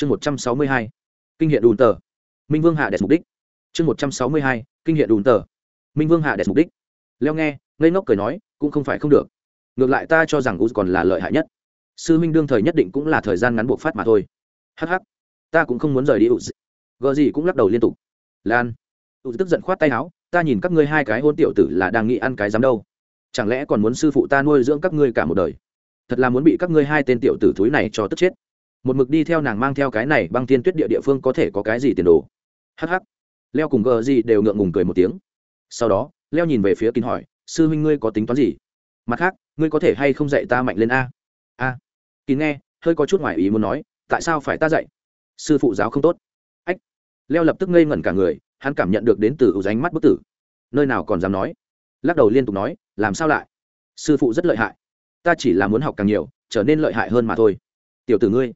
chương một trăm sáu mươi hai, kinh hiện đùn tờ. Minh vương hạ đẹp mục đích. Chương một trăm sáu mươi hai, kinh hiện đùn tờ. Minh vương hạ đẹp mục đích. Leo nghe, ngây ngốc cười nói, cũng không phải không được. Ngược lại ta cho rằng u còn là lợi hại nhất. Sư minh đương thời nhất định cũng là thời gian ngắn buộc phát mà thôi. Hh ta cũng không muốn rời đi u gờ gì cũng lắc đầu liên tục. Lan. U tức giận khoát tay áo, ta nhìn các ngươi hai cái hôn tiểu tử là đang nghĩ ăn cái dám đâu. Chẳng lẽ còn muốn sư phụ ta nuôi dưỡng các ngươi cả một đời? Thật là muốn bị các ngươi hai tên tiểu tử thúi này cho tức chết một mực đi theo nàng mang theo cái này băng tiên tuyết địa địa phương có thể có cái gì tiền đồ. Hh leo cùng gờ gì đều ngượng ngùng cười một tiếng. Sau đó, leo nhìn về phía kín hỏi, sư huynh ngươi có tính toán gì? Mặt khác, ngươi có thể hay không dạy ta mạnh lên a? A? Kín nghe, hơi có chút ngoài ý muốn nói, tại sao phải ta dạy? Sư phụ giáo không tốt. Ách. Leo lập tức ngây ngẩn cả người, hắn cảm nhận được đến từ ủ ránh mắt bức tử. Nơi nào còn dám nói? Lắc đầu liên tục nói, làm sao lại? Sư phụ rất lợi hại. Ta chỉ là muốn học càng nhiều, trở nên lợi hại hơn mà thôi. Tiểu tử ngươi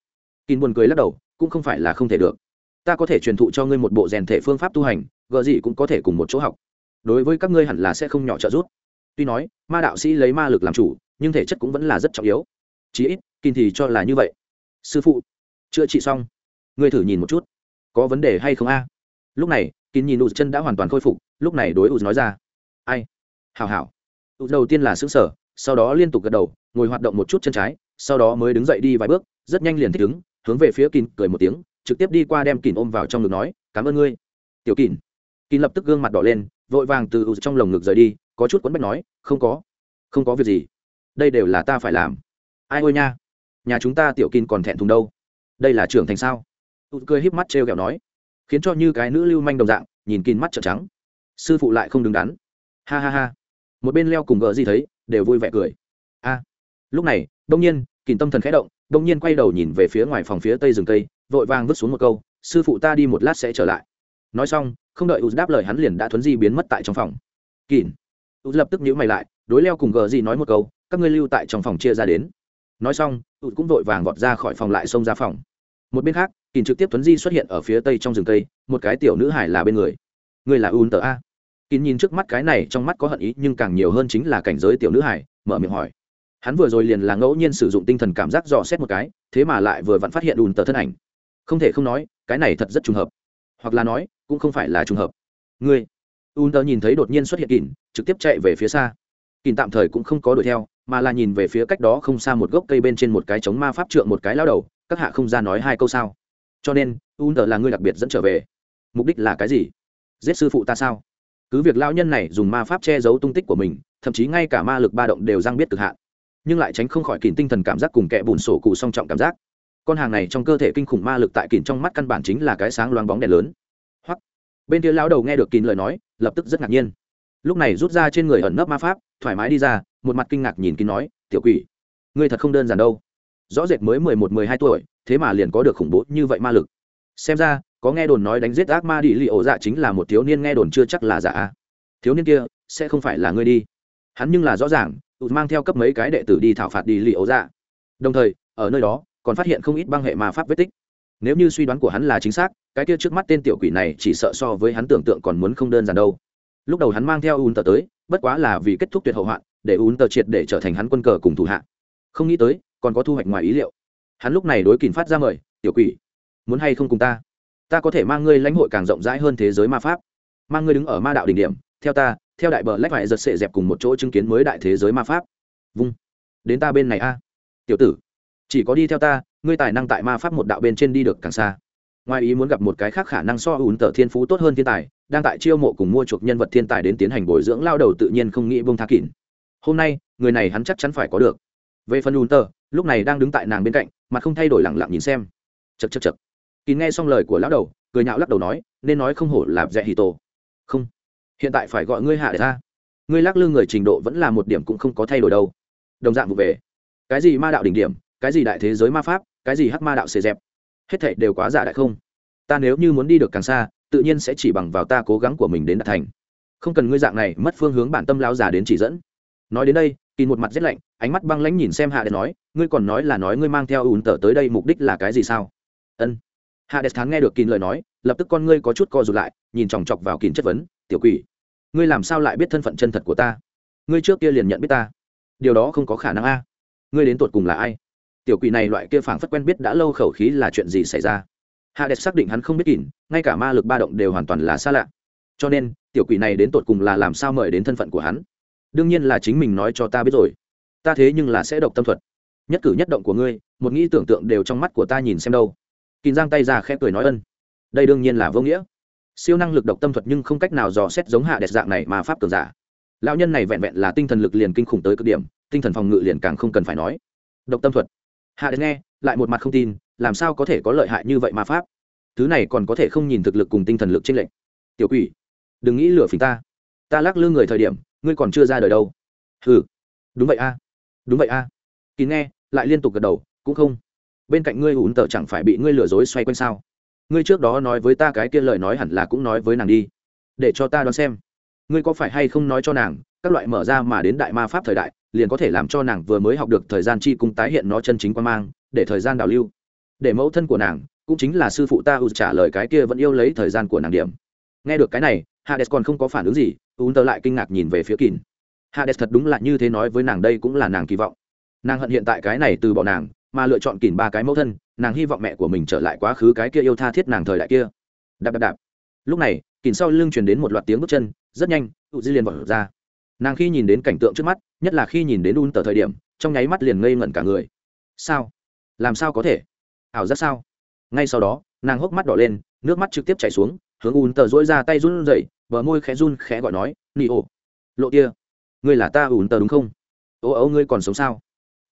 kín buồn cười lắc đầu, cũng không phải là không thể được. Ta có thể truyền thụ cho ngươi một bộ rèn thể phương pháp tu hành gợ gì cũng có thể cùng một chỗ học. Đối với các ngươi hẳn là sẽ không nhỏ trợ giúp. Tuy nói, ma đạo sĩ lấy ma lực làm chủ, nhưng thể chất cũng vẫn là rất trọng yếu. Chí ít, kín thì cho là như vậy. Sư phụ, chữa trị xong. Ngươi thử nhìn một chút. Có vấn đề hay không a? Lúc này, kín nhìn ụt chân đã hoàn toàn khôi phục, lúc này đối ụt nói ra. Ai? Hào hảo. Ụt đầu tiên là xứng sở sau đó liên tục gật đầu, ngồi hoạt động một chút chân trái, sau đó mới đứng dậy đi vài bước, rất nhanh liền thích ứng hướng về phía kín cười một tiếng, trực tiếp đi qua đem kín ôm vào trong ngực nói, cảm ơn ngươi. Tiểu kín kín lập tức gương mặt đỏ lên, vội vàng từ ụt trong lồng ngực rời đi, có chút quấn bách nói, không có không có việc gì. Đây đều là ta phải làm. Ai ôi nha, nhà chúng ta tiểu kín còn thẹn thùng đâu? Đây là trưởng thành sao? Ụt cười híp mắt trêu ghẹo nói, khiến cho như cái nữ lưu manh đồng dạng, nhìn kín mắt trợn trắng. Sư phụ lại không đứng đắn. Ha ha ha. Một bên leo cùng gờ gì thấy, đều vui vẻ cười. A. Lúc này, đông nhiên kín tâm thần khẽ động đông nhiên quay đầu nhìn về phía ngoài phòng phía tây rừng tây, vội vàng vứt xuống một câu sư phụ ta đi một lát sẽ trở lại. Nói xong không đợi u đáp lời hắn liền đã thuấn di biến mất tại trong phòng. Kìm u lập tức nhíu mày lại đối leo cùng gờ gì nói một câu các ngươi lưu tại trong phòng chia ra đến. Nói xong u cũng vội vàng vọt ra khỏi phòng lại xông ra phòng. Một bên khác kìm trực tiếp thuấn di xuất hiện ở phía tây trong rừng cây một cái tiểu nữ hải là bên người. Người là un tờ a kín nhìn trước mắt cái này trong mắt có hận ý nhưng càng nhiều hơn chính là cảnh giới tiểu nữ hải mở miệng hỏi hắn vừa rồi liền là ngẫu nhiên sử dụng tinh thần cảm giác dò xét một cái, thế mà lại vừa vặn phát hiện ùn tờ thân ảnh. Không thể không nói, cái này thật rất trùng hợp. Hoặc là nói, cũng không phải là trùng hợp. Ngươi. Ùn tờ nhìn thấy đột nhiên xuất hiện kỳn, trực tiếp chạy về phía xa. Kỳn tạm thời cũng không có đuổi theo, mà là nhìn về phía cách đó không xa một gốc cây bên trên một cái chống ma pháp trượng một cái lao đầu, các hạ không ra nói hai câu sao. Cho nên ùn tờ là ngươi đặc biệt dẫn trở về. Mục đích là cái gì? Giết sư phụ ta sao? Cứ việc lao nhân này dùng ma pháp che giấu tung tích của mình, thậm chí ngay cả ma lực ba động đều răng biết cực hạn nhưng lại tránh không khỏi kìm tinh thần cảm giác cùng kẻ bùn sổ cụ song trọng cảm giác. Con hàng này trong cơ thể kinh khủng ma lực tại kìm trong mắt căn bản chính là cái sáng loáng bóng đèn lớn. Hoặc, bên kia lão đầu nghe được kìm lời nói, lập tức rất ngạc nhiên. Lúc này rút ra trên người ẩn nấp ma pháp, thoải mái đi ra, một mặt kinh ngạc nhìn kín nói, tiểu quỷ, ngươi thật không đơn giản đâu. Rõ rệt mới mười một, mười hai tuổi, thế mà liền có được khủng bố như vậy ma lực. Xem ra, có nghe đồn nói đánh giết ác ma đi li ổ dạ chính là một thiếu niên nghe đồn chưa chắc là giả thiếu niên kia, sẽ không phải là ngươi đi. Hắn nhưng là rõ ràng tụt mang theo cấp mấy cái đệ tử đi thảo phạt đi lì ấu dạ đồng thời, ở nơi đó, còn phát hiện không ít băng hệ ma pháp vết tích. Nếu như suy đoán của hắn là chính xác, cái kia trước mắt tên tiểu quỷ này chỉ sợ so với hắn tưởng tượng còn muốn không đơn giản đâu. Lúc đầu hắn mang theo un tờ tới, bất quá là vì kết thúc tuyệt hậu hoạn, để un tờ triệt để trở thành hắn quân cờ cùng thủ hạ. Không nghĩ tới, còn có thu hoạch ngoài ý liệu. Hắn lúc này đối kìm phát ra mời, tiểu quỷ, muốn hay không cùng ta? Ta có thể mang ngươi lãnh hội càng rộng rãi hơn thế giới ma pháp. Mang ngươi đứng ở ma đạo đỉnh điểm, theo ta theo đại bờ lách vải giật sệ dẹp cùng một chỗ chứng kiến mới đại thế giới ma pháp. Vung. Đến ta bên này a. Tiểu tử, chỉ có đi theo ta, ngươi tài năng tại ma pháp một đạo bên trên đi được càng xa. Ngoài ý muốn gặp một cái khác khả năng so ủn tờ thiên phú tốt hơn thiên tài, đang tại chiêu mộ cùng mua chuộc nhân vật thiên tài đến tiến hành bồi dưỡng lao đầu tự nhiên không nghĩ bông tha kỉn hôm nay, người này hắn chắc chắn phải có được. Về phần ủn tờ lúc này đang đứng tại nàng bên cạnh mà không thay đổi lẳng lặng nhìn xem. Chật chật chật kín nghe xong lời của lão đầu, cười nhạo lắc đầu nói, nên nói không hổ là dẹ hì tổ. Không hiện tại phải gọi ngươi hạ để ra. Ngươi lắc lư người trình độ vẫn là một điểm cũng không có thay đổi đâu. Đồng dạng vụ về. Cái gì ma đạo đỉnh điểm, cái gì đại thế giới ma pháp, cái gì hắc ma đạo xề dẹp. Hết thảy đều quá giả đại không? Ta nếu như muốn đi được càng xa, tự nhiên sẽ chỉ bằng vào ta cố gắng của mình đến đạt thành. Không cần ngươi dạng này mất phương hướng bản tâm lao già đến chỉ dẫn. Nói đến đây kỳ một mặt rét lạnh, ánh mắt băng lãnh nhìn xem hạ để nói, ngươi còn nói là nói ngươi mang theo ùn tở tới đây mục đích là cái gì sao? Ân. Hạ đẹp thắng nghe được kín lời nói, lập tức con ngươi có chút co rụt lại, nhìn chòng chọc vào kín chất vấn, tiểu quỷ ngươi làm sao lại biết thân phận chân thật của ta? Ngươi trước kia liền nhận biết ta. Điều đó không có khả năng a. Ngươi đến tột cùng là ai? Tiểu quỷ này loại kia phảng phất quen biết đã lâu khẩu khí là chuyện gì xảy ra? Hades xác định hắn không biết kỉn ngay cả ma lực ba động đều hoàn toàn là xa lạ. Cho nên, tiểu quỷ này đến tột cùng là làm sao mời đến thân phận của hắn? Đương nhiên là chính mình nói cho ta biết rồi. Ta thế nhưng là sẽ độc tâm thuật. Nhất cử nhất động của ngươi, một nghĩ tưởng tượng đều trong mắt của ta nhìn xem đâu. Kín giang tay ra khẽ cười nói ân. Đây đương nhiên là vô nghĩa siêu năng lực độc tâm thuật nhưng không cách nào dò xét giống hạ đẹp dạng này mà pháp cường giả. Lão nhân này vẹn vẹn là tinh thần lực liền kinh khủng tới cực điểm, tinh thần phòng ngự liền càng không cần phải nói. Độc tâm thuật. Hạ đẹp nghe, lại một mặt không tin, làm sao có thể có lợi hại như vậy mà pháp? Thứ này còn có thể không nhìn thực lực cùng tinh thần lực trên lệnh tiểu quỷ, đừng nghĩ lừa phình ta. Ta lắc lư người thời điểm, ngươi còn chưa ra đời đâu. Ừ đúng vậy a, đúng vậy a. Kín nghe, lại liên tục gật đầu, cũng không. Bên cạnh ngươi ủn tờ chẳng phải bị ngươi lừa dối xoay quanh sao? Ngươi trước đó nói với ta cái kia lời nói hẳn là cũng nói với nàng đi. Để cho ta đoán xem. Ngươi có phải hay không nói cho nàng, các loại mở ra mà đến đại ma pháp thời đại, liền có thể làm cho nàng vừa mới học được thời gian chi cung tái hiện nó chân chính quan mang, để thời gian đào lưu. Để mẫu thân của nàng, cũng chính là sư phụ ta u trả lời cái kia vẫn yêu lấy thời gian của nàng điểm. Nghe được cái này, hades còn không có phản ứng gì, u tờ lại kinh ngạc nhìn về phía kín hades thật đúng là như thế nói với nàng đây cũng là nàng kỳ vọng. Nàng hận hiện tại cái này từ bỏ nàng mà lựa chọn kỉn ba cái mẫu thân, nàng hy vọng mẹ của mình trở lại quá khứ cái kia yêu tha thiết nàng thời đại kia. Đạp đạp đạp. Lúc này, kỉn sau lưng truyền đến một loạt tiếng bước chân, rất nhanh tụ di liền vọt ra. Nàng khi nhìn đến cảnh tượng trước mắt, nhất là khi nhìn đến un tờ thời điểm, trong nháy mắt liền ngây ngẩn cả người. Sao? Làm sao có thể? Ảo giác sao? Ngay sau đó, nàng hốc mắt đỏ lên, nước mắt trực tiếp chảy xuống, hướng un tờ dỗi ra tay run rẩy, bờ môi khẽ run khẽ gọi nói, nị ô lộ kia ngươi là ta un tờ đúng không? Ô ô ngươi còn sống sao?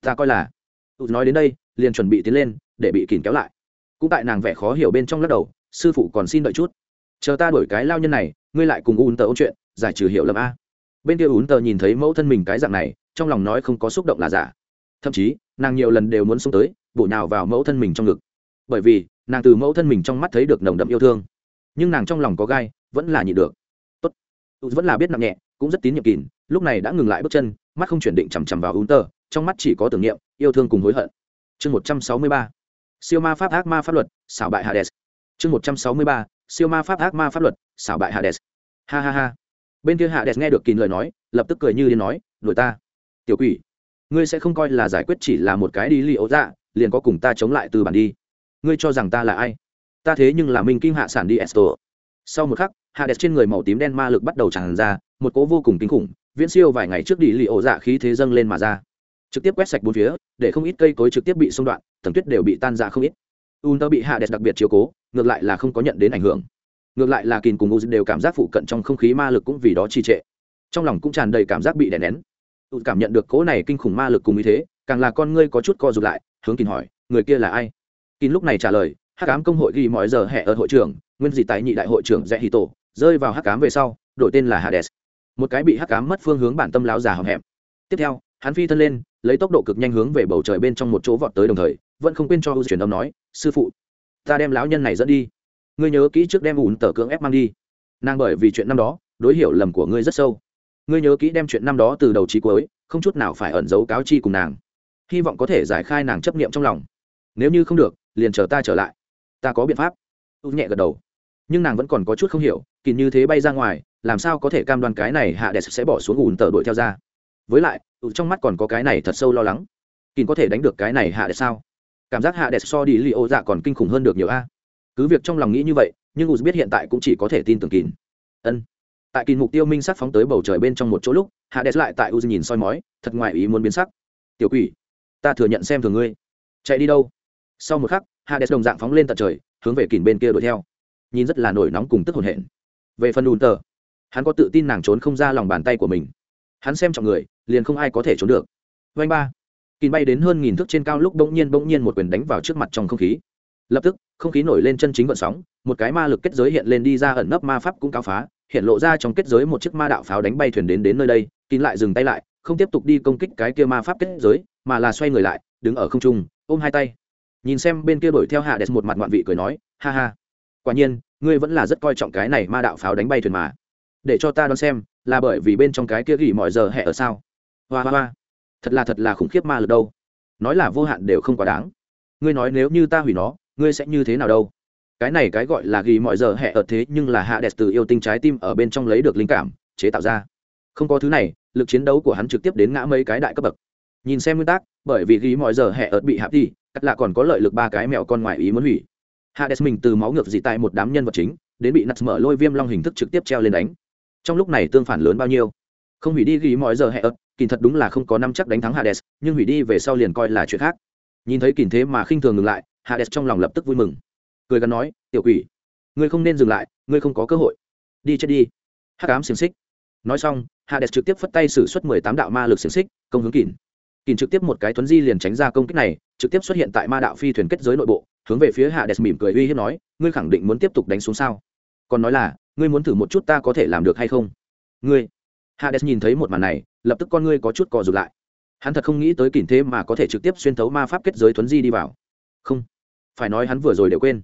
Ta coi là tụt nói đến đây, liền chuẩn bị tiến lên, để bị kìm kéo lại. Cũng tại nàng vẻ khó hiểu bên trong lắc đầu, sư phụ còn xin đợi chút. Chờ ta đổi cái lao nhân này, ngươi lại cùng un tờ ôn chuyện, giải trừ hiểu lầm a. Bên kia un tờ nhìn thấy mẫu thân mình cái dạng này, trong lòng nói không có xúc động là giả. Thậm chí, nàng nhiều lần đều muốn xuống tới, bổ nhào vào mẫu thân mình trong ngực. Bởi vì, nàng từ mẫu thân mình trong mắt thấy được nồng đậm yêu thương. Nhưng nàng trong lòng có gai, vẫn là nhịn được. Tốt. Vẫn là biết nặng nhẹ, cũng rất tín nhiệm kín lúc này đã ngừng lại bước chân, mắt không chuyển định chằm chằm vào un tờ trong mắt chỉ có tưởng niệm, yêu thương cùng hối hận. Chương một trăm sáu mươi ba, siêu ma pháp ác ma pháp luật, xảo bại hades. Chương một trăm sáu mươi ba, siêu ma pháp ác ma pháp luật, xảo bại hades. Ha ha ha. Bên kia hades nghe được kín lời nói, lập tức cười như điên nói, đuổi ta. Tiểu quỷ, ngươi sẽ không coi là giải quyết chỉ là một cái đi li ấu dạ liền có cùng ta chống lại từ bản đi. Ngươi cho rằng ta là ai? Ta thế nhưng là minh kinh hạ sản đi, esto. Sau một khắc, hades trên người màu tím đen ma lực bắt đầu tràn ra, một cỗ vô cùng kinh khủng, viễn siêu vài ngày trước đi li ấu dạ khí thế dâng lên mà ra trực tiếp quét sạch bốn phía, để không ít cây cối trực tiếp bị xung đoạn, tầng tuyết đều bị tan ra không ít. Un tơ bị hạ đẹp đặc biệt chiếu cố, ngược lại là không có nhận đến ảnh hưởng. Ngược lại là kìn cùng u đều cảm giác phụ cận trong không khí ma lực cũng vì đó trì trệ. Trong lòng cũng tràn đầy cảm giác bị đè nén. U cảm nhận được cố này kinh khủng ma lực cùng ý thế, càng là con ngươi có chút co rụt lại, hướng kìn hỏi, người kia là ai? Kìn lúc này trả lời, hắc ám công hội ghi mọi giờ hẹ ở hội trưởng, nguyên dị tại nhị đại hội trưởng rẽ hì tổ rơi vào hắc ám về sau, đổi tên là hades. Một cái bị hắc ám mất phương hướng bản tâm láo già hậm hẹp tiếp theo, hắn phi thân lên lấy tốc độ cực nhanh hướng về bầu trời bên trong một chỗ vọt tới đồng thời, vẫn không quên cho u truyền âm nói, sư phụ, ta đem lão nhân này dẫn đi. Ngươi nhớ kỹ trước đem ùn tờ cưỡng ép mang đi. Nàng bởi vì chuyện năm đó, đối hiểu lầm của ngươi rất sâu. Ngươi nhớ kỹ đem chuyện năm đó từ đầu trí cuối, không chút nào phải ẩn giấu cáo chi cùng nàng. Hy vọng có thể giải khai nàng chấp niệm trong lòng. Nếu như không được, liền chờ ta trở lại. Ta có biện pháp. U nhẹ gật đầu. Nhưng nàng vẫn còn có chút không hiểu, kỳ như thế bay ra ngoài, làm sao có thể cam đoan cái này hạ đẹp sẽ bỏ xuống ùn tờ đuổi theo ra. Với lại ừ, trong mắt còn có cái này thật sâu lo lắng. Kín có thể đánh được cái này hạ đẹp sao? Cảm giác hạ đẹp so đi li ô dạ còn kinh khủng hơn được nhiều a. Cứ việc trong lòng nghĩ như vậy nhưng u biết hiện tại cũng chỉ có thể tin tưởng kín ân. Tại kín mục tiêu minh sắc phóng tới bầu trời bên trong một chỗ lúc hạ đẹp lại tại u nhìn soi mói thật ngoài ý muốn biến sắc. Tiểu quỷ ta thừa nhận xem thường ngươi. Chạy đi đâu? Sau một khắc hạ đẹp đồng dạng phóng lên tận trời hướng về kín bên kia đuổi theo. Nhìn rất là nổi nóng cùng tức hồn hển. Về phần ùn tờ hắn có tự tin nàng trốn không ra lòng bàn tay của mình. Hắn xem trọng người liền không ai có thể trốn được. Vanh ba. Kín bay đến hơn nghìn thước trên cao lúc bỗng nhiên bỗng nhiên một quyền đánh vào trước mặt trong không khí. Lập tức, không khí nổi lên chân chính vận sóng, một cái ma lực kết giới hiện lên đi ra ẩn nấp ma pháp cũng cao phá, hiện lộ ra trong kết giới một chiếc ma đạo pháo đánh bay thuyền đến đến nơi đây kín lại dừng tay lại, không tiếp tục đi công kích cái kia ma pháp kết giới, mà là xoay người lại, đứng ở không trung, ôm hai tay. Nhìn xem bên kia đuổi theo hạ đẹp một mặt ngoạn vị cười nói, ha ha, quả nhiên, ngươi vẫn là rất coi trọng cái này ma đạo pháo đánh bay thuyền mà. Để cho ta đoán xem, là bởi vì bên trong cái kia gỉ mọi giờ hẹ ở sao? Hoa hoa hoa. Thật là thật là khủng khiếp ma lực đâu. Nói là vô hạn đều không quá đáng. Ngươi nói nếu như ta hủy nó, ngươi sẽ như thế nào đâu? Cái này cái gọi là ghi mọi giờ hẹ ở thế nhưng là hạ đẹp từ yêu tinh trái tim ở bên trong lấy được linh cảm, chế tạo ra. Không có thứ này, lực chiến đấu của hắn trực tiếp đến ngã mấy cái đại cấp bậc. Nhìn xem nguyên tắc, bởi vì ghi mọi giờ hẹ ớt bị hạp đi, cắt lạ còn có lợi lực ba cái mẹo con ngoài ý muốn hủy. Hades mình từ máu ngược dị tại một đám nhân vật chính, đến bị nặt mở lôi viêm long hình thức trực tiếp treo lên đánh. Trong lúc này tương phản lớn bao nhiêu? Không hủy đi ghi mọi giờ hẹ ớt kỳ thật đúng là không có năm chắc đánh thắng hades, nhưng hủy đi về sau liền coi là chuyện khác. Nhìn thấy kình thế mà khinh thường ngừng lại, hades trong lòng lập tức vui mừng. Cười gắn nói, tiểu quỷ, ngươi không nên dừng lại, ngươi không có cơ hội. Đi chết đi. Hắc ám xiềng xích. Nói xong, hades trực tiếp phất tay xử suất mười tám đạo ma lực xiềng xích, công hướng kình. kình trực tiếp một cái tuấn di liền tránh ra công kích này, trực tiếp xuất hiện tại ma đạo phi thuyền kết giới nội bộ, hướng về phía hades mỉm cười uy hiếp nói, ngươi khẳng định muốn tiếp tục đánh xuống sao? Còn nói là, ngươi muốn thử một chút ta có thể làm được hay không? Ngươi. Hades nhìn thấy một màn này lập tức con ngươi có chút cò rụt lại. Hắn thật không nghĩ tới kỉnh thế mà có thể trực tiếp xuyên thấu ma pháp kết giới thuấn di đi vào. Không, phải nói hắn vừa rồi đều quên.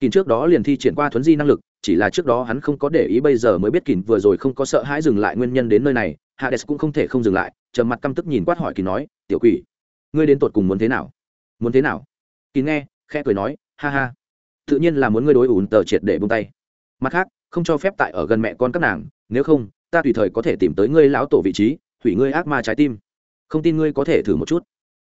Kỉnh trước đó liền thi triển qua thuấn di năng lực, chỉ là trước đó hắn không có để ý bây giờ mới biết kỉnh vừa rồi không có sợ hãi dừng lại nguyên nhân đến nơi này, hades cũng không thể không dừng lại, trầm mặt căm tức nhìn quát hỏi kỉnh nói, tiểu quỷ, ngươi đến tột cùng muốn thế nào? Muốn thế nào? Kỉnh nghe, khẽ cười nói, ha ha, tự nhiên là muốn ngươi đối ủn tờ triệt để bông tay. Mặt khác, không cho phép tại ở gần mẹ con các nàng, nếu không, ta tùy thời có thể tìm tới ngươi lão tổ vị trí hủy ngươi ác ma trái tim. Không tin ngươi có thể thử một chút.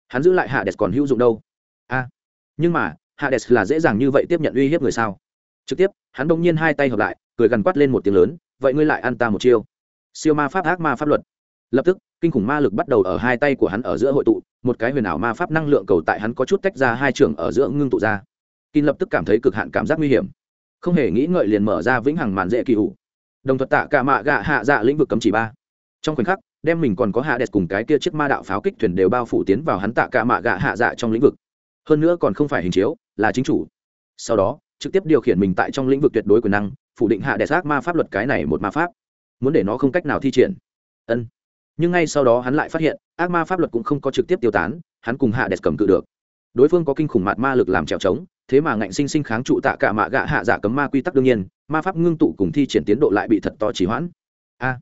Hắn giữ lại hades còn hữu dụng đâu? A. Nhưng mà, hades là dễ dàng như vậy tiếp nhận uy hiếp người sao? Trực tiếp, hắn bỗng nhiên hai tay hợp lại, cười gằn quát lên một tiếng lớn, vậy ngươi lại ăn ta một chiêu? Siêu ma pháp, ác ma pháp luật. Lập tức, kinh khủng ma lực bắt đầu ở hai tay của hắn ở giữa hội tụ, một cái huyền ảo ma pháp năng lượng cầu tại hắn có chút tách ra hai trường ở giữa ngưng tụ ra. Kinh lập tức cảm thấy cực hạn cảm giác nguy hiểm. Không hề nghĩ ngợi liền mở ra vĩnh hằng màn dễ kỳ hụ đồng thuật tạ cả mạ gạ hạ dạ lĩnh vực cấm chỉ ba. Trong khoảnh khắc đem mình còn có hạ đẹp cùng cái kia chiếc ma đạo pháo kích thuyền đều bao phủ tiến vào hắn tạ cả mạ gạ hạ dạ trong lĩnh vực. Hơn nữa còn không phải hình chiếu là chính chủ. Sau đó trực tiếp điều khiển mình tại trong lĩnh vực tuyệt đối quyền năng phủ định hạ đẹp ác ma pháp luật cái này một ma pháp. Muốn để nó không cách nào thi triển. Ân. Nhưng ngay sau đó hắn lại phát hiện ác ma pháp luật cũng không có trực tiếp tiêu tán hắn cùng hạ đẹp cầm cự được. Đối phương có kinh khủng mạt ma lực làm trèo trống thế mà ngạnh sinh sinh kháng trụ tạ cả mạ gạ hạ giả cấm ma quy tắc đương nhiên ma pháp ngưng tụ cùng thi triển tiến độ lại bị thật to trì hoãn. A. à,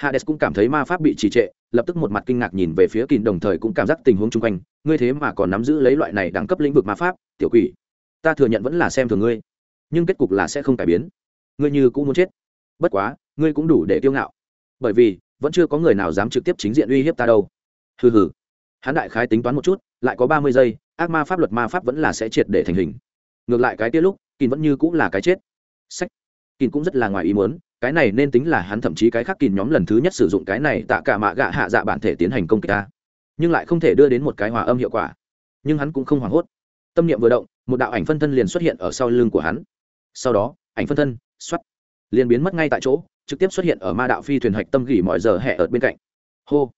hades cũng cảm thấy ma pháp bị trì trệ, lập tức một mặt kinh ngạc nhìn về phía kín đồng thời cũng cảm giác tình huống chung quanh. Ngươi thế mà còn nắm giữ lấy loại này đẳng cấp lĩnh vực ma pháp, tiểu quỷ. Ta thừa nhận vẫn là xem thường ngươi, nhưng kết cục là sẽ không cải biến. Ngươi như cũng muốn chết. Bất quá, ngươi cũng đủ để kiêu ngạo. Bởi vì, vẫn chưa có người nào dám trực tiếp chính diện uy hiếp ta đâu. Hừ hừ. Hắn đại khái tính toán một chút, lại có ba mươi giây, ác ma pháp luật ma pháp vẫn là sẽ triệt để thành hình. Ngược lại cái tiết lúc kín vẫn như cũng là cái chết. Sách. Kín cũng rất là ngoài ý muốn cái này nên tính là hắn thậm chí cái khác kìm nhóm lần thứ nhất sử dụng cái này tạ cả mạ gạ hạ dạ bản thể tiến hành công kích ta. Nhưng lại không thể đưa đến một cái hòa âm hiệu quả. Nhưng hắn cũng không hoảng hốt. Tâm niệm vừa động, một đạo ảnh phân thân liền xuất hiện ở sau lưng của hắn. Sau đó, ảnh phân thân xuất liền biến mất ngay tại chỗ, trực tiếp xuất hiện ở ma đạo phi thuyền hạch tâm gỉ mọi giờ hẹ ở bên cạnh. Hô!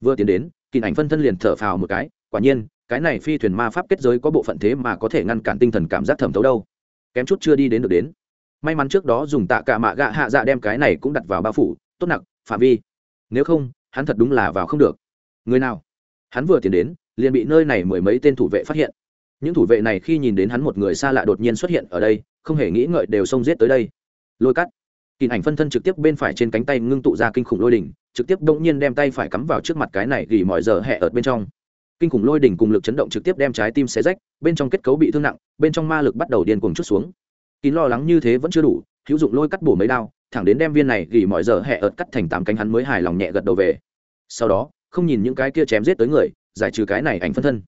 Vừa tiến đến kìm ảnh phân thân liền thở phào một cái, quả nhiên, cái này phi thuyền ma pháp kết giới có bộ phận thế mà có thể ngăn cản tinh thần cảm giác thẩm thấu đâu. Kém chút chưa đi đến được đến may mắn trước đó dùng tạ cả mạ gạ hạ dạ đem cái này cũng đặt vào bao phủ, tốt nặng phạm vi. Nếu không, hắn thật đúng là vào không được. Người nào? Hắn vừa tiến đến, liền bị nơi này mười mấy tên thủ vệ phát hiện. Những thủ vệ này khi nhìn đến hắn một người xa lạ đột nhiên xuất hiện ở đây, không hề nghĩ ngợi đều xông giết tới đây. Lôi cắt. Kìm ảnh phân thân trực tiếp bên phải trên cánh tay ngưng tụ ra kinh khủng lôi đỉnh, trực tiếp đ ỗ n g nhiên đem tay phải cắm vào trước mặt cái này gỉ mọi giờ hẹ ợt bên trong. Kinh khủng lôi đỉnh cùng lực chấn động trực tiếp đem trái tim xé rách, bên trong kết cấu bị thương nặng, bên trong ma lực bắt đầu điên cuồng chút xuống kín lo lắng như thế vẫn chưa đủ, hữu dụng lôi cắt bổ mấy đao, thẳng đến đem viên này gỉ mọi giờ hẹ ợt cắt thành tám cánh hắn mới hài lòng nhẹ gật đầu về. Sau đó, không nhìn những cái kia chém giết tới người, giải trừ cái này ảnh phân thân.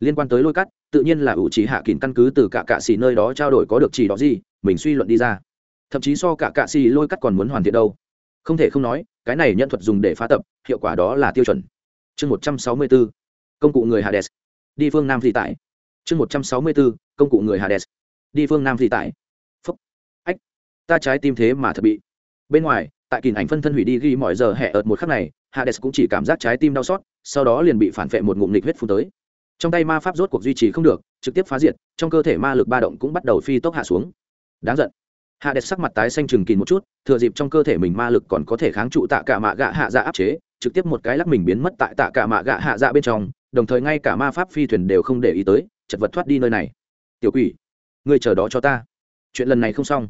Liên quan tới lôi cắt, tự nhiên là ủ trí hạ kín căn cứ từ cả cạ xì nơi đó trao đổi có được chỉ đó gì, mình suy luận đi ra. Thậm chí so cả cạ xì lôi cắt còn muốn hoàn thiện đâu. Không thể không nói, cái này nhân thuật dùng để phá tập, hiệu quả đó là tiêu chuẩn. Chương một trăm sáu mươi bốn công cụ người hades. Đi phương nam thị tại. Chương một trăm sáu mươi bốn công cụ người hades. Đi phương nam thị tại ta trái tim thế mà thật bị. Bên ngoài, tại kìm ảnh phân thân hủy đi ghi mọi giờ hẹ ợt một khắc này, hades cũng chỉ cảm giác trái tim đau xót, sau đó liền bị phản vệ một ngụm nịch huyết phun tới. Trong tay ma pháp rốt cuộc duy trì không được, trực tiếp phá diệt, trong cơ thể ma lực ba động cũng bắt đầu phi tốc hạ xuống. Đáng giận. Hạ đẹp sắc mặt tái xanh chừng kín một chút, thừa dịp trong cơ thể mình ma lực còn có thể kháng trụ tạ cả mạ gạ hạ dạ áp chế, trực tiếp một cái lắc mình biến mất tại tạ cả mạ gạ hạ dạ bên trong, đồng thời ngay cả ma pháp phi thuyền đều không để ý tới, chật vật thoát đi nơi này. Tiểu quỷ, ngươi chờ đó cho ta. Chuyện lần này không xong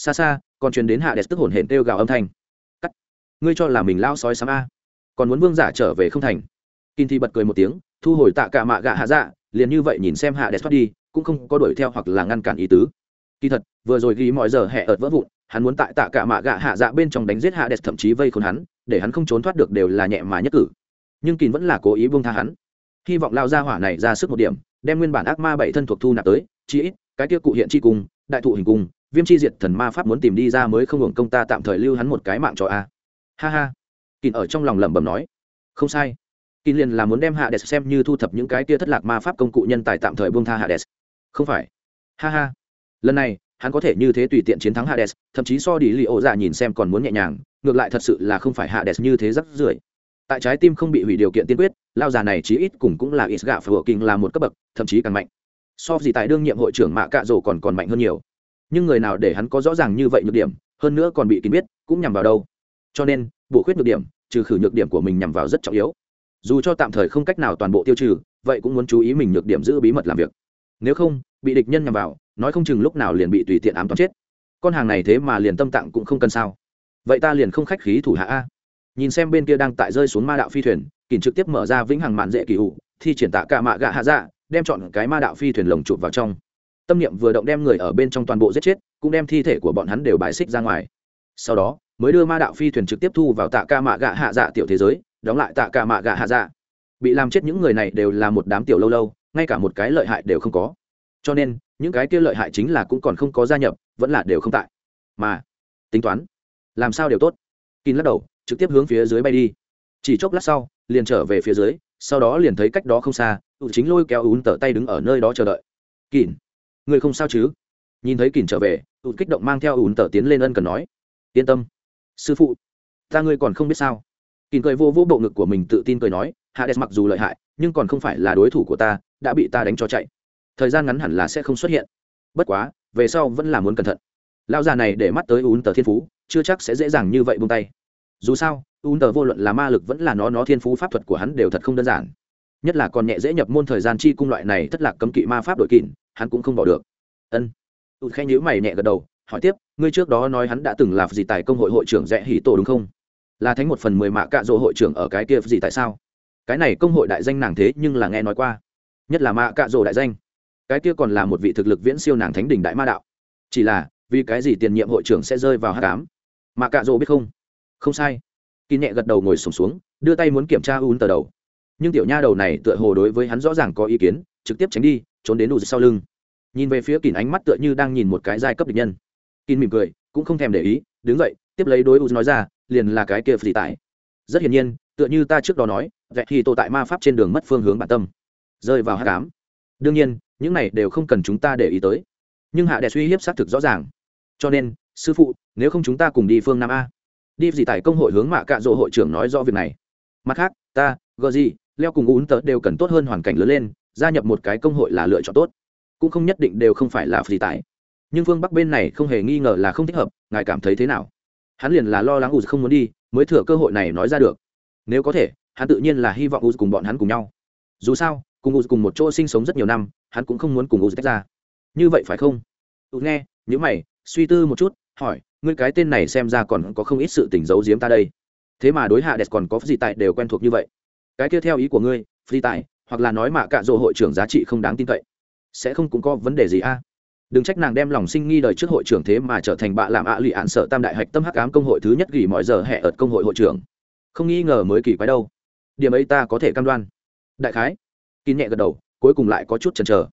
xa xa còn truyền đến hạ đẹp tức hồn hển kêu gào âm thanh. Cắt. Ngươi cho là mình lao sói sáng a. Còn muốn vương giả trở về không thành. Kinh thi bật cười một tiếng thu hồi tạ cả mạ gạ hạ dạ liền như vậy nhìn xem hạ đẹp thoát đi cũng không có đuổi theo hoặc là ngăn cản ý tứ. Kỳ thật vừa rồi ghi mọi giờ hẹ ợt vỡ vụn hắn muốn tại tạ cả mạ gạ hạ dạ bên trong đánh giết hạ đẹp thậm chí vây khốn hắn để hắn không trốn thoát được đều là nhẹ mà nhất cử. Nhưng kỳ vẫn là cố ý buông tha hắn. Hy vọng lao ra hỏa này ra sức một điểm đem nguyên bản ác ma bảy thân thuộc thu nạp tới chí ít cái kia cụ hiện chi cùng, đại thụ hình cùng viêm chi diệt thần ma pháp muốn tìm đi ra mới không hưởng công ta tạm thời lưu hắn một cái mạng cho a. Ha ha. Kín ở trong lòng lẩm bẩm nói. Không sai. Kín liền là muốn đem hạ hades xem như thu thập những cái kia thất lạc ma pháp công cụ nhân tài tạm thời buông tha hạ hades. Không phải. Ha ha. Lần này, hắn có thể như thế tùy tiện chiến thắng hades, thậm chí so đi li ô ra nhìn xem còn muốn nhẹ nhàng, ngược lại thật sự là không phải hades như thế rắc rưởi. Tại trái tim không bị hủy điều kiện tiên quyết, lao già này chí ít cùng cũng là ít gạ phở kinh là một cấp bậc, thậm chí càng mạnh. So gì tại đương nhiệm hội trưởng mạ cạ rổ còn còn mạnh hơn nhiều nhưng người nào để hắn có rõ ràng như vậy nhược điểm, hơn nữa còn bị kín biết, cũng nhằm vào đâu. Cho nên bộ khuyết nhược điểm, trừ khử nhược điểm của mình nhằm vào rất trọng yếu. Dù cho tạm thời không cách nào toàn bộ tiêu trừ, vậy cũng muốn chú ý mình nhược điểm giữ bí mật làm việc. Nếu không, bị địch nhân nhằm vào, nói không chừng lúc nào liền bị tùy tiện ám toán chết. Con hàng này thế mà liền tâm tạng cũng không cần sao. Vậy ta liền không khách khí thủ hạ a. Nhìn xem bên kia đang tại rơi xuống ma đạo phi thuyền kỳn trực tiếp mở ra vĩnh hằng mạn dễ kỳ hụ thi triển tạ cả mạ gạ hạ dạ đem chọn cái ma đạo phi thuyền lồng chụp vào trong tâm niệm vừa động đem người ở bên trong toàn bộ giết chết, cũng đem thi thể của bọn hắn đều bài xích ra ngoài. Sau đó, mới đưa ma đạo phi thuyền trực tiếp thu vào tạ ca mạ gạ hạ dạ tiểu thế giới, đóng lại tạ ca mạ gạ hạ dạ. Bị làm chết những người này đều là một đám tiểu lâu lâu, ngay cả một cái lợi hại đều không có. Cho nên, những cái kia lợi hại chính là cũng còn không có gia nhập, vẫn là đều không tại. Mà, tính toán, làm sao đều tốt. Kín lắc đầu, trực tiếp hướng phía dưới bay đi. Chỉ chốc lát sau, liền trở về phía dưới, sau đó liền thấy cách đó không xa, tụ chính lôi kéo ún tở tay đứng ở nơi đó chờ đợi. Kín người không sao chứ? Nhìn thấy kín trở về tụ kích động mang theo ùn tờ tiến lên ân cần nói. Yên tâm. Sư phụ, ta ngươi còn không biết sao? Kín cười vô vô bộ ngực của mình tự tin cười nói hạ hades mặc dù lợi hại, nhưng còn không phải là đối thủ của ta, đã bị ta đánh cho chạy. Thời gian ngắn hẳn là sẽ không xuất hiện. Bất quá, về sau vẫn là muốn cẩn thận. Lão già này để mắt tới ùn tờ thiên phú, chưa chắc sẽ dễ dàng như vậy buông tay. Dù sao ùn tờ vô luận là ma lực vẫn là nó nó thiên phú pháp thuật của hắn đều thật không đơn giản nhất là còn nhẹ dễ nhập môn thời gian chi cung loại này thất lạc cấm kỵ ma pháp đội kỉn hắn cũng không bỏ được. Ân. Tụt khen nhữ mày nhẹ gật đầu hỏi tiếp ngươi trước đó nói hắn đã từng là gì tại công hội hội trưởng rẽ hỉ tổ đúng không? Là thánh một phần mười mạ cạ dỗ hội trưởng ở cái kia gì tại sao? Cái này công hội đại danh nàng thế nhưng là nghe nói qua. Nhất là mạ cạ dỗ đại danh. Cái kia còn là một vị thực lực viễn siêu nàng thánh đỉnh đại ma đạo. Chỉ là vì cái gì tiền nhiệm hội trưởng sẽ rơi vào hát cám mạ cạ rỗ biết không? Không sai. Kỳ nhẹ gật đầu ngồi sùng xuống, xuống đưa tay muốn kiểm tra un tờ đầu nhưng tiểu nha đầu này tựa hồ đối với hắn rõ ràng có ý kiến, trực tiếp tránh đi, trốn đến đủ sau lưng. Nhìn về phía kìn ánh mắt tựa như đang nhìn một cái giai cấp địch nhân. Kìn mỉm cười, cũng không thèm để ý, đứng dậy, tiếp lấy đối u nói ra, liền là cái kia phì tải. Rất hiển nhiên, tựa như ta trước đó nói vẹt thì tổ tại ma pháp trên đường mất phương hướng bản tâm. Rơi vào hát cám đương nhiên, những này đều không cần chúng ta để ý tới. Nhưng hạ đệ suy hiếp xác thực rõ ràng. Cho nên, sư phụ, nếu không chúng ta cùng đi phương nam a. Đi gì tại công hội hướng mạ cạ rỗ hội trưởng nói rõ việc này. Mặt khác, ta gờ gì leo cùng ún tớ đều cần tốt hơn hoàn cảnh lớn lên, gia nhập một cái công hội là lựa chọn tốt. Cũng không nhất định đều không phải là phi tại. Nhưng phương bắc bên này không hề nghi ngờ là không thích hợp, ngài cảm thấy thế nào? Hắn liền là lo lắng u không muốn đi, mới thừa cơ hội này nói ra được. Nếu có thể, hắn tự nhiên là hy vọng u cùng bọn hắn cùng nhau. Dù sao, cùng u cùng một chỗ sinh sống rất nhiều năm, hắn cũng không muốn cùng u tách ra. Như vậy phải không? U nghe nhữ mày, suy tư một chút, hỏi, ngươi cái tên này xem ra còn có không ít sự tình giấu giếm ta đây. Thế mà đối hạ đẹp còn có gì tại đều quen thuộc như vậy? Cái kia theo ý của ngươi phi tài, hoặc là nói mà cạ rỗ hội trưởng giá trị không đáng tin cậy. Sẽ không cũng có vấn đề gì a? Đừng trách nàng đem lòng sinh nghi đời trước hội trưởng thế mà trở thành bạ làm ạ lụy ạn sợ tam đại hạch tâm hắc ám công hội thứ nhất gỉ mọi giờ hẹ ở công hội hội trưởng. Không nghi ngờ mới kỳ quái đâu. Điểm ấy ta có thể cam đoan. Đại khái. Kín nhẹ gật đầu cuối cùng lại có chút chần chờ.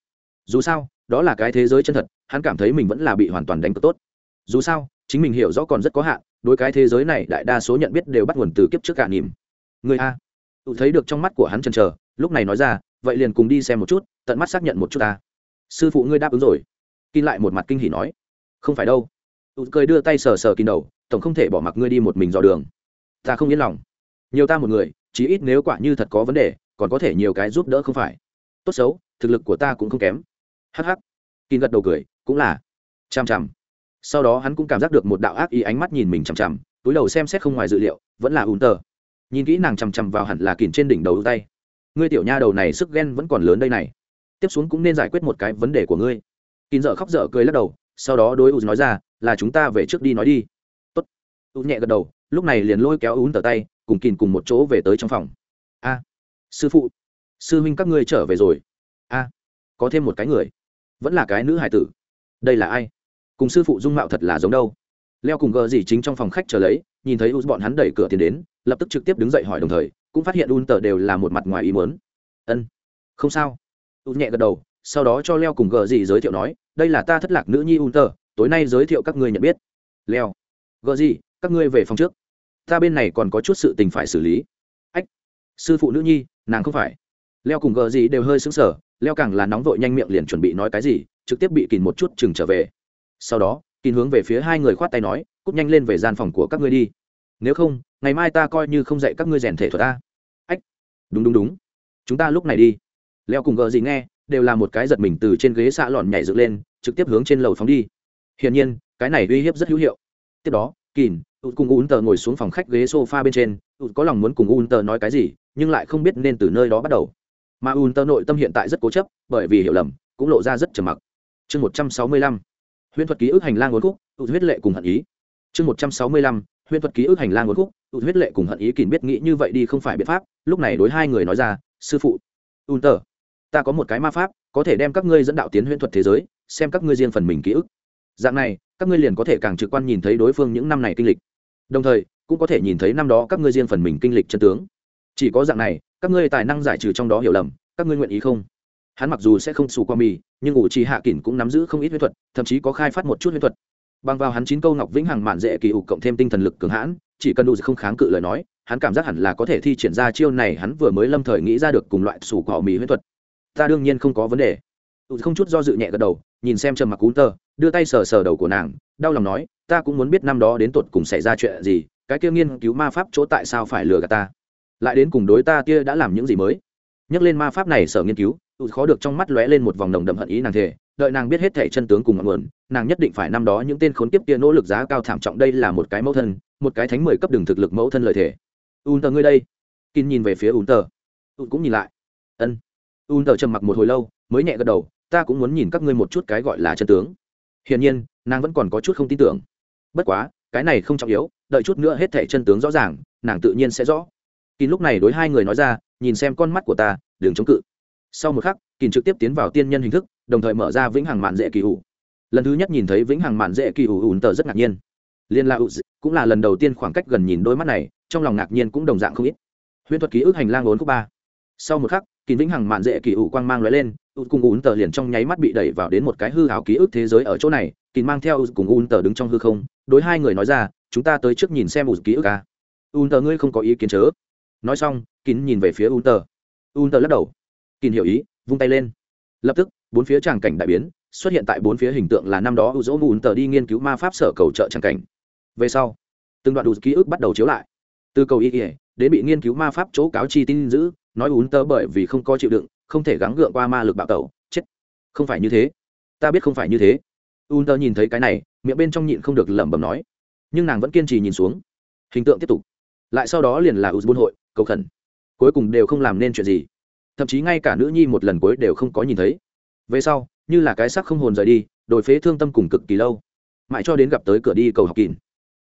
Dù sao đó là cái thế giới chân thật hắn cảm thấy mình vẫn là bị hoàn toàn đánh cực tốt. Dù sao chính mình hiểu rõ còn rất có hạn đối cái thế giới này đại đa số nhận biết đều bắt nguồn từ kiếp trước cả nỉm người a tụ thấy được trong mắt của hắn chần chờ, lúc này nói ra, vậy liền cùng đi xem một chút, tận mắt xác nhận một chút ta. Sư phụ ngươi đáp ứng rồi. Kinh lại một mặt kinh hỉ nói. Không phải đâu. Tụ cười đưa tay sờ sờ kinh đầu, tổng không thể bỏ mặc ngươi đi một mình dò đường. Ta không yên lòng. Nhiều ta một người, chí ít nếu quả như thật có vấn đề, còn có thể nhiều cái giúp đỡ không phải. Tốt xấu, thực lực của ta cũng không kém. Hh ắ kinh gật đầu cười, cũng là. Chằm chằm. Sau đó hắn cũng cảm giác được một đạo ác ý ánh mắt nhìn mình chằm chằm, túi đầu xem xét không ngoài dự liệu, vẫn là ùn tờ nhìn kỹ nàng chằm chằm vào hẳn là kìm trên đỉnh đầu tay. Ngươi tiểu nha đầu này sức ghen vẫn còn lớn đây này. Tiếp xuống cũng nên giải quyết một cái vấn đề của ngươi. Kín dở khóc dở cười lắc đầu, sau đó đối u nói ra, là chúng ta về trước đi nói đi. Tốt. U nhẹ gật đầu, lúc này liền lôi kéo ún tờ tay, cùng kín cùng một chỗ về tới trong phòng. A, sư phụ, sư huynh các ngươi trở về rồi. A, có thêm một cái người, vẫn là cái nữ hải tử. Đây là ai? Cùng sư phụ dung mạo thật là giống đâu? Leo cùng gờ gì chính trong phòng khách chờ lấy, nhìn thấy u bọn hắn đẩy cửa tiến đến, lập tức trực tiếp đứng dậy hỏi đồng thời, cũng phát hiện un tờ đều là một mặt ngoài ý muốn. Ân, không sao. U nhẹ gật đầu, sau đó cho leo cùng gờ gì giới thiệu nói, đây là ta thất lạc nữ nhi un tờ tối nay giới thiệu các ngươi nhận biết. Leo, gờ gì, các ngươi về phòng trước. Ta bên này còn có chút sự tình phải xử lý. Ách, sư phụ nữ nhi, nàng không phải. Leo cùng gờ gì đều hơi sững sờ, leo càng là nóng vội nhanh miệng liền chuẩn bị nói cái gì, trực tiếp bị kìm một chút chừng trở về. Sau đó kìm hướng về phía hai người khoát tay nói cúp nhanh lên về gian phòng của các ngươi đi. Nếu không, ngày mai ta coi như không dạy các ngươi rèn thể thuật ta. Ách, đúng đúng đúng. Chúng ta lúc này đi. Leo cùng gờ gì nghe, đều là một cái giật mình từ trên ghế xạ lọn nhảy dựng lên, trực tiếp hướng trên lầu phóng đi. Hiển nhiên, cái này uy hiếp rất hữu hiệu. Tiếp đó kìn tụt cùng un tờ ngồi xuống phòng khách ghế sofa bên trên. Tụt có lòng muốn cùng un tờ nói cái gì, nhưng lại không biết nên từ nơi đó bắt đầu. Mà un tờ nội tâm hiện tại rất cố chấp, bởi vì hiểu lầm, cũng lộ ra rất trầm mặc. Chương một trăm sáu mươi lăm huyễn thuật ký ức hành lang uốn khúc tụt huyết lệ cùng hận ý. Chương một trăm sáu mươi lăm, huyễn thuật ký ức hành lang uốn khúc tụt huyết lệ cùng hận ý kìm biết nghĩ như vậy đi không phải biện pháp, lúc này đối hai người nói ra, sư phụ un tờ, ta có một cái ma pháp, có thể đem các ngươi dẫn đạo tiến huyễn thuật thế giới, xem các ngươi riêng phần mình ký ức. Dạng này, các ngươi liền có thể càng trực quan nhìn thấy đối phương những năm này kinh lịch. Đồng thời, cũng có thể nhìn thấy năm đó các ngươi riêng phần mình kinh lịch chân tướng. Chỉ có dạng này, các ngươi tài năng giải trừ trong đó hiểu lầm, các ngươi nguyện ý không? Hắn mặc dù sẽ không xù qua mì nhưng ủ trì hạ kỳn cũng nắm giữ không ít huyết thuật, thậm chí có khai phát một chút huyết thuật. Bằng vào hắn chín câu ngọc vĩnh hằng mạn dễ kỳ ủ cộng thêm tinh thần lực cường hãn, chỉ cần đủ không kháng cự lời nói, hắn cảm giác hẳn là có thể thi triển ra chiêu này hắn vừa mới lâm thời nghĩ ra được cùng loại sủ cỏ mì huyết thuật. Ta đương nhiên không có vấn đề. Không chút do dự nhẹ gật đầu, nhìn xem trầm mặc cún tơ, đưa tay sờ sờ đầu của nàng, đau lòng nói, ta cũng muốn biết năm đó đến tột cùng xảy ra chuyện gì, cái kia nghiên cứu ma pháp chỗ tại sao phải lừa gạt ta? Lại đến cùng đối ta kia đã làm những gì mới? Nhắc lên ma pháp này sở nghiên cứu, tụt khó được trong mắt lóe lên một vòng nồng đậm hận ý nàng thề, đợi nàng biết hết thẻ chân tướng cùng ngọn nguồn, nàng nhất định phải năm đó những tên khốn kiếp kia nỗ lực giá cao thảm trọng đây là một cái mẫu thân, một cái thánh mười cấp đường thực lực mẫu thân lợi thể un tờ ngươi đây. Kin nhìn về phía un tờ. Tụt cũng nhìn lại. Ân. Un tờ trầm mặc một hồi lâu, mới nhẹ gật đầu, ta cũng muốn nhìn các ngươi một chút cái gọi là chân tướng. Hiển nhiên, nàng vẫn còn có chút không tin tưởng. Bất quá, cái này không trọng yếu, đợi chút nữa hết thẻ chân tướng rõ ràng, nàng tự nhiên sẽ rõ. Kín lúc này đối hai người nói ra nhìn xem con mắt của ta, đừng chống cự. Sau một khắc kín trực tiếp tiến vào tiên nhân hình thức, đồng thời mở ra vĩnh hằng mạn dễ kỳ hủ lần thứ nhất nhìn thấy vĩnh hằng mạn dễ kỳ hủ ủn tờ rất ngạc nhiên. Liên la ụ cũng là lần đầu tiên khoảng cách gần nhìn đôi mắt này, trong lòng ngạc nhiên cũng đồng dạng không ít. Huyễn thuật ký ức hành lang ốn khúc ba. Sau một khắc kín vĩnh hằng mạn dễ kỳ ủ quang mang lóe lên ụ cùng ủn tờ liền trong nháy mắt bị đẩy vào đến một cái hư hào ký ức thế giới ở chỗ này kín mang theo cùng ủn tờ đứng trong hư không, đối hai người nói ra, chúng ta tới trước nhìn xem ủ ký ức à. ủn tờ ngươi không có ý kiến chớ. Nói xong kín nhìn về phía Unter. tờ tờ lắc đầu. Kín hiểu ý, vung tay lên. Lập tức, bốn phía tràng cảnh đại biến, xuất hiện tại bốn phía hình tượng là năm đó u dỗ ủn tờ đi nghiên cứu ma pháp sở cầu trợ tràng cảnh. Về sau, từng đoạn đủ ký ức bắt đầu chiếu lại. Từ cầu y ỉa đến bị nghiên cứu ma pháp chỗ cáo chi tin giữ, nói Unter tờ bởi vì không có chịu đựng, không thể gắng gượng qua ma lực bạo tẩu, chết. Không phải như thế. Ta biết không phải như thế. Unter tờ nhìn thấy cái này, miệng bên trong nhịn không được lẩm bẩm nói. Nhưng nàng vẫn kiên trì nhìn xuống. Hình tượng tiếp tục. Lại sau đó liền là u buôn hội, cầu khẩn cuối cùng đều không làm nên chuyện gì. Thậm chí ngay cả nữ nhi một lần cuối đều không có nhìn thấy. Về sau, như là cái sắc không hồn rời đi, đổi phế thương tâm cùng cực kỳ lâu. Mãi cho đến gặp tới cửa đi cầu học kỳn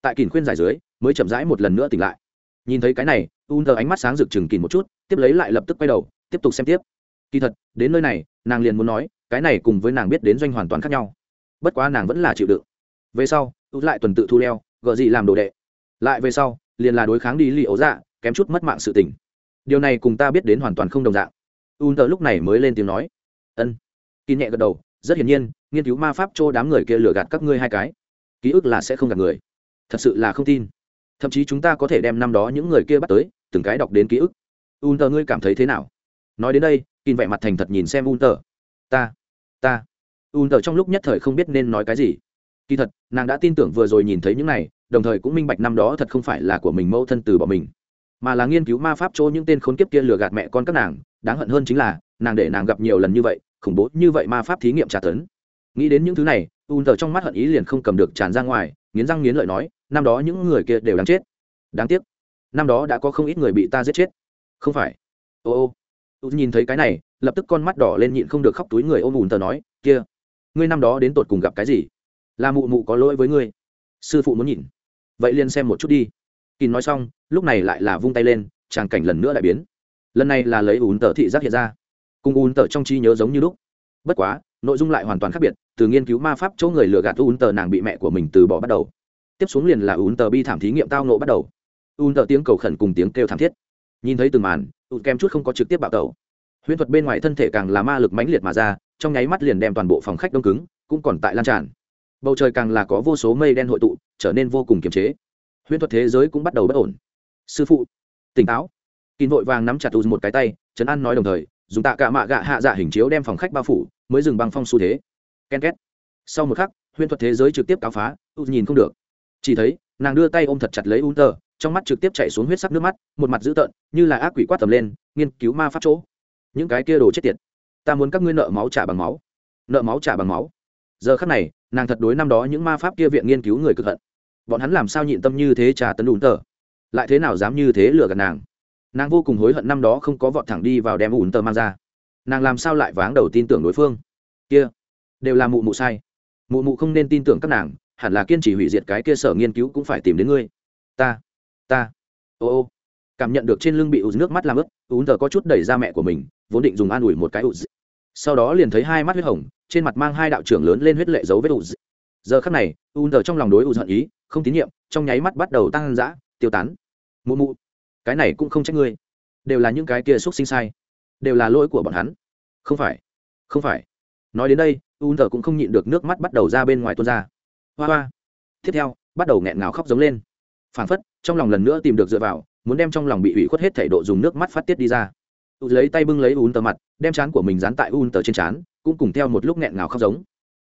tại kỳn khuyên giải dưới, mới chậm rãi một lần nữa tỉnh lại. Nhìn thấy cái này u tờ ánh mắt sáng rực chừng kỳn một chút, tiếp lấy lại lập tức quay đầu, tiếp tục xem tiếp. Kỳ thật, đến nơi này, nàng liền muốn nói, cái này cùng với nàng biết đến doanh hoàn toàn khác nhau. Bất quá nàng vẫn là chịu đựng. Về sau u lại tuần tự thu leo, gợ gì làm đồ đệ. Lại về sau, liền là đối kháng đi lì ấu dạ kém chút mất mạng sự tỉnh điều này cùng ta biết đến hoàn toàn không đồng dạng. U tờ lúc này mới lên tiếng nói. Ân. Kỳ nhẹ gật đầu, rất hiển nhiên, nghiên cứu ma pháp cho đám người kia lừa gạt các ngươi hai cái. Ký ức là sẽ không gạt người. Thật sự là không tin. Thậm chí chúng ta có thể đem năm đó những người kia bắt tới, từng cái đọc đến ký ức. U tờ ngươi cảm thấy thế nào? Nói đến đây kỳ vẻ mặt thành thật nhìn xem u tờ. Ta ta. U tờ trong lúc nhất thời không biết nên nói cái gì. Kỳ thật, nàng đã tin tưởng vừa rồi nhìn thấy những này, đồng thời cũng minh bạch năm đó thật không phải là của mình mẫu thân từ bỏ mình mà là nghiên cứu ma pháp chỗ những tên khốn kiếp kia lừa gạt mẹ con các nàng, đáng hận hơn chính là, nàng để nàng gặp nhiều lần như vậy, khủng bố như vậy ma pháp thí nghiệm tra tấn. Nghĩ đến những thứ này u tờ trong mắt hận ý liền không cầm được tràn ra ngoài, nghiến răng nghiến lợi nói, năm đó những người kia đều đáng chết. Đáng tiếc, năm đó đã có không ít người bị ta giết chết. Không phải. Ô ô. U nhìn thấy cái này, lập tức con mắt đỏ lên nhịn không được khóc túi người ôm ùn tờ nói, kia, ngươi năm đó đến tột cùng gặp cái gì? Là mụ mụ có lỗi với ngươi. Sư phụ muốn nhìn. Vậy liền xem một chút đi kỳ nói xong, lúc này lại là vung tay lên, tràng cảnh lần nữa lại biến. Lần này là lấy ùn tờ thị giác hiện ra. Cùng ùn tờ trong trí nhớ giống như lúc. Bất quá, nội dung lại hoàn toàn khác biệt, từ nghiên cứu ma pháp chỗ người lừa gạt ùn tờ nàng bị mẹ của mình từ bỏ bắt đầu. Tiếp xuống liền là ùn tờ bi thảm thí nghiệm tao nộ bắt đầu. Ùn tờ tiếng cầu khẩn cùng tiếng kêu thảm thiết. Nhìn thấy từng màn, ùn kem chút không có trực tiếp bạo tẩu. Huyễn thuật bên ngoài thân thể càng là ma lực mãnh liệt mà ra, trong nháy mắt liền đem toàn bộ phòng khách đông cứng, cũng còn tại lan tràn. Bầu trời càng là có vô số mây đen hội tụ, trở nên vô cùng kiềm chế huyễn thuật thế giới cũng bắt đầu bất ổn. Sư phụ, tỉnh táo. Kín vội vàng nắm chặt tù một cái tay, trấn an nói đồng thời, dùng tạ cả mạ gạ hạ dạ hình chiếu đem phòng khách bao phủ, mới dừng băng phong xu thế. Ken két. Sau một khắc, huyễn thuật thế giới trực tiếp cáo phá u nhìn không được. Chỉ thấy, nàng đưa tay ôm thật chặt lấy u tờ, trong mắt trực tiếp chạy xuống huyết sắc nước mắt, một mặt dữ tợn, như là ác quỷ quát tầm lên, nghiên cứu ma pháp chỗ. Những cái kia đồ chết tiệt. Ta muốn các ngươi nợ máu trả bằng máu. Nợ máu trả bằng máu. Giờ khắc này, nàng thật đối năm đó những ma pháp kia viện nghiên cứu người cực hận bọn hắn làm sao nhịn tâm như thế trà tấn ủn tờ? Lại thế nào dám như thế lừa gạt nàng? Nàng vô cùng hối hận năm đó không có vọt thẳng đi vào đem ủn tờ mang ra. Nàng làm sao lại váng đầu tin tưởng đối phương? Kia, đều là mụ mụ sai. Mụ mụ không nên tin tưởng các nàng, hẳn là kiên trì hủy diệt cái kia sở nghiên cứu cũng phải tìm đến ngươi. Ta ta, ô ô. Cảm nhận được trên lưng bị ụt nước mắt làm ướt ún tờ có chút đẩy ra mẹ của mình, vốn định dùng an ủi một cái ụt sau đó liền thấy hai mắt huyết hồng, trên mặt mang hai đạo trưởng lớn lên huyết lệ dấu vết ụt giờ khắc này ún tờ trong lòng đối ụt hận ý không tín nhiệm, trong nháy mắt bắt đầu tăng dã, tiêu tán. Mụ mụ, cái này cũng không trách ngươi. Đều là những cái kia xúc sinh sai. Đều là lỗi của bọn hắn. Không phải không phải. Nói đến đây ún thờ cũng không nhịn được nước mắt bắt đầu ra bên ngoài tuôn ra. Hoa hoa. Tiếp theo, bắt đầu nghẹn ngào khóc giống lên. Phảng phất, trong lòng lần nữa tìm được dựa vào, muốn đem trong lòng bị ủy khuất hết thể độ dùng nước mắt phát tiết đi ra. U lấy tay bưng lấy ún tờ mặt, đem chán của mình dán tại ún tờ trên chán, cũng cùng theo một lúc nghẹn ngào khóc giống.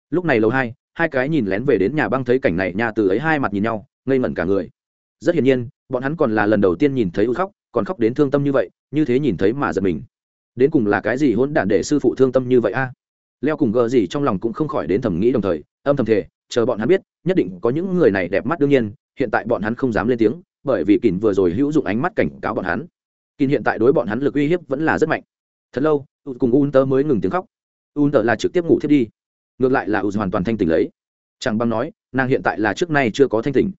Lúc này lầu hai hai cái nhìn lén về đến nhà băng thấy cảnh này, nhà từ ấy hai mặt nhìn nhau, ngây ngẩn cả người. Rất hiển nhiên, bọn hắn còn là lần đầu tiên nhìn thấy u khóc, còn khóc đến thương tâm như vậy, như thế nhìn thấy mà giật mình. Đến cùng là cái gì hỗn đản để sư phụ thương tâm như vậy a? Leo cùng gờ gì trong lòng cũng không khỏi đến thầm nghĩ đồng thời, âm thầm thể chờ bọn hắn biết, nhất định có những người này đẹp mắt đương nhiên, hiện tại bọn hắn không dám lên tiếng, bởi vì kỳn vừa rồi hữu dụng ánh mắt cảnh cáo bọn hắn. Kỳn hiện tại đối bọn hắn lực uy hiếp vẫn là rất mạnh. Thật lâu cùng un tớ mới ngừng tiếng khóc. Un tớ là trực tiếp ngủ thiết đi ngược lại là u hoàn toàn thanh tỉnh lấy. Chẳng bằng nói, nàng hiện tại là trước nay chưa có thanh tỉnh.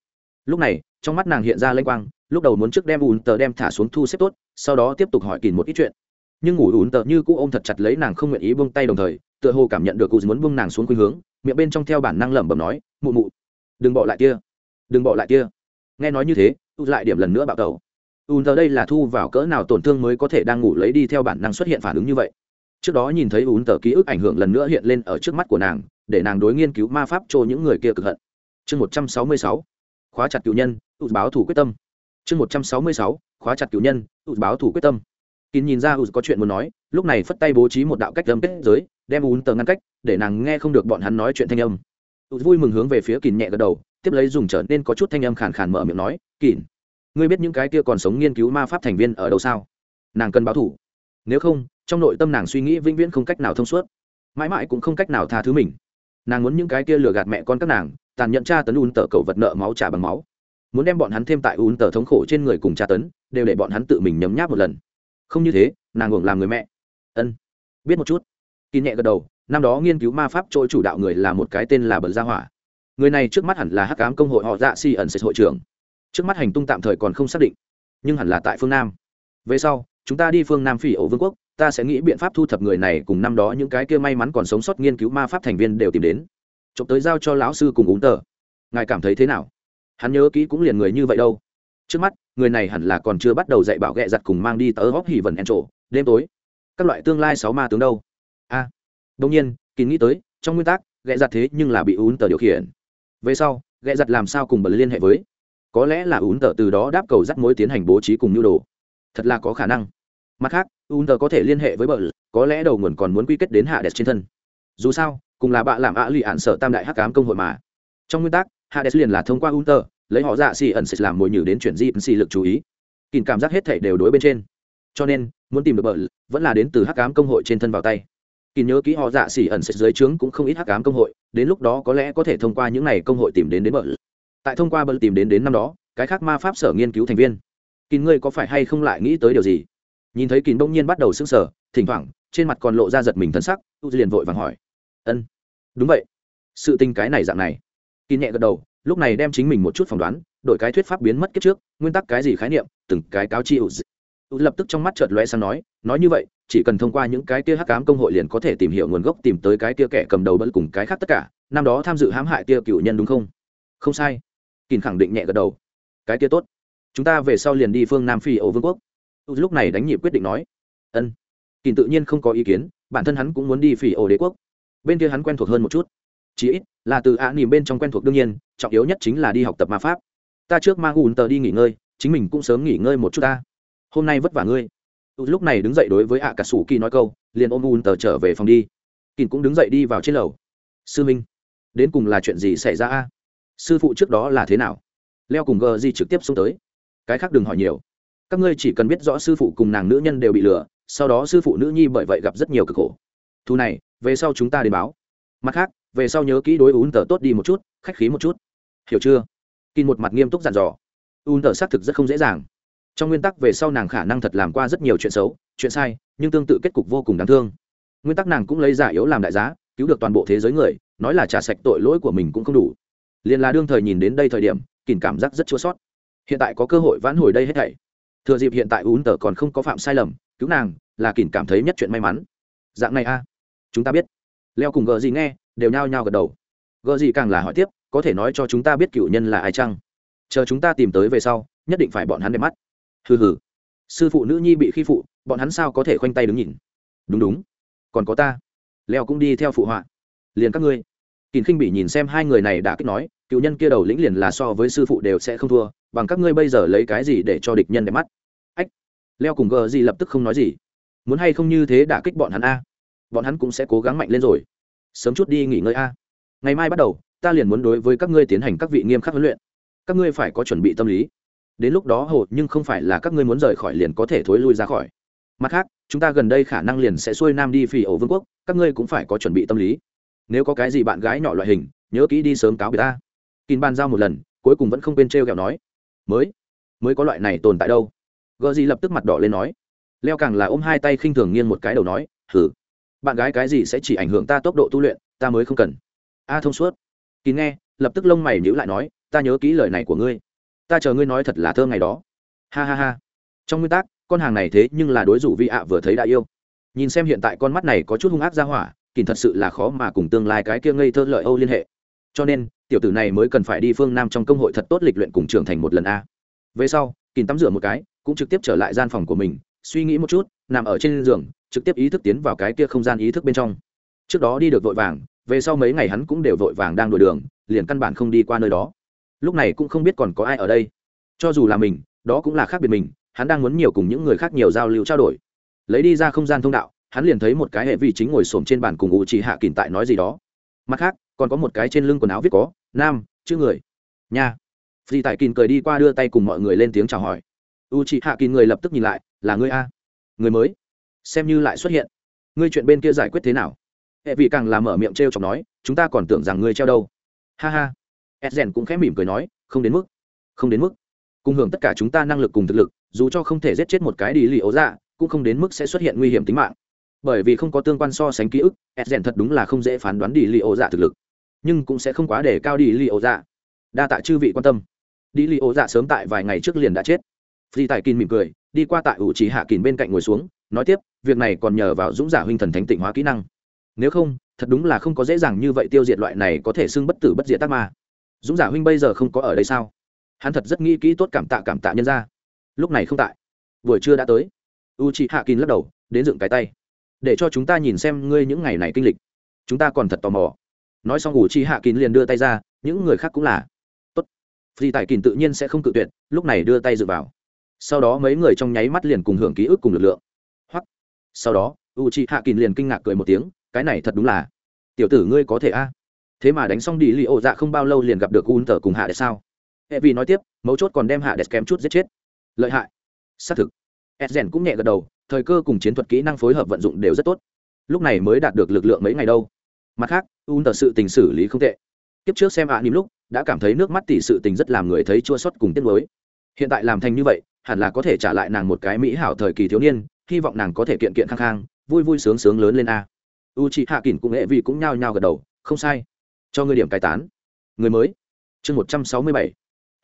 Lúc này, trong mắt nàng hiện ra lênh quang, lúc đầu muốn trước đem un tờ đem thả xuống thu xếp tốt, sau đó tiếp tục hỏi kỳn một ít chuyện. Nhưng ngủ un tớ như cũ ôm thật chặt lấy nàng không nguyện ý buông tay đồng thời, tựa hồ cảm nhận được u muốn buông nàng xuống khuynh hướng, miệng bên trong theo bản năng lẩm bẩm nói, mụ mụ, đừng bỏ lại kia, đừng bỏ lại kia. Nghe nói như thế u lại điểm lần nữa bạo tẩu. U giờ đây là thu vào cỡ nào tổn thương mới có thể đang ngủ lấy đi theo bản năng xuất hiện phản ứng như vậy? Trước đó nhìn thấy ún tờ ký ức ảnh hưởng lần nữa hiện lên ở trước mắt của nàng, để nàng đối nghiên cứu ma pháp cho những người kia cực hận. Chương một trăm sáu mươi sáu, khóa chặt cựu nhân u báo thủ quyết tâm. Chương một trăm sáu mươi sáu, khóa chặt cựu nhân u báo thủ quyết tâm. Kín nhìn ra u có chuyện muốn nói, lúc này phất tay bố trí một đạo cách âm kết giới, đem ún tờ ngăn cách, để nàng nghe không được bọn hắn nói chuyện thanh âm. U vui mừng hướng về phía kín nhẹ gật đầu, tiếp lấy dùng trở nên có chút thanh âm khàn khàn mở miệng nói, kín, ngươi biết những cái kia còn sống nghiên cứu ma pháp thành viên ở đâu sao? Nàng cần báo thủ. Nếu không trong nội tâm nàng suy nghĩ vĩnh viễn không cách nào thông suốt, mãi mãi cũng không cách nào tha thứ mình. Nàng muốn những cái kia lừa gạt mẹ con các nàng, tàn nhẫn tra tấn un tờ cầu vật nợ máu trả bằng máu. Muốn đem bọn hắn thêm tại un tờ thống khổ trên người cùng tra tấn, đều để bọn hắn tự mình nhấm nháp một lần. Không như thế, nàng hưởng làm người mẹ. Ân. Biết một chút. Kỳ nhẹ gật đầu, năm đó nghiên cứu ma pháp trôi chủ đạo người là một cái tên là bẩn gia hỏa. Người này trước mắt hẳn là hắc cám công hội họ dạ si ẩn sệt hội trưởng. Trước mắt hành tung tạm thời còn không xác định, nhưng hẳn là tại phương nam. Về sau, chúng ta đi phương nam phỉ ổ vương quốc ta sẽ nghĩ biện pháp thu thập người này cùng năm đó những cái kia may mắn còn sống sót nghiên cứu ma pháp thành viên đều tìm đến. Chụp tới giao cho lão sư cùng uống tờ. Ngài cảm thấy thế nào? Hắn nhớ kỹ cũng liền người như vậy đâu. Trước mắt người này hẳn là còn chưa bắt đầu dạy bảo ghẹ giặt cùng mang đi tớ góp hỉ vần en trổ đêm tối. Các loại tương lai sáu ma tướng đâu? A. À, đông nhiên kín nghĩ tới trong nguyên tắc ghẹ giặt thế nhưng là bị ún tờ điều khiển. Về sau ghẹ giặt làm sao cùng bật liên hệ với? Có lẽ là ún tờ từ đó đáp cầu dắt mối tiến hành bố trí cùng nhu đồ. Thật là có khả năng. Mặt khác Unter có thể liên hệ với bợ, có lẽ đầu nguồn còn muốn quy kết đến hạ đẹp trên thân. Dù sao cùng là bạ làm ạ lì ản sở tam đại hắc ám công hội mà. Trong nguyên tắc hạ đẹp liền là thông qua Unter lấy họ dạ xì ẩn xịt làm mồi nhử đến chuyển di xì lực chú ý. Kìm cảm giác hết thể đều đối bên trên. Cho nên muốn tìm được bợ vẫn là đến từ hắc ám công hội trên thân vào tay. Kỳ nhớ kỹ họ dạ xỉ ẩn xịt dưới trướng cũng không ít hắc ám công hội đến lúc đó có lẽ có thể thông qua những này công hội tìm đến đến bợ. tại thông qua bợ tìm đến đến năm đó cái khác ma pháp sở nghiên cứu thành viên. Kín ngươi có phải hay không lại nghĩ tới điều gì? Nhìn thấy kín bỗng nhiên bắt đầu sững sờ, thỉnh thoảng, trên mặt còn lộ ra giật mình thân sắc u liền vội vàng hỏi, ân, đúng vậy. Sự tình cái này dạng này. Kín nhẹ gật đầu, lúc này đem chính mình một chút phỏng đoán, đổi cái thuyết pháp biến mất kiếp trước, nguyên tắc cái gì khái niệm, từng cái cáo chi u lập tức trong mắt chợt lóe sang nói nói như vậy, chỉ cần thông qua những cái tia hắc cám công hội liền có thể tìm hiểu nguồn gốc tìm tới cái tia kẻ cầm đầu bẫn cùng cái khác tất cả, năm đó tham dự hãm hại tia cựu nhân đúng không? Không sai. Kín khẳng định nhẹ gật đầu. Cái tia tốt. Chúng ta về sau liền đi phương nam phi ổ vương quốc lúc này đánh nhịp quyết định nói, ân. Kỳ tự nhiên không có ý kiến, bản thân hắn cũng muốn đi phỉ ổ đế quốc. Bên kia hắn quen thuộc hơn một chút. Chỉ ít là từ ạ nỉm bên trong quen thuộc đương nhiên, trọng yếu nhất chính là đi học tập ma pháp. Ta trước mang ùn tờ đi nghỉ ngơi, chính mình cũng sớm nghỉ ngơi một chút ta. Hôm nay vất vả ngươi. Lúc này đứng dậy đối với ạ cả sủ kỳ nói câu, liền ôm ùn tờ trở về phòng đi. Kỳ cũng đứng dậy đi vào trên lầu. Sư minh, đến cùng là chuyện gì xảy ra a? Sư phụ trước đó là thế nào? Leo cùng gờ di trực tiếp xuống tới. Cái khác đừng hỏi nhiều các ngươi chỉ cần biết rõ sư phụ cùng nàng nữ nhân đều bị lừa, sau đó sư phụ nữ nhi bởi vậy gặp rất nhiều cực khổ. Thu này, về sau chúng ta đến báo. Mặt khác, về sau nhớ kỹ đối ún tờ tốt đi một chút, khách khí một chút. Hiểu chưa? Kỳ một mặt nghiêm túc dặn dò. Ún tờ xác thực rất không dễ dàng. Trong nguyên tắc về sau nàng khả năng thật làm qua rất nhiều chuyện xấu, chuyện sai, nhưng tương tự kết cục vô cùng đáng thương. Nguyên tắc nàng cũng lấy giả yếu làm đại giá, cứu được toàn bộ thế giới người, nói là trả sạch tội lỗi của mình cũng không đủ. Liền là đương thời nhìn đến đây thời điểm, kìm cảm giác rất chua sót hiện tại có cơ hội vãn hồi đây hết thảy thừa dịp hiện tại ún tờ còn không có phạm sai lầm, cứu nàng là kỉn cảm thấy nhất chuyện may mắn. Dạng này a. Chúng ta biết. Leo cùng gờ gì nghe, đều nhao nhao gật đầu. Gờ gì càng là hỏi tiếp, có thể nói cho chúng ta biết cựu nhân là ai chăng? Chờ chúng ta tìm tới về sau, nhất định phải bọn hắn đẹp mắt. Hừ hừ. Sư phụ nữ nhi bị khi phụ, bọn hắn sao có thể khoanh tay đứng nhìn? Đúng đúng. Còn có ta. Leo cũng đi theo phụ họa. Liền các ngươi. Kỳn khinh bị nhìn xem hai người này đã kích nói cựu nhân kia đầu lĩnh liền là so với sư phụ đều sẽ không thua, bằng các ngươi bây giờ lấy cái gì để cho địch nhân đẹp mắt? Ách, leo cùng gờ gì lập tức không nói gì. Muốn hay không như thế đả kích bọn hắn a? Bọn hắn cũng sẽ cố gắng mạnh lên rồi. Sớm chút đi nghỉ ngơi a. Ngày mai bắt đầu, ta liền muốn đối với các ngươi tiến hành các vị nghiêm khắc huấn luyện. Các ngươi phải có chuẩn bị tâm lý. Đến lúc đó hồ nhưng không phải là các ngươi muốn rời khỏi liền có thể thối lui ra khỏi. Mặt khác, chúng ta gần đây khả năng liền sẽ xuôi nam đi phì ổ vương quốc, các ngươi cũng phải có chuẩn bị tâm lý. Nếu có cái gì bạn gái nhỏ loại hình, nhớ kỹ đi sớm cáo người ta kín ban giao một lần, cuối cùng vẫn không quên t r e o kẹo nói, mới mới có loại này tồn tại đâu. Gợ gì lập tức mặt đỏ lên nói. Leo càng là ôm hai tay khinh thường nghiêng một cái đầu nói hử bạn gái cái gì sẽ chỉ ảnh hưởng ta tốc độ tu luyện, ta mới không cần. A thông suốt. Kín nghe, lập tức lông mày nhữ lại nói, ta nhớ kỹ lời này của ngươi. Ta chờ ngươi nói thật là thơ ngày đó. Ha ha ha. Trong nguyên tắc, con hàng này thế nhưng là đối thủ vi ạ vừa thấy đã yêu. Nhìn xem hiện tại con mắt này có chút hung ác ra hỏa kìm thật sự là khó mà cùng tương lai cái kia ngây thơ lợi âu liên hệ cho nên, tiểu tử này mới cần phải đi phương nam trong công hội thật tốt lịch luyện cùng trưởng thành một lần a. Về sau kìm tắm rửa một cái, cũng trực tiếp trở lại gian phòng của mình, suy nghĩ một chút, nằm ở trên giường, trực tiếp ý thức tiến vào cái kia không gian ý thức bên trong. Trước đó đi được vội vàng, về sau mấy ngày hắn cũng đều vội vàng đang đổi đường, liền căn bản không đi qua nơi đó. Lúc này cũng không biết còn có ai ở đây. Cho dù là mình, đó cũng là khác biệt mình, hắn đang muốn nhiều cùng những người khác nhiều giao lưu trao đổi. Lấy đi ra không gian thông đạo, hắn liền thấy một cái hệ vị chính ngồi xổm trên bàn cùng u chỉ hạ kìm tại nói gì đó. Mặt khác còn có một cái trên lưng quần áo viết có, nam, chữ người, nha. Phi tại kín cười đi qua đưa tay cùng mọi người lên tiếng chào hỏi. U chị hạ kín người lập tức nhìn lại, là ngươi a? Người mới. Xem như lại xuất hiện. Ngươi chuyện bên kia giải quyết thế nào? Hệ vị càng làm mở miệng t r chọc nói, chúng ta còn tưởng rằng ngươi treo đâu. Ha ha. Edgen cũng khẽ mỉm cười nói, không đến mức. Không đến mức. Cùng hưởng tất cả chúng ta năng lực cùng thực lực, dù cho không thể giết chết một cái đi lì ấu dạ cũng không đến mức sẽ xuất hiện nguy hiểm tính mạng. Bởi vì không có tương quan so sánh ký ức edgen thật đúng là không dễ phán đoán đi lì ấu dạ thực lực nhưng cũng sẽ không quá để cao đi li ô dạ. Đa tạ chư vị quan tâm. Đi li ô dạ sớm tại vài ngày trước liền đã chết. Phi tài kín mỉm cười, đi qua tại ủ trí hạ kín bên cạnh ngồi xuống, nói tiếp, việc này còn nhờ vào dũng giả huynh thần thánh tịnh hóa kỹ năng. Nếu không, thật đúng là không có dễ dàng như vậy tiêu diệt loại này có thể xưng bất tử bất diệt tác ma. Dũng giả huynh bây giờ không có ở đây sao? Hắn thật rất nghĩ kỹ tốt cảm tạ cảm tạ nhân ra lúc này không tại. Buổi trưa đã tới. U chị hạ kín lắc đầu, đến dựng cái tay. Để cho chúng ta nhìn xem ngươi những ngày này kinh lịch. Chúng ta còn thật tò mò nói xong ủ chi hạ kín liền đưa tay ra, những người khác cũng là, tốt Vì tại kín tự nhiên sẽ không cự tuyệt, lúc này đưa tay dựa vào. Sau đó mấy người trong nháy mắt liền cùng hưởng ký ức cùng lực lượng. Hoặc sau đó u chi hạ kín liền kinh ngạc cười một tiếng, cái này thật đúng là, tiểu tử ngươi có thể a? Thế mà đánh xong đi li ô dạ không bao lâu liền gặp được un tờ cùng hạ để sao? Hệ vì nói tiếp, mấu chốt còn đem hạ để kém chút giết chết. Lợi hại. Xác thực. Edgen cũng nhẹ gật đầu, thời cơ cùng chiến thuật kỹ năng phối hợp vận dụng đều rất tốt. Lúc này mới đạt được lực lượng mấy ngày đâu mặt khác un tờ sự tình xử lý không tệ. Kiếp trước xem ạ à, lúc đã cảm thấy nước mắt tỷ sự tình rất làm người thấy chua xót cùng tiếc nuối. Hiện tại làm thành như vậy hẳn là có thể trả lại nàng một cái mỹ hảo thời kỳ thiếu niên hy vọng nàng có thể kiện kiện khang khang vui vui sướng sướng lớn lên a. U chị hạ kỳn cũng nghệ vị cũng nhao nhao gật đầu không sai. Cho ngươi điểm cai tán. Người mới. Chương một trăm sáu mươi bảy.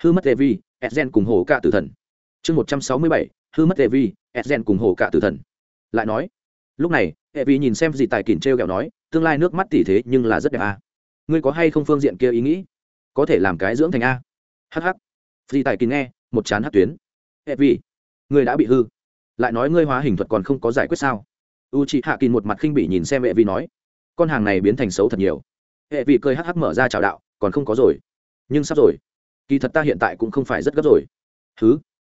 Hư mất đề vi edgen cùng hồ cả tử thần. Chương một trăm sáu mươi bảy. Hư mất Evi, edgen cùng hồ cả tử thần. Lại nói lúc này Evi nhìn xem gì tài kỉnh t r kẹo nói, tương lai nước mắt tỉ thế nhưng là rất đẹp a ngươi có hay không phương diện kia ý nghĩ? Có thể làm cái dưỡng thành a. Hh dì tài kỉnh nghe, một chán hát tuyến. Vi, ngươi đã bị hư. Lại nói ngươi hóa hình thuật còn không có giải quyết sao? U chị hạ kín một mặt khinh bỉ nhìn xem hệ vi nói, con hàng này biến thành xấu thật nhiều. Hệ vi cười hh mở ra chào đạo, còn không có rồi. Nhưng sắp rồi. Kỳ thật ta hiện tại cũng không phải rất gấp rồi. Thứ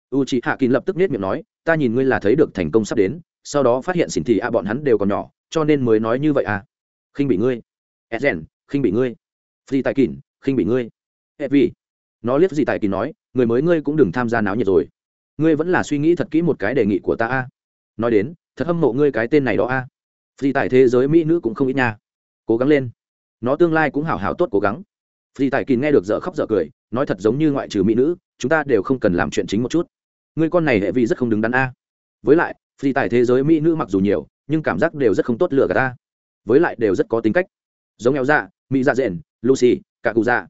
u chị hạ kín lập tức nết miệng nói, ta nhìn ngươi là thấy được thành công sắp đến sau đó phát hiện xỉn thị a bọn hắn đều còn nhỏ, cho nên mới nói như vậy à. Khinh bị ngươi. Edgen khinh bị ngươi. Phi tài kín khinh bị ngươi. Evi. nó liếc gì tài kín nói, người mới ngươi cũng đừng tham gia náo nhiệt rồi. Ngươi vẫn là suy nghĩ thật kỹ một cái đề nghị của ta a nói đến, thật hâm mộ ngươi cái tên này đó a phi tại thế giới mỹ nữ cũng không ít nha. Cố gắng lên. Nó tương lai cũng hảo hảo tốt cố gắng. Phi tài kín nghe được dở khóc dở cười, nói thật giống như ngoại trừ mỹ nữ, chúng ta đều không cần làm chuyện chính một chút. Ngươi con này hệ vi rất không đứng đắn a. Với lại phi tại thế giới mỹ nữ mặc dù nhiều, nhưng cảm giác đều rất không tốt lựa cả ta. Với lại đều rất có tính cách. Giống nghèo dạ mỹ dạ dện lucy, cả cụ dạ.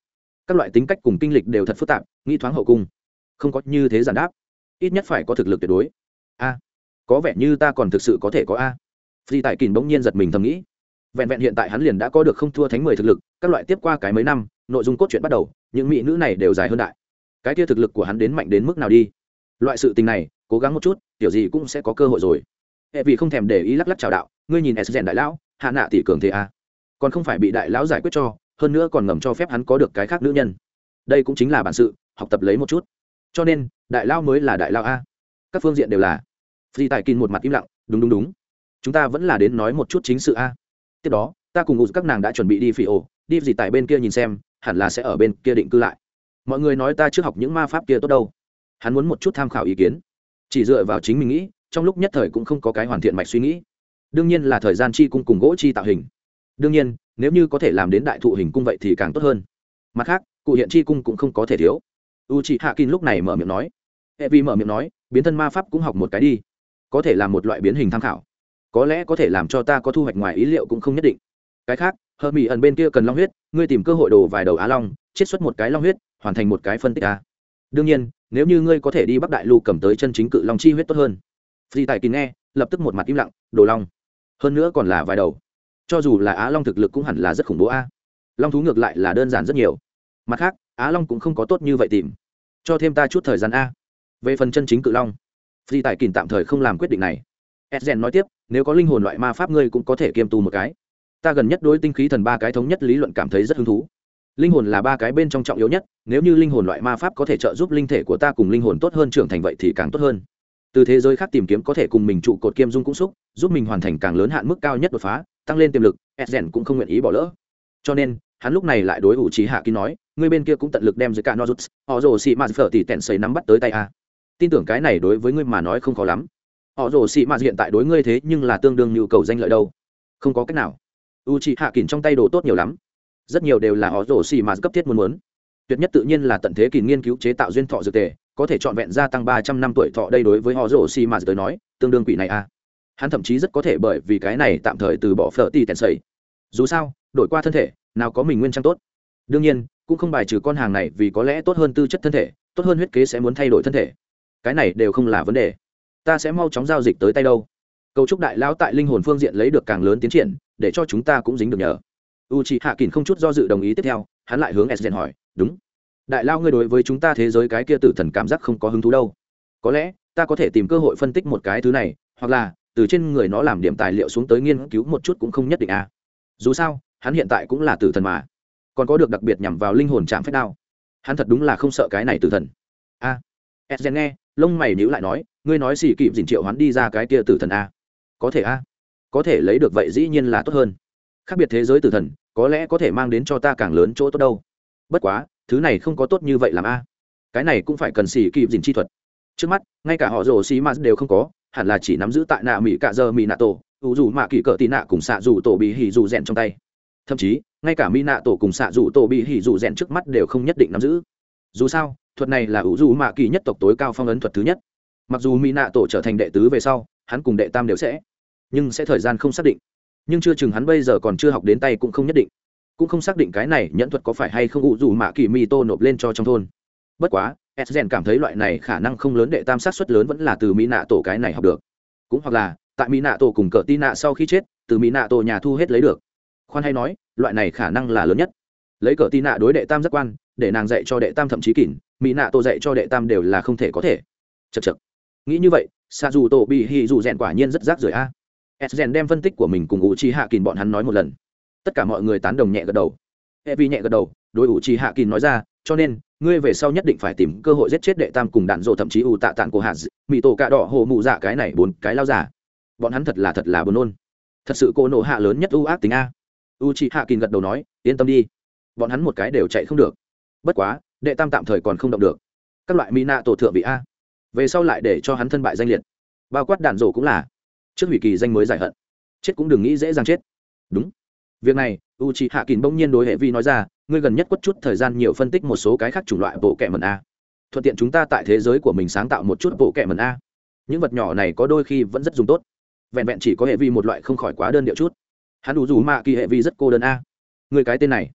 Các loại tính cách cùng kinh lịch đều thật phức tạp nghĩ thoáng hậu cung. Không có như thế giản đáp. Ít nhất phải có thực lực tuyệt đối. A. Có vẻ như ta còn thực sự có thể có a. Phi tại kỳn bỗng nhiên giật mình thầm nghĩ. Vẹn vẹn hiện tại hắn liền đã có được không thua thánh mười thực lực, các loại tiếp qua cái mấy năm, nội dung cốt truyện bắt đầu, những mỹ nữ này đều dài hơn đại. Cái kia thực lực của hắn đến mạnh đến mức nào đi? Loại sự tình này, cố gắng một chút tiểu gì cũng sẽ có cơ hội rồi. Hệ vì không thèm để ý lắc lắc chào đạo, ngươi nhìn s rèn đại lão, hạ nạ tỷ cường thế a còn không phải bị đại lão giải quyết cho, hơn nữa còn ngầm cho phép hắn có được cái khác nữ nhân. Đây cũng chính là bản sự, học tập lấy một chút. Cho nên, đại lao mới là đại lao a. Các phương diện đều là. Phi tài kín một mặt im lặng, đúng đúng đúng. Chúng ta vẫn là đến nói một chút chính sự a. Tiếp đó, ta cùng ngụ các nàng đã chuẩn bị đi phi ổ. Đi gì tại bên kia nhìn xem, hẳn là sẽ ở bên kia định cư lại. Mọi người nói ta trước học những ma pháp kia tốt đâu. Hắn muốn một chút tham khảo ý kiến chỉ dựa vào chính mình nghĩ, trong lúc nhất thời cũng không có cái hoàn thiện mạch suy nghĩ. Đương nhiên là thời gian chi cung cùng gỗ chi tạo hình. Đương nhiên, nếu như có thể làm đến đại thụ hình cung vậy thì càng tốt hơn. Mặt khác, cụ hiện chi cung cũng không có thể thiếu. U chị hạ kín lúc này mở miệng nói. Hệ vi mở miệng nói, biến thân ma pháp cũng học một cái đi. Có thể là một loại biến hình tham khảo. Có lẽ có thể làm cho ta có thu hoạch ngoài ý liệu cũng không nhất định. Cái khác hờ mỹ ẩn bên kia cần long huyết, ngươi tìm cơ hội đổ vài đầu á long, chiết xuất một cái long huyết, hoàn thành một cái phân tích a đương nhiên nếu như ngươi có thể đi bắc đại lục cầm tới chân chính cự long chi huyết tốt hơn. Phi tài kín nghe, lập tức một mặt im lặng, đồ long. Hơn nữa còn là vài đầu. Cho dù là á long thực lực cũng hẳn là rất khủng bố a. Long thú ngược lại là đơn giản rất nhiều. Mặt khác, á long cũng không có tốt như vậy tìm. Cho thêm ta chút thời gian a. Về phần chân chính cự long phi tài kín tạm thời không làm quyết định này. Edgen nói tiếp, nếu có linh hồn loại ma pháp ngươi cũng có thể kiêm tu một cái. Ta gần nhất đối tinh khí thần ba cái thống nhất lý luận cảm thấy rất hứng thú linh hồn là ba cái bên trong trọng yếu nhất, nếu như linh hồn loại ma pháp có thể trợ giúp linh thể của ta cùng linh hồn tốt hơn trưởng thành vậy thì càng tốt hơn. Từ thế giới khác tìm kiếm có thể cùng mình trụ cột kiêm dung cũng xúc, giúp mình hoàn thành càng lớn hạn mức cao nhất đột phá, tăng lên tiềm lực edgen cũng không nguyện ý bỏ lỡ. Cho nên, hắn lúc này lại đối ủ trí hạ kín nói người bên kia cũng tận lực đem dưới cả nozuts họ rồ xị mạt phở tỉ tẹn xây nắm bắt tới tay a. Tin tưởng cái này đối với ngươi mà nói không khó lắm. Họ rồ xị mạt hiện tại đối ngươi thế nhưng là tương đương nhu cầu danh lợi đâu. Không có cách nào. U trí hạ kín trong tay đồ tốt nhiều lắm rất nhiều đều là họ rổ xì mà cấp thiết muốn muốn. Tuyệt nhất tự nhiên là tận thế kỳ nghiên cứu chế tạo duyên thọ dược tề, có thể trọn vẹn gia tăng ba trăm năm tuổi thọ đây đối với họ rổ xì mà tới nói, tương đương quỷ này a hắn thậm chí rất có thể bởi vì cái này tạm thời từ bỏ phở ti tèn xây dù sao, đổi qua thân thể, nào có mình nguyên trang tốt. Đương nhiên, cũng không bài trừ con hàng này vì có lẽ tốt hơn tư chất thân thể, tốt hơn huyết kế sẽ muốn thay đổi thân thể. Cái này đều không là vấn đề. Ta sẽ mau chóng giao dịch tới tay đâu. Cầu chúc đại lão tại linh hồn phương diện lấy được càng lớn tiến triển, để cho chúng ta cũng dính được nhờ u c h ị hạ kín không chút do dự đồng ý tiếp theo hắn lại hướng s hỏi đúng. Đại lao ngươi đối với chúng ta thế giới cái kia tử thần cảm giác không có hứng thú đâu. Có lẽ ta có thể tìm cơ hội phân tích một cái thứ này hoặc là từ trên người nó làm điểm tài liệu xuống tới nghiên cứu một chút cũng không nhất định à. Dù sao hắn hiện tại cũng là tử thần mà. Còn có được đặc biệt nhằm vào linh hồn chạm phép đao. Hắn thật đúng là không sợ cái này tử thần. A. À, edgen nghe lông mày nhữ lại nói ngươi nói xì kịp dình triệu hắn đi ra cái kia tử thần a có thể a có thể lấy được vậy dĩ nhiên là tốt hơn khác biệt thế giới tử thần, có lẽ có thể mang đến cho ta càng lớn chỗ tốt đâu. Bất quá, thứ này không có tốt như vậy làm a. Cái này cũng phải cần xì kịp dình chi thuật. Trước mắt, ngay cả họ rồ xì ma đều không có, hẳn là chỉ nắm giữ tại nạ mỹ cạ giờ mỹ nạ tổ, ủ dù mạ kỳ cỡ tị nạ cùng xạ dù tổ bị hỉ dù rèn trong tay. Thậm chí, ngay cả mỹ nạ tổ cùng xạ dù tổ bị hỉ dù rèn trước mắt đều không nhất định nắm giữ. Dù sao, thuật này là ủ dù mạ kỳ nhất tộc tối cao phong ấn thuật thứ nhất. Mặc dù mỹ nạ tổ trở thành đệ tứ về sau, hắn cùng đệ tam đều sẽ, nhưng sẽ thời gian không xác định nhưng chưa chừng hắn bây giờ còn chưa học đến tay cũng không nhất định, cũng không xác định cái này nhẫn thuật có phải hay không ủ dù mạ kỳ mi tô nộp lên cho trong thôn. Bất quá edgen cảm thấy loại này khả năng không lớn đệ tam sát suất lớn vẫn là từ mỹ nạ tổ cái này học được. Cũng hoặc là, tại mỹ nạ tổ cùng cờ tin nạ sau khi chết, từ mỹ nạ tổ nhà thu hết lấy được. Khoan hay nói, loại này khả năng là lớn nhất. Lấy cờ tin nạ đối đệ tam giác quan, để nàng dạy cho đệ tam thậm chí kỷ mỹ nạ tổ dạy cho đệ tam đều là không thể có thể. Chật chật nghĩ như vậy xa dù tổ bị hì dù rèn quả nhiên rất rác rưởi a sden đem phân tích của mình cùng u chi hạ kín bọn hắn nói một lần. Tất cả mọi người tán đồng nhẹ gật đầu. E vi nhẹ gật đầu, đối u chi hạ kín nói ra, cho nên, ngươi về sau nhất định phải tìm cơ hội giết chết đệ tam cùng đạn dộ thậm chí u tạ tạng của hạt mỹ tổ cạ đỏ hồ mụ dạ cái này bốn cái lao giả bọn hắn thật là thật là buồn nôn. Thật sự cô nộ hạ lớn nhất u ác tính a. U chị hạ kín gật đầu nói, yên tâm đi. Bọn hắn một cái đều chạy không được. Bất quá, đệ tam tạm thời còn không động được. Các loại mỹ nạ tổ thượng vị a. Về sau lại để cho hắn thân bại danh liệt. Bao quát đạn rổ cũng là trước hủy kỳ danh mới giải hận. Chết cũng đừng nghĩ dễ dàng chết. Đúng. Việc này u chị hạ kín bỗng nhiên đối hệ vi nói ra, ngươi gần nhất quất chút thời gian nhiều phân tích một số cái khác chủng loại bộ kẹ mần a. Thuận tiện chúng ta tại thế giới của mình sáng tạo một chút bộ kẹ mần a. Những vật nhỏ này có đôi khi vẫn rất dùng tốt. Vẹn vẹn chỉ có hệ vi một loại không khỏi quá đơn điệu chút. Hắn đủ dù mạ kỳ hệ vi rất cô đơn a. Người cái tên này.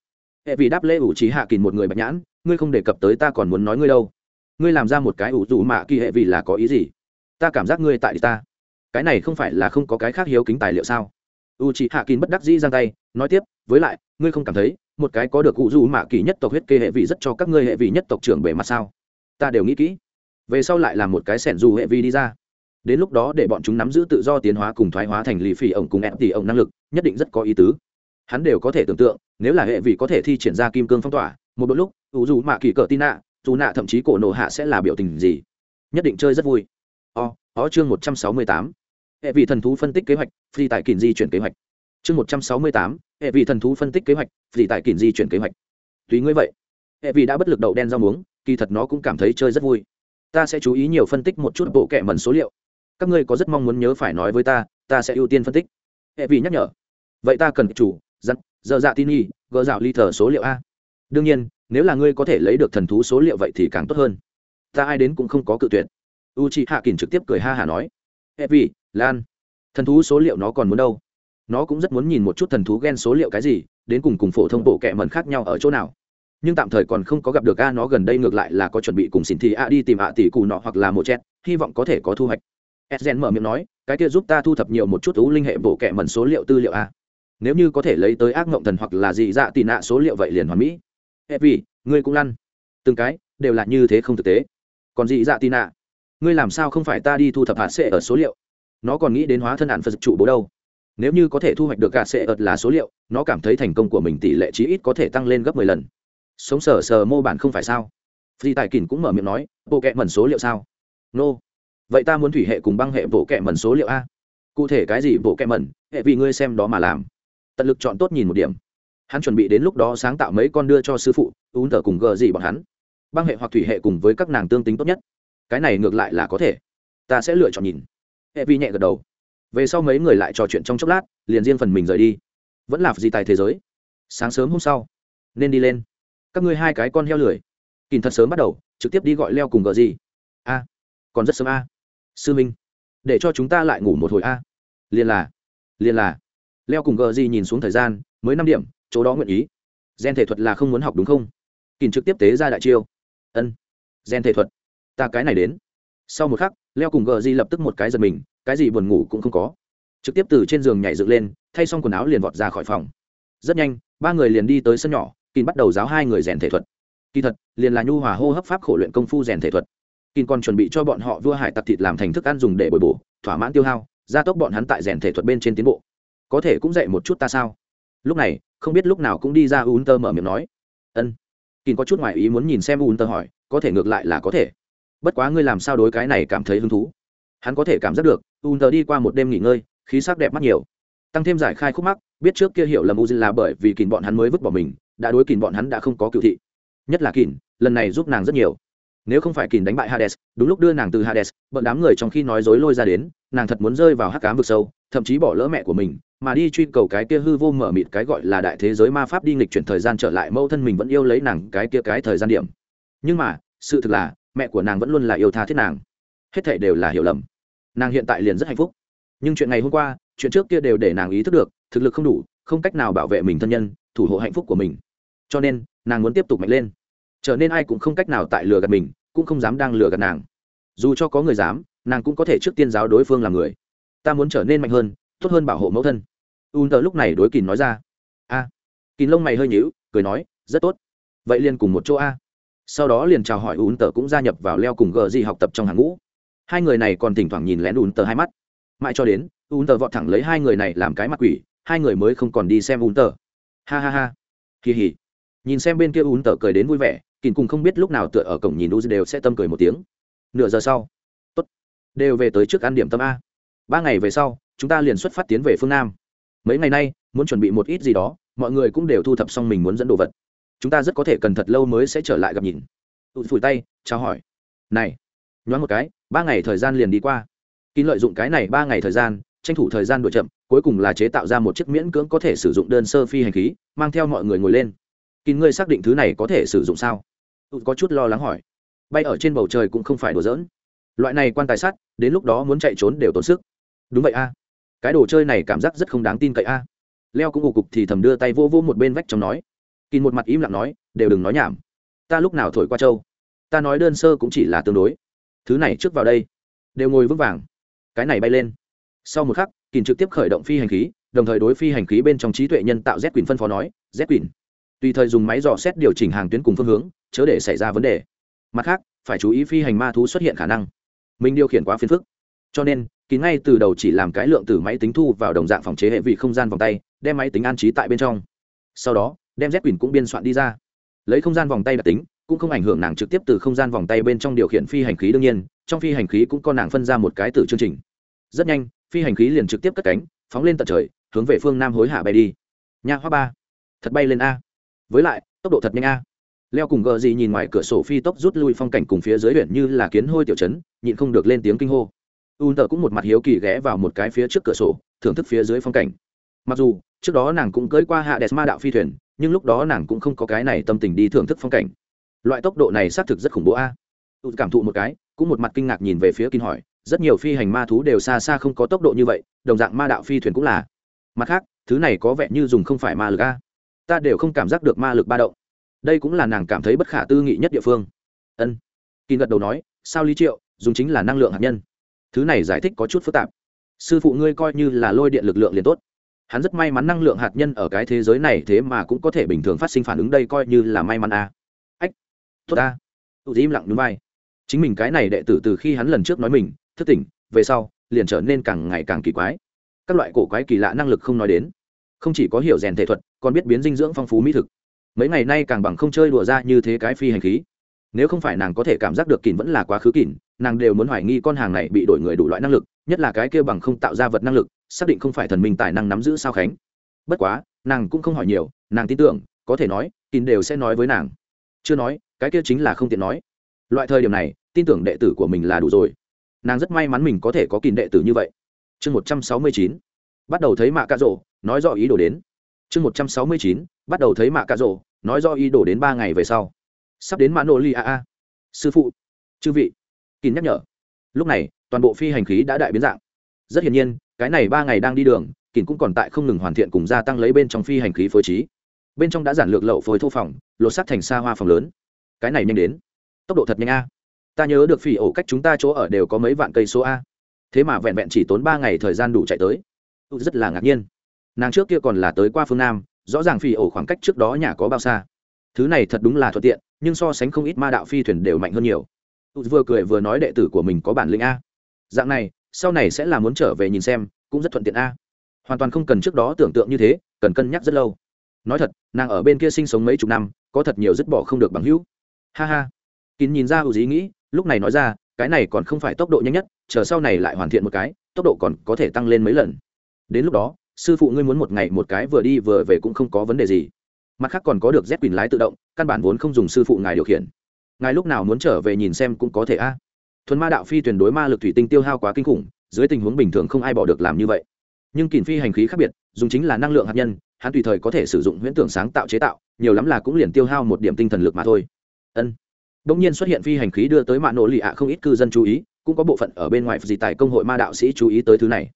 Hệ vi đáp lễ ủ trí hạ kín một người bạch nhãn, ngươi không đề cập tới ta còn muốn nói ngươi đâu. Ngươi làm ra một cái ủ dù mạ kỳ hệ vi là có ý gì? Ta cảm giác ngươi tại ta cái này không phải là không có cái khác hiếu kính tài liệu sao? U chị hạ kín bất đắc dĩ giang tay, nói tiếp, với lại, ngươi không cảm thấy, một cái có được cụ du mạ kỳ nhất tộc huyết kê hệ vị rất cho các ngươi hệ vị nhất tộc trưởng bề mặt sao? Ta đều nghĩ kỹ. Về sau lại là một cái sẻn dù hệ vi đi ra. Đến lúc đó để bọn chúng nắm giữ tự do tiến hóa cùng thoái hóa thành lì phì ổng cùng ép tỷ ổng năng lực, nhất định rất có ý tứ. Hắn đều có thể tưởng tượng, nếu là hệ vị có thể thi triển ra kim cương phong tỏa, một đôi lúc ủ dù mạ kỳ cờ tin nạ dù nạ thậm chí cổ nổ hạ sẽ là biểu tình gì? Nhất định chơi rất vui. O ó chương một trăm sáu mươi tám hệ vị thần thú phân tích kế hoạch, phi tại kỳ di chuyển kế hoạch. Chương một trăm sáu mươi tám, hệ vị thần thú phân tích kế hoạch, phi tại kỳ di chuyển kế hoạch. Tùy ngươi vậy. Hệ vị đã bất lực đậu đen rau muống, kỳ thật nó cũng cảm thấy chơi rất vui. Ta sẽ chú ý nhiều phân tích một chút bộ kệ mẩn số liệu. Các ngươi có rất mong muốn nhớ phải nói với ta ta sẽ ưu tiên phân tích. Hệ vị nhắc nhở. Vậy ta cần chủ dặn dơ dạ tin y, gỡ dạo ly thờ số liệu a. Đương nhiên, nếu là ngươi có thể lấy được thần thú số liệu vậy thì càng tốt hơn. Ta ai đến cũng không có cự tuyệt. U c hạ kỳn trực tiếp cười ha hả nói. Hệ vị lan, thần thú số liệu nó còn muốn đâu? Nó cũng rất muốn nhìn một chút thần thú ghen số liệu cái gì, đến cùng cùng phổ thông bộ kệ mẩn khác nhau ở chỗ nào. Nhưng tạm thời còn không có gặp được a nó gần đây ngược lại là có chuẩn bị cùng xin thì a đi tìm ạ tỷ cụ nọ hoặc là một chết hy vọng có thể có thu hoạch. Edgen mở miệng nói, cái kia giúp ta thu thập nhiều một chút thú linh hệ bộ kệ mẩn số liệu tư liệu a. Nếu như có thể lấy tới ác mộng thần hoặc là gì dạ tị nạ số liệu vậy liền hoàn mỹ. Hệ vì, ngươi cũng lăn. Từng cái, đều là như thế không thực tế. Còn gì dạ tị nạ? Ngươi làm sao không phải ta đi thu thập hạt sệ ở số liệu? Nó còn nghĩ đến hóa thân hạn phật trụ bố đâu. Nếu như có thể thu hoạch được gà sệ ợt là số liệu, nó cảm thấy thành công của mình tỷ lệ chí ít có thể tăng lên gấp mười lần. Sống sờ sờ mô bản không phải sao? Phi tài kỳn cũng mở miệng nói, bộ kệ mẩn số liệu sao? Nô、no. vậy ta muốn thủy hệ cùng băng hệ bộ kệ mẩn số liệu a. Cụ thể cái gì bộ kệ mẩn, hệ vì ngươi xem đó mà làm. Tận lực chọn tốt nhìn một điểm. Hắn chuẩn bị đến lúc đó sáng tạo mấy con đưa cho sư phụ, ún tờ cùng gờ gì bọn hắn. Băng hệ hoặc thủy hệ cùng với các nàng tương tính tốt nhất. Cái này ngược lại là có thể. Ta sẽ lựa chọn nhìn hệ vi nhẹ gật đầu. Về sau mấy người lại trò chuyện trong chốc lát, liền riêng phần mình rời đi. Vẫn là gì tài thế giới. Sáng sớm hôm sau, nên đi lên. Các ngươi hai cái con heo lười. Kìm thật sớm bắt đầu, trực tiếp đi gọi leo cùng gờ gì. A, còn rất sớm a. Sư minh, để cho chúng ta lại ngủ một hồi a. À. liền là liền là. Leo cùng gờ gì nhìn xuống thời gian, mới năm điểm, chỗ đó nguyện ý. Gen thể thuật là không muốn học đúng không? Kìm trực tiếp tế ra đại chiêu. Ân, gen thể thuật. Ta cái này đến sau một khắc, leo cùng gờ di lập tức một cái giật mình, cái gì buồn ngủ cũng không có. Trực tiếp từ trên giường nhảy dựng lên, thay xong quần áo liền vọt ra khỏi phòng. Rất nhanh, ba người liền đi tới sân nhỏ kín bắt đầu giáo hai người rèn thể thuật. Kỳ thật, liền là nhu hòa hô hấp pháp khổ luyện công phu rèn thể thuật. Kín còn chuẩn bị cho bọn họ vua hải tặc thịt làm thành thức ăn dùng để bồi bổ, thỏa mãn tiêu hao, gia tốc bọn hắn tại rèn thể thuật bên trên tiến bộ. Có thể cũng dạy một chút ta sao? Lúc này, không biết lúc nào cũng đi ra un tơ mở miệng nói. Ân. Kín có chút ngoại ý muốn nhìn xem un tơ hỏi, có thể ngược lại là có thể bất quá ngươi làm sao đối cái này cảm thấy hứng thú? Hắn có thể cảm giác được u tờ đi qua một đêm nghỉ ngơi, khí sắc đẹp mắt nhiều. Tăng thêm giải khai khúc mắc, biết trước kia hiểu lầm u là bởi vì kìn bọn hắn mới vứt bỏ mình, đã đối kìn bọn hắn đã không có cựu thị. Nhất là kìn, lần này giúp nàng rất nhiều. Nếu không phải kìn đánh bại hades, đúng lúc đưa nàng từ hades, bận đám người trong khi nói dối lôi ra đến, nàng thật muốn rơi vào hắc cám vực sâu, thậm chí bỏ lỡ mẹ của mình, mà đi truy cầu cái kia hư vô mở mịt cái gọi là đại thế giới ma pháp đi nghịch chuyển thời gian trở lại mâu thân mình vẫn yêu lấy nàng cái kia cái thời gian điểm. Nhưng mà, sự thực là mẹ của nàng vẫn luôn là yêu tha thiết nàng. Hết thảy đều là hiểu lầm. Nàng hiện tại liền rất hạnh phúc. Nhưng chuyện ngày hôm qua chuyện trước kia đều để nàng ý thức được thực lực không đủ không cách nào bảo vệ mình thân nhân thủ hộ hạnh phúc của mình. Cho nên nàng muốn tiếp tục mạnh lên. Trở nên ai cũng không cách nào tại lừa gạt mình cũng không dám đang lừa gạt nàng. Dù cho có người dám nàng cũng có thể trước tiên giáo đối phương là người. Ta muốn trở nên mạnh hơn tốt hơn bảo hộ mẫu thân. Un tờ lúc này đối kìn nói ra. A. À, kìn lông mày hơi nhíu cười nói rất tốt. Vậy liền cùng một chỗ a sau đó liền chào hỏi ùn tờ cũng gia nhập vào leo cùng gờ gì học tập trong hàng ngũ. Hai người này còn thỉnh thoảng nhìn lén ùn tờ hai mắt. Mãi cho đến ùn tờ vọt thẳng lấy hai người này làm cái mặt quỷ, hai người mới không còn đi xem ùn tờ ha ha ha. Kỳ hỉ nhìn xem bên kia ùn tờ cười đến vui vẻ kìn cùng không biết lúc nào tựa ở cổng nhìn u đều sẽ tâm cười một tiếng. Nửa giờ sau. Tốt. Đều về tới trước ăn điểm tâm a. Ba ngày về sau, chúng ta liền xuất phát tiến về phương nam. Mấy ngày nay, muốn chuẩn bị một ít gì đó, mọi người cũng đều thu thập xong mình muốn dẫn đồ vật chúng ta rất có thể cần thật lâu mới sẽ trở lại gặp nhìn. Tụt phủi tay, chào hỏi. Này, nhoáng một cái, ba ngày thời gian liền đi qua. Kín lợi dụng cái này ba ngày thời gian, tranh thủ thời gian đuổi chậm, cuối cùng là chế tạo ra một chiếc miễn cưỡng có thể sử dụng đơn sơ phi hành khí, mang theo mọi người ngồi lên. Kín ngươi xác định thứ này có thể sử dụng sao? Tụt có chút lo lắng hỏi. Bay ở trên bầu trời cũng không phải đùa giỡn. Loại này quan tài sắt, đến lúc đó muốn chạy trốn đều tốn sức. Đúng vậy a. Cái đồ chơi này cảm giác rất không đáng tin cậy a. Leo cũng ù cục thì thầm đưa tay vô vô một bên vách trong nói kín một mặt im lặng nói, đều đừng nói nhảm. Ta lúc nào thổi qua châu? Ta nói đơn sơ cũng chỉ là tương đối. Thứ này trước vào đây. Đều ngồi vững vàng. Cái này bay lên. Sau một khắc kín trực tiếp khởi động phi hành khí, đồng thời đối phi hành khí bên trong trí tuệ nhân tạo z quyền phân phó nói, z quyền tùy thời dùng máy dò xét điều chỉnh hàng tuyến cùng phương hướng, chớ để xảy ra vấn đề. Mặt khác, phải chú ý phi hành ma thú xuất hiện khả năng. Mình điều khiển quá phiền phức. Cho nên kín ngay từ đầu chỉ làm cái lượng từ máy tính thu vào đồng dạng phòng chế hệ vị không gian vòng tay, đem máy tính an trí tại bên trong. Sau đó đem z quyền cũng biên soạn đi ra. Lấy không gian vòng tay đặc tính, cũng không ảnh hưởng nàng trực tiếp từ không gian vòng tay bên trong điều khiển phi hành khí đương nhiên, trong phi hành khí cũng có nàng phân ra một cái từ chương trình. Rất nhanh, phi hành khí liền trực tiếp cất cánh, phóng lên tận trời, hướng về phương nam hối hạ bay đi. Nha hoa ba. Thật bay lên a. Với lại, tốc độ thật nhanh a. Leo cùng gờ gì nhìn ngoài cửa sổ phi tốc rút lui phong cảnh cùng phía dưới huyện như là kiến hôi tiểu chấn nhịn không được lên tiếng kinh hô. Un tờ cũng một mặt hiếu kỳ ghé vào một cái phía trước cửa sổ, thưởng thức phía dưới phong cảnh. Mặc dù, trước đó nàng cũng cưỡi qua hạ đẹp ma đạo phi thuyền nhưng lúc đó nàng cũng không có cái này tâm tình đi thưởng thức phong cảnh. Loại tốc độ này xác thực rất khủng bố a. À? cảm thụ một cái, cũng một mặt kinh ngạc nhìn về phía kinh hỏi, rất nhiều phi hành ma thú đều xa xa không có tốc độ như vậy, đồng dạng ma đạo phi thuyền cũng là. Mặt khác, thứ này có vẻ như dùng không phải ma lực a. Ta đều không cảm giác được ma lực ba động. Đây cũng là nàng cảm thấy bất khả tư nghị nhất địa phương. Ân. Kỳ gật đầu nói, sao lý triệu, dùng chính là năng lượng hạt nhân? Thứ này giải thích có chút phức tạp. Sư phụ ngươi coi như là lôi điện lực lượng liền tốt hắn rất may mắn năng lượng hạt nhân ở cái thế giới này thế mà cũng có thể bình thường phát sinh phản ứng đây coi như là may mắn a à. ách, tốt a tụ im lặng núi vai. Chính mình cái này đệ tử từ khi hắn lần trước nói mình, thức tỉnh, về sau, liền trở nên càng ngày càng kỳ quái. Các loại cổ quái kỳ lạ năng lực không nói đến. Không chỉ có hiểu rèn thể thuật, còn biết biến dinh dưỡng phong phú mỹ thực. Mấy ngày nay càng bằng không chơi đùa ra như thế cái phi hành khí. Nếu không phải nàng có thể cảm giác được kỳn vẫn là quá khứ kỳn nàng đều muốn hoài nghi con hàng này bị đổi người đủ loại năng lực, nhất là cái kia bằng không tạo ra vật năng lực xác định không phải thần minh tài năng nắm giữ sao khánh. Bất quá, nàng cũng không hỏi nhiều, nàng tin tưởng, có thể nói, kín đều sẽ nói với nàng. Chưa nói, cái kia chính là không tiện nói. Loại thời điểm này, tin tưởng đệ tử của mình là đủ rồi. Nàng rất may mắn mình có thể có kín đệ tử như vậy. Chương một trăm sáu mươi chín, bắt đầu thấy mạ cà rộ nói rõ ý đồ đến. Chương một trăm sáu mươi chín, bắt đầu thấy mạ cà rộ nói rõ ý đồ đến ba ngày về sau. Sắp đến mã nô li a a. Sư phụ, chư vị, kín nhắc nhở. Lúc này, toàn bộ phi hành khí đã đại biến dạng. Rất hiển nhiên cái này ba ngày đang đi đường kín cũng còn tại không ngừng hoàn thiện cùng gia tăng lấy bên trong phi hành khí phối trí. Bên trong đã giản lược lậu phối thô phòng, lột sắt thành xa hoa phòng lớn. Cái này nhanh đến. Tốc độ thật nhanh a. Ta nhớ được phi ổ cách chúng ta chỗ ở đều có mấy vạn cây số a. Thế mà vẹn vẹn chỉ tốn ba ngày thời gian đủ chạy tới. Tôi rất là ngạc nhiên. Nàng trước kia còn là tới qua phương nam, rõ ràng phi ổ khoảng cách trước đó nhà có bao xa. Thứ này thật đúng là thuận tiện, nhưng so sánh không ít ma đạo phi thuyền đều mạnh hơn nhiều. Tôi vừa cười vừa nói đệ tử của mình có bản lĩnh a. Dạng này sau này sẽ là muốn trở về nhìn xem, cũng rất thuận tiện a. Hoàn toàn không cần trước đó tưởng tượng như thế, cần cân nhắc rất lâu. Nói thật, nàng ở bên kia sinh sống mấy chục năm, có thật nhiều dứt bỏ không được bằng hữu. Ha ha. Kín nhìn ra ưu dí nghĩ, lúc này nói ra, cái này còn không phải tốc độ nhanh nhất, chờ sau này lại hoàn thiện một cái, tốc độ còn có thể tăng lên mấy lần. Đến lúc đó, sư phụ ngươi muốn một ngày một cái vừa đi vừa về cũng không có vấn đề gì. Mặt khác còn có được z quyền lái tự động, căn bản vốn không dùng sư phụ ngài điều khiển. Ngài lúc nào muốn trở về nhìn xem cũng có thể a thuần ma đạo phi tuyển đối ma lực thủy tinh tiêu hao quá kinh khủng, dưới tình huống bình thường không ai bỏ được làm như vậy. Nhưng kìn phi hành khí khác biệt, dùng chính là năng lượng hạt nhân, hắn tùy thời có thể sử dụng huyễn tưởng sáng tạo chế tạo, nhiều lắm là cũng liền tiêu hao một điểm tinh thần lực mà thôi. Ân. Đông nhiên xuất hiện phi hành khí đưa tới mạ nổ lì ạ, không ít cư dân chú ý, cũng có bộ phận ở bên ngoài dì tài công hội ma đạo sĩ chú ý tới thứ này.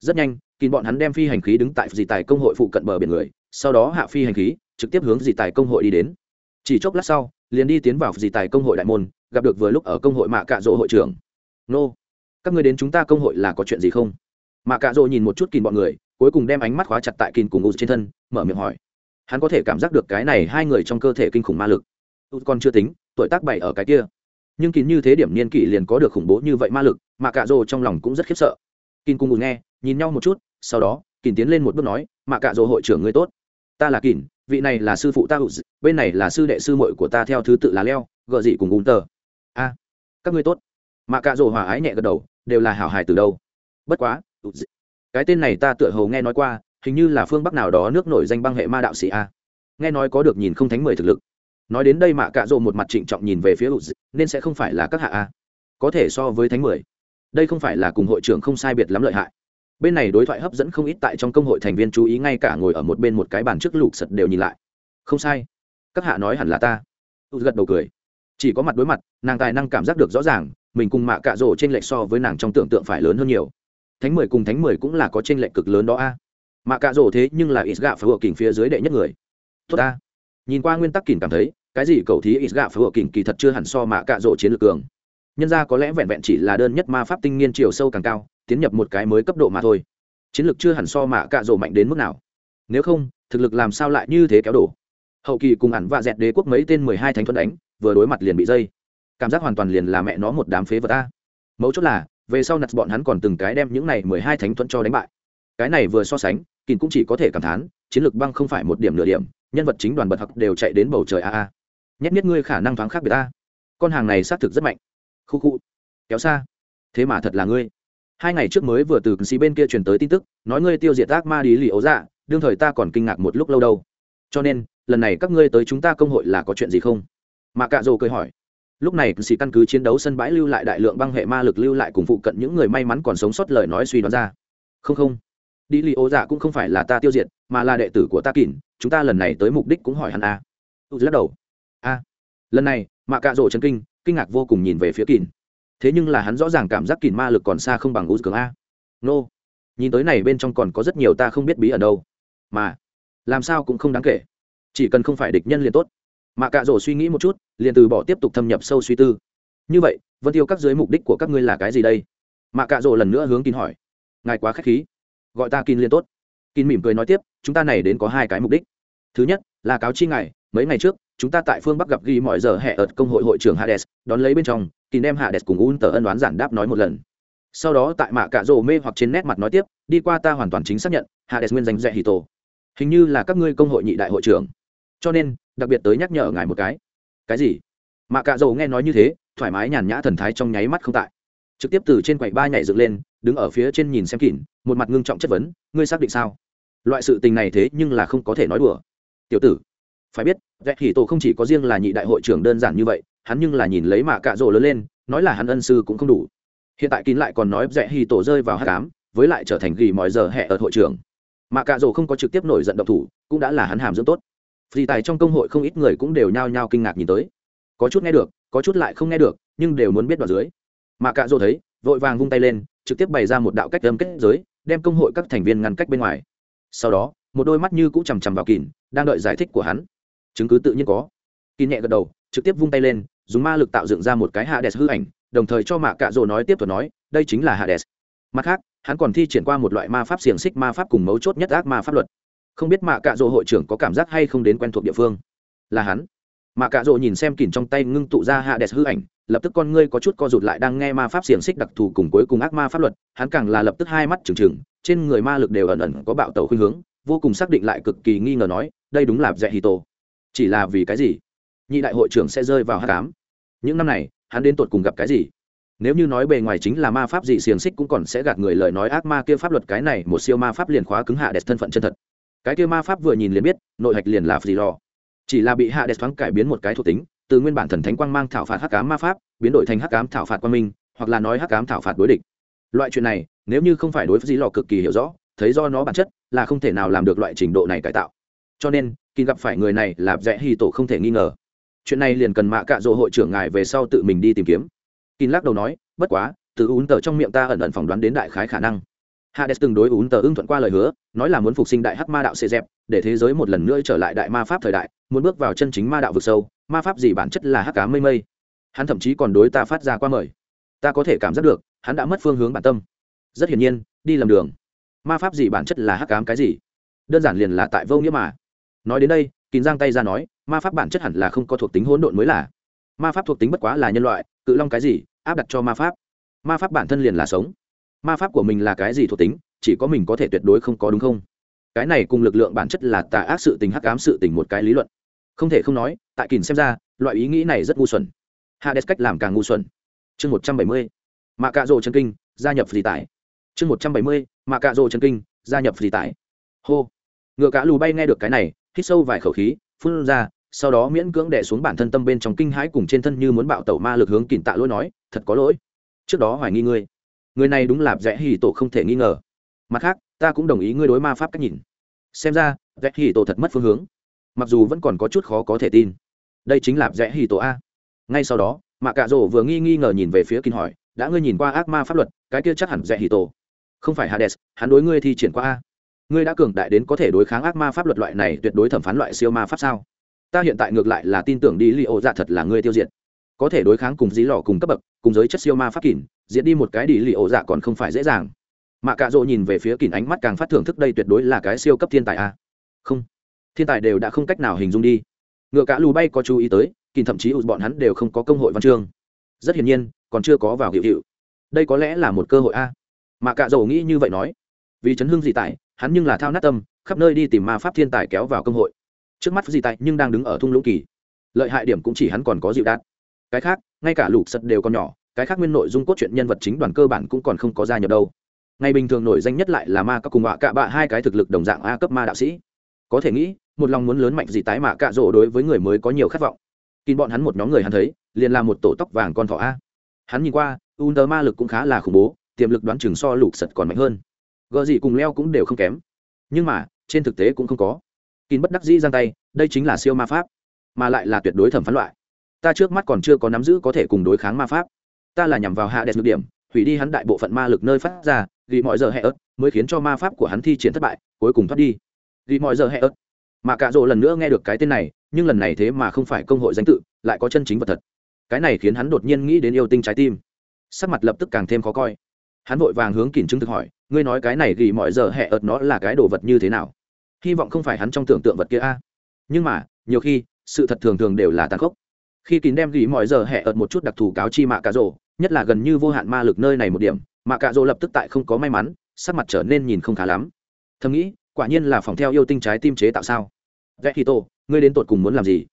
Rất nhanh kín bọn hắn đem phi hành khí đứng tại dì tài công hội phụ cận bờ biển người, sau đó hạ phi hành khí, trực tiếp hướng dì tài công hội đi đến. Chỉ chốc lát sau, liền đi tiến vào dì tài công hội đại môn gặp được vừa lúc ở công hội mạ cạ rỗ hội trưởng. Nô các người đến chúng ta công hội là có chuyện gì không? Mạ cạ rỗ nhìn một chút kín bọn người cuối cùng đem ánh mắt khóa chặt tại kín cùng u trên thân mở miệng hỏi. Hắn có thể cảm giác được cái này hai người trong cơ thể kinh khủng ma lực. U còn chưa tính tuổi tác bảy ở cái kia. Nhưng kín như thế điểm niên kỷ liền có được khủng bố như vậy ma lực mạ cạ rỗ trong lòng cũng rất khiếp sợ. Kín cùng u nghe nhìn nhau một chút sau đó kín tiến lên một bước nói mạ cạ dỗ hội trưởng ngươi tốt. Ta là kín, vị này là sư phụ ta hụt bên này là sư đệ sư muội của ta theo thứ tự là leo gợ dị cùng ung tờ a, các ngươi tốt. Mạ cạ rổ hòa ái nhẹ gật đầu, đều là hảo hài từ đâu. Bất quá cái tên này ta tựa hầu nghe nói qua, hình như là phương bắc nào đó nước nổi danh băng hệ ma đạo sĩ a. Nghe nói có được nhìn không thánh mười thực lực. Nói đến đây mạ cạ rộ một mặt trịnh trọng nhìn về phía hụt nên sẽ không phải là các hạ a. Có thể so với thánh mười. Đây không phải là cùng hội trưởng không sai biệt lắm lợi hại. Bên này đối thoại hấp dẫn không ít tại trong công hội thành viên chú ý ngay cả ngồi ở một bên một cái bàn trước lục sật đều nhìn lại. Không sai. Các hạ nói hẳn là ta. Hụt gật đầu cười chỉ có mặt đối mặt, nàng tài năng cảm giác được rõ ràng, mình cùng mạ cạ rộ trên lệch so với nàng trong tưởng tượng phải lớn hơn nhiều. Thánh mười cùng thánh mười cũng là có trên lệch cực lớn đó a. Mạ cạ rổ thế nhưng là ít gạ phải vừa kình phía dưới đệ nhất người. Tốt ta. Nhìn qua nguyên tắc kỉnh cảm thấy, cái gì cầu thí ít gạ phải vừa kình kỳ thật chưa hẳn so mạ cạ rổ chiến lược cường. Nhân ra có lẽ vẹn vẹn chỉ là đơn nhất ma pháp tinh niên chiều sâu càng cao, tiến nhập một cái mới cấp độ mà thôi. Chiến lược chưa hẳn so mạ cạ rổ mạnh đến mức nào. Nếu không, thực lực làm sao lại như thế kéo đổ? Hậu kỳ cùng ẩn và dẹt đế quốc mấy tên mười hai thánh thuẫn đánh vừa đối mặt liền bị dây. Cảm giác hoàn toàn liền là mẹ nó một đám phế vật ta mấu chốt là, về sau nặt bọn hắn còn từng cái đem những này mười hai thánh thuẫn cho đánh bại. Cái này vừa so sánh kín cũng chỉ có thể cảm thán, chiến lược băng không phải một điểm nửa điểm, nhân vật chính đoàn bật học đều chạy đến bầu trời a a. Nhét nhét ngươi khả năng thoáng khác biệt ta con hàng này xác thực rất mạnh. Khu khu. Kéo xa. Thế mà thật là ngươi. Hai ngày trước mới vừa từ xí bên kia truyền tới tin tức, nói ngươi tiêu diệt ác ma đi lì ấu dạ đương thời ta còn kinh ngạc một lúc lâu đâu. Cho nên, lần này các ngươi tới chúng ta công hội là có chuyện gì không? Mà cạ rồ cười hỏi, lúc này xì căn cứ chiến đấu sân bãi lưu lại đại lượng băng hệ ma lực lưu lại cùng phụ cận những người may mắn còn sống sót lời nói suy đoán ra. Không không. Đi li ô dạ cũng không phải là ta tiêu diệt, mà là đệ tử của ta kỳn chúng ta lần này tới mục đích cũng hỏi hắn a. À. lắc đầu. A. Lần này mạ cạ rổ chân kinh kinh ngạc vô cùng nhìn về phía kỳn thế nhưng là hắn rõ ràng cảm giác kỳn ma lực còn xa không bằng u cường a. Nô, nhìn tới này bên trong còn có rất nhiều ta không biết bí ở đâu. Mà, làm sao cũng không đáng kể. Chỉ cần không phải địch nhân liền tốt mạ cạ rổ suy nghĩ một chút, liền từ bỏ tiếp tục thâm nhập sâu suy tư. Như vậy, vân tiêu các dưới mục đích của các ngươi là cái gì đây? Mạ cạ rổ lần nữa hướng kín hỏi. Ngài quá k h á c h khí. Gọi ta kín liên tốt. Kín mỉm cười nói tiếp, chúng ta này đến có hai cái mục đích. Thứ nhất, là cáo chi ngài, mấy ngày trước, chúng ta tại phương bắc gặp ghi mọi giờ hẹ ợt công hội hội trưởng hades, đón lấy bên trong, kín đem hades cùng un tờ ân đoán giản đáp nói một lần. Sau đó tại mạ cạ rổ mê hoặc trên nét mặt nói tiếp, đi qua ta hoàn toàn chính xác nhận, hades nguyên danh dạy hì tổ hình như là các ngươi công hội nhị đại hội trưởng. Cho nên đặc biệt tới nhắc nhở ngài một cái. Cái gì? Mạ cạ dầu nghe nói như thế, thoải mái nhàn nhã thần thái trong nháy mắt không tại. Trực tiếp từ trên quầy ba nhảy dựng lên, đứng ở phía trên nhìn xem kỉn một mặt ngưng trọng chất vấn, ngươi xác định sao? Loại sự tình này thế nhưng là không có thể nói đùa. Tiểu tử, phải biết, vẹt hỉ tổ không chỉ có riêng là nhị đại hội trưởng đơn giản như vậy, hắn nhưng là nhìn lấy mạ cạ rỗ lớn lên, nói là hắn ân sư cũng không đủ. Hiện tại kín lại còn nói rẽ hỉ tổ rơi vào hát cám với lại trở thành ghi mọi giờ hẹ ở hội trưởng. Mạ cạ rỗ không có trực tiếp nổi giận độc thủ, cũng đã là hắn hàm dưỡng tốt vì tài trong công hội không ít người cũng đều nhao nhao kinh ngạc nhìn tới. Có chút nghe được có chút lại không nghe được nhưng đều muốn biết đoạn dưới. Mà cạ Dụ thấy vội vàng vung tay lên trực tiếp bày ra một đạo cách âm kết giới đem công hội các thành viên ngăn cách bên ngoài. Sau đó một đôi mắt như cũng chằm chằm vào Kình, đang đợi giải thích của hắn. Chứng cứ tự nhiên có. Kình nhẹ gật đầu trực tiếp vung tay lên dùng ma lực tạo dựng ra một cái hạ đẹp hư ảnh đồng thời cho Mạc cạ Dụ nói tiếp thuật nói đây chính là hạ đẹp mặt khác hắn còn thi triển qua một loại ma pháp xiềng xích ma pháp cùng mấu chốt nhất ác ma pháp luật không biết mạ cạ rỗ hội trưởng có cảm giác hay không đến quen thuộc địa phương. Là hắn. Mạ cạ rỗ nhìn xem kìm trong tay ngưng tụ ra hạ đẹp hư ảnh, lập tức con ngươi có chút co rụt lại đang nghe ma pháp xiềng xích đặc thù cùng cuối cùng ác ma pháp luật, hắn càng là lập tức hai mắt trừng trừng, trên người ma lực đều ẩn ẩn có bạo tẩu khuynh hướng, vô cùng xác định lại cực kỳ nghi ngờ nói, đây đúng là dẹ hì tổ. Chỉ là vì cái gì? Nhị đại hội trưởng sẽ rơi vào hát cám những năm này, hắn đến tột cùng gặp cái gì? Nếu như nói bề ngoài chính là ma pháp gì, xiềng xích cũng còn sẽ gạt người lời nói ác ma kia pháp luật, cái này một siêu ma pháp liền khóa cứng hạ đẹp thân phận chân thật cái kia ma pháp vừa nhìn liền biết, nội hạch liền là phì lò chỉ là bị hạ đẹp thoáng cải biến một cái thuộc tính, từ nguyên bản thần thánh quang mang thảo phạt hắc cám ma pháp, biến đổi thành hắc cám thảo phạt quang minh, hoặc là nói hắc cám thảo phạt đối địch. Loại chuyện này, nếu như không phải đối với dĩ lò cực kỳ hiểu rõ, thấy do nó bản chất, là không thể nào làm được loại trình độ này cải tạo. Cho nên, khi gặp phải người này là rẽ hy tổ không thể nghi ngờ. Chuyện này liền cần mạ cạ dỗ hội trưởng ngài về sau tự mình đi tìm kiếm. Kin lắc đầu nói, bất quá, từ ún tờ trong miệng ta ẩn ẩn phỏng đoán đến đại khái khả năng hades từng đối ún tờ ưng thuận qua lời hứa, nói là muốn phục sinh đại hắc ma đạo xê dẹp, để thế giới một lần nữa trở lại đại ma pháp thời đại, muốn bước vào chân chính ma đạo vực sâu, ma pháp gì bản chất là hắc cá mây mây. Hắn thậm chí còn đối ta phát ra qua mời. Ta có thể cảm giác được, hắn đã mất phương hướng bản tâm. Rất hiển nhiên, đi lầm đường. Ma pháp gì bản chất là hắc cám cái gì? Đơn giản liền là tại vô nghĩa mà. Nói đến đây kín giang tay ra nói, ma pháp bản chất hẳn là không có thuộc tính hỗn độn mới là. Ma pháp thuộc tính bất quá là nhân loại, cự long cái gì, áp đặt cho ma pháp. Ma pháp bản thân liền là sống ma pháp của mình là cái gì thuộc tính, chỉ có mình có thể tuyệt đối không có đúng không? Cái này cùng lực lượng bản chất là tà ác sự tình, hắc ám sự tình một cái lý luận. Không thể không nói, tại kỳn xem ra, loại ý nghĩ này rất ngu xuẩn. Hades cách làm càng ngu xuẩn. Chương một trăm bảy mươi, mạ cạ rồ chân kinh, gia nhập phì tải. Chương một trăm bảy mươi, mạ cạ rồ chân kinh, gia nhập phì tải. Hô. Ngựa cá lù bay nghe được cái này, hít sâu vài khẩu khí, phun ra, sau đó miễn cưỡng đẻ xuống bản thân tâm bên trong kinh hãi cùng trên thân như muốn bạo tẩu ma lực hướng kỳn tạ lỗi nói, thật có lỗi. Trước đó hoài nghi ngươi người này đúng là rẽ hì tổ không thể nghi ngờ. Mặt khác, ta cũng đồng ý ngươi đối ma pháp cách nhìn. Xem ra rẽ hì tổ thật mất phương hướng. Mặc dù vẫn còn có chút khó có thể tin. Đây chính là rẽ hì tổ a. Ngay sau đó, mạ cạ rổ vừa nghi nghi ngờ nhìn về phía kinh hỏi, đã ngươi nhìn qua ác ma pháp luật, cái kia chắc hẳn rẽ hì tổ? Không phải hades, hắn đối ngươi thi triển qua a. Ngươi đã cường đại đến có thể đối kháng ác ma pháp luật loại này tuyệt đối thẩm phán loại siêu ma pháp sao? Ta hiện tại ngược lại là tin tưởng đi li ô dạ thật là ngươi tiêu diệt có thể đối kháng cùng dí lò cùng cấp bậc, cùng giới chất siêu ma pháp kỉn diễn đi một cái đi lì ổ dạ còn không phải dễ dàng. Mà cạ rỗ nhìn về phía kỉn ánh mắt càng phát thưởng thức đây tuyệt đối là cái siêu cấp thiên tài a. Không, thiên tài đều đã không cách nào hình dung đi. Ngựa cả lù bay có chú ý tới kỉn thậm chí ụt bọn hắn đều không có công hội văn chương. Rất hiển nhiên, còn chưa có vào hiệu hiệu. Đây có lẽ là một cơ hội a. Mà cạ rỗ nghĩ như vậy nói. Vì chấn hương dị tại hắn nhưng là thao nát tâm, khắp nơi đi tìm ma pháp thiên tài kéo vào công hội. Trước mắt dị tại nhưng đang đứng ở thung lũng kỳ. Lợi hại điểm cũng chỉ hắn còn có dịu đạt cái khác, ngay cả lục sật đều còn nhỏ, cái khác nguyên nội dung cốt truyện nhân vật chính đoàn cơ bản cũng còn không có gia nhập đâu. Ngày bình thường nổi danh nhất lại là ma các cùng họa cạ bạ hai cái thực lực đồng dạng a cấp ma đạo sĩ. Có thể nghĩ, một lòng muốn lớn mạnh gì tái mạ cạ rỗ đối với người mới có nhiều khát vọng. Kín bọn hắn một nhóm người hắn thấy, liền là một tổ tóc vàng con thỏ a. Hắn nhìn qua u tơ ma lực cũng khá là khủng bố, tiềm lực đoán chừng so lục sật còn mạnh hơn. Gợ gì cùng leo cũng đều không kém. Nhưng mà, trên thực tế cũng không có. Kín bất đắc dĩ giang tay, đây chính là siêu ma pháp, mà lại là tuyệt đối thẩm phán loại ta trước mắt còn chưa có nắm giữ có thể cùng đối kháng ma pháp. Ta là nhằm vào hạ đẹp nhược điểm, hủy đi hắn đại bộ phận ma lực nơi phát ra, vì mọi giờ hẹ ớt, mới khiến cho ma pháp của hắn thi triển thất bại, cuối cùng thoát đi. Vì mọi giờ hẹ ớt. Mà cạ rỗ lần nữa nghe được cái tên này, nhưng lần này thế mà không phải công hội danh tự, lại có chân chính vật thật. Cái này khiến hắn đột nhiên nghĩ đến yêu tinh trái tim. Sắc mặt lập tức càng thêm khó coi. Hắn vội vàng hướng kìm chứng thực hỏi, ngươi nói cái này ghi mọi giờ hẹ ợt nó là cái đồ vật như thế nào? Hy vọng không phải hắn trong tưởng tượng vật kia a. Nhưng mà, nhiều khi, sự thật thường thường đều là tàn khốc khi kín đem gỉ mọi giờ hẹ ợt một chút đặc thù cáo chi mạ cà rổ nhất là gần như vô hạn ma lực nơi này một điểm, mạ cà rổ lập tức tại không có may mắn, sắc mặt trở nên nhìn không khá lắm. Thầm nghĩ, quả nhiên là phòng theo yêu tinh trái tim chế tạo sao? Rẽ hì tổ, ngươi đến tột cùng muốn làm gì?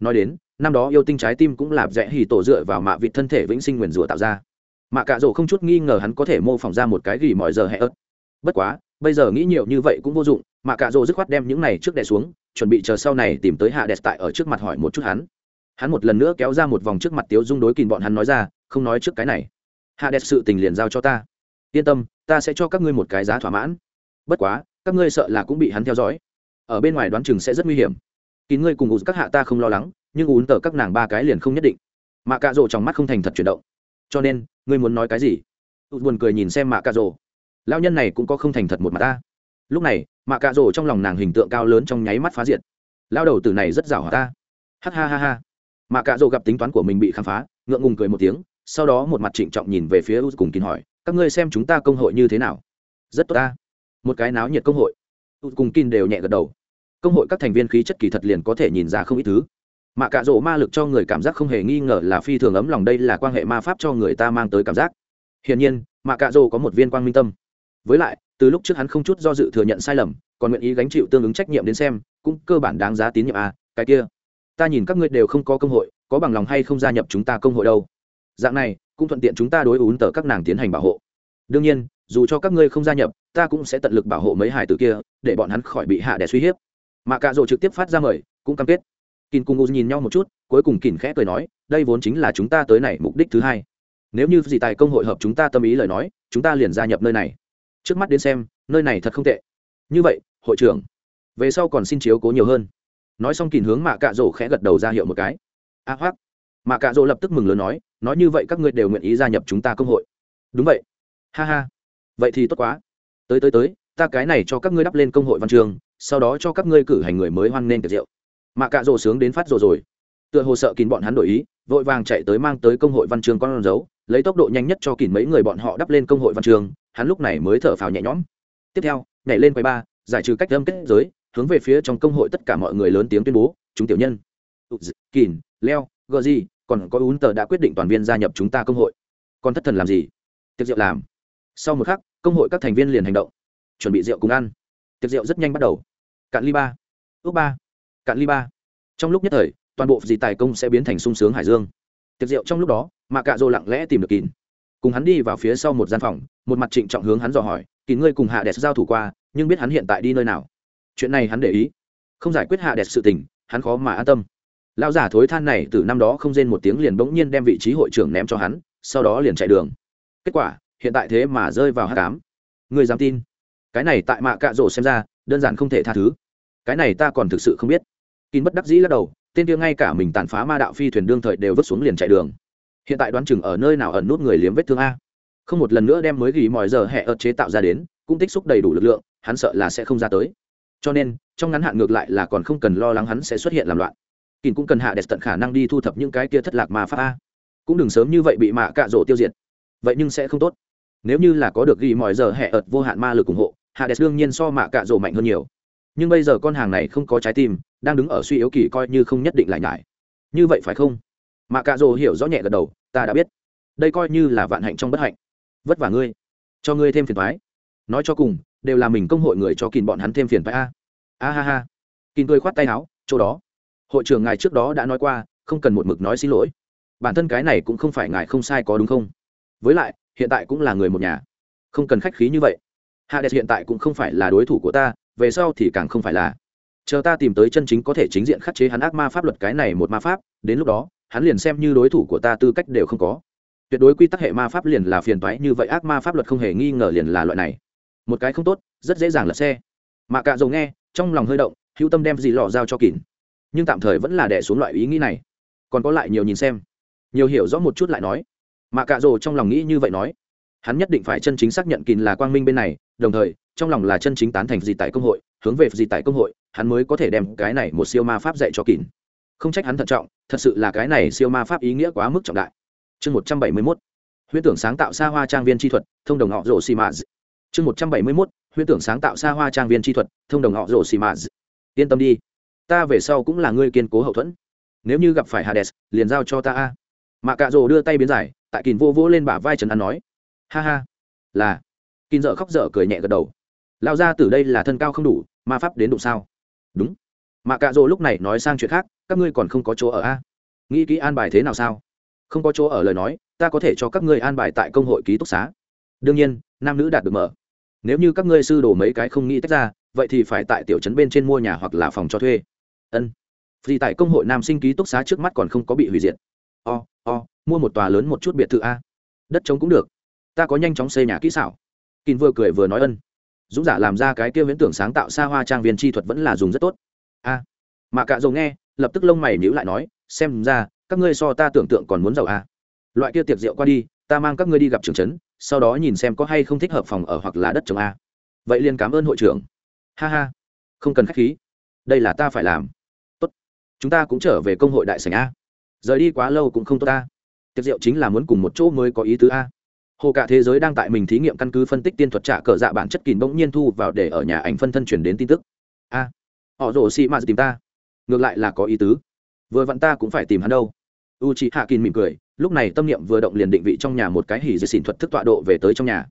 Nói đến, năm đó yêu tinh trái tim cũng là rẽ hì tổ dựa vào mạ vị thân thể vĩnh sinh nguyền rủa tạo ra. Mạ cà rổ không chút nghi ngờ hắn có thể mô phỏng ra một cái gỉ mọi giờ hẹ ớt bất quá, bây giờ nghĩ nhiều như vậy cũng vô dụng, mạ cà rổ dứt khoát đem những này trước đè xuống, chuẩn bị chờ sau này tìm tới hạ đẹp tại ở trước mặt hỏi một chút hắn hắn một lần nữa kéo ra một vòng trước mặt tiếu dung đối kìm bọn hắn nói ra, không nói trước cái này. Hạ đẹp sự tình liền giao cho ta. Yên tâm, ta sẽ cho các ngươi một cái giá thỏa mãn. Bất quá, các ngươi sợ là cũng bị hắn theo dõi. Ở bên ngoài đoán chừng sẽ rất nguy hiểm. Kín ngươi cùng ủ các hạ ta không lo lắng, nhưng ún tờ các nàng ba cái liền không nhất định. Mạ cạ rộ trong mắt không thành thật chuyển động. Cho nên, ngươi muốn nói cái gì? Tụt buồn cười nhìn xem mạ cạ rộ lao nhân này cũng có không thành thật một mặt ta. Lúc này, mạ cạ rộ trong lòng nàng hình tượng cao lớn trong nháy mắt phá diệt. Lao đầu từ này rất rảo hỏa ta? Ha ha ha ha. Mà cạ Dỗ gặp tính toán của mình bị khám phá, ngượng ngùng cười một tiếng, sau đó một mặt trịnh trọng nhìn về phía u cùng kín hỏi, các ngươi xem chúng ta công hội như thế nào? Rất tốt ta. Một cái náo nhiệt công hội. U cùng kín đều nhẹ gật đầu. Công hội các thành viên khí chất kỳ thật liền có thể nhìn ra không ít thứ. Mà cạ rỗ ma lực cho người cảm giác không hề nghi ngờ là phi thường ấm lòng đây là quan hệ ma pháp cho người ta mang tới cảm giác. Hiển nhiên, mà cạ rỗ có một viên quang minh tâm. Với lại, từ lúc trước hắn không chút do dự thừa nhận sai lầm, còn nguyện ý gánh chịu tương ứng trách nhiệm đến xem, cũng cơ bản đáng giá tín nhiệm à cái kia ta nhìn các ngươi đều không có công hội, có bằng lòng hay không gia nhập chúng ta công hội đâu? Dạng này, cũng thuận tiện chúng ta đối ún tờ các nàng tiến hành bảo hộ. Đương nhiên, dù cho các ngươi không gia nhập, ta cũng sẽ tận lực bảo hộ mấy hải tử kia, để bọn hắn khỏi bị hạ đẻ suy hiếp. Mà cạ rỗ trực tiếp phát ra mời, cũng cam kết. Kín cùng u nhìn nhau một chút, cuối cùng kín khẽ cười nói, đây vốn chính là chúng ta tới này mục đích thứ hai. Nếu như gì tài công hội hợp chúng ta tâm ý lời nói, chúng ta liền gia nhập nơi này. Trước mắt đến xem, nơi này thật không tệ. Như vậy, hội trưởng, về sau còn xin chiếu cố nhiều hơn nói xong kìm hướng mạ cạ rổ khẽ gật đầu ra hiệu một cái. A à, hoác mà cạ rổ lập tức mừng lớn nói nói như vậy các ngươi đều nguyện ý gia nhập chúng ta công hội. Đúng vậy. Ha ha. Vậy thì tốt quá. Tới tới tới ta cái này cho các ngươi đắp lên công hội văn trường sau đó cho các ngươi cử hành người mới hoan nên tiệc rượu. Mạ cạ rổ sướng đến phát rồi rồi. Tựa hồ sợ kín bọn hắn đổi ý vội vàng chạy tới mang tới công hội văn trường con dấu lấy tốc độ nhanh nhất cho kín mấy người bọn họ đắp lên công hội văn trường hắn lúc này mới thở phào nhẹ nhõm. Tiếp theo nhảy lên quầy ba giải trừ cách âm kết giới hướng về phía trong công hội tất cả mọi người lớn tiếng tuyên bố, chúng tiểu nhân kín leo gờ gì còn có ún tờ đã quyết định toàn viên gia nhập chúng ta công hội. Còn thất thần làm gì? Tiệc rượu làm. Sau một khắc, công hội các thành viên liền hành động. Chuẩn bị rượu cùng ăn. Tiệc rượu rất nhanh bắt đầu. Cạn ly ba. Ước ba. Cạn ly ba. Trong lúc nhất thời, toàn bộ dì tài công sẽ biến thành sung sướng hải dương. Tiệc rượu trong lúc đó, mà cạ dô lặng lẽ tìm được kín cùng hắn đi vào phía sau một gian phòng, một mặt trịnh trọng hướng hắn dò hỏi kín ngươi cùng hạ đẹp giao thủ qua, nhưng biết hắn hiện tại đi nơi nào? Chuyện này hắn để ý. Không giải quyết hạ đẹp sự tình, hắn khó mà an tâm. Lão giả thối than này từ năm đó không rên một tiếng liền bỗng nhiên đem vị trí hội trưởng ném cho hắn, sau đó liền chạy đường. Kết quả, hiện tại thế mà rơi vào hát cám người dám tin? Cái này tại mạ cạ rổ xem ra, đơn giản không thể tha thứ. Cái này ta còn thực sự không biết. Kín bất đắc dĩ lắc đầu, tên kia ngay cả mình tàn phá ma đạo phi thuyền đương thời đều vứt xuống liền chạy đường. Hiện tại đoán chừng ở nơi nào ẩn nút người liếm vết thương a. Không một lần nữa đem mới ghi mọi giờ hẹ ợt chế tạo ra đến, cũng tích xúc đầy đủ lực lượng, hắn sợ là sẽ không ra tới cho nên, trong ngắn hạn ngược lại là còn không cần lo lắng hắn sẽ xuất hiện làm loạn. Kín cũng cần hạ đẹp tận khả năng đi thu thập những cái kia thất lạc mà pháp a. Cũng đừng sớm như vậy bị mạ cạ rổ tiêu diệt. Vậy nhưng sẽ không tốt. Nếu như là có được ghi mọi giờ hẹ ợt vô hạn ma lực ủng hộ, hạ đẹp đương nhiên so mạ cạ rổ mạnh hơn nhiều. Nhưng bây giờ con hàng này không có trái tim, đang đứng ở suy yếu kỳ coi như không nhất định lại nhải. Như vậy phải không? Mạ cạ rổ hiểu rõ nhẹ gật đầu, ta đã biết. Đây coi như là vạn hạnh trong bất hạnh. Vất vả ngươi. Cho ngươi thêm phiền thoái nói cho cùng đều là mình công hội người cho kìn bọn hắn thêm phiền phải a. A ha ha. Kìn cười khoát tay áo, chỗ đó. Hội trưởng ngài trước đó đã nói qua, không cần một mực nói xin lỗi. Bản thân cái này cũng không phải ngài không sai có đúng không? Với lại, hiện tại cũng là người một nhà. Không cần khách khí như vậy. Hades hiện tại cũng không phải là đối thủ của ta, về sau thì càng không phải là. Chờ ta tìm tới chân chính có thể chính diện khắc chế hắn ác ma pháp luật cái này một ma pháp, đến lúc đó, hắn liền xem như đối thủ của ta tư cách đều không có. Tuyệt đối quy tắc hệ ma pháp liền là phiền toái, như vậy ác ma pháp luật không hề nghi ngờ liền là loại này một cái không tốt, rất dễ dàng lật xe. Mạ cạ dầu nghe, trong lòng hơi động, hữu tâm đem gì lò giao cho kín nhưng tạm thời vẫn là đẻ xuống loại ý nghĩ này. Còn có lại nhiều nhìn xem. Nhiều hiểu rõ một chút lại nói. Mạ cạ dầu trong lòng nghĩ như vậy nói. Hắn nhất định phải chân chính xác nhận kín là quang minh bên này, đồng thời, trong lòng là chân chính tán thành gì tại công hội, hướng về gì tại công hội, hắn mới có thể đem cái này một siêu ma pháp dạy cho kín không trách hắn thận trọng, thật sự là cái này siêu ma pháp ý nghĩa quá mức trọng đại. Chương một trăm bảy mươi mốt. Huyễn tưởng sáng tạo xa hoa trang viên chi thuật, thông đồng họ rổ xì mã chương một trăm bảy mươi mốt, huyễn tưởng sáng tạo xa hoa trang viên chi thuật, thông đồng họ rổ xì mã yên tâm đi, ta về sau cũng là người kiên cố hậu thuẫn. Nếu như gặp phải hades, liền giao cho ta a. Mạ cạ rồ đưa tay biến giải, tại kìn vô vô lên bả vai trần an nói. Ha ha. Là. Kìn dợ khóc dở cười nhẹ gật đầu. Lao ra từ đây là thân cao không đủ, ma pháp đến đụng sao? Đúng. Mạ cạ rồ lúc này nói sang chuyện khác, các ngươi còn không có chỗ ở a? Nghĩ kỹ an bài thế nào sao? Không có chỗ ở lời nói, ta có thể cho các ngươi an bài tại công hội ký túc xá. Đương nhiên, nam nữ đạt được mở nếu như các ngươi sư đồ mấy cái không nghĩ tách ra vậy thì phải tại tiểu trấn bên trên mua nhà hoặc là phòng cho thuê. Ân. Vì tại công hội nam sinh ký túc xá trước mắt còn không có bị hủy diệt. O o mua một tòa lớn một chút biệt thự a. Đất trống cũng được. Ta có nhanh chóng xây nhà kỹ xảo. Kín vừa cười vừa nói ân. Dũng giả làm ra cái kia viễn tưởng sáng tạo xa hoa trang viên chi thuật vẫn là dùng rất tốt. A. À, mà cạ dầu nghe lập tức lông mày nhíu lại nói xem ra các ngươi so ta tưởng tượng còn muốn giàu a. Loại kia tiệc rượu qua đi ta mang các ngươi đi gặp trưởng trấn, sau đó nhìn xem có hay không thích hợp phòng ở hoặc là đất trồng a. Vậy liền cảm ơn hội trưởng. Ha ha, không cần khách khí. Đây là ta phải làm. Tốt. Chúng ta cũng trở về công hội đại sảnh a. Rời đi quá lâu cũng không tốt ta tiệc rượu chính là muốn cùng một chỗ mới có ý tứ a. Hồ cả thế giới đang tại mình thí nghiệm căn cứ phân tích tiên thuật trả cờ dạ bản chất kín bỗng nhiên thu vào để ở nhà ảnh phân thân chuyển đến tin tức. A. Họ rồ xị mạt tìm ta. Ngược lại là có ý tứ. Vừa vặn ta cũng phải tìm hắn đâu u chị hạ kín mỉm cười, lúc này tâm niệm vừa động liền định vị trong nhà một cái hỉ dây xỉn thuật thức tọa độ về tới trong nhà.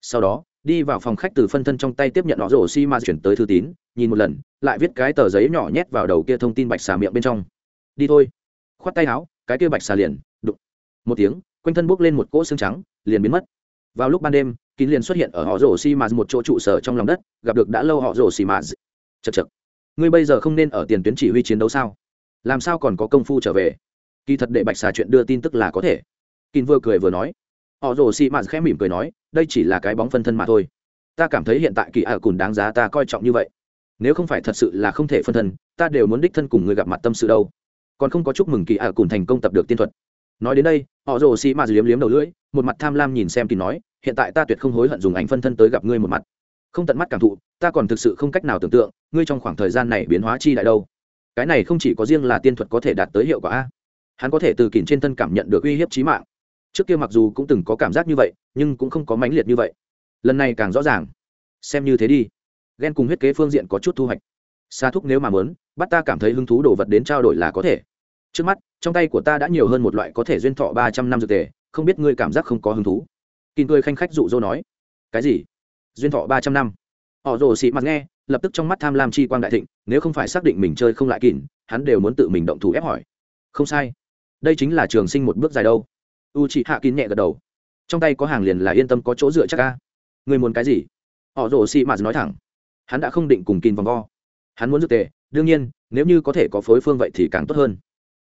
Sau đó, đi vào phòng khách từ phân thân trong tay tiếp nhận họ rổ xi ma chuyển tới thư tín, nhìn một lần, lại viết cái tờ giấy nhỏ nhét vào đầu kia thông tin bạch xà miệng bên trong. Đi thôi. Khoát tay áo, cái kia bạch xà liền, đụng. Một tiếng, quanh thân bốc lên một cỗ xương trắng, liền biến mất. Vào lúc ban đêm, kín liền xuất hiện ở họ rổ xi ma một chỗ trụ sở trong lòng đất, gặp được đã lâu họ rổ xi ma chật chật ngươi bây giờ không nên ở tiền tuyến chỉ huy chiến đấu sao? Làm sao còn có công phu trở về? Kỳ thật để bạch xà chuyện đưa tin tức là có thể. Kín vừa cười vừa nói. Họ rồ xị mạn khẽ mỉm cười nói, đây chỉ là cái bóng phân thân mà thôi. Ta cảm thấy hiện tại kỳ ả cùn đáng giá ta coi trọng như vậy. Nếu không phải thật sự là không thể phân thân, ta đều muốn đích thân cùng người gặp mặt tâm sự đâu. Còn không có chúc mừng kỳ ả cùn thành công tập được tiên thuật. Nói đến đây, họ rồ xị mạn liếm liếm đầu lưỡi, một mặt tham lam nhìn xem kín nói, hiện tại ta tuyệt không hối hận dùng ảnh phân thân tới gặp ngươi một mặt. Không tận mắt cảm thụ, ta còn thực sự không cách nào tưởng tượng, ngươi trong khoảng thời gian này biến hóa chi đại đâu. Cái này không chỉ có riêng là tiên thuật có thể đạt tới hiệu quả a hắn có thể từ kìn trên thân cảm nhận được uy hiếp trí mạng. Trước kia mặc dù cũng từng có cảm giác như vậy, nhưng cũng không có mãnh liệt như vậy. Lần này càng rõ ràng. Xem như thế đi. Ghen cùng huyết kế phương diện có chút thu hoạch. Xa thúc nếu mà muốn, bắt ta cảm thấy hứng thú đồ vật đến trao đổi là có thể. Trước mắt, trong tay của ta đã nhiều hơn một loại có thể duyên thọ ba trăm năm dược tề, không biết ngươi cảm giác không có hứng thú. Kinh cười khanh khách dụ dỗ nói. Cái gì? Duyên thọ ba trăm năm. Họ rồ xị mặt nghe, lập tức trong mắt tham lam chi quang đại thịnh, nếu không phải xác định mình chơi không lại kỉn, hắn đều muốn tự mình động thủ ép hỏi. Không sai đây chính là trường sinh một bước dài đâu. U chị hạ kín nhẹ gật đầu. Trong tay có hàng liền là yên tâm có chỗ dựa chắc ca người muốn cái gì? Họ rồ xị mạt nói thẳng. Hắn đã không định cùng kín vòng vo. Hắn muốn dược tệ đương nhiên, nếu như có thể có phối phương vậy thì càng tốt hơn.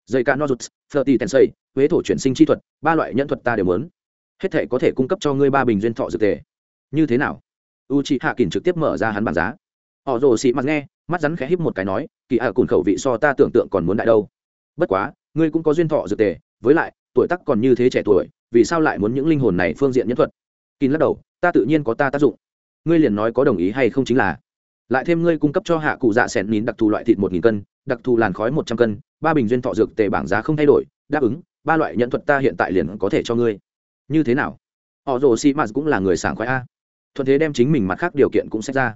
Dây ca nozuts, flirty tensei, huế thổ chuyển sinh chi thuật, ba loại nhân thuật ta đều muốn. Hết thể có thể cung cấp cho ngươi ba bình duyên thọ dược tề. Như thế nào? U chị hạ kín trực tiếp mở ra hắn bảng giá. Họ rồ xị mạt nghe, mắt rắn khẽ híp một cái nói, kỳ hạ à cùn khẩu vị so ta tưởng tượng còn muốn đại đâu. Bất quá ngươi cũng có duyên thọ dược tề, với lại, tuổi tắc còn như thế trẻ tuổi, vì sao lại muốn những linh hồn này phương diện nhân thuật? Kín lắc đầu, ta tự nhiên có ta tác dụng. Ngươi liền nói có đồng ý hay không chính là. Lại thêm ngươi cung cấp cho hạ cụ dạ sẹn nín đặc thù loại thịt một nghìn cân, đặc thù làn khói một trăm cân, ba bình duyên thọ dược tề bảng giá không thay đổi, đáp ứng, ba loại nhận thuật ta hiện tại liền có thể cho ngươi. Như thế nào? Họ rồ xị mạt cũng là người sảng khoái a. Thuận thế đem chính mình mặt khác điều kiện cũng xét ra.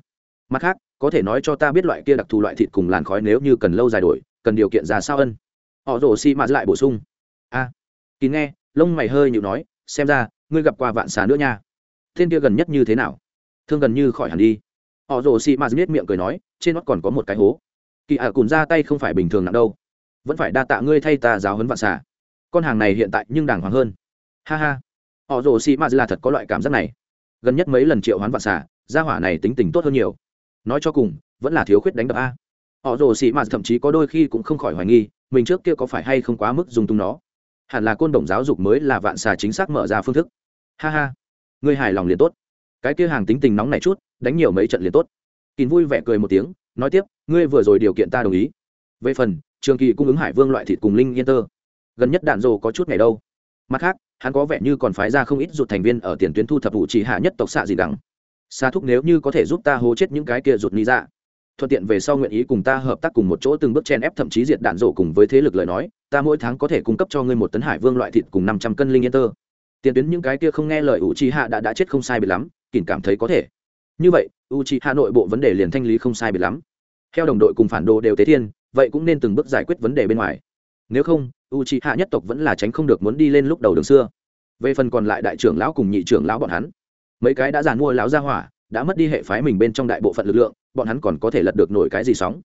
Mặt khác, có thể nói cho ta biết loại kia đặc thù loại thịt cùng làn khói nếu như cần lâu dài đổi, cần điều kiện ra sao ân? Họ rồ xị mạt lại bổ sung. À, a kín nghe, lông mày hơi nhịu nói, xem ra, ngươi gặp qua vạn xà nữa nha. Thiên kia gần nhất như thế nào? Thương gần như khỏi hẳn đi. Họ rồ xị mạt biết miệng cười nói, trên nó còn có một cái hố. Kỳ ạ à cùn ra tay không phải bình thường nặng đâu. Vẫn phải đa tạ ngươi thay ta giáo hấn vạn xà. Con hàng này hiện tại nhưng đàng hoàng hơn. Ha ha. Họ rồ xị mạt là thật có loại cảm giác này. Gần nhất mấy lần triệu hoán vạn xà, gia hỏa này tính tình tốt hơn nhiều. Nói cho cùng, vẫn là thiếu khuyết đánh đập a họ rồ xị mạt thậm chí có đôi khi cũng không khỏi hoài nghi, mình trước kia có phải hay không quá mức dùng tung nó. Hẳn là côn đồng giáo dục mới là vạn xà chính xác mở ra phương thức. Ha ha. Ngươi hài lòng liền tốt. Cái kia hàng tính tình nóng này chút, đánh nhiều mấy trận liền tốt. Kín vui vẻ cười một tiếng, nói tiếp, ngươi vừa rồi điều kiện ta đồng ý. Về phần, trường kỳ cung ứng hải vương loại thịt cùng linh yên tơ. Gần nhất đạn rồ có chút ngày đâu. Mặt khác, hắn có vẻ như còn phái ra không ít rụt thành viên ở tiền tuyến thu thập vụ chỉ hạ nhất tộc xạ gì đẳng. Xa thúc nếu như có thể giúp ta hô chết những cái kia rụt ni ra thuận tiện về sau nguyện ý cùng ta hợp tác cùng một chỗ từng bước chen ép thậm chí diệt đạn rổ cùng với thế lực lời nói, ta mỗi tháng có thể cung cấp cho ngươi một tấn hải vương loại thịt cùng năm trăm cân linh yên tơ. Tiền tuyến những cái kia không nghe lời u chi hạ đã đã chết không sai biệt lắm, kỉnh cảm thấy có thể. Như vậy u chi hạ nội bộ vấn đề liền thanh lý không sai biệt lắm. Theo đồng đội cùng phản đồ đều tế thiên, vậy cũng nên từng bước giải quyết vấn đề bên ngoài. Nếu không u chi hạ nhất tộc vẫn là tránh không được muốn đi lên lúc đầu đường xưa. Về phần còn lại đại trưởng lão cùng nhị trưởng lão bọn hắn, mấy cái đã giàn mua lão gia hỏa, đã mất đi hệ phái mình bên trong đại bộ phận lực lượng bọn hắn còn có thể lật được nổi cái gì sóng?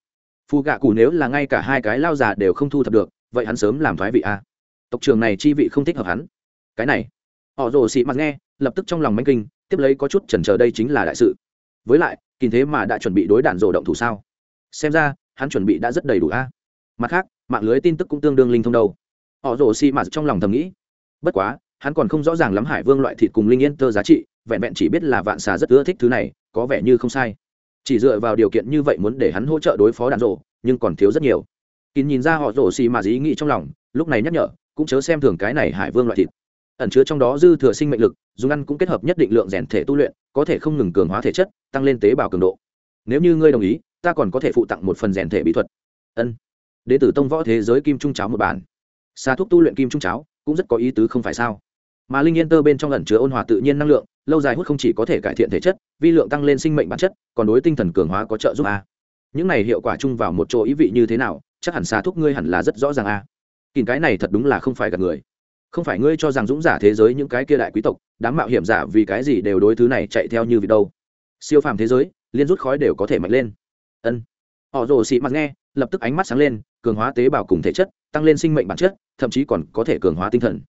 Phù gạ cụ nếu là ngay cả hai cái lao già đều không thu thập được, vậy hắn sớm làm thoái vị a. Tộc trường này chi vị không thích hợp hắn. Cái này, họ rồ xị mặt nghe, lập tức trong lòng manh kinh, tiếp lấy có chút chần chờ đây chính là đại sự. Với lại kinh thế mà đã chuẩn bị đối đạn rồ động thủ sao? Xem ra, hắn chuẩn bị đã rất đầy đủ a. Mặt khác, mạng lưới tin tức cũng tương đương linh thông đâu. Họ rồ xị mặt trong lòng thầm nghĩ. Bất quá, hắn còn không rõ ràng lắm hải vương loại thịt cùng linh yên tơ giá trị, vẹn vẹn chỉ biết là vạn xà rất ưa thích thứ này, có vẻ như không sai chỉ dựa vào điều kiện như vậy muốn để hắn hỗ trợ đối phó đàn rộ nhưng còn thiếu rất nhiều. Kín nhìn ra họ rổ xì mà dí nghĩ trong lòng, lúc này nhắc nhở, cũng chớ xem thường cái này hải vương loại thịt. Ẩn chứa trong đó dư thừa sinh mệnh lực, dùng ăn cũng kết hợp nhất định lượng rèn thể tu luyện, có thể không ngừng cường hóa thể chất, tăng lên tế bào cường độ. Nếu như ngươi đồng ý, ta còn có thể phụ tặng một phần rèn thể bí thuật. Ân. Đế tử tông võ thế giới kim trung cháo một bản. Xa thuốc tu luyện kim trung cháo, cũng rất có ý tứ không phải sao? Mà linh yên tơ bên trong ẩn chứa ôn hòa tự nhiên năng lượng lâu dài hút không chỉ có thể cải thiện thể chất, vi lượng tăng lên sinh mệnh bản chất, còn đối tinh thần cường hóa có trợ giúp a. Những này hiệu quả chung vào một chỗ ý vị như thế nào, chắc hẳn xa thuốc ngươi hẳn là rất rõ ràng a. À. kìm cái này thật đúng là không phải gặp người. Không phải ngươi cho rằng dũng giả thế giới những cái kia đại quý tộc, đám mạo hiểm giả vì cái gì đều đối thứ này chạy theo như vì đâu. Siêu phàm thế giới, liên rút khói đều có thể mạnh lên. Ân. Họ rồ xị mặt nghe, lập tức ánh mắt sáng lên, cường hóa tế bào cùng thể chất, tăng lên sinh mệnh bản chất, thậm chí còn có thể cường hóa tinh thần.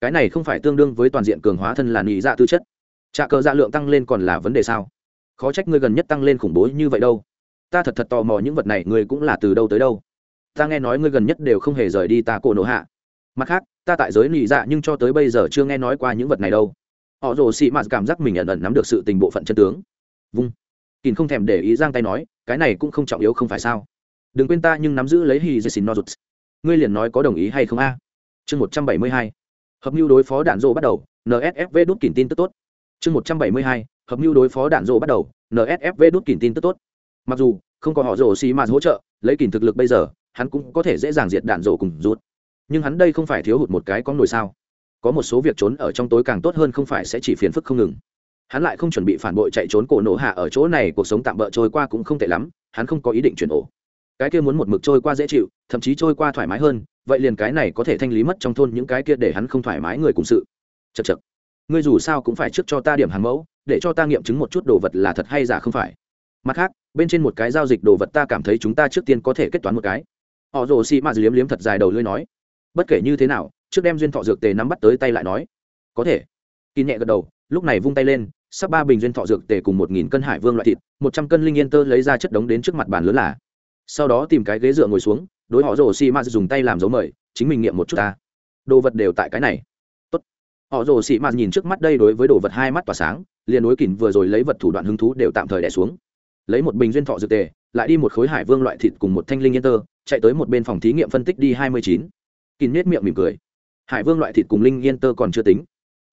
Cái này không phải tương đương với toàn diện cường hóa thân là nghĩ dạ tư chất trà cờ dạ lượng tăng lên còn là vấn đề sao? Khó trách ngươi gần nhất tăng lên khủng bố như vậy đâu. Ta thật thật tò mò những vật này ngươi cũng là từ đâu tới đâu. Ta nghe nói ngươi gần nhất đều không hề rời đi ta cổ nổ hạ. Mặt khác, ta tại giới lì dạ nhưng cho tới bây giờ chưa nghe nói qua những vật này đâu. Họ rồ xị mạt cảm giác mình ẩn ẩn nắm được sự tình bộ phận chân tướng. Vung. Kìn không thèm để ý giang tay nói, cái này cũng không trọng yếu không phải sao. Đừng quên ta nhưng nắm giữ lấy hì dê xin nozuts. Ngươi liền nói có đồng ý hay không a? Chương một trăm bảy mươi hai. Hợp mưu đối phó đạn dô bắt đầu. Nsfv đút kỉnh tin tức tốt chương một trăm bảy mươi hai, hợp mưu đối phó đạn dô bắt đầu nsfv đút kỉn tin tức tốt. Mặc dù, không có họ rồ xì mà hỗ trợ, lấy kỉn thực lực bây giờ, hắn cũng có thể dễ dàng diệt đạn dô cùng rút. Nhưng hắn đây không phải thiếu hụt một cái con nồi sao? Có một số việc trốn ở trong tối càng tốt hơn không phải sẽ chỉ phiền phức không ngừng. Hắn lại không chuẩn bị phản bội chạy trốn cổ nổ hạ ở chỗ này, cuộc sống tạm bỡ trôi qua cũng không tệ lắm, hắn không có ý định chuyển ổ. Cái kia muốn một mực trôi qua dễ chịu, thậm chí trôi qua thoải mái hơn, vậy liền cái này có thể thanh lý mất trong thôn những cái kia để hắn không thoải mái người cùng sự. Chật chật ngươi dù sao cũng phải trước cho ta điểm hàng mẫu, để cho ta nghiệm chứng một chút đồ vật là thật hay giả không phải. Mặt khác, bên trên một cái giao dịch đồ vật ta cảm thấy chúng ta trước tiên có thể kết toán một cái. Họ rồ xì mạt liếm liếm thật dài đầu lưới nói. Bất kể như thế nào, trước đem duyên thọ dược tề nắm bắt tới tay lại nói. Có thể. Kỳ nhẹ gật đầu, lúc này vung tay lên, sắp ba bình duyên thọ dược tề cùng một nghìn cân hải vương loại thịt, một trăm cân linh yên tơ lấy ra chất đống đến trước mặt bàn lớn là. Sau đó tìm cái ghế dựa ngồi xuống, đối họ rồ xì mạt dùng tay làm dấu mời, chính mình nghiệm một chút ta. Đồ vật đều tại cái này họ rồ sĩ mạt nhìn trước mắt đây đối với đồ vật hai mắt tỏa sáng, liền đối kỉnh vừa rồi lấy vật thủ đoạn hứng thú đều tạm thời đẻ xuống. Lấy một bình duyên thọ dược tề, lại đi một khối hải vương loại thịt cùng một thanh linh yên tơ, chạy tới một bên phòng thí nghiệm phân tích đi hai mươi chín. Kín nết miệng mỉm cười. Hải vương loại thịt cùng linh yên tơ còn chưa tính.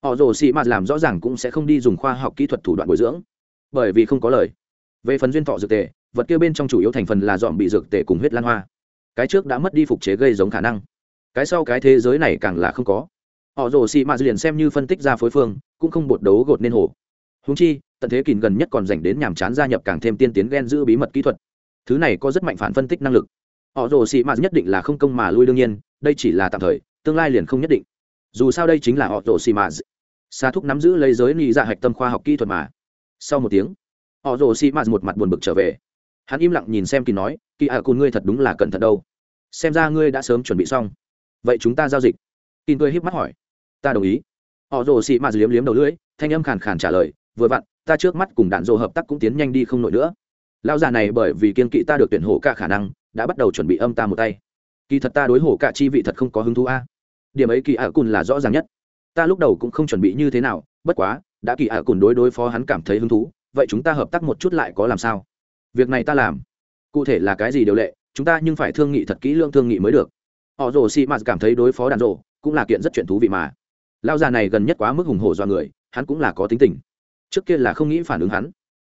Họ rồ xị mạt làm rõ ràng cũng sẽ không đi dùng khoa học kỹ thuật thủ đoạn bồi dưỡng. Bởi vì không có lời. Về phần duyên thọ dược tề, vật kia bên trong chủ yếu thành phần là dọn bị dược tề cùng huyết lan hoa. Cái trước đã mất đi phục chế gây giống khả năng. Cái sau cái thế giới này càng là không có họ rồ xị mạt liền xem như phân tích ra phối phương, cũng không bột đấu gột nên hồ. Húng chi, tận thế kìn gần nhất còn dành đến nhàm chán gia nhập càng thêm tiên tiến ghen giữ bí mật kỹ thuật. Thứ này có rất mạnh phản phân tích năng lực. Họ rồ xị mạt nhất định là không công mà lui đương nhiên, đây chỉ là tạm thời, tương lai liền không nhất định. Dù sao đây chính là họ rồ xị mạt xa thúc nắm giữ lấy giới nghi dạ hạch tâm khoa học kỹ thuật mà. Sau một tiếng, họ rồ xị mạt một mặt buồn bực trở về. Hắn im lặng nhìn xem kỳ nói kỳ ạ à cùn ngươi thật đúng là cẩn thận đâu. Xem ra ngươi đã sớm chuẩn bị xong. Vậy chúng ta giao dịch tin tôi híp mắt hỏi. Ta đồng ý. Họ rồ xị mạt liếm liếm đầu lưỡi, thanh âm khàn khàn trả lời, vừa vặn, ta trước mắt cùng đạn dộ hợp tác cũng tiến nhanh đi không nổi nữa. Lao già này bởi vì kiên kỵ ta được tuyển hổ cả khả năng, đã bắt đầu chuẩn bị âm ta một tay. Kỳ thật ta đối hổ cả chi vị thật không có hứng thú a. Điểm ấy kỳ ả cùn là rõ ràng nhất. Ta lúc đầu cũng không chuẩn bị như thế nào, bất quá, đã kỳ ả cùn đối đối phó hắn cảm thấy hứng thú, vậy chúng ta hợp tác một chút lại có làm sao? Việc này ta làm. Cụ thể là cái gì điều lệ, chúng ta nhưng phải thương nghị thật kỹ lương thương nghị mới được. Họ rồ xị mạt cảm thấy đối phó đàn rồ cũng là kiện rất chuyện thú vị mà. Lao già này gần nhất quá mức hùng hổ do người, hắn cũng là có tính tình. Trước kia là không nghĩ phản ứng hắn.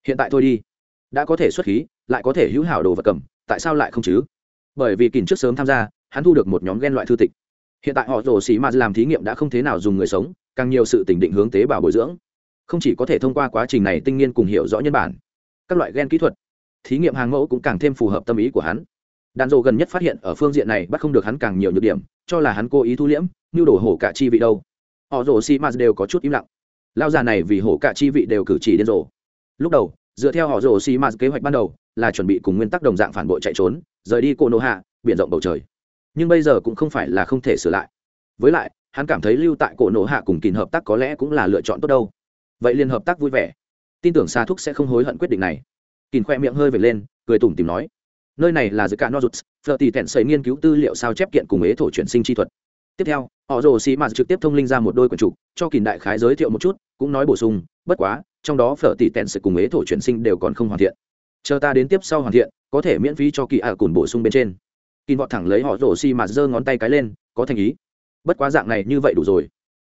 Hiện tại thôi đi. Đã có thể xuất khí, lại có thể hữu hảo đồ vật cầm, tại sao lại không chứ? Bởi vì kỳn trước sớm tham gia, hắn thu được một nhóm ghen loại thư tịch. Hiện tại họ rổ xì ma làm thí nghiệm đã không thế nào dùng người sống, càng nhiều sự tỉnh định hướng tế bào bồi dưỡng. Không chỉ có thể thông qua quá trình này tinh niên cùng hiểu rõ nhân bản, các loại gen kỹ thuật, thí nghiệm hàng mẫu cũng càng thêm phù hợp tâm ý của hắn đàn rô gần nhất phát hiện ở phương diện này bắt không được hắn càng nhiều nhược điểm, cho là hắn cố ý thu liễm, như đổ hổ cả chi vị đâu. Họ rồ xì ma đều có chút im lặng. Lao già này vì hổ cả chi vị đều cử chỉ điên rồ. Lúc đầu, dựa theo họ rồ xì ma kế hoạch ban đầu, là chuẩn bị cùng nguyên tắc đồng dạng phản bội chạy trốn, rời đi cô nô hạ, biển rộng bầu trời. Nhưng bây giờ cũng không phải là không thể sửa lại. Với lại, hắn cảm thấy lưu tại cổ nổ hạ cùng kìn hợp tác có lẽ cũng là lựa chọn tốt đâu. Vậy liên hợp tác vui vẻ. Tin tưởng xa thúc sẽ không hối hận quyết định này. Kìn khoe miệng hơi vệt lên, cười tủm tìm nói nơi này là dự cả nozuts, phở tỷ tẹn xây nghiên cứu tư liệu sao chép kiện cùng ế thổ chuyển sinh chi thuật. Tiếp theo, họ rồ xì mạt trực tiếp thông linh ra một đôi quần trục, cho kỳ đại khái giới thiệu một chút, cũng nói bổ sung, bất quá, trong đó phở tỷ tẹn sự cùng ế thổ chuyển sinh đều còn không hoàn thiện. Chờ ta đến tiếp sau hoàn thiện, có thể miễn phí cho kỳ ạ à cùn bổ sung bên trên. Kỳ vọt thẳng lấy họ rổ xi mà giơ ngón tay cái lên, có thành ý. Bất quá dạng này như vậy đủ rồi.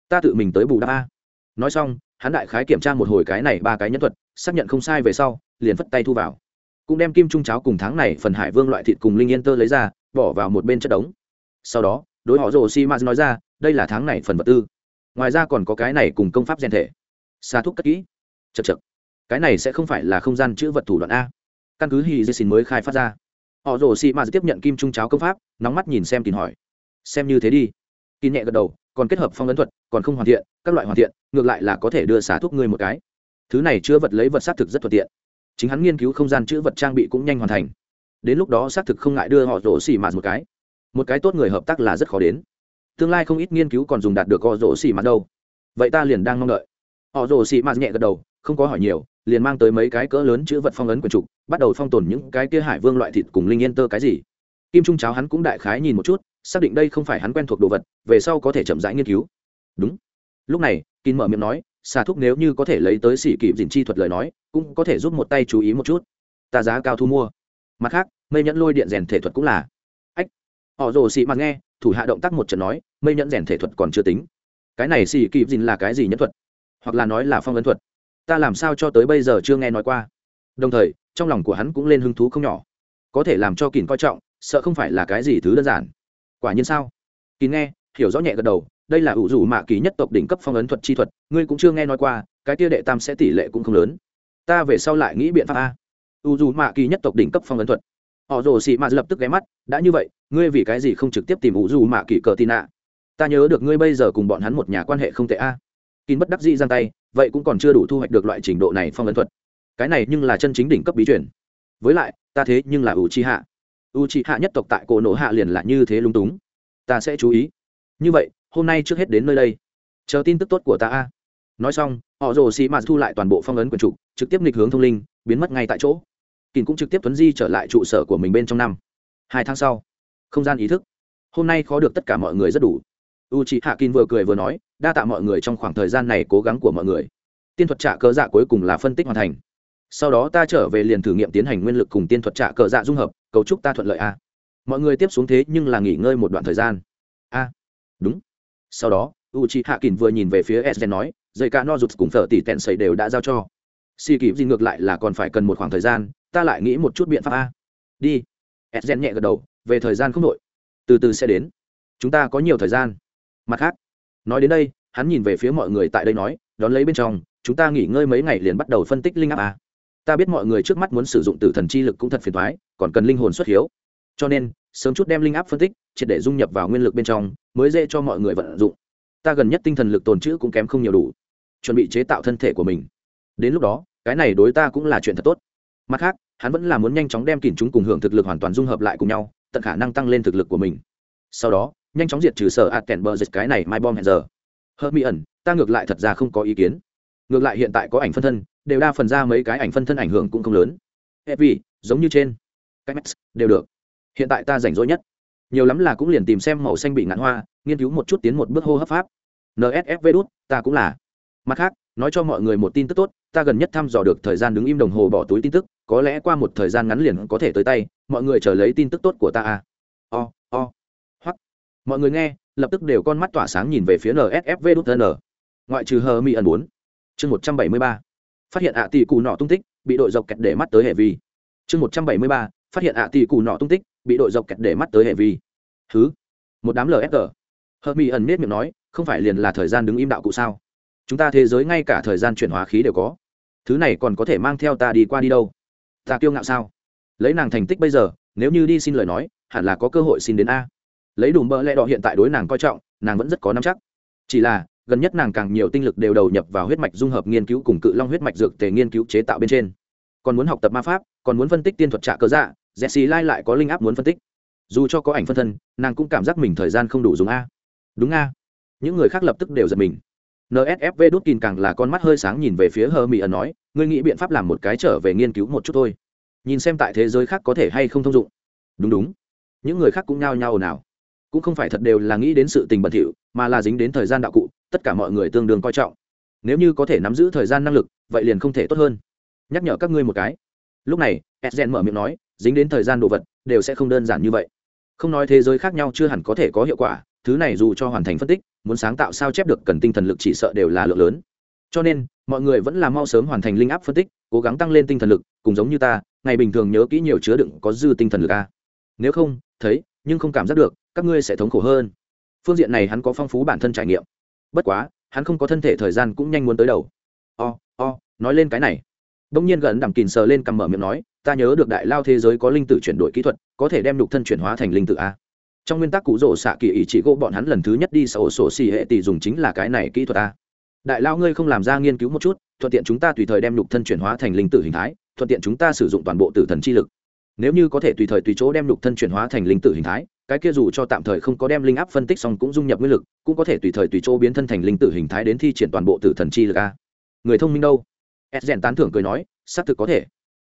Ta tự mình tới bù đắp a. Nói xong, hắn đại khái kiểm tra một hồi cái này ba cái nhân thuật, xác nhận không sai về sau, liền phất tay thu vào cũng đem kim trung cháo cùng tháng này phần hải vương loại thịt cùng linh yên tơ lấy ra, bỏ vào một bên chất đống. Sau đó, đối họ rồ si maz nói ra, đây là tháng này phần vật tư. Ngoài ra còn có cái này cùng công pháp rèn thể. Xa thuốc cất kỹ. Chật chật cái này sẽ không phải là không gian chữ vật thủ đoạn a. Căn cứ hy dê xin mới khai phát ra. Họ rồ si maz tiếp nhận kim trung cháo công pháp, nóng mắt nhìn xem kín hỏi. Xem như thế đi. Kín nhẹ gật đầu, còn kết hợp phong ấn thuật, còn không hoàn thiện, các loại hoàn thiện, ngược lại là có thể đưa xả thuốc ngươi một cái. Thứ này chứa vật lấy vật xác thực rất thuận tiện chính hắn nghiên cứu không gian chữ vật trang bị cũng nhanh hoàn thành. Đến lúc đó xác thực không ngại đưa họ rổ xỉ mạt một cái. Một cái tốt người hợp tác là rất khó đến. Tương lai không ít nghiên cứu còn dùng đạt được họ rổ xỉ mạt đâu. Vậy ta liền đang mong đợi. Họ rổ xỉ mạt nhẹ gật đầu, không có hỏi nhiều, liền mang tới mấy cái cỡ lớn chữ vật phong ấn quần trục, bắt đầu phong tồn những cái kia hải vương loại thịt cùng linh yên tơ cái gì. Kim trung cháo hắn cũng đại khái nhìn một chút, xác định đây không phải hắn quen thuộc đồ vật, về sau có thể chậm rãi nghiên cứu. Đúng. Lúc này, kín mở miệng nói xà thúc nếu như có thể lấy tới xỉ kịp dình chi thuật lời nói, cũng có thể giúp một tay chú ý một chút. Ta giá cao thu mua. Mặt khác, mây nhẫn lôi điện rèn thể thuật cũng là. Ách. Họ rồ xị mặt nghe, thủ hạ động tác một trận nói, mây nhẫn rèn thể thuật còn chưa tính. Cái này xỉ kịp dình là cái gì nhẫn thuật? Hoặc là nói là phong ấn thuật? Ta làm sao cho tới bây giờ chưa nghe nói qua. Đồng thời, trong lòng của hắn cũng lên hứng thú không nhỏ. Có thể làm cho kỳn coi trọng, sợ không phải là cái gì thứ đơn giản. Quả nhiên sao? Kín nghe, hiểu rõ nhẹ gật đầu đây là ủ rủ mạ kỳ nhất tộc đỉnh cấp phong ấn thuật chi thuật, ngươi cũng chưa nghe nói qua, cái tia đệ tam sẽ tỷ lệ cũng không lớn. Ta về sau lại nghĩ biện pháp a. Ủ rủ mạ kỳ nhất tộc đỉnh cấp phong ấn thuật. Họ rồ xị mạ lập tức ghé mắt, đã như vậy, ngươi vì cái gì không trực tiếp tìm ủ rủ mạ kỳ cờ tì nạ? ta nhớ được ngươi bây giờ cùng bọn hắn một nhà quan hệ không tệ a. Kín bất đắc dĩ giang tay, vậy cũng còn chưa đủ thu hoạch được loại trình độ này phong ấn thuật. Cái này nhưng là chân chính đỉnh cấp bí truyền. Với lại, ta thế nhưng là u chi hạ u chi hạ nhất tộc tại cổ nổ hạ liền là như thế lung túng. Ta sẽ chú ý. Như vậy hôm nay trước hết đến nơi đây. Chờ tin tức tốt của ta a. Nói xong, họ rồ xì mạt thu lại toàn bộ phong ấn quần trục trực tiếp nghịch hướng thông linh, biến mất ngay tại chỗ. Kỳn cũng trực tiếp tuấn di trở lại trụ sở của mình bên trong năm. Hai tháng sau, không gian ý thức. Hôm nay khó được tất cả mọi người rất đủ. U chị hạ kín vừa cười vừa nói, đa tạ mọi người trong khoảng thời gian này cố gắng của mọi người. Tiên thuật trả cờ dạ cuối cùng là phân tích hoàn thành. Sau đó ta trở về liền thử nghiệm tiến hành nguyên lực cùng tiên thuật trả cờ dạ dung hợp, cấu trúc ta thuận lợi a. Mọi người tiếp xuống thế nhưng là nghỉ ngơi một đoạn thời gian. A. Đúng sau đó u chị hạ kín vừa nhìn về phía sden nói, dây ca no rụt cùng thợ tỷ tẹn sầy đều đã giao cho. Xì kịp gì ngược lại là còn phải cần một khoảng thời gian, ta lại nghĩ một chút biện pháp a. Đi. Sden nhẹ gật đầu, về thời gian không đội. Từ từ sẽ đến. Chúng ta có nhiều thời gian. Mặt khác, nói đến đây, hắn nhìn về phía mọi người tại đây nói, đón lấy bên trong, chúng ta nghỉ ngơi mấy ngày liền bắt đầu phân tích linh áp a. Ta biết mọi người trước mắt muốn sử dụng tử thần chi lực cũng thật phiền thoái, còn cần linh hồn xuất hiếu. Cho nên sớm chút đem linh áp phân tích, triệt để dung nhập vào nguyên lực bên trong, mới dễ cho mọi người vận dụng. Ta gần nhất tinh thần lực tồn chữ cũng kém không nhiều đủ, chuẩn bị chế tạo thân thể của mình. Đến lúc đó, cái này đối ta cũng là chuyện thật tốt. Mặt khác, hắn vẫn là muốn nhanh chóng đem kìm chúng cùng hưởng thực lực hoàn toàn dung hợp lại cùng nhau, tận khả năng tăng lên thực lực của mình. Sau đó, nhanh chóng diệt trừ sở ạt kèn bờ dịch cái này mai bom hẹn giờ. Hớt mỹ ẩn, ta ngược lại thật ra không có ý kiến. Ngược lại hiện tại có ảnh phân thân, đều đa phần ra mấy cái ảnh phân thân ảnh hưởng cũng không lớn. E vì giống như trên. Cái max, đều được hiện tại ta rảnh rỗi nhất. Nhiều lắm là cũng liền tìm xem màu xanh bị ngạn hoa, nghiên cứu một chút tiến một bước hô hấp pháp. Nsfv đút, ta cũng là. Mặt khác, nói cho mọi người một tin tức tốt, ta gần nhất thăm dò được thời gian đứng im đồng hồ bỏ túi tin tức, có lẽ qua một thời gian ngắn liền có thể tới tay, mọi người chờ lấy tin tức tốt của ta à. O o hoặc mọi người nghe, lập tức đều con mắt tỏa sáng nhìn về phía nsfv đút n. Ngoại trừ hờ mi ẩn bốn. Chương một trăm bảy mươi ba. Phát hiện ạ tỷ cù nọ tung tích, bị đội dọc kẹt để mắt tới hệ vi. Chương một trăm bảy mươi ba phát hiện ạ tỷ cụ nọ tung tích, bị đội dọc kẹt để mắt tới hệ vi. Thứ một đám lfg hờ mi ẩn nết miệng nói, không phải liền là thời gian đứng im đạo cụ sao? Chúng ta thế giới ngay cả thời gian chuyển hóa khí đều có. Thứ này còn có thể mang theo ta đi qua đi đâu? Ta kiêu ngạo sao? Lấy nàng thành tích bây giờ, nếu như đi xin lời nói, hẳn là có cơ hội xin đến a. Lấy đủ bỡ lẽ đỏ hiện tại đối nàng coi trọng, nàng vẫn rất có nắm chắc. Chỉ là, gần nhất nàng càng nhiều tinh lực đều đầu nhập vào huyết mạch dung hợp nghiên cứu cùng cự long huyết mạch dược tề nghiên cứu chế tạo bên trên. Còn muốn học tập ma pháp, còn muốn phân tích tiên thuật trả cơ dạ jesse lai lại có linh áp muốn phân tích. Dù cho có ảnh phân thân, nàng cũng cảm giác mình thời gian không đủ dùng a. Đúng a. Những người khác lập tức đều giật mình. Nsfv đốt kín càng là con mắt hơi sáng nhìn về phía hơ mỹ ẩn nói, ngươi nghĩ biện pháp làm một cái trở về nghiên cứu một chút thôi. Nhìn xem tại thế giới khác có thể hay không thông dụng. Đúng đúng. Những người khác cũng nhao nhao ồn ào. Cũng không phải thật đều là nghĩ đến sự tình bẩn thỉu, mà là dính đến thời gian đạo cụ, tất cả mọi người tương đương coi trọng. Nếu như có thể nắm giữ thời gian năng lực, vậy liền không thể tốt hơn. Nhắc nhở các ngươi một cái lúc này edgen mở miệng nói dính đến thời gian đồ vật đều sẽ không đơn giản như vậy. Không nói thế giới khác nhau chưa hẳn có thể có hiệu quả thứ này dù cho hoàn thành phân tích muốn sáng tạo sao chép được cần tinh thần lực chỉ sợ đều là lượng lớn. Cho nên mọi người vẫn là mau sớm hoàn thành linh áp phân tích cố gắng tăng lên tinh thần lực cùng giống như ta ngày bình thường nhớ kỹ nhiều chứa đựng có dư tinh thần lực a. Nếu không thấy nhưng không cảm giác được các ngươi sẽ thống khổ hơn. Phương diện này hắn có phong phú bản thân trải nghiệm. Bất quá hắn không có thân thể thời gian cũng nhanh muốn tới đầu. O、oh, o、oh, nói lên cái này đông nhiên gần đẳng kìn sờ lên cằm mở miệng nói, ta nhớ được đại lao thế giới có linh tử chuyển đổi kỹ thuật, có thể đem lục thân chuyển hóa thành linh tử a. Trong nguyên tắc cũ rổ xạ kỳ ý chỉ gỗ bọn hắn lần thứ nhất đi sổ sổ xì hệ tỷ dùng chính là cái này kỹ thuật a. Đại lao ngươi không làm ra nghiên cứu một chút, thuận tiện chúng ta tùy thời đem lục thân chuyển hóa thành linh tử hình thái, thuận tiện chúng ta sử dụng toàn bộ tử thần chi lực. Nếu như có thể tùy thời tùy chỗ đem lục thân chuyển hóa thành linh tử hình thái, cái kia dù cho tạm thời không có đem linh áp phân tích xong cũng dung nhập nguyên lực, cũng có thể tùy thời tùy chỗ biến thân thành linh tử hình thái đến thi triển toàn bộ tử thần chi lực a. Người thông minh đâu? Ed rèn tán thưởng cười nói, xác thực có thể.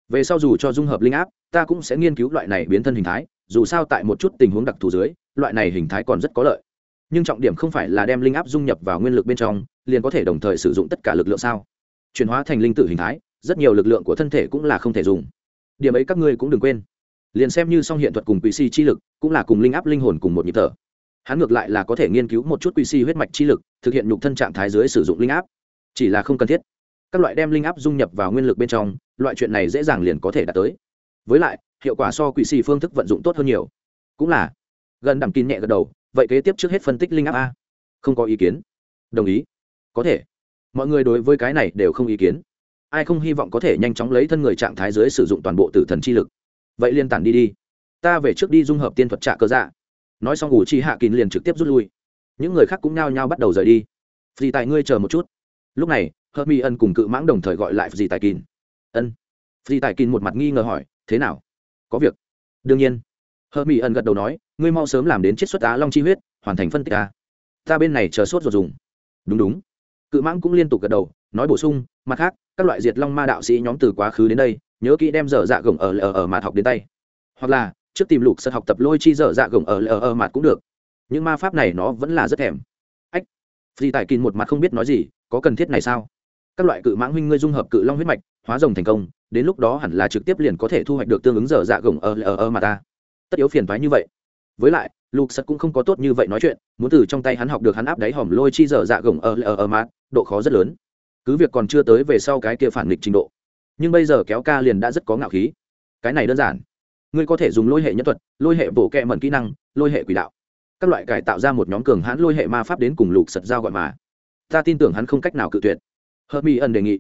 Về sau dù cho dung hợp linh áp, ta cũng sẽ nghiên cứu loại này biến thân hình thái, dù sao tại một chút tình huống đặc thù dưới, loại này hình thái còn rất có lợi. Nhưng trọng điểm không phải là đem linh áp dung nhập vào nguyên lực bên trong, liền có thể đồng thời sử dụng tất cả lực lượng sao? Chuyển hóa thành linh tử hình thái, rất nhiều lực lượng của thân thể cũng là không thể dùng. Điểm ấy các ngươi cũng đừng quên. Liền xem như song hiện thuật cùng quỷ si chi lực, cũng là cùng linh áp linh hồn cùng một nhịp thở. Hắn ngược lại là có thể nghiên cứu một chút quỷ si huyết mạch chi lực, thực hiện nhục thân trạng thái dưới sử dụng linh áp. Chỉ là không cần thiết các loại đem linh áp dung nhập vào nguyên lực bên trong, loại chuyện này dễ dàng liền có thể đạt tới. Với lại, hiệu quả so quỷ xì phương thức vận dụng tốt hơn nhiều. Cũng là, gần đẳng kín nhẹ gật đầu, vậy kế tiếp trước hết phân tích linh áp a. Không có ý kiến. Đồng ý. Có thể. Mọi người đối với cái này đều không ý kiến. Ai không hy vọng có thể nhanh chóng lấy thân người trạng thái dưới sử dụng toàn bộ tử thần chi lực. Vậy liên tản đi đi. Ta về trước đi dung hợp tiên thuật trạ cơ dạ. Nói xong ủ chi hạ kín liền trực tiếp rút lui. Những người khác cũng nhao nhao bắt đầu rời đi. Vì tại ngươi chờ một chút. Lúc này hớt mi ân cùng cự mãng đồng thời gọi lại vì tài kín. Ân. Phi tài kín một mặt nghi ngờ hỏi, thế nào? Có việc. Đương nhiên. Hớt mỹ Ân gật đầu nói, ngươi mau sớm làm đến chiết xuất á long chi huyết, hoàn thành phân tích ta ta bên này chờ sốt rồi dùng. Đúng đúng. Cự mãng cũng liên tục gật đầu, nói bổ sung, mặt khác, các loại diệt long ma đạo sĩ nhóm từ quá khứ đến đây, nhớ kỹ đem dở dạ gồng ở ở ở mặt học đến tay. Hoặc là, trước tìm lục sật học tập lôi chi dở dạ gồng ở ở ở mặt cũng được. Những ma pháp này nó vẫn là rất thèm. Ách. Phi Tài kín một mặt không biết nói gì, có cần thiết này sao? Các loại cự mãng huynh ngươi dung hợp cự long huyết mạch, hóa rồng thành công, đến lúc đó hẳn là trực tiếp liền có thể thu hoạch được tương ứng dở dạ gồng ở ở ở mà ta. Tất yếu phiền thoái như vậy. Với lại, lục sật cũng không có tốt như vậy nói chuyện, muốn từ trong tay hắn học được hắn áp đáy hòm lôi chi dở dạ gồng ở ở ở mà, độ khó rất lớn. Cứ việc còn chưa tới về sau cái kia phản nghịch trình độ. Nhưng bây giờ kéo ca liền đã rất có ngạo khí. Cái này đơn giản. Ngươi có thể dùng lôi hệ nhân thuật, lôi hệ bổ kẹ mẩn kỹ năng, lôi hệ quỷ đạo. Các loại cải tạo ra một nhóm cường hãn lôi hệ ma pháp đến cùng lục sật giao gọi mà. Ta tin tưởng hắn không cách nào cự tuyệt hợp mỹ ẩn đề nghị,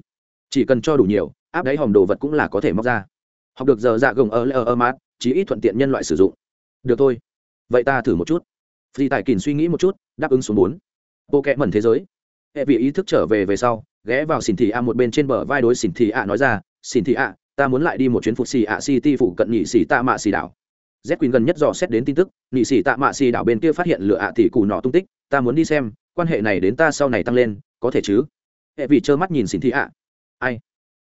chỉ cần cho đủ nhiều, áp đáy hòm đồ vật cũng là có thể móc ra. Học được giờ dạ gồng ở lơ ở mát chỉ ít thuận tiện nhân loại sử dụng. Được thôi. Vậy ta thử một chút. Phi tài kỳn suy nghĩ một chút, đáp ứng xuống bốn. Bộ kẽ mẩn thế giới. Hệ vị ý thức trở về về sau, ghé vào xỉn thị a một bên trên bờ vai đối xỉn thị a nói ra, xỉn thị a, ta muốn lại đi một chuyến phục xì a city phụ cận nhị xỉ tạ mạ xì đảo. Z quyền gần nhất dò xét đến tin tức, nhị xỉ tạ mạ xì đảo bên kia phát hiện lửa ạ tỷ cù nọ tung tích, ta muốn đi xem, quan hệ này đến ta sau này tăng lên, có thể chứ? Hệ vị trơ mắt nhìn xỉn thị ạ. ai?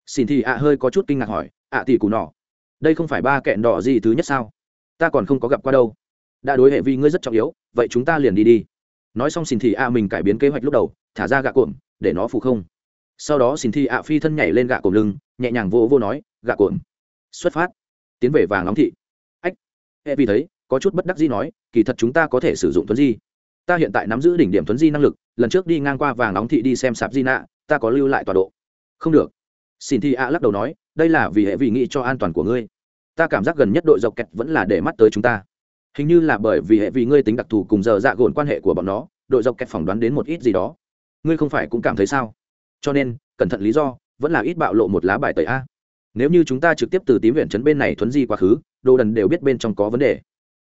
Xỉn thị ạ hơi có chút kinh ngạc hỏi, ạ tỷ cù nọ, đây không phải ba kẹn đỏ gì thứ nhất sao? Ta còn không có gặp qua đâu. Đã đối hệ vi ngươi rất trọng yếu, vậy chúng ta liền đi đi. Nói xong xin thị ạ mình cải biến kế hoạch lúc đầu, thả ra gạ cuộn để nó phụ không. Sau đó xin thị ạ phi thân nhảy lên gạ cuộn lưng, nhẹ nhàng vô vô nói, gạ cuộn xuất phát. Tiến về vàng nóng thị. Ách. Hệ vi thấy, có chút bất đắc gì nói, kỳ thật chúng ta có thể sử dụng tuấn di. Ta hiện tại nắm giữ đỉnh điểm tuấn di năng lực, lần trước đi ngang qua vàng nóng thị đi xem sạp di nạ ta có lưu lại tọa độ. Không được. Xin thi a lắc đầu nói, đây là vì hệ vị nghĩ cho an toàn của ngươi. Ta cảm giác gần nhất đội dọc kẹt vẫn là để mắt tới chúng ta. Hình như là bởi vì hệ vị ngươi tính đặc thù cùng giờ dạ gồn quan hệ của bọn nó, đội dọc kẹt phỏng đoán đến một ít gì đó. Ngươi không phải cũng cảm thấy sao? Cho nên, cẩn thận lý do, vẫn là ít bạo lộ một lá bài tẩy a. Nếu như chúng ta trực tiếp từ tím viện trấn bên này thuấn di quá khứ, đồ đần đều biết bên trong có vấn đề.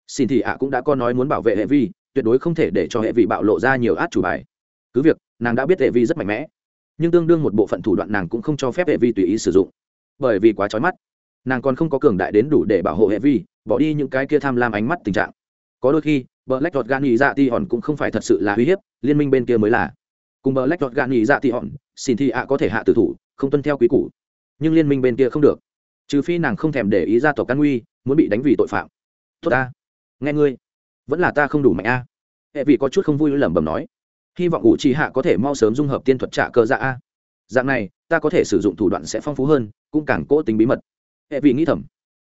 Xin thì ạ cũng đã có nói muốn bảo vệ hệ vi tuyệt đối không thể để cho hệ vị bạo lộ ra nhiều át chủ bài. Cứ việc, nàng đã biết hệ vi rất mạnh mẽ nhưng tương đương một bộ phận thủ đoạn nàng cũng không cho phép hệ vi tùy ý sử dụng. Bởi vì quá trói mắt, nàng còn không có cường đại đến đủ để bảo hộ hệ vi, bỏ đi những cái kia tham lam ánh mắt tình trạng. Có đôi khi bờ lách đọt gan nghỉ dạ ti hòn cũng không phải thật sự là uy hiếp, liên minh bên kia mới là. Cùng bờ lách đọt gan nghỉ dạ ti hòn, xin thì ạ có thể hạ tử thủ, không tuân theo quý củ. Nhưng liên minh bên kia không được. Trừ phi nàng không thèm để ý ra tộc căn nguy, muốn bị đánh vì tội phạm. Tốt ta. Nghe ngươi. Vẫn là ta không đủ mạnh a. Hệ vị có chút không vui lẩm bẩm nói hy vọng ủ trì hạ có thể mau sớm dung hợp tiên thuật trả cơ dạ a. Dạng này, ta có thể sử dụng thủ đoạn sẽ phong phú hơn, cũng càng cố tính bí mật. Hệ vị nghĩ thầm.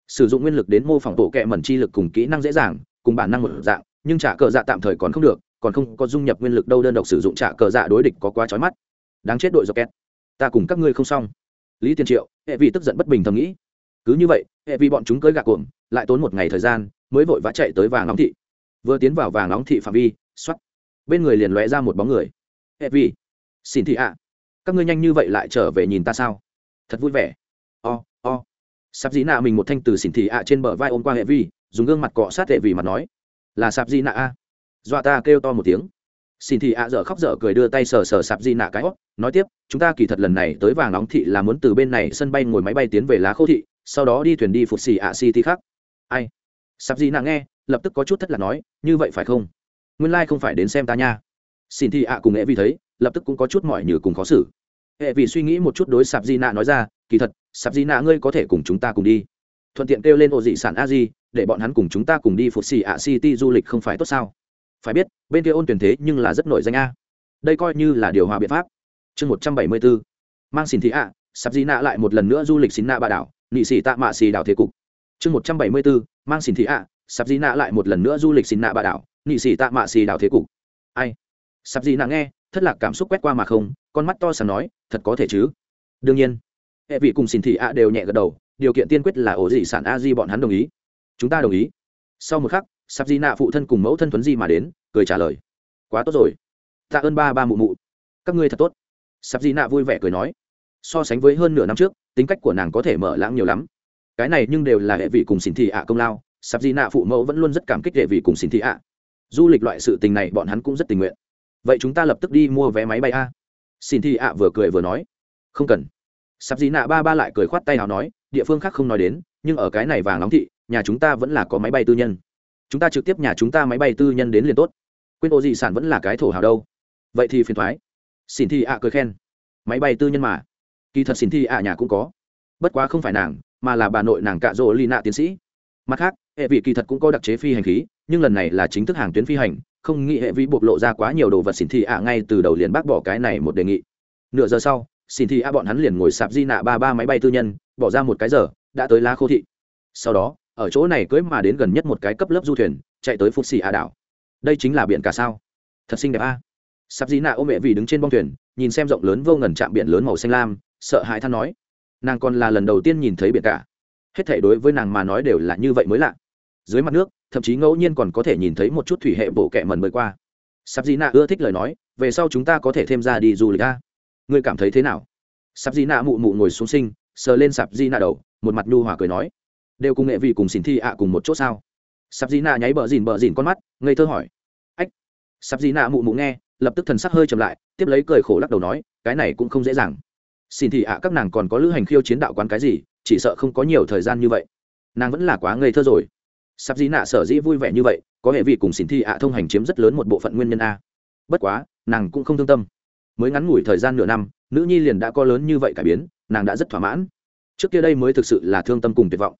Sử dụng nguyên lực đến mô phỏng bộ kẹ mẩn chi lực cùng kỹ năng dễ dàng, cùng bản năng một dạng, nhưng trả cờ dạ tạm thời còn không được, còn không có dung nhập nguyên lực đâu đơn độc sử dụng trả cờ dạ đối địch có quá trói mắt. Đáng chết đội dọc kẹt ta cùng các ngươi không xong. Lý tiên triệu, hệ vị tức giận bất bình thầm nghĩ. Cứ như vậy, hệ vị bọn chúng cưới gạc cuồng, lại tốn một ngày thời gian, mới vội vã chạy tới vàng nóng thị. Vừa tiến vào vàng nóng thị phạm vi xoắt bên người liền lóe ra một bóng người. Hệ vị xin thị ạ. Các ngươi nhanh như vậy lại trở về nhìn ta sao? Thật vui vẻ. O、oh, o、oh. sạp dĩ nạ mình một thanh từ xỉn thị ạ trên bờ vai ôm qua hệ vi dùng gương mặt cọ sát hệ vi mà nói là sạp dĩ nạ a. Dọa ta kêu to một tiếng. Xin thị ạ dở khóc dở cười đưa tay sờ sờ sạp di nạ cái hót nói tiếp chúng ta kỳ thật lần này tới vàng nóng thị là muốn từ bên này sân bay ngồi máy bay tiến về lá khô thị sau đó đi thuyền đi phục xì ạ city khác. Ai? Sạp di nạ nghe lập tức có chút thất là nói như vậy phải không? Nguyên lai、like、không phải đến xem ta nha. Xin thị ạ cùng nghệ vi thấy, lập tức cũng có chút mỏi như cùng khó xử. Hệ vì suy nghĩ một chút đối sạp di nạ nói ra, kỳ thật, sạp di nạ ngươi có thể cùng chúng ta cùng đi. Thuận tiện kêu lên ổ dị sản a di để bọn hắn cùng chúng ta cùng đi phục xì ạ city du lịch không phải tốt sao? Phải biết, bên kia ôn tuyển thế nhưng là rất nổi danh a. Đây coi như là điều hòa biện pháp. Chương một trăm bảy mươi bốn mang xin thị ạ, sạp di nạ lại một lần nữa du lịch xin nạ bà đảo, nị xì tạ mạ xì đảo thế cục. Chương một trăm bảy mươi bốn mang xin thị ạ, sạp di nạ lại một lần nữa du lịch xin nạ bà đảo nị xì tạ mạ xì đảo thế cục. Ai? Sạp gì nàng nghe, thất lạc cảm xúc quét qua mà không, con mắt to sàn nói, thật có thể chứ? Đương nhiên. Hệ vị cùng xin thị ạ đều nhẹ gật đầu, điều kiện tiên quyết là ổ dị sản a di bọn hắn đồng ý. Chúng ta đồng ý. Sau một khắc, sạp di nạ phụ thân cùng mẫu thân thuấn di mà đến, cười trả lời. Quá tốt rồi. Tạ ơn ba ba mụ mụ. Các ngươi thật tốt. Sạp di nạ vui vẻ cười nói. So sánh với hơn nửa năm trước, tính cách của nàng có thể mở lãng nhiều lắm. Cái này nhưng đều là hệ vị cùng xin thị ạ công lao. Sạp di nạ phụ mẫu vẫn luôn rất cảm kích hệ vị cùng xin thị ạ du lịch loại sự tình này bọn hắn cũng rất tình nguyện. Vậy chúng ta lập tức đi mua vé máy bay a. Xin thị ạ vừa cười vừa nói. Không cần. Sắp dĩ nạ ba ba lại cười khoát tay nào nói, địa phương khác không nói đến, nhưng ở cái này vàng nóng thị, nhà chúng ta vẫn là có máy bay tư nhân. Chúng ta trực tiếp nhà chúng ta máy bay tư nhân đến liền tốt. Quên ô dị sản vẫn là cái thổ hào đâu. Vậy thì phiền thoái. Xin thi ạ cười khen. Máy bay tư nhân mà. Kỳ thật xin thi ạ nhà cũng có. Bất quá không phải nàng, mà là bà nội nàng cạ rỗ ly nạ tiến sĩ. Mặt khác hệ vị kỳ thật cũng có đặc chế phi hành khí, nhưng lần này là chính thức hàng tuyến phi hành, không nghĩ hệ vị bộc lộ ra quá nhiều đồ vật xin thị ạ ngay từ đầu liền bác bỏ cái này một đề nghị. Nửa giờ sau xin thị ạ bọn hắn liền ngồi sạp di nạ ba ba máy bay tư nhân, bỏ ra một cái giờ, đã tới lá khô thị. Sau đó, ở chỗ này cưới mà đến gần nhất một cái cấp lớp du thuyền, chạy tới phúc xì a đảo. Đây chính là biển cả sao? Thật xinh đẹp a. Sạp di nạ ô mẹ vì đứng trên bông thuyền, nhìn xem rộng lớn vô ngần chạm biển lớn màu xanh lam, sợ hãi than nói. Nàng còn là lần đầu tiên nhìn thấy biển cả. Hết thể đối với nàng mà nói đều là như vậy mới lạ dưới mặt nước, thậm chí ngẫu nhiên còn có thể nhìn thấy một chút thủy hệ bộ kẹ mần mới qua. Sạp di nạ ưa thích lời nói, về sau chúng ta có thể thêm ra đi du lịch ra ngươi cảm thấy thế nào? Sạp di nạ mụ mụ ngồi xuống sinh, sờ lên sạp di nạ đầu, một mặt nhu hòa cười nói. Đều cùng nghệ vị cùng xin thi ạ cùng một chỗ sao? Sạp di nạ nháy bờ dìn bờ dìn con mắt, ngây thơ hỏi. Ách. Sạp di nạ mụ mụ nghe, lập tức thần sắc hơi chậm lại, tiếp lấy cười khổ lắc đầu nói, cái này cũng không dễ dàng. Xin thi ạ các nàng còn có lữ hành khiêu chiến đạo quán cái gì, chỉ sợ không có nhiều thời gian như vậy. Nàng vẫn là quá ngây thơ rồi sắp dĩ nạ sở dĩ vui vẻ như vậy, có hệ vị cùng xin thi ạ thông hành chiếm rất lớn một bộ phận nguyên nhân a. Bất quá, nàng cũng không thương tâm. Mới ngắn ngủi thời gian nửa năm, nữ nhi liền đã có lớn như vậy cải biến, nàng đã rất thỏa mãn. Trước kia đây mới thực sự là thương tâm cùng tuyệt vọng.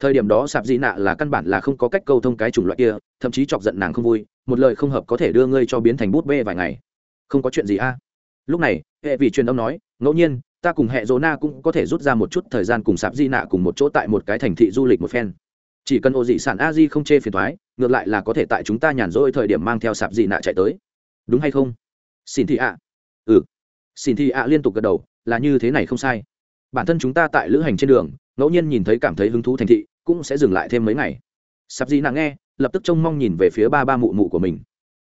Thời điểm đó sạp dĩ nạ là căn bản là không có cách câu thông cái chủng loại kia, thậm chí chọc giận nàng không vui, một lời không hợp có thể đưa ngươi cho biến thành bút bê vài ngày. Không có chuyện gì a. Lúc này, hệ vị truyền âm nói, ngẫu nhiên, ta cùng hệ dỗ na cũng có thể rút ra một chút thời gian cùng sạp di nạ cùng một chỗ tại một cái thành thị du lịch một phen chỉ cần ô dị sản a di không chê phiền thoái, ngược lại là có thể tại chúng ta nhàn rỗi thời điểm mang theo sạp dị nạ chạy tới. Đúng hay không? Xin thị ạ. Ừ. Xin thị ạ liên tục gật đầu, là như thế này không sai. Bản thân chúng ta tại lữ hành trên đường, ngẫu nhiên nhìn thấy cảm thấy hứng thú thành thị, cũng sẽ dừng lại thêm mấy ngày. Sạp dị nạ nghe, lập tức trông mong nhìn về phía ba ba mụ mụ của mình.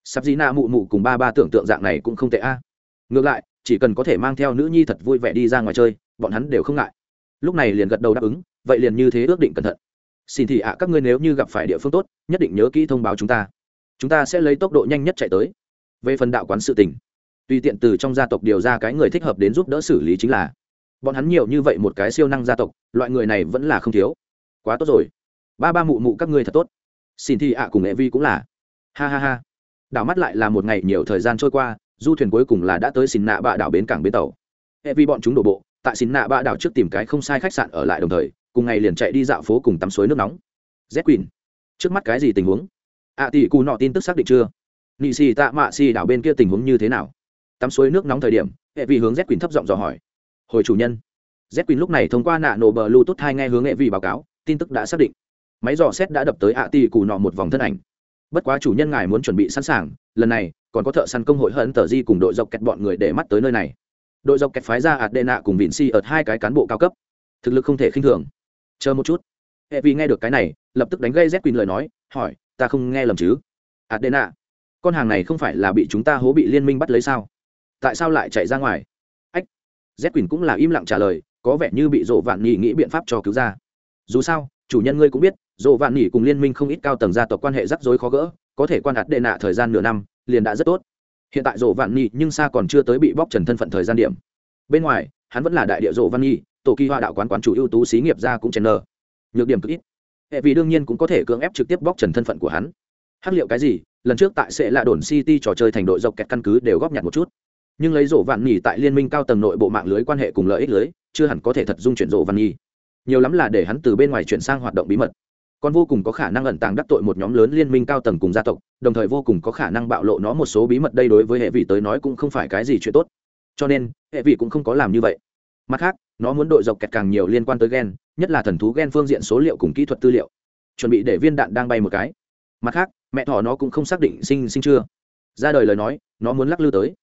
Sạp dị nạ mụ mụ cùng ba ba tưởng tượng dạng này cũng không tệ a. Ngược lại, chỉ cần có thể mang theo nữ nhi thật vui vẻ đi ra ngoài chơi, bọn hắn đều không ngại. Lúc này liền gật đầu đáp ứng, vậy liền như thế ước định cẩn thận xin thì ạ, các ngươi nếu như gặp phải địa phương tốt, nhất định nhớ kỹ thông báo chúng ta. Chúng ta sẽ lấy tốc độ nhanh nhất chạy tới. Về phần đạo quán sự tình, tùy tiện từ trong gia tộc điều ra cái người thích hợp đến giúp đỡ xử lý chính là, bọn hắn nhiều như vậy một cái siêu năng gia tộc, loại người này vẫn là không thiếu. Quá tốt rồi. Ba ba mụ mụ các ngươi thật tốt. Xin thì ạ cùng nghệ vi cũng là. Ha ha ha. Đảo mắt lại là một ngày nhiều thời gian trôi qua, du thuyền cuối cùng là đã tới xin nạ bạ đảo bến cảng bến tàu. Hệ vi bọn chúng đổ bộ, tại xin nạ bạ đảo trước tìm cái không sai khách sạn ở lại đồng thời cùng ngày liền chạy đi dạo phố cùng tắm suối nước nóng. Z quỳnh trước mắt cái gì tình huống? Ạ à, tỷ cù nọ tin tức xác định chưa? Nị xì tạ mạ xì đảo bên kia tình huống như thế nào? Tắm suối nước nóng thời điểm hệ Vi hướng z quỳnh thấp giọng dò hỏi. Hồi chủ nhân z quỳnh lúc này thông qua nạ nổ bờ bluetooth hai nghe hướng hệ Vi báo cáo tin tức đã xác định. Máy dò xét đã đập tới ạ tỷ cù nọ một vòng thân ảnh. Bất quá chủ nhân ngài muốn chuẩn bị sẵn sàng lần này còn có thợ săn công hội hận tờ di cùng đội dọc kẹt bọn người để mắt tới nơi này. Đội dọc kẹt phái ra ạt đệ nạ cùng vịn si ở hai cái cán bộ cao cấp. Thực lực không thể khinh thường chờ một chút. Hệ vì nghe được cái này, lập tức đánh gây z quỳnh lời nói, hỏi, ta không nghe lầm chứ? Ạt đê con hàng này không phải là bị chúng ta hố bị liên minh bắt lấy sao? Tại sao lại chạy ra ngoài? Ách, z quỳnh cũng là im lặng trả lời, có vẻ như bị rộ vạn nghị nghĩ biện pháp cho cứu ra. Dù sao, chủ nhân ngươi cũng biết, Dỗ vạn nỉ cùng liên minh không ít cao tầng gia tộc quan hệ rắc rối khó gỡ, có thể quan hạt đệ nạ thời gian nửa năm, liền đã rất tốt. Hiện tại Dỗ vạn nỉ nhưng xa còn chưa tới bị bóc trần thân phận thời gian điểm. Bên ngoài, hắn vẫn là đại địa Dỗ văn nhi tổ kỳ hoa đạo quán quán chủ ưu tú xí nghiệp ra cũng chen nờ. Nhược điểm cực ít. Hệ vì đương nhiên cũng có thể cưỡng ép trực tiếp bóc trần thân phận của hắn. Hắc liệu cái gì, lần trước tại sẽ là đồn city trò chơi thành đội dọc kẹt căn cứ đều góp nhặt một chút. Nhưng lấy rổ vạn nhì tại liên minh cao tầng nội bộ mạng lưới quan hệ cùng lợi ích lưới, chưa hẳn có thể thật dung chuyển rổ Vạn nhi nhiều lắm là để hắn từ bên ngoài chuyển sang hoạt động bí mật. Còn vô cùng có khả năng ẩn tàng đắc tội một nhóm lớn liên minh cao tầng cùng gia tộc, đồng thời vô cùng có khả năng bạo lộ nó một số bí mật đây đối với hệ vị tới nói cũng không phải cái gì chuyện tốt. Cho nên, hệ vị cũng không có làm như vậy. Mặt khác nó muốn đội dọc kẹt càng nhiều liên quan tới gen, nhất là thần thú gen phương diện số liệu cùng kỹ thuật tư liệu. Chuẩn bị để viên đạn đang bay một cái. Mặt khác, mẹ thỏ nó cũng không xác định sinh sinh chưa. Ra đời lời nói, nó muốn lắc lư tới.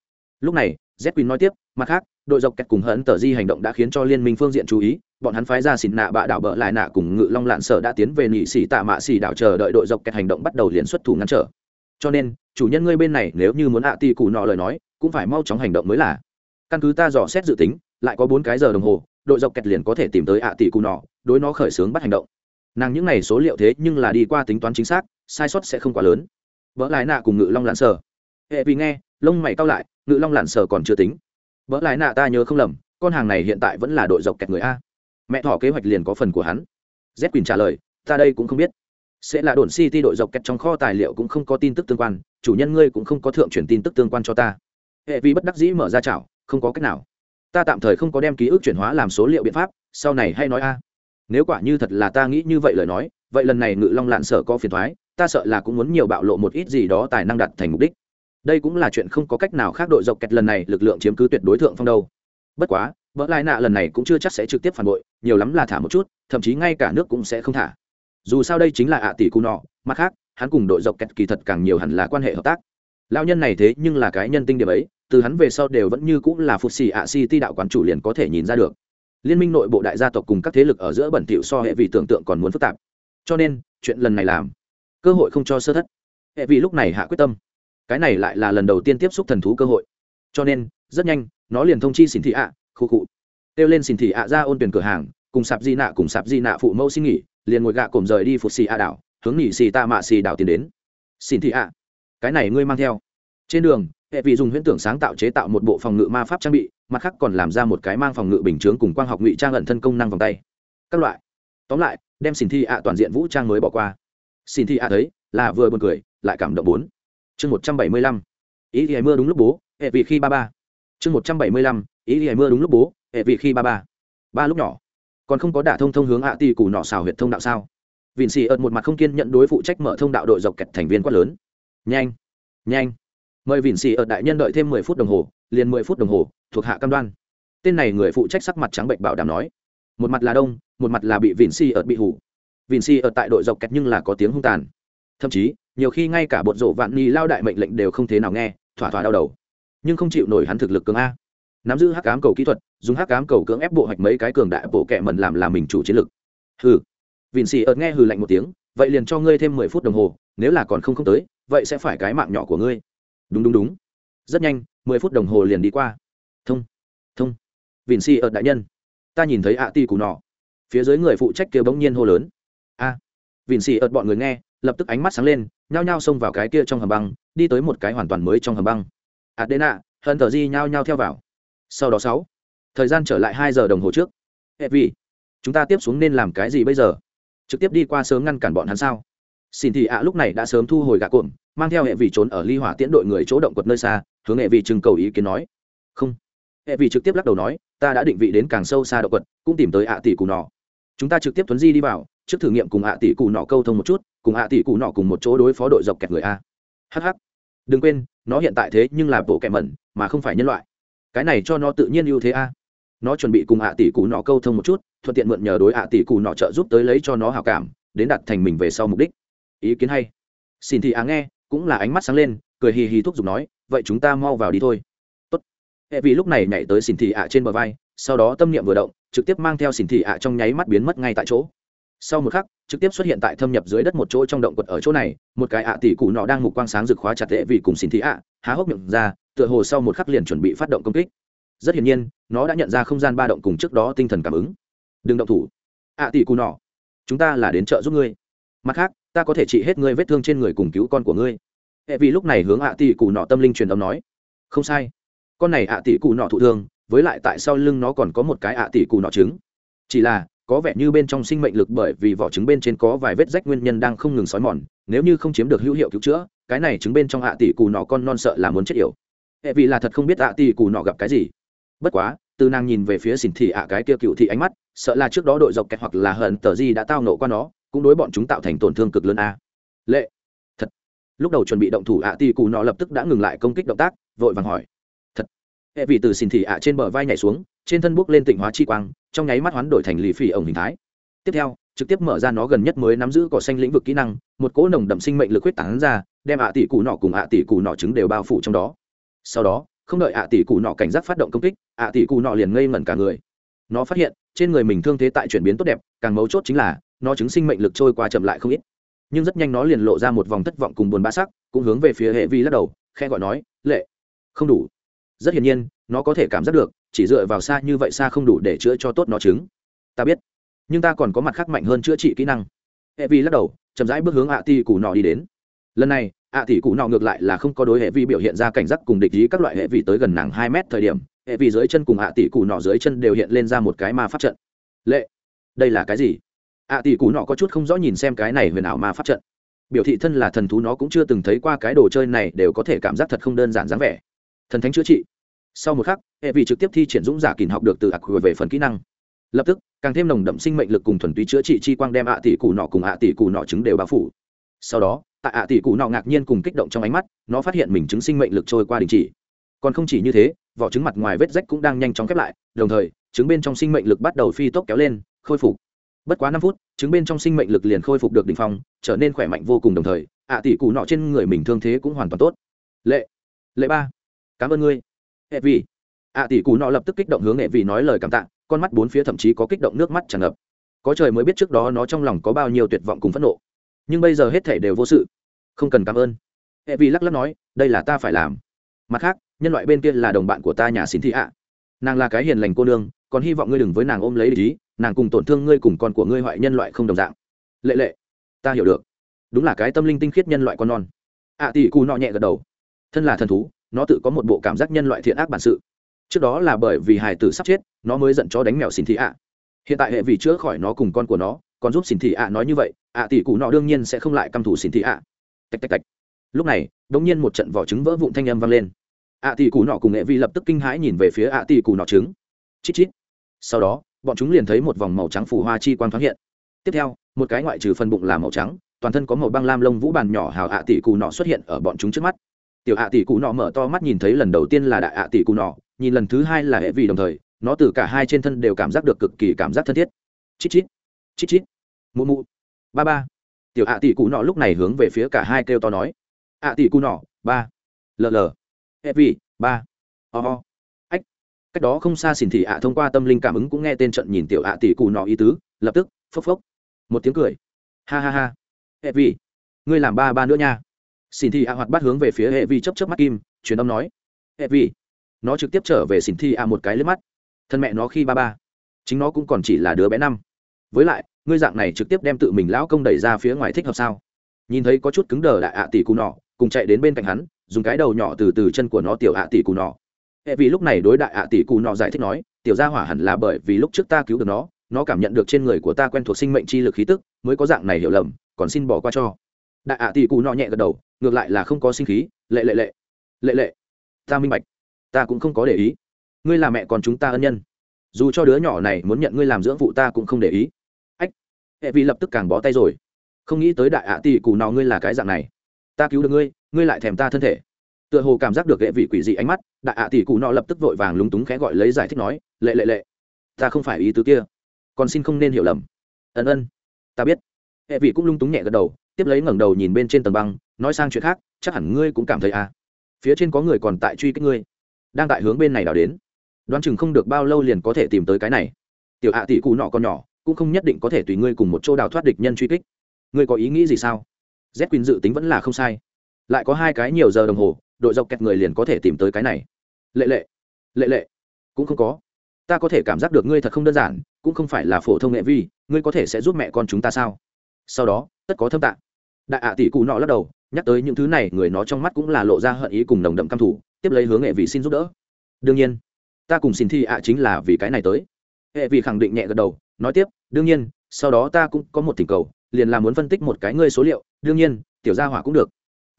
Lúc này z quỳnh nói tiếp, mặt khác, đội dọc kẹt cùng hận tờ di hành động đã khiến cho liên minh phương diện chú ý, bọn hắn phái ra xịn nạ bạ đảo bợ lại nạ cùng ngự long lạn sở đã tiến về nhị xỉ tạ mạ xỉ đảo chờ đợi đội dọc kẹt hành động bắt đầu liền xuất thủ ngăn trở. Cho nên, chủ nhân ngươi bên này nếu như muốn hạ à ti cụ nọ lời nói, cũng phải mau chóng hành động mới là. Căn cứ ta dò xét dự tính lại có bốn cái giờ đồng hồ, đội dọc kẹt liền có thể tìm tới ạ tỷ cụ nọ, đối nó khởi xướng bắt hành động. Nàng những n à y số liệu thế nhưng là đi qua tính toán chính xác, sai sót sẽ không quá lớn. Vỡ lại nạ cùng ngự long lạn sở. Hệ vì nghe, lông mày cao lại, ngự long lạn sở còn chưa tính. Vỡ lại nạ ta nhớ không lầm, con hàng này hiện tại vẫn là đội dọc kẹt người a. Mẹ thỏ kế hoạch liền có phần của hắn. Z quỳnh trả lời, ta đây cũng không biết. Sẽ là đồn city đội dọc kẹt trong kho tài liệu cũng không có tin tức tương quan, chủ nhân ngươi cũng không có thượng truyền tin tức tương quan cho ta. Hệ vi bất đắc dĩ mở ra chảo, không có cách nào ta tạm thời không có đem ký ức chuyển hóa làm số liệu biện pháp, sau này hay nói a. Nếu quả như thật là ta nghĩ như vậy lời nói, vậy lần này ngự long lạn sở có phiền thoái, ta sợ là cũng muốn nhiều bạo lộ một ít gì đó tài năng đặt thành mục đích. Đây cũng là chuyện không có cách nào khác đội dọc kẹt lần này, lực lượng chiếm cứ tuyệt đối thượng phong đâu. Bất quá, vỡ lai nạ lần này cũng chưa chắc sẽ trực tiếp phản bội, nhiều lắm là thả một chút, thậm chí ngay cả nước cũng sẽ không thả. Dù sao đây chính là ạ tỷ cù nọ, mặt khác, hắn cùng đội dọc kẹt kỳ thật càng nhiều hẳn là quan hệ hợp tác. Lao nhân này thế nhưng là cái nhân tinh điểm ấy từ hắn về sau đều vẫn như cũng là phục xì ạ si ti đạo quán chủ liền có thể nhìn ra được. Liên minh nội bộ đại gia tộc cùng các thế lực ở giữa bẩn thỉu so hệ vì tưởng tượng còn muốn phức tạp. Cho nên, chuyện lần này làm, cơ hội không cho sơ thất. Hệ vì lúc này hạ quyết tâm. Cái này lại là lần đầu tiên tiếp xúc thần thú cơ hội. Cho nên, rất nhanh, nó liền thông chi xin thị ạ, khu cụ kêu lên xin thị ạ ra ôn tuyển cửa hàng, cùng sạp di nạ cùng sạp di nạ phụ mẫu xin nghỉ, liền ngồi gạ cồm rời đi phục xì ạ đảo, hướng nghỉ xì tạ mạ xì đảo tiến đến. Xin thị ạ, cái này ngươi mang theo. Trên đường hệ vị dùng huyễn tưởng sáng tạo chế tạo một bộ phòng ngự ma pháp trang bị, mặt khác còn làm ra một cái mang phòng ngự bình chướng cùng quang học ngụy trang ẩn thân công năng vòng tay. Các loại. Tóm lại, đem xin thi ạ toàn diện vũ trang mới bỏ qua. Xin thi ạ thấy, là vừa buồn cười, lại cảm động bốn. Chương một trăm bảy mươi lăm. Ý thì mưa đúng lúc bố, hệ vị khi ba ba. Chương một trăm bảy mươi lăm. Ý thì mưa đúng lúc bố, hệ vị khi ba ba. Ba lúc nhỏ. Còn không có đả thông thông hướng ạ ti cù nọ xào huyệt thông đạo sao? Vịn xì ợt một mặt không kiên nhận đối phụ trách mở thông đạo đội dọc kẹt thành viên quát lớn. Nhanh. Nhanh mời vịn xì ở đại nhân đợi thêm mười phút đồng hồ, liền mười phút đồng hồ, thuộc hạ cam đoan. Tên này người phụ trách sắc mặt trắng bệnh bảo đảm nói. Một mặt là đông, một mặt là bị vịn xì ở bị hủ. Vịn xì ở tại đội dọc kẹt nhưng là có tiếng hung tàn. Thậm chí, nhiều khi ngay cả bột rổ vạn ni lao đại mệnh lệnh đều không thế nào nghe, thỏa thỏa đau đầu. Nhưng không chịu nổi hắn thực lực cường a. Nắm giữ hắc cám cầu kỹ thuật, dùng hắc cám cầu cưỡng ép bộ hoạch mấy cái cường đại bộ kệ mần làm làm mình chủ chiến lực. Hừ. Vịn xì ợt nghe hừ lạnh một tiếng, vậy liền cho ngươi thêm mười phút đồng hồ, nếu là còn không không tới, vậy sẽ phải cái mạng nhỏ của ngươi đúng đúng đúng. Rất nhanh mười phút đồng hồ liền đi qua. Thông thông. Vìn xì ở đại nhân. Ta nhìn thấy ạ ti cù nọ. Phía dưới người phụ trách kia bỗng nhiên hô lớn. A. À, vịn xì ợt bọn người nghe lập tức ánh mắt sáng lên nhao nhao xông vào cái kia trong hầm băng đi tới một cái hoàn toàn mới trong hầm băng. Adena hận thờ di nhao nhao theo vào. Sau đó sáu. Thời gian trở lại hai giờ đồng hồ trước. Hệ vì chúng ta tiếp xuống nên làm cái gì bây giờ? Trực tiếp đi qua sớm ngăn cản bọn hắn sao? Xin thì ạ lúc này đã sớm thu hồi gạ cuộn mang theo hệ vị trốn ở ly hỏa tiễn đội người chỗ động quật nơi xa, hướng hệ vị trưng cầu ý kiến nói. Không. Hệ vị trực tiếp lắc đầu nói, ta đã định vị đến càng sâu xa động quật, cũng tìm tới ạ tỷ cù nọ. Chúng ta trực tiếp tuấn di đi vào, trước thử nghiệm cùng ạ tỷ cù nọ câu thông một chút, cùng ạ tỷ cù nọ cùng một chỗ đối phó đội dọc kẹt người a. Hh đừng quên, nó hiện tại thế nhưng là bộ kẹt mẩn, mà không phải nhân loại. Cái này cho nó tự nhiên ưu thế a. Nó chuẩn bị cùng ạ tỷ cù nọ câu thông một chút, thuận tiện mượn nhờ đối ạ tỷ cù nọ trợ giúp tới lấy cho nó hào cảm, đến đặt thành mình về sau mục đích ý kiến hay. Xin thị á à nghe, cũng là ánh mắt sáng lên, cười hì hì thúc giục nói, vậy chúng ta mau vào đi thôi. Tốt. hệ vì lúc này nhảy tới xin thị ạ trên bờ vai, sau đó tâm niệm vừa động, trực tiếp mang theo xin thị ạ trong nháy mắt biến mất ngay tại chỗ. Sau một khắc, trực tiếp xuất hiện tại thâm nhập dưới đất một chỗ trong động quật ở chỗ này, một cái ạ tỷ cụ nọ đang mục quang sáng rực khóa chặt hệ vì cùng xin thị ạ, há hốc miệng ra, tựa hồ sau một khắc liền chuẩn bị phát động công kích. Rất hiển nhiên, nó đã nhận ra không gian ba động cùng trước đó tinh thần cảm ứng. Đừng động thủ. Ạ tỷ cụ nọ, chúng ta là đến chợ giúp ngươi. Mặt khác ta có thể trị hết ngươi vết thương trên người cùng cứu con của ngươi. Hệ vì lúc này hướng ạ tỷ cụ nọ tâm linh truyền âm nói, không sai, con này ạ tỷ cụ nọ thụ thương, với lại tại sau lưng nó còn có một cái ạ tỷ cụ nọ trứng. Chỉ là, có vẻ như bên trong sinh mệnh lực bởi vì vỏ trứng bên trên có vài vết rách nguyên nhân đang không ngừng xói mòn, nếu như không chiếm được hữu hiệu cứu chữa, cái này trứng bên trong ạ tỷ cụ nọ con non sợ là muốn chết yểu. Hệ vì là thật không biết ạ tỷ cụ nọ gặp cái gì. Bất quá, từ nàng nhìn về phía xỉn thị ạ cái kia cựu thị ánh mắt, sợ là trước đó đội dọc kẹt hoặc là hận tờ gì đã tao nộ qua nó cũng đối bọn chúng tạo thành tổn thương cực lớn a. Lệ. Thật. Lúc đầu chuẩn bị động thủ ạ tỷ cụ nọ lập tức đã ngừng lại công kích động tác, vội vàng hỏi. Thật. Hệ vì từ xin thị ạ trên bờ vai nhảy xuống, trên thân bước lên tịnh hóa chi quang, trong nháy mắt hoán đổi thành lì phỉ ổng hình thái. Tiếp theo, trực tiếp mở ra nó gần nhất mới nắm giữ cỏ xanh lĩnh vực kỹ năng, một cỗ nồng đậm sinh mệnh lực huyết tán ra, đem ạ tỷ cụ nọ cùng ạ tỷ cụ nọ trứng đều bao phủ trong đó. Sau đó, không đợi ạ tỷ cụ nọ cảnh giác phát động công kích, ạ tỷ cụ nọ liền ngây ngẩn cả người. Nó phát hiện, trên người mình thương thế tại chuyển biến tốt đẹp, càng mấu chốt chính là nó chứng sinh mệnh lực trôi qua chậm lại không ít. Nhưng rất nhanh nó liền lộ ra một vòng thất vọng cùng buồn bã sắc, cũng hướng về phía hệ vi lắc đầu khe gọi nói, lệ, không đủ. Rất hiển nhiên, nó có thể cảm giác được, chỉ dựa vào xa như vậy xa không đủ để chữa cho tốt nó chứng. Ta biết, nhưng ta còn có mặt khác mạnh hơn chữa trị kỹ năng. Hệ vi lắc đầu, chậm rãi bước hướng ạ tỷ củ nọ đi đến. Lần này, ạ tỷ cụ nọ ngược lại là không có đối hệ vi biểu hiện ra cảnh giác cùng địch ý các loại hệ vi tới gần nàng hai mét thời điểm, hệ vi dưới chân cùng ạ tỷ cụ nọ dưới chân đều hiện lên ra một cái ma pháp trận. Lệ, đây là cái gì? Ạ tỷ cụ nọ có chút không rõ nhìn xem cái này huyền ảo ma pháp trận. Biểu thị thân là thần thú nó cũng chưa từng thấy qua cái đồ chơi này đều có thể cảm giác thật không đơn giản dáng vẻ. Thần thánh chữa trị. Sau một khắc, hệ vị trực tiếp thi triển dũng giả kìn học được từ ạc về phần kỹ năng. Lập tức, càng thêm nồng đậm sinh mệnh lực cùng thuần túy chữa trị chi quang đem ạ tỷ cụ nọ cùng ạ tỷ cụ nọ chứng đều bao phủ. Sau đó, tại ạ tỷ cụ nọ ngạc nhiên cùng kích động trong ánh mắt, nó phát hiện mình chứng sinh mệnh lực trôi qua đình chỉ. Còn không chỉ như thế, vỏ trứng mặt ngoài vết rách cũng đang nhanh chóng khép lại, đồng thời, trứng bên trong sinh mệnh lực bắt đầu phi tốc kéo lên, khôi phục bất quá năm phút trứng bên trong sinh mệnh lực liền khôi phục được đ ỉ n h phong trở nên khỏe mạnh vô cùng đồng thời ạ tỷ cụ nọ trên người mình thương thế cũng hoàn toàn tốt. Lệ lệ ba cảm ơn ngươi. Hệ vì, ạ tỷ cụ nọ lập tức kích động hướng hệ vì nói lời cảm tạ con mắt bốn phía thậm chí có kích động nước mắt tràn ngập. Có trời mới biết trước đó nó trong lòng có bao nhiêu tuyệt vọng cùng phẫn nộ. Nhưng bây giờ hết thể đều vô sự. Không cần cảm ơn. Hệ vì lắc lắc nói đây là ta phải làm. Mặt khác nhân loại bên kia là đồng bạn của ta nhà xin thị ạ. Nàng là cái hiền lành cô nương còn hy vọng ngươi đừng với nàng ôm lấy ý nàng cùng tổn thương ngươi cùng con của ngươi hoại nhân loại không đồng dạng. Lệ lệ ta hiểu được. Đúng là cái tâm linh tinh khiết nhân loại con non. Ạ à, tỷ cù nọ nhẹ gật đầu. Thân là thần thú nó tự có một bộ cảm giác nhân loại thiện ác bản sự. Trước đó là bởi vì hải tử sắp chết nó mới giận cho đánh mèo xin thị ạ. Hiện tại hệ vì chữa khỏi nó cùng con của nó còn giúp xin thị ạ nói như vậy ạ tỷ cụ nọ đương nhiên sẽ không lại căm thủ xin thị ạ. Tạch tạch tạch. Lúc này đ ỗ n g nhiên một trận vỏ trứng vỡ vụn thanh âm vang lên. Ạ tỷ cụ nọ cùng nghệ vi lập tức kinh hãi nhìn về phía ạ tỷ cụ nọ trứng. Chít chít. Sau đó bọn chúng liền thấy một vòng màu trắng phủ hoa chi quang thoáng hiện. Tiếp theo một cái ngoại trừ phần bụng là màu trắng toàn thân có màu băng lam lông vũ bàn nhỏ hào ạ tỷ cụ nọ xuất hiện ở bọn chúng trước mắt. Tiểu ạ tỷ cụ nọ mở to mắt nhìn thấy lần đầu tiên là đại ạ tỷ cụ nọ nhìn lần thứ hai là hệ vị đồng thời nó từ cả hai trên thân đều cảm giác được cực kỳ cảm giác thân thiết. Chít chít chít chít mụ mụ ba ba. Tiểu ạ tỷ cụ nọ lúc này hướng về phía cả hai kêu to nói. Ạ tỷ cụ nọ ba. Lờ lờ. Hệ vị ba. Oh, ho. Cách đó không xa xỉn thị ạ thông qua tâm linh cảm ứng cũng nghe tên trận nhìn tiểu ạ tỷ cù nọ ý tứ, lập tức, phốc phốc. Một tiếng cười. Ha ha ha. hệ vi ngươi làm ba ba nữa nha. Xỉn thị ạ hoạt bát hướng về phía hệ vi chớp chớp mắt kim, truyền âm nói. hệ vi Nó trực tiếp trở về xỉn thị ạ một cái lướt mắt. Thân mẹ nó khi ba ba, chính nó cũng còn chỉ là đứa bé năm. Với lại, ngươi dạng này trực tiếp đem tự mình lão công đẩy ra phía ngoài thích hợp sao? Nhìn thấy có chút cứng đờ đại ạ tỷ cù nọ, cùng chạy đến bên cạnh hắn, dùng cái đầu nhỏ từ từ chân của nó tiểu ạ tỷ cù nọ hệ vì lúc này đối đại ạ tỷ cù nọ giải thích nói, tiểu gia hỏa hẳn là bởi vì lúc trước ta cứu được nó nó cảm nhận được trên người của ta quen thuộc sinh mệnh chi lực khí tức, mới có dạng này hiểu lầm, còn xin bỏ qua cho. Đại ạ tỷ cù nọ nhẹ gật đầu, ngược lại là không có sinh khí, lệ lệ lệ lệ lệ, ta minh bạch, ta cũng không có để ý. Ngươi là mẹ còn chúng ta ân nhân, dù cho đứa nhỏ này muốn nhận ngươi làm dưỡng phụ ta cũng không để ý. Ách, hệ vì lập tức càng bó tay rồi, không nghĩ tới đại ạ tỷ cù nọ ngươi là cái dạng này, ta cứu được ngươi ngươi lại thèm ta thân thể tựa hồ cảm giác được hệ vị quỷ dị ánh mắt, đại ạ tỷ cụ nọ lập tức vội vàng lúng túng khẽ gọi lấy giải thích nói, lệ lệ lệ, ta không phải ý tứ kia, còn xin không nên hiểu lầm. Ân ân, ta biết. Hệ vị cũng lung túng nhẹ gật đầu, tiếp lấy ngẩng đầu nhìn bên trên tầng băng, nói sang chuyện khác, chắc hẳn ngươi cũng cảm thấy à phía trên có người còn tại truy kích ngươi, đang tại hướng bên này đào đến, đoán chừng không được bao lâu liền có thể tìm tới cái này. Tiểu hạ tỷ cụ nọ còn nhỏ, cũng không nhất định có thể tùy ngươi cùng một chỗ đào thoát địch nhân truy kích. Ngươi có ý nghĩ gì sao? Z quyền dự tính vẫn là không sai, lại có hai cái nhiều giờ đồng hồ đội dọc kẹt người liền có thể tìm tới cái này. Lệ lệ. Lệ lệ. Cũng không có. Ta có thể cảm giác được ngươi thật không đơn giản, cũng không phải là phổ thông nghệ vi, ngươi có thể sẽ giúp mẹ con chúng ta sao? Sau đó, tất có thâm tạng đại ạ tỷ cụ nọ lắc đầu, nhắc tới những thứ này, người nó trong mắt cũng là lộ ra hận ý cùng nồng đậm căm thủ tiếp lấy hướng nghệ vị xin giúp đỡ. Đương nhiên, ta cùng xin thi ạ chính là vì cái này tới. Hệ vị khẳng định nhẹ gật đầu, nói tiếp, đương nhiên, sau đó ta cũng có một thỉnh cầu, liền là muốn phân tích một cái ngươi số liệu, đương nhiên, tiểu gia hỏa cũng được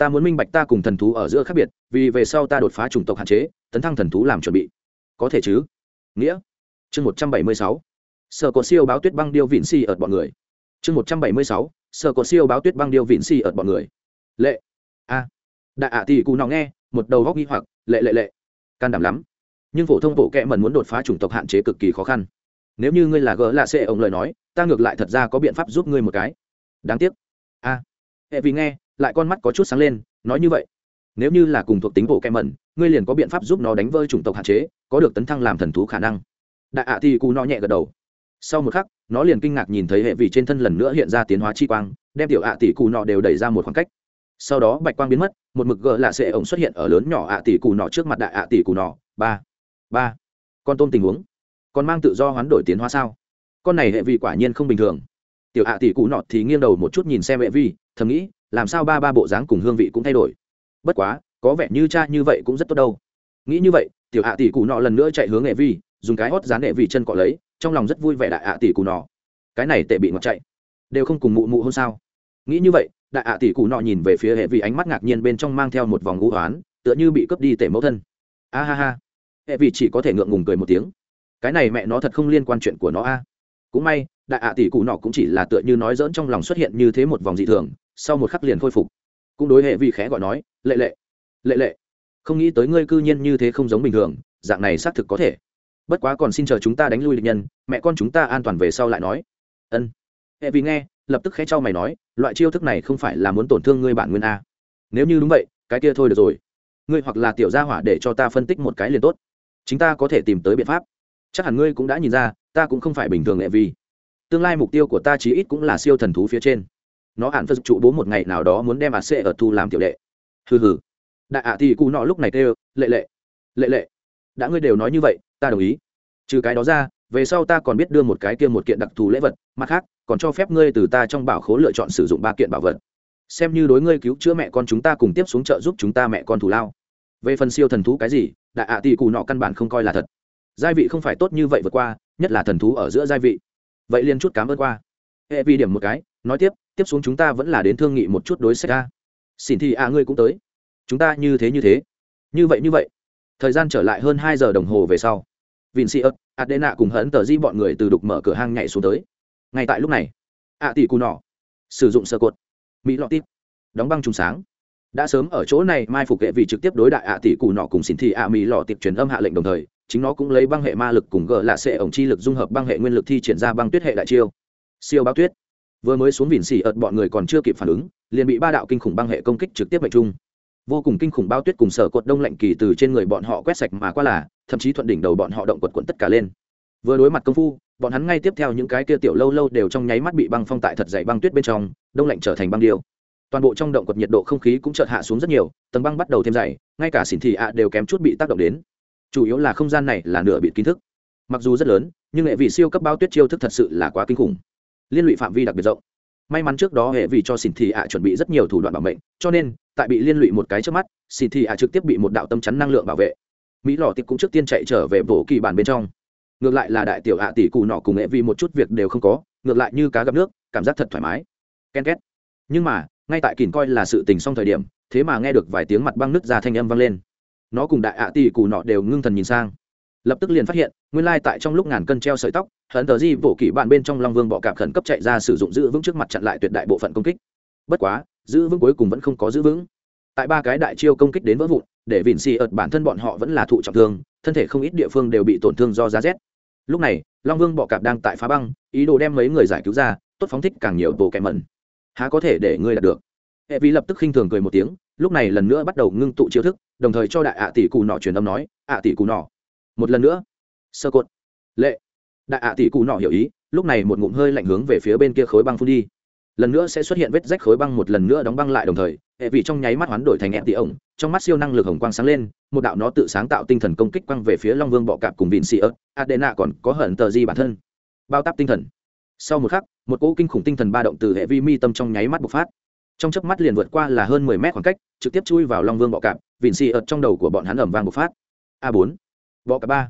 ta muốn minh bạch ta cùng thần thú ở giữa khác biệt, vì về sau ta đột phá chủng tộc hạn chế, tấn thăng thần thú làm chuẩn bị. Có thể chứ? Nghĩa. Chương một trăm bảy mươi sáu. Sở có siêu báo tuyết băng điêu vịn si ở bọn người. Chương một trăm bảy mươi sáu. Sở có siêu báo tuyết băng điêu vịn si ở bọn người. Lệ. A. Đại ạ tỷ cụ nó nghe, một đầu góc nghi hoặc, lệ lệ lệ. Can đảm lắm. Nhưng phổ thông bộ kệ mần muốn đột phá chủng tộc hạn chế cực kỳ khó khăn. Nếu như ngươi là gỡ lạ xệ ông lời nói, ta ngược lại thật ra có biện pháp giúp ngươi một cái. Đáng tiếc. A. Hệ vì nghe lại con mắt có chút sáng lên, nói như vậy, nếu như là cùng thuộc tính bộ kem mẩn, ngươi liền có biện pháp giúp nó đánh vơi chủng tộc hạn chế, có được tấn thăng làm thần thú khả năng. Đại ạ thì cù nó nhẹ gật đầu. Sau một khắc, nó liền kinh ngạc nhìn thấy hệ vị trên thân lần nữa hiện ra tiến hóa chi quang, đem tiểu ạ tỷ cù nọ đều đẩy ra một khoảng cách. Sau đó, bạch quang biến mất, một mực gờ lạ sệ ổng xuất hiện ở lớn nhỏ ạ tỷ cù nọ trước mặt đại ạ tỷ cù nọ. Ba ba. Con tôm tình huống. Còn mang tự do hoán đổi tiến hóa sao? Con này hệ vị quả nhiên không bình thường. Tiểu ạ tỷ cù nọ thì nghiêng đầu một chút nhìn xem hệ vi thầm nghĩ làm sao ba ba bộ dáng cùng hương vị cũng thay đổi? Bất quá, có vẻ như cha như vậy cũng rất tốt đâu. Nghĩ như vậy, tiểu hạ tỷ cụ nọ lần nữa chạy hướng nghệ vi, dùng cái hót dán nghệ vi chân cọ lấy, trong lòng rất vui vẻ đại hạ tỷ cụ nọ. Cái này tệ bị ngọt chạy. Đều không cùng mụ mụ hôn sao? Nghĩ như vậy, đại hạ tỷ cụ nọ nhìn về phía hệ vi ánh mắt ngạc nhiên bên trong mang theo một vòng ngũ hoán tựa như bị cướp đi tể mẫu thân. A ha ha. Hệ vi chỉ có thể ngượng ngùng cười một tiếng. Cái này mẹ nó thật không liên quan chuyện của nó a. Cũng may đại ạ tỷ cụ nọ cũng chỉ là tựa như nói dỡn trong lòng xuất hiện như thế một vòng dị thường, sau một khắc liền khôi phục. Cũng đối hệ vi khẽ gọi nói, lệ lệ lệ lệ, không nghĩ tới ngươi cư nhiên như thế không giống bình thường, dạng này xác thực có thể. Bất quá còn xin chờ chúng ta đánh lui địch nhân, mẹ con chúng ta an toàn về sau lại nói. Ân. Hệ vi nghe, lập tức khẽ cho mày nói, loại chiêu thức này không phải là muốn tổn thương ngươi bản nguyên a. Nếu như đúng vậy, cái kia thôi được rồi. Ngươi hoặc là tiểu gia hỏa để cho ta phân tích một cái liền tốt. Chúng ta có thể tìm tới biện pháp. Chắc hẳn ngươi cũng đã nhìn ra, ta cũng không phải bình thường hệ vi tương lai mục tiêu của ta chí ít cũng là siêu thần thú phía trên. Nó hẳn phật trụ bố một ngày nào đó muốn đem ạt xệ ở thu làm tiểu đệ. Hừ hừ. Đại ạ thì cụ nọ lúc này kêu, lệ lệ lệ lệ. Đã ngươi đều nói như vậy, ta đồng ý. Trừ cái đó ra, về sau ta còn biết đưa một cái kia một kiện đặc thù lễ vật, mặt khác, còn cho phép ngươi từ ta trong bảo khố lựa chọn sử dụng ba kiện bảo vật. Xem như đối ngươi cứu chữa mẹ con chúng ta cùng tiếp xuống chợ giúp chúng ta mẹ con thủ lao. Về phần siêu thần thú cái gì đại ạ tỷ cụ nọ căn bản không coi là thật. Gia vị không phải tốt như vậy vượt qua, nhất là thần thú ở giữa gia vị vậy liên chút cảm ơn qua. Hệ vi điểm một cái, nói tiếp tiếp xuống chúng ta vẫn là đến thương nghị một chút đối sách ra xin thì à ngươi cũng tới. Chúng ta như thế như thế. Như vậy như vậy. Thời gian trở lại hơn hai giờ đồng hồ về sau vin si ớt, adena cùng hẫn tờ di bọn người từ đục mở cửa hang nhảy xuống tới. Ngay tại lúc này, ạ tỷ cù nọ, sử dụng sơ cột, mỹ lọ tít, đóng băng trùng sáng. Đã sớm ở chỗ này, mai phục hệ vị trực tiếp đối đại ạ tỷ cù nọ cùng xin thị ạ mỹ lọ tiệp truyền âm hạ lệnh đồng thời chính nó cũng lấy băng hệ ma lực cùng gờ lạ sệ ổng chi lực dung hợp băng hệ nguyên lực thi triển ra băng tuyết hệ đại chiêu. Siêu báo tuyết. Vừa mới xuống vỉn xỉ ợt bọn người còn chưa kịp phản ứng, liền bị ba đạo kinh khủng băng hệ công kích trực tiếp mệnh trung. Vô cùng kinh khủng bao tuyết cùng sở cột đông lạnh kỳ từ trên người bọn họ quét sạch mà qua là, thậm chí thuận đỉnh đầu bọn họ động quật quận tất cả lên. Vừa đối mặt công phu, bọn hắn ngay tiếp theo những cái kia tiểu lâu lâu đều trong nháy mắt bị băng phong tại thật dày băng tuyết bên trong, đông lạnh trở thành băng điêu. Toàn bộ trong động quật nhiệt độ không khí cũng chợt hạ xuống rất nhiều, tầng băng bắt đầu thêm dày, ngay cả xỉn thị ạ đều kém chút bị tác động đến chủ yếu là không gian này là nửa biển kiến thức. Mặc dù rất lớn, nhưng hệ vị siêu cấp bao tuyết chiêu thức thật sự là quá kinh khủng. Liên lụy phạm vi đặc biệt rộng. May mắn trước đó hệ vị cho xin thị ạ chuẩn bị rất nhiều thủ đoạn bảo mệnh, cho nên, tại bị liên lụy một cái trước mắt xin thị ạ trực tiếp bị một đạo tâm chắn năng lượng bảo vệ. Mỹ lò tiệp cũng trước tiên chạy trở về bổ kỳ bản bên trong. Ngược lại là đại tiểu ạ tỷ cụ nọ cùng hệ vị một chút việc đều không có, ngược lại như cá gặp nước, cảm giác thật thoải mái. Ken két. Nhưng mà, ngay tại kỳn coi là sự tình xong thời điểm, thế mà nghe được vài tiếng mặt băng nứt ra thanh âm vang lên nó cùng đại ạ tỷ cụ nọ đều ngưng thần nhìn sang. Lập tức liền phát hiện, nguyên lai tại trong lúc ngàn cân treo sợi tóc hận tờ di vỗ kỷ bạn bên trong long vương bọ cạp khẩn cấp chạy ra sử dụng giữ vững trước mặt chặn lại tuyệt đại bộ phận công kích. Bất quá, giữ vững cuối cùng vẫn không có giữ vững. Tại ba cái đại chiêu công kích đến vỡ vụn, để vịn xì ợt bản thân bọn họ vẫn là thụ trọng thương, thân thể không ít địa phương đều bị tổn thương do giá rét. Lúc này, long vương bọ cạp đang tại phá băng, ý đồ đem mấy người giải cứu ra, tốt phóng thích càng nhiều bộ kẻ mẩn. Há có thể để ngươi đạt được? Hệ vi lập tức khinh thường cười một tiếng lúc này lần nữa bắt đầu ngưng tụ chiêu thức, đồng thời cho đại ạ tỷ cù nọ truyền âm nói, ạ tỷ cù nọ. Một lần nữa. Sơ cột. Lệ. Đại ạ tỷ cụ nọ hiểu ý, lúc này một ngụm hơi lạnh hướng về phía bên kia khối băng phun đi. Lần nữa sẽ xuất hiện vết rách khối băng một lần nữa đóng băng lại đồng thời, hệ vị trong nháy mắt hoán đổi thành ẹn tỷ ổng, trong mắt siêu năng lực hồng quang sáng lên, một đạo nó tự sáng tạo tinh thần công kích quăng về phía long vương bọ cạp cùng vịn xì ớt, adena còn có hận tờ di bản thân. Bao táp tinh thần. Sau một khắc, một cỗ kinh khủng tinh thần ba động từ hệ vi mi tâm trong nháy mắt bộc phát trong chớp mắt liền vượt qua là hơn mười mét khoảng cách, trực tiếp chui vào long vương bọ cạp, vịn xì ợt trong đầu của bọn hắn ẩm vang bộc phát. A bốn. Bọ cạp ba.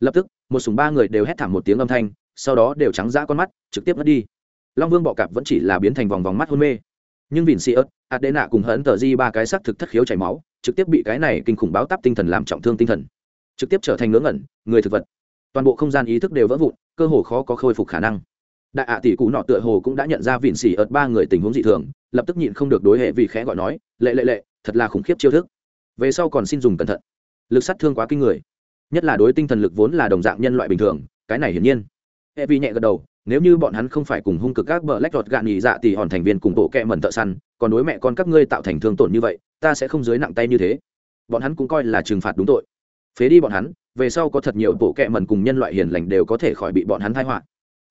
Lập tức, một súng ba người đều hét thảm một tiếng âm thanh, sau đó đều trắng ra con mắt, trực tiếp mất đi. Long vương bọ cạp vẫn chỉ là biến thành vòng vòng mắt hôn mê. Nhưng vịn xì ớt adena cùng hắn tờ di ba cái xác thực thất khiếu chảy máu, trực tiếp bị cái này kinh khủng báo táp tinh thần làm trọng thương tinh thần. Trực tiếp trở thành ngớ ngẩn, người thực vật. Toàn bộ không gian ý thức đều vỡ vụn, cơ hồ khó có khôi phục khả năng đại ạ tỷ cụ nọ tựa hồ cũng đã nhận ra vịn xỉ ớt ba người tình huống dị thường, lập tức nhịn không được đối hệ vì khẽ gọi nói, lệ lệ lệ, thật là khủng khiếp chiêu thức. Về sau còn xin dùng cẩn thận. Lực sát thương quá kinh người. Nhất là đối tinh thần lực vốn là đồng dạng nhân loại bình thường, cái này hiển nhiên. E vi nhẹ gật đầu, nếu như bọn hắn không phải cùng hung cực các bờ lách lọt gạn nhị dạ thì hòn thành viên cùng bộ kẹ mẩn thợ săn, còn đối mẹ con các ngươi tạo thành thương tổn như vậy, ta sẽ không dưới nặng tay như thế. Bọn hắn cũng coi là trừng phạt đúng tội. Phế đi bọn hắn, về sau có thật nhiều bộ kẹ mẩn cùng nhân loại hiền lành đều có thể khỏi bị bọn hắn thai họa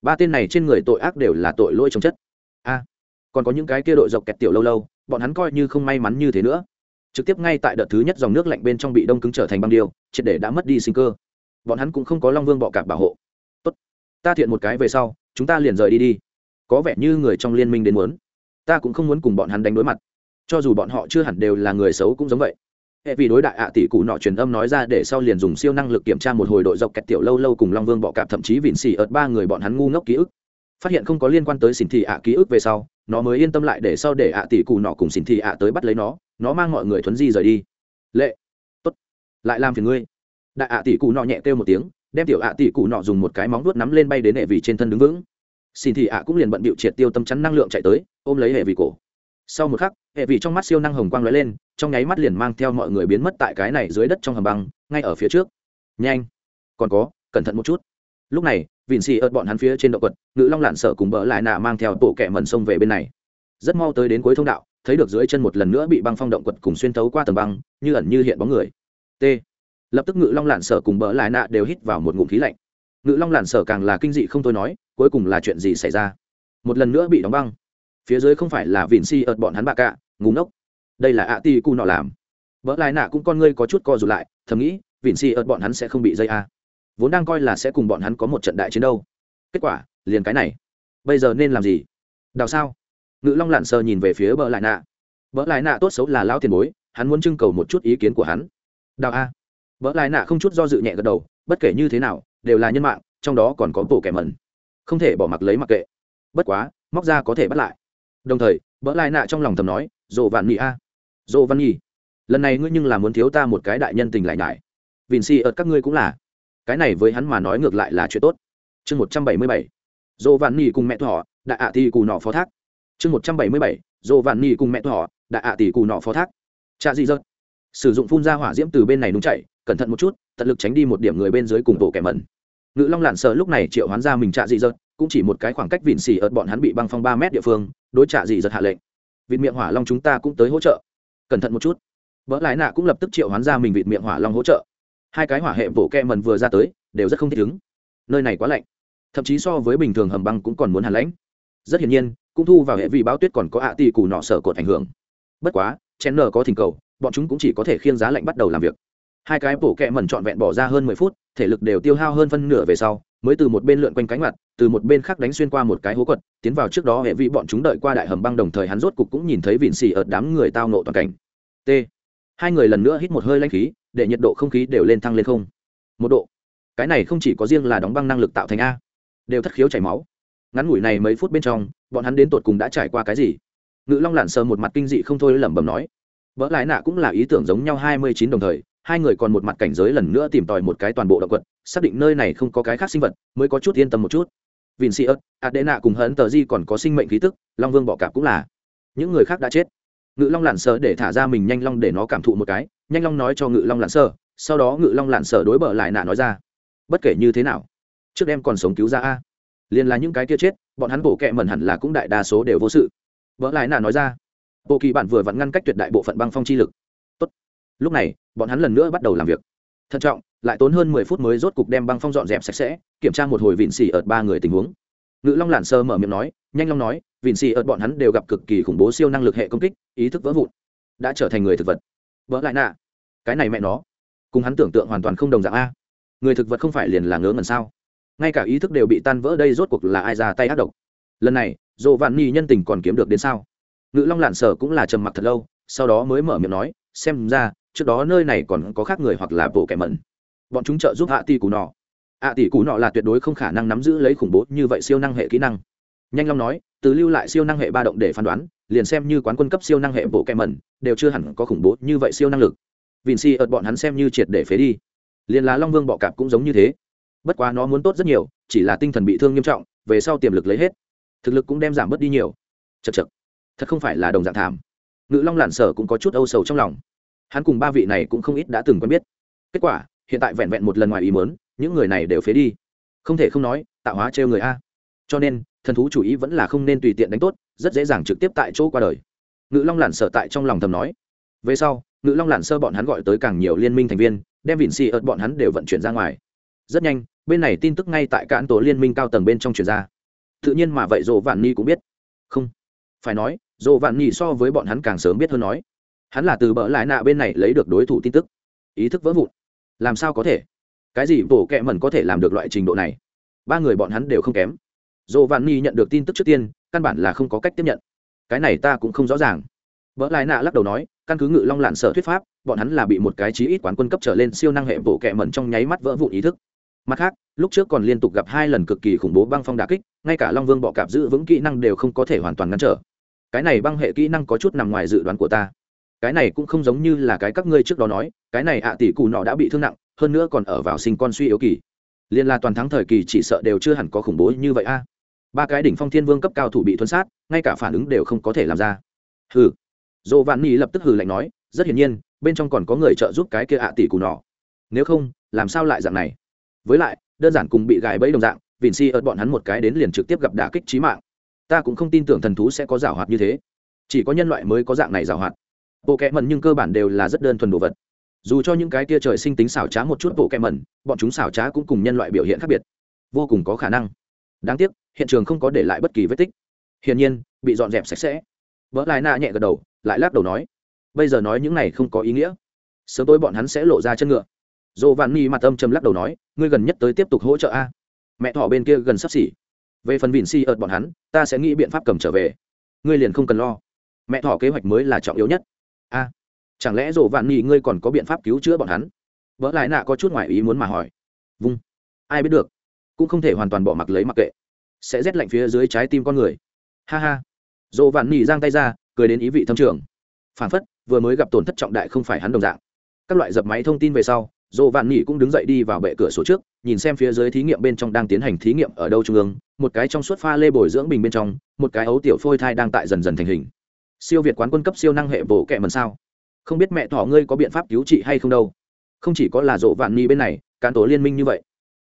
ba tên này trên người tội ác đều là tội lỗi trồng chất. A, còn có những cái kia đội dọc kẹt tiểu lâu lâu, bọn hắn coi như không may mắn như thế nữa. Trực tiếp ngay tại đợt thứ nhất dòng nước lạnh bên trong bị đông cứng trở thành băng điêu, triệt để đã mất đi sinh cơ. Bọn hắn cũng không có long vương bọ cạp bảo hộ. Tốt, ta thiện một cái về sau, chúng ta liền rời đi đi. Có vẻ như người trong liên minh đến muốn. Ta cũng không muốn cùng bọn hắn đánh đối mặt. Cho dù bọn họ chưa hẳn đều là người xấu cũng giống vậy hệ vì đối đại ạ tỷ cụ nọ truyền âm nói ra để sau liền dùng siêu năng lực kiểm tra một hồi đội dọc kẹt tiểu lâu lâu cùng long vương bọ cạp, thậm chí vịn xì ợt ba người bọn hắn ngu ngốc ký ức. Phát hiện không có liên quan tới xỉn thị ạ ký ức về sau, nó mới yên tâm lại để sau để ạ tỷ cụ nọ cùng xỉn thị ạ tới bắt lấy nó nó mang mọi người thuấn di rời đi. Lệ, tốt, lại làm phiền ngươi. Đại ạ tỷ cụ nọ nhẹ kêu một tiếng, đem tiểu ạ tỷ cụ nọ dùng một cái móng vuốt nắm lên bay đến hệ vì trên thân đứng vững. Xin thị ạ cũng liền bận bịu triệt tiêu tâm chắn năng lượng chạy tới, ôm lấy hệ vì cổ sau một khắc, hệ vị trong mắt siêu năng hồng quang lóe lên, trong nháy mắt liền mang theo mọi người biến mất tại cái này dưới đất trong hầm băng, ngay ở phía trước. Nhanh! Còn có, cẩn thận một chút. Lúc này, vịn xì ớt bọn hắn phía trên động quật, ngự long lạn sợ cùng bỡ lại nạ mang theo tổ kẻ mần sông về bên này. Rất mau tới đến cuối thông đạo, thấy được dưới chân một lần nữa bị băng phong động quật cùng xuyên tấu qua tầng băng, như ẩn như hiện bóng người. T. Lập tức ngự long lạn sở cùng bỡ lại nạ đều hít vào một ngụm khí lạnh. Ngự long lạn sở càng là kinh dị không thôi nói, cuối cùng là chuyện gì xảy ra? Một lần nữa bị đóng băng phía dưới không phải là vịn si ợt bọn hắn bạc cạ ngủ ngốc. Đây là ạ ti cu nọ làm. Vợ lại nạ cũng con ngươi có chút co rụt lại, thầm nghĩ, vịn si ợt bọn hắn sẽ không bị dây a. Vốn đang coi là sẽ cùng bọn hắn có một trận đại chiến đâu. Kết quả, liền cái này. Bây giờ nên làm gì? Đào sao? Ngự long lặn sờ nhìn về phía bờ lại nạ. Bờ lại nạ tốt xấu là lao tiền bối, hắn muốn trưng cầu một chút ý kiến của hắn. Đào a. Bờ lại nạ không chút do dự nhẹ gật đầu, bất kể như thế nào, đều là nhân mạng, trong đó còn có bộ kẻ mẩn. Không thể bỏ mặc lấy mặc kệ. Bất quá, móc ra có thể bắt lại đồng thời, bỡ lại nạ trong lòng thầm nói, dồ vạn nhị a, dồ văn nhị lần này ngươi nhưng là muốn thiếu ta một cái đại nhân tình lại nhải. Vìn si ợt các ngươi cũng là. Cái này với hắn mà nói ngược lại là chuyện tốt. Chương một trăm bảy mươi bảy, dồ vạn nhị cùng mẹ thọ đại ạ thì cù nọ phó thác. Chương một trăm bảy mươi bảy, dồ vạn nhị cùng mẹ thọ đại ạ tỷ cù nọ phó thác. Cha dị dật. Sử dụng phun ra hỏa diễm từ bên này nung chảy cẩn thận một chút, tận lực tránh đi một điểm người bên dưới cùng bộ kẻ mẩn ngự long lặn sợ lúc này triệu hoán ra mình trạ dị dợt cũng chỉ một cái khoảng cách vịn xì ợt bọn hắn bị băng phong ba mét địa phương, đối trạ dị dợt hạ lệnh. Vịt miệng hỏa long chúng ta cũng tới hỗ trợ. Cẩn thận một chút. Vỡ lái nạ cũng lập tức triệu hoán ra mình vịt miệng hỏa long hỗ trợ. Hai cái hỏa hệ bộ kẹ mần vừa ra tới, đều rất không thích ứng. Nơi này quá lạnh. Thậm chí so với bình thường hầm băng cũng còn muốn hàn lãnh. Rất hiển nhiên, cũng thu vào hệ vị báo tuyết còn có ạ à tỷ cù nọ sở cột ảnh hưởng. Bất quá chen nở có thỉnh cầu, bọn chúng cũng chỉ có thể khiêng giá lạnh bắt đầu làm việc hai cái bổ kẹ mẩn trọn vẹn bỏ ra hơn mười phút, thể lực đều tiêu hao hơn phân nửa về sau, mới từ một bên lượn quanh cánh mặt, từ một bên khác đánh xuyên qua một cái hố quật, tiến vào trước đó hệ vị bọn chúng đợi qua đại hầm băng đồng thời hắn rốt cục cũng nhìn thấy vịn xì ở đám người tao nộ toàn cảnh. T. Hai người lần nữa hít một hơi lanh khí, để nhiệt độ không khí đều lên thăng lên không. Một độ. Cái này không chỉ có riêng là đóng băng năng lực tạo thành a. Đều thất khiếu chảy máu. Ngắn ngủi này mấy phút bên trong, bọn hắn đến tột cùng đã trải qua cái gì? Ngự long lặn sờ một mặt kinh dị không thôi lẩm bẩm nói. Vỡ lại nạ cũng là ý tưởng giống nhau hai mươi chín đồng thời hai người còn một mặt cảnh giới lần nữa tìm tòi một cái toàn bộ động quật, xác định nơi này không có cái khác sinh vật, mới có chút yên tâm một chút. Vin si ớt adena cùng hấn tờ di còn có sinh mệnh khí tức, long vương bọ cạp cũng là. Những người khác đã chết. Ngự long lặn sờ để thả ra mình nhanh long để nó cảm thụ một cái, nhanh long nói cho ngự long lặn sờ sau đó ngự long lặn sờ đối bờ lại nạ nói ra. Bất kể như thế nào, trước em còn sống cứu ra a. Liền là những cái kia chết, bọn hắn bổ kẹ mẩn hẳn là cũng đại đa số đều vô sự. Vỡ lại nạ nói ra. Bộ kỳ bản vừa vặn ngăn cách tuyệt đại bộ phận băng phong chi lực. Tốt. lúc này bọn hắn lần nữa bắt đầu làm việc. Thận trọng, lại tốn hơn mười phút mới rốt cục đem băng phong dọn dẹp sạch sẽ, kiểm tra một hồi vịn xì ợt ba người tình huống. Ngự long lản sơ mở miệng nói, nhanh long nói, vịn xì ợt bọn hắn đều gặp cực kỳ khủng bố siêu năng lực hệ công kích, ý thức vỡ vụn, đã trở thành người thực vật. Vỡ lại nạ. Cái này mẹ nó, cùng hắn tưởng tượng hoàn toàn không đồng dạng a. Người thực vật không phải liền là ngớ ngẩn sao? Ngay cả ý thức đều bị tan vỡ đây rốt cuộc là ai ra tay ác độc? Lần này dồ vạn ni nhân tình còn kiếm được đến sao? Ngự long lạn sở cũng là trầm mặc thật lâu, sau đó mới mở miệng nói, xem ra trước đó nơi này còn có khác người hoặc là bộ kẻ mẩn bọn chúng trợ giúp hạ tỷ cù nọ. Hạ tỷ cù nọ là tuyệt đối không khả năng nắm giữ lấy khủng bố như vậy siêu năng hệ kỹ năng. Nhanh long nói, từ lưu lại siêu năng hệ ba động để phán đoán, liền xem như quán quân cấp siêu năng hệ bộ kẻ mẩn đều chưa hẳn có khủng bố như vậy siêu năng lực. Vì si ợt bọn hắn xem như triệt để phế đi. Liền là long vương bọ cạp cũng giống như thế. Bất quá nó muốn tốt rất nhiều, chỉ là tinh thần bị thương nghiêm trọng, về sau tiềm lực lấy hết. Thực lực cũng đem giảm bớt đi nhiều. Chật chật thật không phải là đồng dạng thảm. Ngự long lản sở cũng có chút âu sầu trong lòng hắn cùng ba vị này cũng không ít đã từng quen biết. Kết quả, hiện tại vẹn vẹn một lần ngoài ý mớn những người này đều phế đi. Không thể không nói, tạo hóa trêu người a. Cho nên, thần thú chủ ý vẫn là không nên tùy tiện đánh tốt, rất dễ dàng trực tiếp tại chỗ qua đời. Ngự long lản sở tại trong lòng thầm nói. Về sau, ngự long lản sơ bọn hắn gọi tới càng nhiều liên minh thành viên, đem vịn xì ợt bọn hắn đều vận chuyển ra ngoài. Rất nhanh, bên này tin tức ngay tại cản tổ liên minh cao tầng bên trong chuyển ra. Tự nhiên mà vậy dồ vạn ni cũng biết. Không, phải nói dồ vạn ni so với bọn hắn càng sớm biết hơn nói hắn là từ bỡ lại nạ bên này lấy được đối thủ tin tức. Ý thức vỡ vụn. Làm sao có thể? Cái gì bổ kẹ mẩn có thể làm được loại trình độ này? Ba người bọn hắn đều không kém. Dồ vạn ni nhận được tin tức trước tiên, căn bản là không có cách tiếp nhận. Cái này ta cũng không rõ ràng. Vỡ lại nạ lắc đầu nói, căn cứ ngự long lạn sở thuyết pháp, bọn hắn là bị một cái chí ít quán quân cấp trở lên siêu năng hệ bộ kẹ mẩn trong nháy mắt vỡ vụn ý thức. Mặt khác, lúc trước còn liên tục gặp hai lần cực kỳ khủng bố băng phong đà kích, ngay cả long vương bọ cạp giữ vững kỹ năng đều không có thể hoàn toàn ngăn trở. Cái này băng hệ kỹ năng có chút nằm ngoài dự đoán của ta cái này cũng không giống như là cái các ngươi trước đó nói, cái này ạ tỷ cụ nọ đã bị thương nặng, hơn nữa còn ở vào sinh con suy yếu kỳ. Liên la toàn thắng thời kỳ chỉ sợ đều chưa hẳn có khủng bố như vậy a. Ba cái đỉnh phong thiên vương cấp cao thủ bị thuấn sát, ngay cả phản ứng đều không có thể làm ra. Hừ. Dồ vạn nhi lập tức hừ lạnh nói, rất hiển nhiên, bên trong còn có người trợ giúp cái kia ạ tỷ cụ nọ. Nếu không, làm sao lại dạng này? Với lại, đơn giản cùng bị gài bẫy đồng dạng, vịn si ớt bọn hắn một cái đến liền trực tiếp gặp đả kích trí mạng. Ta cũng không tin tưởng thần thú sẽ có giảo hoạt như thế. Chỉ có nhân loại mới có dạng này giảo hoạt bộ kẹ mẩn nhưng cơ bản đều là rất đơn thuần đồ vật. Dù cho những cái tia trời sinh tính xảo trá một chút bộ kẹ mẩn, bọn chúng xảo trá cũng cùng nhân loại biểu hiện khác biệt. Vô cùng có khả năng. Đáng tiếc, hiện trường không có để lại bất kỳ vết tích. Hiển nhiên, bị dọn dẹp sạch sẽ. Vỡ lại nạ nhẹ gật đầu, lại lắc đầu nói, bây giờ nói những này không có ý nghĩa. Sớm tối bọn hắn sẽ lộ ra chân ngựa. Dồ vạn ni mặt âm chầm lắc đầu nói, ngươi gần nhất tới tiếp tục hỗ trợ a. Mẹ thỏ bên kia gần sắp xỉ. Về phần vịn si ợt bọn hắn, ta sẽ nghĩ biện pháp cầm trở về. Ngươi liền không cần lo. Mẹ thỏ kế hoạch mới là trọng yếu nhất a chẳng lẽ rộ vạn nghị ngươi còn có biện pháp cứu chữa bọn hắn? Vỡ lại nạ có chút ngoại ý muốn mà hỏi. Vung. Ai biết được. Cũng không thể hoàn toàn bỏ mặc lấy mặc kệ. Sẽ rét lạnh phía dưới trái tim con người. Ha ha. Dồ vạn ni giang tay ra, cười đến ý vị thâm trường. Phản phất, vừa mới gặp tổn thất trọng đại không phải hắn đồng dạng. Các loại dập máy thông tin về sau dồ vạn nỉ cũng đứng dậy đi vào bệ cửa sổ trước, nhìn xem phía dưới thí nghiệm bên trong đang tiến hành thí nghiệm ở đâu trung ương, một cái trong suốt pha lê bồi dưỡng bình bên trong, một cái ấu tiểu phôi thai đang tại dần dần thành hình siêu việt quán quân cấp siêu năng hệ bổ kẹ mần sao? Không biết mẹ thỏ ngươi có biện pháp cứu trị hay không đâu. Không chỉ có là rộ vạn ni bên này, cán tổ liên minh như vậy.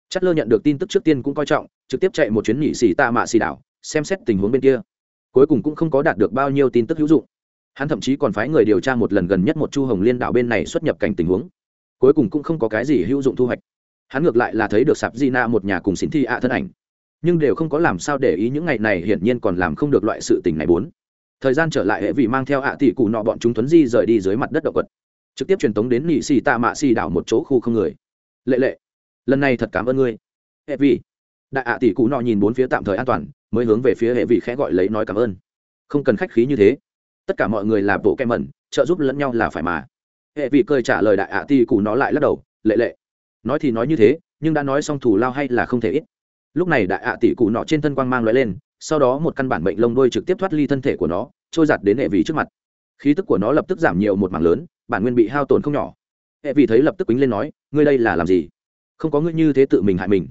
Chất lơ nhận được tin tức trước tiên cũng coi trọng, trực tiếp chạy một chuyến nhị xì tạ mạ xì đảo, xem xét tình huống bên kia. Cuối cùng cũng không có đạt được bao nhiêu tin tức hữu dụng. Hắn thậm chí còn phái người điều tra một lần gần nhất một chu hồng liên đảo bên này xuất nhập cảnh tình huống. Cuối cùng cũng không có cái gì hữu dụng thu hoạch. Hắn ngược lại là thấy được sạp di na một nhà cùng xin thi ạ thân ảnh. Nhưng đều không có làm sao để ý những ngày này hiển nhiên còn làm không được loại sự tình này bốn thời gian trở lại hệ vị mang theo ạ tỷ cụ nọ bọn chúng tuấn di rời đi dưới mặt đất động quật trực tiếp truyền tống đến nị xì tạ mạ xì đảo một chỗ khu không người. Lệ lệ, lần này thật cảm ơn ngươi. Hệ vị. Đại ạ tỷ cụ nọ nhìn bốn phía tạm thời an toàn, mới hướng về phía hệ vị khẽ gọi lấy nói cảm ơn. Không cần khách khí như thế. Tất cả mọi người là bộ kem mẩn, trợ giúp lẫn nhau là phải mà. Hệ vị cười trả lời đại ạ tỷ cụ nó lại lắc đầu, lệ lệ. Nói thì nói như thế, nhưng đã nói xong thủ lao hay là không thể ít. Lúc này đại ạ tỷ cụ nọ trên thân quang mang lóe lên sau đó một căn bản bệnh lông đôi trực tiếp thoát ly thân thể của nó, trôi giặt đến hệ vị trước mặt. Khí tức của nó lập tức giảm nhiều một mảng lớn, bản nguyên bị hao tổn không nhỏ. Hệ vị thấy lập tức quýnh lên nói, ngươi đây là làm gì? Không có ngươi như thế tự mình hại mình.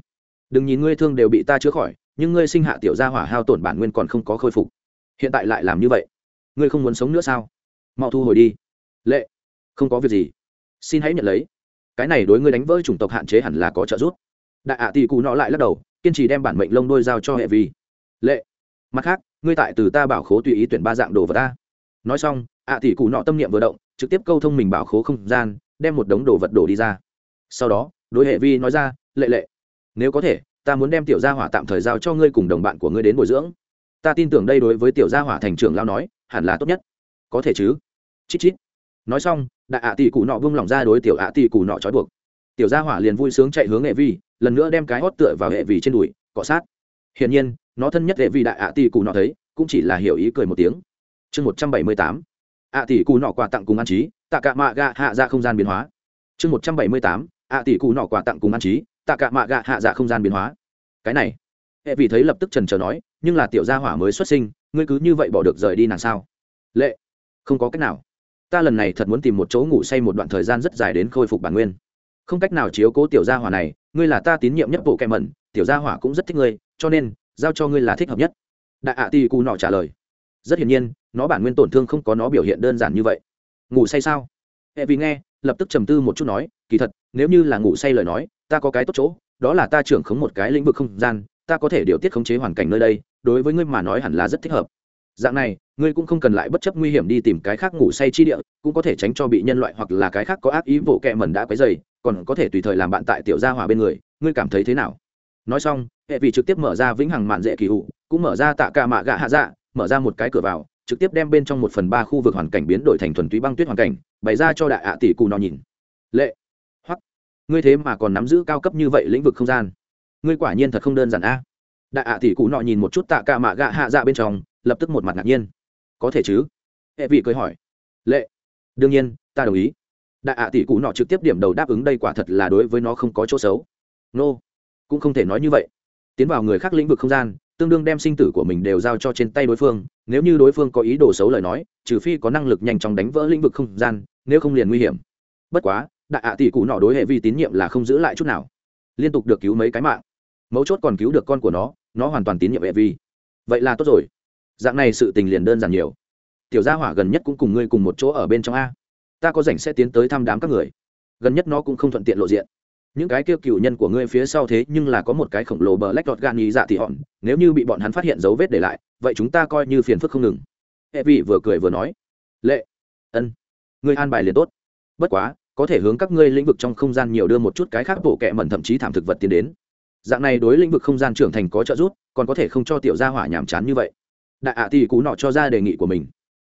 Đừng nhìn ngươi thương đều bị ta chữa khỏi, nhưng ngươi sinh hạ tiểu gia hỏa hao tổn bản nguyên còn không có khôi phục. Hiện tại lại làm như vậy? Ngươi không muốn sống nữa sao? Mau thu hồi đi. Lệ, không có việc gì. Xin hãy nhận lấy. Cái này đối ngươi đánh vỡ chủng tộc hạn chế hẳn là có trợ giúp. Đại ạ à tỷ cụ nọ lại lắc đầu, kiên trì đem bản mệnh lông đôi giao cho hệ vi lệ. Mặt khác, ngươi tại từ ta bảo khố tùy ý tuyển ba dạng đồ vật ta. Nói xong, ạ à tỷ cụ nọ tâm niệm vừa động, trực tiếp câu thông mình bảo khố không gian, đem một đống đồ vật đổ đi ra. Sau đó, đối hệ vi nói ra, lệ lệ, nếu có thể, ta muốn đem tiểu gia hỏa tạm thời giao cho ngươi cùng đồng bạn của ngươi đến bồi dưỡng. Ta tin tưởng đây đối với tiểu gia hỏa thành trưởng lao nói, hẳn là tốt nhất. Có thể chứ. Chít chít. Nói xong, đại ạ tỷ cụ nọ vung lòng ra đối tiểu ạ tỷ cụ nọ trói buộc. Tiểu gia hỏa liền vui sướng chạy hướng hệ vi, lần nữa đem cái hót tựa vào hệ vi trên đùi, cọ sát. Hiển nhiên nó thân nhất đệ vị đại ạ tỷ cụ nọ thấy, cũng chỉ là hiểu ý cười một tiếng. Chương một trăm bảy mươi tám. Ạ tỷ cụ nọ quà tặng cùng an trí tạ cả mạ gạ hạ ra không gian biến hóa. Chương một trăm bảy mươi tám. Ạ tỷ cụ nọ quà tặng cùng an trí tạ cả mạ gạ hạ dạ không gian biến hóa. Cái này, hệ vị thấy lập tức trần trờ nói, nhưng là tiểu gia hỏa mới xuất sinh, ngươi cứ như vậy bỏ được rời đi nàng sao? Lệ, không có cách nào. Ta lần này thật muốn tìm một chỗ ngủ say một đoạn thời gian rất dài đến khôi phục bản nguyên. Không cách nào chiếu cố tiểu gia hỏa này, ngươi là ta tín nhiệm nhất bộ kẹ mẩn, tiểu gia hỏa cũng rất thích ngươi, cho nên giao cho ngươi là thích hợp nhất. Đại ạ ti cù nọ trả lời. Rất hiển nhiên, nó bản nguyên tổn thương không có nó biểu hiện đơn giản như vậy. Ngủ say sao? Hệ vì nghe, lập tức trầm tư một chút nói, kỳ thật, nếu như là ngủ say lời nói, ta có cái tốt chỗ, đó là ta trưởng khống một cái lĩnh vực không gian, ta có thể điều tiết khống chế hoàn cảnh nơi đây, đối với ngươi mà nói hẳn là rất thích hợp. Dạng này, ngươi cũng không cần lại bất chấp nguy hiểm đi tìm cái khác ngủ say chi địa, cũng có thể tránh cho bị nhân loại hoặc là cái khác có ác ý vỗ kẹ mẩn đã quấy dày còn có thể tùy thời làm bạn tại tiểu gia hòa bên người, ngươi cảm thấy thế nào? Nói xong, hệ vị trực tiếp mở ra vĩnh hằng mạn dễ kỳ hụ cũng mở ra tạ ca mạ gạ hạ dạ mở ra một cái cửa vào, trực tiếp đem bên trong một phần ba khu vực hoàn cảnh biến đổi thành thuần túy băng tuyết hoàn cảnh, bày ra cho đại ạ tỷ cù nó nhìn. Lệ. Hoặc ngươi thế mà còn nắm giữ cao cấp như vậy lĩnh vực không gian. Ngươi quả nhiên thật không đơn giản a. Đại ạ tỷ cụ nọ nhìn một chút tạ ca mạ gạ hạ dạ bên trong, lập tức một mặt ngạc nhiên. Có thể chứ? Hệ vị cười hỏi. Lệ. Đương nhiên, ta đồng ý. Đại ạ tỷ cụ nọ trực tiếp điểm đầu đáp ứng đây quả thật là đối với nó không có chỗ xấu. Nô、no cũng không thể nói như vậy. Tiến vào người khác lĩnh vực không gian, tương đương đem sinh tử của mình đều giao cho trên tay đối phương, nếu như đối phương có ý đồ xấu lời nói, trừ phi có năng lực nhanh chóng đánh vỡ lĩnh vực không gian, nếu không liền nguy hiểm. Bất quá, đại ạ tỷ cụ nọ đối hệ vi tín nhiệm là không giữ lại chút nào. Liên tục được cứu mấy cái mạng. Mấu chốt còn cứu được con của nó nó hoàn toàn tín nhiệm hệ vi. Vậy là tốt rồi. Dạng này sự tình liền đơn giản nhiều. Tiểu gia hỏa gần nhất cũng cùng ngươi cùng một chỗ ở bên trong a. Ta có rảnh sẽ tiến tới thăm đám các người. Gần nhất nó cũng không thuận tiện lộ diện những cái kêu cựu nhân của ngươi phía sau thế nhưng là có một cái khổng lồ bờ lách đọt gan ý dạ thì hòn nếu như bị bọn hắn phát hiện dấu vết để lại, vậy chúng ta coi như phiền phức không ngừng. Hệ vị vừa cười vừa nói, lệ, ân, ngươi an bài liền tốt. Bất quá, có thể hướng các ngươi lĩnh vực trong không gian nhiều đưa một chút cái khác bổ kẹ mẩn thậm chí thảm thực vật tiến đến. Dạng này đối lĩnh vực không gian trưởng thành có trợ giúp, còn có thể không cho tiểu gia hỏa nhàm chán như vậy. Đại ạ thì cú nọ cho ra đề nghị của mình.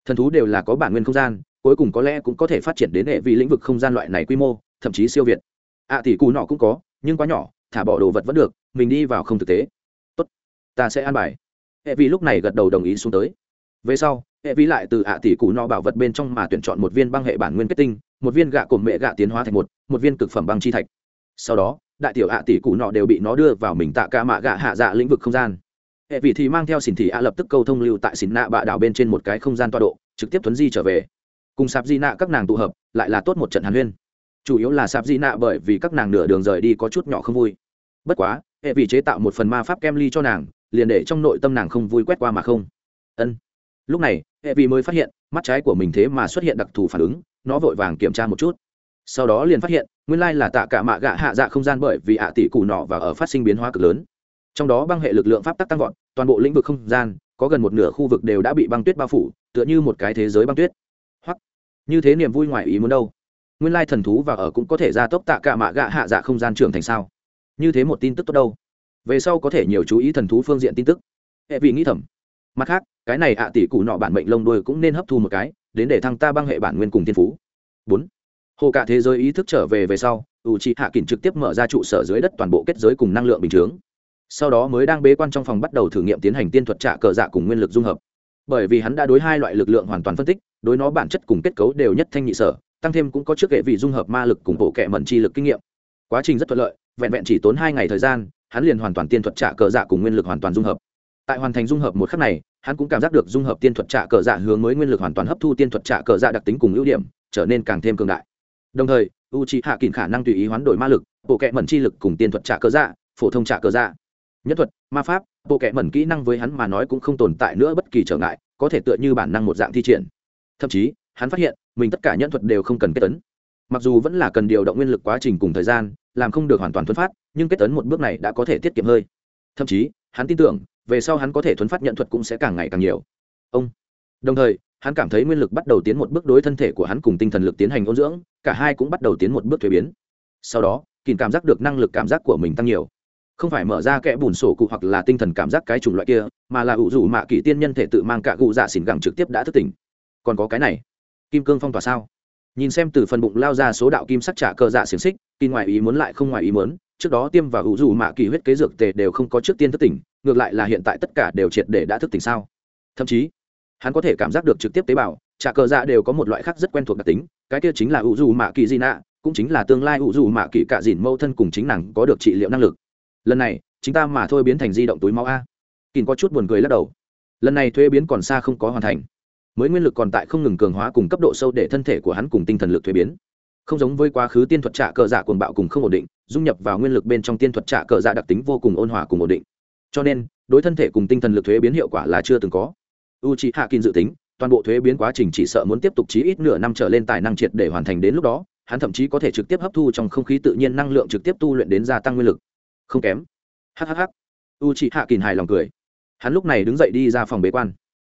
Thần thú đều là có bản nguyên không gian, cuối cùng có lẽ cũng có thể phát triển đến hệ vì lĩnh vực không gian loại này quy mô, thậm chí siêu việt. À, ạ tỷ cù nọ cũng có, nhưng quá nhỏ, thả bỏ đồ vật vẫn được, mình đi vào không thực tế. Tốt, ta sẽ an bài. Hệ vì lúc này gật đầu đồng ý xuống tới. Về sau, hệ vi lại từ ạ tỷ cù nọ bảo vật bên trong mà tuyển chọn một viên băng hệ bản nguyên kết tinh, một viên gạ cồn mẹ gạ tiến hóa thành một một viên cực phẩm băng chi thạch. Sau đó, đại tiểu ạ tỷ cù nọ đều bị nó đưa vào mình tạ ca mạ gạ hạ dạ lĩnh vực không gian. Hệ vị thì mang theo xỉn thị ạ lập tức câu thông lưu tại xỉn nạ bạ đảo bên trên một cái không gian toa độ, trực tiếp tuấn di trở về. Cùng sạp di nạ các nàng tụ hợp, lại là tốt một trận hàn huyên chủ yếu là sạp di nạ bởi vì các nàng nửa đường rời đi có chút nhỏ không vui. Bất quá, hệ vị chế tạo một phần ma pháp kem ly cho nàng, liền để trong nội tâm nàng không vui quét qua mà không. Ân. Lúc này, hệ vị mới phát hiện, mắt trái của mình thế mà xuất hiện đặc thù phản ứng, nó vội vàng kiểm tra một chút. Sau đó liền phát hiện, nguyên lai là tạ cả mạ gạ hạ dạ không gian bởi vì ạ tỷ cụ nọ và ở phát sinh biến hóa cực lớn. Trong đó băng hệ lực lượng pháp tắc tăng vọt, toàn bộ lĩnh vực không gian, có gần một nửa khu vực đều đã bị băng tuyết bao phủ, tựa như một cái thế giới băng tuyết. Hoặc, như thế niềm vui ngoài ý muốn đâu nguyên lai thần thú và ở cũng có thể ra tốc tạ cả mạ gạ hạ dạ không gian trưởng thành sao? Như thế một tin tức tốt đâu. Về sau có thể nhiều chú ý thần thú phương diện tin tức. Hệ vị nghĩ thầm. Mặt khác, cái này ạ tỷ cụ nọ bản mệnh lông đuôi cũng nên hấp thu một cái, đến để thăng ta băng hệ bản nguyên cùng thiên phú. Bốn. Hồ cả thế giới ý thức trở về về sau u c hạ kỳnh trực tiếp mở ra trụ sở dưới đất toàn bộ kết giới cùng năng lượng bình chướng. Sau đó mới đang bế quan trong phòng bắt đầu thử nghiệm tiến hành tiên thuật trạ cờ dạ cùng nguyên lực dung hợp. Bởi vì hắn đã đối hai loại lực lượng hoàn toàn phân tích, đối nó bản chất cùng kết cấu đều nhất thanh nhị sở tăng thêm cũng có trước kệ vị dung hợp ma lực cùng bộ kệ mẩn chi lực kinh nghiệm. Quá trình rất thuận lợi, vẹn vẹn chỉ tốn hai ngày thời gian, hắn liền hoàn toàn tiên thuật trả cờ dạ cùng nguyên lực hoàn toàn dung hợp. Tại hoàn thành dung hợp một khắc này, hắn cũng cảm giác được dung hợp tiên thuật trả cờ dạ hướng mới nguyên lực hoàn toàn hấp thu tiên thuật trả cờ dạ đặc tính cùng ưu điểm, trở nên càng thêm cường đại. Đồng thời u c hạ kỳn khả năng tùy ý hoán đổi ma lực, bộ kệ mẩn chi lực cùng tiên thuật trả cờ dạ phổ thông trả cờ dạ. Nhất thuật, ma pháp, bộ kệ mẩn kỹ năng với hắn mà nói cũng không tồn tại nữa bất kỳ trở ngại, có thể tựa như bản năng một dạng thi triển. Thậm chí, hắn phát hiện mình tất cả nhân thuật đều không cần kết tấn. Mặc dù vẫn là cần điều động nguyên lực quá trình cùng thời gian, làm không được hoàn toàn thuấn phát, nhưng kết tấn một bước này đã có thể tiết kiệm hơi. Thậm chí, hắn tin tưởng, về sau hắn có thể thuấn phát nhận thuật cũng sẽ càng ngày càng nhiều. Ông. Đồng thời, hắn cảm thấy nguyên lực bắt đầu tiến một bước đối thân thể của hắn cùng tinh thần lực tiến hành ôn dưỡng, cả hai cũng bắt đầu tiến một bước thuế biến. Sau đó, kìm cảm giác được năng lực cảm giác của mình tăng nhiều. Không phải mở ra kẽ bùn sổ cụ hoặc là tinh thần cảm giác cái chủng loại kia, mà là ủ rủ mạ kỷ tiên nhân thể tự mang cả cụ dạ xỉn gẳng trực tiếp đã thức tỉnh. Còn có cái này kim cương phong tỏa sao? Nhìn xem từ phần bụng lao ra số đạo kim sắc trả cờ dạ xiềng xích, kỳ ngoài ý muốn lại không ngoài ý muốn, trước đó tiêm và hữu dù mạ kỳ huyết kế dược tề đều không có trước tiên thức tỉnh, ngược lại là hiện tại tất cả đều triệt để đã thức tỉnh sao? Thậm chí, hắn có thể cảm giác được trực tiếp tế bào, trả cờ dạ đều có một loại khác rất quen thuộc đặc tính, cái kia chính là hữu dù mạ kỳ di nạ cũng chính là tương lai hữu dù mạ kỳ cạ dìn mâu thân cùng chính nàng có được trị liệu năng lực. Lần này chúng ta mà thôi biến thành di động túi máu a. Kìn có chút buồn cười lắc đầu. Lần này thuế biến còn xa không có hoàn thành mới nguyên lực còn tại không ngừng cường hóa cùng cấp độ sâu để thân thể của hắn cùng tinh thần lực thuế biến. Không giống với quá khứ tiên thuật trả cờ dạ cuồng bạo cùng không ổn định, dung nhập vào nguyên lực bên trong tiên thuật trả cờ dạ đặc tính vô cùng ôn hòa cùng ổn định. Cho nên, đối thân thể cùng tinh thần lực thuế biến hiệu quả là chưa từng có. U c h i hạ kin dự tính, toàn bộ thuế biến quá trình chỉ sợ muốn tiếp tục chí ít nửa năm trở lên tài năng triệt để hoàn thành đến lúc đó, hắn thậm chí có thể trực tiếp hấp thu trong không khí tự nhiên năng lượng trực tiếp tu luyện đến gia tăng nguyên lực. Không kém. Hhh u chị hạ kin hài lòng cười. Hắn lúc này đứng dậy đi ra phòng bế quan.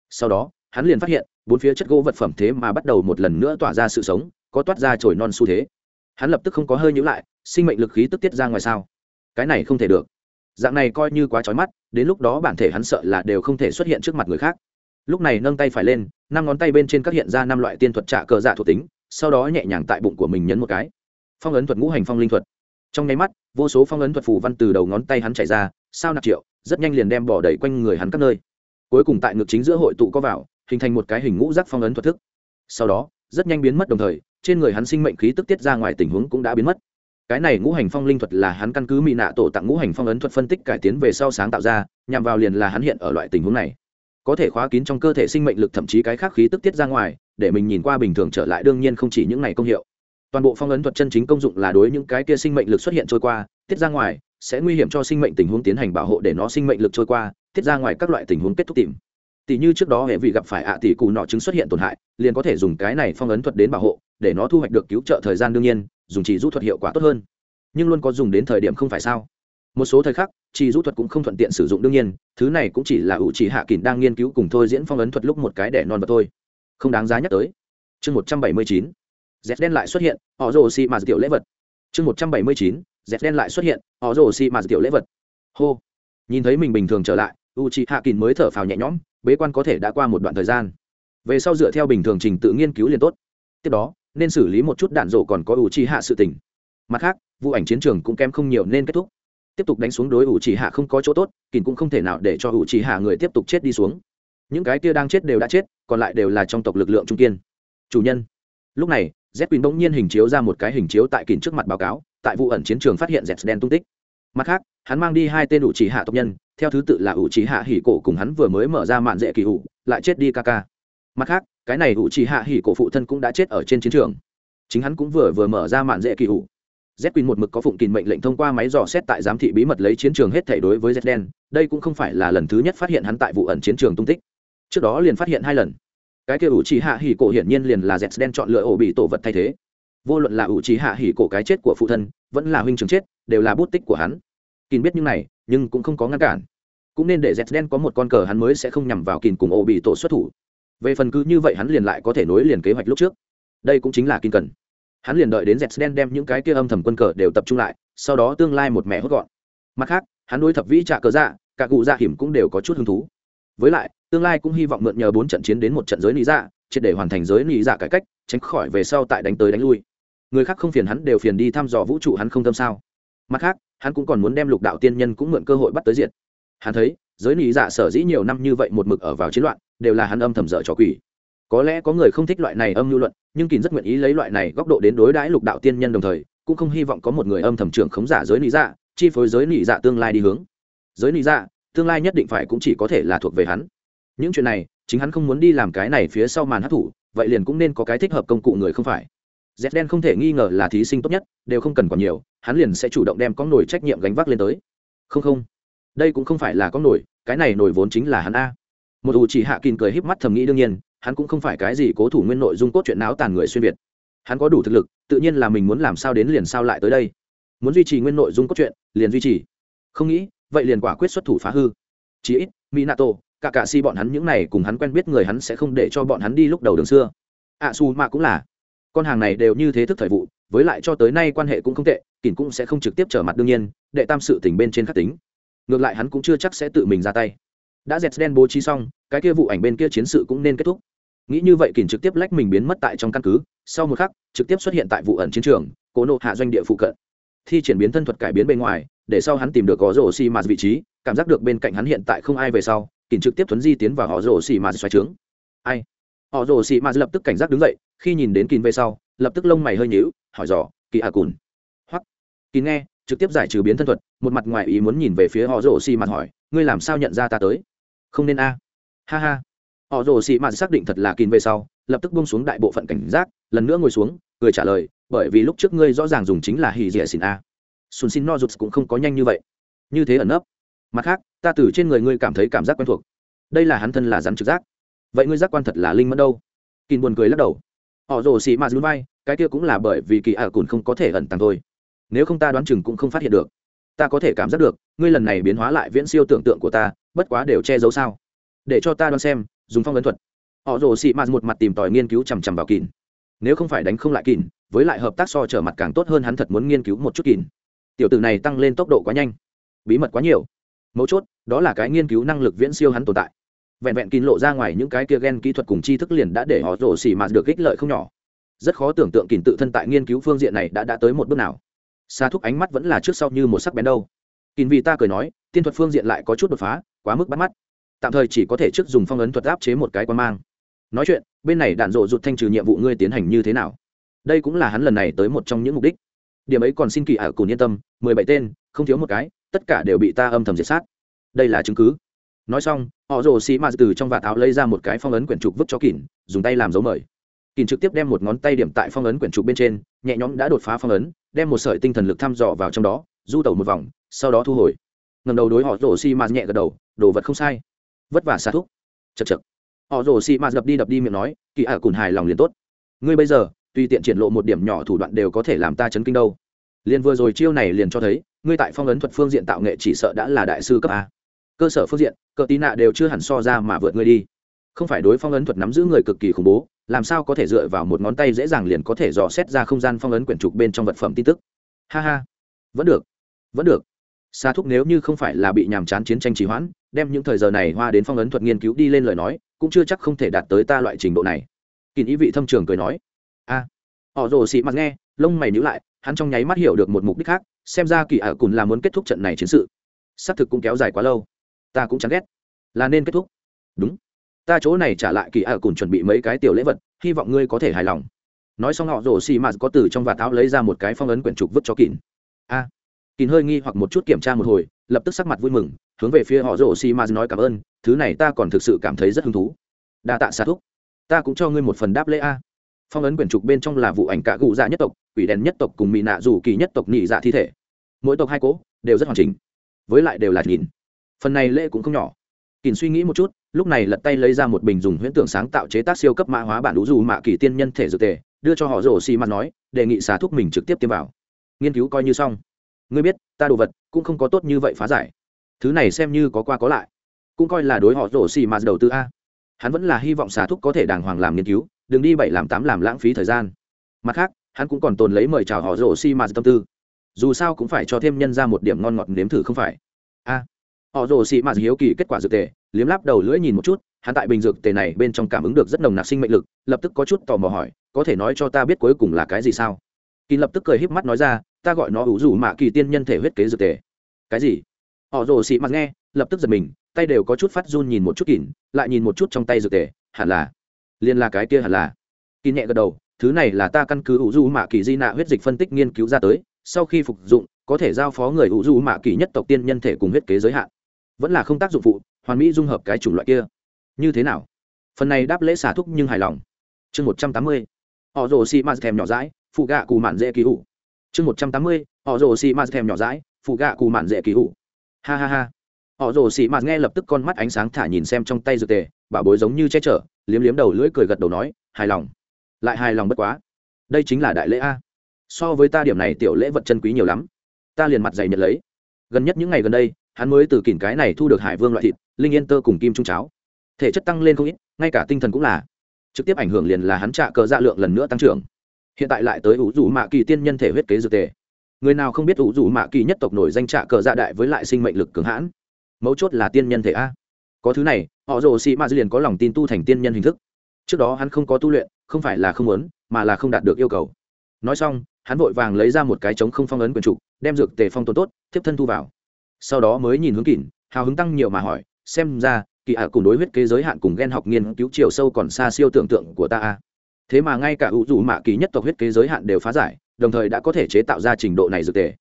Sau đó hắn liền phát hiện, bốn phía chất gỗ vật phẩm thế mà bắt đầu một lần nữa tỏa ra sự sống, có toát ra trồi non xu thế. Hắn lập tức không có hơi nhữ lại, sinh mệnh lực khí tức tiết ra ngoài sao? Cái này không thể được. Dạng này coi như quá trói mắt, đến lúc đó bản thể hắn sợ là đều không thể xuất hiện trước mặt người khác. Lúc này nâng tay phải lên, năm ngón tay bên trên các hiện ra năm loại tiên thuật trả cờ dạ thuộc tính, sau đó nhẹ nhàng tại bụng của mình nhấn một cái. Phong ấn thuật ngũ hành phong linh thuật. Trong nháy mắt, vô số phong ấn thuật phù văn từ đầu ngón tay hắn chạy ra, sao nạp triệu, rất nhanh liền đem bỏ đẩy quanh người hắn các nơi. Cuối cùng tại ngực chính giữa hội tụ có vào hình thành một cái hình ngũ giác phong ấn thuật thức. Sau đó, rất nhanh biến mất đồng thời, trên người hắn sinh mệnh khí tức tiết ra ngoài tình huống cũng đã biến mất. Cái này ngũ hành phong linh thuật là hắn căn cứ mỹ nạ tổ tặng ngũ hành phong ấn thuật phân tích cải tiến về sau sáng tạo ra, nhằm vào liền là hắn hiện ở loại tình huống này. Có thể khóa kín trong cơ thể sinh mệnh lực thậm chí cái khác khí tức tiết ra ngoài, để mình nhìn qua bình thường trở lại đương nhiên không chỉ những này công hiệu. Toàn bộ phong ấn thuật chân chính công dụng là đối những cái kia sinh mệnh lực xuất hiện trôi qua, tiết ra ngoài, sẽ nguy hiểm cho sinh mệnh tình huống tiến hành bảo hộ để nó sinh mệnh lực trôi qua, tiết ra ngoài các loại tình huống kết thúc tìm tỷ như trước đó hệ vị gặp phải ạ tỷ cụ nọ chứng xuất hiện tổn hại, liền có thể dùng cái này phong ấn thuật đến bảo hộ, để nó thu hoạch được cứu trợ thời gian đương nhiên, dùng chỉ rút thuật hiệu quả tốt hơn. Nhưng luôn có dùng đến thời điểm không phải sao? Một số thời khắc, chỉ rút thuật cũng không thuận tiện sử dụng đương nhiên, thứ này cũng chỉ là ủ chỉ hạ kỳn đang nghiên cứu cùng thôi diễn phong ấn thuật lúc một cái để non vật thôi. Không đáng giá nhắc tới. Chương một trăm bảy mươi chín, z đen lại xuất hiện, họ rồ xị mà tiểu lễ vật. Chương một trăm bảy mươi chín, z đen lại xuất hiện, họ rồ xị mà tiểu lễ vật. Hô. Nhìn thấy mình bình thường trở lại u c hạ kín mới thở phào nhẹ nhõm, bế quan có thể đã qua một đoạn thời gian. Về sau dựa theo bình thường trình tự nghiên cứu liền tốt. Tiếp đó, nên xử lý một chút đạn rổ còn có u c hạ sự tỉnh. mặt khác, vụ ảnh chiến trường cũng kém không nhiều nên kết thúc. Tiếp tục đánh xuống đối u c hạ không có chỗ tốt kín cũng không thể nào để cho u c hạ người tiếp tục chết đi xuống. Những cái kia đang chết đều đã chết, còn lại đều là trong tộc lực lượng trung kiên. Chủ nhân. Lúc này z quỳnh bỗng nhiên hình chiếu ra một cái hình chiếu tại kín trước mặt báo cáo, tại vụ ẩn chiến trường phát hiện z đen tung tích. Mặt khác, hắn mang đi hai tên ủ chỉ hạ tộc nhân theo thứ tự là ủ chỉ hạ hỉ cổ cùng hắn vừa mới mở ra mạn dễ kỳ ủ, lại chết đi ca ca. Mặt khác, cái này ủ chỉ hạ hỉ cổ phụ thân cũng đã chết ở trên chiến trường. Chính hắn cũng vừa vừa mở ra mạn dễ kỳ ủ. Z quỳnh một mực có phụng kìn mệnh lệnh thông qua máy dò xét tại giám thị bí mật lấy chiến trường hết thể đối với z đen đây cũng không phải là lần thứ nhất phát hiện hắn tại vụ ẩn chiến trường tung tích. Trước đó liền phát hiện hai lần. Cái kia ủ chỉ hạ hỉ cổ hiển nhiên liền là z đen chọn lựa ổ bị tổ vật thay thế. Vô luận là ủ chỉ hạ hỉ cổ cái chết của phụ thân, vẫn là huynh trường chết, đều là bút tích của hắn. Kín biết những này nhưng cũng không có ngăn cản. Cũng nên để z đen có một con cờ hắn mới sẽ không nhằm vào kìn cùng ổ bị tổ xuất thủ. Về phần cứ như vậy hắn liền lại có thể nối liền kế hoạch lúc trước. Đây cũng chính là kinh cần. Hắn liền đợi đến z đen đem những cái kia âm thầm quân cờ đều tập trung lại, sau đó tương lai một mẹ hốt gọn. Mặt khác, hắn đối thập vĩ trạ cờ dạ cả cụ dạ hiểm cũng đều có chút hứng thú. Với lại, tương lai cũng hy vọng mượn nhờ bốn trận chiến đến một trận giới lý dạ triệt để hoàn thành giới lý dạ cải cách, tránh khỏi về sau tại đánh tới đánh lui. Người khác không phiền hắn đều phiền đi thăm dò vũ trụ hắn không tâm sao. Mặt khác hắn cũng còn muốn đem lục đạo tiên nhân cũng mượn cơ hội bắt tới diện hắn thấy, giới lý dạ sở dĩ nhiều năm như vậy một mực ở vào chiến loạn, đều là hắn âm thầm dở trò quỷ. Có lẽ có người không thích loại này âm lưu luận, nhưng kín rất nguyện ý lấy loại này góc độ đến đối đãi lục đạo tiên nhân đồng thời, cũng không hy vọng có một người âm thầm trưởng khống giả giới lý dạ chi phối giới lý dạ tương lai đi hướng. Giới lý dạ tương lai nhất định phải cũng chỉ có thể là thuộc về hắn. Những chuyện này, chính hắn không muốn đi làm cái này phía sau màn hát thủ vậy liền cũng nên có cái thích hợp công cụ người không phải. Z đen không thể nghi ngờ là thí sinh tốt nhất, đều không cần còn nhiều hắn liền sẽ chủ động đem con nổi trách nhiệm gánh vác lên tới. Không không, đây cũng không phải là con nổi cái này nổi vốn chính là hắn a. Một ủ chỉ hạ kín cười híp mắt thầm nghĩ đương nhiên, hắn cũng không phải cái gì cố thủ nguyên nội dung cốt chuyện náo tàn người xuyên việt. Hắn có đủ thực lực, tự nhiên là mình muốn làm sao đến liền sao lại tới đây. Muốn duy trì nguyên nội dung cốt truyện, liền duy trì. Không nghĩ, vậy liền quả quyết xuất thủ phá hư. Chí ít mỹ nato cả cả si bọn hắn những này cùng hắn quen biết người hắn sẽ không để cho bọn hắn đi lúc đầu đường xưa. Ạ su mạ cũng là. Con hàng này đều như thế thức thời vụ, với lại cho tới nay quan hệ cũng không tệ kỳn cũng sẽ không trực tiếp trở mặt đương nhiên, đệ tam sự tình bên trên khắc tính. Ngược lại hắn cũng chưa chắc sẽ tự mình ra tay. Đã dẹt đen bố trí xong, cái kia vụ ảnh bên kia chiến sự cũng nên kết thúc. Nghĩ như vậy kỳn trực tiếp lách mình biến mất tại trong căn cứ, sau một khắc, trực tiếp xuất hiện tại vụ ẩn chiến trường, cố nộ hạ doanh địa phụ cận. Thi triển biến thân thuật cải biến bên ngoài, để sau hắn tìm được có rổ xì mạt vị trí, cảm giác được bên cạnh hắn hiện tại không ai về sau kỳn trực tiếp thuấn di tiến vào họ rổ xì mạt xoáy trướng. Ai? Họ rổ xì ma lập tức cảnh giác đứng dậy, khi nhìn đến kín về sau, lập tức lông mày hơi nhíu, hỏi dò, kỳ à cùn kín nghe, trực tiếp giải trừ biến thân thuật, một mặt ngoài ý muốn nhìn về phía họ rồ xì mặt hỏi, ngươi làm sao nhận ra ta tới? Không nên a. Ha ha. Họ rồ xì ma xác định thật là kín về sau, lập tức buông xuống đại bộ phận cảnh giác, lần nữa ngồi xuống, cười trả lời, bởi vì lúc trước ngươi rõ ràng dùng chính là hì dẻ xin a. Xuân xin no rụt cũng không có nhanh như vậy. Như thế ẩn nấp. Mặt khác, ta từ trên người ngươi cảm thấy cảm giác quen thuộc. Đây là hắn thân là rắn trực giác. Vậy ngươi giác quan thật là linh mẫn đâu? Kín buồn cười lắc đầu. Họ rồ xì mạt núi vai, cái kia cũng là bởi vì kỳ ả cùn không có thể ẩn tàng thôi nếu không ta đoán chừng cũng không phát hiện được. Ta có thể cảm giác được, ngươi lần này biến hóa lại viễn siêu tưởng tượng của ta, bất quá đều che giấu sao? Để cho ta đoán xem, dùng phong ấn thuật. Họ rồ xị mạt một mặt tìm tòi nghiên cứu chằm chằm vào kín nếu không phải đánh không lại kín với lại hợp tác so trở mặt càng tốt hơn hắn thật muốn nghiên cứu một chút kín tiểu tử này tăng lên tốc độ quá nhanh. Bí mật quá nhiều. Mấu chốt, đó là cái nghiên cứu năng lực viễn siêu hắn tồn tại. Vẹn vẹn kín lộ ra ngoài những cái kia gen kỹ thuật cùng tri thức liền đã để họ rổ xỉ mạt được ích lợi không nhỏ. Rất khó tưởng tượng kín tự thân tại nghiên cứu phương diện này đã đã tới một bước nào xa thúc ánh mắt vẫn là trước sau như một sắc bén đâu. Kín vì ta cười nói, tiên thuật phương diện lại có chút đột phá, quá mức bắt mắt. Tạm thời chỉ có thể trước dùng phong ấn thuật áp chế một cái quan mang. Nói chuyện, bên này đạn rộ rụt thanh trừ nhiệm vụ ngươi tiến hành như thế nào? Đây cũng là hắn lần này tới một trong những mục đích. Điểm ấy còn xin kỳ ả cùn yên tâm, mười bảy tên, không thiếu một cái, tất cả đều bị ta âm thầm diệt sát. Đây là chứng cứ. Nói xong, họ rồ xì mạt từ trong vạt áo lấy ra một cái phong ấn quyển trục vứt cho kỳn dùng tay làm dấu mời. Kỳn trực tiếp đem một ngón tay điểm tại phong ấn quyển trục bên trên, nhẹ nhõm đã đột phá phong ấn đem một sợi tinh thần lực thăm dò vào trong đó, du tẩu một vòng, sau đó thu hồi. Ngầm đầu đối họ rổ xi mạt nhẹ gật đầu, đồ vật không sai. Vất vả xa thúc chật chật họ rổ xi mạt đập đi đập đi miệng nói, kỳ ả cùn hài lòng liền tốt. Ngươi bây giờ tuy tiện triển lộ một điểm nhỏ thủ đoạn đều có thể làm ta chấn kinh đâu. Liền vừa rồi chiêu này liền cho thấy, ngươi tại phong ấn thuật phương diện tạo nghệ chỉ sợ đã là đại sư cấp a. Cơ sở phương diện cờ tí nạ đều chưa hẳn so ra mà vượt ngươi đi không phải đối phong ấn thuật nắm giữ người cực kỳ khủng bố, làm sao có thể dựa vào một ngón tay dễ dàng liền có thể dò xét ra không gian phong ấn quyển trục bên trong vật phẩm tin tức? Ha ha, vẫn được vẫn được. Xa thúc nếu như không phải là bị nhàm chán chiến tranh trì hoãn, đem những thời giờ này hoa đến phong ấn thuật nghiên cứu đi lên lời nói, cũng chưa chắc không thể đạt tới ta loại trình độ này. Kỳ ý vị thâm trường cười nói, a, họ rồ xị mặt nghe, lông mày nhíu lại, hắn trong nháy mắt hiểu được một mục đích khác, xem ra kỳ ả cùn là muốn kết thúc trận này chiến sự. Xác thực cũng kéo dài quá lâu. Ta cũng chán ghét. Là nên kết thúc. Đúng ta chỗ này trả lại kỳ ả cùng chuẩn bị mấy cái tiểu lễ vật hy vọng ngươi có thể hài lòng. Nói xong họ rổ xì mạt có từ trong vạt áo lấy ra một cái phong ấn quyển trục vứt cho kín a à, kín hơi nghi hoặc một chút kiểm tra một hồi lập tức sắc mặt vui mừng hướng về phía họ rổ xì mạt nói cảm ơn thứ này ta còn thực sự cảm thấy rất hứng thú. Đa tạ xa thúc. Ta cũng cho ngươi một phần đáp lễ a. Phong ấn quyển trục bên trong là vụ ảnh cả gụ dạ nhất tộc quỷ đèn nhất tộc cùng mỹ nạ dù kỳ nhất tộc nhị dạ thi thể. Mỗi tộc hai cố đều rất hoàn chỉnh với lại đều là nhìn. Phần này lễ cũng không nhỏ. Kín suy nghĩ một chút lúc này lật tay lấy ra một bình dùng huyễn tưởng sáng tạo chế tác siêu cấp mã hóa bản đủ dù mạ kỳ tiên nhân thể dược tề, đưa cho họ rổ xì mặt nói, đề nghị xả thuốc mình trực tiếp tiêm vào. Nghiên cứu coi như xong. Ngươi biết, ta đồ vật cũng không có tốt như vậy phá giải. Thứ này xem như có qua có lại. Cũng coi là đối họ rổ xì mặt đầu tư a. Hắn vẫn là hy vọng xả thuốc có thể đàng hoàng làm nghiên cứu, đừng đi bảy làm tám làm lãng phí thời gian. Mặt khác, hắn cũng còn tồn lấy mời chào họ rổ xi mặt tâm tư. Dù sao cũng phải cho thêm nhân ra một điểm ngon ngọt nếm thử không phải? A họ rồ xi mạt hiếu kỳ kết quả dược tề, liếm láp đầu lưỡi nhìn một chút, hắn tại bình dược tề này bên trong cảm ứng được rất nồng nặc sinh mệnh lực, lập tức có chút tò mò hỏi, có thể nói cho ta biết cuối cùng là cái gì sao? Kỳ lập tức cười híp mắt nói ra, ta gọi nó ủ rủ mạ kỳ tiên nhân thể huyết kế dược tề. Cái gì? Họ rồ xị mạt nghe, lập tức giật mình, tay đều có chút phát run nhìn một chút kỉn lại nhìn một chút trong tay dược tề, hẳn là, liền là cái kia hẳn là. Kỳ nhẹ gật đầu, thứ này là ta căn cứ ủ du mạ kỳ di nạ huyết dịch phân tích nghiên cứu ra tới, sau khi phục dụng, có thể giao phó người ủ du mạ kỳ nhất tộc tiên nhân thể cùng huyết kế giới hạn vẫn là không tác dụng phụ, hoàn mỹ dung hợp cái chủng loại kia. Như thế nào? Phần này đáp lễ xả thúc nhưng hài lòng. Chương một trăm tám mươi, họ rồ xì m thèm nhỏ rãi phụ gạ cù mạn dễ kỳ hủ. Chương một trăm tám mươi, họ rồ xì m thèm nhỏ rãi phụ gạ cù mạn dễ kỳ hủ. Ha ha ha. Họ rồ xì m nghe lập tức con mắt ánh sáng thả nhìn xem trong tay dược tề, bảo bối giống như che chở, liếm liếm đầu lưỡi cười gật đầu nói, hài lòng. Lại hài lòng bất quá. Đây chính là đại lễ a. So với ta điểm này tiểu lễ vật chân quý nhiều lắm. Ta liền mặt dày nhận lấy. Gần nhất những ngày gần đây hắn mới từ kỉnh cái này thu được hải vương loại thịt, linh yên tơ cùng kim trung cháo. Thể chất tăng lên không ít, ngay cả tinh thần cũng là. Trực tiếp ảnh hưởng liền là hắn trạ cờ dạ lượng lần nữa tăng trưởng. Hiện tại lại tới ủ rủ mạ kỳ tiên nhân thể huyết kế dược tề. Người nào không biết ủ rủ mạ kỳ nhất tộc nổi danh trạ cờ dạ đại với lại sinh mệnh lực cường hãn? Mấu chốt là tiên nhân thể a. Có thứ này, họ rồ sĩ mạ liền có lòng tin tu thành tiên nhân hình thức. Trước đó hắn không có tu luyện, không phải là không muốn, mà là không đạt được yêu cầu. Nói xong, hắn vội vàng lấy ra một cái trống không phong ấn quyền trục, đem dược tề phong tồn tốt, thiếp thân thu vào sau đó mới nhìn hướng kỳn hào hứng tăng nhiều mà hỏi, xem ra kỳ hạ cùng đối huyết kế giới hạn cùng ghen học nghiên cứu chiều sâu còn xa siêu tưởng tượng của ta a. Thế mà ngay cả ủ dù mạ kỳ nhất tộc huyết kế giới hạn đều phá giải, đồng thời đã có thể chế tạo ra trình độ này dược tề.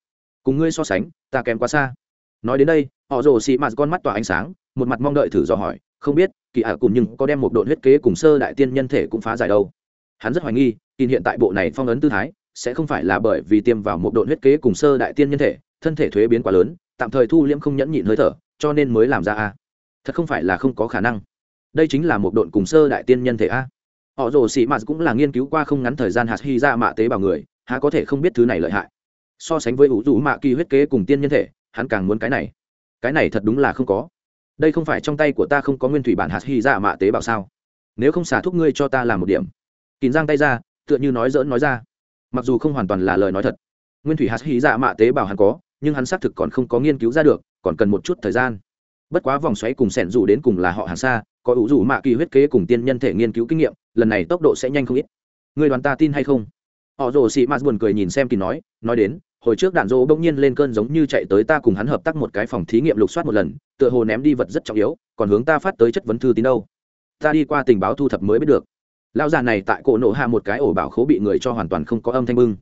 Cùng ngươi so sánh, ta kém quá xa. Nói đến đây, họ rồ xị mạt con mắt tỏa ánh sáng, một mặt mong đợi thử dò hỏi, không biết kỳ hạ cùng nhưng có đem một độn huyết kế cùng sơ đại tiên nhân thể cũng phá giải đâu. Hắn rất hoài nghi kỳ hiện tại bộ này phong ấn tư thái, sẽ không phải là bởi vì tiêm vào một độn huyết kế cùng sơ đại tiên nhân thể, thân thể thuế biến quá lớn tạm thời thu liễm không nhẫn nhịn hơi thở, cho nên mới làm ra a. Thật không phải là không có khả năng. Đây chính là một độn cùng sơ đại tiên nhân thể a. Họ rồ sĩ mạt cũng là nghiên cứu qua không ngắn thời gian hạt hy ra mạ tế bào người, há có thể không biết thứ này lợi hại. So sánh với ủ rũ mạ kỳ huyết kế cùng tiên nhân thể, hắn càng muốn cái này. Cái này thật đúng là không có. Đây không phải trong tay của ta không có nguyên thủy bản hạt hy ra mạ tế bào sao? Nếu không xả thuốc ngươi cho ta làm một điểm. Kín giang tay ra, tựa như nói dỡn nói ra. Mặc dù không hoàn toàn là lời nói thật, nguyên thủy hạt hy ra mạ tế bào hắn có nhưng hắn xác thực còn không có nghiên cứu ra được, còn cần một chút thời gian. Bất quá vòng xoáy cùng sẻn rủ đến cùng là họ hàng xa, có ủ rủ mạ kỳ huyết kế cùng tiên nhân thể nghiên cứu kinh nghiệm, lần này tốc độ sẽ nhanh không ít. Người đoàn ta tin hay không? Họ rồ sĩ mạt buồn cười nhìn xem kỳ nói nói đến, hồi trước đạn dỗ bỗng nhiên lên cơn giống như chạy tới ta cùng hắn hợp tác một cái phòng thí nghiệm lục soát một lần, tựa hồ ném đi vật rất trọng yếu, còn hướng ta phát tới chất vấn thư tín đâu. Ta đi qua tình báo thu thập mới biết được. Lão già này tại cổ nộ hạ một cái ổ bảo khố bị người cho hoàn toàn không có âm thanh bưng.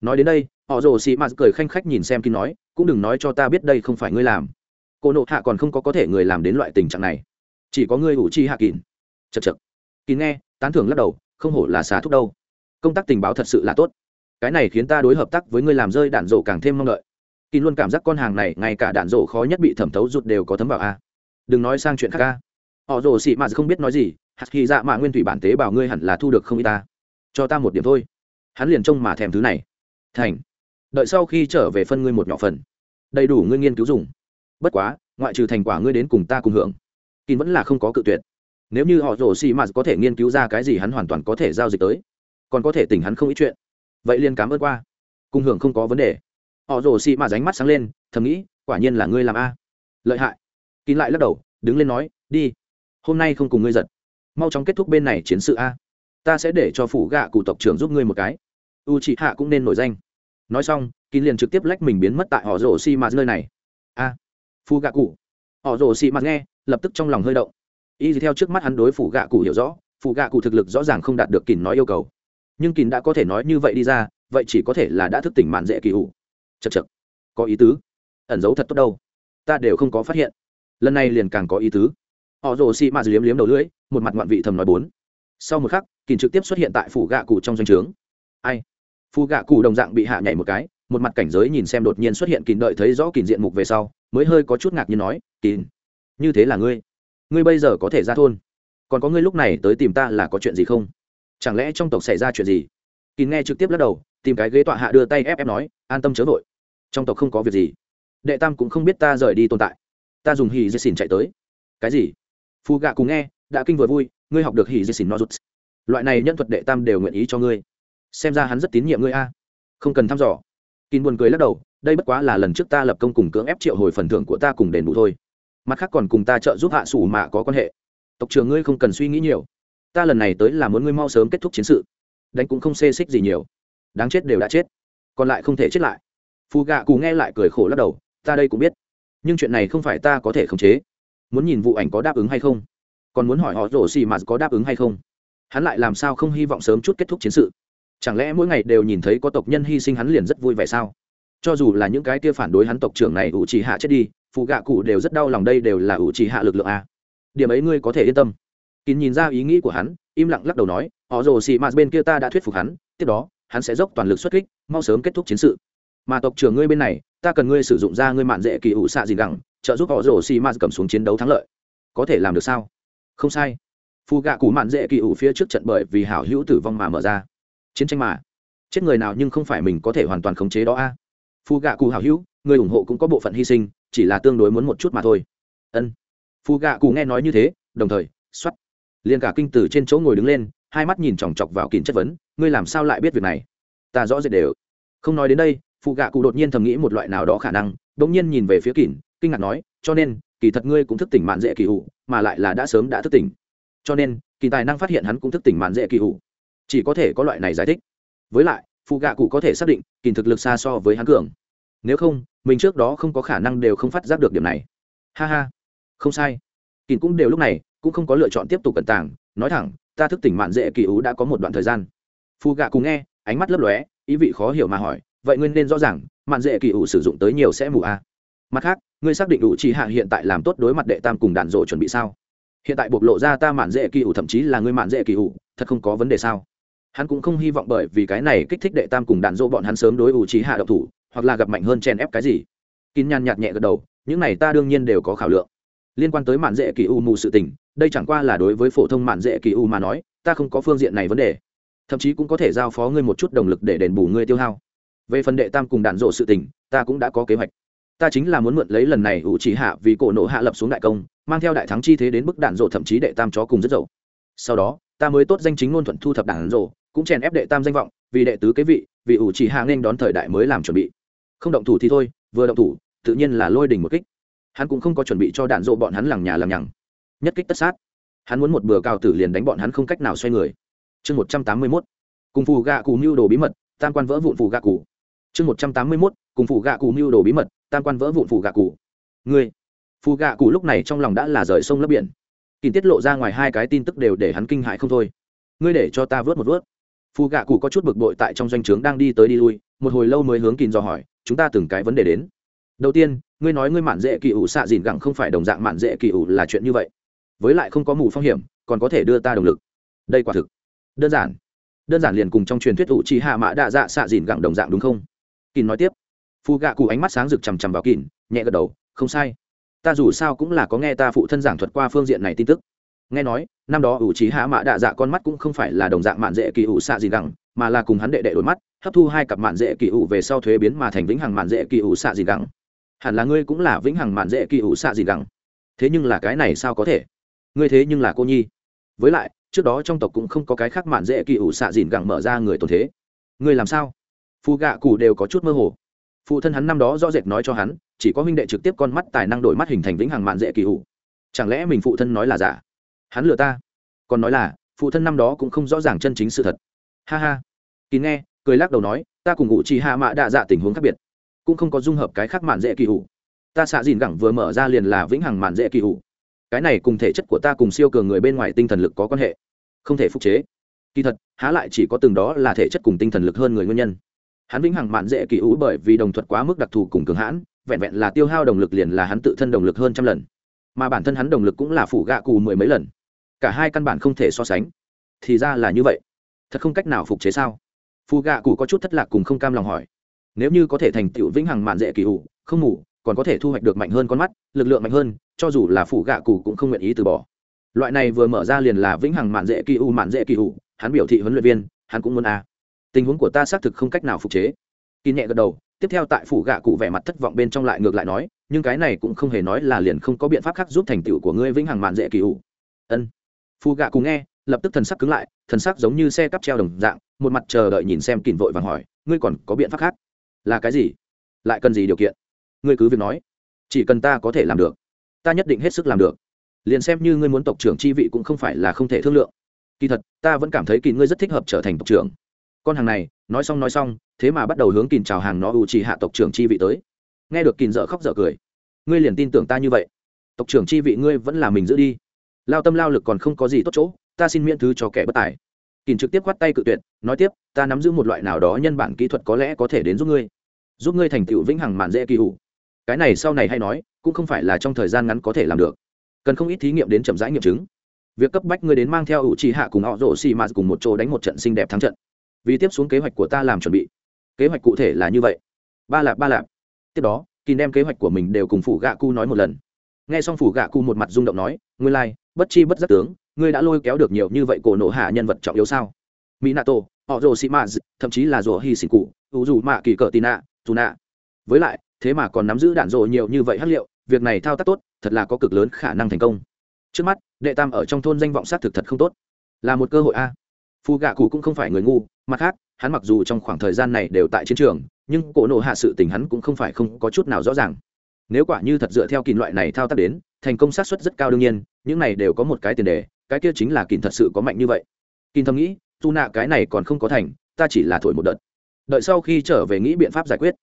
Nói đến đây họ rồ xì mạt cười khanh khách nhìn xem kín nói, cũng đừng nói cho ta biết đây không phải ngươi làm. Cô nộ hạ còn không có có thể người làm đến loại tình trạng này. Chỉ có ngươi ủ chi hạ kín. Chật chật kín nghe, tán thưởng lắc đầu, không hổ là xà thúc đâu. Công tác tình báo thật sự là tốt. Cái này khiến ta đối hợp tác với ngươi làm rơi đạn rổ càng thêm mong đợi. Kín luôn cảm giác con hàng này, ngay cả đạn rổ khó nhất bị thẩm thấu rụt đều có thấm vào a. Đừng nói sang chuyện khác a. Họ rồ xị mạt không biết nói gì, hạt khi dạ mạ nguyên thủy bản tế bảo ngươi hẳn là thu được không y ta. Cho ta một điểm thôi. Hắn liền trông mà thèm thứ này. Thành đợi sau khi trở về phân ngươi một nhỏ phần. Đầy đủ ngươi nghiên cứu dùng. Bất quá, ngoại trừ thành quả ngươi đến cùng ta cùng hưởng kín vẫn là không có cự tuyệt. Nếu như họ rồ xì mạt có thể nghiên cứu ra cái gì hắn hoàn toàn có thể giao dịch tới, còn có thể tỉnh hắn không ít chuyện. Vậy liền cảm ơn qua. Cùng hưởng không có vấn đề. Họ rồ xì mạt ránh mắt sáng lên, thầm nghĩ, quả nhiên là ngươi làm a. Lợi hại. Kín lại lắc đầu, đứng lên nói, đi. Hôm nay không cùng ngươi giật mau chóng kết thúc bên này chiến sự a. Ta sẽ để cho phủ gạ cụ tộc trưởng giúp ngươi một cái. U chị hạ cũng nên nổi danh nói xong kín liền trực tiếp lách mình biến mất tại họ rồ xi mạt nơi này. A à, phu gạ cụ. Họ rồ xi mạt nghe lập tức trong lòng hơi động. Y theo trước mắt hắn đối phủ gạ cụ hiểu rõ phủ gạ cụ thực lực rõ ràng không đạt được kín nói yêu cầu. Nhưng kín đã có thể nói như vậy đi ra vậy chỉ có thể là đã thức tỉnh mạn dễ kỳ ủ chật chật có ý tứ. Ẩn giấu thật tốt đâu. Ta đều không có phát hiện. Lần này liền càng có ý tứ. Họ rồ xị mạt liếm liếm đầu lưỡi một mặt ngoạn vị thầm nói bốn. Sau một khắc kín trực tiếp xuất hiện tại phủ gạ cụ trong doanh trướng. Ai? Phù gạ cụ đồng dạng bị hạ nhảy một cái một mặt cảnh giới nhìn xem đột nhiên xuất hiện kín đợi thấy rõ kín diện mục về sau mới hơi có chút ngạc nhiên nói kín, như thế là ngươi? Ngươi bây giờ có thể ra thôn? Còn có ngươi lúc này tới tìm ta là có chuyện gì không? Chẳng lẽ trong tộc xảy ra chuyện gì? Kín nghe trực tiếp lắc đầu tìm cái ghế tọa hạ đưa tay ép ép nói an tâm chớ vội. Trong tộc không có việc gì. Đệ tam cũng không biết ta rời đi tồn tại. Ta dùng hì dây xỉn chạy tới. Cái gì? Phù gạ cùng nghe đã kinh vừa vui ngươi học được hỉ dây xỉn no rút loại này nhân thuật đệ tam đều nguyện ý cho ngươi xem ra hắn rất tín nhiệm ngươi a. Không cần thăm dò. Kín buồn cười lắc đầu, đây bất quá là lần trước ta lập công cùng cưỡng ép triệu hồi phần thưởng của ta cùng đền bù thôi. Mặt khác còn cùng ta trợ giúp hạ sủ mạ có quan hệ. Tộc trưởng ngươi không cần suy nghĩ nhiều. Ta lần này tới là muốn ngươi mau sớm kết thúc chiến sự. Đánh cũng không xê xích gì nhiều. Đáng chết đều đã chết. Còn lại không thể chết lại. Phù gạ cù nghe lại cười khổ lắc đầu, ta đây cũng biết. Nhưng chuyện này không phải ta có thể khống chế. Muốn nhìn vụ ảnh có đáp ứng hay không? Còn muốn hỏi họ rổ xì mà có đáp ứng hay không? Hắn lại làm sao không hy vọng sớm chút kết thúc chiến sự? Chẳng lẽ mỗi ngày đều nhìn thấy có tộc nhân hy sinh hắn liền rất vui vẻ sao? Cho dù là những cái kia phản đối hắn tộc trưởng này ủ trì hạ chết đi, phụ gạ cụ đều rất đau lòng đây đều là ủ trì hạ lực lượng a. Điểm ấy ngươi có thể yên tâm. Kín nhìn ra ý nghĩ của hắn, im lặng lắc đầu nói, họ rồ xì mạt bên kia ta đã thuyết phục hắn, tiếp đó, hắn sẽ dốc toàn lực xuất kích, mau sớm kết thúc chiến sự. Mà tộc trưởng ngươi bên này, ta cần ngươi sử dụng ra ngươi mạn dễ kỳ ủ xạ gì gẳng, trợ giúp họ rồ xì mạt cầm xuống chiến đấu thắng lợi. Có thể làm được sao? Không sai. Phù gạ cụ mạn dễ kỳ ủ phía trước trận bởi vì hảo hữu tử vong mà mở ra chiến tranh mà. Chết người nào nhưng không phải mình có thể hoàn toàn khống chế đó a. À. phù gạ cụ hảo hữu, người ủng hộ cũng có bộ phận hy sinh, chỉ là tương đối muốn một chút mà thôi. Ân. Phù gạ cụ nghe nói như thế, đồng thời x o á t liền cả kinh tử trên chỗ ngồi đứng lên, hai mắt nhìn chòng chọc vào kín chất vấn, ngươi làm sao lại biết việc này? Ta rõ rệt đều. Không nói đến đây phù gạ cụ đột nhiên thầm nghĩ một loại nào đó khả năng đ ỗ n g nhiên nhìn về phía kỳn kinh ngạc nói, cho nên, kỳ thật ngươi cũng thức tỉnh mạn dễ kỳ hụ mà lại là đã sớm đã thức tỉnh. Cho nên, kỳ tài năng phát hiện hắn cũng thức tỉnh mạn dễ kỳ hụ chỉ có thể có loại này giải thích. Với lại phụ gạ cụ có thể xác định kìm thực lực xa so với hắn cường. Nếu không, mình trước đó không có khả năng đều không phát giác được điểm này. Ha ha. Không sai. Kìm cũng đều lúc này cũng không có lựa chọn tiếp tục cẩn tàng, nói thẳng, ta thức tỉnh mạn dễ kỳ ú đã có một đoạn thời gian. Phụ gạ cùng nghe, ánh mắt lấp lóe, ý vị khó hiểu mà hỏi, vậy ngươi nên rõ ràng, mạn dễ kỳ ủ sử dụng tới nhiều sẽ mù a. À. mặt khác, ngươi xác định đủ chỉ hạ hiện tại làm tốt đối mặt đệ tam cùng đàn rộ chuẩn bị sao? Hiện tại bộc lộ ra ta mạn dễ kỳ ủ thậm chí là ngươi mạn dễ kỳ ủ thật không có vấn đề sao? Hắn cũng không hy vọng bởi vì cái này kích thích đệ tam cùng đạn dỗ bọn hắn sớm đối ủ trí hạ độc thủ, hoặc là gặp mạnh hơn chen ép cái gì. Kín nhàn nhạt nhẹ gật đầu, những này ta đương nhiên đều có khảo lượng. Liên quan tới mạn dễ kỳ u mù sự tình, đây chẳng qua là đối với phổ thông mạn dễ kỳ u mà nói, ta không có phương diện này vấn đề. Thậm chí cũng có thể giao phó ngươi một chút động lực để đền bù ngươi tiêu hao. Về phần đệ tam cùng đạn dỗ sự tình, ta cũng đã có kế hoạch. Ta chính là muốn mượn lấy lần này ủ chỉ hạ vì cổ nộ hạ lập xuống đại công, mang theo đại thắng chi thế đến bức đạn dỗ thậm chí đệ tam chó cùng rất dậu. Sau đó, ta mới tốt danh chính ngôn thuận thu thập đạn rộ cũng chèn ép đệ tam danh vọng, vì đệ tứ kế vị, vì ủ chỉ hạ nên đón thời đại mới làm chuẩn bị. Không động thủ thì thôi, vừa động thủ, tự nhiên là lôi đình một kích. Hắn cũng không có chuẩn bị cho đạn dộ bọn hắn lằng nhà lằng nhằng. Nhất kích tất sát. Hắn muốn một bừa cao tử liền đánh bọn hắn không cách nào xoay người. Chương một trăm tám mươi mốt. Cùng phù gạ cù mưu đồ bí mật, tam quan vỡ vụn phù gạ cù. Chương một trăm tám mươi mốt. Cùng phù gạ cù mưu đồ bí mật, tam quan vỡ vụn phù gạ cụ ngươi. Phù gạ cụ lúc này trong lòng đã là rời sông lấp biển. Kỳ tiết lộ ra ngoài hai cái tin tức đều để hắn kinh hãi không thôi. Ngươi để cho ta vớt một vớt phù gạ cụ có chút bực bội tại trong doanh trướng đang đi tới đi lui, một hồi lâu mới hướng kín dò hỏi, chúng ta từng cái vấn đề đến? Đầu tiên, ngươi nói ngươi mạn dễ kỳ ủ xạ dìn gẳng không phải đồng dạng mạn dễ kỳ ủ là chuyện như vậy. Với lại không có mù phong hiểm, còn có thể đưa ta động lực. Đây quả thực đơn giản. Đơn giản liền cùng trong truyền thuyết ủ trì hạ mã đạ dạ xạ dìn gẳng đồng dạng đúng không? Kín nói tiếp. Phù gạ cụ ánh mắt sáng rực chằm chằm vào kín nhẹ gật đầu, không sai. Ta dù sao cũng là có nghe ta phụ thân giảng thuật qua phương diện này tin tức nghe nói, năm đó ủ trí hạ mã đạ dạ con mắt cũng không phải là đồng dạng mạn dễ kỳ ủ xạ gì gẳng, mà là cùng hắn đệ đệ đổi mắt, hấp thu hai cặp mạn dễ kỳ ủ về sau thuế biến mà thành vĩnh hằng mạn dễ kỳ ủ xạ gì gẳng. Hẳn là ngươi cũng là vĩnh hằng mạn dễ kỳ ủ xạ gì gẳng. Thế nhưng là cái này sao có thể? Ngươi thế nhưng là cô nhi. Với lại, trước đó trong tộc cũng không có cái khác mạn dễ kỳ ủ xạ dìn gẳng mở ra người tồn thế. Ngươi làm sao? Phù gạ cụ đều có chút mơ hồ. Phụ thân hắn năm đó rõ rệt nói cho hắn, chỉ có huynh đệ trực tiếp con mắt tài năng đổi mắt hình thành vĩnh hằng mạn dễ kỳ ủ. Chẳng lẽ mình phụ thân nói là giả? Hắn lừa ta. Còn nói là, phụ thân năm đó cũng không rõ ràng chân chính sự thật. Ha ha. Kín nghe, cười lắc đầu nói, ta cùng ngụ chi hạ mạ đa dạ tình huống khác biệt. Cũng không có dung hợp cái khác mạn dễ kỳ hủ. Ta xạ dìn gẳng vừa mở ra liền là vĩnh hằng mạn dễ kỳ hủ. Cái này cùng thể chất của ta cùng siêu cường người bên ngoài tinh thần lực có quan hệ. Không thể phục chế. Kỳ thật, há lại chỉ có từng đó là thể chất cùng tinh thần lực hơn người nguyên nhân. Hắn vĩnh hằng mạn dễ kỳ hủ bởi vì đồng thuật quá mức đặc thù cùng cường hãn, vẹn vẹn là tiêu hao đồng lực liền là hắn tự thân đồng lực hơn trăm lần. Mà bản thân hắn đồng lực cũng là phủ gạ cù mười mấy lần cả hai căn bản không thể so sánh. Thì ra là như vậy. Thật không cách nào phục chế sao? Phù gạ cụ có chút thất lạc cùng không cam lòng hỏi. Nếu như có thể thành tựu vĩnh hằng mạn dễ kỳ ủ không ngủ còn có thể thu hoạch được mạnh hơn con mắt, lực lượng mạnh hơn, cho dù là phủ gạ cụ cũng không nguyện ý từ bỏ. Loại này vừa mở ra liền là vĩnh hằng mạn dễ kỳ ủ mạn dễ kỳ ủ hắn biểu thị huấn luyện viên, hắn cũng muốn a. Tình huống của ta xác thực không cách nào phục chế. Kỳ nhẹ gật đầu, tiếp theo tại phủ gạ cụ vẻ mặt thất vọng bên trong lại ngược lại nói, nhưng cái này cũng không hề nói là liền không có biện pháp khác giúp thành tựu của ngươi vĩnh hằng mạn dễ kỳ ủ ân phù gạ cùng nghe, lập tức thần sắc cứng lại, thần sắc giống như xe cắp treo đồng dạng, một mặt chờ đợi nhìn xem kìm vội vàng hỏi, ngươi còn có biện pháp khác? Là cái gì? Lại cần gì điều kiện? Ngươi cứ việc nói. Chỉ cần ta có thể làm được. Ta nhất định hết sức làm được. Liền xem như ngươi muốn tộc trưởng chi vị cũng không phải là không thể thương lượng. Kỳ thật, ta vẫn cảm thấy kỳ ngươi rất thích hợp trở thành tộc trưởng. Con hàng này, nói xong nói xong, thế mà bắt đầu hướng kìn chào hàng nó ưu trì hạ tộc trưởng chi vị tới. Nghe được kìn dở khóc dở cười. Ngươi liền tin tưởng ta như vậy. Tộc trưởng chi vị ngươi vẫn là mình giữ đi lao tâm lao lực còn không có gì tốt chỗ ta xin miễn thứ cho kẻ bất tài. Kìn trực tiếp khoát tay cự tuyệt nói tiếp ta nắm giữ một loại nào đó nhân bản kỹ thuật có lẽ có thể đến giúp ngươi. Giúp ngươi thành tựu vĩnh hằng mạn dễ kỳ hủ. Cái này sau này hay nói cũng không phải là trong thời gian ngắn có thể làm được. Cần không ít thí nghiệm đến chậm rãi nghiệm chứng. Việc cấp bách ngươi đến mang theo ủ trì hạ cùng họ rổ xì mà cùng một chỗ đánh một trận xinh đẹp thắng trận. Vì tiếp xuống kế hoạch của ta làm chuẩn bị. Kế hoạch cụ thể là như vậy. Ba lạp ba lạp. Tiếp đó kỳ đem kế hoạch của mình đều cùng phủ gạ cu nói một lần. Nghe xong phủ gạ cu một mặt rung động nói ngươi lai、like, bất chi bất giác tướng, ngươi đã lôi kéo được nhiều như vậy cổ nổ hạ nhân vật trọng yếu sao? Minato họ rồ sĩ maz thậm chí là rồ hy xỉn cụ ưu dù mạ kỳ cờ tì nạ dù nạ với lại, thế mà còn nắm giữ đạn rồ nhiều như vậy hát liệu, việc này thao tác tốt, thật là có cực lớn khả năng thành công. Trước mắt, đệ tam ở trong thôn danh vọng sát thực thật không tốt. Là một cơ hội a. Phù gạ cụ cũng không phải người ngu, mặt khác, hắn mặc dù trong khoảng thời gian này đều tại chiến trường, nhưng cổ nộ hạ sự tình hắn cũng không phải không có chút nào rõ ràng. Nếu quả như thật dựa theo kỳ loại này thao tác đến thành công sát suất rất cao đương nhiên, những này đều có một cái tiền đề, cái kia chính là kỳ thật sự có mạnh như vậy. Kỳ thầm nghĩ tu nạ cái này còn không có thành, ta chỉ là thổi một đợt. Đợi sau khi trở về nghĩ biện pháp giải quyết.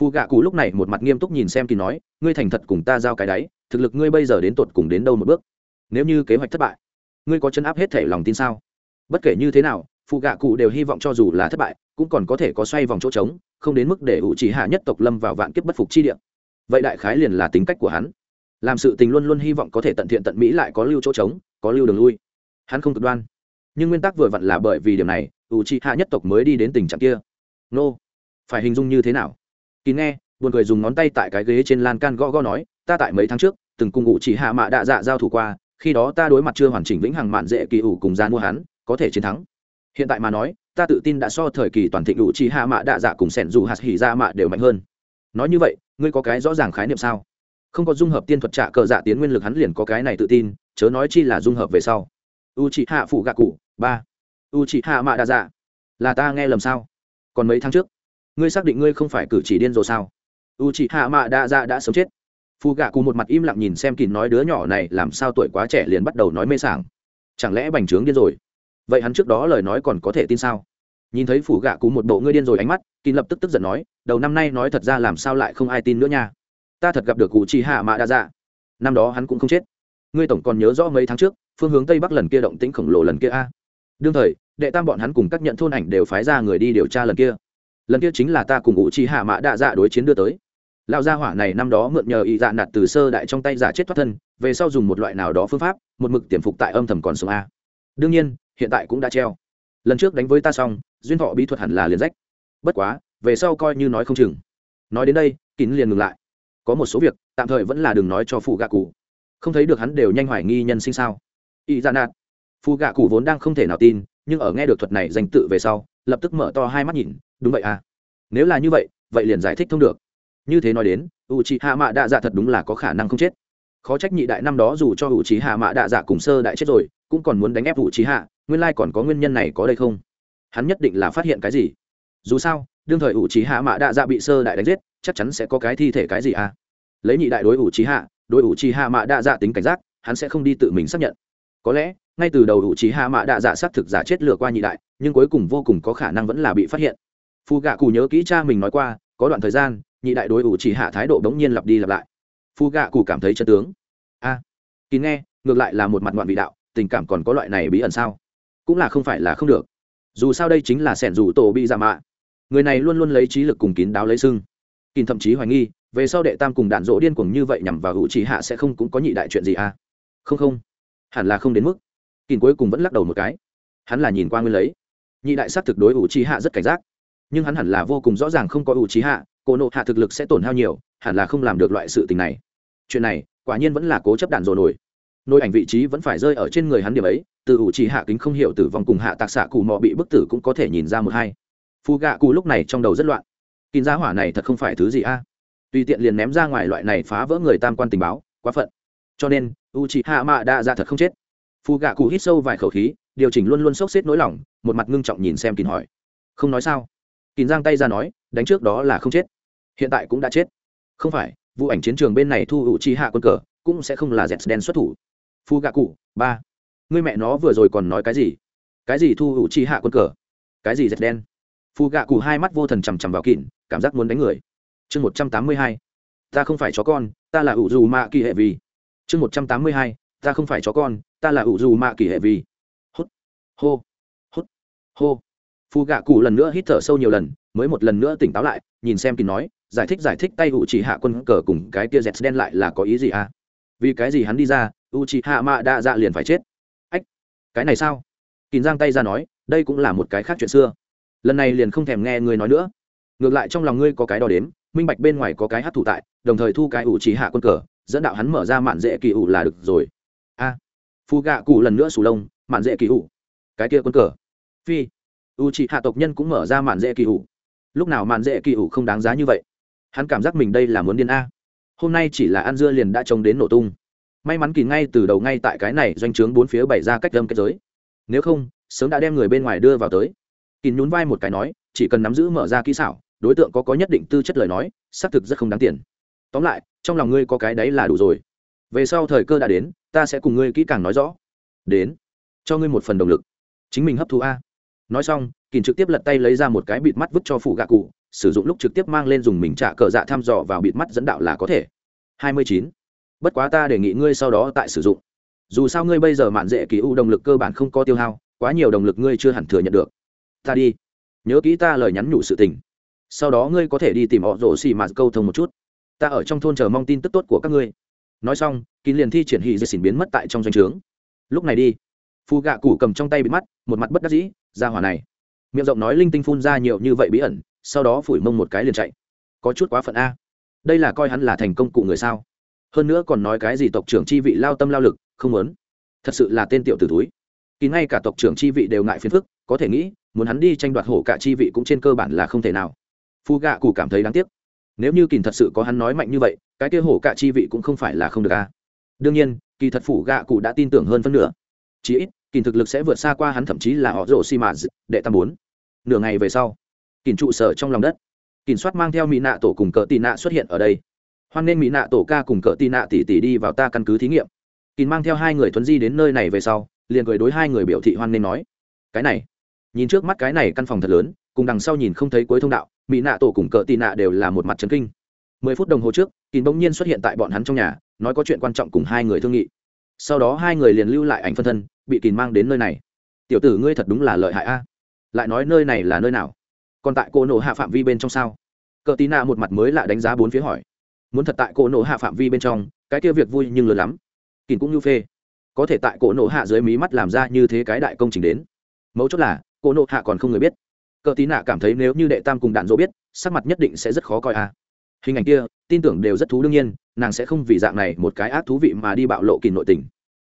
Phù gạ cụ lúc này một mặt nghiêm túc nhìn xem kỳ nói, ngươi thành thật cùng ta giao cái đáy, thực lực ngươi bây giờ đến tột cùng đến đâu một bước? Nếu như kế hoạch thất bại, ngươi có chân áp hết thể lòng tin sao? Bất kể như thế nào phụ gạ cụ đều hy vọng cho dù là thất bại, cũng còn có thể có xoay vòng chỗ trống, không đến mức để ủ chỉ hạ nhất tộc lâm vào vạn kiếp bất phục chi địa. Vậy đại khái liền là tính cách của hắn làm sự tình luôn luôn hy vọng có thể tận thiện tận mỹ lại có lưu chỗ trống, có lưu đường lui. Hắn không cực đoan. Nhưng nguyên tắc vừa vặn là bởi vì điểm này ủ chỉ hạ nhất tộc mới đi đến tình trạng kia. Nô, phải hình dung như thế nào? Kỳ nghe, buồn cười dùng ngón tay tại cái ghế trên lan can gõ gõ nói, ta tại mấy tháng trước, từng cùng ủ chỉ hạ mạ đạ dạ giao thủ qua, khi đó ta đối mặt chưa hoàn chỉnh vĩnh hằng mạn dễ kỳ ủ cùng gian mua hắn, có thể chiến thắng. Hiện tại mà nói, ta tự tin đã so thời kỳ toàn thịnh đủ chi hạ mạ đạ dạ cùng sẻn dù hạt hỉ ra mạ đều mạnh hơn. Nói như vậy, ngươi có cái rõ ràng khái niệm sao? Không có dung hợp tiên thuật trạ cờ dạ tiến nguyên lực hắn liền có cái này tự tin, chớ nói chi là dung hợp về sau. U chị hạ phụ gạ cụ, ba. U chị hạ mạ đa dạ là ta nghe lầm sao? Còn mấy tháng trước, ngươi xác định ngươi không phải cử chỉ điên rồi sao? U chị hạ mạ đa dạ đã sống chết. Phụ gạ cụ một mặt im lặng nhìn xem kín nói đứa nhỏ này làm sao tuổi quá trẻ liền bắt đầu nói mê sảng. Chẳng lẽ bành trướng điên rồi? Vậy hắn trước đó lời nói còn có thể tin sao? Nhìn thấy phủ gạ cụ một bộ ngươi điên rồi ánh mắt kỳ lập tức tức giận nói, đầu năm nay nói thật ra làm sao lại không ai tin nữa nha ta thật gặp được cụ chi hạ mạ đa dạ. Năm đó hắn cũng không chết. Ngươi tổng còn nhớ rõ mấy tháng trước, phương hướng tây bắc lần kia động tĩnh khổng lồ lần kia a? Đương thời, đệ tam bọn hắn cùng các nhận thôn ảnh đều phái ra người đi điều tra lần kia. Lần kia chính là ta cùng ngụ chi hạ mã đạ dạ đối chiến đưa tới. Lão gia hỏa này năm đó mượn nhờ y dạ nạt từ sơ đại trong tay giả chết thoát thân, về sau dùng một loại nào đó phương pháp, một mực tiềm phục tại âm thầm còn sống a. Đương nhiên, hiện tại cũng đã treo. Lần trước đánh với ta xong, duyên thọ bí thuật hẳn là liền rách. Bất quá, về sau coi như nói không chừng. Nói đến đây, kín liền ngừng lại có một số việc, tạm thời vẫn là đừng nói cho phụ gạ cụ. Không thấy được hắn đều nhanh hoài nghi nhân sinh sao? Y ra dạ nạt. Phụ gạ cụ vốn đang không thể nào tin, nhưng ở nghe được thuật này danh tự về sau, lập tức mở to hai mắt nhìn, đúng vậy à? Nếu là như vậy vậy liền giải thích thông được. Như thế nói đến u c h i hạ mạ đạ dạ thật đúng là có khả năng không chết. Khó trách nhị đại năm đó dù cho u c h i hạ mạ đạ dạ cùng sơ đại chết rồi, cũng còn muốn đánh ép u c h i hạ nguyên lai còn có nguyên nhân này có đây không? Hắn nhất định là phát hiện cái gì? Dù sao, đương thời u c h i hạ mạ đạ dạ bị sơ đại đánh giết chắc chắn sẽ có cái thi thể cái gì à? Lấy nhị đại đối ủ trí hạ đối ủ trí hạ mạ đa dạ tính cảnh giác hắn sẽ không đi tự mình xác nhận. Có lẽ ngay từ đầu ủ trí hạ mạ đa dạ xác thực giả chết lừa qua nhị đại nhưng cuối cùng vô cùng có khả năng vẫn là bị phát hiện. Phù gạ cù nhớ kỹ cha mình nói qua có đoạn thời gian nhị đại đối ủ trí hạ thái độ đống nhiên lặp đi lặp lại. Phu gạ cụ cảm thấy chân tướng. A à, kín nghe ngược lại là một mặt ngoạn vị đạo tình cảm còn có loại này bí ẩn sao? Cũng là không phải là không được. Dù sao đây chính là sẻn dù tổ bị giả mạ. Người này luôn luôn lấy trí lực cùng kín đáo lấy sưng kín thậm chí hoài nghi, về sau đệ tam cùng đạn dỗ điên cuồng như vậy nhằm vào hữu trí hạ sẽ không cũng có nhị đại chuyện gì à? Không không. Hẳn là không đến mức. Kín cuối cùng vẫn lắc đầu một cái. Hắn là nhìn qua nguyên lấy. Nhị đại sát thực đối hữu trí hạ rất cảnh giác. Nhưng hắn hẳn là vô cùng rõ ràng không có hữu trí hạ, cô nộ hạ thực lực sẽ tổn hao nhiều, hẳn là không làm được loại sự tình này. Chuyện này, quả nhiên vẫn là cố chấp đạn dỗ nổi. Nỗi ảnh vị trí vẫn phải rơi ở trên người hắn điểm ấy, từ ủ trì hạ kính không hiểu tử vong cùng hạ tạc xạ cụ mò bị bức tử cũng có thể nhìn ra một hai. Phù gạ cụ lúc này trong đầu rất loạn kín giá hỏa này thật không phải thứ gì a. Tùy tiện liền ném ra ngoài loại này phá vỡ người tam quan tình báo, quá phận. Cho nên u chị hạ mạ đa ra thật không chết. Phù gạ cụ hít sâu vài khẩu khí, điều chỉnh luôn luôn sốc xếp nỗi lòng, một mặt ngưng trọng nhìn xem kín hỏi. Không nói sao? Kín giang tay ra nói, đánh trước đó là không chết. Hiện tại cũng đã chết. Không phải, vụ ảnh chiến trường bên này thu u chị hạ quân cờ, cũng sẽ không là dẹt đen xuất thủ. Phu gạ cụ ba. Người mẹ nó vừa rồi còn nói cái gì? Cái gì thu u chị hạ quân cờ? Cái gì dẹt đen phu gạ cụ hai mắt vô thần chằm chằm vào kín cảm giác muốn đánh người. Chương một trăm tám mươi hai, ta không phải chó con, ta là ủ dù mạ kỳ hệ vì. Chương một trăm tám mươi hai, ta không phải chó con, ta là ủ dù mạ kỳ hệ vì. Hút, hô hút, hô. Phu gạ cụ lần nữa hít thở sâu nhiều lần, mới một lần nữa tỉnh táo lại, nhìn xem kình nói, giải thích giải thích tay u chỉ hạ quân cờ cùng cái tia dẹt đen lại là có ý gì à? Vì cái gì hắn đi ra u chỉ hạ mạ đa dạ liền phải chết. Ách, cái này sao? Kình giang tay ra nói, đây cũng là một cái khác chuyện xưa. Lần này liền không thèm nghe người nói nữa ngược lại trong lòng ngươi có cái đo đếm minh bạch bên ngoài có cái hát thủ tại đồng thời thu cái ủ chỉ hạ quân cờ dẫn đạo hắn mở ra mạn dễ kỳ ủ là được rồi. A à, phu gạ cụ lần nữa sù lông mạn dễ kỳ ủ. Cái kia quân cờ. Phi u chỉ hạ tộc nhân cũng mở ra mạn dễ kỳ ủ. Lúc nào mạn dễ kỳ ủ không đáng giá như vậy? Hắn cảm giác mình đây là muốn điên a. Hôm nay chỉ là ăn dưa liền đã trông đến nổ tung. May mắn kỳ ngay từ đầu ngay tại cái này doanh trướng bốn phía bày ra cách đâm kết giới. Nếu không sớm đã đem người bên ngoài đưa vào tới. Kỳ nhún vai một cái nói chỉ cần nắm giữ mở ra kỹ xảo đối tượng có có nhất định tư chất lời nói, xác thực rất không đáng tiền. Tóm lại, trong lòng ngươi có cái đấy là đủ rồi. Về sau thời cơ đã đến, ta sẽ cùng ngươi kỹ càng nói rõ. Đến, cho ngươi một phần động lực. Chính mình hấp thu a. Nói xong kỳn trực tiếp lật tay lấy ra một cái bịt mắt vứt cho phụ gạ cụ, sử dụng lúc trực tiếp mang lên dùng mình trả cờ dạ thăm dò vào bịt mắt dẫn đạo là có thể. Hai mươi chín. Bất quá ta đề nghị ngươi sau đó tại sử dụng. Dù sao ngươi bây giờ mạn dễ kỳ u động lực cơ bản không có tiêu hao, quá nhiều động lực ngươi chưa hẳn thừa nhận được. Ta đi. Nhớ kỹ ta lời nhắn nhủ sự tình sau đó ngươi có thể đi tìm họ rổ xì mạt câu thông một chút. Ta ở trong thôn chờ mong tin tức tốt của các ngươi. Nói xong, kín liền thi triển hì dây xỉn biến mất tại trong doanh trướng. Lúc này đi phù gạ cụ cầm trong tay bị mắt, một mặt bất đắc dĩ, ra hỏa này. Miệng rộng nói linh tinh phun ra nhiều như vậy bí ẩn, sau đó phủi mông một cái liền chạy. Có chút quá phận a. Đây là coi hắn là thành công cụ người sao? Hơn nữa còn nói cái gì tộc trưởng chi vị lao tâm lao lực, không muốn. Thật sự là tên tiểu t ử túi kỳ ngay cả tộc trưởng chi vị đều ngại phiền phức, có thể nghĩ, muốn hắn đi tranh đoạt hổ cả chi vị cũng trên cơ bản là không thể nào phu gạ cụ cảm thấy đáng tiếc. Nếu như kỳ thật sự có hắn nói mạnh như vậy, cái kia hổ cả chi vị cũng không phải là không được a đương nhiên, kỳ thật phủ gạ cụ đã tin tưởng hơn phân nửa. Chí ít kỳ thực lực sẽ vượt xa qua hắn, thậm chí là họ rổ xi mã đệ tam bốn. Nửa ngày về sau kìn trụ sở trong lòng đất. Kìn soát mang theo mỹ nạ tổ cùng cỡ tị nạ xuất hiện ở đây. Hoan nên mỹ nạ tổ ca cùng cỡ tị nạ tỉ tỉ đi vào ta căn cứ thí nghiệm. Kìn mang theo hai người thuấn di đến nơi này về sau, liền cười đối hai người biểu thị hoan nên nói, cái này, nhìn trước mắt cái này căn phòng thật lớn, cùng đằng sau nhìn không thấy cuối thông đạo mỹ nạ tổ cùng cờ tị nạ đều là một mặt trấn kinh. Mười phút đồng hồ trước kín bỗng nhiên xuất hiện tại bọn hắn trong nhà, nói có chuyện quan trọng cùng hai người thương nghị. Sau đó hai người liền lưu lại ảnh phân thân, bị kín mang đến nơi này. Tiểu tử ngươi thật đúng là lợi hại a. Lại nói nơi này là nơi nào? Còn tại cô nổ hạ phạm vi bên trong sao? Cờ tí nạ một mặt mới lạ đánh giá bốn phía hỏi. Muốn thật tại cô nổ hạ phạm vi bên trong, cái kia việc vui nhưng lớn lắm. Kín cũng như phê. Có thể tại cổ nổ hạ dưới mí mắt làm ra như thế cái đại công trình đến. Mấu chốt là cổ nổ hạ còn không người biết cờ tí nạ cảm thấy nếu như đệ tam cùng đạn dỗ biết, sắc mặt nhất định sẽ rất khó coi a hình ảnh kia, tin tưởng đều rất thú đương nhiên, nàng sẽ không vì dạng này một cái ác thú vị mà đi bạo lộ kỳ nội tình.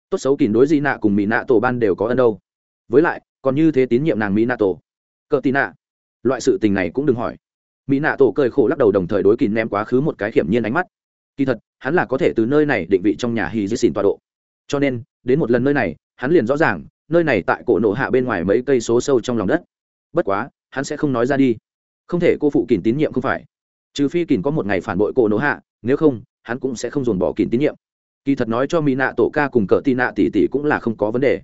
Tốt xấu kỳ đối di nạ cùng mỹ nạ tổ ban đều có ân đâu. Với lại, còn như thế tín nhiệm nàng mỹ nạ tổ. Cờ tí nạ. Loại sự tình này cũng đừng hỏi. Mỹ nạ tổ cười khổ lắc đầu đồng thời đối kỳ ném quá khứ một cái hiểm nhiên ánh mắt. Kỳ thật, hắn là có thể từ nơi này định vị trong nhà hì di xỉn tọa độ. Cho nên, đến một lần nơi này, hắn liền rõ ràng, nơi này tại cổ nổ hạ bên ngoài mấy cây số sâu trong lòng đất. Bất quá hắn sẽ không nói ra đi. Không thể cô phụ kìm tín nhiệm không phải. Trừ phi kìm có một ngày phản bội cô nỗ hạ, nếu không, hắn cũng sẽ không dồn bỏ kìm tín nhiệm. Kỳ thật nói cho mỹ nạ tổ ca cùng cờ tị nạ tỷ tỷ cũng là không có vấn đề.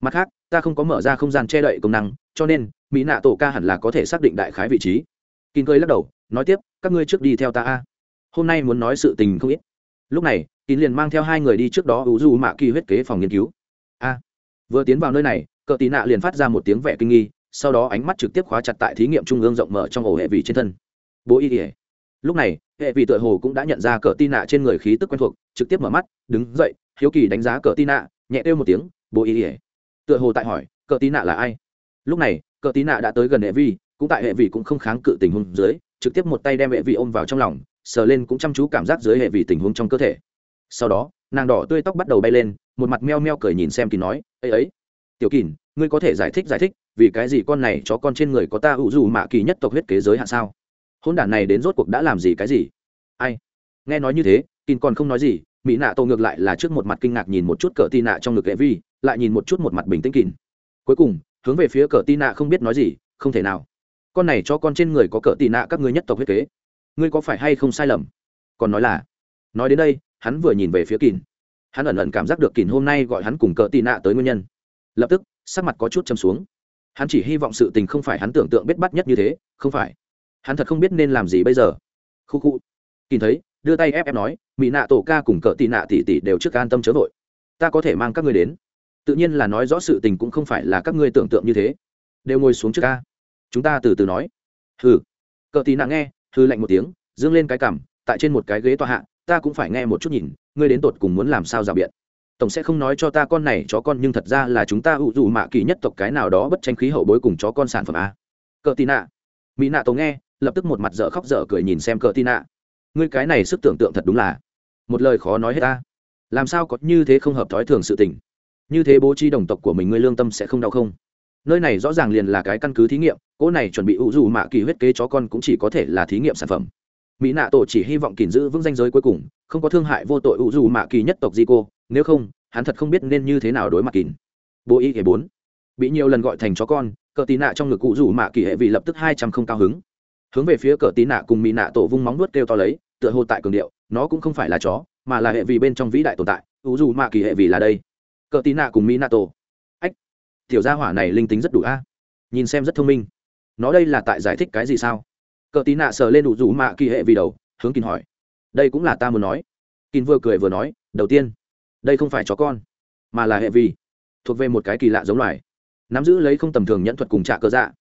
Mặt khác, ta không có mở ra không gian che đậy công năng, cho nên mỹ nạ tổ ca hẳn là có thể xác định đại khái vị trí. Kín cười lắc đầu, nói tiếp, các ngươi trước đi theo ta a. Hôm nay muốn nói sự tình không ít. Lúc này kín liền mang theo hai người đi trước đó ủ du mạ kỳ huyết kế phòng nghiên cứu. A. Vừa tiến vào nơi này, cờ tì nạ liền phát ra một tiếng vẻ kinh nghi sau đó ánh mắt trực tiếp khóa chặt tại thí nghiệm trung ương rộng mở trong ổ hệ vị trên thân. Bố y ỉa lúc này, hệ vị tựa hồ cũng đã nhận ra cờ tin nạ trên người khí tức quen thuộc, trực tiếp mở mắt, đứng dậy, hiếu kỳ đánh giá cờ tin nạ nhẹ kêu một tiếng, bố y ỉa tựa hồ tại hỏi, cờ tin nạ là ai? Lúc này, cờ tin nạ đã tới gần hệ vi cũng tại hệ vị cũng không kháng cự tình huống dưới, trực tiếp một tay đem hệ vị ôm vào trong lòng, sờ lên cũng chăm chú cảm giác dưới hệ vị tình huống trong cơ thể. Sau đó, nàng đỏ tươi tóc bắt đầu bay lên, một mặt meo meo cười nhìn xem kỳ nói, ấy ấy, tiểu kỳ ngươi có thể giải thích giải thích vì cái gì con này chó con trên người có ta ủ dù mạ kỳ nhất tộc huyết kế giới hạ sao? Hôn đản này đến rốt cuộc đã làm gì cái gì? Ai? Nghe nói như thế tin còn không nói gì, mỹ nạ tổ ngược lại là trước một mặt kinh ngạc nhìn một chút cờ tì nạ trong ngực lệ vi, lại nhìn một chút một mặt bình tĩnh kín cuối cùng, hướng về phía cờ tì nạ không biết nói gì, không thể nào. Con này cho con trên người có cờ tì nạ các ngươi nhất tộc huyết kế. Ngươi có phải hay không sai lầm? Còn nói là, nói đến đây, hắn vừa nhìn về phía kín hắn ẩn ẩn cảm giác được kín hôm nay gọi hắn cùng cờ tị nạ tới nguyên nhân. Lập tức, sắc mặt có chút châm xuống hắn chỉ hy vọng sự tình không phải hắn tưởng tượng biết bắt nhất như thế, không phải. Hắn thật không biết nên làm gì bây giờ. Khu khu. Kín thấy, đưa tay ép ép nói mỹ nạ tổ ca cùng cỡ tị nạ tỉ tỉ đều trước an tâm chớ vội. Ta có thể mang các ngươi đến. Tự nhiên là nói rõ sự tình cũng không phải là các ngươi tưởng tượng như thế. Đều ngồi xuống trước ca. Chúng ta từ từ nói. Hừ. Cỡ tị nạ nghe hư lạnh một tiếng, dương lên cái cằm, tại trên một cái ghế tòa hạ, ta cũng phải nghe một chút nhìn, ngươi đến tột cùng muốn làm sao rào biện tổng sẽ không nói cho ta con này chó con, nhưng thật ra là chúng ta ủ dù mạ kỳ nhất tộc cái nào đó bất tranh khí hậu bối cùng chó con sản phẩm a. Cờ tì nạ. Mỹ nạ tổ nghe, lập tức một mặt dở khóc dở cười nhìn xem cờ tì nạ. Ngươi cái này sức tưởng tượng thật đúng là một lời khó nói hết ta. Làm sao có như thế không hợp thói thường sự tình? Như thế bố trí đồng tộc của mình ngươi lương tâm sẽ không đau không? Nơi này rõ ràng liền là cái căn cứ thí nghiệm, cỗ này chuẩn bị ủ dù mạ kỳ huyết kế chó con cũng chỉ có thể là thí nghiệm sản phẩm mỹ nạ tổ chỉ hy vọng kìm giữ vững danh giới cuối cùng, không có thương hại vô tội ủ dù mạ kỳ nhất tộc di cô nếu không, hắn thật không biết nên như thế nào đối mặt kín bộ y hệ bốn. Bị nhiều lần gọi thành chó con, cờ tí nạ trong ngực cụ rủ mạ kỳ hệ vì lập tức hai trăm không cao hứng. Hướng về phía cờ tí nạ cùng mỹ nạ tổ vung móng nuốt kêu to lấy, tựa hồ tại cường điệu, nó cũng không phải là chó, mà là hệ vì bên trong vĩ đại tồn tại, ủ dù mạ kỳ hệ vì là đây. Cờ tí nạ cùng mỹ nạ tổ. Ách, tiểu gia hỏa này linh tính rất đủ a. Nhìn xem rất thông minh. Nó đây là tại giải thích cái gì sao? Cờ tí nạ sờ lên đủ rủ mạ kỳ hệ vì đầu, hướng kín hỏi. Đây cũng là ta muốn nói. Kín vừa cười vừa nói, đầu tiên, đây không phải chó con, mà là hệ vi thuộc về một cái kỳ lạ giống loài. Nắm giữ lấy không tầm thường nhẫn thuật cùng trạ cơ dạ.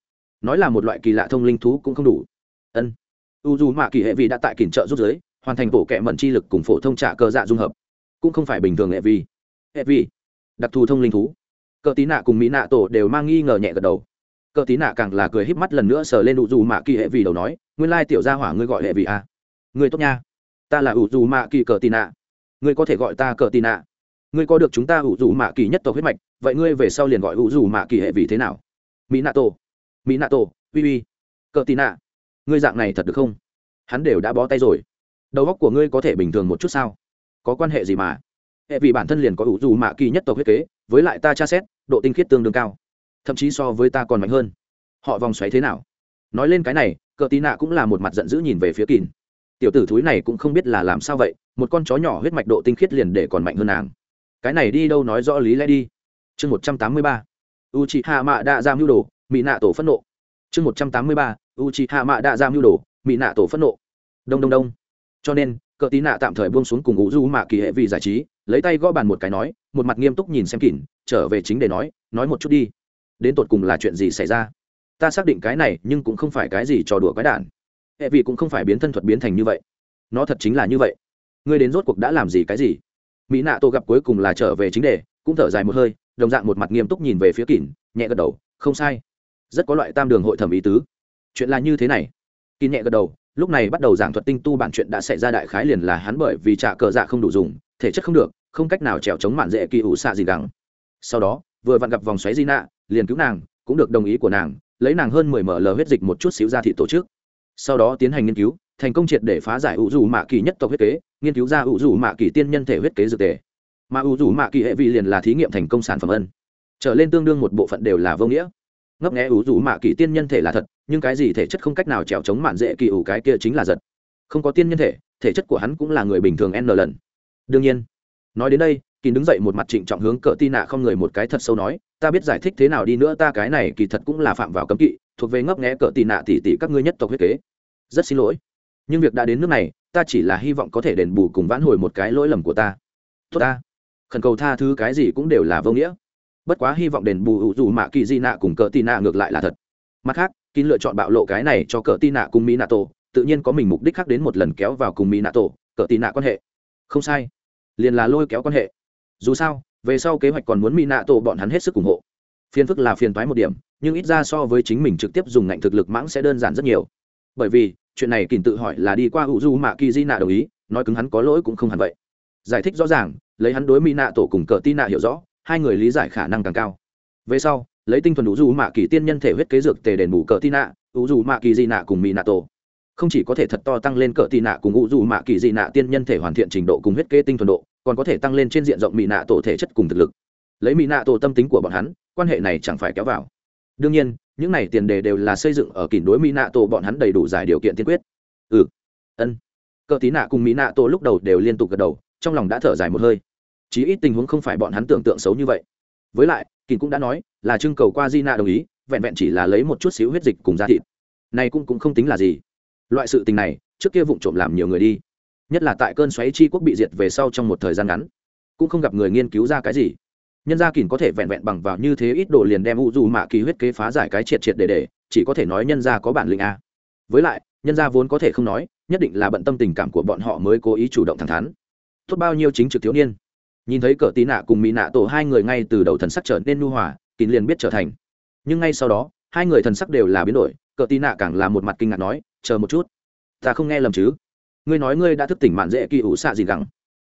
Nói là một loại kỳ lạ thông linh thú cũng không đủ. Ân. U dù mạ kỳ hệ vi đã tại kỉnh trợ rút giới, hoàn thành bộ kệ mận chi lực cùng phổ thông trạ cơ dạ dung hợp. Cũng không phải bình thường hệ vi hệ vi đặc thù thông linh thú. Cờ tí nạ cùng mỹ nạ tổ đều mang nghi ngờ nhẹ gật đầu cờ tí nạ càng là cười híp mắt lần nữa sờ lên ủ dù mạ kỳ hệ vì đầu nói, nguyên lai tiểu gia hỏa ngươi gọi hệ vi à. ngươi tốt nha. Ta là ủ dù mạ kỳ cờ tí nạ. Ngươi có thể gọi ta cờ tí nạ. Ngươi có được chúng ta ủ dù mạ kỳ nhất tộc huyết mạch, vậy ngươi về sau liền gọi ủ dù mạ kỳ hệ vì thế nào? Mỹ nạ tổ mỹ nạ tổ uy uy cờ tí nạ. Ngươi dạng này thật được không? Hắn đều đã bó tay rồi. Đầu óc của ngươi có thể bình thường một chút sao? Có quan hệ gì mà? Hệ vì bản thân liền có ủ dù mạ kỳ nhất tộc huyết kế, với lại ta tra xét, độ tinh khiết tương đương cao thậm chí so với ta còn mạnh hơn. Họ vòng xoáy thế nào? Nói lên cái này, cờ tí nạ cũng là một mặt giận dữ nhìn về phía kín tiểu tử thúi này cũng không biết là làm sao vậy, một con chó nhỏ huyết mạch độ tinh khiết liền để còn mạnh hơn nàng. Cái này đi đâu nói rõ lý lẽ đi. Chương một trăm tám mươi ba u chị hạ mạ đa ra mưu đồ mỹ nạ tổ phẫn nộ. Chương một trăm tám mươi ba u chị hạ mạ đa ra mưu đồ mỹ nạ tổ phẫn nộ. Đông đông đông. Cho nên, cờ tí nạ tạm thời buông xuống cùng ngũ du mạ kỳ hệ vì giải trí, lấy tay gõ bàn một cái nói, một mặt nghiêm túc nhìn xem kỉn trở về chính để nói nói một chút đi đến tột cùng là chuyện gì xảy ra? Ta xác định cái này, nhưng cũng không phải cái gì trò đùa quái đản. Hệ vị cũng không phải biến thân thuật biến thành như vậy. Nó thật chính là như vậy. Ngươi đến rốt cuộc đã làm gì cái gì? Mỹ nạ tô gặp cuối cùng là trở về chính đề, cũng thở dài một hơi, đồng dạng một mặt nghiêm túc nhìn về phía kỉn nhẹ gật đầu, không sai. Rất có loại tam đường hội thẩm ý tứ. Chuyện là như thế này. Kín nhẹ gật đầu, lúc này bắt đầu giảng thuật tinh tu bản chuyện đã xảy ra đại khái liền là hắn bởi vì trả cờ dạ không đủ dùng, thể chất không được, không cách nào trèo chống mạn dễ kỳ ủ xạ gì gắng. Sau đó, vừa vặn gặp vòng xoáy di nạ liền cứu nàng, cũng được đồng ý của nàng, lấy nàng hơn mười ml huyết dịch một chút xíu ra thị tổ chức sau đó tiến hành nghiên cứu, thành công triệt để phá giải ủ dù mạ kỳ nhất tộc huyết kế, nghiên cứu ra ủ dù mạ kỳ tiên nhân thể huyết kế dược tề. Mà ủ dù mạ kỳ hệ vị liền là thí nghiệm thành công sản phẩm ân. Trở lên tương đương một bộ phận đều là vô nghĩa. Ngấp nghẽ ủ dù mạ kỳ tiên nhân thể là thật, nhưng cái gì thể chất không cách nào trèo chống mạn dễ kỳ ủ cái kia chính là giật. Không có tiên nhân thể thể chất của hắn cũng là người bình thường n lần. Đương nhiên, nói đến đây kỳ đứng dậy một mặt trịnh trọng hướng cờ tin nạ không người một cái thật sâu nói, ta biết giải thích thế nào đi nữa, ta cái này kỳ thật cũng là phạm vào cấm kỵ, thuộc về ngấp nghẽ cờ tin nạ tỉ tỉ các ngươi nhất tộc huyết kế. Rất xin lỗi, nhưng việc đã đến nước này, ta chỉ là hy vọng có thể đền bù cùng vãn hồi một cái lỗi lầm của ta. Tốt ta, khẩn cầu tha thứ cái gì cũng đều là vô nghĩa. Bất quá hy vọng đền bù ủ dù mạ kỳ di nạ cùng cờ tin nạ ngược lại là thật. Mặt khác kín lựa chọn bạo lộ cái này cho cờ tin nạ cùng mỹ nạ tổ, tự nhiên có mình mục đích khác đến một lần kéo vào cùng mỹ nạ tổ, cờ tin nạ quan hệ. Không sai, liền là lôi kéo quan hệ dù sao, về sau kế hoạch còn muốn mỹ nạ tổ bọn hắn hết sức ủng hộ. Phiền phức là phiền thoái một điểm, nhưng ít ra so với chính mình trực tiếp dùng ngạnh thực lực mãng sẽ đơn giản rất nhiều. Bởi vì, chuyện này kìm tự hỏi là đi qua hữu du mạ kỳ di nạ đồng ý, nói cứng hắn có lỗi cũng không hẳn vậy. Giải thích rõ ràng, lấy hắn đối mỹ nạ tổ cùng cờ tin nạ hiểu rõ, hai người lý giải khả năng càng cao. Về sau, lấy tinh thuần hữu du mạ kỳ tiên nhân thể huyết kế dược tề đền bù cờ tin nạ hữu du mạ kỳ di nạ cùng mỹ nạ tổ không chỉ có thể thật to tăng lên cờ tin nạ cùng hữu du mạ kỳ di nạ tiên nhân thể hoàn thiện trình độ cùng huyết kế tinh thuần độ còn có thể tăng lên trên diện rộng mỹ nạ tổ thể chất cùng thực lực. Lấy mỹ nạ tổ tâm tính của bọn hắn, quan hệ này chẳng phải kéo vào. Đương nhiên, những này tiền đề đều là xây dựng ở kỷ đối mỹ nạ tổ bọn hắn đầy đủ giải điều kiện tiên quyết. Ừ ân. Cờ tí nạ cùng mỹ nạ tổ lúc đầu đều liên tục gật đầu, trong lòng đã thở dài một hơi. Chí ít tình huống không phải bọn hắn tưởng tượng xấu như vậy. Với lại kỳ cũng đã nói là trưng cầu qua di nạ đồng ý, vẹn vẹn chỉ là lấy một chút xíu huyết dịch cùng da thịt. Này cũng cũng không tính là gì. Loại sự tình này, trước kia vụng trộm làm nhiều người đi nhất là tại cơn xoáy chi quốc bị diệt về sau trong một thời gian ngắn, cũng không gặp người nghiên cứu ra cái gì. Nhân gia kỳn có thể vẹn vẹn bằng vào như thế ít độ liền đem u dù mạ kỳ huyết kế phá giải cái triệt triệt để để, chỉ có thể nói nhân gia có bản lĩnh a. Với lại, nhân gia vốn có thể không nói, nhất định là bận tâm tình cảm của bọn họ mới cố ý chủ động thẳng thắn. Tốt bao nhiêu chính trực thiếu niên. Nhìn thấy cờ tí nạ cùng mỹ nạ tổ hai người ngay từ đầu thần sắc trở nên nu hòa kín liền biết trở thành. Nhưng ngay sau đó, hai người thần sắc đều là biến đổi, cờ tí nạ càng là một mặt kinh ngạc nói, chờ một chút, ta không nghe lầm chứ? Ngươi nói ngươi đã thức tỉnh mạn dễ kỳ ủ xạ dìn gẳng.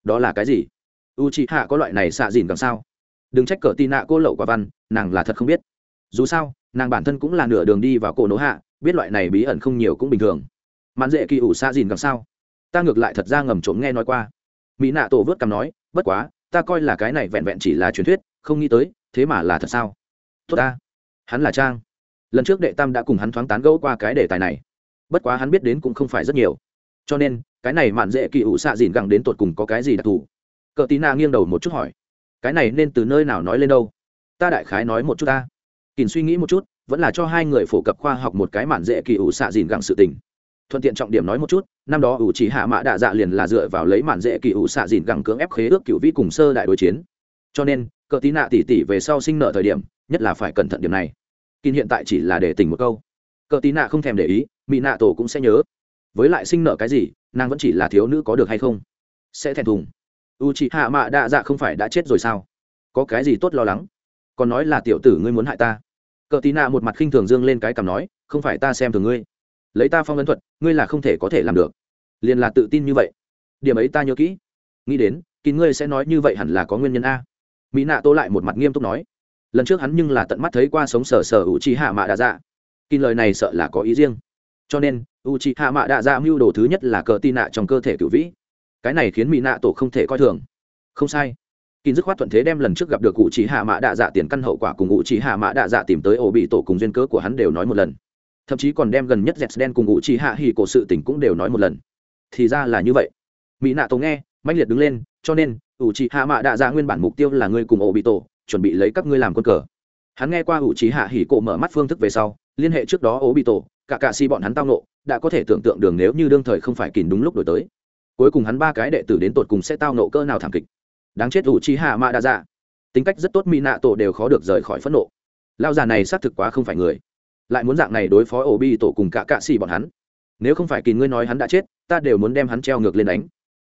Đó là cái gì? U chị hạ có loại này xạ dìn gẳng sao? Đừng trách cờ tì nạ cô lậu quả văn, nàng là thật không biết. Dù sao, nàng bản thân cũng là nửa đường đi vào cổ nỗ hạ, biết loại này bí ẩn không nhiều cũng bình thường. Mạn dễ kỳ ủ xạ dìn gẳng sao? Ta ngược lại thật ra ngầm trộm nghe nói qua. Mỹ nạ tổ vớt cằm nói, bất quá, ta coi là cái này vẹn vẹn chỉ là truyền thuyết, không nghĩ tới, thế mà là thật sao? Tốt ta. Hắn là trang. Lần trước đệ tam đã cùng hắn thoáng tán gẫu qua cái đề tài này. Bất quá hắn biết đến cũng không phải rất nhiều cho nên, cái này mạn dễ kỳ ủ xạ dìn gẳng đến tột cùng có cái gì đặc thù? Cờ tí na nghiêng đầu một chút hỏi. Cái này nên từ nơi nào nói lên đâu? Ta đại khái nói một chút ta. Kỳn suy nghĩ một chút, vẫn là cho hai người phổ cập khoa học một cái mạn dễ kỳ ủ xạ dìn gẳng sự tình. Thuận tiện trọng điểm nói một chút, năm đó ủ chỉ hạ mã đạ dạ liền là dựa vào lấy mạn dễ kỳ ủ xạ dìn gẳng cưỡng ép khế ước cựu vĩ cùng sơ đại đối chiến. Cho nên, cờ tí nạ tỉ tỉ về sau sinh nợ thời điểm, nhất là phải cẩn thận điểm này. Kín hiện tại chỉ là để tỉnh một câu. Cờ tí nạ không thèm để ý mỹ nạ tổ cũng sẽ nhớ với lại sinh nợ cái gì, nàng vẫn chỉ là thiếu nữ có được hay không? Sẽ thèm thùng. U chị hạ mạ đạ dạ không phải đã chết rồi sao? Có cái gì tốt lo lắng? Còn nói là tiểu tử ngươi muốn hại ta. Cờ tí nạ một mặt khinh thường dương lên cái cằm nói, không phải ta xem thường ngươi. Lấy ta phong ấn thuật, ngươi là không thể có thể làm được. Liền là tự tin như vậy. Điểm ấy ta nhớ kỹ. Nghĩ đến kín ngươi sẽ nói như vậy hẳn là có nguyên nhân a. Mỹ nạ tô lại một mặt nghiêm túc nói. Lần trước hắn nhưng là tận mắt thấy qua sống sờ sờ u chi hạ mạ đạ dạ kín lời này sợ là có ý riêng. Cho nên u chi hạ mạ đạ dạ mưu đồ thứ nhất là cờ tin nạ trong cơ thể cựu vĩ. Cái này khiến mỹ nạ tổ không thể coi thường. Không sai. Kín dứt khoát thuận thế đem lần trước gặp được cụ chỉ hạ mã đạ dạ tiền căn hậu quả cùng cụ chỉ hạ mã đạ dạ tìm tới ổ bị tổ cùng duyên cớ của hắn đều nói một lần. Thậm chí còn đem gần nhất dẹt đen cùng cụ chỉ hạ hỉ cổ sự tình cũng đều nói một lần. Thì ra là như vậy. Mỹ nạ tổ nghe mạnh liệt đứng lên, cho nên ủ chỉ hạ mã đạ dạ nguyên bản mục tiêu là ngươi cùng ổ bị tổ, chuẩn bị lấy các ngươi làm quân cờ. Hắn nghe qua ủ chỉ hạ hỉ cổ mở mắt phương thức về sau, liên hệ trước đó ổ bị tổ cả cạ si bọn hắn tao nộ đã có thể tưởng tượng đường nếu như đương thời không phải kìm đúng lúc đổi tới. Cuối cùng hắn ba cái đệ tử đến tột cùng sẽ tao nộ cơ nào thảm kịch. Đáng chết ủ chi hạ mạ đa dạ. Tính cách rất tốt mỹ nạ tổ đều khó được rời khỏi phẫn nộ. Lao già này xác thực quá không phải người. Lại muốn dạng này đối phó ổ bi tổ cùng cả cạ xì bọn hắn. Nếu không phải kỳ ngươi nói hắn đã chết, ta đều muốn đem hắn treo ngược lên đánh.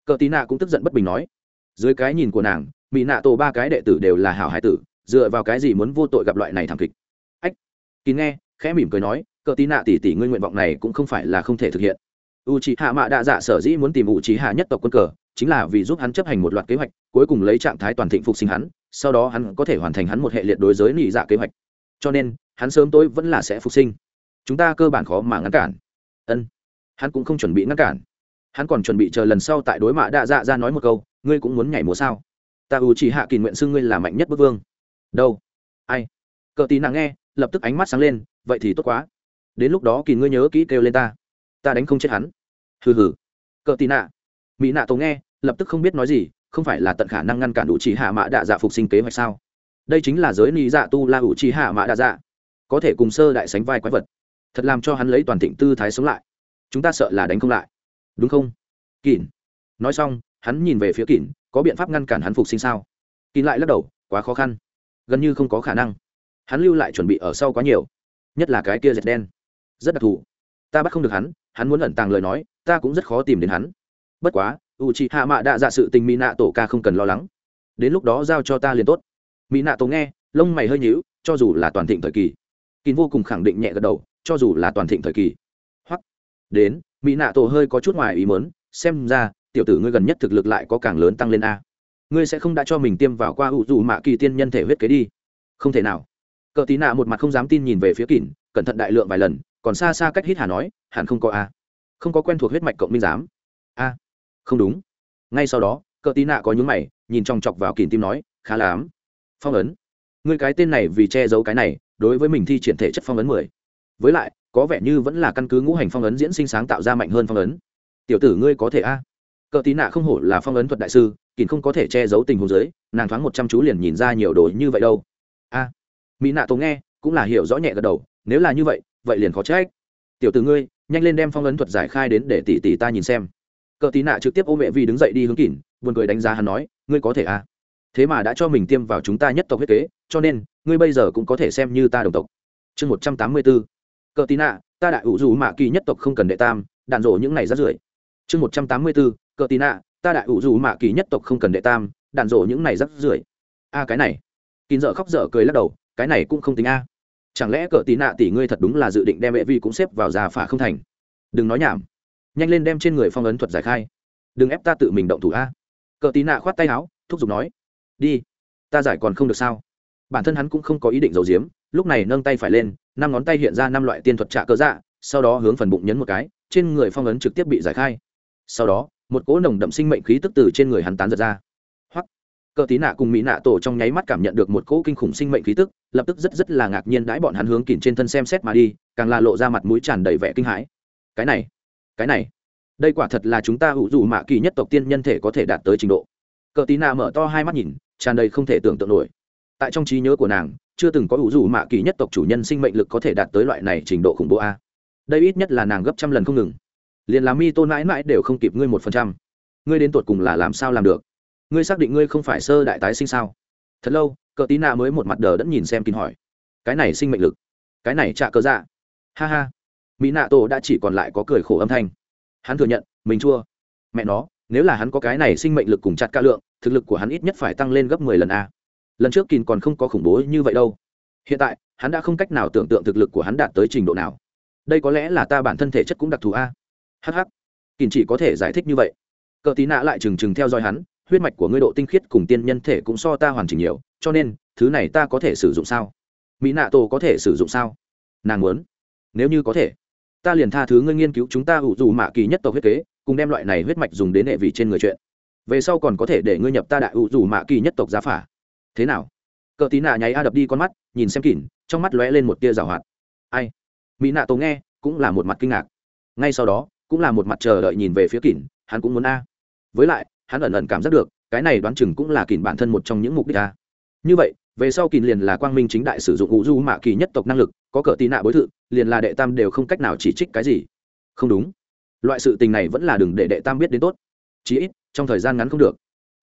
Cờ tí nạ cũng tức giận bất bình nói. Dưới cái nhìn của nàng mỹ nạ tổ ba cái đệ tử đều là hảo hải tử, dựa vào cái gì muốn vô tội gặp loại này thảm kịch? Ách kỳ nghe, khẽ mỉm cười nói cờ tí nạ tỉ tỉ ngươi nguyện vọng này cũng không phải là không thể thực hiện. U c h ị hạ mạ đạ dạ sở dĩ muốn tìm u c h ị hạ nhất tộc quân cờ, chính là vì giúp hắn chấp hành một loạt kế hoạch, cuối cùng lấy trạng thái toàn thịnh phục sinh hắn, sau đó hắn có thể hoàn thành hắn một hệ liệt đối giới nỉ dạ kế hoạch. Cho nên, hắn sớm tối vẫn là sẽ phục sinh. Chúng ta cơ bản khó mà ngăn cản. Ân. Hắn cũng không chuẩn bị ngăn cản. Hắn còn chuẩn bị chờ lần sau tại đối mạ đạ dạ ra nói một câu, ngươi cũng muốn nhảy múa sao? Ta u chỉ hạ kỳ nguyện xưng ngươi là mạnh nhất bức vương. Đâu? Ai? Cờ tí nàng nghe, lập tức ánh mắt sáng lên, vậy thì tốt quá đến lúc đó kỳ ngươi nhớ kỹ kêu lên ta. Ta đánh không chết hắn. Hừ hừ. Cờ tì nạ. Mỹ nạ tổ nghe, lập tức không biết nói gì, không phải là tận khả năng ngăn cản đủ chỉ hạ Mã đạ dạ phục sinh kế hoạch sao? Đây chính là giới ni dạ tu la ủ chỉ hạ Mã đạ dạ. Có thể cùng sơ đại sánh vai quái vật. Thật làm cho hắn lấy toàn thịnh tư thái sống lại. Chúng ta sợ là đánh không lại. Đúng không? Kỳn nói xong, hắn nhìn về phía kỳn có biện pháp ngăn cản hắn phục sinh sao? Kỳn lại lắc đầu, quá khó khăn. Gần như không có khả năng. Hắn lưu lại chuẩn bị ở sau quá nhiều. Nhất là cái kia dệt đen rất đặc thù. Ta bắt không được hắn hắn muốn ẩn tàng lời nói, ta cũng rất khó tìm đến hắn. Bất quá u chị hạ mạ đã dạ sự tình mỹ nạ tổ ca không cần lo lắng. Đến lúc đó giao cho ta liền tốt. Mỹ nạ tổ nghe, lông mày hơi nhíu, cho dù là toàn thịnh thời kỳ. Kín vô cùng khẳng định nhẹ gật đầu, cho dù là toàn thịnh thời kỳ. Hoặc, đến mỹ nạ tổ hơi có chút ngoài ý mớn xem ra, tiểu tử ngươi gần nhất thực lực lại có càng lớn tăng lên a. Ngươi sẽ không đã cho mình tiêm vào qua ủ dù mạ kỳ tiên nhân thể huyết kế đi. Không thể nào. Cờ tí nạ một mặt không dám tin nhìn về phía kỳn cẩn thận đại lượng vài lần còn xa xa cách hít hà nói, hẳn không có a. Không có quen thuộc huyết mạch cộng minh giám. A, không đúng. Ngay sau đó, cờ tí nạ có nhúng mày, nhìn trong chọc vào kìm tim nói, khá là ám phong ấn. Ngươi cái tên này vì che giấu cái này, đối với mình thi triển thể chất phong ấn mười. Với lại, có vẻ như vẫn là căn cứ ngũ hành phong ấn diễn sinh sáng tạo ra mạnh hơn phong ấn. Tiểu tử ngươi có thể a. Cờ tí nạ không hổ là phong ấn thuật đại sư, kìm không có thể che giấu tình huống giới nàng thoáng một trăm chú liền nhìn ra nhiều đồ như vậy đâu. A, mỹ nạ tố nghe, cũng là hiểu rõ nhẹ gật đầu, nếu là như vậy vậy liền khó trách. Tiểu tử ngươi, nhanh lên đem phong ấn thuật giải khai đến để tỷ tỷ ta nhìn xem. Cờ tí nạ trực tiếp ôm mẹ vi đứng dậy đi hướng kỉn buồn cười đánh giá hắn nói, ngươi có thể a thế mà đã cho mình tiêm vào chúng ta nhất tộc huyết kế, cho nên, ngươi bây giờ cũng có thể xem như ta đồng tộc. Chương một trăm tám mươi bốn. Cờ tí nạ, ta đại ủ dù mạ kỳ nhất tộc không cần đệ tam, đạn rộ những này rất rưởi. Chương một trăm tám mươi bốn. Cờ tí nạ, ta đại ủ dù mạ kỳ nhất tộc không cần đệ tam, đạn rộ những này rất rưởi. A cái này. Kín dở khóc dở cười lắc đầu, cái này cũng không tính a chẳng lẽ cờ tí nạ tỷ ngươi thật đúng là dự định đem hệ vi cũng xếp vào già phả không thành? Đừng nói nhảm. Nhanh lên đem trên người phong ấn thuật giải khai. Đừng ép ta tự mình động thủ a. Cờ tí nạ khoát tay áo, thúc giục nói, đi, ta giải còn không được sao? Bản thân hắn cũng không có ý định giấu giếm, lúc này nâng tay phải lên, năm ngón tay hiện ra năm loại tiên thuật trạ cơ dạ sau đó hướng phần bụng nhấn một cái, trên người phong ấn trực tiếp bị giải khai. Sau đó, một cỗ nồng đậm sinh mệnh khí tức từ trên người hắn tán giật ra cờ tí nạ cùng mỹ nạ tổ trong nháy mắt cảm nhận được một cỗ kinh khủng sinh mệnh khí tức, lập tức rất rất là ngạc nhiên đãi bọn hắn hướng kỉn trên thân xem xét mà đi, càng là lộ ra mặt mũi tràn đầy vẻ kinh hãi. Cái này cái này, đây quả thật là chúng ta hữu dù mạ kỳ nhất tộc tiên nhân thể có thể đạt tới trình độ. Cờ tí nạ mở to hai mắt nhìn, tràn đầy không thể tưởng tượng nổi. Tại trong trí nhớ của nàng, chưa từng có ủ dù mạ kỳ nhất tộc chủ nhân sinh mệnh lực có thể đạt tới loại này trình độ khủng bố a. Đây ít nhất là nàng gấp trăm lần không ngừng. Liền làm mi tôn mãi mãi đều không kịp ngươi một phần trăm. Ngươi đến tột cùng là làm sao làm được? Ngươi xác định ngươi không phải sơ đại tái sinh sao? Thật lâu, cờ tí nạ mới một mặt đờ đẫn nhìn xem kín hỏi. Cái này sinh mệnh lực, cái này trả cơ dạ. Ha ha. Mỹ nạ tổ đã chỉ còn lại có cười khổ âm thanh. Hắn thừa nhận, mình chua. Mẹ nó, nếu là hắn có cái này sinh mệnh lực cùng chặt ca lượng, thực lực của hắn ít nhất phải tăng lên gấp mười lần a. Lần trước kín còn không có khủng bố như vậy đâu. Hiện tại, hắn đã không cách nào tưởng tượng thực lực của hắn đạt tới trình độ nào. Đây có lẽ là ta bản thân thể chất cũng đặc thù a. Hh kín chỉ có thể giải thích như vậy. Cờ tí nạ lại trừng trừng theo dõi hắn huyết mạch của ngươi độ tinh khiết cùng tiên nhân thể cũng so ta hoàn chỉnh nhiều, cho nên, thứ này ta có thể sử dụng sao? Mỹ nạ tổ có thể sử dụng sao? Nàng muốn. Nếu như có thể, ta liền tha thứ ngươi nghiên cứu chúng ta ủ dù mạ kỳ nhất tộc huyết kế, cùng đem loại này huyết mạch dùng đến hệ vị trên người chuyện. Về sau còn có thể để ngươi nhập ta đại ủ dù mạ kỳ nhất tộc giá phả. Thế nào? Cờ tí nạ nháy a đập đi con mắt, nhìn xem kỉn, trong mắt lóe lên một tia rào hoạt. Ai? Mỹ nạ tổ nghe, cũng là một mặt kinh ngạc. Ngay sau đó, cũng là một mặt chờ đợi nhìn về phía kỉn, hắn cũng muốn a. Với lại hắn ẩn ẩn cảm giác được, cái này đoán chừng cũng là kỉn bản thân một trong những mục đích ta như vậy, về sau kỉn liền là quang minh chính đại sử dụng ngũ du mạ kỳ nhất tộc năng lực, có cỡ tí nạ bối thự, liền là đệ tam đều không cách nào chỉ trích cái gì. Không đúng. Loại sự tình này vẫn là đừng để đệ tam biết đến tốt. Chí ít, trong thời gian ngắn không được.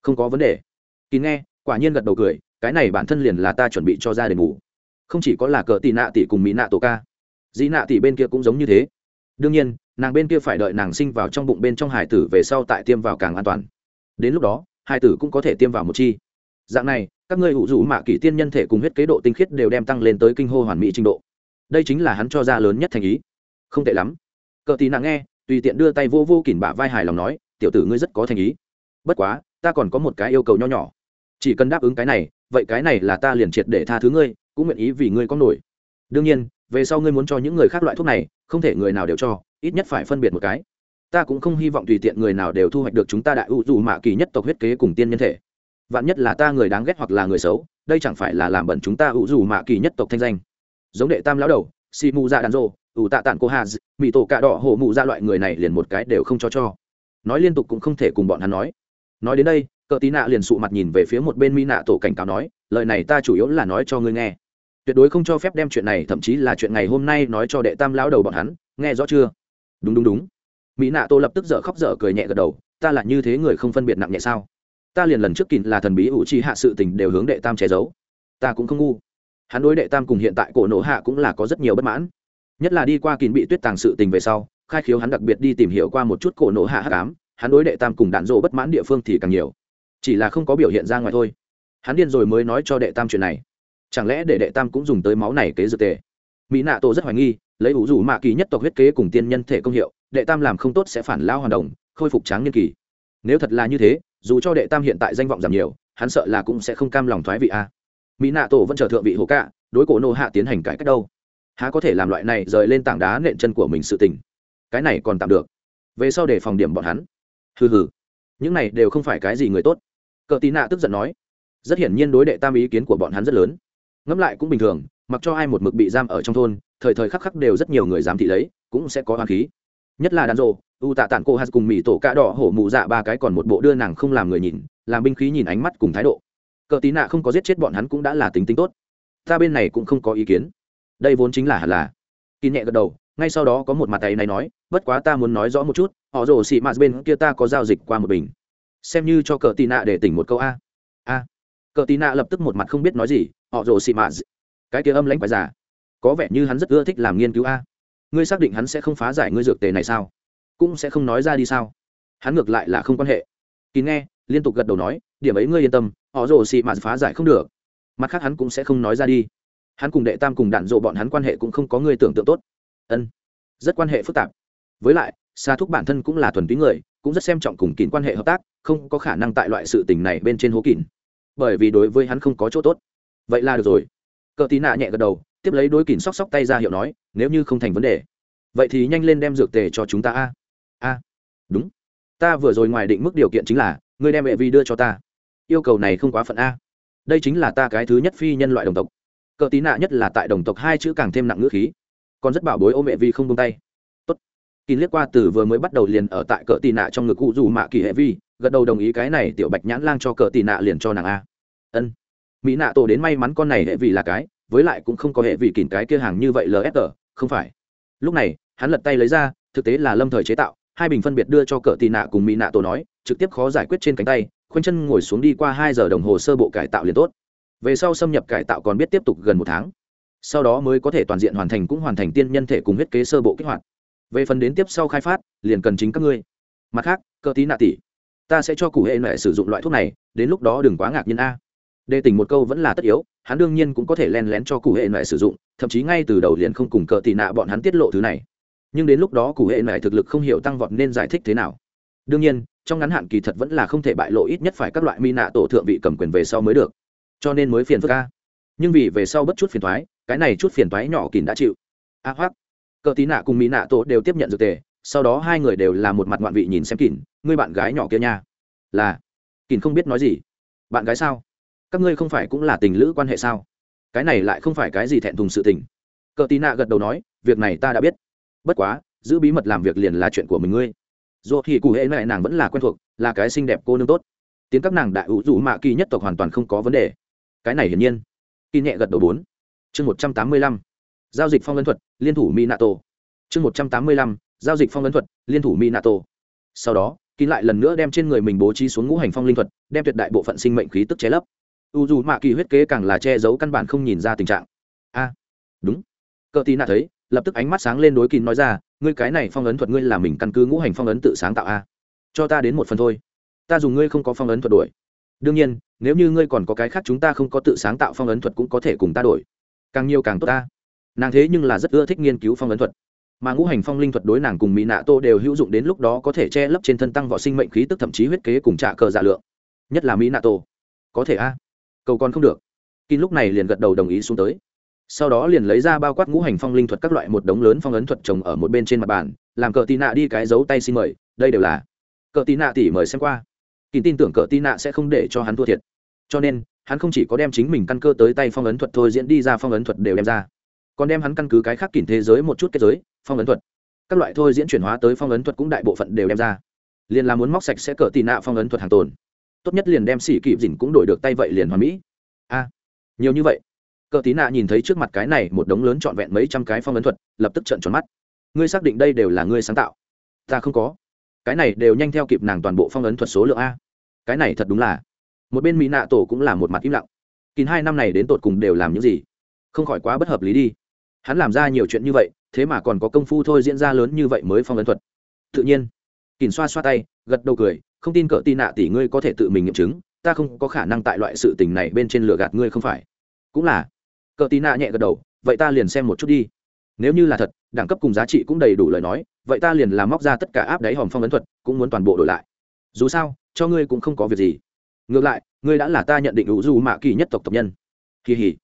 Không có vấn đề. Kỳ nghe, quả nhiên gật đầu cười, cái này bản thân liền là ta chuẩn bị cho ra đền ngủ. Không chỉ có là cờ tị nạ tỷ cùng mỹ nạ tổ ca, dĩ nạ tỷ bên kia cũng giống như thế. Đương nhiên, nàng bên kia phải đợi nàng sinh vào trong bụng bên trong hải tử về sau tại tiêm vào càng an toàn đến lúc đó, hai tử cũng có thể tiêm vào một chi. Dạng này, các ngươi hữu dụ mạ kỷ tiên nhân thể cùng huyết kế độ tinh khiết đều đem tăng lên tới kinh hô hoàn mỹ trình độ. Đây chính là hắn cho ra lớn nhất thành ý. Không tệ lắm. Cờ tì nặng nghe, tùy tiện đưa tay vô vô kỉnh bả vai hài lòng nói, tiểu tử ngươi rất có thành ý. Bất quá, ta còn có một cái yêu cầu nho nhỏ. Chỉ cần đáp ứng cái này, vậy cái này là ta liền triệt để tha thứ ngươi, cũng nguyện ý vì ngươi có nổi. Đương nhiên, về sau ngươi muốn cho những người khác loại thuốc này, không thể người nào đều cho, ít nhất phải phân biệt một cái ta cũng không hy vọng tùy tiện người nào đều thu hoạch được chúng ta đại ưu dù mạ kỳ nhất tộc huyết kế cùng tiên nhân thể. Vạn nhất là ta người đáng ghét hoặc là người xấu, đây chẳng phải là làm bẩn chúng ta ưu dù mạ kỳ nhất tộc thanh danh. Giống đệ tam lão đầu, xì mù dạ đàn rô ủ tạ tản cô hà mỹ tổ cạ đỏ hổ mụ ra loại người này liền một cái đều không cho cho. Nói liên tục cũng không thể cùng bọn hắn nói. Nói đến đây, cờ tí nạ liền sụ mặt nhìn về phía một bên mỹ nạ tổ cảnh cáo nói, lời này ta chủ yếu là nói cho ngươi nghe. Tuyệt đối không cho phép đem chuyện này, thậm chí là chuyện ngày hôm nay nói cho đệ tam lão đầu bọn hắn, nghe rõ chưa? Đúng đúng đúng mỹ nạ tô lập tức dở khóc dở cười nhẹ gật đầu, ta là như thế người không phân biệt nặng nhẹ sao? Ta liền lần trước kín là thần bí ủ chi hạ sự tình đều hướng đệ tam che giấu. Ta cũng không ngu. Hắn đối đệ tam cùng hiện tại cổ nổ hạ cũng là có rất nhiều bất mãn. Nhất là đi qua kín bị tuyết tàng sự tình về sau, khai khiếu hắn đặc biệt đi tìm hiểu qua một chút cổ nổ hạ hắc ám, hắn đối đệ tam cùng đạn dộ bất mãn địa phương thì càng nhiều. Chỉ là không có biểu hiện ra ngoài thôi. Hắn điên rồi mới nói cho đệ tam chuyện này. Chẳng lẽ để đệ tam cũng dùng tới máu này kế dược tề? Mỹ nạ tổ rất hoài nghi, lấy ủ rủ mạ kỳ nhất tộc huyết kế cùng tiên nhân thể công hiệu đệ tam làm không tốt sẽ phản lao hoàn đồng, khôi phục tráng nhân kỳ. Nếu thật là như thế, dù cho đệ tam hiện tại danh vọng giảm nhiều, hắn sợ là cũng sẽ không cam lòng thoái vị a. Mỹ nạ tổ vẫn chờ thượng vị hồ cạ đối cổ nô hạ tiến hành cải cách đâu. Há có thể làm loại này rời lên tảng đá nện chân của mình sự tình. Cái này còn tạm được. Về sau để phòng điểm bọn hắn. Hừ hừ. Những này đều không phải cái gì người tốt. Cờ tí nạ tức giận nói. Rất hiển nhiên đối đệ tam ý kiến của bọn hắn rất lớn. Ngẫm lại cũng bình thường, mặc cho ai một mực bị giam ở trong thôn, thời thời khắc khắc đều rất nhiều người dám thị lấy, cũng sẽ có hoàng khí nhất là đàn rộ u tạ tản cô hát cùng mỹ tổ cạ đỏ hổ mụ dạ ba cái còn một bộ đưa nàng không làm người nhìn, làm binh khí nhìn ánh mắt cùng thái độ. Cờ tí nạ không có giết chết bọn hắn cũng đã là tính tính tốt. Ta bên này cũng không có ý kiến. Đây vốn chính là hẳn là. Kỳ nhẹ gật đầu, ngay sau đó có một mặt tay này nói, bất quá ta muốn nói rõ một chút, họ rồ xị mạt bên kia ta có giao dịch qua một bình. Xem như cho cờ tì nạ để tỉnh một câu a. A. Cờ tì nạ lập tức một mặt không biết nói gì, họ rồ xị mạt. Cái kia âm lãnh phải giả. Có vẻ như hắn rất ưa thích làm nghiên cứu a ngươi xác định hắn sẽ không phá giải ngươi dược tề này sao? Cũng sẽ không nói ra đi sao? Hắn ngược lại là không quan hệ. Kín nghe, liên tục gật đầu nói, điểm ấy ngươi yên tâm, họ rồ xị mạt phá giải không được. Mặt khác hắn cũng sẽ không nói ra đi. Hắn cùng đệ tam cùng đạn dộ bọn hắn quan hệ cũng không có người tưởng tượng tốt. Ân, rất quan hệ phức tạp. Với lại xa thúc bản thân cũng là thuần túy người, cũng rất xem trọng cùng kín quan hệ hợp tác, không có khả năng tại loại sự tình này bên trên hố kín. Bởi vì đối với hắn không có chỗ tốt. Vậy là được rồi. Cờ tí nạ nhẹ gật đầu tiếp lấy đối kín sóc sóc tay ra hiệu nói, nếu như không thành vấn đề, vậy thì nhanh lên đem dược tề cho chúng ta a. A, đúng. Ta vừa rồi ngoài định mức điều kiện chính là, ngươi đem hệ vi đưa cho ta. Yêu cầu này không quá phận a. Đây chính là ta cái thứ nhất phi nhân loại đồng tộc. Cờ tí nạ nhất là tại đồng tộc hai chữ càng thêm nặng ngữ khí. Còn rất bảo bối ô mẹ vi không tung tay. Tốt. Kín liếc qua từ vừa mới bắt đầu liền ở tại cờ tì nạ trong ngực cụ dù mạ kỳ hệ vi, gật đầu đồng ý cái này tiểu bạch nhãn lang cho cờ tì nạ liền cho nàng a. Ân. Mỹ nạ tổ đến may mắn con này hệ vi là cái với lại cũng không có hệ vị kỉnh cái kia hàng như vậy lsr không phải. Lúc này, hắn lật tay lấy ra, thực tế là lâm thời chế tạo, hai bình phân biệt đưa cho cờ tì nạ cùng mỹ nạ tổ nói, trực tiếp khó giải quyết trên cánh tay, khoanh chân ngồi xuống đi qua hai giờ đồng hồ sơ bộ cải tạo liền tốt. Về sau xâm nhập cải tạo còn biết tiếp tục gần một tháng. Sau đó mới có thể toàn diện hoàn thành cũng hoàn thành tiên nhân thể cùng huyết kế sơ bộ kích hoạt. Về phần đến tiếp sau khai phát, liền cần chính các ngươi. Mặt khác, cờ tí nạ tỷ, ta sẽ cho cụ hệ mẹ sử dụng loại thuốc này, đến lúc đó đừng quá ngạc nhiên a đề tỉnh một câu vẫn là tất yếu hắn đương nhiên cũng có thể len lén cho cụ hệ mẹ sử dụng thậm chí ngay từ đầu liền không cùng cờ tị nạ bọn hắn tiết lộ thứ này. Nhưng đến lúc đó cụ hệ mẹ thực lực không hiểu tăng vọt nên giải thích thế nào. Đương nhiên trong ngắn hạn kỳ thật vẫn là không thể bại lộ ít nhất phải các loại mi nạ tổ thượng vị cầm quyền về sau mới được. Cho nên mới phiền phức ca nhưng vì về sau bất chút phiền thoái cái này chút phiền thoái nhỏ kín đã chịu. A à, hoác cờ tí nạ cùng mỹ nạ tổ đều tiếp nhận dược tề sau đó hai người đều là một mặt ngoạn vị nhìn xem kín người bạn gái nhỏ kia nha. Là. Kín không biết nói gì. Bạn gái sao? Các ngươi không phải cũng là tình lữ quan hệ sao? Cái này lại không phải cái gì thẹn thùng sự tình. Cờ tí nạ gật đầu nói, việc này ta đã biết. Bất quá, giữ bí mật làm việc liền là chuyện của mình ngươi. Dù thì cụ hệ mẹ nàng vẫn là quen thuộc, là cái xinh đẹp cô nương tốt. Tiếng các nàng đại ủ dù mạ kỳ nhất tộc hoàn toàn không có vấn đề. Cái này hiển nhiên. Kỳ nhẹ gật đầu bốn. Chương một trăm tám mươi lăm. Giao dịch phong ấn thuật, liên thủ mỹ nato chương một trăm tám mươi lăm. Giao dịch phong ấn thuật, liên thủ mỹ nato sau đó kín lại lần nữa đem trên người mình bố trí xuống ngũ hành phong linh thuật, đem tuyệt đại bộ phận sinh mệnh khí tức chế lấp u dù mạ kỳ huyết kế càng là che giấu căn bản không nhìn ra tình trạng. A, đúng. Cờ tì nạ thấy, lập tức ánh mắt sáng lên đối kín nói ra, ngươi cái này phong ấn thuật ngươi là mình căn cứ ngũ hành phong ấn tự sáng tạo a. Cho ta đến một phần thôi. Ta dùng ngươi không có phong ấn thuật đổi đương nhiên, nếu như ngươi còn có cái khác chúng ta không có tự sáng tạo phong ấn thuật cũng có thể cùng ta đổi càng nhiều càng tốt ta. Nàng thế nhưng là rất ưa thích nghiên cứu phong ấn thuật. Mà ngũ hành phong linh thuật đối nàng cùng mỹ nạ tô đều hữu dụng đến lúc đó có thể che lấp trên thân tăng võ sinh mệnh khí tức thậm chí huyết kế cùng trả cờ giả lượng. Nhất là mỹ nạ tô. Có thể a cầu còn không được. Kín lúc này liền gật đầu đồng ý xuống tới. Sau đó liền lấy ra bao quát ngũ hành phong linh thuật các loại một đống lớn phong ấn thuật trồng ở một bên trên mặt bàn, làm cờ tì nạ đi cái dấu tay xin mời, đây đều là cờ tì nạ tỉ mời xem qua. Kín tin tưởng cờ tì nạ sẽ không để cho hắn thua thiệt. Cho nên, hắn không chỉ có đem chính mình căn cơ tới tay phong ấn thuật thôi diễn đi ra phong ấn thuật đều đem ra. Còn đem hắn căn cứ cái khác kìm thế giới một chút kết giới, phong ấn thuật. Các loại thôi diễn chuyển hóa tới phong ấn thuật cũng đại bộ phận đều đem ra. Liền là muốn móc sạch sẽ cờ tì nạ phong ấn thuật hàng tồn tốt nhất liền đem xỉ kịp dình cũng đổi được tay vậy liền hoàn mỹ. A, nhiều như vậy. Cờ tí nạ nhìn thấy trước mặt cái này một đống lớn trọn vẹn mấy trăm cái phong ấn thuật, lập tức trận tròn mắt. Ngươi xác định đây đều là ngươi sáng tạo? Ta không có. Cái này đều nhanh theo kịp nàng toàn bộ phong ấn thuật số lượng a. Cái này thật đúng là. Một bên mỹ nạ tổ cũng là một mặt im lặng. Kín hai năm này đến tột cùng đều làm những gì? Không khỏi quá bất hợp lý đi. Hắn làm ra nhiều chuyện như vậy, thế mà còn có công phu thôi diễn ra lớn như vậy mới phong ấn thuật. Tự nhiên. Kín xoa xoa tay, gật đầu cười không tin cỡ tin nạ tỷ ngươi có thể tự mình nghiệm chứng, ta không có khả năng tại loại sự tình này bên trên lửa gạt ngươi không phải. Cũng là. Cỡ tin nạ nhẹ gật đầu, vậy ta liền xem một chút đi. Nếu như là thật, đẳng cấp cùng giá trị cũng đầy đủ lời nói, vậy ta liền làm móc ra tất cả áp đáy hòm phong ấn thuật, cũng muốn toàn bộ đổi lại. Dù sao, cho ngươi cũng không có việc gì. Ngược lại, ngươi đã là ta nhận định ủ du mạ kỳ nhất tộc tộc nhân. Kỳ hỉ.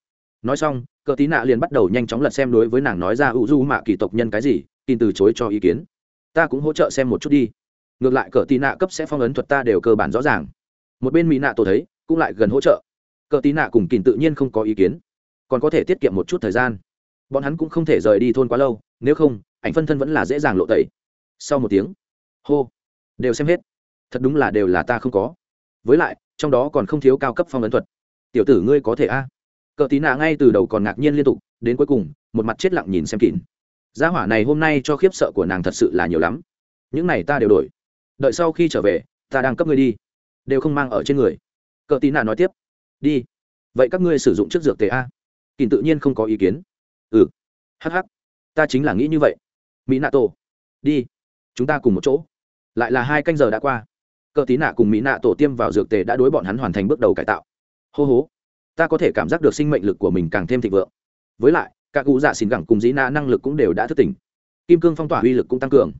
Nói xong cờ tí nạ liền bắt đầu nhanh chóng lật xem đối với nàng nói ra ủ du mạ kỳ tộc nhân cái gì tin từ chối cho ý kiến. Ta cũng hỗ trợ xem một chút đi ngược lại cờ tí nạ cấp sẽ phong ấn thuật ta đều cơ bản rõ ràng. Một bên mỹ nạ tổ thấy, cũng lại gần hỗ trợ. Cờ tí nạ cùng kìn tự nhiên không có ý kiến. Còn có thể tiết kiệm một chút thời gian. Bọn hắn cũng không thể rời đi thôn quá lâu, nếu không, ảnh phân thân vẫn là dễ dàng lộ tẩy. Sau một tiếng, hô, đều xem hết. Thật đúng là đều là ta không có. Với lại, trong đó còn không thiếu cao cấp phong ấn thuật. Tiểu tử ngươi có thể a? Cờ tí nạ ngay từ đầu còn ngạc nhiên liên tục, đến cuối cùng, một mặt chết lặng nhìn xem kín gia hỏa này hôm nay cho khiếp sợ của nàng thật sự là nhiều lắm. Những này ta đều đổi đợi sau khi trở về, ta đang cấp ngươi đi. Đều không mang ở trên người. Cờ tí nạ nói tiếp. Đi. Vậy các ngươi sử dụng trước dược tề a. Kín tự nhiên không có ý kiến. Ừ. Hh ta chính là nghĩ như vậy. Mỹ nạ tổ đi. Chúng ta cùng một chỗ. Lại là hai canh giờ đã qua. Cờ tí nạ cùng mỹ nạ tổ tiêm vào dược tề đã đối bọn hắn hoàn thành bước đầu cải tạo. Hô hố ta có thể cảm giác được sinh mệnh lực của mình càng thêm thịnh vượng. Với lại, các cụ dạ xin gẳng cùng dĩ nạ năng lực cũng đều đã thức tỉnh. Kim cương phong tỏa uy lực cũng tăng cường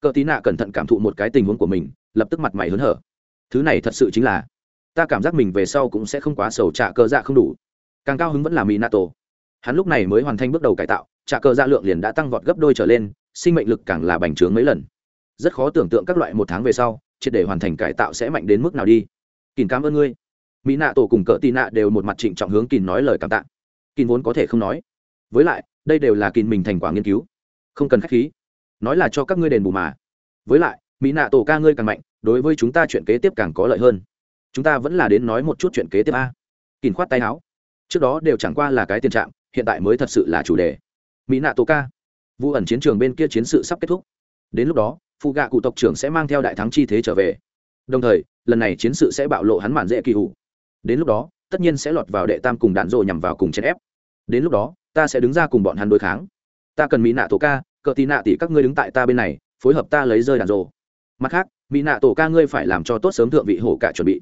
cờ tí nạ cẩn thận cảm thụ một cái tình huống của mình, lập tức mặt mày hớn hở. Thứ này thật sự chính là, ta cảm giác mình về sau cũng sẽ không quá sầu trả cờ dạ không đủ. Càng cao hứng vẫn là mỹ nạ tổ hắn lúc này mới hoàn thành bước đầu cải tạo, trả cờ dạ lượng liền đã tăng vọt gấp đôi trở lên, sinh mệnh lực càng là bành trướng mấy lần. Rất khó tưởng tượng các loại một tháng về sau, triệt để hoàn thành cải tạo sẽ mạnh đến mức nào đi. Kìn cảm ơn ngươi. Mỹ nạ tổ cùng cỡ tị nạ đều một mặt trịnh trọng hướng kìn nói lời cảm tạ. Kìn vốn có thể không nói. Với lại, đây đều là kìn mình thành quả nghiên cứu. Không cần k h á c h khí nói là cho các ngươi đền bù mà. Với lại, mỹ nạ tổ ca ngươi càng mạnh, đối với chúng ta chuyện kế tiếp càng có lợi hơn. Chúng ta vẫn là đến nói một chút chuyện kế tiếp a. Kín khoát tay áo. Trước đó đều chẳng qua là cái tiền trạng, hiện tại mới thật sự là chủ đề. Mỹ nạ tổ ca. Vụ ẩn chiến trường bên kia chiến sự sắp kết thúc. Đến lúc đó phụ gạ cụ tộc trưởng sẽ mang theo đại thắng chi thế trở về. Đồng thời, lần này chiến sự sẽ bạo lộ hắn mạn dễ kỳ hủ. Đến lúc đó, tất nhiên sẽ lọt vào đệ tam cùng đạn rộ nhằm vào cùng chèn ép. Đến lúc đó, ta sẽ đứng ra cùng bọn hắn đối kháng. Ta cần mỹ nạ tổ ca cờ tì nạ tỷ các ngươi đứng tại ta bên này, phối hợp ta lấy rơi đàn rồ. mặt khác, mỹ nạ tổ ca ngươi phải làm cho tốt sớm thượng vị hổ cả chuẩn bị.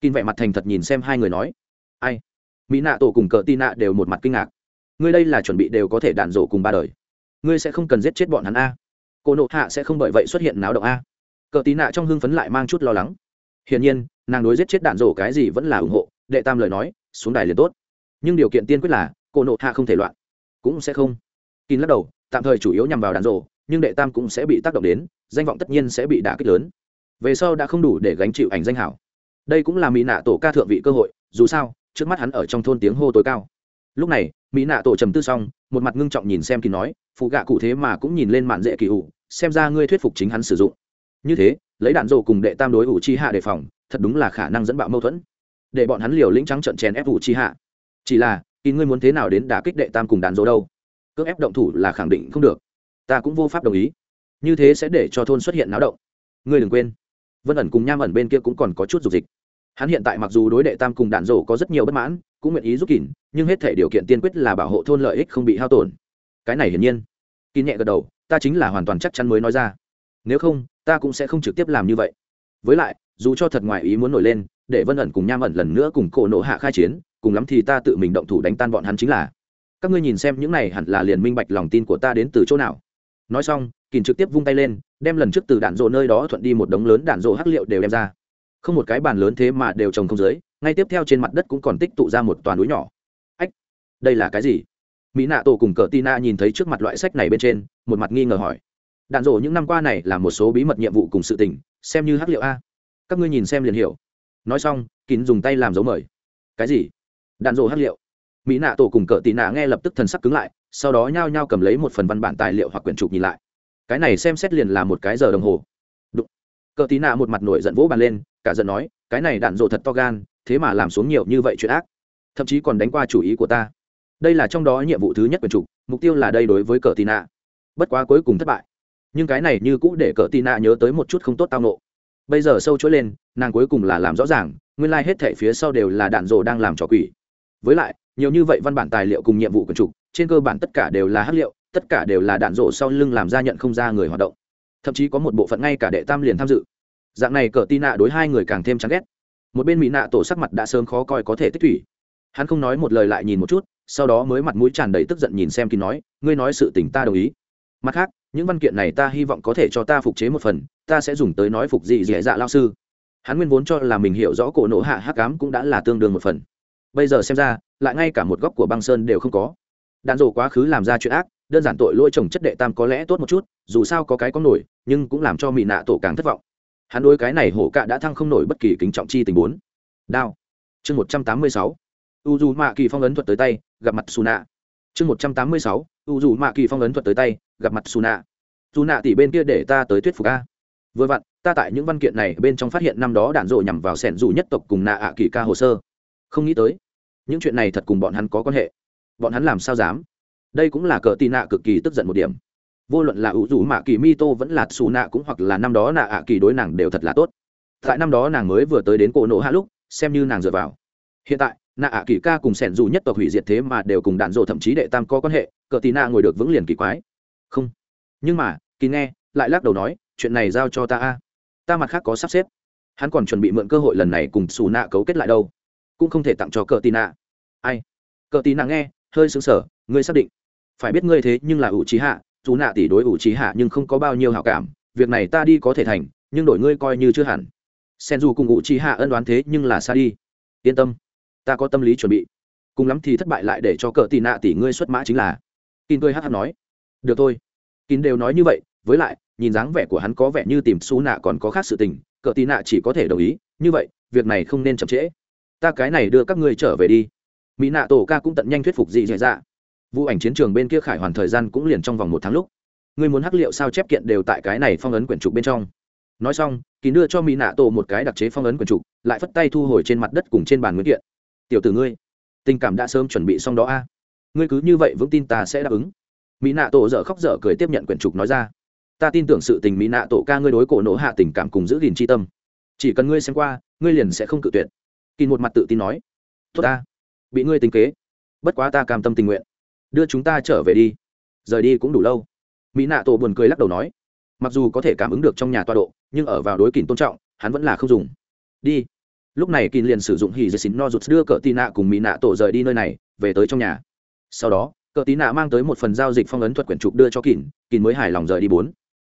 Kinh vẻ mặt thành thật nhìn xem hai người nói. Ai? Mỹ nạ tổ cùng cờ tì nạ đều một mặt kinh ngạc. Ngươi đây là chuẩn bị đều có thể đạn rồ cùng ba đời. Ngươi sẽ không cần giết chết bọn hắn a. Cô nộ hạ sẽ không bởi vậy xuất hiện náo động a. Cờ tí nạ trong hưng phấn lại mang chút lo lắng. Hiển nhiên, nàng đối giết chết đạn rổ cái gì vẫn là ủng hộ, đệ tam lời nói, xuống đài liền tốt. Nhưng điều kiện tiên quyết là, cô nộ hạ không thể loạn. Cũng sẽ không. Kín lắc đầu tạm thời chủ yếu nhằm vào đàn rổ nhưng đệ tam cũng sẽ bị tác động đến, danh vọng tất nhiên sẽ bị đả kích lớn. Về sau đã không đủ để gánh chịu ảnh danh hảo. Đây cũng là mỹ nạ tổ ca thượng vị cơ hội, dù sao, trước mắt hắn ở trong thôn tiếng hô tối cao. Lúc này, mỹ nạ tổ trầm tư xong, một mặt ngưng trọng nhìn xem kỳ nói phụ gạ cụ thế mà cũng nhìn lên mạn dễ kỳ ủ, xem ra ngươi thuyết phục chính hắn sử dụng. Như thế, lấy đạn dồ cùng đệ tam đối ủ chi hạ đề phòng, thật đúng là khả năng dẫn bạo mâu thuẫn. Để bọn hắn liều lĩnh trắng trận chèn ép ủ chi hạ. Chỉ là, kỳ ngươi muốn thế nào đến đả kích đệ tam cùng đạn dồ đâu? Cước ép động thủ là khẳng định không được. Ta cũng vô pháp đồng ý. Như thế sẽ để cho thôn xuất hiện náo động. Ngươi đừng quên. Vân ẩn cùng nham ẩn bên kia cũng còn có chút dục dịch. Hắn hiện tại mặc dù đối đệ tam cùng đạn rổ có rất nhiều bất mãn, cũng nguyện ý giúp kín nhưng hết thể điều kiện tiên quyết là bảo hộ thôn lợi ích không bị hao tổn. Cái này hiển nhiên. Kín nhẹ gật đầu, ta chính là hoàn toàn chắc chắn mới nói ra. Nếu không, ta cũng sẽ không trực tiếp làm như vậy. Với lại, dù cho thật ngoài ý muốn nổi lên, để vân ẩn cùng nham ẩn lần nữa cùng cổ nộ hạ khai chiến, cùng lắm thì ta tự mình động thủ đánh tan bọn hắn chính là các ngươi nhìn xem những này hẳn là liền minh bạch lòng tin của ta đến từ chỗ nào. Nói xong kỳn trực tiếp vung tay lên, đem lần trước từ đạn rộ nơi đó thuận đi một đống lớn đạn rộ hắc liệu đều đem ra. Không một cái bàn lớn thế mà đều trồng không dưới, ngay tiếp theo trên mặt đất cũng còn tích tụ ra một toàn núi nhỏ. Ách, đây là cái gì? Mỹ nạ tổ cùng cờ tina nhìn thấy trước mặt loại sách này bên trên, một mặt nghi ngờ hỏi. Đạn rộ những năm qua này là một số bí mật nhiệm vụ cùng sự tình, xem như hắc liệu a. Các ngươi nhìn xem liền hiểu. Nói xong kín dùng tay làm dấu mời. Cái gì? Đạn rộ hắc liệu? Mỹ nạ tổ cùng cờ tì nạ nghe lập tức thần sắc cứng lại, sau đó nhao nhao cầm lấy một phần văn bản tài liệu hoặc quyển trục nhìn lại. Cái này xem xét liền là một cái giờ đồng hồ. Đụng. cờ tị nạ một mặt nổi giận vỗ bàn lên, cả giận nói, cái này đạn dộ thật to gan, thế mà làm xuống nhiều như vậy chuyện ác. Thậm chí còn đánh qua chủ ý của ta. Đây là trong đó nhiệm vụ thứ nhất quyển trục, mục tiêu là đây đối với cờ tị nạ. Bất quá cuối cùng thất bại. Nhưng cái này như cũ để cờ tị nạ nhớ tới một chút không tốt tao nộ bây giờ sâu chuỗi lên, nàng cuối cùng là làm rõ ràng, nguyên lai、like、hết thể phía sau đều là đạn rộ đang làm trò quỷ với lại, nhiều như vậy văn bản tài liệu cùng nhiệm vụ quần trục trên cơ bản tất cả đều là hát liệu, tất cả đều là đạn rổ sau lưng làm ra nhận không ra người hoạt động. Thậm chí có một bộ phận ngay cả đệ tam liền tham dự. Dạng này cờ tin nạ đối hai người càng thêm chán ghét. Một bên mỹ nạ tổ sắc mặt đã sớm khó coi có thể tích thủy. Hắn không nói một lời lại nhìn một chút, sau đó mới mặt mũi tràn đầy tức giận nhìn xem kín nói, ngươi nói sự tình ta đồng ý. Mặt khác, những văn kiện này ta hy vọng có thể cho ta phục chế một phần, ta sẽ dùng tới nói phục dị dị dạ lao sư. Hắn nguyên vốn cho là mình hiểu rõ cổ nổ hạ hắc cám cũng đã là tương đương một phần bây giờ xem ra, lại ngay cả một góc của băng sơn đều không có. Đạn dồ quá khứ làm ra chuyện ác, đơn giản tội lỗi chồng chất đệ tam có lẽ tốt một chút, dù sao có cái có nổi, nhưng cũng làm cho mỹ nạ tổ càng thất vọng. Hắn đôi cái này hổ cạ đã thăng không nổi bất kỳ kính trọng chi tình bốn. Đao. Chương một trăm tám mươi sáu. U dù mạ kỳ phong ấn thuật tới tay, gặp mặt xù nạ chương một trăm tám mươi sáu. U dù mạ kỳ phong ấn thuật tới tay, gặp mặt xù nạ dù nạ tỷ bên kia để ta tới thuyết phục a. Vừa vặn, ta tại những văn kiện này bên trong phát hiện năm đó đạn dộ nhằm vào sẻn dù nhất tộc cùng nạ ạ kỳ ca hồ sơ không nghĩ tới. Những chuyện này thật cùng bọn hắn có quan hệ. Bọn hắn làm sao dám? Đây cũng là cờ tì nạ cực kỳ tức giận một điểm. Vô luận là ủ rủ mạ kỳ mi tô vẫn là xù nạ cũng hoặc là năm đó nạ ạ kỳ đối nàng đều thật là tốt. Tại năm đó nàng mới vừa tới đến cổ nộ hạ lúc, xem như nàng dựa vào. Hiện tại, nạ ạ kỳ ca cùng sẻn dù nhất tộc hủy diệt thế mà đều cùng đạn dộ thậm chí đệ tam có quan hệ, cờ tì nạ ngồi được vững liền kỳ quái. Không. Nhưng mà, kỳ nghe, lại lắc đầu nói, chuyện này giao cho ta a. Ta mặt khác có sắp xếp. Hắn còn chuẩn bị mượn cơ hội lần này cùng xù nạ cấu kết lại đâu cũng không thể tặng cho cờ tì nạ. Ai? Cờ tì nạ nghe, hơi xứng sở ngươi xác định. Phải biết ngươi thế nhưng là ủ trí hạ, dù nạ tỷ đối ủ trí hạ nhưng không có bao nhiêu hảo cảm, việc này ta đi có thể thành, nhưng đổi ngươi coi như chưa hẳn. Sen dù cùng ủ trí hạ ân đoán thế nhưng là xa đi. Yên tâm, ta có tâm lý chuẩn bị. Cùng lắm thì thất bại lại để cho cờ tì nạ tỷ ngươi xuất mã chính là. Kín cười hát hát nói. Được thôi. Kín đều nói như vậy, với lại, nhìn dáng vẻ của hắn có vẻ như tìm xú nạ còn có khác sự tình, cờ tì nạ chỉ có thể đồng ý, như vậy, việc này không nên chậm trễ ta cái này đưa các ngươi trở về đi. Mỹ nạ tổ ca cũng tận nhanh thuyết phục dị dạ dạ. Vụ ảnh chiến trường bên kia khải hoàn thời gian cũng liền trong vòng một tháng lúc. Ngươi muốn hắc liệu sao chép kiện đều tại cái này phong ấn quyển trục bên trong. Nói xong, kỳ đưa cho mỹ nạ tổ một cái đặc chế phong ấn quyển trục, lại phất tay thu hồi trên mặt đất cùng trên bàn nguyên kiện. Tiểu tử ngươi, tình cảm đã sớm chuẩn bị xong đó a. Ngươi cứ như vậy vững tin ta sẽ đáp ứng. Mỹ nạ tổ dở khóc dở cười tiếp nhận quyển trục nói ra. Ta tin tưởng sự tình mỹ nạ tổ ca ngươi đối cổ nổ hạ tình cảm cùng giữ gìn tri tâm. Chỉ cần ngươi xem qua, ngươi liền sẽ không cự tuyệt kỳ một mặt tự tin nói, tốt ta, bị ngươi tính kế. Bất quá ta cam tâm tình nguyện. Đưa chúng ta trở về đi. Rời đi cũng đủ lâu. Mỹ nạ tổ buồn cười lắc đầu nói, mặc dù có thể cảm ứng được trong nhà toa độ, nhưng ở vào đối kỳ tôn trọng, hắn vẫn là không dùng. Đi. Lúc này kỳ liền sử dụng hỉ dây xín no rụt đưa cỡ tì nạ cùng mỹ nạ tổ rời đi nơi này, về tới trong nhà. Sau đó cỡ tì nạ mang tới một phần giao dịch phong ấn thuật quyển trục đưa cho kỳ kỳ mới hài lòng rời đi bốn.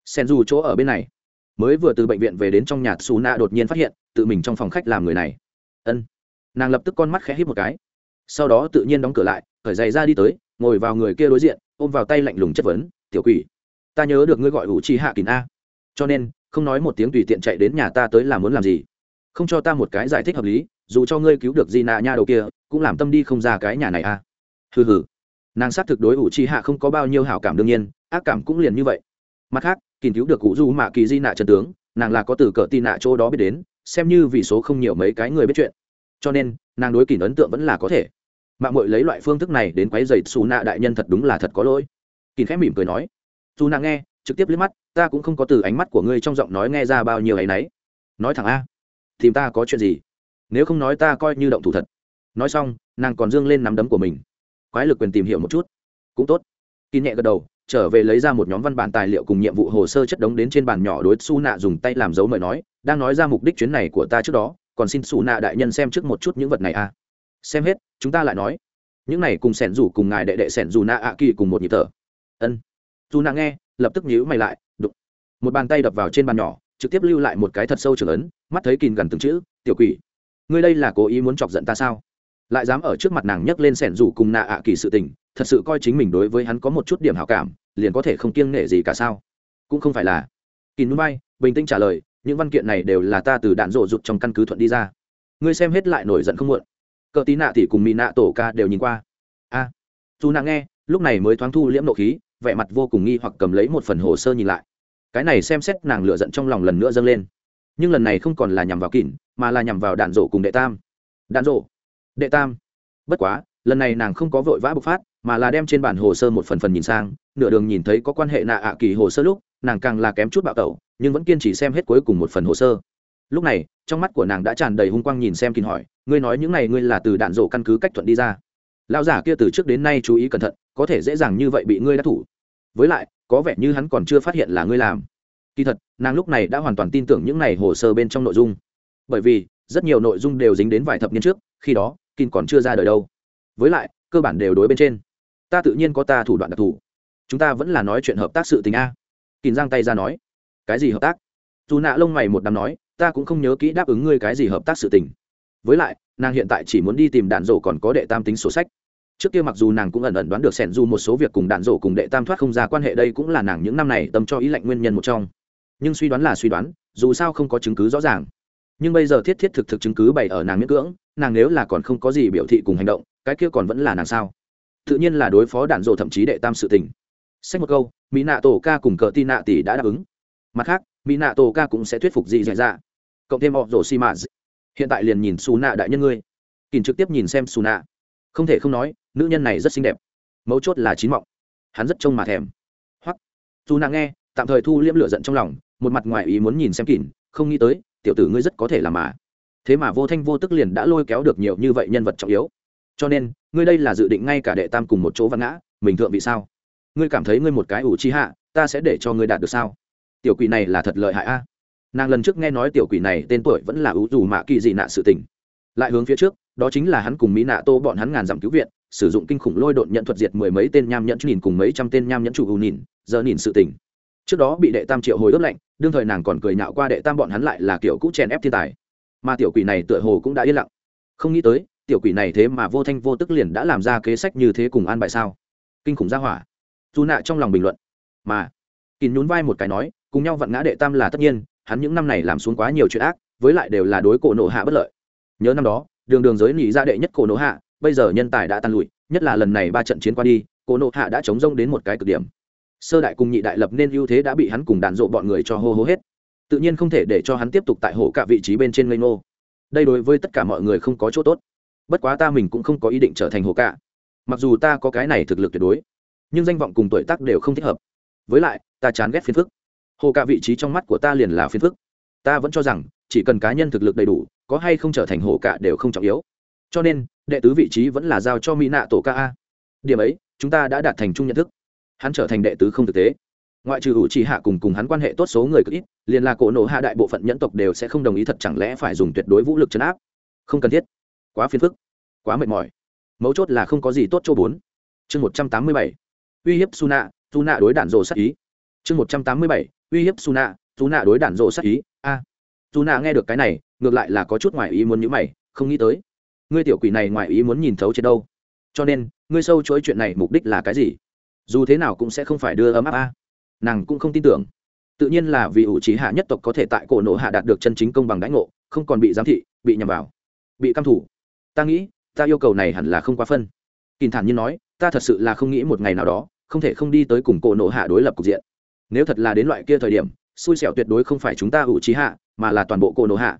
Sen dù chỗ ở bên này. Mới vừa từ bệnh viện về đến trong nhà xù nạ đột nhiên phát hiện, tự mình trong phòng khách làm người này ân. Nàng lập tức con mắt khẽ hít một cái. Sau đó tự nhiên đóng cửa lại khởi giày ra đi tới, ngồi vào người kia đối diện, ôm vào tay lạnh lùng chất vấn, tiểu quỷ, ta nhớ được ngươi gọi ủ chi hạ kín a. Cho nên, không nói một tiếng tùy tiện chạy đến nhà ta tới là muốn làm gì. Không cho ta một cái giải thích hợp lý, dù cho ngươi cứu được di nạ nha đầu kia, cũng làm tâm đi không ra cái nhà này a. Hừ hừ. Nàng xác thực đối ủ chi hạ không có bao nhiêu hảo cảm đương nhiên, ác cảm cũng liền như vậy. Mặt khác kìm cứu được cụ du mạ kỳ di nạ trần tướng, nàng là có từ cỡ tị nạ chỗ đó biết đến xem như vì số không nhiều mấy cái người biết chuyện. Cho nên, nàng đối kỳ ấn tượng vẫn là có thể. Mạng mội lấy loại phương thức này đến quấy dày xù nạ đại nhân thật đúng là thật có lỗi. Kỳ khẽ mỉm cười nói dù nàng nghe, trực tiếp liếc mắt, ta cũng không có từ ánh mắt của ngươi trong giọng nói nghe ra bao nhiêu áy náy nói thẳng a, tìm ta có chuyện gì? Nếu không nói ta coi như động thủ thật. Nói xong, nàng còn dương lên nắm đấm của mình. Quái lực quyền tìm hiểu một chút. Cũng tốt. Kỳ nhẹ gật đầu trở về lấy ra một nhóm văn bản tài liệu cùng nhiệm vụ hồ sơ chất đống đến trên bàn nhỏ đối su nạ dùng tay làm dấu mời nói, đang nói ra mục đích chuyến này của ta trước đó, còn xin su nạ đại nhân xem trước một chút những vật này a xem hết, chúng ta lại nói. Những này cùng sẻn rủ cùng ngài đệ đệ sẻn rủ nạ ạ kỳ cùng một nhịp thở. Ân. Dù nạ nghe, lập tức nhíu mày lại, đụng. Một bàn tay đập vào trên bàn nhỏ, trực tiếp lưu lại một cái thật sâu trường ấn, mắt thấy kìn gần từng chữ, tiểu quỷ, ngươi đây là cố ý muốn chọc giận ta sao? Lại dám ở trước mặt nàng nhấc lên sẻn rủ cùng nạ ạ kỳ sự tình thật sự coi chính mình đối với hắn có một chút điểm hảo cảm, liền có thể không kiêng nể gì cả sao? Cũng không phải là. Kỳ núi bay, bình tĩnh trả lời, những văn kiện này đều là ta từ đạn rộ rụt trong căn cứ thuận đi ra. Ngươi xem hết lại nổi giận không muộn. Cờ tí nạ thì cùng mỹ nạ tổ ca đều nhìn qua. A. Dù nạ nghe, lúc này mới thoáng thu liễm nộ khí, vẻ mặt vô cùng nghi hoặc cầm lấy một phần hồ sơ nhìn lại. Cái này xem xét nàng lựa giận trong lòng lần nữa dâng lên. Nhưng lần này không còn là nhằm vào kỉn mà là nhằm vào đạn rộ cùng đệ tam. Đạn rộ. Đệ tam. Bất quá, lần này nàng không có vội vã bộc phát mà là đem trên bản hồ sơ một phần phần nhìn sang, nửa đường nhìn thấy có quan hệ nạ ạ kỳ hồ sơ lúc, nàng càng là kém chút bạo tẩu, nhưng vẫn kiên trì xem hết cuối cùng một phần hồ sơ. Lúc này, trong mắt của nàng đã tràn đầy hung quang nhìn xem kín hỏi, ngươi nói những này ngươi là từ đạn rổ căn cứ cách thuận đi ra. Lão giả kia từ trước đến nay chú ý cẩn thận, có thể dễ dàng như vậy bị ngươi đã thủ. Với lại, có vẻ như hắn còn chưa phát hiện là ngươi làm. Kỳ thật, nàng lúc này đã hoàn toàn tin tưởng những này hồ sơ bên trong nội dung. Bởi vì, rất nhiều nội dung đều dính đến vài thập niên trước, khi đó kín còn chưa ra đời đâu. Với lại, cơ bản đều đối bên trên ta tự nhiên có ta thủ đoạn đặc thù. Chúng ta vẫn là nói chuyện hợp tác sự tình a. Kín giang tay ra nói. Cái gì hợp tác? Dù nạ lông mày một đám nói, ta cũng không nhớ kỹ đáp ứng ngươi cái gì hợp tác sự tình. Với lại, nàng hiện tại chỉ muốn đi tìm đạn rổ còn có đệ tam tính sổ sách. Trước kia mặc dù nàng cũng ẩn ẩn đoán được sẻn du một số việc cùng đạn rổ cùng đệ tam thoát không ra quan hệ đây cũng là nàng những năm này tâm cho ý lệnh nguyên nhân một trong. Nhưng suy đoán là suy đoán, dù sao không có chứng cứ rõ ràng. Nhưng bây giờ thiết thiết thực thực chứng cứ bày ở nàng miễn cưỡng, nàng nếu là còn không có gì biểu thị cùng hành động, cái kia còn vẫn là nàng sao? Tự nhiên là đối phó đạn dộ thậm chí đệ tam sự tình. Xét một câu, mỹ nạ tổ ca cùng cờ tin nạ tỷ đã đáp ứng. Mặt khác, mỹ nạ tổ ca cũng sẽ thuyết phục gì dạy ra cộng thêm họ rổ xi mã hiện tại liền nhìn xù nạ đại nhân ngươi. Kìm trực tiếp nhìn xem xù nạ không thể không nói, nữ nhân này rất xinh đẹp. Mấu chốt là chín mọng. Hắn rất trông mà thèm. Hoặc dù nàng nghe, tạm thời thu liễm lửa giận trong lòng, một mặt ngoài ý muốn nhìn xem kìm không nghĩ tới, tiểu tử ngươi rất có thể làm mà. Thế mà vô thanh vô tức liền đã lôi kéo được nhiều như vậy nhân vật trọng yếu cho nên, ngươi đây là dự định ngay cả đệ tam cùng một chỗ văn ngã, mình thượng vị sao? Ngươi cảm thấy ngươi một cái ủ chi hạ, ta sẽ để cho ngươi đạt được sao? Tiểu quỷ này là thật lợi hại a. Nàng lần trước nghe nói tiểu quỷ này tên tuổi vẫn là ủ dù mạ kỳ dị nạ sự tình. Lại hướng phía trước, đó chính là hắn cùng mỹ nạ tô bọn hắn ngàn dặm cứu viện, sử dụng kinh khủng lôi đột nhận thuật diệt mười mấy tên nham nhẫn nhìn cùng mấy trăm tên nham nhẫn chủ hù nhìn, giờ nhìn sự tình. Trước đó bị đệ tam triệu hồi ướp lạnh, đương thời nàng còn cười nhạo qua đệ tam bọn hắn lại là kiểu cũ chèn ép thiên tài. Mà tiểu quỷ này tựa hồ cũng đã yên lặng. Không nghĩ tới tiểu quỷ này thế mà vô thanh vô tức liền đã làm ra kế sách như thế cùng an bài sao? Kinh khủng ra hỏa. Dù nạ trong lòng bình luận. Mà kín nhún vai một cái nói, cùng nhau vặn ngã đệ tam là tất nhiên, hắn những năm này làm xuống quá nhiều chuyện ác, với lại đều là đối cổ nộ hạ bất lợi. Nhớ năm đó, đường đường giới nỉ ra đệ nhất cổ nộ hạ, bây giờ nhân tài đã tan lụi, nhất là lần này ba trận chiến qua đi, cổ nộ hạ đã chống rông đến một cái cực điểm. Sơ đại cùng nhị đại lập nên ưu thế đã bị hắn cùng đàn rộ bọn người cho hô hô hết. Tự nhiên không thể để cho hắn tiếp tục tại hổ cả vị trí bên trên ngây nô đây đối với tất cả mọi người không có chỗ tốt bất quá ta mình cũng không có ý định trở thành hồ cả mặc dù ta có cái này thực lực tuyệt đối, nhưng danh vọng cùng tuổi tác đều không thích hợp. Với lại, ta chán ghét phiền phức. Hồ cả vị trí trong mắt của ta liền là phiền phức. Ta vẫn cho rằng, chỉ cần cá nhân thực lực đầy đủ, có hay không trở thành hồ cả đều không trọng yếu. Cho nên, đệ tứ vị trí vẫn là giao cho mỹ nạ tổ ca a. Điểm ấy, chúng ta đã đạt thành chung nhận thức. Hắn trở thành đệ tứ không thực tế. Ngoại trừ ủ trì hạ cùng cùng hắn quan hệ tốt số người cực ít, liền là cổ nổ hạ đại bộ phận nhẫn tộc đều sẽ không đồng ý thật chẳng lẽ phải dùng tuyệt đối vũ lực chấn áp. Không cần thiết quá phiền phức, quá mệt mỏi. Mấu chốt là không có gì tốt cho bốn. Chương một trăm tám mươi bảy. Uy hiếp suna suna đối đạn rồ sát ý. Chương một trăm tám mươi bảy. Uy hiếp suna suna đối đạn rồ sát ý. A. À. suna nghe được cái này, ngược lại là có chút ngoài ý muốn nhữ mày, không nghĩ tới. Ngươi tiểu quỷ này ngoài ý muốn nhìn thấu trên đâu. Cho nên, ngươi sâu chối chuyện này mục đích là cái gì? Dù thế nào cũng sẽ không phải đưa ấm áp a. Nàng cũng không tin tưởng. Tự nhiên là vì ủ trí hạ nhất tộc có thể tại cổ nộ hạ đạt được chân chính công bằng đãi ngộ, không còn bị giám thị, bị nhầm vào, bị căm thủ ta nghĩ, ta yêu cầu này hẳn là không quá phân. Kỳ thản nhiên nói, ta thật sự là không nghĩ một ngày nào đó, không thể không đi tới cùng cổ nộ hạ đối lập cục diện. Nếu thật là đến loại kia thời điểm, xui xẻo tuyệt đối không phải chúng ta ủ trí hạ, mà là toàn bộ cổ nộ hạ.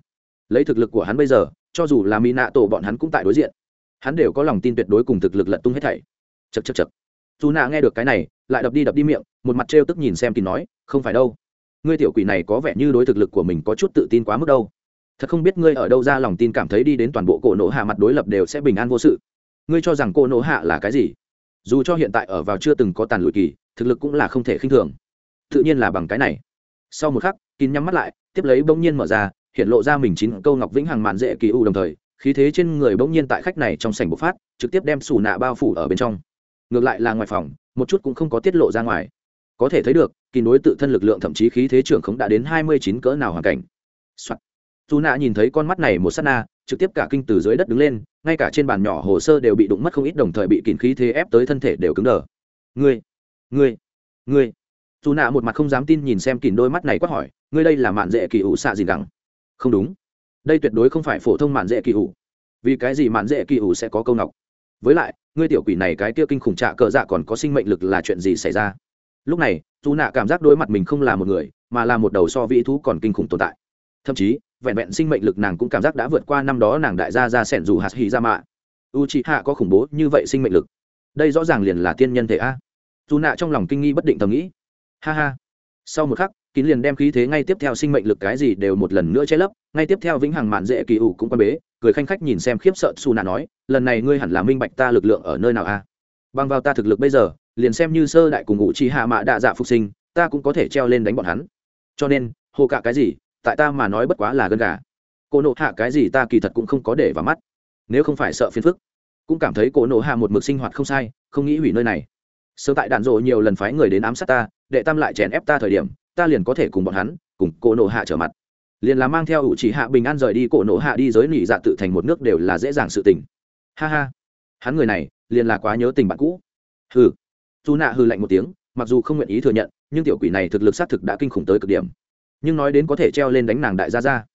Lấy thực lực của hắn bây giờ, cho dù là mỹ nạ tổ bọn hắn cũng tại đối diện. Hắn đều có lòng tin tuyệt đối cùng thực lực lật tung hết thảy. Chật chật chật dù nạ nghe được cái này, lại đập đi đập đi miệng, một mặt trêu tức nhìn xem kỳ nói, không phải đâu. Ngươi tiểu quỷ này có vẻ như đối thực lực của mình có chút tự tin quá mức đâu thật không biết ngươi ở đâu ra lòng tin cảm thấy đi đến toàn bộ cổ nổ hạ mặt đối lập đều sẽ bình an vô sự. Ngươi cho rằng cổ nổ hạ là cái gì? Dù cho hiện tại ở vào chưa từng có tàn lụi kỳ, thực lực cũng là không thể khinh thường. Tự nhiên là bằng cái này. Sau một khắc, kín nhắm mắt lại, tiếp lấy bỗng nhiên mở ra, hiện lộ ra mình chín câu ngọc vĩnh hằng mạn dễ kỳ u đồng thời, khí thế trên người bỗng nhiên tại khách này trong sảnh bộc phát, trực tiếp đem sủ nạ bao phủ ở bên trong. Ngược lại là ngoài phòng, một chút cũng không có tiết lộ ra ngoài. Có thể thấy được kỳ đối tự thân lực lượng thậm chí khí thế trưởng khống đã đến hai mươi chín cỡ nào hoàn cảnh、Soạn dù nạ nhìn thấy con mắt này một s á t na, trực tiếp cả kinh từ dưới đất đứng lên, ngay cả trên bàn nhỏ hồ sơ đều bị đụng mất không ít, đồng thời bị kìm khí thế ép tới thân thể đều cứng đờ. Ngươi ngươi ngươi. Dù nạ một mặt không dám tin nhìn xem kìm đôi mắt này quát hỏi, ngươi đây là mạn dễ kỳ ủ xạ gì gắng không đúng. Đây tuyệt đối không phải phổ thông mạn dễ kỳ ủ. Vì cái gì mạn dễ kỳ ủ sẽ có câu ngọc? Với lại, ngươi tiểu quỷ này cái kia kinh khủng trạ cờ dạ còn có sinh mệnh lực là chuyện gì xảy ra? Lúc này dù nạ cảm giác đối mặt mình không là một người, mà là một đầu so vĩ thú còn kinh khủng tồn tại. Thậm chí vẹn vẹn sinh mệnh lực nàng cũng cảm giác đã vượt qua năm đó nàng đại gia ra sẻn dù hạt hì ra mạ. U c hạ có khủng bố như vậy sinh mệnh lực. Đây rõ ràng liền là tiên nhân thể a. Dù nạ trong lòng kinh nghi bất định thầm nghĩ. Ha ha. Sau một khắc, kín liền đem khí thế ngay tiếp theo sinh mệnh lực cái gì đều một lần nữa che lấp, ngay tiếp theo vĩnh hằng mạn dễ kỳ ủ cũng quan bế, cười khanh khách nhìn xem khiếp sợ xù nạ nói, lần này ngươi hẳn là minh bạch ta lực lượng ở nơi nào a? Bằng vào ta thực lực bây giờ, liền xem như sơ đại cùng ngụ chi hạ mạ đạ dạ phục sinh, ta cũng có thể treo lên đánh bọn hắn. Cho nên hồ cả cái gì tại ta mà nói bất quá là gân gà. Cô nộ hạ cái gì ta kỳ thật cũng không có để vào mắt. Nếu không phải sợ phiền phức, cũng cảm thấy cô nộ hạ một mực sinh hoạt không sai, không nghĩ hủy nơi này. Sơ tại đạn rộ nhiều lần phái người đến ám sát ta, đệ tam lại chèn ép ta thời điểm, ta liền có thể cùng bọn hắn, cùng cô nộ hạ trở mặt. Liền là mang theo ủ chỉ hạ bình an rời đi cổ nộ hạ đi giới nỉ dạ tự thành một nước đều là dễ dàng sự tình. Ha ha, hắn người này, liền là quá nhớ tình bạn cũ. Hừ. Dù nạ hư lạnh một tiếng, mặc dù không nguyện ý thừa nhận, nhưng tiểu quỷ này thực lực xác thực đã kinh khủng tới cực điểm nhưng nói đến có thể treo lên đánh nàng đại gia ra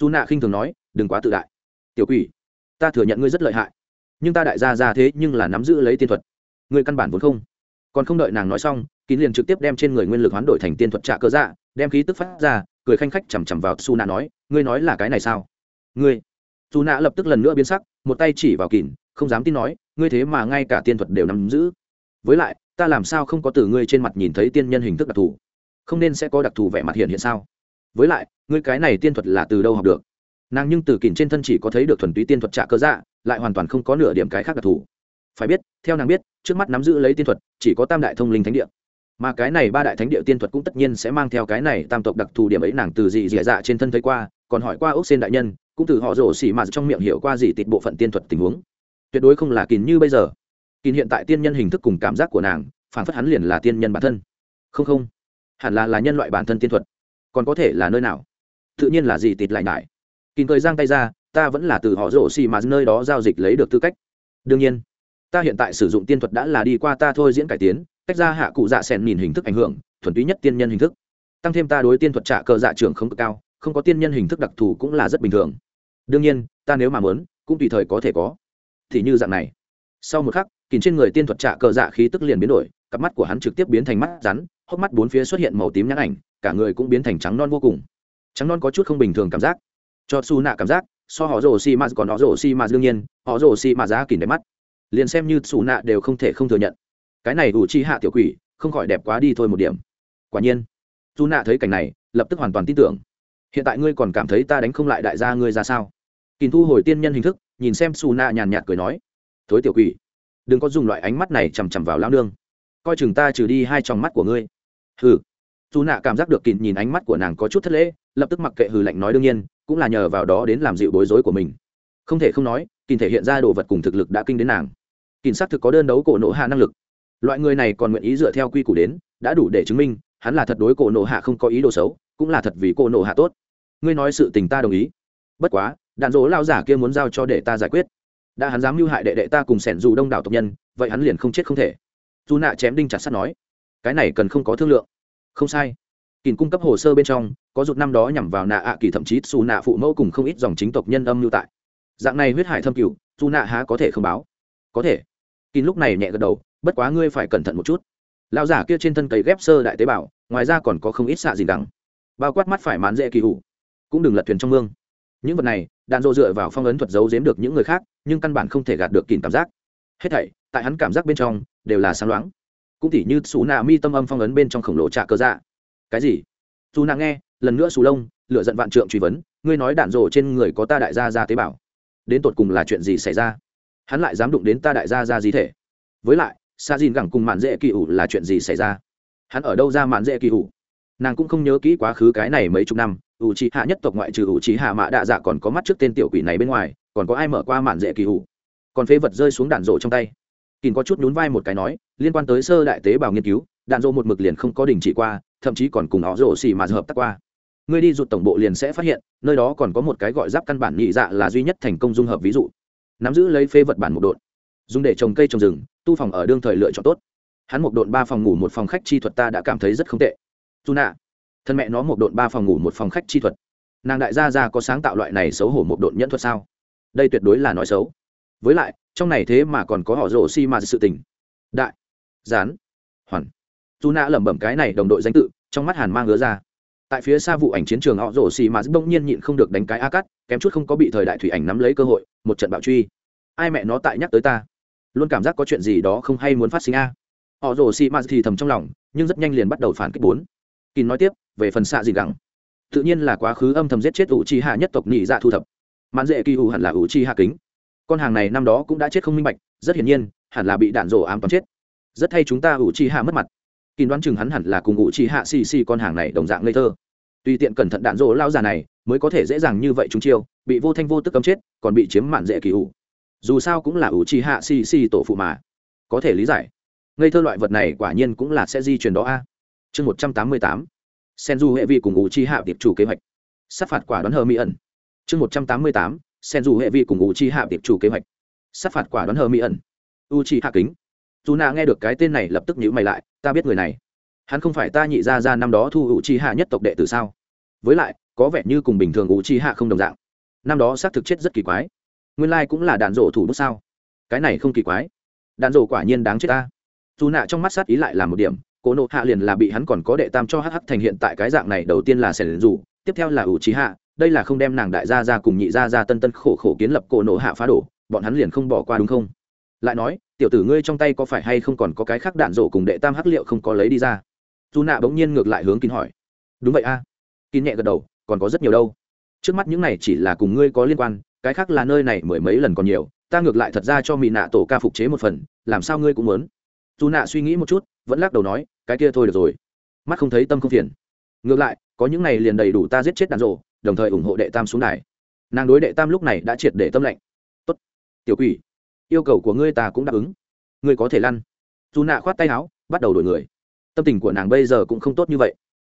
dù nạ khinh thường nói, đừng quá tự đại. Tiểu quỷ, ta thừa nhận ngươi rất lợi hại. Nhưng ta đại gia ra thế nhưng là nắm giữ lấy tiên thuật. Ngươi căn bản vốn không. Còn không đợi nàng nói xong, kín liền trực tiếp đem trên người nguyên lực hoán đổi thành tiên thuật trạ cơ dạ đem khí tức phát ra, cười khanh khách chằm chằm vào su nạ nói, ngươi nói là cái này sao? Ngươi. Su nạ lập tức lần nữa biến sắc, một tay chỉ vào kín, không dám tin nói, ngươi thế mà ngay cả tiên thuật đều nắm giữ. Với lại, ta làm sao không có từ ngươi trên mặt nhìn thấy tiên nhân hình thức đặc thù? Không nên sẽ có đặc thù vẻ mặt hiện hiện sao? Với lại, ngươi cái này tiên thuật là từ đâu học được? Nàng nhưng từ kìn trên thân chỉ có thấy được thuần túy tiên thuật trạ cơ dạ lại hoàn toàn không có nửa điểm cái khác đặc thù. Phải biết, theo nàng biết, trước mắt nắm giữ lấy tiên thuật, chỉ có tam đại thông linh thánh địa. Mà cái này ba đại thánh địa tiên thuật cũng tất nhiên sẽ mang theo cái này tam tộc đặc thù điểm ấy nàng từ dị dị dạ trên thân thấy qua, còn hỏi qua ốc xên đại nhân, cũng từ họ rổ xỉ mà trong miệng hiểu qua gì tịt bộ phận tiên thuật tình huống. Tuyệt đối không là kín như bây giờ. Kín hiện tại tiên nhân hình thức cùng cảm giác của nàng, phản phất hắn liền là tiên nhân bản thân. Không không. Hẳn là là nhân loại bản thân tiên thuật còn có thể là nơi nào? Tự nhiên là gì tịt lại nải kín cười giang tay ra, ta vẫn là từ họ rổ xì mà nơi đó giao dịch lấy được tư cách. Đương nhiên, ta hiện tại sử dụng tiên thuật đã là đi qua ta thôi diễn cải tiến, cách ra hạ cụ dạ sẻn nhìn hình thức ảnh hưởng, thuần túy nhất tiên nhân hình thức. Tăng thêm ta đối tiên thuật trạ cờ dạ trường không cực cao, không có tiên nhân hình thức đặc thù cũng là rất bình thường. Đương nhiên, ta nếu mà muốn, cũng tùy thời có thể có. Thì như dạng này. Sau một khắc kìm trên người tiên thuật trạ cờ dạ khí tức liền biến đổi, cặp mắt của hắn trực tiếp biến thành mắt rắn hốc mắt bốn phía xuất hiện màu tím nhãn ảnh, cả người cũng biến thành trắng non vô cùng. Trắng non có chút không bình thường cảm giác. Cho su nạ cảm giác, so họ rồ si maz còn họ rồ si maz đương nhiên, họ rồ si maz giá kìm đẹp mắt. Liền xem như su nạ đều không thể không thừa nhận. Cái này đủ chi hạ tiểu quỷ, không khỏi đẹp quá đi thôi một điểm. Quả nhiên, Su nạ thấy cảnh này, lập tức hoàn toàn tin tưởng. Hiện tại ngươi còn cảm thấy ta đánh không lại đại gia ngươi ra sao? Kìm thu hồi tiên nhân hình thức, nhìn xem Su nạ nhàn nhạt cười nói. Thối tiểu quỷ, đừng có dùng loại ánh mắt này chằm chằm vào lao nương. Coi chừng ta trừ đi hai tròng mắt của ngươi hừ. Dù nạ cảm giác được kìm nhìn ánh mắt của nàng có chút thất lễ, lập tức mặc kệ hừ lạnh nói đương nhiên, cũng là nhờ vào đó đến làm dịu bối rối của mình. Không thể không nói kìm thể hiện ra đồ vật cùng thực lực đã kinh đến nàng. Kìm xác thực có đơn đấu cổ nộ hạ năng lực. Loại người này còn nguyện ý dựa theo quy củ đến, đã đủ để chứng minh, hắn là thật đối cổ nộ hạ không có ý đồ xấu, cũng là thật vì cổ nộ hạ tốt. Ngươi nói sự tình ta đồng ý. Bất quá, đạn dỗ lao giả kia muốn giao cho để ta giải quyết. Đã hắn dám mưu hại đệ đệ ta cùng sẻn dù đông đảo tộc nhân, vậy hắn liền không chết không thể. Dù nạ chém đinh chặt sắt nói cái này cần không có thương lượng. Không sai. Kỳn cung cấp hồ sơ bên trong, có rụt năm đó nhằm vào nạ ạ kỳ thậm chí xù nạ phụ mẫu cùng không ít dòng chính tộc nhân âm lưu tại. Dạng này huyết hải thâm cựu dù nạ há có thể không báo? Có thể. Kỳn lúc này nhẹ gật đầu, bất quá ngươi phải cẩn thận một chút. Lão giả kia trên thân cấy ghép sơ đại tế bào, ngoài ra còn có không ít xạ gì đắng bao quát mắt phải mán dễ kỳ hủ. Cũng đừng lật thuyền trong mương. Những vật này, đạn dộ dựa vào phong ấn thuật giấu giếm được những người khác, nhưng căn bản không thể gạt được kìm cảm giác. Hết thảy, tại hắn cảm giác bên trong, đều là sáng loáng cũng tỉ như xú nạ mi tâm âm phong ấn bên trong khổng lồ trạ cơ dạ. Cái gì? Dù nàng nghe, lần nữa xù lông lựa giận vạn trượng truy vấn, ngươi nói đạn rổ trên người có ta đại gia ra tế bào. Đến tột cùng là chuyện gì xảy ra? Hắn lại dám đụng đến ta đại gia ra di thể. Với lại, sa dìn gẳng cùng mạn dễ kỳ ủ là chuyện gì xảy ra? Hắn ở đâu ra mạn dễ kỳ ủ nàng cũng không nhớ kỹ quá khứ cái này mấy chục năm ủ trí hạ nhất tộc ngoại trừ ủ trí hạ mạ đạ dạ còn có mắt trước tên tiểu quỷ này bên ngoài, còn có ai mở qua mạn dễ kỳ ủ còn phế vật rơi xuống đạn rổ trong tay kìn có chút nhún vai một cái nói, liên quan tới sơ đại tế bào nghiên cứu, đạn dô một mực liền không có đình chỉ qua, thậm chí còn cùng họ rộ xì mà hợp tác qua. Ngươi đi rụt tổng bộ liền sẽ phát hiện, nơi đó còn có một cái gọi giáp căn bản nhị dạ là duy nhất thành công dung hợp ví dụ. Nắm giữ lấy phế vật bản một độn. Dùng để trồng cây trồng rừng, tu phòng ở đương thời lựa chọn tốt. Hắn một độn ba phòng ngủ một phòng khách chi thuật ta đã cảm thấy rất không tệ. Dù nạ thân mẹ nó một độn ba phòng ngủ một phòng khách chi thuật. Nàng đại gia ra có sáng tạo loại này xấu hổ một độn nhẫn thuật sao? Đây tuyệt đối là nói xấu. Với lại trong này thế mà còn có họ rổ xi mà sự tình. Đại, gián, hoàn. Dù nạ lẩm bẩm cái này đồng đội danh tự, trong mắt hàn mang ngứa ra. Tại phía xa vụ ảnh chiến trường họ rổ xì mà bỗng nhiên nhịn không được đánh cái a cắt, kém chút không có bị thời đại thủy ảnh nắm lấy cơ hội, một trận bạo truy. Ai mẹ nó tại nhắc tới ta? Luôn cảm giác có chuyện gì đó không hay muốn phát sinh a. Họ rổ xì mà thì thầm trong lòng, nhưng rất nhanh liền bắt đầu phản kích bốn. Kín nói tiếp, về phần xạ gì gẳng. Tự nhiên là quá khứ âm thầm giết chết ủ chi hạ nhất tộc nhị dạ thu thập. Mãn dễ kỳ ủ hẳn là ủ chi hạ kính con hàng này năm đó cũng đã chết không minh bạch, rất hiển nhiên, hẳn là bị đạn rổ ám toán chết. Rất thay chúng ta ủ chi hạ mất mặt. Kín đoán chừng hắn hẳn là cùng ủ chi hạ xì xì con hàng này đồng dạng ngây thơ. Tùy tiện cẩn thận đạn rổ lao già này, mới có thể dễ dàng như vậy chúng chiêu, bị vô thanh vô tức cấm chết, còn bị chiếm mạn dễ kỳ ủ dù sao cũng là ủ chi hạ xì xì tổ phụ mà. Có thể lý giải. Ngây thơ loại vật này quả nhiên cũng là sẽ di truyền đó a. Chương một trăm tám mươi tám. Sen du hệ vi cùng ủ chi hạ tiệp chủ kế hoạch. Sát phạt quả đoán hờ mỹ ẩn chương một trăm tám mươi tám sen dù hệ vi cùng u chi hạ tiệp chủ kế hoạch. Sát phạt quả đoán hờ mỹ ẩn. U chi hạ kính. Dù nạ nghe được cái tên này lập tức nhữ mày lại, ta biết người này. Hắn không phải ta nhị ra ra năm đó thu u chi hạ nhất tộc đệ tử sao? Với lại, có vẻ như cùng bình thường u chi hạ không đồng dạng. Năm đó xác thực chết rất kỳ quái. Nguyên lai cũng là đạn rổ thủ bút sao? Cái này không kỳ quái. Đạn rổ quả nhiên đáng chết ta. Dù nạ trong mắt sát ý lại là một điểm, cố nộ hạ liền là bị hắn còn có đệ tam cho hh thành hiện tại cái dạng này đầu tiên là sẻn dù tiếp theo là ủ trí hạ đây là không đem nàng đại gia ra cùng nhị gia ra tân tân khổ khổ kiến lập cổ nổ hạ phá đổ, bọn hắn liền không bỏ qua đúng không? Lại nói, tiểu tử ngươi trong tay có phải hay không còn có cái khác đạn rổ cùng đệ tam hắc liệu không có lấy đi ra? Dù nạ bỗng nhiên ngược lại hướng kín hỏi. Đúng vậy a. À. kín nhẹ gật đầu, còn có rất nhiều đâu. Trước mắt những này chỉ là cùng ngươi có liên quan, cái khác là nơi này mười mấy lần còn nhiều, ta ngược lại thật ra cho mỹ nạ tổ ca phục chế một phần, làm sao ngươi cũng muốn? Dù nạ suy nghĩ một chút, vẫn lắc đầu nói, cái kia thôi được rồi. Mắt không thấy tâm không phiền. Ngược lại, có những này liền đầy đủ ta giết chết đàn rộ đồng thời ủng hộ đệ tam xuống đài. Nàng đối đệ tam lúc này đã triệt để tâm lệnh. Tốt, tiểu quỷ, yêu cầu của ngươi ta cũng đáp ứng. Ngươi có thể lăn. Dù nạ khoát tay áo, bắt đầu đổi người. Tâm tình của nàng bây giờ cũng không tốt như vậy.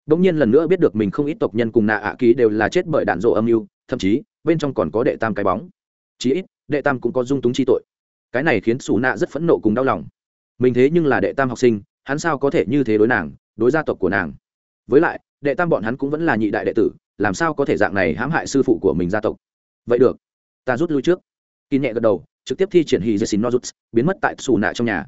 Đ ỗ n g nhiên lần nữa biết được mình không ít tộc nhân cùng nạ ạ ký đều là chết bởi đạn rộ âm mưu, thậm chí, bên trong còn có đệ tam cái bóng. Chí ít, đệ tam cũng có dung túng chi tội. Cái này khiến xù nạ rất phẫn nộ cùng đau lòng. Mình thế nhưng là đệ tam học sinh, hắn sao có thể như thế đối nàng, đối gia tộc của nàng? Với lại, đệ tam bọn hắn cũng vẫn là nhị đại đệ tử làm sao có thể dạng này hãm hại sư phụ của mình gia tộc? Vậy được, ta rút lui trước. Kỳ nhẹ gật đầu, trực tiếp thi triển hì dê xin nozuts biến mất tại xù nạ trong nhà.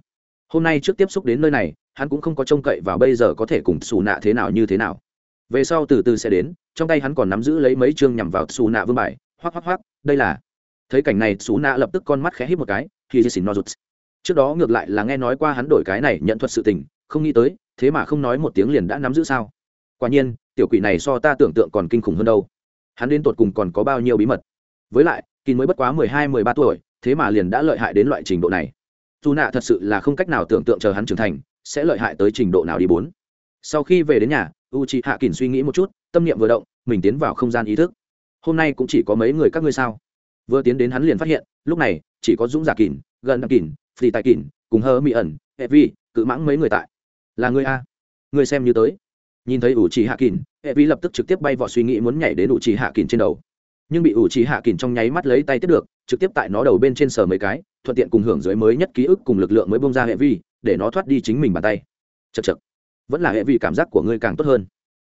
Hôm nay trước tiếp xúc đến nơi này, hắn cũng không có trông cậy vào bây giờ có thể cùng xù nạ thế nào như thế nào. Về sau từ từ sẽ đến, trong tay hắn còn nắm giữ lấy mấy chương nhằm vào xù nạ vương bài. Hoác hoác hoác đây là. Thấy cảnh này xù nạ lập tức con mắt khẽ hít một cái khi dê xin nozuts trước đó ngược lại là nghe nói qua hắn đổi cái này nhận thuật sự tình, không nghĩ tới, thế mà không nói một tiếng liền đã nắm giữ sao? Quả nhiên tiểu quỷ này so ta tưởng tượng còn kinh khủng hơn đâu. Hắn đến tột cùng còn có bao nhiêu bí mật? Với lại, kín mới bất quá mười hai, mười ba tuổi, thế mà liền đã lợi hại đến loại trình độ này. Dù nạ thật sự là không cách nào tưởng tượng chờ hắn trưởng thành, sẽ lợi hại tới trình độ nào đi bốn. Sau khi về đến nhà u c h i hạ kỳn suy nghĩ một chút, tâm niệm vừa động, mình tiến vào không gian ý thức. Hôm nay cũng chỉ có mấy người các ngươi sao? Vừa tiến đến hắn liền phát hiện, lúc này, chỉ có dũng dạ giả kỳn gần đăng kỳn phi tài kỳn cùng hơ mỹ ẩn hệ vi cự mãng mấy người tại. Là người a? Người xem như tới nhìn thấy ủ trì hạ kín hệ vi lập tức trực tiếp bay vào suy nghĩ muốn nhảy đến ủ trì hạ kín trên đầu. Nhưng bị ủ trì hạ kín trong nháy mắt lấy tay tiếp được, trực tiếp tại nó đầu bên trên sờ mấy cái, thuận tiện cùng hưởng dưới mới nhất ký ức cùng lực lượng mới bông ra hệ vi để nó thoát đi chính mình bàn tay. Chật chật vẫn là hệ vi cảm giác của ngươi càng tốt hơn.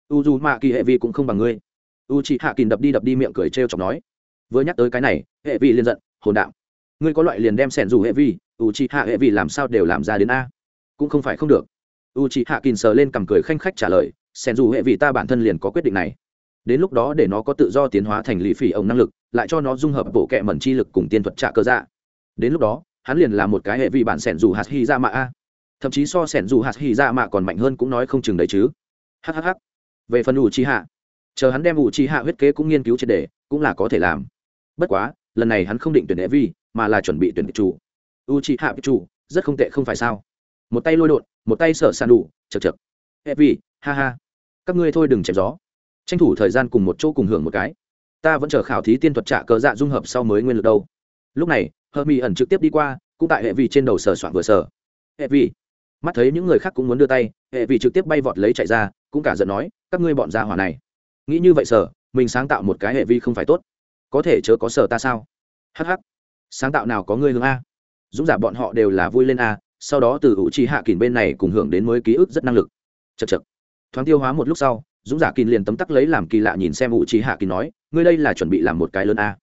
U dù mạ kỳ hệ vi cũng không bằng ngươi. U chị hạ kín đập đi đập đi miệng cười trêu chọc nói. Vừa nhắc tới cái này hệ vi liền giận, hồn đạo ngươi có loại liền đem sẻn dù hệ vi u chị hạ hệ vi làm sao đều làm ra đến a? Cũng không phải không được. U chị hạ kín sờ lên cầm cười khanh khách trả lời sẻn dù hệ vị ta bản thân liền có quyết định này. Đến lúc đó để nó có tự do tiến hóa thành lì phỉ ổng năng lực, lại cho nó dung hợp bộ kệ mẩn chi lực cùng tiên thuật trạ cơ dạ. Đến lúc đó, hắn liền là một cái hệ vị bản sẻn dù hạt hy ra mạ a. Thậm chí so sẻn dù hạt hy ra mạ còn mạnh hơn cũng nói không chừng đấy chứ. Hhh về phần ủ chi hạ chờ hắn đem ủ chi hạ huyết kế cũng nghiên cứu triệt đề cũng là có thể làm. Bất quá, lần này hắn không định tuyển hệ vi, mà là chuẩn bị tuyển chủ u chi hạ chủ rất không tệ không phải sao? Một tay lôi đột, một tay sở sàn đủ chật chật e vi, ha ha các ngươi thôi đừng chém gió. Tranh thủ thời gian cùng một chỗ cùng hưởng một cái. Ta vẫn chờ khảo thí tiên thuật trả cờ dạ dung hợp sau mới nguyên lực đâu. Lúc này hờ mỹ ẩn trực tiếp đi qua, cũng tại hệ vị trên đầu sờ soạn vừa sờ. Hệ vị, mắt thấy những người khác cũng muốn đưa tay, hệ vị trực tiếp bay vọt lấy chạy ra, cũng cả giận nói, các ngươi bọn gia hỏa này. Nghĩ như vậy sở mình sáng tạo một cái hệ vi không phải tốt. Có thể chớ có sở ta sao? Hh sáng tạo nào có ngươi hướng a? Dũng giả bọn họ đều là vui lên a, sau đó từ ủ trì hạ kỳn bên này cùng hưởng đến mới ký ức rất năng lực. Chật chật thoáng tiêu hóa một lúc sau, dũng giả kỳn liền tấm tắc lấy làm kỳ lạ nhìn xem ủ trì hạ kỳn nói, ngươi đây là chuẩn bị làm một cái lớn a.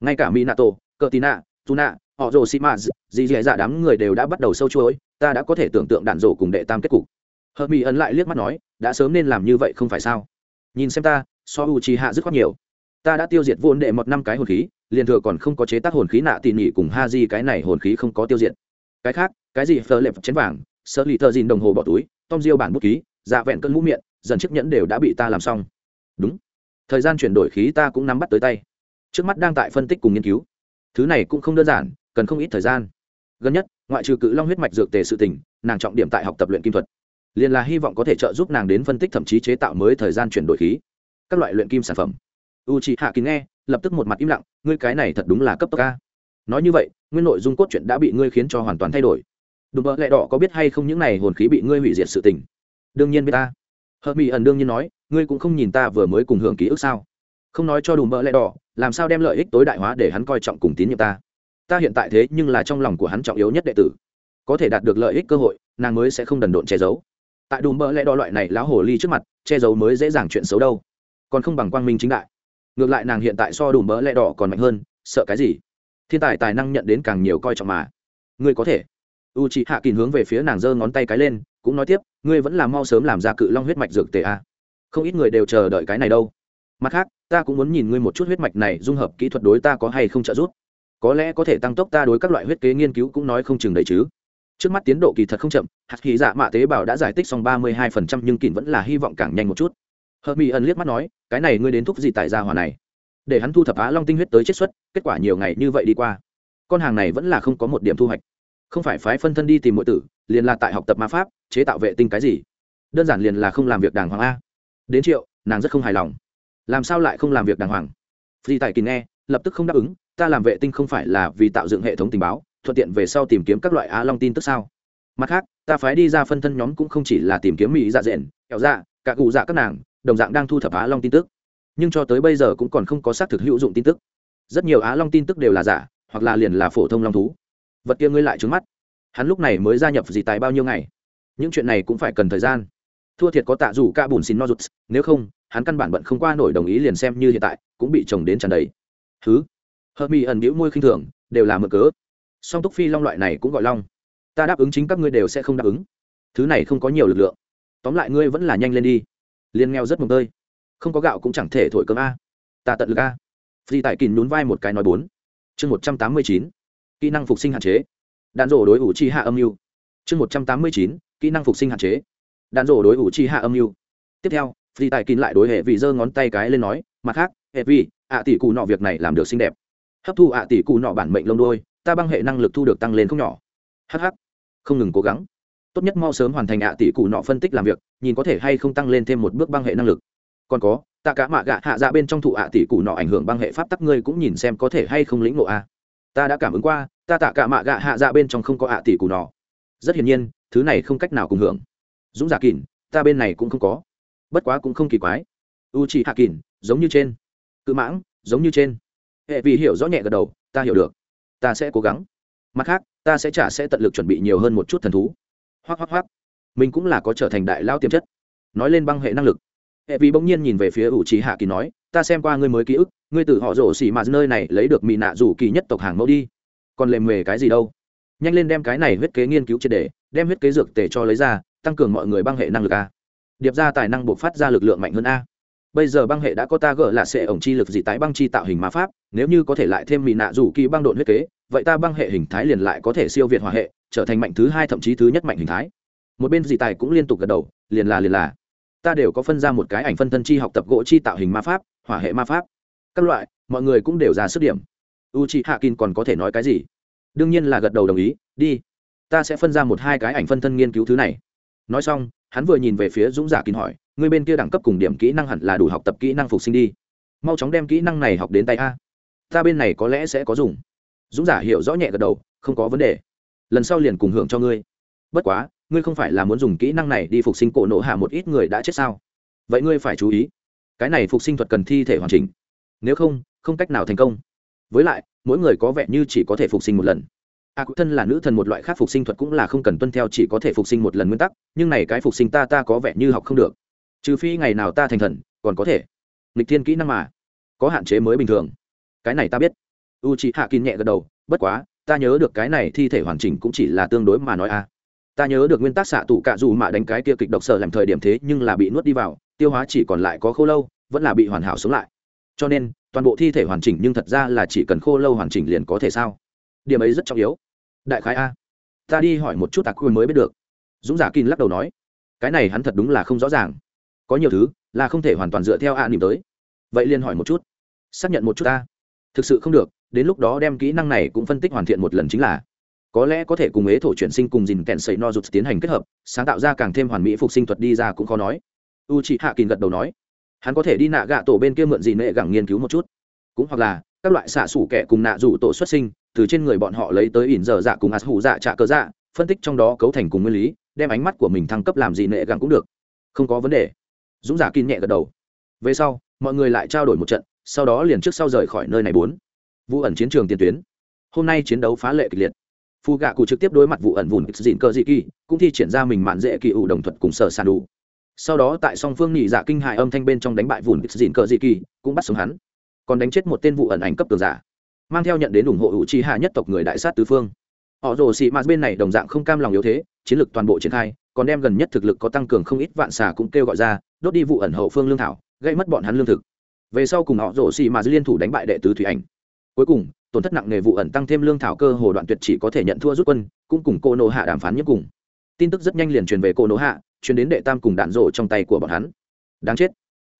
Ngay cả minato cờ tina tuna họ rồ sĩ maz dì dì dạ đám người đều đã bắt đầu sâu chuối ta đã có thể tưởng tượng đạn rổ cùng đệ tam kết cục. Hờ mỹ ấn lại liếc mắt nói, đã sớm nên làm như vậy không phải sao? Nhìn xem ta, so u chi hạ dứt khoát nhiều. Ta đã tiêu diệt vốn đệ một năm cái hồn khí, liền thừa còn không có chế tác hồn khí nạ tỉ nhị cùng ha di cái này hồn khí không có tiêu diệt. Cái khác, cái gì phơ lệp chén vàng sợ lì thợ dìn đồng hồ bỏ túi, tom diêu bản bút ký dạ vẹn cơn mũ miệng, dần chiếc nhẫn đều đã bị ta làm xong. Đúng. Thời gian chuyển đổi khí ta cũng nắm bắt tới tay. Trước mắt đang tại phân tích cùng nghiên cứu. Thứ này cũng không đơn giản, cần không ít thời gian. Gần nhất, ngoại trừ cự long huyết mạch dược tề sự tình, nàng trọng điểm tại học tập luyện kim thuật. Liền là hy vọng có thể trợ giúp nàng đến phân tích thậm chí chế tạo mới thời gian chuyển đổi khí. Các loại luyện kim sản phẩm. U chị hạ kín nghe lập tức một mặt im lặng, ngươi cái này thật đúng là cấp tốc ca nói như vậy, nguyên nội dung cốt truyện đã bị ngươi khiến cho hoàn toàn thay đổi. Đùm bỡ lẹ đỏ có biết hay không những này hồn khí bị ngươi hủy diệt sự tình? Đương nhiên biết ta. Hợp mỹ ẩn đương nhiên nói, ngươi cũng không nhìn ta vừa mới cùng hưởng ký ức sao? Không nói cho đùm bỡ lẽ đỏ, làm sao đem lợi ích tối đại hóa để hắn coi trọng cùng tín nhiệm ta? Ta hiện tại thế nhưng là trong lòng của hắn trọng yếu nhất đệ tử. Có thể đạt được lợi ích cơ hội, nàng mới sẽ không đần độn che giấu. Tại đùm bỡ lẽ đỏ loại này lão hồ ly trước mặt, che giấu mới dễ dàng chuyện xấu đâu. Còn không bằng quang minh chính đại. Ngược lại nàng hiện tại so đùm bỡ lẽ đỏ còn mạnh hơn, sợ cái gì? Thiên tài tài năng nhận đến càng nhiều coi trọng mà. Ngươi có thể. U chị hạ kín hướng về phía nàng giơ ngón tay cái lên, cũng nói tiếp ngươi vẫn là mau sớm làm ra cự long huyết mạch dược tề a. Không ít người đều chờ đợi cái này đâu. Mặt khác, ta cũng muốn nhìn ngươi một chút huyết mạch này dung hợp kỹ thuật đối ta có hay không trợ giúp. Có lẽ có thể tăng tốc ta đối các loại huyết kế nghiên cứu cũng nói không chừng đấy chứ. Trước mắt tiến độ kỳ thật không chậm, hạt khí dạ mạ tế bào đã giải tích xong ba mươi hai phần trăm nhưng kỳn vẫn là hy vọng càng nhanh một chút. Hợp mỹ ẩn liếc mắt nói, cái này ngươi đến thúc gì tại gia hỏa này? Để hắn thu thập á long tinh huyết tới chiết xuất, kết quả nhiều ngày như vậy đi qua. Con hàng này vẫn là không có một điểm thu hoạch không phải phái phân thân đi tìm mọi tử, liền là tại học tập ma pháp, chế tạo vệ tinh cái gì? Đơn giản liền là không làm việc đàng hoàng a. Đến triệu, nàng rất không hài lòng. Làm sao lại không làm việc đàng hoàng? Phi tài kỳ nghe, lập tức không đáp ứng, ta làm vệ tinh không phải là vì tạo dựng hệ thống tình báo, thuận tiện về sau tìm kiếm các loại á long tin tức sao? Mặt khác, ta phái đi ra phân thân nhóm cũng không chỉ là tìm kiếm mỹ dạ dện, kẹo dạ cả cụ dạ các nàng, đồng dạng đang thu thập á long tin tức. Nhưng cho tới bây giờ cũng còn không có xác thực hữu dụng tin tức. Rất nhiều á long tin tức đều là giả, hoặc là liền là phổ thông long thú vật kia ngươi lại trứng mắt. Hắn lúc này mới gia nhập gì tài bao nhiêu ngày? Những chuyện này cũng phải cần thời gian. Thua thiệt có tạ dù ca bùn xin nozuts, nếu không, hắn căn bản bận không qua nổi đồng ý liền xem như hiện tại, cũng bị chồng đến tràn đầy. Thứ hợp mỹ ẩn bĩu môi khinh thường, đều là mở cớ. Song túc phi long loại này cũng gọi long. Ta đáp ứng chính các ngươi đều sẽ không đáp ứng. Thứ này không có nhiều lực lượng. Tóm lại ngươi vẫn là nhanh lên đi. Liên nghèo rất mồng tơi. Không có gạo cũng chẳng thể thổi cơm a. Ta tận lực a. Phi tại kìn nhún vai một cái nói bốn. Chương một trăm tám mươi chín kỹ năng phục sinh hạn chế. Đạn rổ đối ủ chi hạ âm mưu. Chương một trăm tám mươi chín, kỹ năng phục sinh hạn chế. Đạn rổ đối ủ chi hạ âm mưu. Tiếp theo, phi tài kín lại đối hệ vị giơ ngón tay cái lên nói, mặt khác, hệ vị, ạ tỷ cụ nọ việc này làm được xinh đẹp. Hấp thu ạ tỷ cụ nọ bản mệnh lông đôi ta băng hệ năng lực thu được tăng lên không nhỏ. Hh không ngừng cố gắng. Tốt nhất mau sớm hoàn thành ạ tỷ cụ nọ phân tích làm việc, nhìn có thể hay không tăng lên thêm một bước băng hệ năng lực. Còn có, tạ cả mạ gạ hạ dạ bên trong thụ ạ tỷ cụ nọ ảnh hưởng băng hệ pháp tắc, ngươi cũng nhìn xem có thể hay không lĩnh ngộ a ta đã cảm ứng qua, ta tạ cả mạ gạ hạ dạ bên trong không có ạ tỷ cù nọ. Rất hiển nhiên, thứ này không cách nào cùng hưởng. Dũng giả kỳn ta bên này cũng không có. Bất quá cũng không kỳ quái. U chỉ hạ kỳn giống như trên. Cự mãng, giống như trên. Hệ vì hiểu rõ nhẹ gật đầu, ta hiểu được. Ta sẽ cố gắng. Mặt khác, ta sẽ trả sẽ tận lực chuẩn bị nhiều hơn một chút thần thú. Hoác hoác hoác mình cũng là có trở thành đại lao tiềm chất. Nói lên băng hệ năng lực. Hệ vì bỗng nhiên nhìn về phía u chỉ hạ kỳ nói ta xem qua ngươi mới ký ức, ngươi từ họ rổ xỉ mà nơi này lấy được mỹ nạ rủ kỳ nhất tộc hàng mẫu đi. Còn lềm mề cái gì đâu? Nhanh lên đem cái này huyết kế nghiên cứu triệt để, đem huyết kế dược tể cho lấy ra, tăng cường mọi người băng hệ năng lực a. Điệp ra tài năng buộc phát ra lực lượng mạnh hơn a. Bây giờ băng hệ đã có ta gỡ là sẽ ổng chi lực dị tái băng chi tạo hình ma pháp, nếu như có thể lại thêm mỹ nạ rủ kỳ băng độn huyết kế, vậy ta băng hệ hình thái liền lại có thể siêu việt hòa hệ, trở thành mạnh thứ hai thậm chí thứ nhất mạnh hình thái. Một bên dị tài cũng liên tục gật đầu, liền là liền là. Ta đều có phân ra một cái ảnh phân thân chi học tập gỗ chi tạo hình ma pháp hỏa hệ ma pháp. Các loại, mọi người cũng đều ra sức điểm. U chị hạ kin còn có thể nói cái gì? Đương nhiên là gật đầu đồng ý, đi. Ta sẽ phân ra một hai cái ảnh phân thân nghiên cứu thứ này. Nói xong, hắn vừa nhìn về phía dũng giả kín hỏi, người bên kia đẳng cấp cùng điểm kỹ năng hẳn là đủ học tập kỹ năng phục sinh đi. Mau chóng đem kỹ năng này học đến tay a. Ta bên này có lẽ sẽ có dùng. Dũng giả hiểu rõ nhẹ gật đầu, không có vấn đề. Lần sau liền cùng hưởng cho ngươi. Bất quá, ngươi không phải là muốn dùng kỹ năng này đi phục sinh cổ nộ hạ một ít người đã chết sao? Vậy ngươi phải chú ý cái này phục sinh thuật cần thi thể hoàn chỉnh. Nếu không không cách nào thành công. Với lại mỗi người có vẻ như chỉ có thể phục sinh một lần. A à, thân là nữ thần một loại khác phục sinh thuật cũng là không cần tuân theo chỉ có thể phục sinh một lần nguyên tắc nhưng này cái phục sinh ta ta có vẻ như học không được. Trừ phi ngày nào ta thành thần còn có thể. Nghịch thiên kỹ năng mà. Có hạn chế mới bình thường. Cái này ta biết. U chị hạ kín nhẹ gật đầu bất quá ta nhớ được cái này thi thể hoàn chỉnh cũng chỉ là tương đối mà nói a ta nhớ được nguyên tắc xạ tụ cạ dù mà đánh cái kia kịch độc sở làm thời điểm thế nhưng là bị nuốt đi vào tiêu hóa chỉ còn lại có khô lâu, vẫn là bị hoàn hảo sống lại. Cho nên, toàn bộ thi thể hoàn chỉnh nhưng thật ra là chỉ cần khô lâu hoàn chỉnh liền có thể sao? Điểm ấy rất trọng yếu. Đại khái a. Ta đi hỏi một chút tạc quy mới biết được. Dũng giả kinh lắc đầu nói. Cái này hắn thật đúng là không rõ ràng. Có nhiều thứ là không thể hoàn toàn dựa theo a niệm tới. Vậy liền hỏi một chút. Xác nhận một chút ta thực sự không được, đến lúc đó đem kỹ năng này cũng phân tích hoàn thiện một lần chính là. Có lẽ có thể cùng ế thổ chuyển sinh cùng dìn kẹn sầy no rụt tiến hành kết hợp, sáng tạo ra càng thêm hoàn mỹ phục sinh thuật đi ra cũng khó nói u chị hạ kín gật đầu nói, hắn có thể đi nạ gạ tổ bên kia mượn gì nệ gẳng nghiên cứu một chút. Cũng hoặc là, các loại xạ xủ kẻ cùng nạ rủ tổ xuất sinh, từ trên người bọn họ lấy tới ỉn dở dạ cùng ạt hủ dạ trả cơ dạ phân tích trong đó cấu thành cùng nguyên lý, đem ánh mắt của mình thăng cấp làm gì nệ gẳng cũng được. Không có vấn đề. Dũng giả kín nhẹ gật đầu. Về sau, mọi người lại trao đổi một trận, sau đó liền trước sau rời khỏi nơi này bốn. Vụ ẩn chiến trường tiền tuyến. Hôm nay chiến đấu phá lệ kịch liệt. Phù gạ cụ trực tiếp đối mặt vụ ẩn vùn dịn cơ dị kỳ, cũng thi triển ra mình mạn dễ kỳ ủ đồng thuật cùng sở sàn đủ sau đó tại song phương nhị dạ kinh hại âm thanh bên trong đánh bại vùn dịn cờ dị kỳ, cũng bắt sống hắn. Còn đánh chết một tên vụ ẩn ảnh cấp tường giả, mang theo nhận đến ủng hộ hữu trí hạ nhất tộc người đại sát tứ phương. Họ rồ xị mạt bên này đồng dạng không cam lòng yếu thế, chiến lược toàn bộ triển khai, còn đem gần nhất thực lực có tăng cường không ít vạn xà cũng kêu gọi ra, đốt đi vụ ẩn hậu phương lương thảo, gây mất bọn hắn lương thực. Về sau cùng họ rồ xị mạt liên thủ đánh bại đệ tứ thủy ảnh. Cuối cùng, tổn thất nặng nề vụ ẩn tăng thêm lương thảo cơ hồ đoạn tuyệt chỉ có thể nhận thua rút quân, cũng cùng cô nô hạ đàm phán nhất cùng. Tin tức rất nhanh liền truyền về cô nô hạ chuyển đến đệ tam cùng đạn rổ trong tay của bọn hắn. Đáng chết.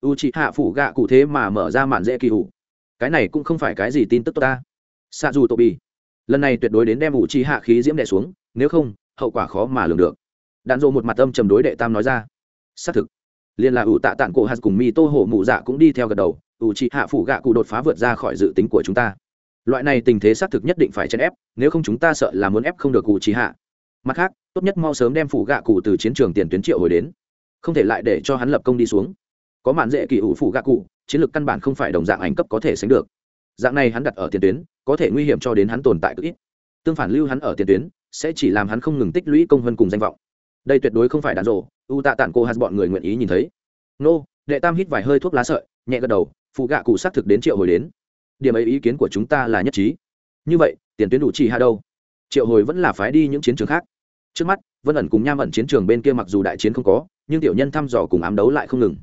U chị hạ phủ gạ cụ thế mà mở ra màn dễ kỳ hủ. Cái này cũng không phải cái gì tin tức tốt ta. Xạ dù tô bi lần này tuyệt đối đến đem u chị hạ khí diễm đệ xuống, nếu không, hậu quả khó mà lường được. Đạn rổ một mặt âm trầm đối đệ tam nói ra. Xác thực. Liên là ủ tạ tạng cổ hạt cùng mi tô hổ mụ dạ cũng đi theo gật đầu ủ chị hạ phủ gạ cụ đột phá vượt ra khỏi dự tính của chúng ta. Loại này tình thế xác thực nhất định phải chèn ép, nếu không chúng ta sợ là muốn ép không được u trì hạ mặt khác, tốt nhất mau sớm đem phủ gạ cụ từ chiến trường tiền tuyến triệu hồi đến. Không thể lại để cho hắn lập công đi xuống. Có mạn dễ kỳ ủ phủ gạ cụ, chiến lược căn bản không phải đồng dạng ảnh cấp có thể sánh được. Dạng này hắn đặt ở tiền tuyến, có thể nguy hiểm cho đến hắn tồn tại cực ít. Tương phản lưu hắn ở tiền tuyến, sẽ chỉ làm hắn không ngừng tích lũy công hơn cùng danh vọng. Đây tuyệt đối không phải đàn rộ u tạ tản cô hạt bọn người nguyện ý nhìn thấy. Nô, đệ tam hít vài hơi thuốc lá sợi, nhẹ gật đầu phụ gạ cụ xác thực đến triệu hồi đến. Điểm ấy ý kiến của chúng ta là nhất trí. Như vậy, tiền tuyến đủ trì hạ đâu? Triệu hồi vẫn là phái đi những chiến trường khác trước mắt, vân ẩn cùng nham ẩn chiến trường bên kia mặc dù đại chiến không có, nhưng tiểu nhân thăm dò cùng ám đấu lại không ngừng.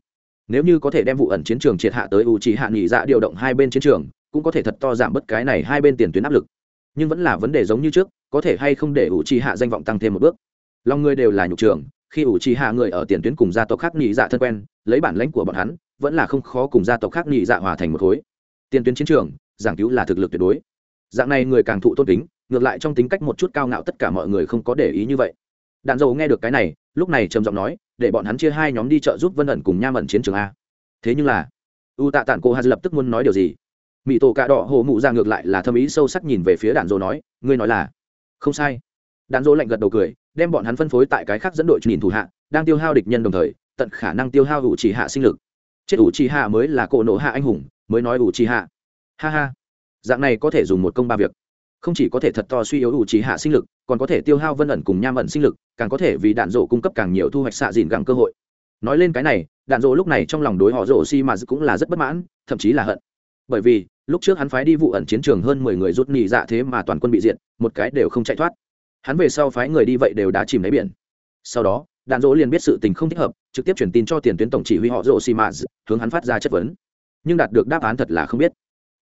Nếu như có thể đem vụ ẩn chiến trường triệt hạ tới u trì hạ nghỉ dạ điều động hai bên chiến trường, cũng có thể thật to giảm bớt cái này hai bên tiền tuyến áp lực. Nhưng vẫn là vấn đề giống như trước, có thể hay không để u trì hạ danh vọng tăng thêm một bước. Lòng người đều là nhục trường, khi u trì hạ người ở tiền tuyến cùng gia tộc khác nghỉ dạ thân quen, lấy bản lãnh của bọn hắn, vẫn là không khó cùng gia tộc khác nghỉ dạ hòa thành một khối. Tiền tuyến chiến trường, giảng cứu là thực lực tuyệt đối. Dạng này người càng thụ tôn kính ngược lại trong tính cách một chút cao ngạo tất cả mọi người không có để ý như vậy. Đạn dầu nghe được cái này, lúc này trầm giọng nói, để bọn hắn chia hai nhóm đi chợ giúp vân ẩn cùng nham ẩn chiến trường a. Thế nhưng là, u tạ tản cô hà lập tức muốn nói điều gì? Mỹ tổ cạ đỏ hồ mụ ra ngược lại là thâm ý sâu sắc nhìn về phía đạn dầu nói, ngươi nói là, không sai. Đạn dầu lạnh gật đầu cười, đem bọn hắn phân phối tại cái khác dẫn đội nhìn thủ hạ, đang tiêu hao địch nhân đồng thời, tận khả năng tiêu hao ủ chỉ hạ sinh lực. Chết ủ chỉ hạ mới là cỗ nổ hạ anh hùng, mới nói ủ chỉ hạ. Ha ha. Dạng này có thể dùng một công ba việc không chỉ có thể thật to suy yếu ủ trí hạ sinh lực, còn có thể tiêu hao vân ẩn cùng nham ẩn sinh lực, càng có thể vì đạn rổ cung cấp càng nhiều thu hoạch xạ dìn gẳng cơ hội. Nói lên cái này, đạn rổ lúc này trong lòng đối họ rổ si mà cũng là rất bất mãn, thậm chí là hận. Bởi vì, lúc trước hắn phái đi vụ ẩn chiến trường hơn mười người rút nhị dạ thế mà toàn quân bị diện một cái đều không chạy thoát. Hắn về sau phái người đi vậy đều đã chìm lấy biển. Sau đó, đạn dỗ liền biết sự tình không thích hợp, trực tiếp truyền tin cho tiền tuyến tổng chỉ huy họ rổ xi mã hướng hắn phát ra chất vấn. Nhưng đạt được đáp án thật là không biết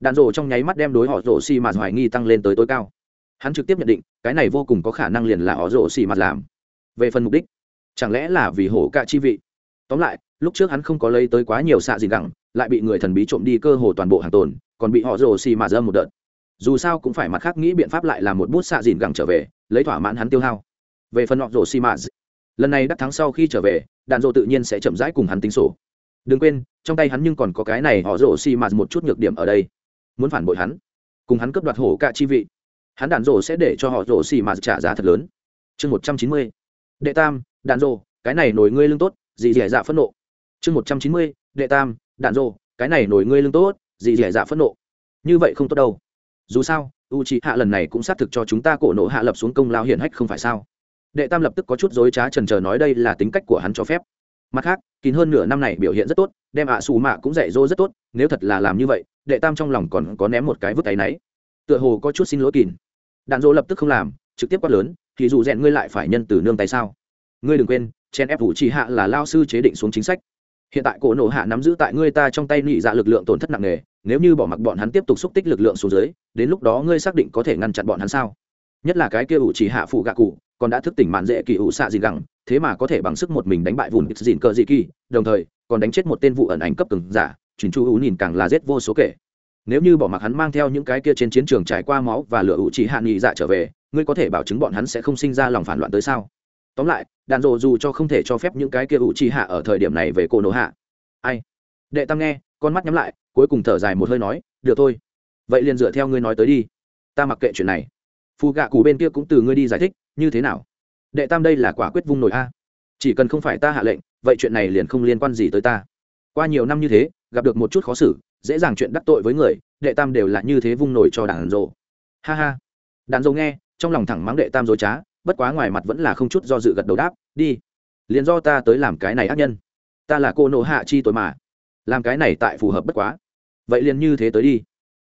đạn rổ trong nháy mắt đem đối họ rổ xì mạt hoài nghi tăng lên tới tối cao. Hắn trực tiếp nhận định, cái này vô cùng có khả năng liền là họ rổ xì mạt làm. Về phần mục đích, chẳng lẽ là vì hổ cạ chi vị? Tóm lại, lúc trước hắn không có lấy tới quá nhiều xạ gì gẳng, lại bị người thần bí trộm đi cơ hồ toàn bộ hàng tồn, còn bị họ rồ xì mà dâm một đợt. Dù sao cũng phải mặt khác nghĩ biện pháp lại làm một bút xạ dìn gẳng trở về, lấy thỏa mãn hắn tiêu hao. Về phần họ rồ xì mà lần này đắc thắng sau khi trở về, đạn rồ tự nhiên sẽ chậm rãi cùng hắn tính sổ. Đừng quên, trong tay hắn nhưng còn có cái này họ rồ xì mà một chút nhược điểm ở đây muốn phản bội hắn, cùng hắn cướp đoạt hổ cả chi vị. Hắn đạn rổ sẽ để cho họ rổ xì mà trả giá thật lớn. Chương một trăm chín mươi. Đệ tam, đạn rổ, cái này nổi ngươi lương tốt gì dẻ dạ phẫn nộ. Chương một trăm chín mươi, đệ tam, đạn rổ, cái này nổi ngươi lương tốt gì dẻ dạ phẫn nộ. Như vậy không tốt đâu. Dù sao u c hạ lần này cũng xác thực cho chúng ta cổ nộ hạ lập xuống công lao hiển hách không phải sao? Đệ tam lập tức có chút dối trá trần trờ nói đây là tính cách của hắn cho phép mặt khác, kín hơn nửa năm này biểu hiện rất tốt, đem ạ xù mạ cũng dạy dỗ rất tốt, nếu thật là làm như vậy, đệ tam trong lòng còn có ném một cái vứt tay náy. Tựa hồ có chút xin lỗi kín. Đạn dỗ lập tức không làm, trực tiếp quát lớn, thì dù rèn ngươi lại phải nhân từ nương tay sao? Ngươi đừng quên, chen ép vũ chỉ hạ là lao sư chế định xuống chính sách. Hiện tại cổ nổ hạ nắm giữ tại ngươi ta trong tay nị dạ lực lượng tổn thất nặng nề, nếu như bỏ mặc bọn hắn tiếp tục xúc tích lực lượng xuống dưới, đến lúc đó ngươi xác định có thể ngăn chặn bọn hắn sao? Nhất là cái kia ủ chỉ hạ phụ gạ cụ còn đã thức tỉnh mạn dễ kỳ ủ xạ gì gẳng, thế mà có thể bằng sức một mình đánh bại vùng dìn cờ dị kỳ, đồng thời, còn đánh chết một tên vụ ẩn ảnh cấp cường giả chuyển chu ủ nhìn càng là giết vô số kể nếu như bỏ mặc hắn mang theo những cái kia trên chiến trường trải qua máu và lửa ủ chỉ hạ nghị dạ trở về, ngươi có thể bảo chứng bọn hắn sẽ không sinh ra lòng phản loạn tới sao? Tóm lại đàn rộ dù cho không thể cho phép những cái kia ủ chỉ hạ ở thời điểm này về cô nổ hạ. Ai? Đệ tam nghe, con mắt nhắm lại, cuối cùng thở dài một hơi nói, được thôi. Vậy liền dựa theo ngươi nói tới đi. Ta mặc kệ chuyện này. Phù gạ cụ bên kia cũng từ ngươi đi giải thích như thế nào? Đệ tam đây là quả quyết vung nổi a. Chỉ cần không phải ta hạ lệnh, vậy chuyện này liền không liên quan gì tới ta. Qua nhiều năm như thế, gặp được một chút khó xử, dễ dàng chuyện đắc tội với người, đệ tam đều là như thế vung nổi cho đàn rộ ha ha. Đàn rộ nghe, trong lòng thẳng mắng đệ tam dối trá, bất quá ngoài mặt vẫn là không chút do dự gật đầu đáp, đi. Liền do ta tới làm cái này ác nhân. Ta là cô nộ hạ chi tối mà. Làm cái này tại phù hợp bất quá. Vậy liền như thế tới đi.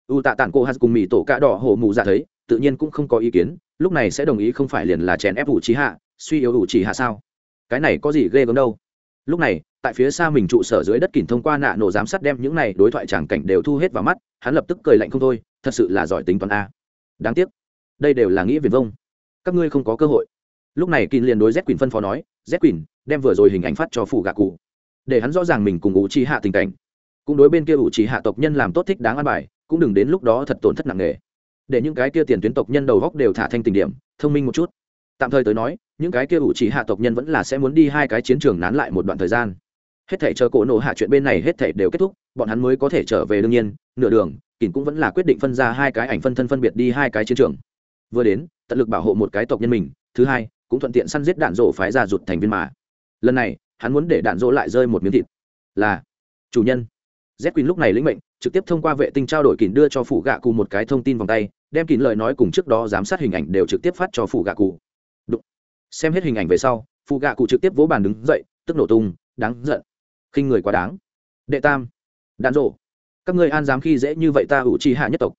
U tạ tản cô hát cùng mỹ tổ cạ đỏ hổ mù dạ thấy, tự nhiên cũng không có ý kiến lúc này sẽ đồng ý không phải liền là chèn ép ủ trí hạ, suy yếu ủ trí hạ sao? Cái này có gì ghê gớm đâu? Lúc này, tại phía xa mình trụ sở dưới đất kìm thông qua nạ nổ giám sát đem những này đối thoại tràng cảnh đều thu hết vào mắt, hắn lập tức cười lạnh không thôi, thật sự là giỏi tính toán a. Đáng tiếc, đây đều là nghĩa viền vông. Các ngươi không có cơ hội. Lúc này kín liền đối z quỳnh phân phó nói, z quỳnh, đem vừa rồi hình ảnh phát cho phủ gạ cụ để hắn rõ ràng mình cùng ủ trí hạ tình cảnh. Cũng đối bên kia ủ trí hạ tộc nhân làm tốt thích đáng an bài, cũng đừng đến lúc đó thật tổn thất nặng nề để những cái kia tiền tuyến tộc nhân đầu góc đều thả thanh tình điểm, thông minh một chút. Tạm thời tới nói, những cái kia ủ chỉ hạ tộc nhân vẫn là sẽ muốn đi hai cái chiến trường nán lại một đoạn thời gian. Hết thể chờ cổ nổ hạ chuyện bên này hết thể đều kết thúc, bọn hắn mới có thể trở về đương nhiên, nửa đường kỳn cũng vẫn là quyết định phân ra hai cái ảnh phân thân phân biệt đi hai cái chiến trường. Vừa đến, tận lực bảo hộ một cái tộc nhân mình, thứ hai, cũng thuận tiện săn giết đạn rộ phái ra rụt thành viên mà. Lần này, hắn muốn để đạn rộ lại rơi một miếng thịt. Là, chủ nhân. Z quỳnh lúc này lĩnh mệnh, trực tiếp thông qua vệ tinh trao đổi kín đưa cho phụ gạ cụ một cái thông tin vòng tay đem kín lời nói cùng trước đó giám sát hình ảnh đều trực tiếp phát cho phụ gạ cụ. Đụng. xem hết hình ảnh về sau phụ gạ cụ trực tiếp vỗ bàn đứng dậy, tức nổ tung, đáng giận. Khinh người quá đáng. Đệ tam. Đạn rộ các ngươi an dám khi dễ như vậy ta ủ trì hạ nhất tộc.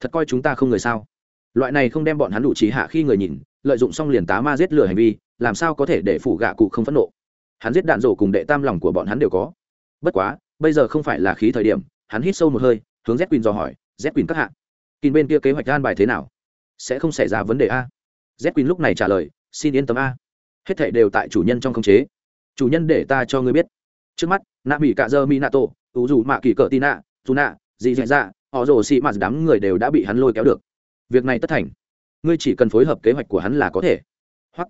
Thật coi chúng ta không người sao? Loại này không đem bọn hắn ủ trì hạ khi người nhìn, lợi dụng xong liền tá ma giết lửa hành vi, làm sao có thể để phủ gạ cụ không phẫn nộ? Hắn giết đạn rổ cùng đệ tam lòng của bọn hắn đều có. Bất quá, bây giờ không phải là khí thời điểm, hắn hít sâu một hơi, hướng z quỳnh dò hỏi, z quỳnh các hạ kín bên kia kế hoạch gan bài thế nào? Sẽ không xảy ra vấn đề a. Z quỳnh lúc này trả lời, xin yên tâm a. Hết thảy đều tại chủ nhân trong khống chế. Chủ nhân để ta cho ngươi biết. Trước mắt nạ mỹ cạ dơ mi nato ủ dù mạ kỳ cỡ tina dù nạ dì dạy ra họ rồ xị mạt đám người đều đã bị hắn lôi kéo được. Việc này tất thành. Ngươi chỉ cần phối hợp kế hoạch của hắn là có thể. Hoặc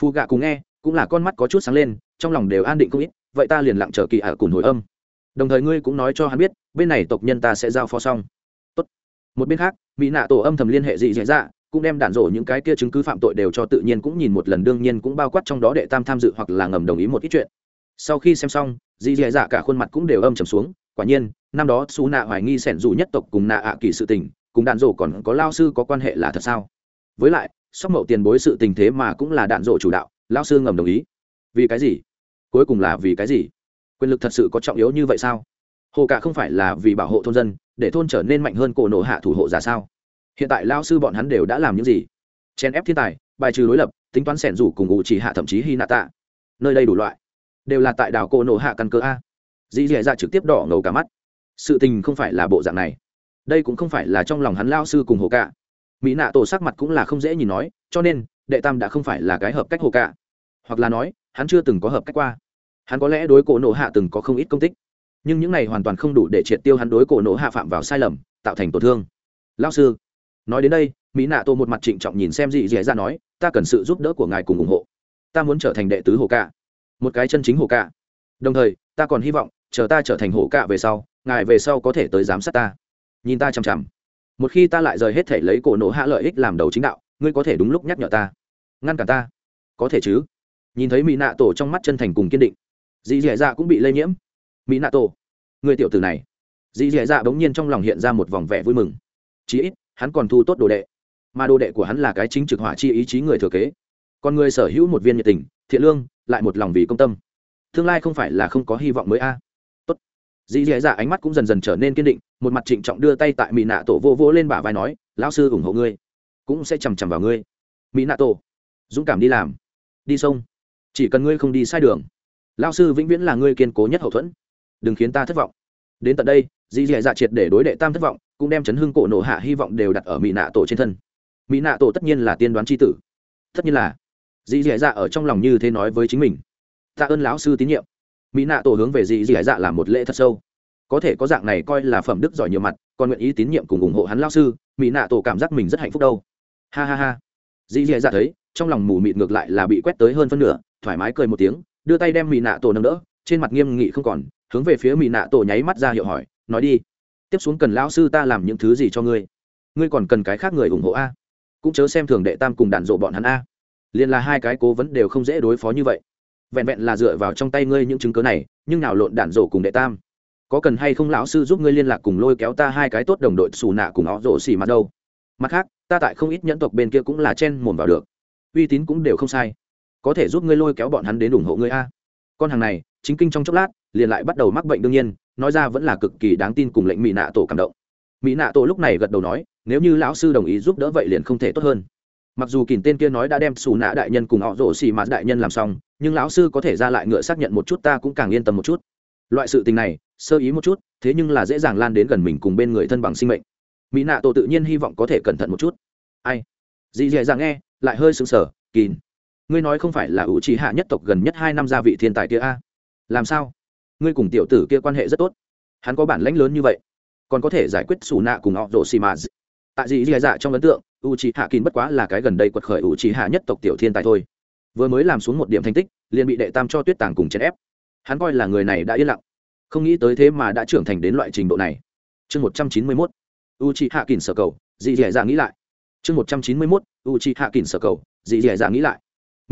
phù gạ cùng nghe, cũng là con mắt có chút sáng lên, trong lòng đều an định không ít, vậy ta liền lặng chờ kỳ ả cùng hồi âm. Đồng thời ngươi cũng nói cho hắn biết, bên này tộc nhân ta sẽ giao phó xong một bên khác, mỹ nạ tổ âm thầm liên hệ dị dạy dạ cũng đem đạn rổ những cái kia chứng cứ phạm tội đều cho tự nhiên cũng nhìn một lần, đương nhiên cũng bao quát trong đó đệ tam tham dự hoặc là ngầm đồng ý một ít chuyện. Sau khi xem xong, dị dạy dạ cả khuôn mặt cũng đều âm trầm xuống, quả nhiên, năm đó xú nạ hoài nghi sẻn dù nhất tộc cùng nạ ạ kỳ sự tình, cùng đạn rổ còn có lao sư có quan hệ là thật sao? Với lại, sóc mậu tiền bối sự tình thế mà cũng là đạn rổ chủ đạo, lao sư ngầm đồng ý. Vì cái gì? Cuối cùng là vì cái gì? Quyền lực thật sự có trọng yếu như vậy sao? Hồ cả không phải là vì bảo hộ thôn dân để thôn trở nên mạnh hơn cổ nổ hạ thủ hộ giả sao? Hiện tại lao sư bọn hắn đều đã làm những gì? Chèn ép thiên tài, bài trừ đối lập, tính toán sẻn rủ cùng ngụ chỉ hạ thậm chí hy nạ tạ. Nơi đây đủ loại, đều là tại đảo cổ nổ hạ căn cơ a. Dì dì dạ trực tiếp đỏ ngầu cả mắt. Sự tình không phải là bộ dạng này. Đây cũng không phải là trong lòng hắn lao sư cùng hồ cả. Mỹ nạ tổ sắc mặt cũng là không dễ nhìn nói, cho nên, đệ tam đã không phải là cái hợp cách hồ cả. Hoặc là nói, hắn chưa từng có hợp cách qua. Hắn có lẽ đối cổ nộ hạ từng có không ít công tích nhưng những này hoàn toàn không đủ để triệt tiêu hắn đối cổ nổ hạ phạm vào sai lầm, tạo thành tổn thương. Lao sư, nói đến đây, mỹ nạ tô một mặt trịnh trọng nhìn xem dị dì ra dạ nói, ta cần sự giúp đỡ của ngài cùng ủng hộ. Ta muốn trở thành đệ tứ hồ cạ. Một cái chân chính hồ cạ. Đồng thời, ta còn hy vọng, chờ ta trở thành hồ cạ về sau, ngài về sau có thể tới giám sát ta. Nhìn ta chằm chằm. Một khi ta lại rời hết thể lấy cổ nổ hạ lợi ích làm đầu chính đạo, ngươi có thể đúng lúc nhắc nhở ta. Ngăn cản ta. Có thể chứ? Nhìn thấy mỹ nạ tổ trong mắt chân thành cùng kiên định, dị dì ra dạ cũng bị lây nhiễm mỹ nạ tổ người tiểu tử này. Dì dì dạ bỗng nhiên trong lòng hiện ra một vòng vẻ vui mừng. Chí ít, hắn còn thu tốt đồ đệ. Mà đồ đệ của hắn là cái chính trực hỏa chi ý chí người thừa kế. Còn người sở hữu một viên nhiệt tình, thiện lương, lại một lòng vì công tâm. Tương lai không phải là không có hy vọng mới a. Tốt. Dì dì dạ ánh mắt cũng dần dần trở nên kiên định, một mặt trịnh trọng đưa tay tại mỹ nạ tổ vô vô lên bả vai nói, lão sư ủng hộ ngươi, cũng sẽ chằm chằm vào ngươi. Mỹ nạ tổ dũng cảm đi làm. Đi sông. Chỉ cần ngươi không đi sai đường lao sư vĩnh viễn là ngươi kiên cố nhất hậu thuẫn đừng khiến ta thất vọng. Đến tận đây dì dì dạ triệt để đối đệ tam thất vọng, cũng đem chấn hưng cổ nộ hạ hy vọng đều đặt ở mỹ nạ tổ trên thân. Mỹ nạ tổ tất nhiên là tiên đoán c h i tử. Tất nhiên là. Dì dì dạ ở trong lòng như thế nói với chính mình. Tạ ơn lão sư tín nhiệm. Mỹ nạ tổ hướng về dì dì dạ làm một lễ thật sâu. Có thể có dạng này coi là phẩm đức giỏi nhiều mặt, còn nguyện ý tín nhiệm cùng ủng hộ hắn lao sư mỹ nạ tổ cảm giác mình rất hạnh phúc đâu. Ha ha ha. Dì dì dạ thấy, trong lòng mù mịt ngược lại là bị quét tới hơn phân nửa, thoải mái cười một tiếng, đưa tay đem mỹ nạ tổ nâng đỡ, trên mặt nghiêm nghị không còn hướng về phía mỹ nạ tổ nháy mắt ra hiệu hỏi, nói đi, tiếp xuống cần lão sư ta làm những thứ gì cho ngươi? Ngươi còn cần cái khác người ủng hộ a? Cũng chớ xem thường đệ tam cùng đàn rộ bọn hắn a. Liền là hai cái cố vấn đều không dễ đối phó như vậy. Vẹn vẹn là dựa vào trong tay ngươi những chứng cớ này, nhưng nào lộn đạn rộ cùng đệ tam. Có cần hay không lão sư giúp ngươi liên lạc cùng lôi kéo ta hai cái tốt đồng đội xù nạ cùng họ rộ xì mặt đâu? Mặt khác, ta tại không ít nhẫn tộc bên kia cũng là chen mồm vào được. Uy tín cũng đều không sai. Có thể giúp ngươi lôi kéo bọn hắn đến ủng hộ ngươi a con hàng này, chính kinh trong chốc lát, liền lại bắt đầu mắc bệnh đương nhiên, nói ra vẫn là cực kỳ đáng tin cùng lệnh mỹ nạ tổ cảm động. Mỹ nạ tổ lúc này gật đầu nói, nếu như lão sư đồng ý giúp đỡ vậy liền không thể tốt hơn. Mặc dù kìm tên kia nói đã đem xù nạ đại nhân cùng họ rổ xì mạt đại nhân làm xong, nhưng lão sư có thể ra lại ngựa xác nhận một chút ta cũng càng yên tâm một chút. Loại sự tình này, sơ ý một chút, thế nhưng là dễ dàng lan đến gần mình cùng bên người thân bằng sinh mệnh. Mỹ nạ tổ tự nhiên hy vọng có thể cẩn thận một chút. Ai? Dì dì dạ nghe, lại hơi sững sờ kìm ngươi nói không phải là ủ trì hạ nhất tộc gần nhất hai năm gia vị thiên tài kia a? Làm sao? Ngươi cùng tiểu tử kia quan hệ rất tốt. Hắn có bản lãnh lớn như vậy, còn có thể giải quyết xù nạ cùng họ rổ xì mà tại gì dạ dạ trong ấn tượng u c hạ kín bất quá là cái gần đây quật khởi u c hạ nhất tộc tiểu thiên tài thôi. Vừa mới làm xuống một điểm thành tích, liền bị đệ tam cho tuyết tàng cùng chèn ép. Hắn coi là người này đã yên lặng. Không nghĩ tới thế mà đã trưởng thành đến loại trình độ này. Chương một trăm chín mươi mốt u c hạ kín sở cầu dị dạ dạ nghĩ lại. Chương một trăm chín mươi mốt u c hạ kín sở cầu dị dạ dạ nghĩ lại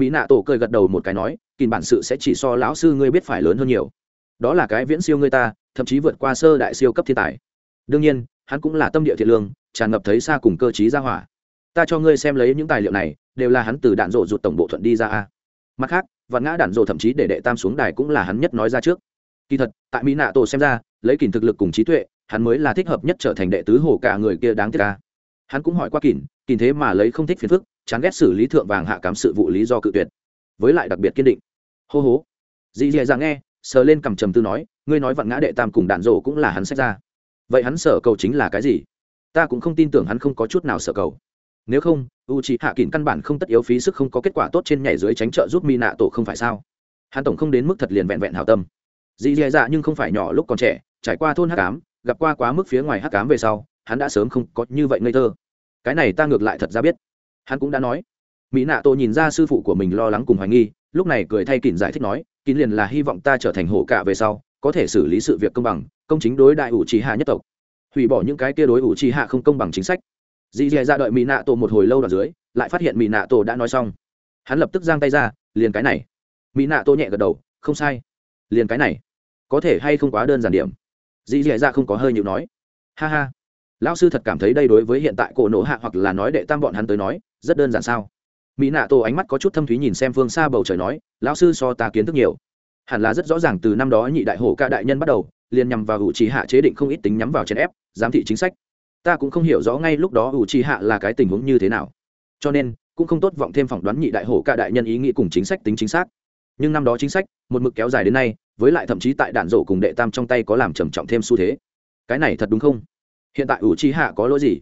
mỹ nạ tổ cười gật đầu một cái nói kìm bản sự sẽ chỉ so lão sư ngươi biết phải lớn hơn nhiều. Đó là cái viễn siêu ngươi ta, thậm chí vượt qua sơ đại siêu cấp thiên tài. Đương nhiên, hắn cũng là tâm địa thiện lương, tràn ngập thấy xa cùng cơ chí ra hỏa. Ta cho ngươi xem lấy những tài liệu này, đều là hắn từ đạn rộ rụt tổng bộ thuận đi ra a. Mặt khác và ngã đạn rộ thậm chí để đệ tam xuống đài cũng là hắn nhất nói ra trước. Kỳ thật, tại mỹ nạ tổ xem ra, lấy kìm thực lực cùng trí tuệ, hắn mới là thích hợp nhất trở thành đệ tứ hồ cả người kia đáng tiếc ca hắn cũng hỏi qua kìm kìm thế mà lấy không thích phiền phức chán ghét xử lý thượng vàng hạ cám sự vụ lý do cự tuyệt, với lại đặc biệt kiên định. Hô hố dì dì dạ nghe, sờ lên cằm trầm tư nói, ngươi nói vặn ngã đệ tam cùng đạn rộ cũng là hắn sách ra. Vậy hắn sở cầu chính là cái gì? Ta cũng không tin tưởng hắn không có chút nào sở cầu. Nếu không u c h ị hạ kín căn bản không tất yếu phí sức không có kết quả tốt trên nhảy dưới tránh trợ giúp mi nạ tổ không phải sao? Hắn tổng không đến mức thật liền vẹn vẹn hảo tâm. Dì dì dạ nhưng không phải nhỏ lúc còn trẻ, trải qua thôn hắc cám gặp qua quá mức phía ngoài hắc cám về sau, hắn đã sớm không có như vậy ngây thơ. Cái này ta ngược lại thật ra biết hắn cũng đã nói. Mỹ nạ tổ nhìn ra sư phụ của mình lo lắng cùng hoài nghi, lúc này cười thay kín giải thích nói kín liền là hy vọng ta trở thành hổ cả về sau, có thể xử lý sự việc công bằng, công chính đối đại ủ trì hạ nhất tộc. Hủy bỏ những cái kia đối ủ trì hạ không công bằng chính sách. Dì dè ra đợi mỹ nạ tổ một hồi lâu đoạn dưới, lại phát hiện mỹ nạ tổ đã nói xong. Hắn lập tức giang tay ra, liền cái này. Mỹ nạ tổ nhẹ gật đầu, không sai. Liền cái này, có thể hay không quá đơn giản điểm? Dì dè ra không có hơi nhiều nói. Ha ha lão sư thật cảm thấy đây đối với hiện tại cổ nổ hạ hoặc là nói đệ tam bọn hắn tới nói, rất đơn giản sao? Mỹ nạ tổ ánh mắt có chút thâm thúy nhìn xem phương xa bầu trời nói, lão sư so ta kiến thức nhiều. Hẳn là rất rõ ràng từ năm đó nhị đại hổ ca đại nhân bắt đầu, liền nhằm vào ủ trì hạ chế định không ít tính nhắm vào chèn ép, giám thị chính sách. Ta cũng không hiểu rõ ngay lúc đó ủ trì hạ là cái tình huống như thế nào. Cho nên, cũng không tốt vọng thêm phỏng đoán nhị đại hổ ca đại nhân ý nghĩ cùng chính sách tính chính xác. Nhưng năm đó chính sách, một mực kéo dài đến nay, với lại thậm chí tại đạn rổ cùng đệ tam trong tay có làm trầm trọng thêm xu thế. Cái này thật đúng không? Hiện tại ủ trì hạ có lỗi gì?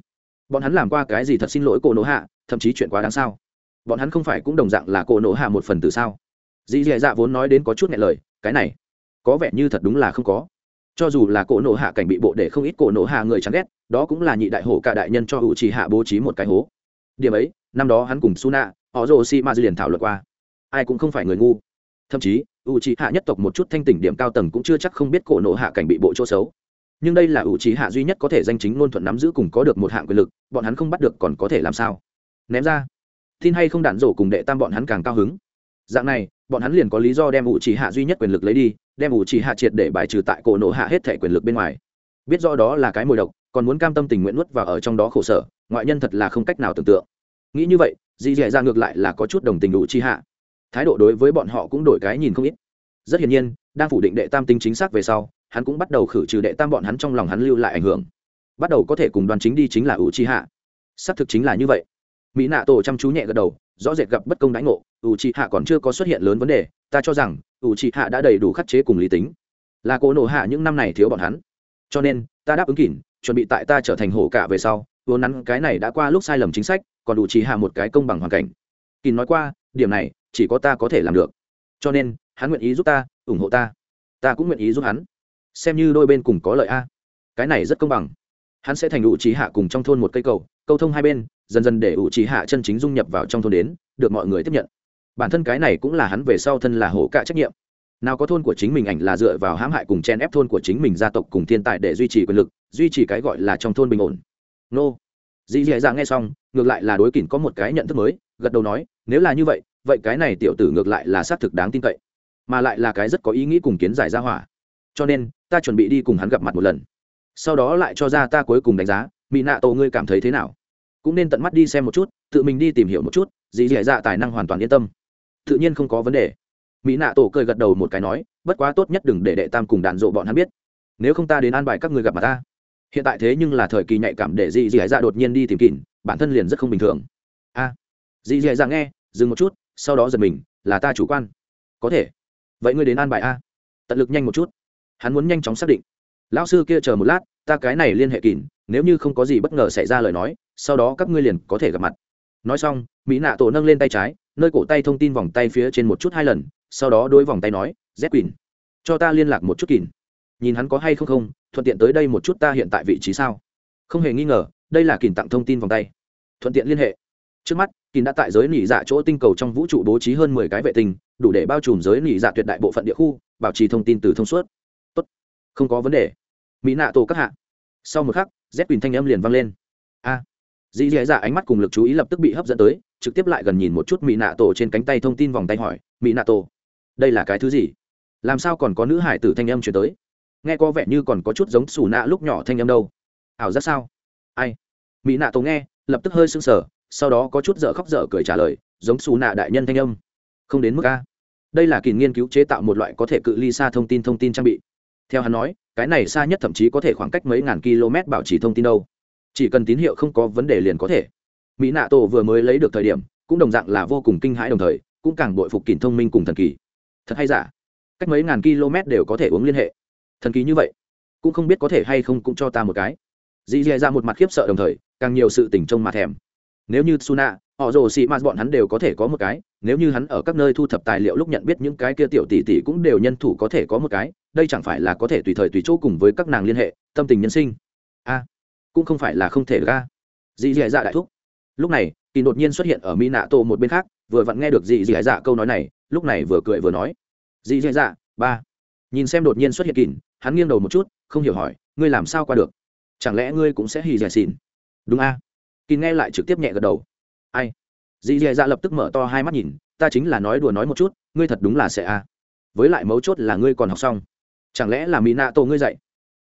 Bọn hắn làm qua cái gì thật xin lỗi cổ nổ hạ, thậm chí chuyện quá đáng sao? Bọn hắn không phải cũng đồng dạng là cổ nổ hạ một phần từ sao? Dì dì dạ vốn nói đến có chút nghẹn lời, cái này, có vẻ như thật đúng là không có. Cho dù là cổ nộ hạ cảnh bị bộ để không ít cổ nộ hạ người chán ghét, đó cũng là nhị đại hổ cả đại nhân cho ủ trì hạ bố trí một cái hố. Điểm ấy, năm đó hắn cùng suna họ rồ si ma liền thảo luận qua. Ai cũng không phải người ngu. Thậm chí u trì hạ nhất tộc một chút thanh tỉnh điểm cao tầng cũng chưa chắc không biết cổ nộ hạ cảnh bị bộ chỗ xấu nhưng đây là ủ trí hạ duy nhất có thể danh chính ngôn thuận nắm giữ cùng có được một hạng quyền lực, bọn hắn không bắt được còn có thể làm sao? Ném ra. Tin hay không đạn rổ cùng đệ tam bọn hắn càng cao hứng. Dạng này, bọn hắn liền có lý do đem ủ chỉ hạ duy nhất quyền lực lấy đi, đem ủ chỉ hạ triệt để bài trừ tại cổ nổ hạ hết thẻ quyền lực bên ngoài. Biết do đó là cái mồi độc, còn muốn cam tâm tình nguyện nuốt và ở trong đó khổ sở, ngoại nhân thật là không cách nào tưởng tượng. Nghĩ như vậy dì dẻ ra ngược lại là có chút đồng tình ủ chỉ hạ. Thái độ đối với bọn họ cũng đổi cái nhìn không ít. Rất hiển nhiên, đang phủ định đệ tam tính chính xác về sau hắn cũng bắt đầu khử trừ đệ tam bọn hắn trong lòng hắn lưu lại ảnh hưởng. Bắt đầu có thể cùng đoàn chính đi chính là U chi hạ xác thực chính là như vậy. Mỹ nạ tổ chăm chú nhẹ gật đầu, rõ rệt gặp bất công đánh ngộ U Chi hạ còn chưa có xuất hiện lớn vấn đề, ta cho rằng U Chi hạ đã đầy đủ khắc chế cùng lý tính. Là cố nổ hạ những năm này thiếu bọn hắn. Cho nên, ta đáp ứng kỉn, chuẩn bị tại ta trở thành hổ cả về sau vốn nắn cái này đã qua lúc sai lầm chính sách, còn đủ Chi hạ một cái công bằng hoàn cảnh. Kỉn nói qua, điểm này, chỉ có ta có thể làm được. Cho nên, hắn nguyện ý giúp ta, ủng hộ ta. Ta cũng nguyện ý giúp hắn xem như đôi bên cùng có lợi a. Cái này rất công bằng. Hắn sẽ thành ủ trí hạ cùng trong thôn một cây cầu câu thông hai bên, dần dần để ủ trí hạ chân chính dung nhập vào trong thôn đến, được mọi người tiếp nhận. Bản thân cái này cũng là hắn về sau thân là hổ cả trách nhiệm. Nào có thôn của chính mình ảnh là dựa vào hãm hại cùng chen ép thôn của chính mình gia tộc cùng thiên tài để duy trì quyền lực, duy trì cái gọi là trong thôn bình ổn. Nô. Dì dì dạ nghe xong, ngược lại là đối kỉn có một cái nhận thức mới, gật đầu nói, nếu là như vậy vậy cái này tiểu tử ngược lại là xác thực đáng tin cậy, mà lại là cái rất có ý nghĩ cùng kiến giải ra hỏa. Cho nên ta chuẩn bị đi cùng hắn gặp mặt một lần. Sau đó lại cho ra ta cuối cùng đánh giá mỹ nạ tổ ngươi cảm thấy thế nào? Cũng nên tận mắt đi xem một chút tự mình đi tìm hiểu một chút dì dì dạ tài năng hoàn toàn yên tâm. Tự nhiên không có vấn đề. Mỹ nạ tổ cười gật đầu một cái nói bất quá tốt nhất đừng để đệ tam cùng đàn rộ bọn hắn biết. Nếu không ta đến an bài các người gặp mặt ta. Hiện tại thế nhưng là thời kỳ nhạy cảm để dì dì dạ đột nhiên đi tìm kỉn bản thân liền rất không bình thường. A. À, dì dì dạ nghe dừng một chút sau đó giật mình là ta chủ quan. Có thể. Vậy ngươi đến an bài a. Tận lực nhanh một chút hắn muốn nhanh chóng xác định. Lão sư kia chờ một lát, ta cái này liên hệ kín, nếu như không có gì bất ngờ xảy ra lời nói, sau đó các ngươi liền có thể gặp mặt. Nói xong, mỹ nạ tổ nâng lên tay trái, nơi cổ tay thông tin vòng tay phía trên một chút hai lần, sau đó đôi vòng tay nói z quỳn cho ta liên lạc một chút kín. Nhìn hắn có hay không không, thuận tiện tới đây một chút ta hiện tại vị trí sao? Không hề nghi ngờ, đây là kín tặng thông tin vòng tay. Thuận tiện liên hệ. Trước mắt, kín đã tại giới nỉ dạ chỗ tinh cầu trong vũ trụ bố trí hơn mười cái vệ tinh, đủ để bao trùm giới nỉ dạ tuyệt đại bộ phận địa khu, bảo trì thông tin từ thông suốt không có vấn đề. Mỹ nạ tổ các hạ. Sau một khắc z quỳnh thanh âm liền vang lên. A. À, dì dì dạ ánh mắt cùng lực chú ý lập tức bị hấp dẫn tới trực tiếp lại gần nhìn một chút mỹ nạ tổ trên cánh tay thông tin vòng tay hỏi mỹ nạ tổ đây là cái thứ gì? Làm sao còn có nữ hải tử thanh âm chuyển tới? Nghe có vẻ như còn có chút giống xù nạ lúc nhỏ thanh âm đâu. Ảo ra sao? Ai? Mỹ nạ tổ nghe lập tức hơi sưng sờ sau đó có chút dở khóc dở cười trả lời giống xù nạ đại nhân thanh âm. Không đến mức a. Đây là kỳ nghiên cứu chế tạo một loại có thể cự ly xa thông tin thông tin trang bị theo hắn nói, cái này xa nhất thậm chí có thể khoảng cách mấy ngàn km bảo trì thông tin đâu. Chỉ cần tín hiệu không có vấn đề liền có thể. Mỹ nạ tổ vừa mới lấy được thời điểm, cũng đồng dạng là vô cùng kinh hãi đồng thời, cũng càng bội phục kìm thông minh cùng thần kỳ. Thật hay giả? Cách mấy ngàn km đều có thể uống liên hệ. Thần kỳ như vậy, cũng không biết có thể hay không cũng cho ta một cái. Dì dì ra một mặt khiếp sợ đồng thời, càng nhiều sự tỉnh trông mà thèm nếu như suna, họ rồ xị mạt bọn hắn đều có thể có một cái, nếu như hắn ở các nơi thu thập tài liệu lúc nhận biết những cái kia tiểu tỷ tỷ cũng đều nhân thủ có thể có một cái, đây chẳng phải là có thể tùy thời tùy chỗ cùng với các nàng liên hệ, tâm tình nhân sinh. A, cũng không phải là không thể ra dì dì dạ đại thúc. Lúc này, kỳ đột nhiên xuất hiện ở mỹ nạ tổ một bên khác, vừa vặn nghe được dì dì dạ câu nói này, lúc này vừa cười vừa nói. Dì dì dạ ba. Nhìn xem đột nhiên xuất hiện kỳ hắn nghiêng đầu một chút, không hiểu hỏi, ngươi làm sao qua được? Chẳng lẽ ngươi cũng sẽ hì dẻ xìn đúng a. à? Kỳ nghe lại trực tiếp nhẹ gật đầu. Ai? Dì dì dạ lập tức mở to hai mắt nhìn, ta chính là nói đùa nói một chút, ngươi thật đúng là sẽ a. Với lại mấu chốt là ngươi còn học xong. Chẳng lẽ là mỹ nạ tổ ngươi dạy?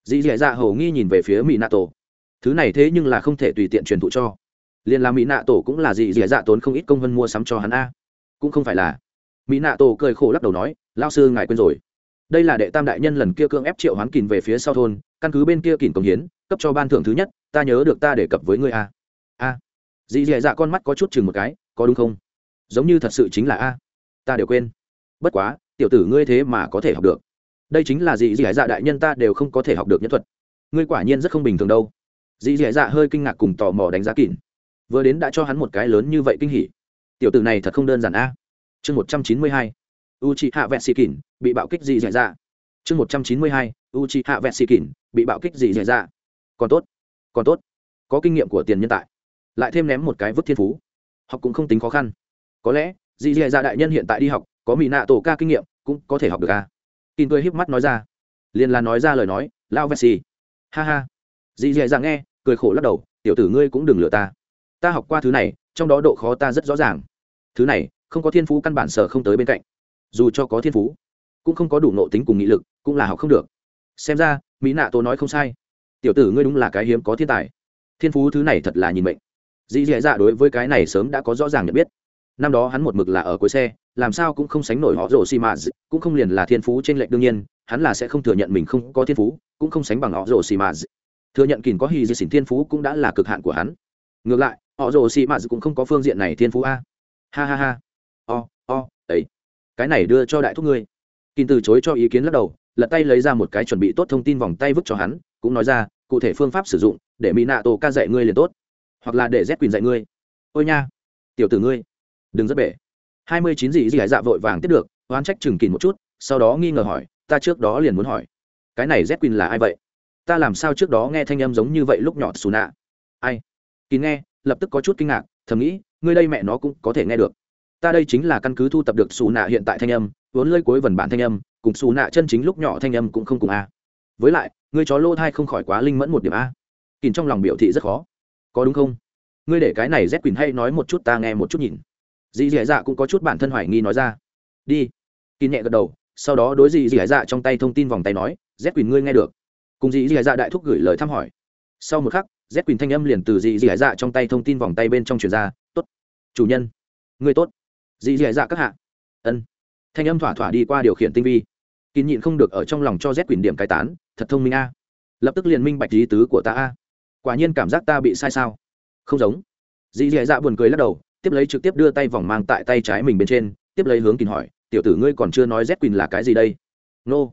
Dì dì dạ hầu nghi nhìn về phía mỹ nạ tổ thứ này thế nhưng là không thể tùy tiện truyền thụ cho. Liền là mỹ nạ tổ cũng là dì dì dạ tốn không ít công vân mua sắm cho hắn a. Cũng không phải là. Mỹ nạ tổ cười khổ lắc đầu nói lao sư, ngài quên rồi. Đây là đệ tam đại nhân lần kia cưỡng ép triệu hoán kìn về phía sau thôn, căn cứ bên kia kìn công hiến, cấp cho ban thưởng thứ nhất, ta nhớ được ta đề cập với ngươi a a. Dì dì dạ con mắt có chút chừng một cái, có đúng không? Giống như thật sự chính là a. Ta đều quên. Bất quá, tiểu tử ngươi thế mà có thể học được. Đây chính là dì dì dạ đại nhân ta đều không có thể học được nhân thuật. Ngươi quả nhiên rất không bình thường đâu. Dì dì dạ hơi kinh ngạc cùng tò mò đánh giá kỉn vừa đến đã cho hắn một cái lớn như vậy kinh hỉ. Tiểu tử này thật không đơn giản a. Chương một trăm chín mươi hai. U chị hạ vẹn xì kỉn bị bạo kích dì dạy dạ. chương một trăm chín mươi hai. U chị hạ vẹn xì kỉn bị bạo kích dì dạy dạ. còn tốt. Còn tốt. Có kinh nghiệm của tiền nhân tại lại thêm ném một cái vứt thiên phú. Học cũng không tính khó khăn. Có lẽ, dì dì dạ đại nhân hiện tại đi học, có mỹ nạ tổ ca kinh nghiệm, cũng có thể học được à? ca tin cười híp mắt nói ra. Liền là nói ra lời nói, lao vessi ha ha. Dì dì dạ nghe, cười khổ lắc đầu, tiểu tử ngươi cũng đừng lừa ta. Ta học qua thứ này, trong đó độ khó ta rất rõ ràng. Thứ này, không có thiên phú căn bản sở không tới bên cạnh. Dù cho có thiên phú, cũng không có đủ nộ tính cùng nghị lực, cũng là học không được. Xem ra mỹ nạ tổ nói không sai. Tiểu tử ngươi đúng là cái hiếm có thiên tài. Thiên phú thứ này thật là nhìn mệnh dì dì dạ, dạ đối với cái này sớm đã có rõ ràng nhận biết. Năm đó hắn một mực là ở cuối xe, làm sao cũng không sánh nổi họ rổ xì mạt cũng không liền là thiên phú trên lệnh đương nhiên, hắn là sẽ không thừa nhận mình không có thiên phú, cũng không sánh bằng họ rổ xì mạt thừa nhận kìn có hy di xỉn thiên phú cũng đã là cực hạn của hắn. Ngược lại, họ rổ xì mạt cũng không có phương diện này thiên phú a. Ha ha ha. O o, ấy. Cái này đưa cho đại thúc ngươi. Kìn từ chối cho ý kiến lắc đầu, lật tay lấy ra một cái chuẩn bị tốt thông tin vòng tay vứt cho hắn, cũng nói ra, cụ thể phương pháp sử dụng, để mỹ nạ tổ ca dạy ngươi liền tốt hoặc là để z quyền dạy ngươi. Ôi nha, tiểu tử ngươi, đừng rất bể. Hai mươi chín gì gì hải dạ vội vàng tiếp được, oán trách chừng kìn một chút, sau đó nghi ngờ hỏi, ta trước đó liền muốn hỏi, cái này z quyền là ai vậy? Ta làm sao trước đó nghe thanh âm giống như vậy lúc nhỏ xù nạ? Ai? Kín nghe, lập tức có chút kinh ngạc, thầm nghĩ, ngươi đây mẹ nó cũng có thể nghe được. Ta đây chính là căn cứ thu tập được xù nạ hiện tại thanh âm, vốn lơi cuối vần bản thanh âm, cùng xù nạ chân chính lúc nhỏ thanh âm cũng không cùng a. Với lại, ngươi chó lô thai không khỏi quá linh mẫn một điểm a. Kín trong lòng biểu thị rất khó có đúng không? Ngươi để cái này z Quỳnh hay nói một chút ta nghe một chút nhìn. Dì dì dạ cũng có chút bản thân hoài nghi nói ra. Đi. Kín nhẹ gật đầu, sau đó đối dì dì dạ trong tay thông tin vòng tay nói, z Quỳnh ngươi nghe được. Cùng dì dì dạ đại thúc gửi lời thăm hỏi. Sau một khắc, z Quỳnh thanh âm liền từ dì dì dạ trong tay thông tin vòng tay bên trong truyền ra, tốt. Chủ nhân. Ngươi tốt. Dì dì dạ các hạ. Ân. Thanh âm thỏa thỏa đi qua điều khiển tinh vi. Kín nhịn không được ở trong lòng cho z Quỳnh điểm cai tán, thật thông minh a. Lập tức liền minh bạch lý tứ của ta a quả nhiên cảm giác ta bị sai sao? Không giống. Dì dì dạ buồn cười lắc đầu, tiếp lấy trực tiếp đưa tay vòng mang tại tay trái mình bên trên, tiếp lấy hướng kín hỏi, tiểu tử ngươi còn chưa nói z quỳnh là cái gì đây? Nô、no.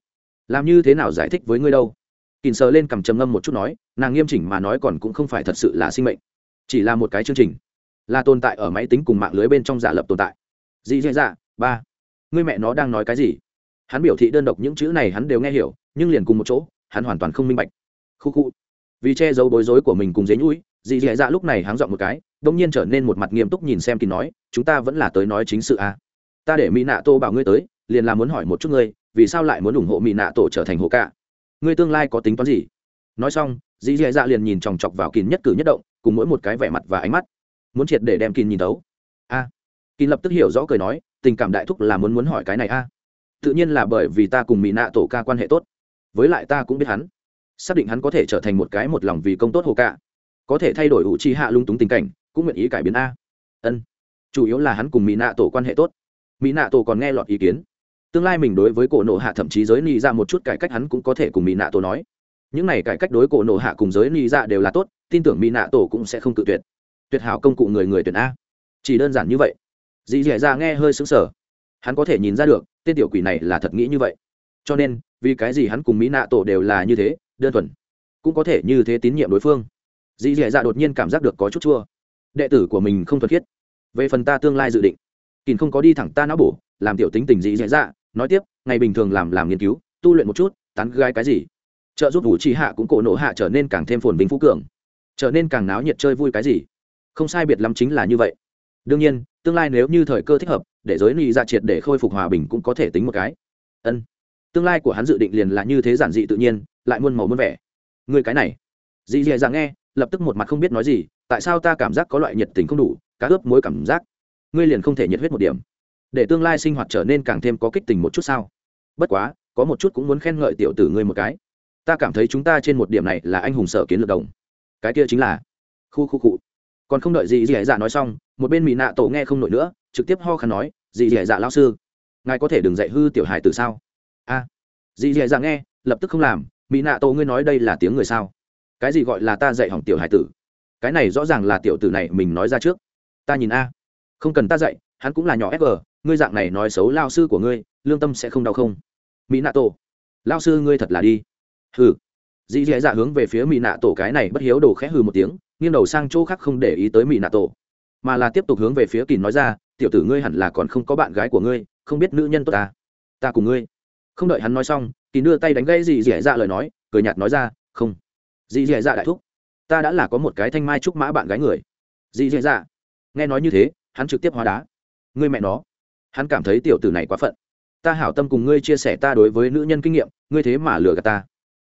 làm như thế nào giải thích với ngươi đâu? Kín sờ lên cầm trầm ngâm một chút nói, nàng nghiêm chỉnh mà nói còn cũng không phải thật sự là sinh mệnh, chỉ là một cái chương trình, là tồn tại ở máy tính cùng mạng lưới bên trong giả lập tồn tại. Dì dì dạ ba, ngươi mẹ nó đang nói cái gì? Hắn biểu thị đơn độc những chữ này hắn đều nghe hiểu, nhưng liền cùng một chỗ, hắn hoàn toàn không minh bạch. Khu khu vì che giấu bối rối của mình cùng dế nhũi, dì dì dạ lúc này háng dọn một cái, đông nhiên trở nên một mặt nghiêm túc nhìn xem kín nói, chúng ta vẫn là tới nói chính sự à. ta để mỹ nạ tô bảo ngươi tới, liền là muốn hỏi một chút ngươi, vì sao lại muốn ủng hộ mỹ nạ tổ trở thành hộ cả ngươi tương lai có tính toán gì nói xong, dì dì dạ liền nhìn chòng chọc vào kín nhất cử nhất động, cùng mỗi một cái vẻ mặt và ánh mắt muốn triệt để đem kín nhìn tấu a à. kín lập tức hiểu rõ cười nói, tình cảm đại thúc là muốn muốn hỏi cái này a à. tự nhiên là bởi vì ta cùng mỹ nạ tổ ca quan hệ tốt với lại ta cũng biết hắn xác định hắn có thể trở thành một cái một lòng vì công tốt hồ cả có thể thay đổi ủ chi hạ lung túng tình cảnh, cũng nguyện ý cải biến a. Ân. Chủ yếu là hắn cùng mỹ nạ tổ quan hệ tốt. Mỹ nạ tổ còn nghe lọt ý kiến. Tương lai mình đối với cổ nộ hạ thậm chí giới ni ra một chút cải cách hắn cũng có thể cùng mỹ nạ tổ nói. Những này cải cách đối cổ nộ hạ cùng giới ni ra đều là tốt, tin tưởng mỹ nạ tổ cũng sẽ không tự tuyệt. Tuyệt hảo công cụ người người tuyển a. Chỉ đơn giản như vậy. Dì dẻ ra nghe hơi xứng sờ. Hắn có thể nhìn ra được, tên tiểu quỷ này là thật nghĩ như vậy. Cho nên, vì cái gì hắn cùng mỹ nạ tổ đều là như thế đơn thuần, cũng có thể như thế tín nhiệm đối phương. Dì dẻ dạ đột nhiên cảm giác được có chút chua. Đệ tử của mình không thuật khiết. Về phần ta tương lai dự định kỳn không có đi thẳng ta não bổ, làm tiểu tính tình dì dẻ dạ nói tiếp, ngày bình thường làm làm nghiên cứu, tu luyện một chút, tán gái cái gì. Trợ giúp vũ trì hạ cũng cổ nổ hạ trở nên càng thêm phồn vinh phú cường, trở nên càng náo nhiệt chơi vui cái gì. Không sai biệt lắm chính là như vậy. Đương nhiên, tương lai nếu như thời cơ thích hợp, để giới ly ra dạ triệt để khôi phục hòa bình cũng có thể tính một cái. Ân, tương lai của hắn dự định liền là như thế giản dị tự nhiên lại muôn màu muôn vẻ. Người cái này. Dì dì dạ nghe lập tức một mặt không biết nói gì tại sao ta cảm giác có loại nhiệt tình không đủ cá ướp mối cảm giác. Ngươi liền không thể nhiệt huyết một điểm. Để tương lai sinh hoạt trở nên càng thêm có kích tình một chút sao? Bất quá có một chút cũng muốn khen ngợi tiểu tử ngươi một cái. Ta cảm thấy chúng ta trên một điểm này là anh hùng sở kiến lược đồng. Cái kia chính là khu khu cụ. Còn không đợi gì dì dạ nói xong một bên mỹ nạ tổ nghe không nổi nữa trực tiếp ho khăn nói dì dì dạ lao sư ngài có thể đừng dạy hư tiểu hài từ sao? A. À, dì dì dạ nghe lập tức không làm mỹ nạ tổ ngươi nói đây là tiếng người sao? Cái gì gọi là ta dạy hỏng tiểu hải tử? Cái này rõ ràng là tiểu tử này mình nói ra trước. Ta nhìn a. Không cần ta dạy, hắn cũng là nhỏ fg ngươi dạng này nói xấu lao sư của ngươi, lương tâm sẽ không đau không? Mỹ nạ tổ lao sư ngươi thật là đi. Hừ. Dì dì dạ hướng về phía mỹ nạ tổ cái này bất hiếu đồ khẽ hừ một tiếng, nghiêng đầu sang chỗ khác không để ý tới mỹ nạ tổ mà là tiếp tục hướng về phía kỳ nói ra, tiểu tử ngươi hẳn là còn không có bạn gái của ngươi, không biết nữ nhân tốt ta. Ta cùng ngươi không đợi hắn nói xong, kỳ đưa tay đánh gây dì dì dạ lời nói, cười nhạt nói ra, không. Dì dì dạ đại thúc, ta đã là có một cái thanh mai trúc mã bạn gái người. Dì dì dạ. Nghe nói như thế, hắn trực tiếp hóa đá. Ngươi mẹ nó. Hắn cảm thấy tiểu tử này quá phận. Ta hảo tâm cùng ngươi chia sẻ ta đối với nữ nhân kinh nghiệm, ngươi thế mà lừa gạt ta.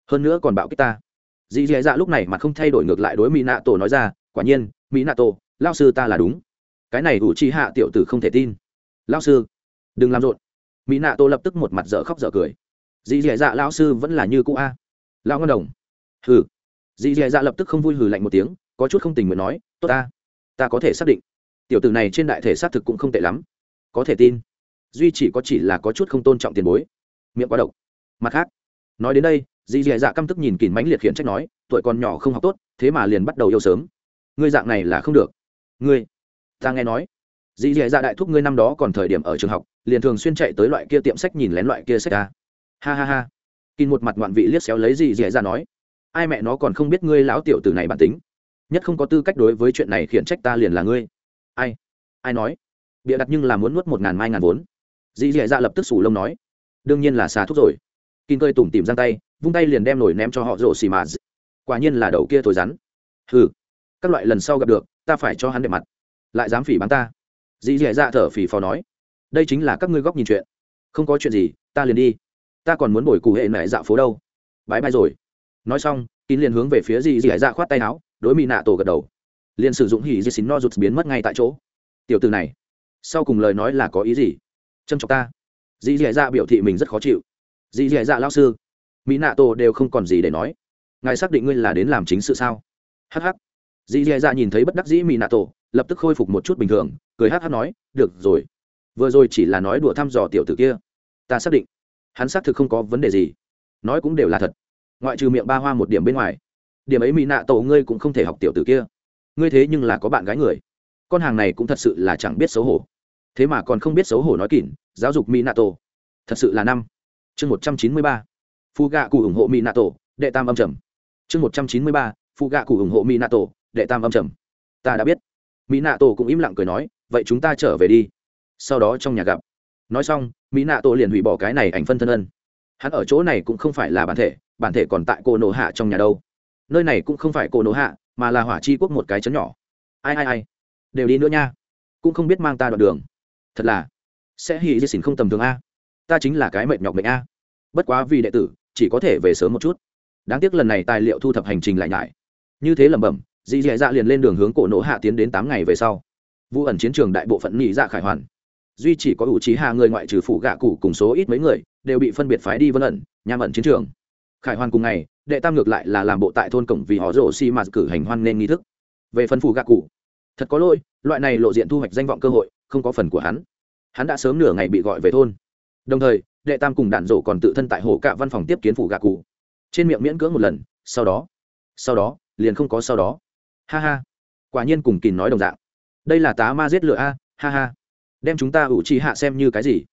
Hơn nữa còn bạo kích ta. Dì dì dạ lúc này mà không thay đổi ngược lại đối mỹ nạ tổ nói ra, quả nhiên mỹ nạ tổ lao sư ta là đúng. Cái này ủ chi hạ tiểu tử không thể tin. Lao sư, đừng làm rộn mỹ nạ tô lập tức một mặt dở khóc dở cười dì dì dạ lão sư vẫn là như cũ a lão ngân đồng hừ dì dì dạ lập tức không vui hừ lạnh một tiếng có chút không tình nguyện nói tốt ta ta có thể xác định tiểu tử này trên đại thể xác thực cũng không tệ lắm có thể tin duy chỉ có chỉ là có chút không tôn trọng tiền bối miệng quá độc mặt khác nói đến đây dì dì dạ căm tức nhìn kìm mánh liệt khiển trách nói tuổi còn nhỏ không học tốt thế mà liền bắt đầu yêu sớm ngươi dạng này là không được ngươi ta nghe nói dì dì dạ đại thúc ngươi năm đó còn thời điểm ở trường học, liền thường xuyên chạy tới loại kia tiệm sách nhìn lén loại kia sách ta ha ha ha. Kìm một mặt ngoạn vị liếc xéo lấy dì dì dạ nói, ai mẹ nó còn không biết ngươi lão tiểu tử này bản tính. Nhất không có tư cách đối với chuyện này khiển trách ta liền là ngươi. Ai? Ai nói? Bịa đặt nhưng là muốn nuốt một ngàn mai ngàn vốn. Dì dì dạ lập tức sủ lông nói, đương nhiên là xà thúc rồi. Kinh cơi tủm tìm giang tay, vung tay liền đem nổi ném cho họ rổ xì mà quả nhiên là đầu kia thổi rắn. Hừ, các loại lần sau gặp được, ta phải cho hắn để mặt, lại dám phỉ bắn ta dì dì dạ thở phì phò nói, đây chính là các ngươi góc nhìn chuyện. Không có chuyện gì, ta liền đi. Ta còn muốn bồi cụ hệ mẹ dạo phố đâu. Bãi bay rồi. Nói xong, kín liền hướng về phía dì dì dạ khoát tay áo, đối mỹ nạ tổ gật đầu. Liền sử dụng hỉ dì xín no rụt biến mất ngay tại chỗ. Tiểu từ này, sau cùng lời nói là có ý gì? Trâm trọng ta. Dì dì dạ biểu thị mình rất khó chịu. Dì dì dạ lao sư mỹ nạ tổ đều không còn gì để nói. Ngài xác định ngươi là đến làm chính sự sao? Hh dì dì dạ nhìn thấy bất đắc dĩ mỹ nạ tổ, lập tức khôi phục một chút bình thường, cười hh nói, được rồi. Vừa rồi chỉ là nói đùa thăm dò tiểu tử kia. Ta xác định, hắn xác thực không có vấn đề gì. Nói cũng đều là thật. Ngoại trừ miệng ba hoa một điểm bên ngoài, điểm ấy mỹ nạ tổ ngươi cũng không thể học tiểu tử kia. Ngươi thế nhưng là có bạn gái người. Con hàng này cũng thật sự là chẳng biết xấu hổ. Thế mà còn không biết xấu hổ nói kỉn giáo dục mỹ nạ tổ. Thật sự là năm. Chương một trăm chín mươi ba. Phu gạ cụ ủng hộ mỹ nạ tổ, đệ tam âm trầm. Chương một trăm chín mươi ba phu gạ cụ ủng hộ mỹ nạ tổ đệ tam âm trầm. Ta đã biết. Mỹ nạ tổ cũng im lặng cười nói, vậy chúng ta trở về đi. Sau đó trong nhà gặp. Nói xong, mỹ nạ tổ liền hủy bỏ cái này ảnh phân thân ân. Hắn ở chỗ này cũng không phải là bản thể bản thể còn tại cô nổ hạ trong nhà đâu. Nơi này cũng không phải cô nổ hạ, mà là hỏa chi quốc một cái chấn nhỏ. Ai ai ai? Đều đi nữa nha. Cũng không biết mang ta đoạn đường. Thật là, sẽ hỉ di xỉn không tầm thường a. Ta chính là cái mệt nhọc mệnh a. Bất quá vì đệ tử, chỉ có thể về sớm một chút. Đáng tiếc lần này tài liệu thu thập hành trình lại nhải như thế lẩm bẩm dì dì dạ liền lên đường hướng cổ nổ hạ tiến đến tám ngày về sau. Vụ ẩn chiến trường đại bộ phận nghỉ dạ khải hoàn. Duy chỉ có ủ trí hạ người ngoại trừ phủ gạ cụ cùng số ít mấy người, đều bị phân biệt phái đi vân ẩn, nham ẩn chiến trường. Khải hoàn cùng ngày, đệ tam ngược lại là làm bộ tại thôn cổng vì họ rổ xi mạt cử hành hoan nên nghi thức. Về phần phủ gạ cụ, thật có lỗi, loại này lộ diện thu hoạch danh vọng cơ hội, không có phần của hắn. Hắn đã sớm nửa ngày bị gọi về thôn. Đồng thời, đệ tam cùng đạn rổ còn tự thân tại hồ cạ văn phòng tiếp kiến phủ gạ cụ. Trên miệng miễn cưỡng một lần, sau đó sau đó, liền không có sau đó ha ha. Quả nhiên cùng kìn nói đồng dạng. Đây là tá ma giết lửa a, ha ha. Đem chúng ta ủ trì hạ xem như cái gì.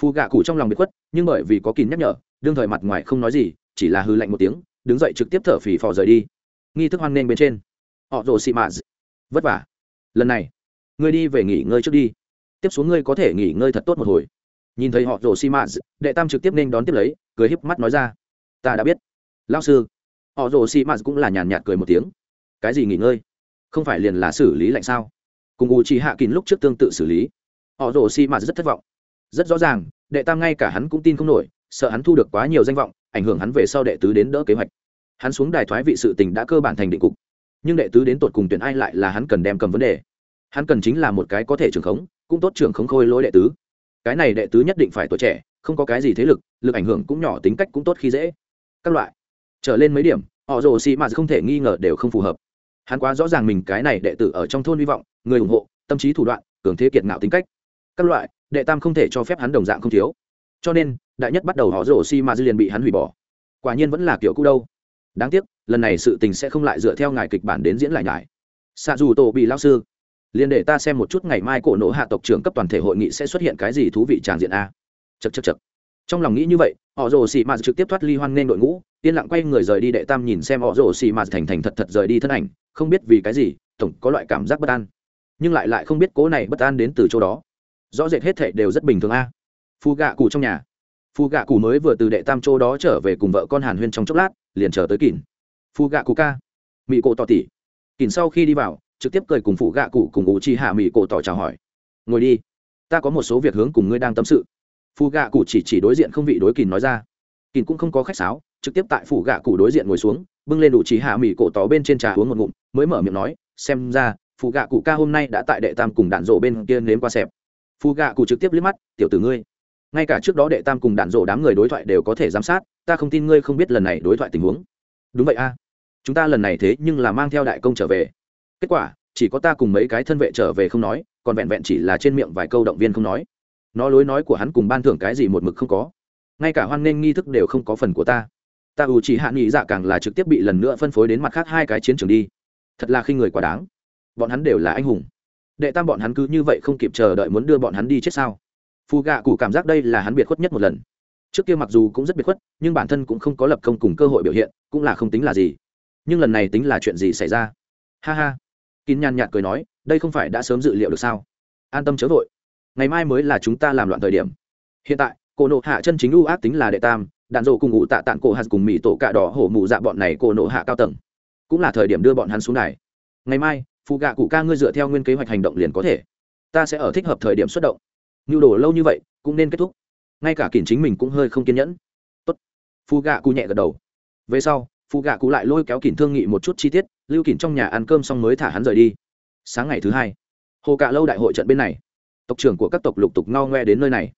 Phù gạ cụ trong lòng bị khuất, nhưng bởi vì có kín nhắc nhở, đương thời mặt ngoài không nói gì, chỉ là hư lạnh một tiếng, đứng dậy trực tiếp thở phì phò rời đi. Nghi thức hoan nghênh bên trên. Họ rồ xị mạ vất vả. Lần này, ngươi đi về nghỉ ngơi trước đi. Tiếp xuống ngươi có thể nghỉ ngơi thật tốt một hồi. Nhìn thấy họ rồ xị mạ đệ tam trực tiếp nên đón tiếp lấy, cười híp mắt nói ra. Ta đã biết. Lao sư. Họ rồ xị mạ cũng là nhàn nhạt cười một tiếng cái gì nghỉ ngơi? Không phải liền là xử lý lạnh sao? Cùng u chỉ hạ kín lúc trước tương tự xử lý. Họ rồ xi mạt rất thất vọng. Rất rõ ràng, đệ tam ngay cả hắn cũng tin không nổi, sợ hắn thu được quá nhiều danh vọng, ảnh hưởng hắn về sau đệ tứ đến đỡ kế hoạch. Hắn xuống đài thoái vị sự tình đã cơ bản thành định cục. Nhưng đệ tứ đến tột cùng tuyển ai lại là hắn cần đem cầm vấn đề. Hắn cần chính là một cái có thể trưởng khống, cũng tốt trưởng khống khôi lỗi đệ tứ. Cái này đệ tứ nhất định phải tuổi trẻ, không có cái gì thế lực lực ảnh hưởng cũng nhỏ, tính cách cũng tốt khi dễ. Các loại. Trở lên mấy điểm, họ rồ xì mà không thể nghi ngờ đều không phù hợp hắn quá rõ ràng mình cái này đệ tử ở trong thôn hy vọng, người ủng hộ, tâm trí thủ đoạn, cường thế kiệt ngạo tính cách. Các loại, đệ tam không thể cho phép hắn đồng dạng không thiếu. Cho nên, đại nhất bắt đầu họ rổ xi mà dư liền bị hắn hủy bỏ. Quả nhiên vẫn là kiểu cũ đâu. Đáng tiếc, lần này sự tình sẽ không lại dựa theo ngài kịch bản đến diễn lại nhải. Xạ dù tổ bị lao sư. Liền để ta xem một chút ngày mai cổ nộ hạ tộc trưởng cấp toàn thể hội nghị sẽ xuất hiện cái gì thú vị tràng diện a. Chật chật chật trong lòng nghĩ như vậy, họ rồ xì mạt trực tiếp thoát ly hoan nên đội ngũ, yên lặng quay người rời đi đệ tam nhìn xem họ rồ xì mạt thành thành thật thật rời đi thân ảnh, không biết vì cái gì, tổng có loại cảm giác bất an. Nhưng lại lại không biết cố này bất an đến từ chỗ đó. Rõ rệt hết thệ đều rất bình thường a. À. phù gạ cụ trong nhà. Phu gạ cụ mới vừa từ đệ tam chỗ đó trở về cùng vợ con hàn huyên trong chốc lát, liền chờ tới kỳn. Phu gạ cụ ca. Mỹ cổ tỏ tỉ. Kỳn sau khi đi vào, trực tiếp cười cùng phụ gạ cụ cùng ủ chi hạ mỹ cổ tỏ chào hỏi. Ngồi đi. Ta có một số việc hướng cùng ngươi đang tâm sự phù gạ cụ chỉ chỉ đối diện không vị đối kìn nói ra. Kìn cũng không có khách sáo, trực tiếp tại phủ gạ cụ đối diện ngồi xuống, bưng lên đủ chỉ hạ mỹ cổ tỏ bên trên trà uống một ngụm, mới mở miệng nói, xem ra, phù gạ cụ ca hôm nay đã tại đệ tam cùng đạn rộ bên kia nếm qua xẹp. Phù gạ cụ trực tiếp liếc mắt, tiểu tử ngươi, ngay cả trước đó đệ tam cùng đạn rộ đám người đối thoại đều có thể giám sát, ta không tin ngươi không biết lần này đối thoại tình huống. Đúng vậy a, chúng ta lần này thế nhưng là mang theo đại công trở về. Kết quả, chỉ có ta cùng mấy cái thân vệ trở về không nói, còn vẹn vẹn chỉ là trên miệng vài câu động viên không nói nó lối nói của hắn cùng ban thưởng cái gì một mực không có. Ngay cả hoan nghênh nghi thức đều không có phần của ta. Ta ủ chỉ hạ nghị dạ càng là trực tiếp bị lần nữa phân phối đến mặt khác hai cái chiến trường đi. Thật là khi người quá đáng. Bọn hắn đều là anh hùng. Đệ tam bọn hắn cứ như vậy không kịp chờ đợi muốn đưa bọn hắn đi chết sao? Phù gạ cụ cảm giác đây là hắn biệt khuất nhất một lần. Trước kia mặc dù cũng rất biệt khuất, nhưng bản thân cũng không có lập công cùng cơ hội biểu hiện, cũng là không tính là gì. Nhưng lần này tính là chuyện gì xảy ra? Ha ha. Kín nhàn nhạt cười nói, đây không phải đã sớm dự liệu được sao? An tâm chớ vội ngày mai mới là chúng ta làm loạn thời điểm. Hiện tại, cổ nộ hạ chân chính ưu ác tính là đệ tam, đạn dộ cùng ngụ tạ tạng cổ hạt cùng mỹ tổ cạ đỏ hổ mụ dạ bọn này cổ nộ hạ cao tầng. Cũng là thời điểm đưa bọn hắn xuống này ngày mai phụ gạ cụ ca ngươi dựa theo nguyên kế hoạch hành động liền có thể. Ta sẽ ở thích hợp thời điểm xuất động. Nhu đồ lâu như vậy, cũng nên kết thúc. Ngay cả kỉnh chính mình cũng hơi không kiên nhẫn. Tốt. Phụ gạ cụ nhẹ gật đầu. Về sau phụ gạ cụ lại lôi kéo kỉnh thương nghị một chút chi tiết, lưu kỉnh trong nhà ăn cơm xong mới thả hắn rời đi. Sáng ngày thứ hai, hồ cạ lâu đại hội trận bên này tộc trưởng của các tộc lục tục ngao ngoe đến nơi này.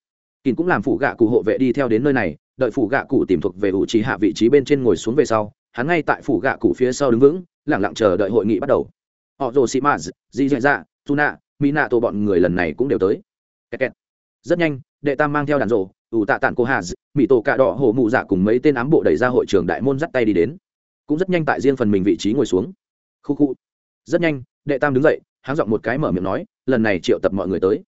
Kín cũng làm phụ gạ cụ hộ vệ đi theo đến nơi này, đợi phụ gạ cụ tìm thuộc về ủ trí hạ vị trí bên trên ngồi xuống về sau, hắn ngay tại phủ gạ cụ phía sau đứng vững lẳng lặng chờ đợi hội nghị bắt đầu. Họ rồ sĩ maz di dạy dạ tu nạ mỹ nạ tổ bọn người lần này cũng đều tới. Kẹt kẹt. rất nhanh, đệ tam mang theo đàn rộ ủ tạ tản cô hà mỹ tổ cạ đỏ hổ mụ dạ cùng mấy tên ám bộ đẩy ra hội trưởng đại môn dắt tay đi đến. Cũng rất nhanh tại riêng phần mình vị trí ngồi xuống. Khu khu. Rất nhanh, đệ tam đứng dậy, háng giọng một cái mở miệng nói, lần này triệu tập mọi người tới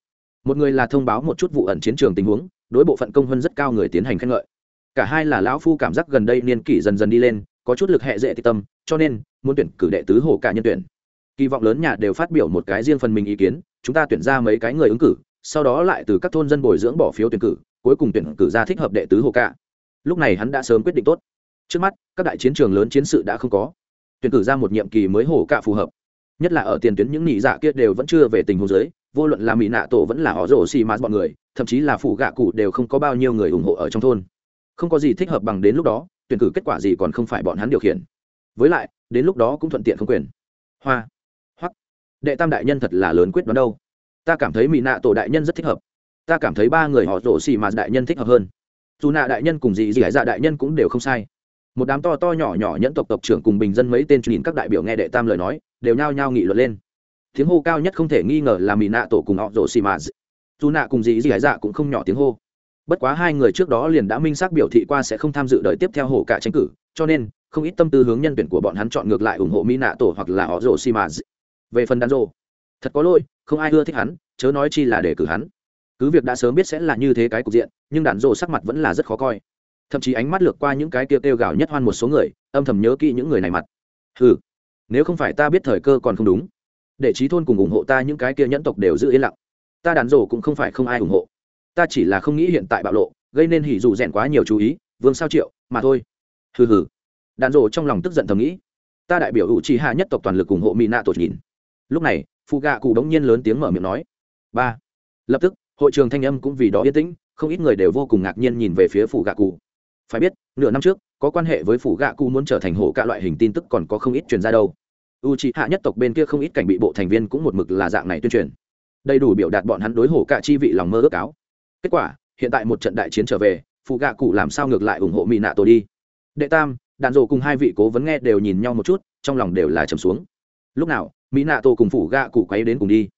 một người là thông báo một chút vụ ẩn chiến trường tình huống, đối bộ phận công hơn rất cao người tiến hành khen ngợi. Cả hai là lão phu cảm giác gần đây niên kỷ dần dần đi lên, có chút lực hệ dễ thị tâm, cho nên, muốn tuyển cử đệ tứ hồ cả nhân tuyển. Kỳ vọng lớn nhà đều phát biểu một cái riêng phần mình ý kiến, chúng ta tuyển ra mấy cái người ứng cử, sau đó lại từ các thôn dân bồi dưỡng bỏ phiếu tuyển cử, cuối cùng tuyển cử ra thích hợp đệ tứ hồ cả. Lúc này hắn đã sớm quyết định tốt. Trước mắt, các đại chiến trường lớn chiến sự đã không có. Tuyển cử ra một nhiệm kỳ mới hồ cả phù hợp. Nhất là ở tiền tuyến những nhị dạ kia đều vẫn chưa về tình huống giới vô luận là mỹ nạ tổ vẫn là họ rổ xì mạt bọn người, thậm chí là phụ gạ cụ đều không có bao nhiêu người ủng hộ ở trong thôn. Không có gì thích hợp bằng đến lúc đó, tuyển cử kết quả gì còn không phải bọn hắn điều khiển. Với lại, đến lúc đó cũng thuận tiện không quyền. Hoa. Hoắc. Đệ tam đại nhân thật là lớn quyết đoán đâu. Ta cảm thấy mỹ nạ tổ đại nhân rất thích hợp. Ta cảm thấy ba người họ rổ xì mà đại nhân thích hợp hơn. Dù nạ đại nhân cùng gì gì hải dạ đại nhân cũng đều không sai. Một đám to to nhỏ nhỏ nhẫn tộc tộc trưởng cùng bình dân mấy tên nhìn các đại biểu nghe đệ tam lời nói, đều nhao nhao nghị luận lên tiếng hô cao nhất không thể nghi ngờ là mỹ nạ tổ cùng họ rổ xì mà dù nạ cùng gì dì hải dạ cũng không nhỏ tiếng hô. Bất quá hai người trước đó liền đã minh xác biểu thị qua sẽ không tham dự đời tiếp theo hổ cả tranh cử, cho nên, không ít tâm tư hướng nhân tuyển của bọn hắn chọn ngược lại ủng hộ mỹ nạ tổ hoặc là họ rổ xì mà về phần đàn rồ thật có lỗi, không ai ưa thích hắn, chớ nói chi là để cử hắn. Cứ việc đã sớm biết sẽ là như thế cái cục diện, nhưng đàn rồ sắc mặt vẫn là rất khó coi. Thậm chí ánh mắt lược qua những cái tiêu kêu gào nhất hoan một số người, âm thầm nhớ kỹ những người này mặt. Ừ nếu không phải ta biết thời cơ còn không đúng để trí thôn cùng ủng hộ ta, những cái kia nhẫn tộc đều giữ yên lặng. Ta đàn rổ cũng không phải không ai ủng hộ. Ta chỉ là không nghĩ hiện tại bạo lộ, gây nên hỉ dù rèn quá nhiều chú ý, vương sao triệu, mà thôi. Hừ hừ. Đàn rổ trong lòng tức giận thầm nghĩ. Ta đại biểu hữu trí hạ nhất tộc toàn lực ủng hộ mỹ nạ tổ nhìn. Lúc này phụ gạ cụ đống nhiên lớn tiếng mở miệng nói. Ba. Lập tức, hội trường thanh âm cũng vì đó yên tĩnh, không ít người đều vô cùng ngạc nhiên nhìn về phía phụ gạ cụ phải biết, nửa năm trước, có quan hệ với phụ gạ cụ muốn trở thành hộ cả loại hình tin tức còn có không ít truyền ra đâu u c hạ nhất tộc bên kia không ít cảnh bị bộ thành viên cũng một mực là dạng này tuyên truyền. Đầy đủ biểu đạt bọn hắn đối hổ cả chi vị lòng mơ ước cáo. Kết quả, hiện tại một trận đại chiến trở về phụ gạ cụ làm sao ngược lại ủng hộ mỹ nạ tổ đi? Đệ tam đàn rộ cùng hai vị cố vấn nghe đều nhìn nhau một chút, trong lòng đều là trầm xuống. Lúc nào mỹ nạ tổ cùng phủ gạ cụ quay đến cùng đi?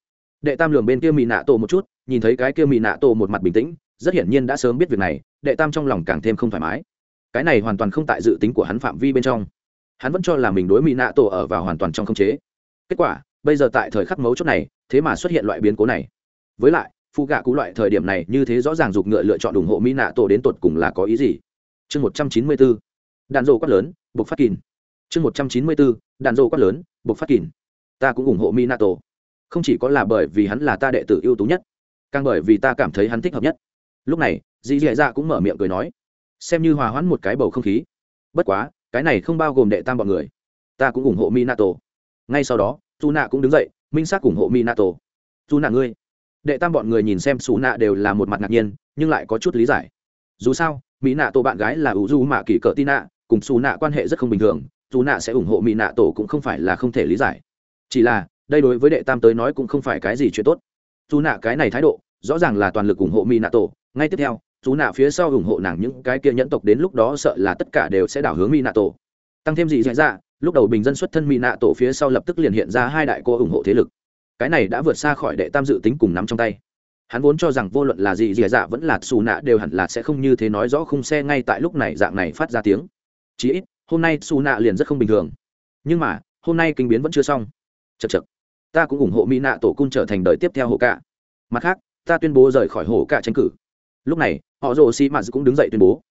Đệ tam lường bên kia mỹ nạ tổ một chút, nhìn thấy cái kia mỹ nạ tổ một mặt bình tĩnh, rất hiển nhiên đã sớm biết việc này, đệ tam trong lòng càng thêm không thoải mái. Cái này hoàn toàn không tại dự tính của hắn phạm vi bên trong hắn vẫn cho là mình đối mỹ nạ tổ ở vào hoàn toàn trong không chế. Kết quả, bây giờ tại thời khắc mấu chốt này, thế mà xuất hiện loại biến cố này. Với lại phụ gạ cũ loại thời điểm này như thế rõ ràng giục ngựa lựa chọn ủng hộ mỹ nạ tổ đến tột cùng là có ý gì? Chương một trăm chín mươi bốn đàn rộ quát lớn, buộc phát kín. Chương một trăm chín mươi bốn đàn rộ quát lớn, buộc phát kín. Ta cũng ủng hộ mỹ nạ tổ không chỉ có là bởi vì hắn là ta đệ tử ưu tú nhất, càng bởi vì ta cảm thấy hắn thích hợp nhất. Lúc này dì dì dạ cũng mở miệng cười nói, xem như hòa hoãn một cái bầu không khí. Bất quá cái này không bao gồm đệ tam bọn người. Ta cũng ủng hộ minato. Ngay sau đó dù nạ cũng đứng dậy, minh xác ủng hộ minato. Dù nạ ngươi. Đệ tam bọn người nhìn xem xù nạ đều là một mặt ngạc nhiên, nhưng lại có chút lý giải. Dù sao mỹ nạ tổ bạn gái là ủ du mạ kỳ cỡ tin nạ cùng xù nạ quan hệ rất không bình thường dù nạ sẽ ủng hộ mỹ nạ tổ cũng không phải là không thể lý giải. Chỉ là, đây đối với đệ tam tới nói cũng không phải cái gì chuyện tốt. Dù nạ cái này thái độ, rõ ràng là toàn lực ủng hộ mỹ nạ tổ ngay tiếp theo dù nạ phía sau ủng hộ nàng những cái kia nhẫn tộc đến lúc đó sợ là tất cả đều sẽ đảo hướng mỹ nạ tổ tăng thêm gì dạy ra lúc đầu bình dân xuất thân mỹ nạ tổ phía sau lập tức liền hiện ra hai đại cô ủng hộ thế lực. Cái này đã vượt xa khỏi đệ tam dự tính cùng nắm trong tay. Hắn vốn cho rằng vô luận là gì dì dạ vẫn là xù nạ đều hẳn là sẽ không như thế nói rõ khung xe ngay tại lúc này dạng này phát ra tiếng. Chí ít, hôm nay xù nạ liền rất không bình thường. Nhưng mà, hôm nay kinh biến vẫn chưa xong. Chật chật ta cũng ủng hộ mỹ nạ tổ cung trở thành đời tiếp theo hồ cạ. Mặt khác, ta tuyên bố rời khỏi hồ cạ tranh cử lúc này, họ rồ xì mạt cũng đứng dậy tuyên bố.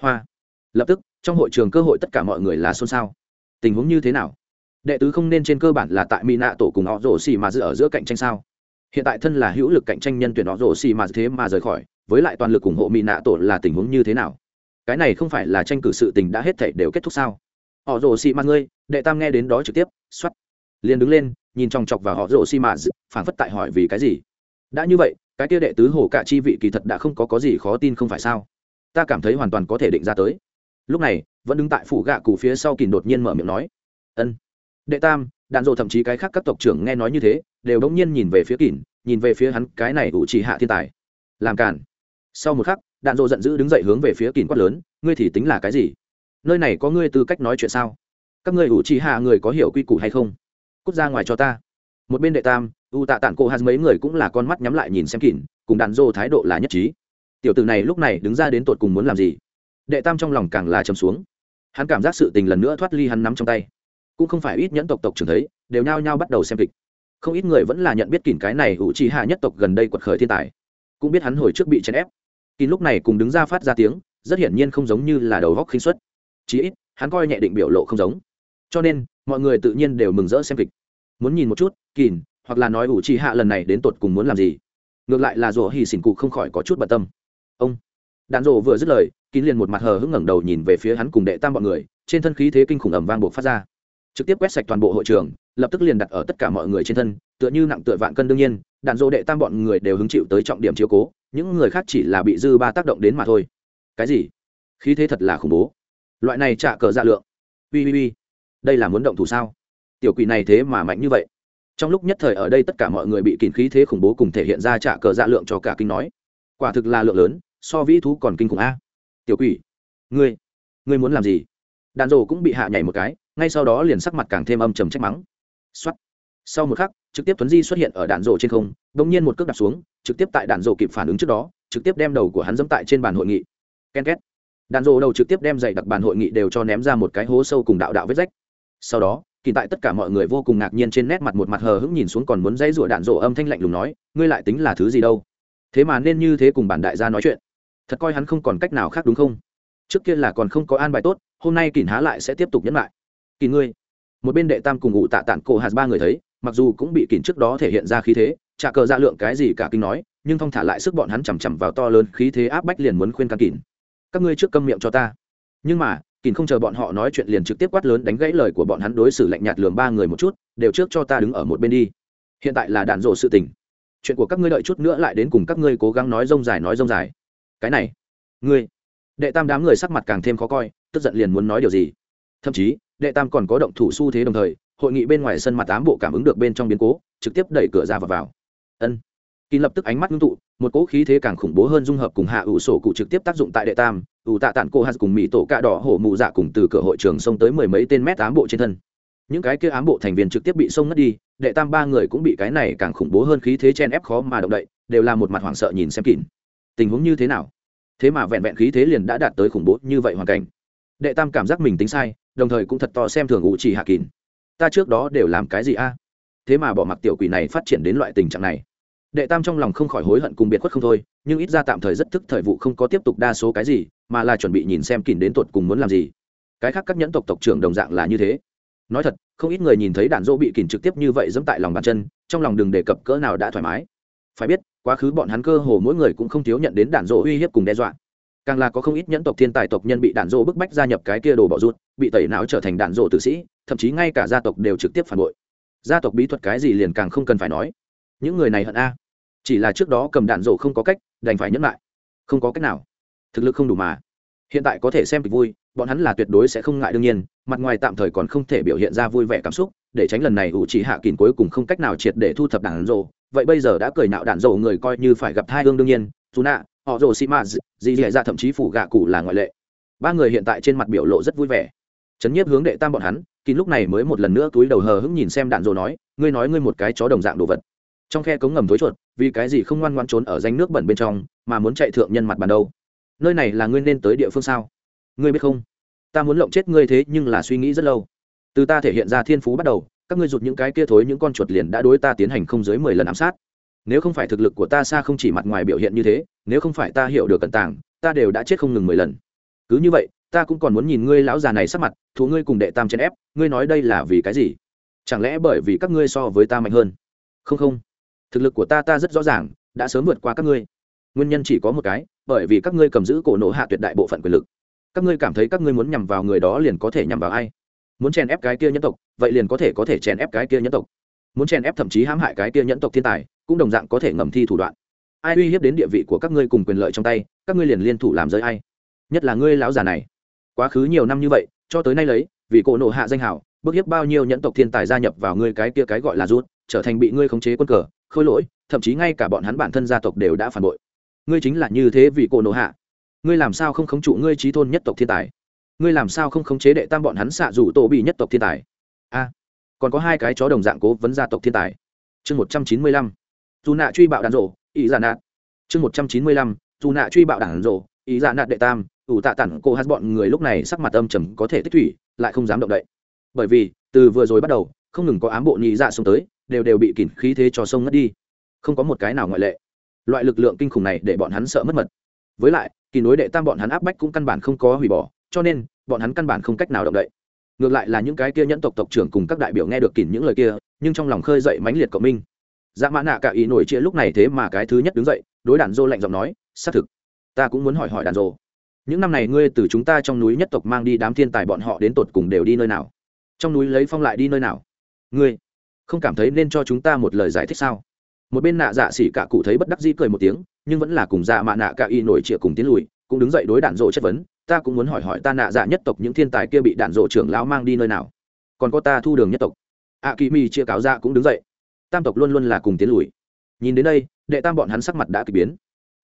Hoa. Lập tức, trong hội trường cơ hội tất cả mọi người là xôn xao. Tình huống như thế nào? Đệ tứ không nên trên cơ bản là tại mỹ nạ tổ cùng họ rồ xì mà giữ ở giữa cạnh tranh sao? Hiện tại thân là hữu lực cạnh tranh nhân tuyển họ rồ xì mà thế mà rời khỏi, với lại toàn lực ủng hộ mỹ nạ tổ là tình huống như thế nào? Cái này không phải là tranh cử sự tình đã hết thể đều kết thúc sao? Họ rồ xì mà ngươi, đệ tam nghe đến đó trực tiếp xuất liền đứng lên, nhìn chòng chọc vào họ rồ xì mà, phảng phất tại hỏi vì cái gì? Đã như vậy cái kia đệ tứ hồ cả chi vị kỳ thật đã không có có gì khó tin không phải sao? Ta cảm thấy hoàn toàn có thể định ra tới. Lúc này, vẫn đứng tại phủ gạ cụ phía sau kìm đột nhiên mở miệng nói, ân, đệ tam, đạn dộ thậm chí cái khác các tộc trưởng nghe nói như thế, đều đống nhiên nhìn về phía kìm nhìn về phía hắn, cái này ủ chỉ hạ thiên tài. Làm cản sau một khắc, đạn dộ giận dữ đứng dậy hướng về phía kìm quát lớn, ngươi thì tính là cái gì? Nơi này có ngươi tư cách nói chuyện sao? Các ngươi ủ chỉ hạ người có hiểu quy củ hay không? Cút ra ngoài cho ta. Một bên đệ tam u tạ tản cổ hạt mấy người cũng là con mắt nhắm lại nhìn xem kìm cùng đàn dô thái độ là nhất trí. Tiểu tử này lúc này đứng ra đến tột cùng muốn làm gì? Đệ tam trong lòng càng là chầm xuống. Hắn cảm giác sự tình lần nữa thoát ly hắn nắm trong tay. Cũng không phải ít nhẫn tộc tộc trưởng thấy, đều nhao nhao bắt đầu xem kịch. Không ít người vẫn là nhận biết kìm cái này ủ trì hạ nhất tộc gần đây quật khởi thiên tài. Cũng biết hắn hồi trước bị chèn ép. Kìm lúc này cùng đứng ra phát ra tiếng, rất hiển nhiên không giống như là đầu góc khinh xuất chí ít, hắn coi nhẹ định biểu lộ không giống. Cho nên, mọi người tự nhiên đều mừng rỡ xem kịch. Muốn nhìn một chút kìm hoặc là nói ủ trì hạ lần này đến tột cùng muốn làm gì. Ngược lại là rổ hì xỉn cụ không khỏi có chút bận tâm. Ông. Đạn rổ vừa dứt lời, kín liền một mặt hờ hững ngẩng đầu nhìn về phía hắn cùng đệ tam bọn người, trên thân khí thế kinh khủng ẩm vang buộc phát ra. Trực tiếp quét sạch toàn bộ hội trường, lập tức liền đặt ở tất cả mọi người trên thân, tựa như nặng tựa vạn cân đương nhiên, đạn dỗ đệ tam bọn người đều hứng chịu tới trọng điểm chiếu cố, những người khác chỉ là bị dư ba tác động đến mà thôi. Cái gì? Khí thế thật là khủng bố. Loại này trả cờ dạ lượng. Ui ui ui. Đây là muốn động thủ sao? Tiểu quỷ này thế mà mạnh như vậy trong lúc nhất thời ở đây tất cả mọi người bị kín khí thế khủng bố cùng thể hiện ra trả cờ dạ lượng cho cả kinh nói. Quả thực là lượng lớn, so vĩ thú còn kinh khủng a. Tiểu quỷ, ngươi ngươi muốn làm gì? Đạn rồ cũng bị hạ nhảy một cái, ngay sau đó liền sắc mặt càng thêm âm trầm trách mắng. Xuất sau một khắc, trực tiếp tuấn di xuất hiện ở đạn rồ trên không đ ỗ n g nhiên một cước đặt xuống, trực tiếp tại đạn rồ kịp phản ứng trước đó, trực tiếp đem đầu của hắn dẫm tại trên bàn hội nghị. Ken két. Đạn rồ đầu trực tiếp đem giày đặc bàn hội nghị đều cho ném ra một cái hố sâu cùng đạo đạo vết rách. Sau đó kỳ tại tất cả mọi người vô cùng ngạc nhiên trên nét mặt một mặt hờ hững nhìn xuống còn muốn dãy rụa đạn rồ âm thanh lạnh lùng nói, ngươi lại tính là thứ gì đâu? Thế mà nên như thế cùng bản đại gia nói chuyện. Thật coi hắn không còn cách nào khác đúng không? Trước kia là còn không có an bài tốt, hôm nay kỳ há lại sẽ tiếp tục nhấn lại. Kỳ ngươi. Một bên đệ tam cùng ngụ tạ tản cổ hạt ba người thấy, mặc dù cũng bị kỳ trước đó thể hiện ra khí thế trả cờ ra lượng cái gì cả kinh nói, nhưng thong thả lại sức bọn hắn chằm chằm vào to lớn khí thế áp bách liền muốn khuyên can kỳ các ngươi trước câm miệng cho ta. Nhưng mà kỳn không chờ bọn họ nói chuyện liền trực tiếp quát lớn đánh gãy lời của bọn hắn đối xử lạnh nhạt lường ba người một chút, đều trước cho ta đứng ở một bên đi. Hiện tại là đạn rộ sự tình. Chuyện của các ngươi đợi chút nữa lại đến cùng các ngươi cố gắng nói rông dài nói rông dài. Cái này, ngươi, đệ tam đám người sắc mặt càng thêm khó coi, tức giận liền muốn nói điều gì? Thậm chí, đệ tam còn có động thủ xu thế đồng thời, hội nghị bên ngoài sân mặt tám bộ cảm ứng được bên trong biến cố, trực tiếp đẩy cửa ra và vào. Ân. Kỳ lập tức ánh mắt ngưng tụ một cỗ khí thế càng khủng bố hơn dung hợp cùng hạ ủ sổ cụ trực tiếp tác dụng tại đệ tam, ủ tạ tản cô hạt cùng mỹ tổ cạ đỏ hổ mù dạ cùng từ cửa hội trường xông tới mười mấy tên mét ám bộ trên thân. Những cái kia ám bộ thành viên trực tiếp bị xông ngất đi, đệ tam ba người cũng bị cái này càng khủng bố hơn khí thế chen ép khó mà động đậy, đều là một mặt hoảng sợ nhìn xem kín. Tình huống như thế nào? Thế mà vẹn vẹn khí thế liền đã đạt tới khủng bố như vậy hoàn cảnh. Đệ tam cảm giác mình tính sai, đồng thời cũng thật to xem thường ủ chỉ hạ kín. Ta trước đó đều làm cái gì a? Thế mà bỏ mặc tiểu quỷ này phát triển đến loại tình trạng này đệ tam trong lòng không khỏi hối hận cùng biệt khuất không thôi, nhưng ít ra tạm thời rất thức thời vụ không có tiếp tục đa số cái gì, mà là chuẩn bị nhìn xem kìn đến tột cùng muốn làm gì. Cái khác các nhẫn tộc tộc trưởng đồng dạng là như thế. Nói thật, không ít người nhìn thấy đạn dỗ bị kìn trực tiếp như vậy dẫm tại lòng bàn chân, trong lòng đừng đề cập cỡ nào đã thoải mái. Phải biết, quá khứ bọn hắn cơ hồ mỗi người cũng không thiếu nhận đến đạn dỗ uy hiếp cùng đe dọa. Càng là có không ít nhẫn tộc thiên tài tộc nhân bị đạn dỗ bức bách gia nhập cái kia đồ bỏ rút bị tẩy não trở thành đạn dỗ tử sĩ, thậm chí ngay cả gia tộc đều trực tiếp phản bội. Gia tộc bí thuật cái gì liền càng không cần phải nói những người này hận a. Chỉ là trước đó cầm đạn rổ không có cách, đành phải nhẫn lại. Không có cách nào. Thực lực không đủ mà. Hiện tại có thể xem kịch vui, bọn hắn là tuyệt đối sẽ không ngại đương nhiên, mặt ngoài tạm thời còn không thể biểu hiện ra vui vẻ cảm xúc, để tránh lần này ủ chỉ hạ kín cuối cùng không cách nào triệt để thu thập đạn rổ. Vậy bây giờ đã cười nạo đạn rổ người coi như phải gặp thai hương đương nhiên, dù nạ, họ rổ xị mã dì dì ra thậm chí phủ gạ cụ là ngoại lệ. Ba người hiện tại trên mặt biểu lộ rất vui vẻ. Chấn nhiếp hướng đệ tam bọn hắn kín lúc này mới một lần nữa túi đầu hờ hững nhìn xem đạn rổ nói, ngươi nói ngươi một cái chó đồng dạng đồ vật trong khe cống ngầm thối chuột, vì cái gì không ngoan ngoan trốn ở danh nước bẩn bên trong, mà muốn chạy thượng nhân mặt bàn đâu? Nơi này là ngươi nên tới địa phương sao? Ngươi biết không? Ta muốn lộng chết ngươi thế nhưng là suy nghĩ rất lâu. Từ ta thể hiện ra thiên phú bắt đầu, các ngươi rụt những cái kia thối những con chuột liền đã đối ta tiến hành không dưới mười lần ám sát. Nếu không phải thực lực của ta xa không chỉ mặt ngoài biểu hiện như thế, nếu không phải ta hiểu được cẩn tàng, ta đều đã chết không ngừng mười lần. Cứ như vậy, ta cũng còn muốn nhìn ngươi lão già này sắp mặt, thú ngươi cùng đệ tam chèn ép, ngươi nói đây là vì cái gì? Chẳng lẽ bởi vì các ngươi so với ta mạnh hơn? Không không thực lực của ta ta rất rõ ràng, đã sớm vượt qua các ngươi. Nguyên nhân chỉ có một cái, bởi vì các ngươi cầm giữ cổ nổ hạ tuyệt đại bộ phận quyền lực. Các ngươi cảm thấy các ngươi muốn nhằm vào người đó liền có thể nhằm vào ai? Muốn chèn ép cái kia nhân tộc, vậy liền có thể có thể chèn ép cái kia nhân tộc. Muốn chèn ép thậm chí hãm hại cái kia nhân tộc thiên tài, cũng đồng dạng có thể ngầm thi thủ đoạn. Ai uy hiếp đến địa vị của các ngươi cùng quyền lợi trong tay, các ngươi liền liên thủ làm giới ai? Nhất là ngươi lão già này. Quá khứ nhiều năm như vậy, cho tới nay lấy, vì cổ nộ hạ danh hảo, bức hiếp bao nhiêu nhẫn tộc thiên tài gia nhập vào ngươi cái kia cái gọi là rút, trở thành bị ngươi khống chế quân cờ khôi lỗi, thậm chí ngay cả bọn hắn bản thân gia tộc đều đã phản bội. Ngươi chính là như thế vì cô nộ hạ. Ngươi làm sao không khống trụ ngươi trí thôn nhất tộc thiên tài? Ngươi làm sao không khống chế đệ tam bọn hắn xạ rủ tổ bị nhất tộc thiên tài? A, còn có hai cái chó đồng dạng cố vấn gia tộc thiên tài. Chương một trăm chín mươi lăm, dù nạ truy bạo đàn rộ, ý giả nạt. Chương một trăm chín mươi lăm, dù nạ truy bạo đàn rộ, ý giả nạt đệ tam, ủ tạ tản cô hát bọn người lúc này sắc mặt âm trầm có thể tích thủy, lại không dám động đậy. Bởi vì, từ vừa rồi bắt đầu, không ngừng có ám bộ nhị dạ xông tới đều đều bị kìm khí thế cho sông ngất đi. Không có một cái nào ngoại lệ. Loại lực lượng kinh khủng này để bọn hắn sợ mất mật. Với lại kỳ nối đệ tam bọn hắn áp bách cũng căn bản không có hủy bỏ, cho nên, bọn hắn căn bản không cách nào động đậy. Ngược lại là những cái kia nhẫn tộc tộc trưởng cùng các đại biểu nghe được kìm những lời kia, nhưng trong lòng khơi dậy mãnh liệt cộng minh. Dạ mã nạ cả ý nổi chia lúc này thế mà cái thứ nhất đứng dậy, đối đàn dô lạnh giọng nói, xác thực, ta cũng muốn hỏi hỏi đàn dô những năm này ngươi từ chúng ta trong núi nhất tộc mang đi đám thiên tài bọn họ đến tột cùng đều đi nơi nào? Trong núi lấy phong lại đi nơi nào? Ngươi không cảm thấy nên cho chúng ta một lời giải thích sao? Một bên nạ dạ xỉ cả cụ thấy bất đắc dĩ cười một tiếng, nhưng vẫn là cùng dạ mạ nạ cả y nổi trịa cùng tiến lùi, cũng đứng dậy đối đạn dộ chất vấn, ta cũng muốn hỏi hỏi ta nạ dạ nhất tộc những thiên tài kia bị đạn dộ trưởng lão mang đi nơi nào? Còn có ta thu đường nhất tộc. A kỳ mi chia cáo ra cũng đứng dậy. Tam tộc luôn luôn là cùng tiến lùi. Nhìn đến đây, đệ tam bọn hắn sắc mặt đã k biến.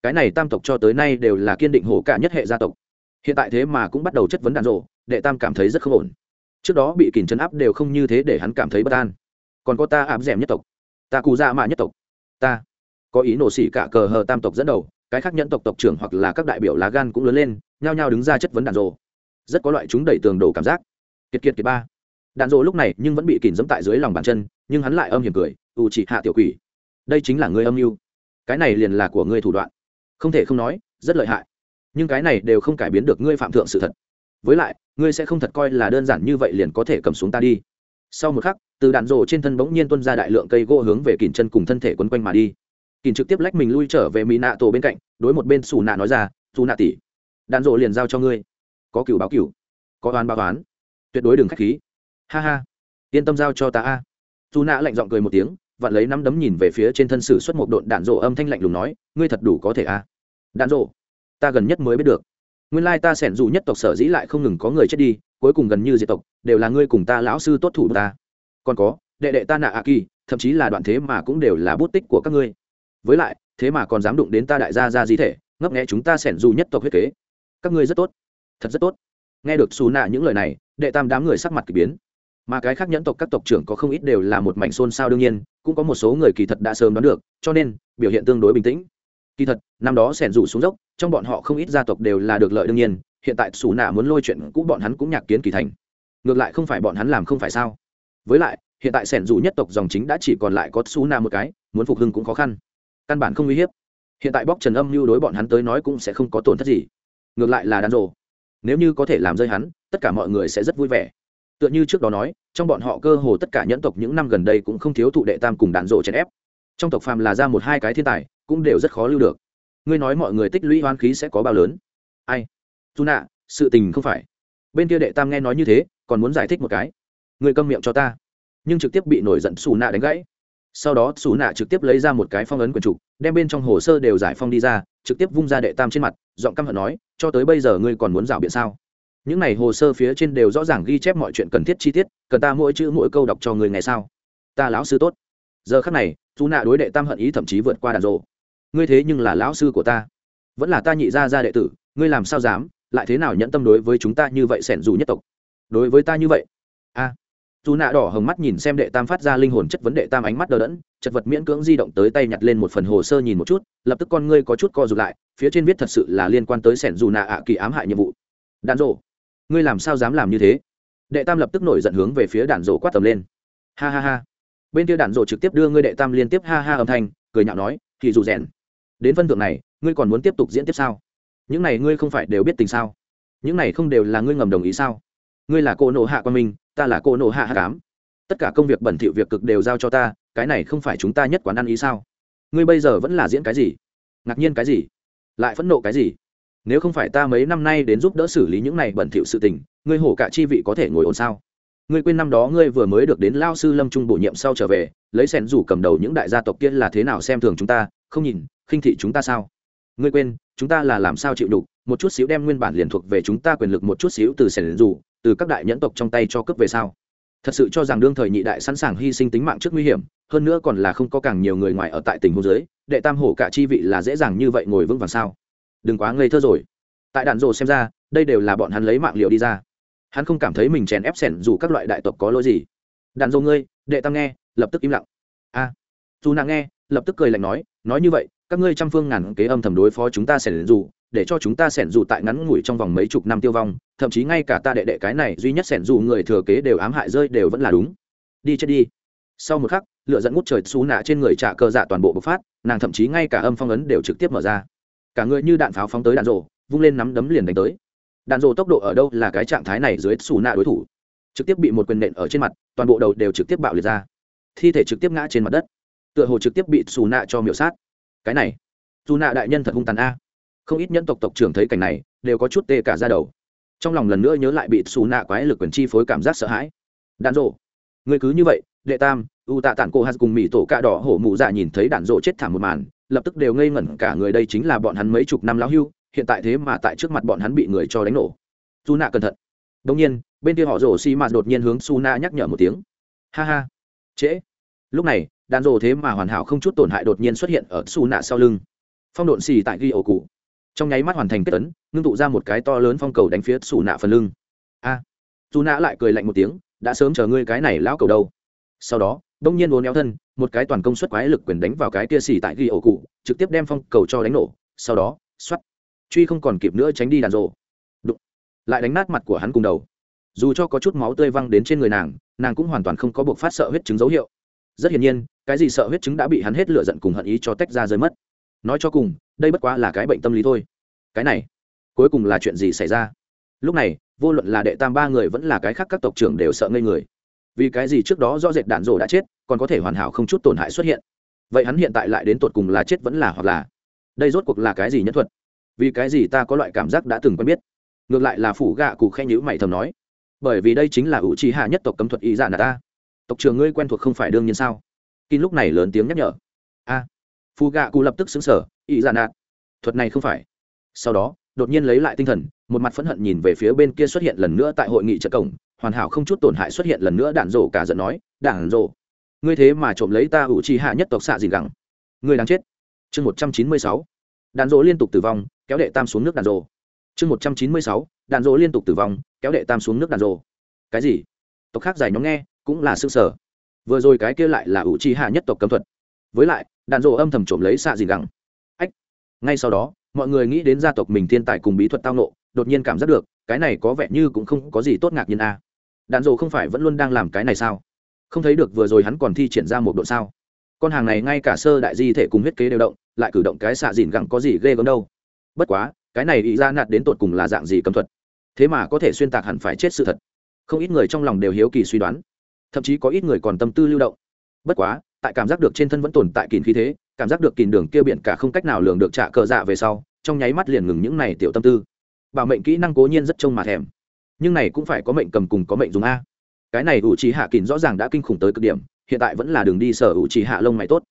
Cái này tam tộc cho tới nay đều là kiên định hổ cả nhất hệ gia tộc. Hiện tại thế mà cũng bắt đầu chất vấn đạn rộ, đệ tam cảm thấy rất không ổn. Trước đó bị kìm chấn áp đều không như thế để hắn cảm thấy bất an còn có ta áp d nhất tộc, ta cù dạ mạ nhất tộc, ta có ý nổ xỉ cả cờ hờ tam tộc dẫn đầu, cái khác nhẫn tộc tộc trưởng hoặc là các đại biểu lá gan cũng lớn lên, nhao nhao đứng ra chất vấn đạn rồ. Rất có loại chúng đẩy tường đổ cảm giác. Kiệt kiệt kiệt ba. Đạn rồ lúc này nhưng vẫn bị kìm dẫm tại dưới lòng bàn chân, nhưng hắn lại âm hiểm cười, ù chỉ hạ tiểu quỷ. Đây chính là ngươi âm mưu. Cái này liền là của ngươi thủ đoạn. Không thể không nói, rất lợi hại. Nhưng cái này đều không cải biến được ngươi phạm thượng sự thật. Với lại, ngươi sẽ không thật coi là đơn giản như vậy liền có thể cầm xuống ta đi. Sau một khắc từ đạn rổ trên thân bỗng nhiên tuân ra đại lượng cây gỗ hướng về kìn chân cùng thân thể quấn quanh mà đi. Kìn trực tiếp lách mình lui trở về mỹ nạ tổ bên cạnh, đối một bên xù nạ nói ra xù nạ tỉ đạn rổ liền giao cho ngươi. Có cựu báo cựu có oán báo oán. Tuyệt đối đừng k h á c h khí. Ha ha, yên tâm giao cho ta a. Dù nạ lạnh giọng cười một tiếng, vặn lấy nắm đấm nhìn về phía trên thân sử xuất một độn đạn rổ âm thanh lạnh lùng nói, ngươi thật đủ có thể a. Đạn rổ, ta gần nhất mới biết được. Nguyên lai ta sẻn dù nhất tộc sở dĩ lại không ngừng có người chết đi, cuối cùng gần như diệt tộc, đều là ngươi cùng ta lão sư tốt thủ ta còn có, đệ đệ ta nạ a kỳ, thậm chí là đoạn thế mà cũng đều là bút tích của các ngươi. Với lại, thế mà còn dám đụng đến ta đại gia ra di thể, ngấp nghẽ chúng ta sẻn dù nhất tộc huyết kế. Các ngươi rất tốt. Thật rất tốt. Nghe được xù nạ những lời này, đệ tam đám người sắc mặt k ỳ biến. Mà cái khác nhẫn tộc các tộc trưởng có không ít đều là một mảnh xôn xao đương nhiên, cũng có một số người kỳ thật đã sớm đoán được, cho nên, biểu hiện tương đối bình tĩnh. Kỳ thật, năm đó sẻn rủ xuống dốc, trong bọn họ không ít gia tộc đều là được lợi đương nhiên, hiện tại xù nạ muốn lôi chuyện cũ bọn hắn cũng nhạc kiến kỳ thành. Ngược lại không phải bọn hắn làm không phải sao? Với lại, hiện tại sẻn rủ nhất tộc dòng chính đã chỉ còn lại có Su Na một cái, muốn phục hưng cũng khó khăn. Căn bản không uy hiếp. Hiện tại bóc trần âm lưu đối bọn hắn tới nói cũng sẽ không có tổn thất gì. Ngược lại là đàn rồ nếu như có thể làm rơi hắn, tất cả mọi người sẽ rất vui vẻ. Tựa như trước đó nói, trong bọn họ cơ hồ tất cả nhẫn tộc những năm gần đây cũng không thiếu thụ đệ tam cùng đạn rộ chèn ép. Trong tộc phàm là ra một hai cái thiên tài, cũng đều rất khó lưu được. Ngươi nói mọi người tích lũy hoán khí sẽ có bao lớn? Ai? Dù nạ sự tình không phải. Bên kia đệ tam nghe nói như thế, còn muốn giải thích một cái người câm miệng cho ta. Nhưng trực tiếp bị nổi giận xù nạ đánh gãy. Sau đó xù nạ trực tiếp lấy ra một cái phong ấn quần trục, đem bên trong hồ sơ đều giải phong đi ra, trực tiếp vung ra đệ tam trên mặt, giọng căm hận nói, cho tới bây giờ ngươi còn muốn rảo biện sao? Những này hồ sơ phía trên đều rõ ràng ghi chép mọi chuyện cần thiết chi tiết, cần ta mỗi chữ mỗi câu đọc cho người ngày sao? Ta lão sư tốt. Giờ khắc này dù nạ đối đệ tam hận ý thậm chí vượt qua đàn rộ. Ngươi thế nhưng là lão sư của ta. Vẫn là ta nhị gia gia đệ tử, ngươi làm sao dám, lại thế nào nhẫn tâm đối với chúng ta như vậy sẻn dù nhất tộc? Đối với ta như vậy. A dù nạ đỏ hồng mắt nhìn xem đệ tam phát ra linh hồn chất vấn đệ tam ánh mắt đờ đẫn, chật vật miễn cưỡng di động tới tay nhặt lên một phần hồ sơ nhìn một chút, lập tức con ngươi có chút co rụt lại, phía trên viết thật sự là liên quan tới sẻn dù nạ ạ kỳ ám hại nhiệm vụ. Đạn rộ ngươi làm sao dám làm như thế? Đệ tam lập tức nổi giận hướng về phía đạn rộ quát tầm lên. Ha ha ha. Bên kia đạn rộ trực tiếp đưa ngươi đệ tam liên tiếp ha ha âm thanh, cười nhạo nói thì dù rèn, đến phân thượng này, ngươi còn muốn tiếp tục diễn tiếp sao? Những này ngươi không phải đều biết tình sao? Những này không đều là ngươi ngầm đồng ý sao? Ngươi là cô nộ hạ quan minh ta là cô nộ hạ hạ cám. Tất cả công việc bẩn thỉu việc cực đều giao cho ta, cái này không phải chúng ta nhất quán ăn ý sao? Ngươi bây giờ vẫn là diễn cái gì? Ngạc nhiên cái gì? Lại phẫn nộ cái gì? Nếu không phải ta mấy năm nay đến giúp đỡ xử lý những này bẩn thỉu sự tình, ngươi hổ cả chi vị có thể ngồi ổn sao? Ngươi quên năm đó ngươi vừa mới được đến lao sư lâm trung bổ nhiệm sau trở về, lấy sẻn rủ cầm đầu những đại gia tộc kia là thế nào xem thường chúng ta, không nhìn, khinh thị chúng ta sao? Ngươi quên, chúng ta là làm sao chịu đục, một chút xíu đem nguyên bản liền thuộc về chúng ta quyền lực, một chút xíu từ sẻn rủ từ các đại nhẫn tộc trong tay cho cướp về sao? Thật sự cho rằng đương thời nhị đại sẵn sàng hy sinh tính mạng trước nguy hiểm, hơn nữa còn là không có càng nhiều người ngoài ở tại tỉnh huống giới đệ tam hổ cả chi vị là dễ dàng như vậy ngồi vững vàng sao? Đừng quá ngây thơ rồi. Tại đạn rồ xem ra, đây đều là bọn hắn lấy mạng liệu đi ra. Hắn không cảm thấy mình chèn ép sẻn dù các loại đại tộc có lỗi gì. Đạn dâu ngươi, đệ tam nghe, lập tức im lặng. A. Dù nàng nghe, lập tức cười lạnh nói nói như vậy, các ngươi trăm phương ngàn kế âm thầm đối phó chúng ta sẻn dù, để cho chúng ta sẻn dù tại ngắn ngủi trong vòng mấy chục năm tiêu vong thậm chí ngay cả ta đệ đệ cái này duy nhất sẻn dù người thừa kế đều ám hại rơi đều vẫn là đúng. Đi chết đi. Sau một khắc lựa dẫn ngút trời xú nạ trên người trả cơ dạ toàn bộ bộc phát, nàng thậm chí ngay cả âm phong ấn đều trực tiếp mở ra. Cả người như đạn pháo phóng tới đạn rổ vung lên nắm đấm liền đánh tới. Đạn rổ tốc độ ở đâu là cái trạng thái này dưới xù nạ đối thủ. Trực tiếp bị một quyền nện ở trên mặt, toàn bộ đầu đều trực tiếp bạo liệt ra. Thi thể trực tiếp ngã trên mặt đất. Tựa hồ trực tiếp bị xù nạ cho miểu sát. Cái này dù nạ đại nhân thật hung tàn a. Không ít nhân tộc tộc trưởng thấy cảnh này, đều có chút tê cả ra đầu trong lòng lần nữa nhớ lại bị xù nạ quái lực quyền chi phối cảm giác sợ hãi. Đạn rộ. Người cứ như vậy, đệ tam, u tạ tản cô hạt cùng mỹ tổ cạ đỏ hổ mụ dạ nhìn thấy đạn rộ chết thảm một màn, lập tức đều ngây ngẩn cả người đây chính là bọn hắn mấy chục năm lão hưu, hiện tại thế mà tại trước mặt bọn hắn bị người cho đánh nổ. Dù nạ cẩn thận. Đông nhiên, bên kia họ rổ xi mạt đột nhiên hướng su na nhắc nhở một tiếng. Ha ha. Trễ. Lúc này, đạn rộ thế mà hoàn hảo không chút tổn hại đột nhiên xuất hiện ở su nạ sau lưng. Phong độn xì tại ghi ổ cụ trong nháy mắt hoàn thành kết tấn ngưng tụ ra một cái to lớn phong cầu đánh phía xù nạ phần lưng. A! À, dù nạ lại cười lạnh một tiếng đã sớm chờ ngươi cái này lão cầu đâu. Sau đó đông nhiên uốn éo thân một cái toàn công suất quái lực quyền đánh vào cái kia xì tại ghi ổ cụ trực tiếp đem phong cầu cho đánh nổ. Sau đó xoắt truy không còn kịp nữa tránh đi đàn rộ. Đụng. Lại đánh nát mặt của hắn cùng đầu. Dù cho có chút máu tươi văng đến trên người nàng nàng cũng hoàn toàn không có buộc phát sợ huyết chứng dấu hiệu. Rất hiển nhiên cái gì sợ huyết chứng đã bị hắn hết lựa giận cùng hận ý cho tách ra rơi mất nói cho cùng, đây bất quá là cái bệnh tâm lý thôi. Cái này, cuối cùng là chuyện gì xảy ra? Lúc này, vô luận là đệ tam ba người vẫn là cái khác các tộc trưởng đều sợ ngây người. Vì cái gì trước đó do dệt đạn rổ đã chết, còn có thể hoàn hảo không chút tổn hại xuất hiện? Vậy hắn hiện tại lại đến tột cùng là chết vẫn là hoặc là? Đây rốt cuộc là cái gì nhất thuật? Vì cái gì ta có loại cảm giác đã từng quen biết? Ngược lại là phủ gạ cụ khen nhữ mày thầm nói. Bởi vì đây chính là ủ trì hạ nhất tộc cấm thuật ý dạ nà ta. Tộc trưởng ngươi quen thuộc không phải đương nhiên sao? Kinh lúc này lớn tiếng nhắc nhở. A phù gạ cụ lập tức xứng sở ý dạ nạt. Thuật này không phải. Sau đó, đột nhiên lấy lại tinh thần, một mặt phẫn hận nhìn về phía bên kia xuất hiện lần nữa tại hội nghị trợ cổng, hoàn hảo không chút tổn hại xuất hiện lần nữa đạn rổ cả giận nói, đạn rổ. Ngươi thế mà trộm lấy ta ủ trì hạ nhất tộc xạ gì gẳng. Ngươi đáng chết. Chương một trăm chín mươi sáu. Đạn rổ liên tục tử vong, kéo đệ tam xuống nước đạn rổ. Chương một trăm chín mươi sáu. Đạn rổ liên tục tử vong, kéo đệ tam xuống nước đạn rổ. Cái gì? Tộc khác giải nhóm nghe, cũng là xương sở vừa rồi cái kia lại là ủ trì hạ nhất tộc cấm thuật. Với lại đạn rổ âm thầm trộm lấy xạ dìn gẳng. Ách! Ngay sau đó, mọi người nghĩ đến gia tộc mình thiên tài cùng bí thuật tao nộ đột nhiên cảm giác được, cái này có vẻ như cũng không có gì tốt ngạc nhiên a. À. đạn rổ không phải vẫn luôn đang làm cái này sao? Không thấy được vừa rồi hắn còn thi triển ra một độ sao? Con hàng này ngay cả sơ đại di thể cùng huyết kế đều động, lại cử động cái xạ dìn gẳng có gì ghê gớm đâu. Bất quá, cái này ý ra nạt đến tột cùng là dạng gì cấm thuật? Thế mà có thể xuyên tạc hẳn phải chết sự thật. Không ít người trong lòng đều hiếu kỳ suy đoán. Thậm chí có ít người còn tâm tư lưu động. Bất quá tại cảm giác được trên thân vẫn tồn tại kín khí thế, cảm giác được kìn đường kia biển cả không cách nào lường được trả cờ dạ về sau, trong nháy mắt liền ngừng những này tiểu tâm tư. Bảo mệnh kỹ năng cố nhiên rất trông mà thèm. Nhưng này cũng phải có mệnh cầm cùng có mệnh dùng a. Cái này ủ trì hạ kín rõ ràng đã kinh khủng tới cực điểm, hiện tại vẫn là đường đi sở ủ trì hạ lông mày tốt.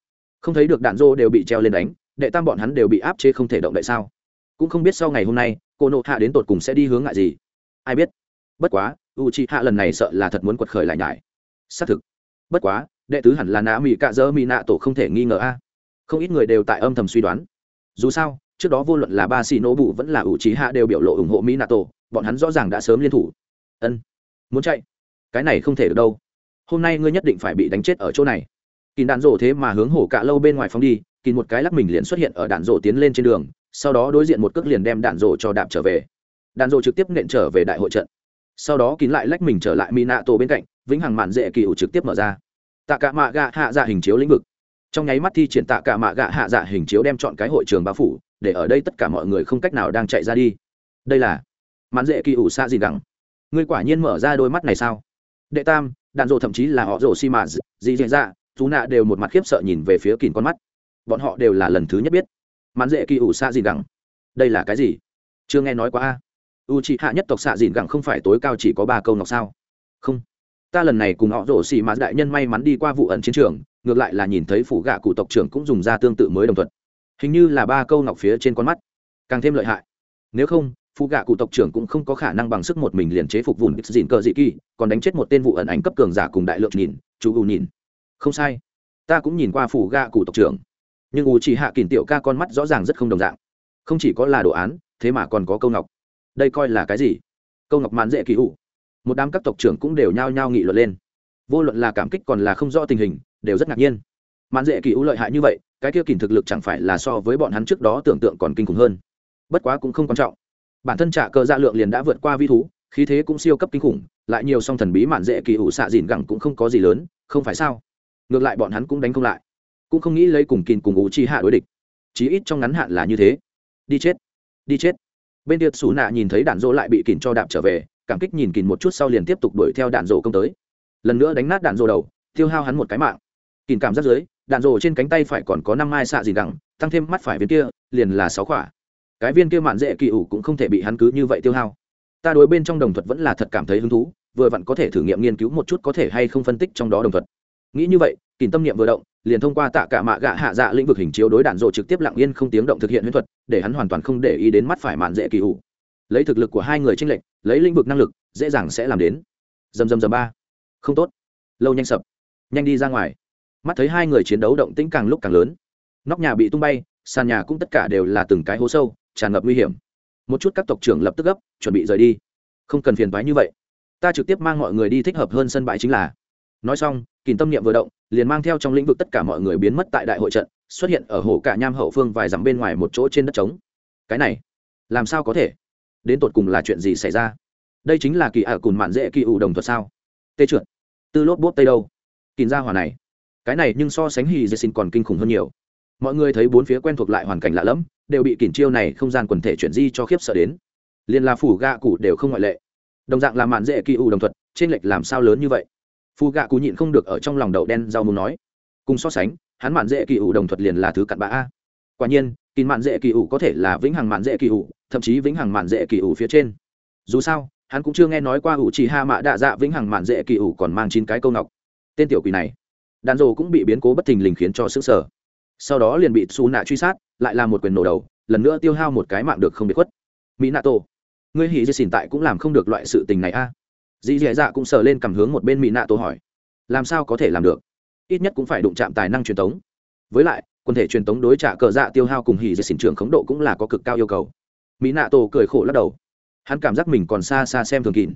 Không thấy được đạn dô đều bị treo lên đánh, đệ tam bọn hắn đều bị áp chế không thể động đậy sao? Cũng không biết sau ngày hôm nay, cô nộ hạ đến tột cùng sẽ đi hướng ngại gì. Ai biết? Bất quá u c h i hạ lần này sợ là thật muốn quật khởi lại nhải. Xác thực. Bất quá đệ tứ hẳn là nã mỹ cạ dơ mỹ nạ tổ không thể nghi ngờ a. Không ít người đều tại âm thầm suy đoán. Dù sao, trước đó vô luận là ba xì nổ bụ vẫn là ủ trí hạ đều biểu lộ ủng hộ mỹ nạ tổ, bọn hắn rõ ràng đã sớm liên thủ. Ân, muốn chạy? Cái này không thể được đâu. Hôm nay ngươi nhất định phải bị đánh chết ở chỗ này. Kín đạn rổ thế mà hướng hổ cạ lâu bên ngoài phóng đi, kín một cái lắc mình liền xuất hiện ở đạn rổ tiến lên trên đường, sau đó đối diện một cước liền đem đạn rổ cho đạp trở về. Đạn rổ trực tiếp nện trở về đại hội trận. Sau đó kín lại lách mình trở lại mỹ nạ tổ bên cạnh, vĩnh hằng mạn dễ kỳ ủ trực tiếp mở ra tạ cả mạ gạ hạ dạ hình chiếu lĩnh vực. Trong nháy mắt thi triển tạ cả mạ gạ hạ dạ hình chiếu đem chọn cái hội trường bao phủ để ở đây tất cả mọi người không cách nào đang chạy ra đi. Đây là mạn dễ kỳ ủ xa gì gẳng, ngươi quả nhiên mở ra đôi mắt này sao? Đệ tam đàn rộ thậm chí là họ rộ xi mạ gì dị dạ chú nạ đều một mặt khiếp sợ nhìn về phía kìn con mắt. Bọn họ đều là lần thứ nhất biết mạn dễ kỳ ủ xa gì gẳng, đây là cái gì? Chưa nghe nói quá a. U c hạ nhất tộc xạ dịn gẳng không phải tối cao chỉ có ba câu ngọc sao? Không ta lần này cùng họ rổ xì mà đại nhân may mắn đi qua vụ ẩn chiến trường, ngược lại là nhìn thấy phủ gạ cụ tộc trưởng cũng dùng ra tương tự mới đồng thuận. Hình như là ba câu ngọc phía trên con mắt. Càng thêm lợi hại. Nếu không phụ gạ cụ tộc trưởng cũng không có khả năng bằng sức một mình liền chế phục vùng dìn cờ dị kỳ, còn đánh chết một tên vụ ẩn ảnh cấp cường giả cùng đại lượng nhìn, chú u nhìn. Không sai. Ta cũng nhìn qua phủ gạ cụ tộc trưởng. Nhưng u chỉ hạ kỳn tiểu ca con mắt rõ ràng rất không đồng dạng. Không chỉ có là đồ án, thế mà còn có câu ngọc. Đây coi là cái gì? Câu ngọc mạn dễ kỳ ủ một đám các tộc trưởng cũng đều nhao nhao nghị luận lên. Vô luận là cảm kích còn là không rõ tình hình, đều rất ngạc nhiên. Mạn dễ kỳ ưu lợi hại như vậy, cái kia kìm thực lực chẳng phải là so với bọn hắn trước đó tưởng tượng còn kinh khủng hơn. Bất quá cũng không quan trọng. Bản thân trả cơ dạ lượng liền đã vượt qua vi thú, khí thế cũng siêu cấp kinh khủng, lại nhiều song thần bí mạn dễ kỳ ủ xạ dìn gẳng cũng không có gì lớn, không phải sao? Ngược lại bọn hắn cũng đánh không lại. Cũng không nghĩ lấy cùng kìn cùng ủ chi hạ đối địch. Chí ít trong ngắn hạn là như thế. Đi chết. Đi chết. Bên tiệc xù nạ nhìn thấy đạn dỗ lại bị kìn cho đạp trở về cảm kích nhìn kìn một chút sau liền tiếp tục đuổi theo đạn dỗ công tới. Lần nữa đánh nát đạn dỗ đầu, tiêu hao hắn một cái mạng. Kìn cảm giác dưới, đạn dỗ trên cánh tay phải còn có năm mai xạ gì đẳng tăng thêm mắt phải viên kia, liền là sáu khỏa. Cái viên kia mạn dễ kỳ ủ cũng không thể bị hắn cứ như vậy tiêu hao. Ta đối bên trong đồng thuật vẫn là thật cảm thấy hứng thú, vừa vặn có thể thử nghiệm nghiên cứu một chút có thể hay không phân tích trong đó đồng thuật. Nghĩ như vậy kìm tâm niệm vừa động, liền thông qua tạ cả mạ gạ hạ dạ lĩnh vực hình chiếu đối đạn rộ trực tiếp lặng yên không tiếng động thực hiện huyễn thuật, để hắn hoàn toàn không để ý đến mắt phải mạn dễ kỳ ủ lấy thực lực của hai người tranh lệch, lấy lĩnh vực năng lực, dễ dàng sẽ làm đến. Dầm dầm dầm ba. Không tốt. Lâu nhanh sập. Nhanh đi ra ngoài. Mắt thấy hai người chiến đấu động tĩnh càng lúc càng lớn. Nóc nhà bị tung bay, sàn nhà cũng tất cả đều là từng cái hố sâu, tràn ngập nguy hiểm. Một chút các tộc trưởng lập tức gấp, chuẩn bị rời đi. Không cần phiền thoái như vậy. Ta trực tiếp mang mọi người đi thích hợp hơn sân bãi chính là. Nói xong, kìm tâm niệm vừa động, liền mang theo trong lĩnh vực tất cả mọi người biến mất tại đại hội trận, xuất hiện ở hồ cả nham hậu phương vài dặm bên ngoài một chỗ trên đất trống. Cái này, làm sao có thể? Đến tột cùng là chuyện gì xảy ra? Đây chính là kỳ ả cùn mạn dễ kỳ ủ đồng thuật sao? Tê trượt. Tư lốp bốp tây đâu? Kìm ra hòa này. Cái này nhưng so sánh hì dê xin còn kinh khủng hơn nhiều. Mọi người thấy bốn phía quen thuộc lại hoàn cảnh lạ lẫm, đều bị kìm chiêu này không gian quần thể chuyển di cho khiếp sợ đến. Liền là phủ gạ cụ đều không ngoại lệ. Đồng dạng là mạn dễ kỳ ủ đồng thuật, trên lệch làm sao lớn như vậy? Phù gạ cụ nhịn không được ở trong lòng đậu đen rau muốn nói. Cùng so sánh, hắn mạn dễ kỳ ủ đồng thuật liền là thứ cặn bã a. Quả nhiên kín mạn dễ kỳ ủ có thể là vĩnh hằng mạn dễ kỳ ủ, thậm chí vĩnh hằng mạn dễ kỳ ủ phía trên. Dù sao, hắn cũng chưa nghe nói qua ủ chỉ ha mạ đạ dạ vĩnh hằng mạn dễ kỳ ủ còn mang chín cái câu ngọc. Tên tiểu quỷ này, đàn rồ cũng bị biến cố bất thình lình khiến cho sức sở sau đó liền bị xù nạ truy sát, lại là một quyền nổ đầu, lần nữa tiêu hao một cái mạng được không bị khuất. Mỹ nạ tổ ngươi hỉ dê xỉn tại cũng làm không được loại sự tình này a. Dì dì dạ cũng sờ lên cầm hướng một bên mỹ nạ tổ hỏi, làm sao có thể làm được? Ít nhất cũng phải đụng chạm tài năng truyền thống. Với lại Quần thể truyền thống đối trả cờ dạ tiêu hao cùng hỉ dì xỉn trường khống độ cũng là có cực cao yêu cầu. Mỹ nạ tổ cười khổ lắc đầu. Hắn cảm giác mình còn xa xa xem thường kỳn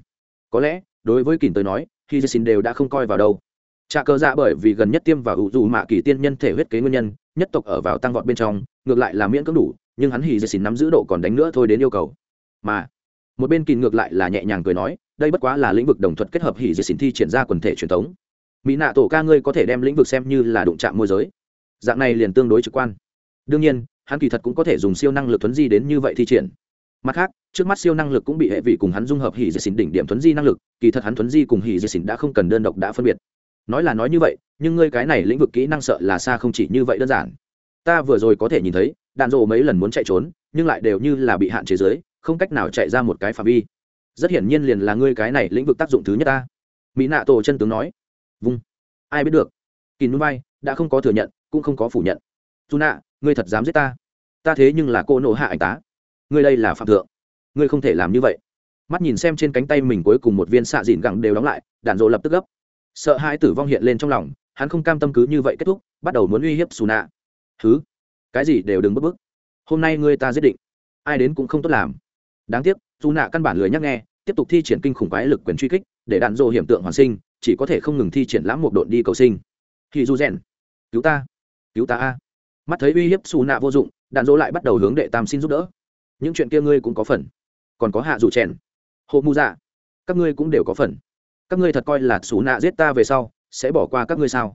có lẽ, đối với kỳn tới nói, hỉ dì xỉn đều đã không coi vào đâu. Trả cờ dạ bởi vì gần nhất tiêm vào hữu dù mạ kỳ tiên nhân thể huyết kế nguyên nhân, nhất tộc ở vào tăng vọt bên trong, ngược lại là miễn cưỡng đủ, nhưng hắn hỉ dì xỉn nắm giữ độ còn đánh nữa thôi đến yêu cầu. Mà, một bên kỳn ngược lại là nhẹ nhàng cười nói, đây bất quá là lĩnh vực đồng thuật kết hợp hỉ diệt xỉn thi triển ra quần thể truyền thống mỹ nạ tổ ca ngươi có thể đem lĩnh vực xem như là đụng chạm môi giới dạng này liền tương đối trực quan. Đương nhiên, hắn kỳ thật cũng có thể dùng siêu năng lực thuấn di đến như vậy thi triển. Mặt khác, trước mắt siêu năng lực cũng bị hệ vị cùng hắn dung hợp hỉ diệt xỉn đỉnh điểm thuấn di năng lực, kỳ thật hắn thuấn di cùng hỉ diệt xỉn đã không cần đơn độc đã phân biệt. Nói là nói như vậy, nhưng ngươi cái này lĩnh vực kỹ năng sợ là xa không chỉ như vậy đơn giản. Ta vừa rồi có thể nhìn thấy, đạn rộ mấy lần muốn chạy trốn, nhưng lại đều như là bị hạn chế giới không cách nào chạy ra một cái phạm vi. Rất hiển nhiên liền là ngươi cái này lĩnh vực tác dụng thứ nhất ta. Mỹ nạ tổ chân tướng nói. Vung. Ai biết được. Kỳ núi bay đã không có thừa nhận cũng không có phủ nhận. Dù nạ, ngươi thật dám giết ta? Ta thế nhưng là cô nộ hạ anh tá. Ngươi đây là phạm thượng. Ngươi không thể làm như vậy. Mắt nhìn xem trên cánh tay mình cuối cùng một viên xạ dìn gẳng đều đóng lại đạn dộ lập tức gấp. Sợ hai tử vong hiện lên trong lòng, hắn không cam tâm cứ như vậy kết thúc, bắt đầu muốn uy hiếp xù nạ. Thứ cái gì đều đừng bức bức hôm nay ngươi ta giết định. Ai đến cũng không tốt làm. Đáng tiếc dù nạ căn bản lười nhắc nghe, tiếp tục thi triển kinh khủng quái lực quyền truy kích, để đạn dộ hiểm tượng hoàn sinh, chỉ có thể không ngừng thi triển lãm một độn đi cầu sinh. Khi du rèn, cứu ta cứu ta a. Mắt thấy uy hiếp xù nạ vô dụng, đạn dỗ lại bắt đầu hướng đệ tam xin giúp đỡ. Những chuyện kia ngươi cũng có phần. Còn có hạ dù chèn. Hộ mu dạ. Các ngươi cũng đều có phần. Các ngươi thật coi là xù nạ giết ta về sau, sẽ bỏ qua các ngươi sao?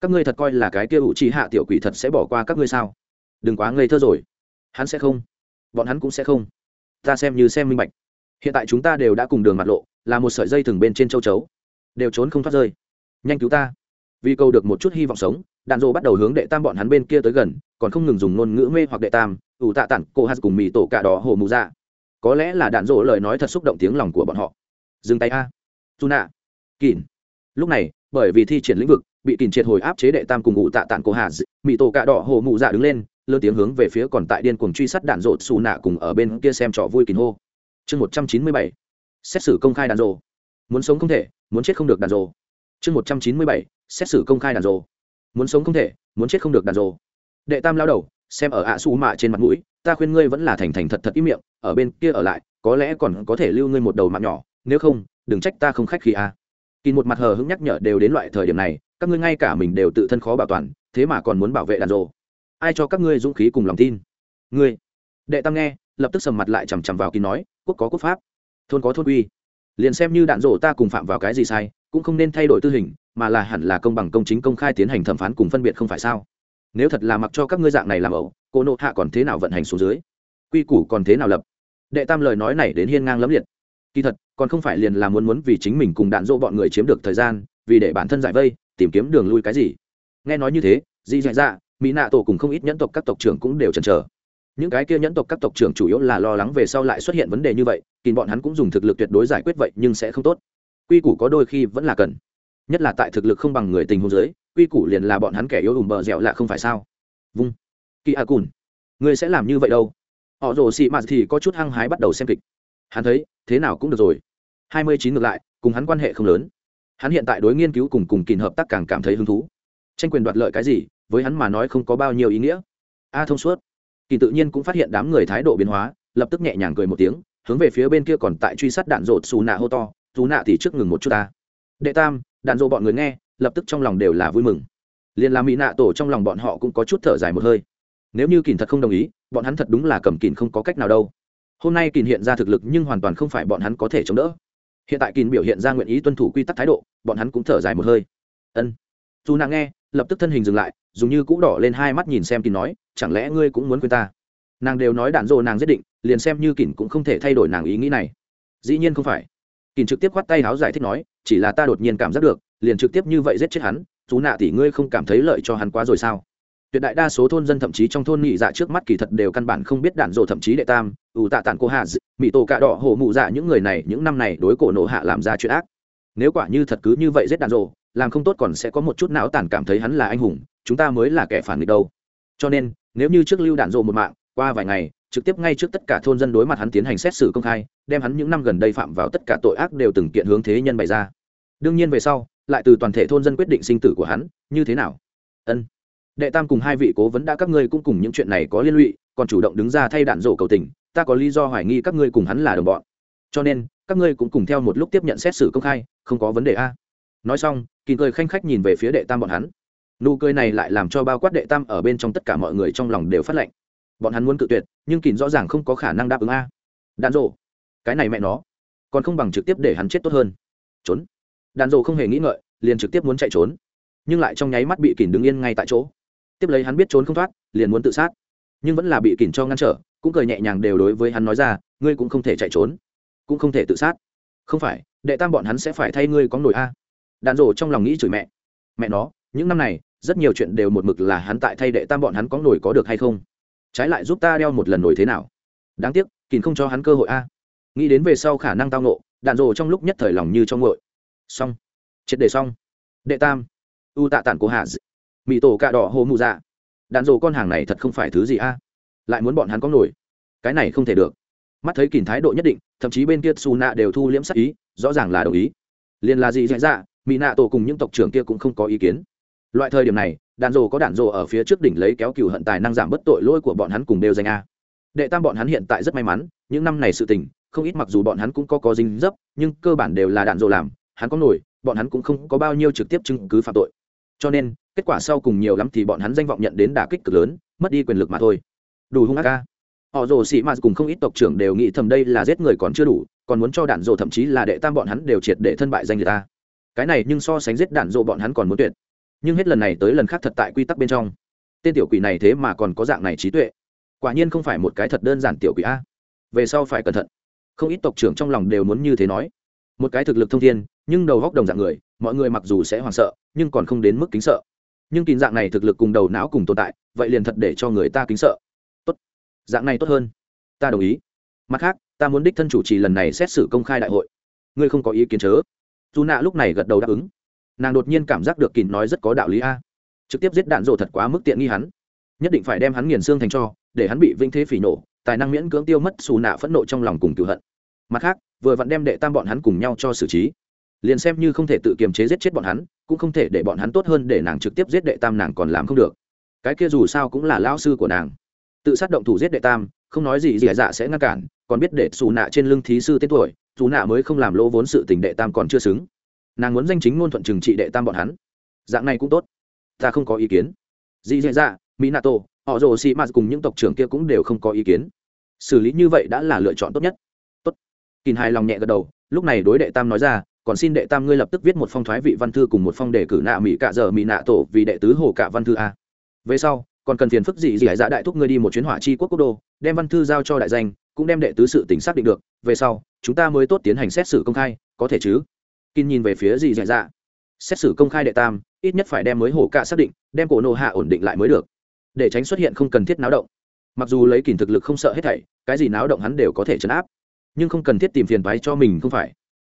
Các ngươi thật coi là cái kia ủ trì hạ tiểu quỷ thật sẽ bỏ qua các ngươi sao? Đừng quá ngây thơ rồi. Hắn sẽ không. Bọn hắn cũng sẽ không. Ta xem như xem minh bạch. Hiện tại chúng ta đều đã cùng đường mặt lộ, là một sợi dây thừng bên trên châu chấu. Đều trốn không thoát rơi. Nhanh cứu ta. Vì cầu được một chút hy vọng sống đạn dộ bắt đầu hướng đệ tam bọn hắn bên kia tới gần, còn không ngừng dùng ngôn ngữ mê hoặc đệ tam, ủ tạ tản, cô hát cùng mì tổ cả đỏ hồ mù ra dạ. có lẽ là đạn dộ lời nói thật xúc động tiếng lòng của bọn họ. Dừng tay a. Dù nạ kỳn lúc này, bởi vì thi triển lĩnh vực, bị kỳn triệt hồi áp chế đệ tam cùng ủ tạ tản cô hà mì tổ cả đỏ hồ mù dạ đứng lên lơ tiếng hướng về phía còn tại điên cuồng truy sát đạn dộ xù nạ cùng ở bên kia xem trò vui kỳn hô. Chương một trăm chín mươi bảy. Xét xử công khai đạn dộ. Muốn sống không thể, muốn chết không được đạn dộ. Chương một trăm chín mươi bảy. Xét xử công khai đàn rồ muốn sống không thể, muốn chết không được đàn rồ. Đệ tam lao đầu, xem ở ạ à su mạ trên mặt mũi, ta khuyên ngươi vẫn là thành thành thật thật ý miệng, ở bên kia ở lại, có lẽ còn có thể lưu ngươi một đầu mạng nhỏ, nếu không, đừng trách ta không khách khi a. À. kỳ một mặt hờ hững nhắc nhở đều đến loại thời điểm này, các ngươi ngay cả mình đều tự thân khó bảo toàn, thế mà còn muốn bảo vệ đàn rồ. Ai cho các ngươi dũng khí cùng lòng tin? Ngươi. Đệ tam nghe, lập tức sầm mặt lại chằm chằm vào kỳ nói, quốc có quốc pháp, thôn có thôn uy liền xem như đạn rổ ta cùng phạm vào cái gì sai cũng không nên thay đổi tư hình, mà là hẳn là công bằng công chính công khai tiến hành thẩm phán cùng phân biệt không phải sao? Nếu thật là mặc cho các ngươi dạng này làm ẩu, cô nộ hạ còn thế nào vận hành xuống dưới? Quy củ còn thế nào lập? Đệ tam lời nói này đến hiên ngang lẫm liệt. Kỳ thật, còn không phải liền là muốn muốn vì chính mình cùng đạn dỗ bọn người chiếm được thời gian, vì để bản thân giải vây, tìm kiếm đường lui cái gì? Nghe nói như thế, di dạy dạ mỹ nạ tổ cùng không ít nhẫn tộc các tộc trưởng cũng đều chần chờ. Những cái kia nhẫn tộc các tộc trưởng chủ yếu là lo lắng về sau lại xuất hiện vấn đề như vậy kỳ bọn hắn cũng dùng thực lực tuyệt đối giải quyết vậy nhưng sẽ không tốt quy củ có đôi khi vẫn là cần. Nhất là tại thực lực không bằng người tình hôn giới quy củ liền là bọn hắn kẻ yếu ùm bờ dẻo lạ không phải sao? Vung. Kỳ a cùn. Ngươi sẽ làm như vậy đâu? Họ rồ xị mạt thì có chút hăng hái bắt đầu xem kịch. Hắn thấy, thế nào cũng được rồi. Hai mươi chín ngược lại, cùng hắn quan hệ không lớn. Hắn hiện tại đối nghiên cứu cùng cùng kìn hợp tác càng cảm thấy hứng thú. Tranh quyền đoạt lợi cái gì, với hắn mà nói không có bao nhiêu ý nghĩa. A thông suốt. Kỳ tự nhiên cũng phát hiện đám người thái độ biến hóa, lập tức nhẹ nhàng cười một tiếng, hướng về phía bên kia còn tại truy sát đạn rột xù nạ hô to dù nạ thì trước ngừng một chút ta. Đệ tam, đạn dộ bọn người nghe, lập tức trong lòng đều là vui mừng. Liền làm mỹ nạ tổ trong lòng bọn họ cũng có chút thở dài một hơi. Nếu như kỳn thật không đồng ý, bọn hắn thật đúng là cầm kỳn không có cách nào đâu. Hôm nay kỳn hiện ra thực lực nhưng hoàn toàn không phải bọn hắn có thể chống đỡ. Hiện tại kỳn biểu hiện ra nguyện ý tuân thủ quy tắc thái độ, bọn hắn cũng thở dài một hơi. Ân. Dù nàng nghe, lập tức thân hình dừng lại, dùng như cũ đỏ lên hai mắt nhìn xem kỳn nói, chẳng lẽ ngươi cũng muốn quên ta? Nàng đều nói đạn dộ nàng giết định, liền xem như kỳn cũng không thể thay đổi nàng ý nghĩ này. Dĩ nhiên không phải kỳn trực tiếp khoát tay háo giải thích nói, chỉ là ta đột nhiên cảm giác được, liền trực tiếp như vậy giết chết hắn chú nạ tỷ ngươi không cảm thấy lợi cho hắn quá rồi sao? Tuyệt đại đa số thôn dân thậm chí trong thôn nhị dạ trước mắt kỳ thật đều căn bản không biết đạn dộ thậm chí đệ tam, ủ tạ tản cô hạ mỹ tổ cạ đỏ hổ mụ dạ những người này những năm này đối cổ nổ hạ làm ra chuyện ác. Nếu quả như thật cứ như vậy giết đạn dộ làm không tốt còn sẽ có một chút não tản cảm thấy hắn là anh hùng, chúng ta mới là kẻ phản nghịch đâu. Cho nên, nếu như trước lưu đạn dộ một mạng, qua vài ngày trực tiếp ngay trước tất cả thôn dân đối mặt hắn tiến hành xét xử công khai, đem hắn những năm gần đây phạm vào tất cả tội ác đều từng kiện hướng thế nhân bày ra. Đương nhiên về sau, lại từ toàn thể thôn dân quyết định sinh tử của hắn, như thế nào? Ân. Đệ tam cùng hai vị cố vấn đã các ngươi cũng cùng những chuyện này có liên lụy, còn chủ động đứng ra thay đạn rổ cầu tình, ta có lý do hoài nghi các ngươi cùng hắn là đồng bọn. Cho nên, các ngươi cũng cùng theo một lúc tiếp nhận xét xử công khai, không có vấn đề a. Nói xong kỳ cười khanh khách nhìn về phía đệ tam bọn hắn. Nụ cười này lại làm cho bao quát đệ tam ở bên trong tất cả mọi người trong lòng đều phát lệnh bọn hắn muốn cự tuyệt, nhưng kỳ rõ ràng không có khả năng đáp ứng a. Đạn rộ cái này mẹ nó, còn không bằng trực tiếp để hắn chết tốt hơn. Trốn. Đàn rộ không hề nghĩ ngợi, liền trực tiếp muốn chạy trốn. Nhưng lại trong nháy mắt bị kỳn đứng yên ngay tại chỗ. Tiếp lấy hắn biết trốn không thoát, liền muốn tự sát. Nhưng vẫn là bị kỳn cho ngăn trở, cũng cười nhẹ nhàng đều đối với hắn nói ra, ngươi cũng không thể chạy trốn, cũng không thể tự sát. Không phải, đệ tam bọn hắn sẽ phải thay ngươi có nổi a. Đàn rộ trong lòng nghĩ chửi mẹ. Mẹ nó, những năm này, rất nhiều chuyện đều một mực là hắn tại thay đệ tam bọn hắn có nổi có được hay không? Trái lại giúp ta đeo một lần nổi thế nào? Đáng tiếc kìn không cho hắn cơ hội a. Nghĩ đến về sau khả năng tao nộ đạn rồ trong lúc nhất thời lòng như trong ngội xong. Triệt đề xong. Đệ tam. U tạ tản của hạ mỹ tổ cạ đỏ hồ mụ dạ. Đạn rồ con hàng này thật không phải thứ gì a. Lại muốn bọn hắn có nổi. Cái này không thể được. Mắt thấy kìn thái độ nhất định, thậm chí bên kia xù nạ đều thu liễm sắc ý, rõ ràng là đồng ý. Liền là gì dạy ra dạ, mỹ nạ tổ cùng những tộc trưởng kia cũng không có ý kiến loại thời điểm này, đạn rồ có đạn rồ ở phía trước đỉnh lấy kéo cừu hận tài năng giảm bất tội lỗi của bọn hắn cùng đều danh a. Đệ tam bọn hắn hiện tại rất may mắn, những năm này sự tình, không ít mặc dù bọn hắn cũng có có dính dấp, nhưng cơ bản đều là đạn rồ làm, hắn có nổi, bọn hắn cũng không có bao nhiêu trực tiếp chứng cứ phạm tội. Cho nên, kết quả sau cùng nhiều lắm thì bọn hắn danh vọng nhận đến đả kích cực lớn, mất đi quyền lực mà thôi. Đủ hung ác ca họ rồ sĩ m cùng không ít tộc trưởng đều nghĩ thầm đây là giết người còn chưa đủ, còn muốn cho đạn rồ thậm chí là đệ tam bọn hắn đều triệt để thân bại danh người ta cái này nhưng so sánh giết đạn rồ bọn hắn còn muốn tuyệt nhưng hết lần này tới lần khác thật tại quy tắc bên trong. Tên tiểu quỷ này thế mà còn có dạng này trí tuệ. Quả nhiên không phải một cái thật đơn giản tiểu quỷ a. Về sau phải cẩn thận. Không ít tộc trưởng trong lòng đều muốn như thế nói. Một cái thực lực thông thiên, nhưng đầu góc đồng dạng người, mọi người mặc dù sẽ hoảng sợ, nhưng còn không đến mức kính sợ. Nhưng kín dạng này thực lực cùng đầu não cùng tồn tại, vậy liền thật để cho người ta kính sợ. Tốt. Dạng này tốt hơn. Ta đồng ý. Mặt khác, ta muốn đích thân chủ trì lần này xét xử công khai đại hội. Ngươi không có ý kiến chớ. Dù nạ lúc này gật đầu đáp ứng nàng đột nhiên cảm giác được kín nói rất có đạo lý a. Trực tiếp giết đạn rộ thật quá mức tiện nghi hắn. Nhất định phải đem hắn nghiền xương thành cho, để hắn bị vinh thế phỉ nổ, tài năng miễn cưỡng tiêu mất xù nạ phẫn nộ trong lòng cùng cựu hận. Mặt khác, vừa vặn đem đệ tam bọn hắn cùng nhau cho xử trí. Liền xem như không thể tự kiềm chế giết chết bọn hắn, cũng không thể để bọn hắn tốt hơn để nàng trực tiếp giết đệ tam nàng còn làm không được. Cái kia dù sao cũng là lao sư của nàng. Tự sát động thủ giết đệ tam, không nói gì gì dạ sẽ ngăn cản, còn biết để xù nạ trên lưng thí sư tên tuổi, dù nạ mới không làm lỗ vốn sự tình đệ tam còn chưa xứng nàng muốn danh chính ngôn thuận trừng trị đệ tam bọn hắn. Dạng này cũng tốt. Ta không có ý kiến. Dì dạy dạ, dạ mỹ nato họ rồ xì m cùng những tộc trưởng kia cũng đều không có ý kiến. Xử lý như vậy đã là lựa chọn tốt nhất. Tốt. Kìn hài lòng nhẹ gật đầu, lúc này đối đệ tam nói ra, còn xin đệ tam ngươi lập tức viết một phong thoái vị văn thư cùng một phong đề cử nạ mỹ cạ giờ mỹ nạ tổ vì đệ tứ hồ cả văn thư a. Về sau, còn cần phiền phức gì gì hải dạ đại thúc ngươi đi một chuyến hỏa chi quốc quốc đô, đem văn thư giao cho đại danh, cũng đem đệ tứ sự tính xác định được. Về sau, chúng ta mới tốt tiến hành xét xử công khai, có thể chứ? Kin nhìn về phía gì dạ dạ. Xét xử công khai đệ tam, ít nhất phải đem mới hổ cạ xác định, đem cổ nộ hạ ổn định lại mới được. Để tránh xuất hiện không cần thiết náo động. Mặc dù lấy kìm thực lực không sợ hết thảy, cái gì náo động hắn đều có thể chấn áp. Nhưng không cần thiết tìm phiền toái cho mình không phải.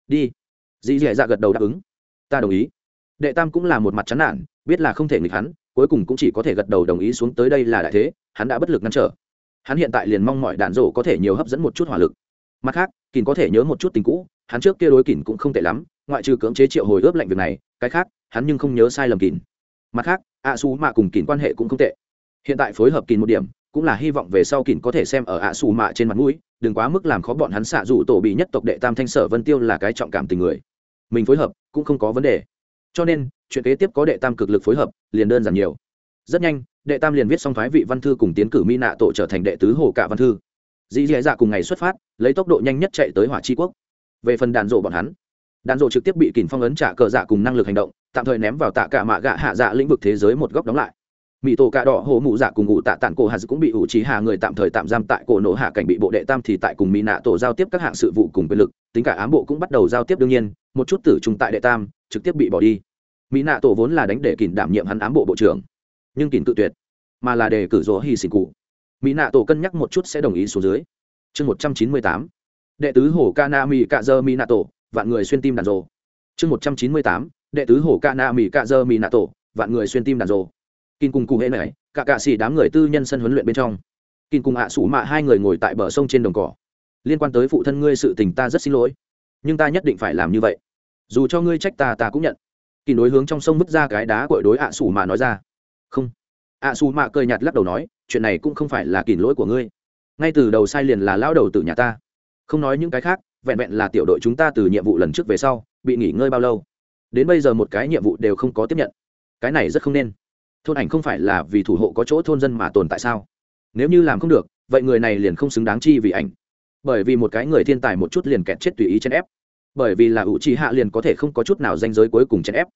Đi. Dì dì dạ gật đầu đáp ứng. Ta đồng ý. Đệ tam cũng là một mặt chán nản, biết là không thể nghịch hắn, cuối cùng cũng chỉ có thể gật đầu đồng ý xuống tới đây là đại thế, hắn đã bất lực ngăn trở. Hắn hiện tại liền mong mọi đạn rổ có thể nhiều hấp dẫn một chút hỏa lực. Mặt khác kìm có thể nhớ một chút tình cũ, hắn trước kia đối kìm cũng không tệ lắm ngoại trừ cưỡng chế triệu hồi ướp lạnh việc này, cái khác, hắn nhưng không nhớ sai lầm kín. mặt khác ạ xù mạ cùng kín quan hệ cũng không tệ. Hiện tại phối hợp kín một điểm, cũng là hy vọng về sau kín có thể xem ở ạ xù mạ trên mặt mũi, đừng quá mức làm khó bọn hắn xạ dù tổ bị nhất tộc đệ tam thanh sở vân tiêu là cái trọng cảm tình người. Mình phối hợp, cũng không có vấn đề. Cho nên, chuyện kế tiếp có đệ tam cực lực phối hợp, liền đơn giản nhiều. Rất nhanh, đệ tam liền viết xong thoái vị văn thư cùng tiến cử mi nạ tổ trở thành đệ tứ hồ cả văn thư. Dĩ dì dạ cùng ngày xuất phát, lấy tốc độ nhanh nhất chạy tới hỏa tri quốc. Về phần đàn rộ bọn hắn đạn dộ trực tiếp bị kìm phong ấn trả cờ dạ cùng năng lực hành động, tạm thời ném vào tạ cả mạ gạ hạ dạ lĩnh vực thế giới một góc đóng lại. Mỹ tổ cà đỏ hồ mụ dạ cùng ngụ tạ tản cổ hà cũng bị ủ trí hạ người tạm thời tạm giam tại cổ nổ hạ cảnh bị bộ đệ tam thì tại cùng mỹ nạ tổ giao tiếp các hạng sự vụ cùng quyền lực, tính cả ám bộ cũng bắt đầu giao tiếp đương nhiên, một chút tử trùng tại đệ tam, trực tiếp bị bỏ đi. Mỹ nạ tổ vốn là đánh để kìm đảm nhiệm hắn ám bộ bộ trưởng, nhưng kìm tự tuyệt, mà là đề cử rỗ hy sinh cụ. Mỹ nạ tổ cân nhắc một chút sẽ đồng ý xuống dưới. Chương một trăm chín mươi tám. Đệ tứ hổ kanami cạ dơ mỹ nạ tổ vạn người xuyên tim đàn rồ. Chương một trăm chín mươi tám, đệ tứ hổ na mỹ cạ dơ mỹ nạ tổ vạn người xuyên tim đàn rồ. Kin cùng cụ hệ này cả cạ xỉ đám người tư nhân sân huấn luyện bên trong. Kin cùng ạ à sủ mạ hai người ngồi tại bờ sông trên đồng cỏ. Liên quan tới phụ thân ngươi sự tình ta rất xin lỗi. Nhưng ta nhất định phải làm như vậy. Dù cho ngươi trách ta ta cũng nhận. Kỳ nối hướng trong sông vứt ra cái đá cội đối ạ à sủ mạ nói ra. Không. Ạ à sủ mạ cười nhạt lắc đầu nói, chuyện này cũng không phải là kỳ lỗi của ngươi. Ngay từ đầu sai liền là lao đầu từ nhà ta. Không nói những cái khác vẹn vẹn là tiểu đội chúng ta từ nhiệm vụ lần trước về sau, bị nghỉ ngơi bao lâu. Đến bây giờ một cái nhiệm vụ đều không có tiếp nhận. Cái này rất không nên. Thôn ảnh không phải là vì thủ hộ có chỗ thôn dân mà tồn tại sao? Nếu như làm không được, vậy người này liền không xứng đáng chi vì ảnh. Bởi vì một cái người thiên tài một chút liền kẹt chết tùy ý chèn ép. Bởi vì là ủ trì hạ liền có thể không có chút nào danh giới cuối cùng chèn ép.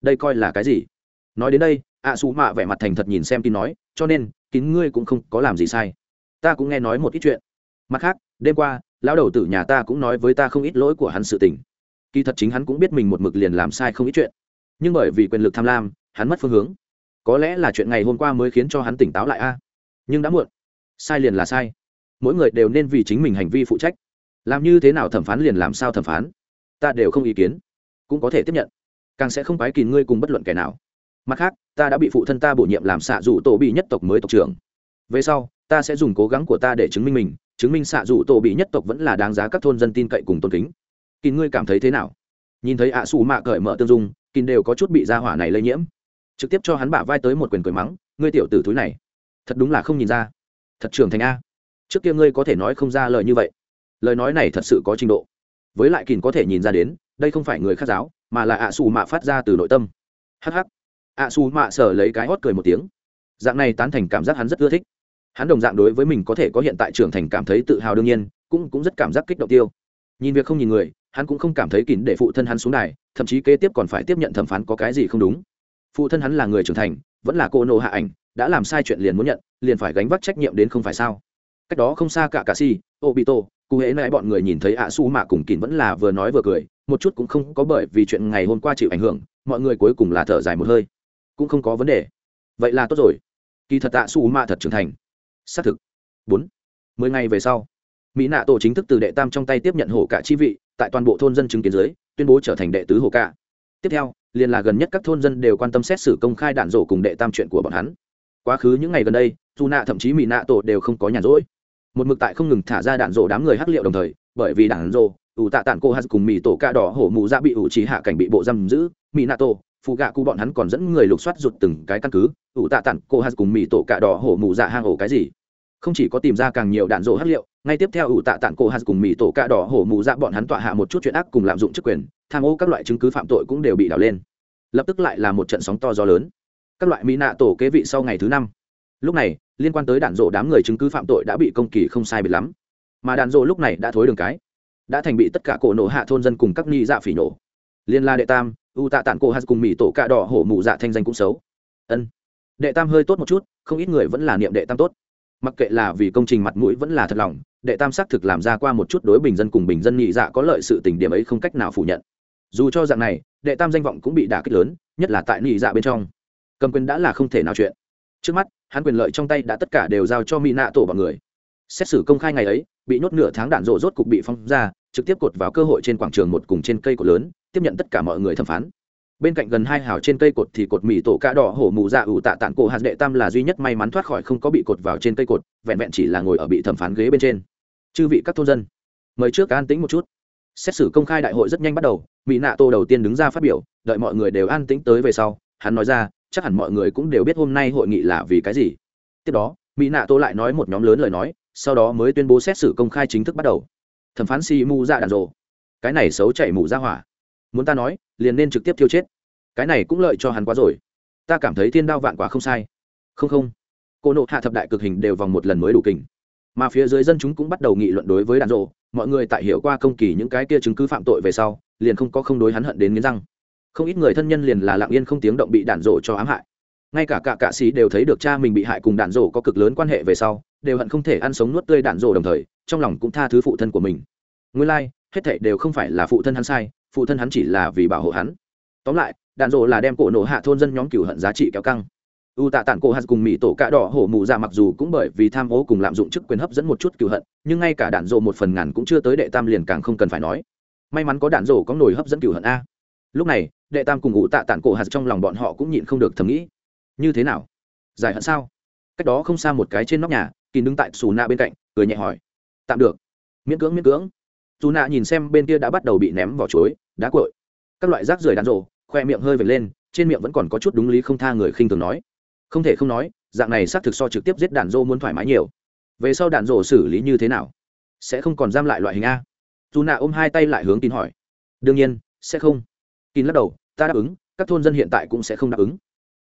Đây coi là cái gì? Nói đến đây ạ à xù mạ vẻ mặt thành thật nhìn xem tin nói, cho nên, kín ngươi cũng không có làm gì sai. Ta cũng nghe nói một ít chuyện. Mặt khác, đêm qua lão đầu tử nhà ta cũng nói với ta không ít lỗi của hắn sự tình. Kỳ thật chính hắn cũng biết mình một mực liền làm sai không ít chuyện. Nhưng bởi vì quyền lực tham lam, hắn mất phương hướng. Có lẽ là chuyện ngày hôm qua mới khiến cho hắn tỉnh táo lại a. Nhưng đã muộn. Sai liền là sai. Mỗi người đều nên vì chính mình hành vi phụ trách. Làm như thế nào thẩm phán liền làm sao thẩm phán. Ta đều không ý kiến. Cũng có thể tiếp nhận. Càng sẽ không bái kỳ ngươi cùng bất luận kẻ nào. Mặt khác, ta đã bị phụ thân ta bổ nhiệm làm xạ dụ tổ bị nhất tộc mới tộc trưởng. Về sau, ta sẽ dùng cố gắng của ta để chứng minh mình chứng minh xạ dụ tổ bị nhất tộc vẫn là đáng giá các thôn dân tin cậy cùng tôn kính. Kỳ ngươi cảm thấy thế nào? Nhìn thấy ạ xù mạ cởi mở tương dung kỳ đều có chút bị gia hỏa này lây nhiễm. Trực tiếp cho hắn bả vai tới một quyền cười mắng, ngươi tiểu tử thúi này, thật đúng là không nhìn ra. Thật trưởng thành a. Trước kia ngươi có thể nói không ra lời như vậy. Lời nói này thật sự có trình độ. Với lại kìn có thể nhìn ra đến, đây không phải người khác giáo, mà là ạ xù mạ phát ra từ nội tâm. Hh ạ xù mạ sở lấy cái hót cười một tiếng. Dạng này tán thành cảm giác hắn rất ưa thích hắn đồng dạng đối với mình có thể có hiện tại trưởng thành cảm thấy tự hào đương nhiên, cũng cũng rất cảm giác kích động tiêu. Nhìn việc không nhìn người, hắn cũng không cảm thấy kín để phụ thân hắn xuống đài, thậm chí kế tiếp còn phải tiếp nhận thẩm phán có cái gì không đúng. Phụ thân hắn là người trưởng thành, vẫn là cô nô hạ ảnh, đã làm sai chuyện liền muốn nhận, liền phải gánh vác trách nhiệm đến không phải sao? Cách đó không xa cả cà si, obito cụ hễ nãy bọn người nhìn thấy ạ su mạ cùng kín vẫn là vừa nói vừa cười, một chút cũng không có bởi vì chuyện ngày hôm qua chịu ảnh hưởng, mọi người cuối cùng là thở dài một hơi. Cũng không có vấn đề. Vậy là tốt rồi. Kỳ thật ạ su mạ thật trưởng thành xác thực. Bốn. Mười ngày về sau, mỹ nạ tổ chính thức từ đệ tam trong tay tiếp nhận hổ cả chi vị, tại toàn bộ thôn dân chứng kiến dưới, tuyên bố trở thành đệ tứ hổ cả. Tiếp theo, liền là gần nhất các thôn dân đều quan tâm xét xử công khai đạn rổ cùng đệ tam chuyện của bọn hắn. Quá khứ những ngày gần đây, dù nạ thậm chí mỹ nạ tổ đều không có nhàn rỗi. Một mực tại không ngừng thả ra đạn rổ đám người hắc liệu đồng thời, bởi vì đạn rổ, ủ tạ tản cô hát cùng mỹ tổ ca đỏ hổ mù ra bị ủ trí hạ cảnh bị bộ giam giữ, mỹ nạ tổ phụ gạ cụ bọn hắn còn dẫn người lục soát rụt từng cái căn cứ, ủ tạ tặng cô hạt cùng mỹ tổ cạ đỏ hổ mù dạ hang ổ cái gì? Không chỉ có tìm ra càng nhiều đạn rộ hắc liệu, ngay tiếp theo ủ tạ tặng cô hạt cùng mỹ tổ cạ đỏ hổ mù dạ bọn hắn tọa hạ một chút chuyện ác cùng lạm dụng chức quyền, tham ô các loại chứng cứ phạm tội cũng đều bị đảo lên. Lập tức lại là một trận sóng to gió lớn. Các loại mỹ nạ tổ kế vị sau ngày thứ năm. Lúc này, liên quan tới đạn rộ đám người chứng cứ phạm tội đã bị công kỳ không sai biệt lắm. Mà đạn rộ lúc này đã thối đường cái, đã thành bị tất cả cổ nổ hạ thôn dân cùng các ni dạ phỉ nổ. Liên la đệ tam u tạ tản cô hát cùng mỹ tổ cạ đỏ hổ mụ dạ thanh danh cũng xấu. Ân, đệ tam hơi tốt một chút, không ít người vẫn là niệm đệ tam tốt. Mặc kệ là vì công trình mặt mũi vẫn là thật lòng, đệ tam xác thực làm ra qua một chút đối bình dân cùng bình dân nhị dạ có lợi sự tình điểm ấy không cách nào phủ nhận. Dù cho dạng này, đệ tam danh vọng cũng bị đả kích lớn, nhất là tại nhị dạ bên trong. Cầm quyền đã là không thể nào chuyện. Trước mắt, hắn quyền lợi trong tay đã tất cả đều giao cho mỹ nạ tổ bọn người. Xét xử công khai ngày ấy, bị nhốt nửa tháng đạn rộ rốt cục bị phong ra trực tiếp cột vào cơ hội trên quảng trường một cùng trên cây cột lớn, tiếp nhận tất cả mọi người thẩm phán. Bên cạnh gần hai hào trên cây cột thì cột mì tổ cá đỏ hổ mù dạ ủ tạ tản cổ hạt đệ tam là duy nhất may mắn thoát khỏi không có bị cột vào trên cây cột, vẹn vẹn chỉ là ngồi ở bị thẩm phán ghế bên trên. Chư vị các thôn dân, mời trước an tĩnh một chút. Xét xử công khai đại hội rất nhanh bắt đầu, mỹ nạ tô đầu tiên đứng ra phát biểu, đợi mọi người đều an tĩnh tới về sau, hắn nói ra, chắc hẳn mọi người cũng đều biết hôm nay hội nghị là vì cái gì. Tiếp đó, mỹ nạ tô lại nói một nhóm lớn lời nói, sau đó mới tuyên bố xét xử công khai chính thức bắt đầu thẩm phán si mù ra dạ đàn rồ. Cái này xấu chạy mù ra hỏa. Muốn ta nói, liền nên trực tiếp thiêu chết. Cái này cũng lợi cho hắn quá rồi. Ta cảm thấy thiên đao vạn quả không sai. Không không. Cô nộ hạ thập đại cực hình đều vòng một lần mới đủ kình. Mà phía dưới dân chúng cũng bắt đầu nghị luận đối với đàn rộ mọi người tại hiểu qua công kỳ những cái kia chứng cứ phạm tội về sau, liền không có không đối hắn hận đến nghiến răng. Không ít người thân nhân liền là lặng yên không tiếng động bị đàn rộ cho ám hại. Ngay cả cả cạ sĩ đều thấy được cha mình bị hại cùng đàn rộ có cực lớn quan hệ về sau, đều hận không thể ăn sống nuốt tươi đàn rộ đồng thời trong lòng cũng tha thứ phụ thân của mình. Nguyên lai、like, hết thệ đều không phải là phụ thân hắn sai phụ thân hắn chỉ là vì bảo hộ hắn. Tóm lại đạn rộ là đem cổ nổ hạ thôn dân nhóm cửu hận giá trị kéo căng. U tạ tản cổ hạt cùng mỹ tổ cạ đỏ hổ mụ ra mặc dù cũng bởi vì tham ô cùng lạm dụng chức quyền hấp dẫn một chút cửu hận nhưng ngay cả đạn rộ một phần ngàn cũng chưa tới đệ tam liền càng không cần phải nói. May mắn có đạn rộ có nổi hấp dẫn cửu hận a. Lúc này đệ tam cùng ngụ tạ tản cổ hạt trong lòng bọn họ cũng nhịn không được thầm nghĩ. Như thế nào? Giải hận sao? Cách đó không xa một cái trên nóc nhà kỳ đứng tại xù na bên cạnh cười nhẹ hỏi tạm được. Miễn cưỡng miễn cưỡng. Dù nạ nhìn xem bên kia đã bắt đầu bị ném vào chuối, đá cội các loại rác rưởi đạn rộ khoe miệng hơi vệt lên, trên miệng vẫn còn có chút đúng lý không tha người khinh thường nói. Không thể không nói, dạng này xác thực so trực tiếp giết đạn rô muốn thoải mái nhiều. Về sau đạn rộ xử lý như thế nào? Sẽ không còn giam lại loại hình a? Dù nạ ôm hai tay lại hướng tin hỏi. Đương nhiên, sẽ không. Tin lắc đầu, ta đáp ứng, các thôn dân hiện tại cũng sẽ không đáp ứng.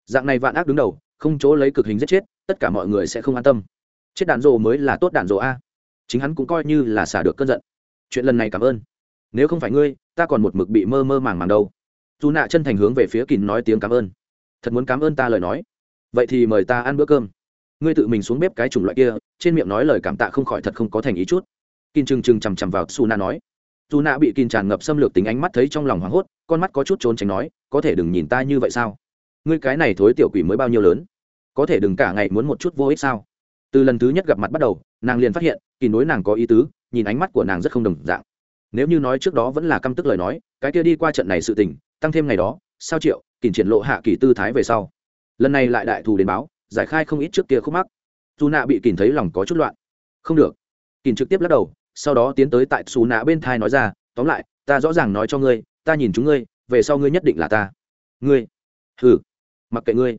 Dạng này vạn ác đứng đầu, không chỗ lấy cực hình giết chết, tất cả mọi người sẽ không an tâm. Chết đạn rộ mới là tốt đạn rộ a chính hắn cũng coi như là xả được cơn giận. Chuyện lần này cảm ơn. Nếu không phải ngươi, ta còn một mực bị mơ mơ màng màng đâu. Dù nạ chân thành hướng về phía kín nói tiếng cảm ơn. Thật muốn cảm ơn ta lời nói. Vậy thì mời ta ăn bữa cơm. Ngươi tự mình xuống bếp cái chủng loại kia, trên miệng nói lời cảm tạ không khỏi thật không có thành ý chút. Kín trừng trừng chằm chằm vào su na nói. Dù nạ bị kín tràn ngập xâm lược tính ánh mắt thấy trong lòng hoảng hốt, con mắt có chút trốn tránh nói, có thể đừng nhìn ta như vậy sao? Ngươi cái này thối tiểu quỷ mới bao nhiêu lớn? Có thể đừng cả ngày muốn một chút vô ích sao? Từ lần thứ nhất gặp mặt bắt đầu, nàng liền phát hiện, kỳ nối nàng có ý tứ, nhìn ánh mắt của nàng rất không đồng dạng. Nếu như nói trước đó vẫn là căm tức lời nói, cái kia đi qua trận này sự tình, tăng thêm ngày đó, sao triệu kỳ triển lộ hạ kỳ tư thái về sau. Lần này lại đại thù đến báo, giải khai không ít trước kia khúc mắc. Dù nạ bị kỳ thấy lòng có chút loạn. Không được. Kỳ trực tiếp lắc đầu, sau đó tiến tới tại xù nạ bên thai nói ra, tóm lại, ta rõ ràng nói cho ngươi, ta nhìn chúng ngươi, về sau ngươi nhất định là ta. Ngươi? Hừ, mặc kệ ngươi.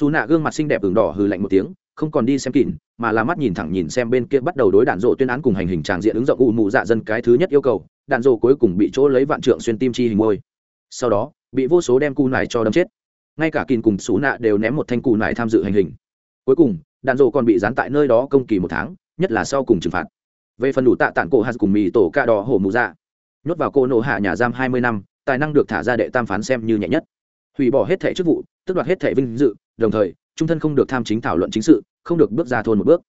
Dù nạ gương mặt xinh đẹp ửng đỏ hừ lạnh một tiếng không còn đi xem kỉn mà là mắt nhìn thẳng nhìn xem bên kia bắt đầu đối đạn dộ tuyên án cùng hành hình tràng diện ứng rộng u mụ dạ dân cái thứ nhất yêu cầu, đạn dộ cuối cùng bị chỗ lấy vạn trượng xuyên tim chi hình môi. Sau đó, bị vô số đem cù nải cho đâm chết. Ngay cả kìn cùng xú nạ đều ném một thanh cù nải tham dự hành hình. Cuối cùng, đạn dộ còn bị dán tại nơi đó công kỳ một tháng, nhất là sau cùng trừng phạt. Về phần đủ tạ tản cổ hạt cùng mì tổ ca đỏ hổ mù dạ. Nhốt vào cô nộ hạ nhà giam hai mươi năm, tài năng được thả ra đệ tam phán xem như nhẹ nhất. Hủy bỏ hết thẻ chức vụ tức đoạt hết thẻ vinh dự, đồng thời trung thân không được tham chính thảo luận chính sự, không được bước ra thôn một bước.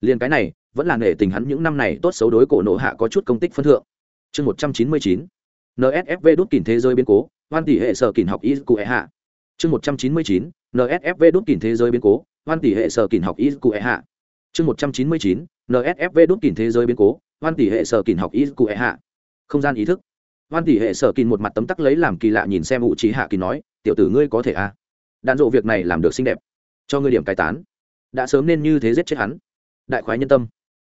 Liền cái này, vẫn là nể tình hắn những năm này tốt xấu đối cổ nộ hạ có chút công tích phân thượng. Chương một trăm chín mươi chín nsfv đốt kìn thế giới biến cố, hoan tỷ hệ sở kìn học y cụ hệ hạ chương một trăm chín mươi chín nsfv đốt kìn thế giới biến cố, hoan tỷ hệ sở kìn học y cụ hệ hạ chương một trăm chín mươi chín nsfv đốt kìn thế giới biến cố, hoan tỷ hệ sở kìn học y cụ hệ hạ không gian ý thức. Hoan tỷ hệ sở kìn một mặt tấm tắc lấy làm kỳ lạ nhìn xem ủ trí hạ kỳ nói, tiểu tử ngươi có thể à? Đạn dộ việc này làm được xinh đẹp cho ngươi điểm cai tán. Đã sớm nên như thế giết chết hắn. Đại khoái nhân tâm.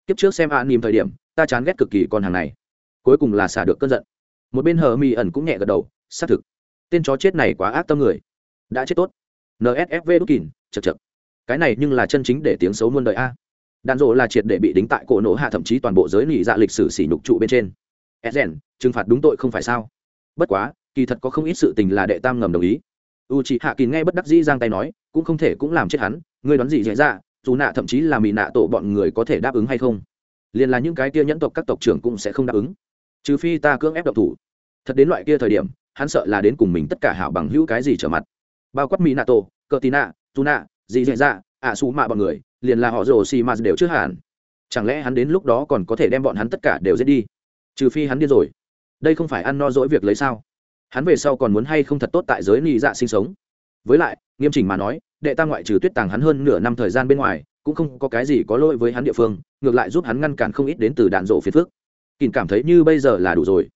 Kiếp trước xem a nìm thời điểm, ta chán ghét cực kỳ con hàng này. Cuối cùng là xả được cơn giận. Một bên hờ mi ẩn cũng nhẹ gật đầu, xác thực. Tên chó chết này quá ác tâm người. Đã chết tốt. Nsfv đúc kìn chật chật cái này nhưng là chân chính để tiếng xấu muôn đời a. Đạn rộ là triệt để bị đính tại cổ nổ hạ thậm chí toàn bộ giới nỉ dạ lịch sử sỉ nhục trụ bên trên. Edgen trừng phạt đúng tội không phải sao? Bất quá, kỳ thật có không ít sự tình là đệ tam ngầm đồng ý u chị hạ kỳ nghe bất đắc dĩ giang tay nói, cũng không thể cũng làm chết hắn, ngươi đoán gì dễ dạ? dù nạ thậm chí là mỹ nạ tổ bọn người có thể đáp ứng hay không liền là những cái kia nhẫn tộc các tộc trưởng cũng sẽ không đáp ứng trừ phi ta cưỡng ép độc thủ thật đến loại kia thời điểm, hắn sợ là đến cùng mình tất cả hảo bằng hữu cái gì trở mặt bao quát mỹ nạ tổ, cờ tì nạ, dù nạ gì dễ dạ? ạ xù mạ bọn người, liền là họ rồ xì mạt đều trước hẳn. chẳng lẽ hắn đến lúc đó còn có thể đem bọn hắn tất cả đều giết đi trừ phi hắn điên rồi đây không phải ăn no dỗi việc lấy sao hắn về sau còn muốn hay không thật tốt tại giới nị dạ sinh sống. Với lại, nghiêm chỉnh mà nói, đệ tam ngoại trừ tuyết tàng hắn hơn nửa năm thời gian bên ngoài, cũng không có cái gì có lỗi với hắn địa phương, ngược lại giúp hắn ngăn cản không ít đến từ đạn rộ phiền phước kìm cảm thấy như bây giờ là đủ rồi.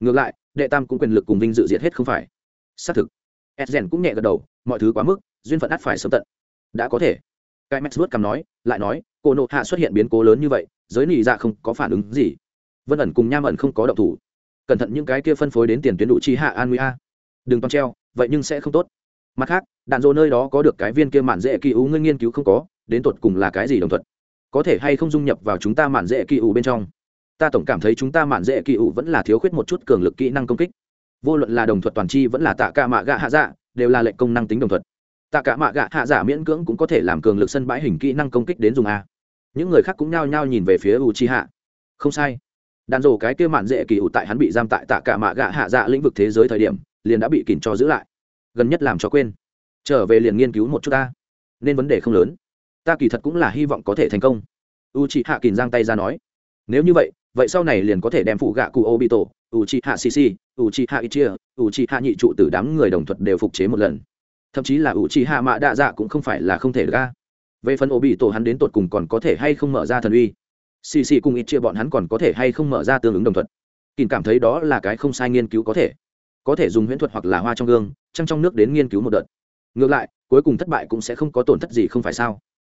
Ngược lại, đệ tam cũng quyền lực cùng vinh dự diệt hết không phải. Xác thực. Edgen cũng nhẹ gật đầu, mọi thứ quá mức, duyên phận ắt phải sớm tận. Đã có thể. Cái max vớt cằm nói, lại nói cô nộ hạ xuất hiện biến cố lớn như vậy, giới nị dạ không có phản ứng gì. Vân ẩn cùng nham ẩn không có động thủ cẩn thận những cái kia phân phối đến tiền tuyến đủ chi hạ an nguy a. Đừng toàn treo, vậy nhưng sẽ không tốt. Mặt khác, đạn dỗ nơi đó có được cái viên kia mạn dễ kỳ ú ngươi nghiên cứu không có, đến tột cùng là cái gì đồng thuận? Có thể hay không dung nhập vào chúng ta mạn dễ kỳ ủ bên trong? Ta tổng cảm thấy chúng ta mạn dễ kỳ ủ vẫn là thiếu khuyết một chút cường lực kỹ năng công kích. Vô luận là đồng thuật toàn chi vẫn là tạ cả mạ gạ hạ dạ đều là lệnh công năng tính đồng thuật tạ cả mạ gạ hạ dạ miễn cưỡng cũng có thể làm cường lực sân bãi hình kỹ năng công kích đến dùng a. Những người khác cũng nhao nhao nhìn về phía u chi hạ không sai đàn rổ cái kia mạn dễ kỳ ủ tại hắn bị giam tại tạ cả mạ gạ hạ dạ lĩnh vực thế giới thời điểm, liền đã bị kìm cho giữ lại. Gần nhất làm cho quên. Trở về liền nghiên cứu một chút ta. Nên vấn đề không lớn. Ta kỳ thật cũng là hy vọng có thể thành công. U chị hạ kìm giang tay ra nói. Nếu như vậy vậy sau này liền có thể đem phụ gạ cụ ô bị tổ u chị hạ sisi u chị hạ ichia u chị hạ nhị trụ từ đám người đồng thuật đều phục chế một lần. Thậm chí là u chị hạ mạ đạ dạ cũng không phải là không thể ra về phần ô bị tổ hắn đến tột cùng còn có thể hay không mở ra thần uy? Xì xì cùng ít chia bọn hắn còn có thể hay không mở ra tương ứng đồng thuận. Kìm cảm thấy đó là cái không sai nghiên cứu có thể. Có thể dùng huyễn thuật hoặc là hoa trong gương, trăng trong nước đến nghiên cứu một đợt. Ngược lại, cuối cùng thất bại cũng sẽ không có tổn thất gì không phải sao?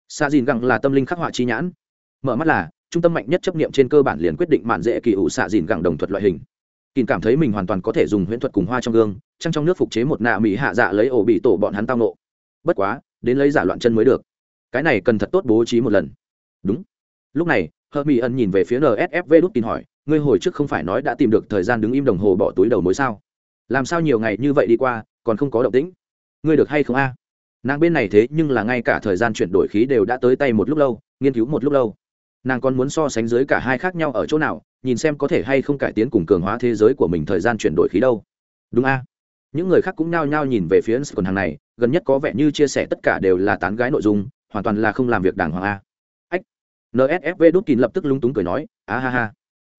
Xa dìn gẳng là tâm linh khắc họa chi nhãn. Mở mắt là, trung tâm mạnh nhất chấp nghiệm trên cơ bản liền quyết định mạn dễ kỳ ủ xạ dìn gẳng đồng thuật loại hình. Kìm cảm thấy mình hoàn toàn có thể dùng huyễn thuật cùng hoa trong gương, trăng trong nước phục chế một nạ mỹ hạ dạ lấy ổ bị tổ bọn hắn tao nộ. Bất quá, đến lấy giả loạn chân mới được. Cái này cần thật tốt bố trí một lần. Đúng. Lúc này hờ mỹ ẩn nhìn về phía nsfv đút tin hỏi, ngươi hồi trước không phải nói đã tìm được thời gian đứng im đồng hồ bỏ túi đầu mối sao? Làm sao nhiều ngày như vậy đi qua, còn không có động tĩnh? Ngươi được hay không a? Nàng bên này thế nhưng là ngay cả thời gian chuyển đổi khí đều đã tới tay một lúc lâu, nghiên cứu một lúc lâu. Nàng còn muốn so sánh dưới cả hai khác nhau ở chỗ nào, nhìn xem có thể hay không cải tiến cùng cường hóa thế giới của mình thời gian chuyển đổi khí đâu. Đúng a. Những người khác cũng nao nhao nhìn về phía quần hàng này, gần nhất có vẻ như chia sẻ tất cả đều là tán gái nội dung, hoàn toàn là không làm việc đàng hoàng a nsfv đút kín lập tức lung túng cười nói á ha ha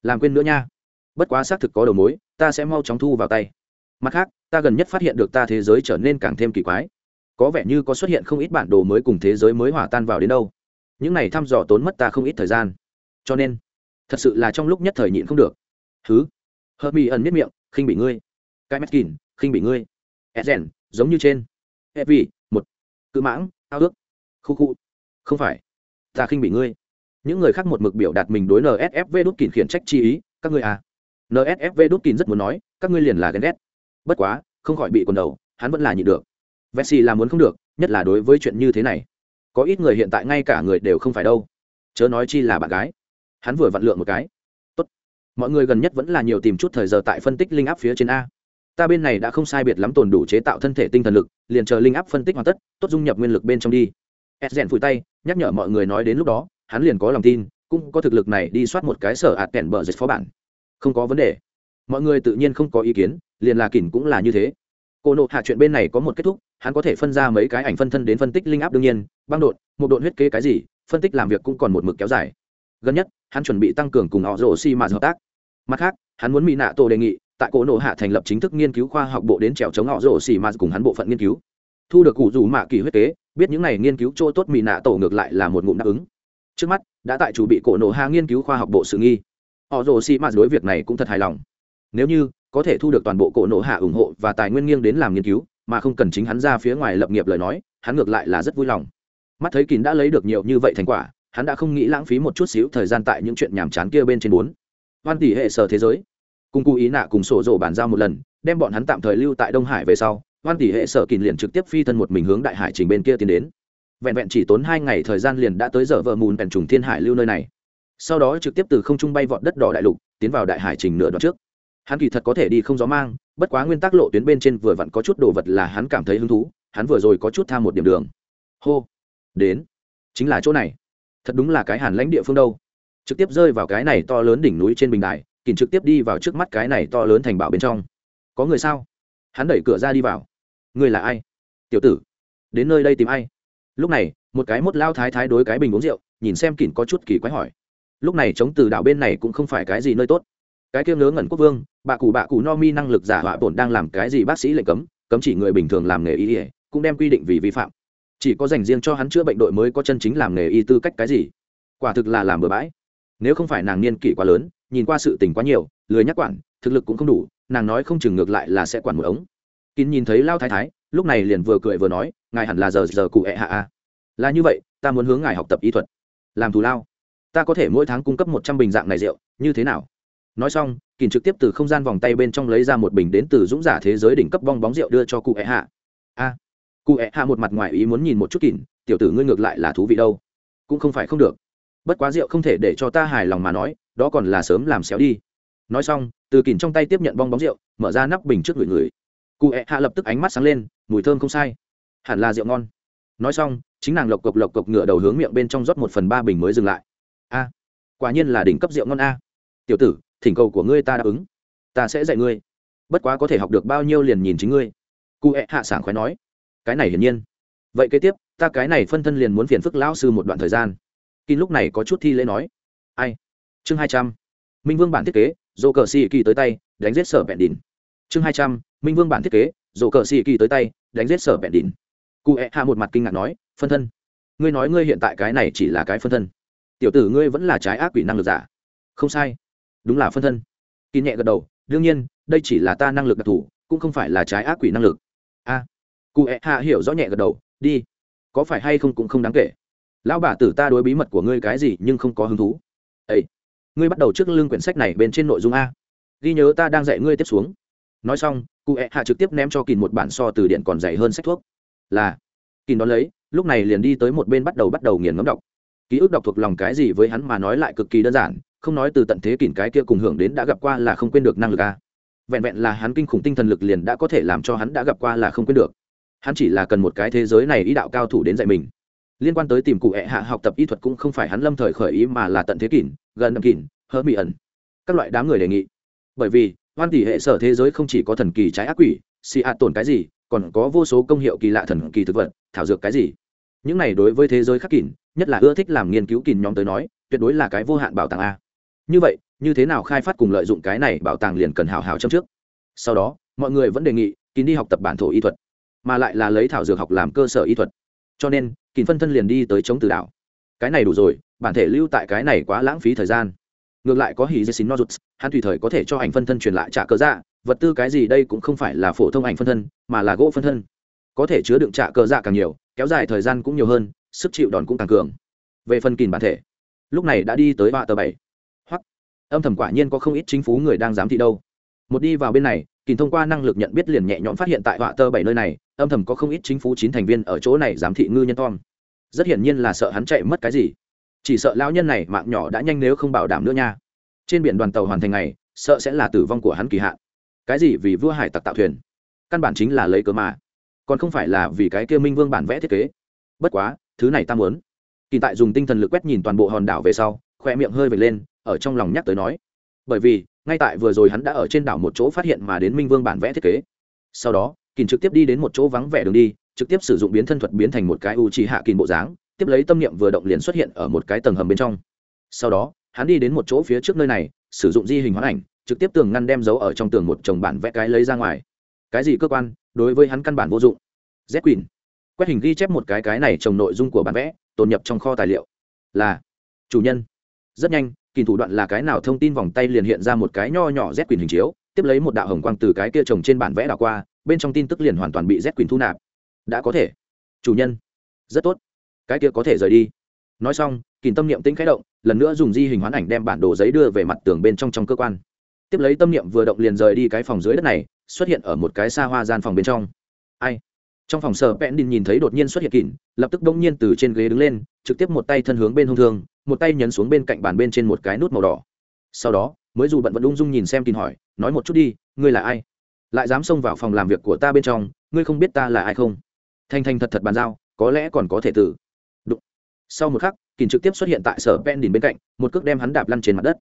làm quên nữa nha. Bất quá xác thực có đầu mối ta sẽ mau chóng thu vào tay. Mặt khác ta gần nhất phát hiện được ta thế giới trở nên càng thêm kỳ quái. Có vẻ như có xuất hiện không ít bản đồ mới cùng thế giới mới hòa tan vào đến đâu. Những này thăm dò tốn mất ta không ít thời gian. Cho nên thật sự là trong lúc nhất thời nhịn không được. Thứ hợp mỹ ẩn miết miệng khinh bị ngươi. Cái mắt kín, khinh bị ngươi. Edgen giống như trên. E vì một. Cự mãng ao ước. Khu khu. Không phải. Ta khinh bị ngươi những người khác một mực biểu đạt mình đối nsfv đút kín khiển trách chi ý các ngươi à nsfv đút kín rất muốn nói các ngươi liền là ghen ghét bất quá không khỏi bị quần đầu hắn vẫn là nhịn được Messi là muốn không được, nhất là đối với chuyện như thế này. Có ít người hiện tại ngay cả người đều không phải đâu. Chớ nói chi là bạn gái. Hắn vừa vặn lượng một cái. Tốt. Mọi người gần nhất vẫn là nhiều tìm chút thời giờ tại phân tích linh áp phía trên a. Ta bên này đã không sai biệt lắm tồn đủ chế tạo thân thể tinh thần lực, liền chờ linh áp phân tích hoàn tất, tốt dung nhập nguyên lực bên trong đi. Esgen phủi tay, nhắc nhở mọi người nói đến lúc đó, hắn liền có lòng tin, cũng có thực lực này đi soát một cái sở ạt kèn bờ dịch phó bản. Không có vấn đề. Mọi người tự nhiên không có ý kiến, liền là kỉnh cũng là như thế. Cô nộ hạ chuyện bên này có một kết thúc hắn có thể phân ra mấy cái ảnh phân thân đến phân tích linh áp đương nhiên băng đột một đột huyết kế cái gì phân tích làm việc cũng còn một mực kéo dài. Gần nhất hắn chuẩn bị tăng cường cùng họ rổ xi mà hợp tác. Mặt khác hắn muốn mỹ nạ tổ đề nghị tại cổ nộ hạ thành lập chính thức nghiên cứu khoa học bộ đến trèo chống họ rổ xi mà cùng hắn bộ phận nghiên cứu. Thu được cụ rủ mạ kỳ huyết kế biết những này nghiên cứu chỗ tốt mỹ nạ tổ ngược lại là một ngụm đáp ứng trước mắt, đã tại chủ bị cổ nộ hạ nghiên cứu khoa học bộ sự nghi. Họ rồ xi mạt đối việc này cũng thật hài lòng. Nếu như, có thể thu được toàn bộ cổ nộ hạ ủng hộ và tài nguyên nghiêng đến làm nghiên cứu, mà không cần chính hắn ra phía ngoài lập nghiệp lời nói, hắn ngược lại là rất vui lòng. Mắt thấy kín đã lấy được nhiều như vậy thành quả, hắn đã không nghĩ lãng phí một chút xíu thời gian tại những chuyện nhàm chán kia bên trên bốn hoan tỷ hệ sở thế giới. Cùng cụ ý nạ cùng sổ rổ bàn giao một lần, đem bọn hắn tạm thời lưu tại đông hải về sau, hoan tỷ hệ sở kín liền trực tiếp phi thân một mình hướng đại hải trình bên kia tiến đến vẹn vẹn chỉ tốn hai ngày thời gian liền đã tới giờ vợ mùn bèn trùng thiên hải lưu nơi này. Sau đó trực tiếp từ không trung bay vọt đất đỏ đại lục, tiến vào đại hải trình nửa đoạn trước. Hắn kỳ thật có thể đi không gió mang, bất quá nguyên tắc lộ tuyến bên trên vừa vặn có chút đồ vật là hắn cảm thấy hứng thú, hắn vừa rồi có chút tham một điểm đường. Hô! Đến! Chính là chỗ này. Thật đúng là cái hàn lãnh địa phương đâu. Trực tiếp rơi vào cái này to lớn đỉnh núi trên bình đài kìm trực tiếp đi vào trước mắt cái này to lớn thành bảo bên trong. Có người sao? Hắn đẩy cửa ra đi vào. Người là ai? Tiểu tử. Đến nơi đây tìm ai? Lúc này, một cái mốt lao thái thái đối cái bình uống rượu, nhìn xem kỉn có chút kỳ quái hỏi. Lúc này chống từ đảo bên này cũng không phải cái gì nơi tốt. Cái kia ngớ ngẩn quốc vương, bà cụ bà cụ no mi năng lực giả họa bổn đang làm cái gì bác sĩ lệnh cấm cấm chỉ người bình thường làm nghề y ỉa cũng đem quy định vì vi phạm. Chỉ có dành riêng cho hắn chữa bệnh đội mới có chân chính làm nghề y tư cách cái gì. Quả thực là làm bừa bãi. Nếu không phải nàng niên kỷ quá lớn, nhìn qua sự tình quá nhiều, lười nhắc quản, thực lực cũng không đủ, nàng nói không chừng ngược lại là sẽ quản một ống. Kín nhìn thấy lao thái thái lúc này liền vừa cười vừa nói, ngài hẳn là giờ giờ cụ ẹ hạ a là như vậy, ta muốn hướng ngài học tập y thuật. Làm thù lao. Ta có thể mỗi tháng cung cấp một trăm bình dạng này rượu, như thế nào? Nói xong kỳn trực tiếp từ không gian vòng tay bên trong lấy ra một bình đến từ dũng giả thế giới đỉnh cấp bong bóng rượu đưa cho cụ ẹ hạ. A. Cụ ẹ hạ một mặt ngoài ý muốn nhìn một chút kỳn tiểu tử ngươi ngược lại là thú vị đâu. Cũng không phải không được. Bất quá rượu không thể để cho ta hài lòng mà nói, đó còn là sớm làm xéo đi. Nói xong, từ kỳn trong tay tiếp nhận bong bóng rượu, mở ra nắp bình trước người người. Cụ ẹ hạ lập tức ánh mắt sáng lên mùi thơm không sai. Hẳn là rượu ngon. Nói xong, chính nàng lộc cộc lộc cộc ngựa đầu hướng miệng bên trong rót một phần ba bình mới dừng lại. A, quả nhiên là đỉnh cấp rượu ngon a. Tiểu tử, thỉnh cầu của ngươi ta đáp ứng. Ta sẽ dạy ngươi. Bất quá có thể học được bao nhiêu liền nhìn chính ngươi. Cụ hẹ hạ sảng khoái nói. Cái này hiển nhiên. Vậy kế tiếp, ta cái này phân thân liền muốn phiền phức lão sư một đoạn thời gian. Kinh lúc này có chút thi lễ nói. Ai? Chương hai trăm. Minh vương bản thiết kế dô cờ xì kỳ tới tay, đánh giết sở bẹn đỉn chương hai trăm. Minh vương bản thiết kế rổ cờ xì kỳ tới tay, đánh giết sở bẹn đỉn cụ hẹ hạ một mặt kinh ngạc nói, phân thân, ngươi nói ngươi hiện tại cái này chỉ là cái phân thân. Tiểu tử ngươi vẫn là trái ác quỷ năng lực giả. Không sai. Đúng là phân thân. Kỳ nhẹ gật đầu, đương nhiên, đây chỉ là ta năng lực đặc thù, cũng không phải là trái ác quỷ năng lực. A. Cụ hẹ hạ hiểu rõ nhẹ gật đầu, đi. Có phải hay không cũng không đáng kể. Lão bà tử ta đối bí mật của ngươi cái gì nhưng không có hứng thú. Ây ngươi bắt đầu trước lưng quyển sách này bên trên nội dung a. Ghi nhớ ta đang dạy ngươi tiếp xuống nói xong, cụ ẹ hạ trực tiếp ném cho kìn một bản so từ điện còn dày hơn sách thuốc. Là kìn đón lấy, lúc này liền đi tới một bên bắt đầu bắt đầu nghiền ngấm đọc. Ký ức đọc thuộc lòng cái gì với hắn mà nói lại cực kỳ đơn giản, không nói từ tận thế kìn cái kia cùng hưởng đến đã gặp qua là không quên được năng lực a. Vẹn vẹn là hắn kinh khủng tinh thần lực liền đã có thể làm cho hắn đã gặp qua là không quên được. Hắn chỉ là cần một cái thế giới này ý đạo cao thủ đến dạy mình. Liên quan tới tìm cụ hẹ hạ học tập y thuật cũng không phải hắn lâm thời khởi ý mà là tận thế kỷ gần năm kỷ hơ mỹ ẩn các loại đám người đề nghị. Bởi vì hoan tỷ hệ sở thế giới không chỉ có thần kỳ trái ác quỷ, xì ạ tổn cái gì, còn có vô số công hiệu kỳ lạ thần kỳ thực vật, thảo dược cái gì. Những này đối với thế giới khắc kỳn nhất là ưa thích làm nghiên cứu kỳn nhóm tới nói, tuyệt đối là cái vô hạn bảo tàng a. Như vậy, như thế nào khai phát cùng lợi dụng cái này bảo tàng liền cần hào hào châm trước. Sau đó, mọi người vẫn đề nghị, kín đi học tập bản thổ y thuật, mà lại là lấy thảo dược học làm cơ sở y thuật. Cho nên, kín phân thân liền đi tới chống từ đảo. Cái này đủ rồi, bản thể lưu tại cái này quá lãng phí thời gian ngược lại có hỉ dê xin nozuts, hắn tùy thời có thể cho ảnh phân thân truyền lại trả cờ dạ. Vật tư cái gì đây cũng không phải là phổ thông ảnh phân thân, mà là gỗ phân thân. Có thể chứa đựng trả cờ dạ càng nhiều, kéo dài thời gian cũng nhiều hơn, sức chịu đòn cũng càng cường. Về phần kìn bản thể, lúc này đã đi tới họa tờ bảy. Hoặc, âm thầm quả nhiên có không ít chính phú người đang giám thị đâu. Một đi vào bên này, kìn thông qua năng lực nhận biết liền nhẹ nhõm phát hiện tại họa tờ bảy nơi này, âm thầm có không ít chính phú chín thành viên ở chỗ này giám thị ngư nhân tom. Rất hiển nhiên là sợ hắn chạy mất cái gì chỉ sợ lão nhân này mạng nhỏ đã nhanh nếu không bảo đảm nữa nha. Trên biển đoàn tàu hoàn thành ngày, sợ sẽ là tử vong của hắn kỳ hạn. Cái gì vì vua hải tặc tạo thuyền? Căn bản chính là lấy cớ mà. Còn không phải là vì cái kia minh vương bản vẽ thiết kế. Bất quá, thứ này ta muốn. Kỳ tại dùng tinh thần lực quét nhìn toàn bộ hòn đảo về sau khoe miệng hơi vệt lên, ở trong lòng nhắc tới nói. Bởi vì, ngay tại vừa rồi hắn đã ở trên đảo một chỗ phát hiện mà đến minh vương bản vẽ thiết kế. Sau đó kỳ trực tiếp đi đến một chỗ vắng vẻ đường đi, trực tiếp sử dụng biến thân thuật biến thành một cái u trì hạ kỳ bộ dáng tiếp lấy tâm niệm vừa động liền xuất hiện ở một cái tầng hầm bên trong. Sau đó, hắn đi đến một chỗ phía trước nơi này, sử dụng di hình hoán ảnh, trực tiếp tường ngăn đem dấu ở trong tường một chồng bản vẽ cái lấy ra ngoài. Cái gì cơ quan? Đối với hắn căn bản vô dụng. Z quỳnh. Quét hình ghi chép một cái cái này trồng nội dung của bản vẽ, tồn nhập trong kho tài liệu. Là, chủ nhân. Rất nhanh, kỳ thủ đoạn là cái nào thông tin vòng tay liền hiện ra một cái nho nhỏ z quỳnh hình chiếu, tiếp lấy một đạo hồng quang từ cái kia trồng trên bản vẽ đảo qua, bên trong tin tức liền hoàn toàn bị z quỳnh thu nạp. Đã có thể. Chủ nhân. Rất tốt cái kia có thể rời đi. Nói xong kìm tâm niệm tĩnh khẽ động, lần nữa dùng di hình hoán ảnh đem bản đồ giấy đưa về mặt tường bên trong trong cơ quan. Tiếp lấy tâm niệm vừa động liền rời đi cái phòng dưới đất này, xuất hiện ở một cái xa hoa gian phòng bên trong. Ai? Trong phòng sở pẹn đình nhìn thấy đột nhiên xuất hiện kỉn lập tức đông nhiên từ trên ghế đứng lên, trực tiếp một tay thân hướng bên hông thương, một tay nhấn xuống bên cạnh bàn bên trên một cái nút màu đỏ. Sau đó, mới dù bận vẫn ung dung nhìn xem kỉn hỏi, nói một chút đi, ngươi là ai? Lại dám xông vào phòng làm việc của ta bên trong, ngươi không biết ta là ai không? Thanh thanh thật thật bàn giao, có lẽ còn có thể tử sau một khắc kỳn trực tiếp xuất hiện tại sở pen đìn bên cạnh, một cước đem hắn đạp lăn trên mặt đất.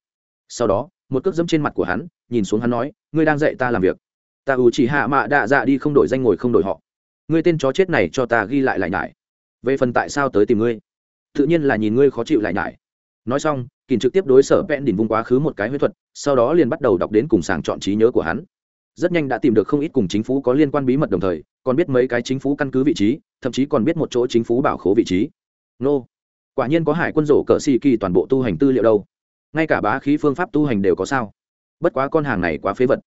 Sau đó, một cước dẫm trên mặt của hắn, nhìn xuống hắn nói, ngươi đang dạy ta làm việc. Ta ưu chỉ hạ mạ đạ dạ đi không đổi danh ngồi không đổi họ. Ngươi tên chó chết này cho ta ghi lại lại nhải. Về phần tại sao tới tìm ngươi? Tự nhiên là nhìn ngươi khó chịu lại nhải. Nói xong kỳn trực tiếp đối sở pen đỉnh vung quá khứ một cái huyết thuật, sau đó liền bắt đầu đọc đến cùng sàng chọn trí nhớ của hắn. Rất nhanh đã tìm được không ít cùng chính phủ có liên quan bí mật đồng thời, còn biết mấy cái chính phủ căn cứ vị trí, thậm chí còn biết một chỗ chính phủ bảo khố vị trí. Nô quả nhiên có hải quân rổ cờ xì kỳ toàn bộ tu hành tư liệu đâu. Ngay cả bá khí phương pháp tu hành đều có sao? Bất quá con hàng này quá phế vật.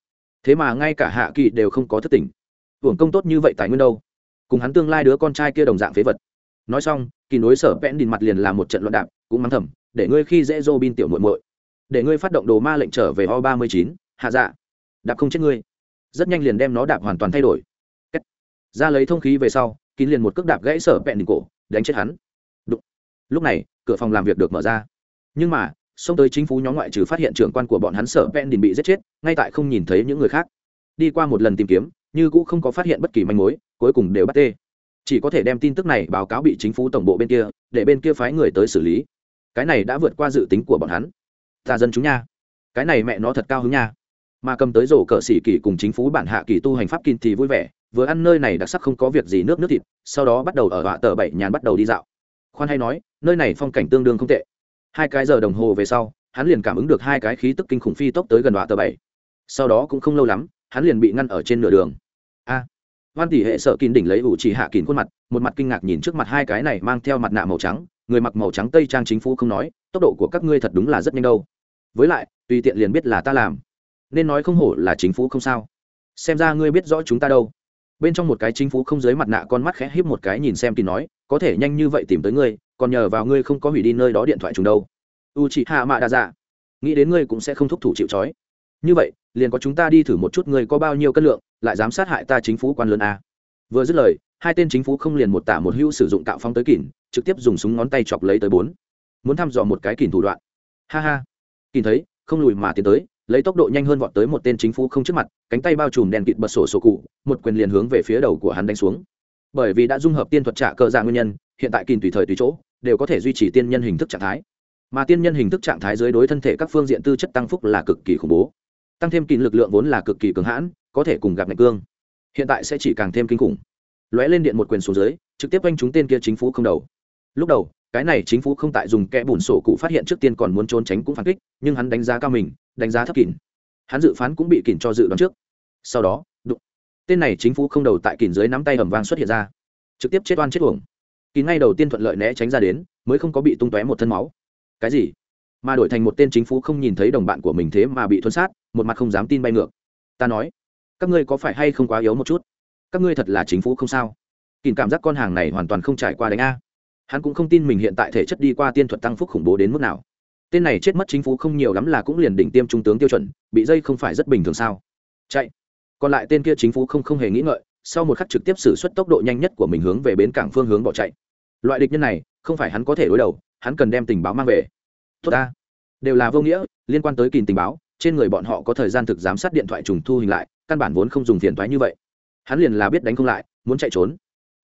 Thế mà ngay cả hạ kỳ đều không có thất tình. Hưởng công tốt như vậy tài nguyên đâu? Cùng hắn tương lai đứa con trai kia đồng dạng phế vật. Nói xong, kỳ nối sở vẽn đìn mặt liền làm một trận loạn đạp, cũng mắng thầm, để ngươi khi dễ dô bin tiểu muội muội. Để ngươi phát động đồ ma lệnh trở về o ba mươi chín, hạ dạ. Đạp không chết ngươi. Rất nhanh liền đem nó đạp hoàn toàn thay đổi. Ra lấy thông khí về sau, kín liền một cước đạp gãy sở vẹn đìn cổ, đánh chết hắn lúc này, cửa phòng làm việc được mở ra. Nhưng mà, xông tới chính phủ nhóm ngoại trừ phát hiện trưởng quan của bọn hắn sở vẹn đình bị giết chết, ngay tại không nhìn thấy những người khác. Đi qua một lần tìm kiếm, như cũng không có phát hiện bất kỳ manh mối, cuối cùng đều bắt tê. Chỉ có thể đem tin tức này báo cáo bị chính phủ tổng bộ bên kia, để bên kia phái người tới xử lý. Cái này đã vượt qua dự tính của bọn hắn. Ta dân chúng nha. Cái này mẹ nó thật cao hứng nha. Mà cầm tới rổ cờ xỉ kỳ cùng chính phủ bản hạ kỳ tu hành pháp kinh thì vui vẻ, vừa ăn nơi này đặc sắc không có việc gì nước nước thịt, sau đó bắt đầu ở họa tờ bảy nhàn bắt đầu đi dạo khoan hay nói nơi này phong cảnh tương đương không tệ. Hai cái giờ đồng hồ về sau hắn liền cảm ứng được hai cái khí tức kinh khủng phi tốc tới gần đoạn tờ bảy. Sau đó cũng không lâu lắm hắn liền bị ngăn ở trên nửa đường. A! À, hoan tỷ hệ sợ kín đỉnh lấy ủ chỉ hạ kín khuôn mặt một mặt kinh ngạc nhìn trước mặt hai cái này mang theo mặt nạ màu trắng người mặc màu trắng tây trang chính phủ không nói tốc độ của các ngươi thật đúng là rất nhanh đâu. Với lại tùy tiện liền biết là ta làm. Nên nói không hổ là chính phủ không sao. Xem ra ngươi biết rõ chúng ta đâu. Bên trong một cái chính phủ không dưới mặt nạ con mắt khẽ híp một cái nhìn xem thì nói có thể nhanh như vậy tìm tới ngươi, còn nhờ vào ngươi không có hủy đi nơi đó điện thoại chúng đâu. U chị hạ mạ đa dạ nghĩ đến ngươi cũng sẽ không thúc thủ chịu trói. Như vậy, liền có chúng ta đi thử một chút ngươi có bao nhiêu cân lượng, lại dám sát hại ta chính phủ quan lớn a. Vừa dứt lời, hai tên chính phủ không liền một tả một hữu sử dụng cạo phong tới kỉn trực tiếp dùng súng ngón tay chọc lấy tới bốn. Muốn thăm dò một cái kỉn thủ đoạn. Ha ha. Kỉn thấy, không lùi mà tiến tới, lấy tốc độ nhanh hơn vọt tới một tên chính phủ không trước mặt, cánh tay bao trùm đèn kịt bật sổ sổ cụ, một quyền liền hướng về phía đầu của hắn đánh xuống bởi vì đã dung hợp tiên thuật trả cờ dạng nguyên nhân, hiện tại kìm tùy thời tùy chỗ, đều có thể duy trì tiên nhân hình thức trạng thái. Mà tiên nhân hình thức trạng thái dưới đối thân thể các phương diện tư chất tăng phúc là cực kỳ khủng bố. Tăng thêm kìm lực lượng vốn là cực kỳ cường hãn, có thể cùng gặp ngạch cương. Hiện tại sẽ chỉ càng thêm kinh khủng. Lóe lên điện một quyền xuống dưới, trực tiếp quanh chúng tên kia chính phủ không đầu. Lúc đầu, cái này chính phủ không tại dùng kẽ bùn sổ cụ phát hiện trước tiên còn muốn trốn tránh cũng phản kích, nhưng hắn đánh giá cao mình, đánh giá thấp kỳn hắn dự phán cũng bị kỳn cho dự đoán trước. Sau đó tên này chính phủ không đầu tại kìn dưới nắm tay ẩm vang xuất hiện ra. Trực tiếp chết oan chết uổng. Kín ngay đầu tiên thuận lợi né tránh ra đến, mới không có bị tung tóe một thân máu. Cái gì? Mà đổi thành một tên chính phủ không nhìn thấy đồng bạn của mình thế mà bị thuấn sát, một mặt không dám tin bay ngược. Ta nói, các ngươi có phải hay không quá yếu một chút? Các ngươi thật là chính phủ không sao. Kín cảm giác con hàng này hoàn toàn không trải qua đánh a. Hắn cũng không tin mình hiện tại thể chất đi qua tiên thuật tăng phúc khủng bố đến mức nào. Tên này chết mất chính phủ không nhiều lắm là cũng liền đỉnh tiêm trung tướng tiêu chuẩn, bị dây không phải rất bình thường sao? Chạy còn lại tên kia chính phủ không không hề nghĩ ngợi, sau một khắc trực tiếp xử suất tốc độ nhanh nhất của mình hướng về bến cảng phương hướng bỏ chạy. Loại địch nhân này, không phải hắn có thể đối đầu, hắn cần đem tình báo mang về. Tốt ta. Đều là vô nghĩa, liên quan tới kìm tình báo, trên người bọn họ có thời gian thực giám sát điện thoại trùng thu hình lại, căn bản vốn không dùng phiền thoái như vậy. Hắn liền là biết đánh không lại, muốn chạy trốn.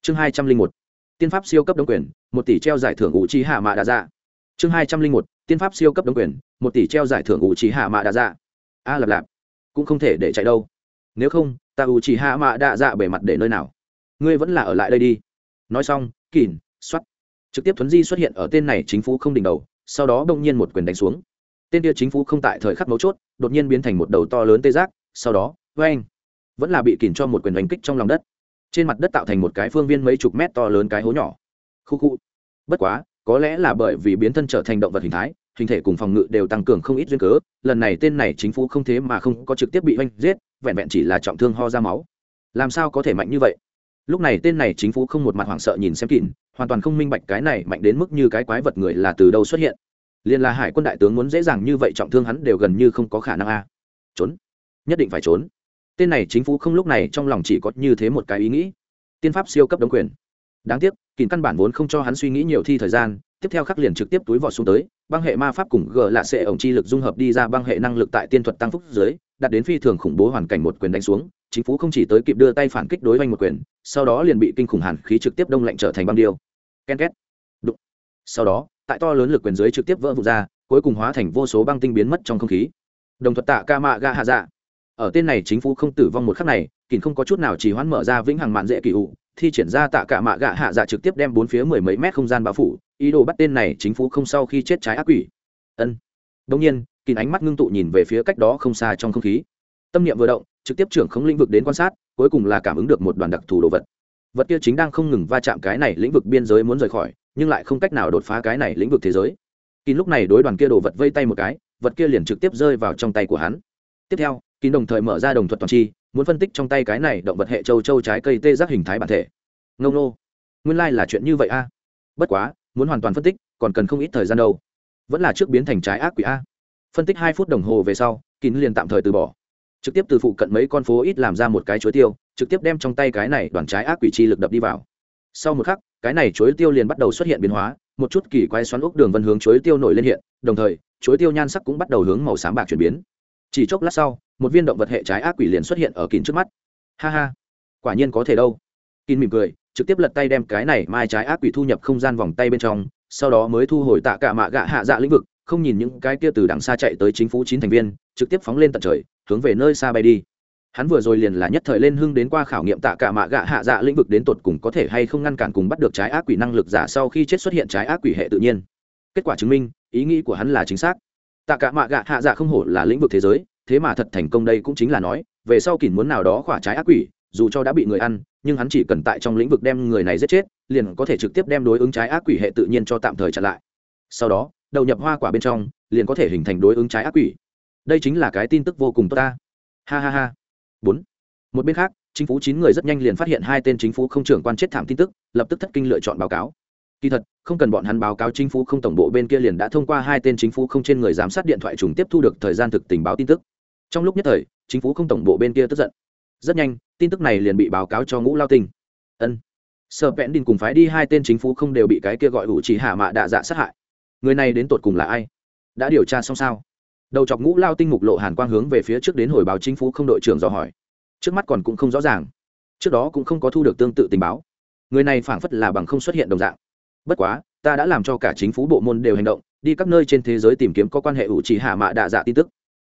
Chương hai trăm linh một. Tiên pháp siêu cấp đống quyền, một tỷ treo giải thưởng ủ trí hạ mạ đà ra dạ. chương hai trăm linh một. Tiên pháp siêu cấp đống quyền, một tỷ treo giải thưởng ủ trí hạ mạ đà ra dạ. a lạp lạp, cũng không thể để chạy đâu nếu không, ta ủ chỉ hạ mạ đa dạ bề mặt để nơi nào? Ngươi vẫn là ở lại đây đi. Nói xong kỳn x trực tiếp thuấn di xuất hiện ở tên này chính phủ không đỉnh đầu, sau đó đông nhiên một quyền đánh xuống. Tên kia chính phủ không tại thời khắc mấu chốt, đột nhiên biến thành một đầu to lớn tê giác, sau đó vê anh vẫn là bị kìm cho một quyền đánh kích trong lòng đất. Trên mặt đất tạo thành một cái phương viên mấy chục mét to lớn cái hố nhỏ. Khu khu. Bất quá, có lẽ là bởi vì biến thân trở thành động vật hình thái, hình thể cùng phòng ngự đều tăng cường không ít duyên cớ, lần này tên này chính phủ không thế mà không có trực tiếp bị oanh giết vẹn vẹn chỉ là trọng thương ho ra máu. Làm sao có thể mạnh như vậy? Lúc này tên này chính phủ không một mặt hoảng sợ nhìn xem kịn, hoàn toàn không minh bạch cái này mạnh đến mức như cái quái vật người là từ đâu xuất hiện. Liền là hải quân đại tướng muốn dễ dàng như vậy trọng thương hắn đều gần như không có khả năng a. Trốn. Nhất định phải trốn. Tên này chính phủ không lúc này trong lòng chỉ có như thế một cái ý nghĩ. Tiên pháp siêu cấp đống quyền. Đáng tiếc kìm căn bản vốn không cho hắn suy nghĩ nhiều thi thời gian, tiếp theo khắc liền trực tiếp túi vọt xuống tới, băng hệ ma pháp cùng g là sẽ ổng chi lực dung hợp đi ra băng hệ năng lực tại tiên thuật tăng phúc dưới đặt đến phi thường khủng bố hoàn cảnh một quyền đánh xuống, chính phủ không chỉ tới kịp đưa tay phản kích đối với một quyền, sau đó liền bị kinh khủng hàn khí trực tiếp đông lạnh trở thành băng điêu. Ken két. Đụng. Sau đó, tại to lớn lực quyền dưới trực tiếp vỡ vụt ra, cuối cùng hóa thành vô số băng tinh biến mất trong không khí. Đồng thuật tạ ca mạ ga hạ dạ. Ở tên này chính phủ không tử vong một khắc này kỳn không có chút nào chỉ hoãn mở ra vĩnh hằng mạn dễ kỳ ụ thi triển ra tạ cả mạ gạ hạ dạ trực tiếp đem bốn phía mười mấy mét không gian bao phủ, ý đồ bắt tên này chính phủ không sau khi chết trái ác quỷ. Ân. Đông nhiên kín ánh mắt ngưng tụ nhìn về phía cách đó không xa trong không khí. Tâm niệm vừa động, trực tiếp trưởng không lĩnh vực đến quan sát, cuối cùng là cảm ứng được một đoàn đặc thù đồ vật. Vật kia chính đang không ngừng va chạm cái này lĩnh vực biên giới muốn rời khỏi, nhưng lại không cách nào đột phá cái này lĩnh vực thế giới. Kín lúc này đối đoàn kia đồ vật vây tay một cái, vật kia liền trực tiếp rơi vào trong tay của hắn. Tiếp theo, kín đồng thời mở ra đồng thuật toàn chi, muốn phân tích trong tay cái này động vật hệ châu châu trái cây tê giác hình thái bản thể. Ngâu nô nguyên lai、like、là chuyện như vậy a. Bất quá, muốn hoàn toàn phân tích, còn cần không ít thời gian đâu. Vẫn là trước biến thành trái ác quỷ a phân tích hai phút đồng hồ về sau, kín liền tạm thời từ bỏ. Trực tiếp từ phụ cận mấy con phố ít làm ra một cái chuối tiêu, trực tiếp đem trong tay cái này đoàn trái ác quỷ chi lực đập đi vào. Sau một khắc, cái này chuối tiêu liền bắt đầu xuất hiện biến hóa, một chút kỳ quái xoắn ốc đường vân hướng chuối tiêu nổi lên hiện, đồng thời, chuối tiêu nhan sắc cũng bắt đầu hướng màu xám bạc chuyển biến. Chỉ chốc lát sau, một viên động vật hệ trái ác quỷ liền xuất hiện ở kín trước mắt. Ha ha, quả nhiên có thể đâu. Kín mỉm cười, trực tiếp lật tay đem cái này mai trái ác quỷ thu nhập không gian vòng tay bên trong, sau đó mới thu hồi tạ cả mạ gạ hạ dạ lĩnh vực không nhìn những cái kia từ đằng xa chạy tới chính phủ chín thành viên, trực tiếp phóng lên tận trời, hướng về nơi xa bay đi. Hắn vừa rồi liền là nhất thời lên hưng đến qua khảo nghiệm tạ cả mạ gạ hạ dạ lĩnh vực đến tột cùng có thể hay không ngăn cản cùng bắt được trái ác quỷ năng lực giả sau khi chết xuất hiện trái ác quỷ hệ tự nhiên. Kết quả chứng minh, ý nghĩ của hắn là chính xác. Tạ cả mạ gạ hạ dạ không hổ là lĩnh vực thế giới, thế mà thật thành công đây cũng chính là nói, về sau kỷ muốn nào đó khỏa trái ác quỷ, dù cho đã bị người ăn, nhưng hắn chỉ cần tại trong lĩnh vực đem người này giết chết, liền có thể trực tiếp đem đối ứng trái ác quỷ hệ tự nhiên cho tạm thời chặn lại. Sau đó đầu nhập hoa quả bên trong, liền có thể hình thành đối ứng trái ác quỷ. Đây chính là cái tin tức vô cùng tốt ta. Ha ha ha. Bốn. Một bên khác, chính phủ chín người rất nhanh liền phát hiện hai tên chính phủ không trưởng quan chết thảm tin tức, lập tức thất kinh lựa chọn báo cáo. Kỳ thật, không cần bọn hắn báo cáo chính phủ không tổng bộ bên kia liền đã thông qua hai tên chính phủ không trên người giám sát điện thoại trùng tiếp thu được thời gian thực tình báo tin tức. Trong lúc nhất thời, chính phủ không tổng bộ bên kia tức giận. Rất nhanh, tin tức này liền bị báo cáo cho ngũ lao tinh. Ân. Sợ vẽn đình cùng phái đi hai tên chính phủ không đều bị cái kia gọi ủ chỉ hạ mạ đạ dạ sát hại người này đến tột cùng là ai? Đã điều tra xong sao? Đầu chọc ngũ lao tinh mục lộ hàn quang hướng về phía trước đến hồi báo chính phủ không đội trưởng dò hỏi. Trước mắt còn cũng không rõ ràng. Trước đó cũng không có thu được tương tự tình báo. Người này phảng phất là bằng không xuất hiện đồng dạng. Bất quá, ta đã làm cho cả chính phủ bộ môn đều hành động, đi các nơi trên thế giới tìm kiếm có quan hệ ủ trì hạ mạ đạ dạ tin tức.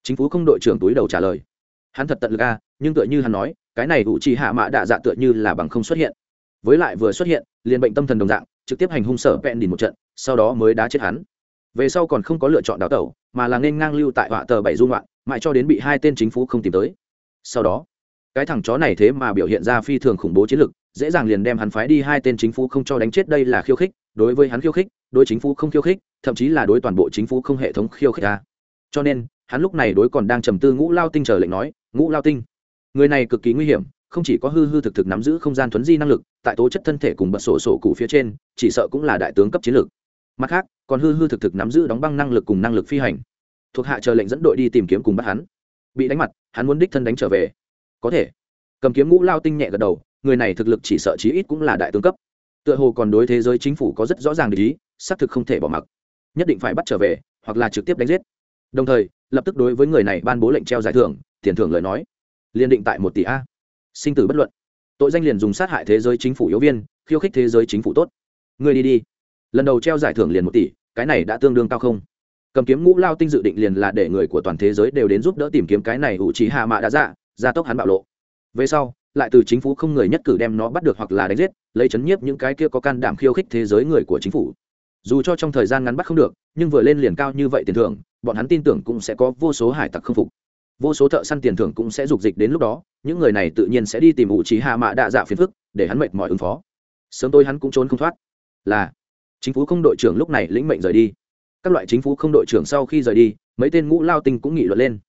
Chính phủ không đội trưởng túi đầu trả lời. Hắn thật tận lực a, nhưng tựa như hắn nói, cái này ủ trì hạ mạ đạ dạ tựa như là bằng không xuất hiện. Với lại vừa xuất hiện, liền bệnh tâm thần đồng dạng trực tiếp hành hung sở vẹn đỉnh một trận, sau đó mới đá chết hắn về sau còn không có lựa chọn đào tẩu, mà là nên ngang lưu tại họa tờ bảy dung loạn mãi cho đến bị hai tên chính phủ không tìm tới sau đó, cái thằng chó này thế mà biểu hiện ra phi thường khủng bố chiến lực, dễ dàng liền đem hắn phái đi hai tên chính phủ không cho đánh chết đây là khiêu khích, đối với hắn khiêu khích, đối chính phủ không khiêu khích, thậm chí là đối toàn bộ chính phủ không hệ thống khiêu khích ta. cho nên, hắn lúc này đối còn đang trầm tư ngũ lao tinh chờ lệnh nói, ngũ lao tinh, người này cực kỳ nguy hiểm, không chỉ có hư hư thực thực nắm giữ không gian thuấn di năng lực tại tố chất thân thể cùng bật sổ sổ cụ phía trên, chỉ sợ cũng là đại tướng cấp chiến lược. Mặt khác, còn hư hư thực thực nắm giữ đóng băng năng lực cùng năng lực phi hành. Thuộc hạ chờ lệnh dẫn đội đi tìm kiếm cùng bắt hắn. Bị đánh mặt, hắn muốn đích thân đánh trở về. Có thể. Cầm kiếm ngũ lao tinh nhẹ gật đầu, người này thực lực chỉ sợ chí ít cũng là đại tướng cấp. Tựa hồ còn đối thế giới chính phủ có rất rõ ràng lý, xác thực không thể bỏ mặc. Nhất định phải bắt trở về, hoặc là trực tiếp đánh giết. Đồng thời, lập tức đối với người này ban bố lệnh treo giải thưởng, tiền thưởng lời nói. Liên định tại một tỷ a. Sinh tử bất luận tội danh liền dùng sát hại thế giới chính phủ yếu viên, khiêu khích thế giới chính phủ tốt. Người đi đi. Lần đầu treo giải thưởng liền một tỷ, cái này đã tương đương cao không? Cầm kiếm ngũ lao tinh dự định liền là để người của toàn thế giới đều đến giúp đỡ tìm kiếm cái này ủ trí hạ mạ đã dạ gia tốc hắn bạo lộ. Về sau, lại từ chính phủ không người nhất cử đem nó bắt được hoặc là đánh giết, lấy chấn nhiếp những cái kia có can đảm khiêu khích thế giới người của chính phủ. Dù cho trong thời gian ngắn bắt không được, nhưng vừa lên liền cao như vậy tiền thưởng, bọn hắn tin tưởng cũng sẽ có vô số hải tặc không phục vô số thợ săn tiền thưởng cũng sẽ dục dịch đến lúc đó, những người này tự nhiên sẽ đi tìm ủ trí hạ mạ đạ dạ phiền phức, để hắn mệt mỏi ứng phó. Sớm tôi hắn cũng trốn không thoát. Là, chính phủ không đội trưởng lúc này lĩnh mệnh rời đi. Các loại chính phủ không đội trưởng sau khi rời đi, mấy tên ngũ lao tinh cũng nghị luận lên.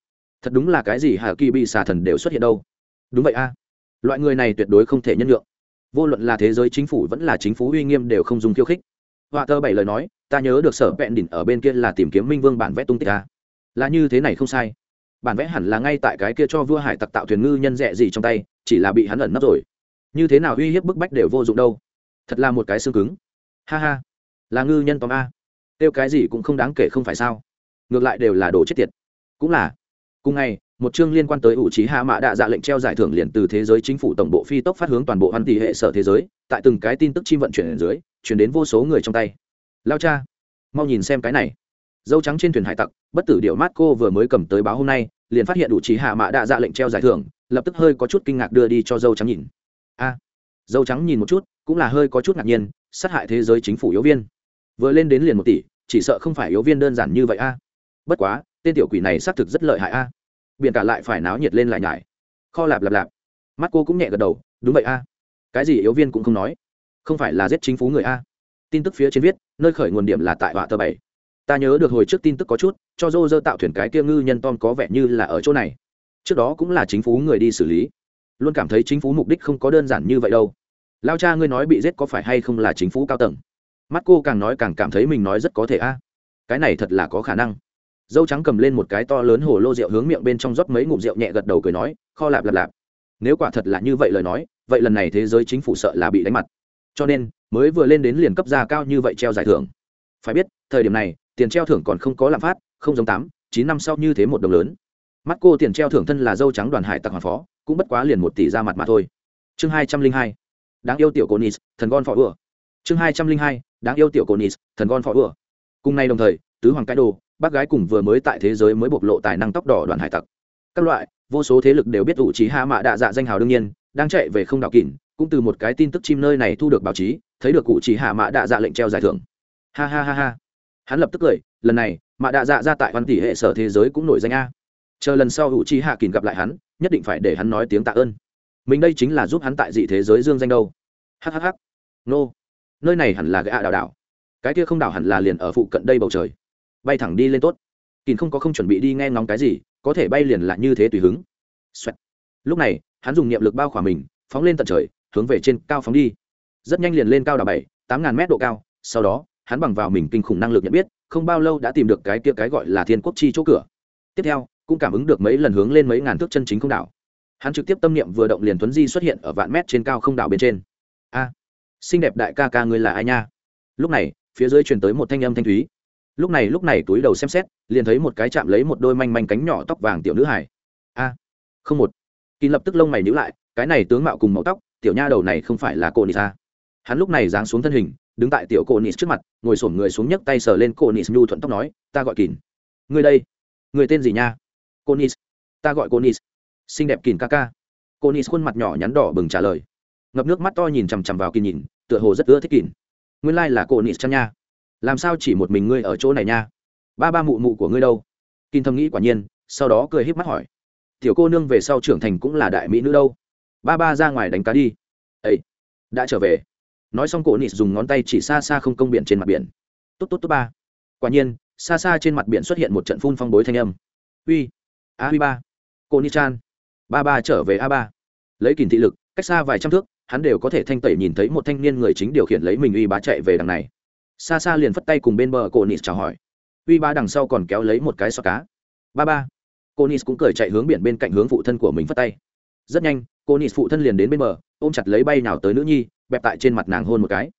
Thật đúng là cái gì hà kỳ bị xà thần đều xuất hiện đâu? Đúng vậy a. Loại người này tuyệt đối không thể nhân lượng vô luận là thế giới chính phủ vẫn là chính phủ uy nghiêm đều không dùng khiêu khích. Họa tơ bảy lời nói, ta nhớ được sở vẹn đỉnh ở bên kia là tìm kiếm minh vương bản vẽ tung tích a. Là như thế này không sai bản vẽ hẳn là ngay tại cái kia cho vua hải tặc tạo thuyền ngư nhân rẻ gì trong tay, chỉ là bị hắn ẩn nấp rồi. Như thế nào uy hiếp bức bách đều vô dụng đâu. Thật là một cái xương cứng. Ha ha. Là ngư nhân tóm a. Tiêu cái gì cũng không đáng kể không phải sao. Ngược lại đều là đồ chết tiệt. Cũng là. Cùng ngày, một chương liên quan tới ủ trí hạ mạ đạ dạ lệnh treo giải thưởng liền từ thế giới chính phủ tổng bộ phi tốc phát hướng toàn bộ hoàn tỷ hệ sở thế giới, tại từng cái tin tức chim vận chuyển ở dưới, chuyển đến vô số người trong tay. Lao cha, mau nhìn xem cái này dâu trắng trên thuyền hải tặc, bất tử điệu mát cô vừa mới cầm tới báo hôm nay, liền phát hiện đủ trí hạ mạ đạ dạ lệnh treo giải thưởng, lập tức hơi có chút kinh ngạc đưa đi cho dâu trắng nhìn. A, dâu trắng nhìn một chút, cũng là hơi có chút ngạc nhiên, sát hại thế giới chính phủ yếu viên. Vừa lên đến liền một tỷ, chỉ sợ không phải yếu viên đơn giản như vậy a. Bất quá, tên tiểu quỷ này xác thực rất lợi hại a. Biển cả lại phải náo nhiệt lên lại nhải. Kho lạp lạp lạp. Mắt cô cũng nhẹ gật đầu, đúng vậy a. Cái gì yếu viên cũng không nói. Không phải là giết chính phủ người a. Tin tức phía trên viết, nơi khởi nguồn điểm là tại họa tờ bảy ta nhớ được hồi trước tin tức có chút, cho dô dơ tạo thuyền cái kia ngư nhân tom có vẻ như là ở chỗ này. Trước đó cũng là chính phủ người đi xử lý. Luôn cảm thấy chính phủ mục đích không có đơn giản như vậy đâu. Lao cha ngươi nói bị giết có phải hay không là chính phủ cao tầng? Mắt cô càng nói càng cảm thấy mình nói rất có thể a. Cái này thật là có khả năng. Dâu trắng cầm lên một cái to lớn hồ lô rượu hướng miệng bên trong rót mấy ngụm rượu nhẹ gật đầu cười nói, kho lạp lạp lạp. Nếu quả thật là như vậy lời nói, vậy lần này thế giới chính phủ sợ là bị đánh mặt. Cho nên, mới vừa lên đến liền cấp gia cao như vậy treo giải thưởng. Phải biết, thời điểm này tiền treo thưởng còn không có lạm phát, không giống tám, chín năm sau như thế một đồng lớn. Mắt cô tiền treo thưởng thân là dâu trắng đoàn hải tặc hoàng phó, cũng bất quá liền một tỷ ra mặt mà thôi. Chương hai trăm linh hai, đáng yêu tiểu cô nis thần con phỏ vừa chương hai trăm linh hai, đáng yêu tiểu cô nis thần con phỏ vừa cùng nay đồng thời, tứ hoàng cái đồ, bác gái cùng vừa mới tại thế giới mới bộc lộ tài năng tóc đỏ đoàn hải tặc. Các loại, vô số thế lực đều biết ủ trí hạ mạ đạ dạ danh hào đương nhiên, đang chạy về không đảo kỳn cũng từ một cái tin tức chim nơi này thu được báo chí, thấy được cụ chỉ hạ mạ đạ dạ lệnh treo giải thưởng. Ha ha ha ha hắn lập tức cười, lần này mạ đạ dạ ra tại văn tỷ hệ sở thế giới cũng nổi danh a. Chờ lần sau hữu chi hạ kín gặp lại hắn, nhất định phải để hắn nói tiếng tạ ơn. Mình đây chính là giúp hắn tại dị thế giới dương danh đâu. Hhh nô. Nơi này hẳn là gã đảo đảo. Cái kia không đảo hẳn là liền ở phụ cận đây bầu trời. Bay thẳng đi lên tốt. Kín không có không chuẩn bị đi nghe ngóng cái gì, có thể bay liền là như thế tùy hứng、Xoẹt. lúc này, hắn dùng niệm lực bao khỏa mình, phóng lên tận trời, hướng về trên cao phóng đi. Rất nhanh liền lên cao đảo bảy, tám ngàn mét độ cao, sau đó hắn bằng vào mình kinh khủng năng lực nhận biết, không bao lâu đã tìm được cái kia cái gọi là thiên quốc chi chỗ cửa. Tiếp theo, cũng cảm ứng được mấy lần hướng lên mấy ngàn thước chân chính không đảo. Hắn trực tiếp tâm niệm vừa động liền tuấn di xuất hiện ở vạn mét trên cao không đảo bên trên. A, xinh đẹp đại ca ca ngươi là ai nha? Lúc này, phía dưới truyền tới một thanh âm thanh thúy. Lúc này lúc này túi đầu xem xét, liền thấy một cái chạm lấy một đôi manh manh cánh nhỏ tóc vàng tiểu nữ hải a, không một. Kỳ lập tức lông mày nhíu lại, cái này tướng mạo cùng màu tóc, tiểu nha đầu này không phải là cô nị hắn lúc này giáng xuống thân hình đứng tại tiểu cô nị trước mặt ngồi sổm người xuống nhấc tay sờ lên cô nị nhu thuận tóc nói ta gọi kín, người đây? Người tên gì nha? Cô nị ta gọi cô nị xinh đẹp kín ca ca. Cô nị khuôn mặt nhỏ nhắn đỏ bừng trả lời. Ngập nước mắt to nhìn chằm chằm vào kín nhìn tựa hồ rất ưa thích kín, nguyên lai、like、là cô nị chăng nha. Làm sao chỉ một mình ngươi ở chỗ này nha? Ba ba mụ mụ của ngươi đâu? Kín thầm nghĩ quả nhiên sau đó cười híp mắt hỏi. Tiểu cô nương về sau trưởng thành cũng là đại mỹ nữ đâu? Ba ba ra ngoài đánh cá đi. Ấy đã trở về nói xong cổ nịt dùng ngón tay chỉ xa xa không công biển trên mặt biển. Tốt tốt tốt ba. Quả nhiên, xa xa trên mặt biển xuất hiện một trận phun phong bối thanh âm. Uy, a uy ba. Cô nít chan. Ba ba trở về a ba. Lấy kìm thị lực, cách xa vài trăm thước, hắn đều có thể thanh tẩy nhìn thấy một thanh niên người chính điều khiển lấy mình uy bá chạy về đằng này. Xa xa liền phất tay cùng bên bờ cô nít chào hỏi. Uy bá đằng sau còn kéo lấy một cái xò cá. Ba ba. Cô nis cũng cười chạy hướng biển bên cạnh hướng phụ thân của mình phất tay. Rất nhanh cô nis phụ thân liền đến bên bờ ôm chặt lấy bay nào tới nữ nhi, bẹp tại trên mặt nàng hôn một cái.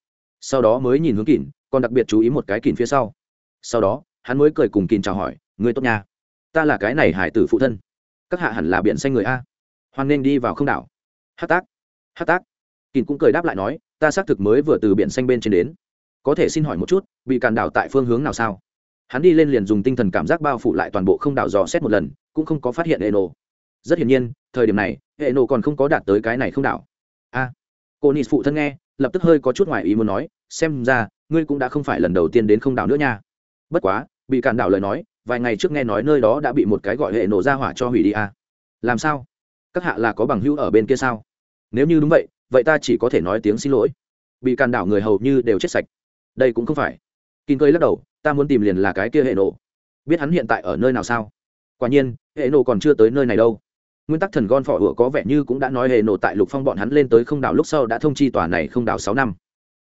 Sau đó mới nhìn hướng kỳn còn đặc biệt chú ý một cái kỳn phía sau. Sau đó, hắn mới cười cùng kỳn chào hỏi người tốt nha. Ta là cái này hải tử phụ thân. Các hạ hẳn là biển xanh người a. Hoan nên đi vào không đảo. Hát tác hát tác. Kỳn cũng cười đáp lại nói, ta xác thực mới vừa từ biển xanh bên trên đến. Có thể xin hỏi một chút, bị càn đảo tại phương hướng nào sao? Hắn đi lên liền dùng tinh thần cảm giác bao phủ lại toàn bộ không đảo dò xét một lần, cũng không có phát hiện eno. Rất hiển nhiên, thời điểm này, eno còn không có đạt tới cái này không đảo a cô nị phụ thân nghe, lập tức hơi có chút ngoài ý muốn nói, xem ra, ngươi cũng đã không phải lần đầu tiên đến không đảo nữa nha. Bất quá, bị cản đảo lời nói, vài ngày trước nghe nói nơi đó đã bị một cái gọi hệ nổ ra hỏa cho hủy đi à. làm sao? Các hạ là có bằng hữu ở bên kia sao? Nếu như đúng vậy vậy ta chỉ có thể nói tiếng xin lỗi. Bị cản đảo người hầu như đều chết sạch. Đây cũng không phải. Kinh cơi lắc đầu, ta muốn tìm liền là cái kia hệ nổ. Biết hắn hiện tại ở nơi nào sao? Quả nhiên, hệ nổ còn chưa tới nơi này đâu nguyên tắc thần gon phỏ hựa có vẻ như cũng đã nói hệ nổ tại lục phong bọn hắn lên tới không đảo lúc sau đã thông chi tòa này không đảo sáu năm.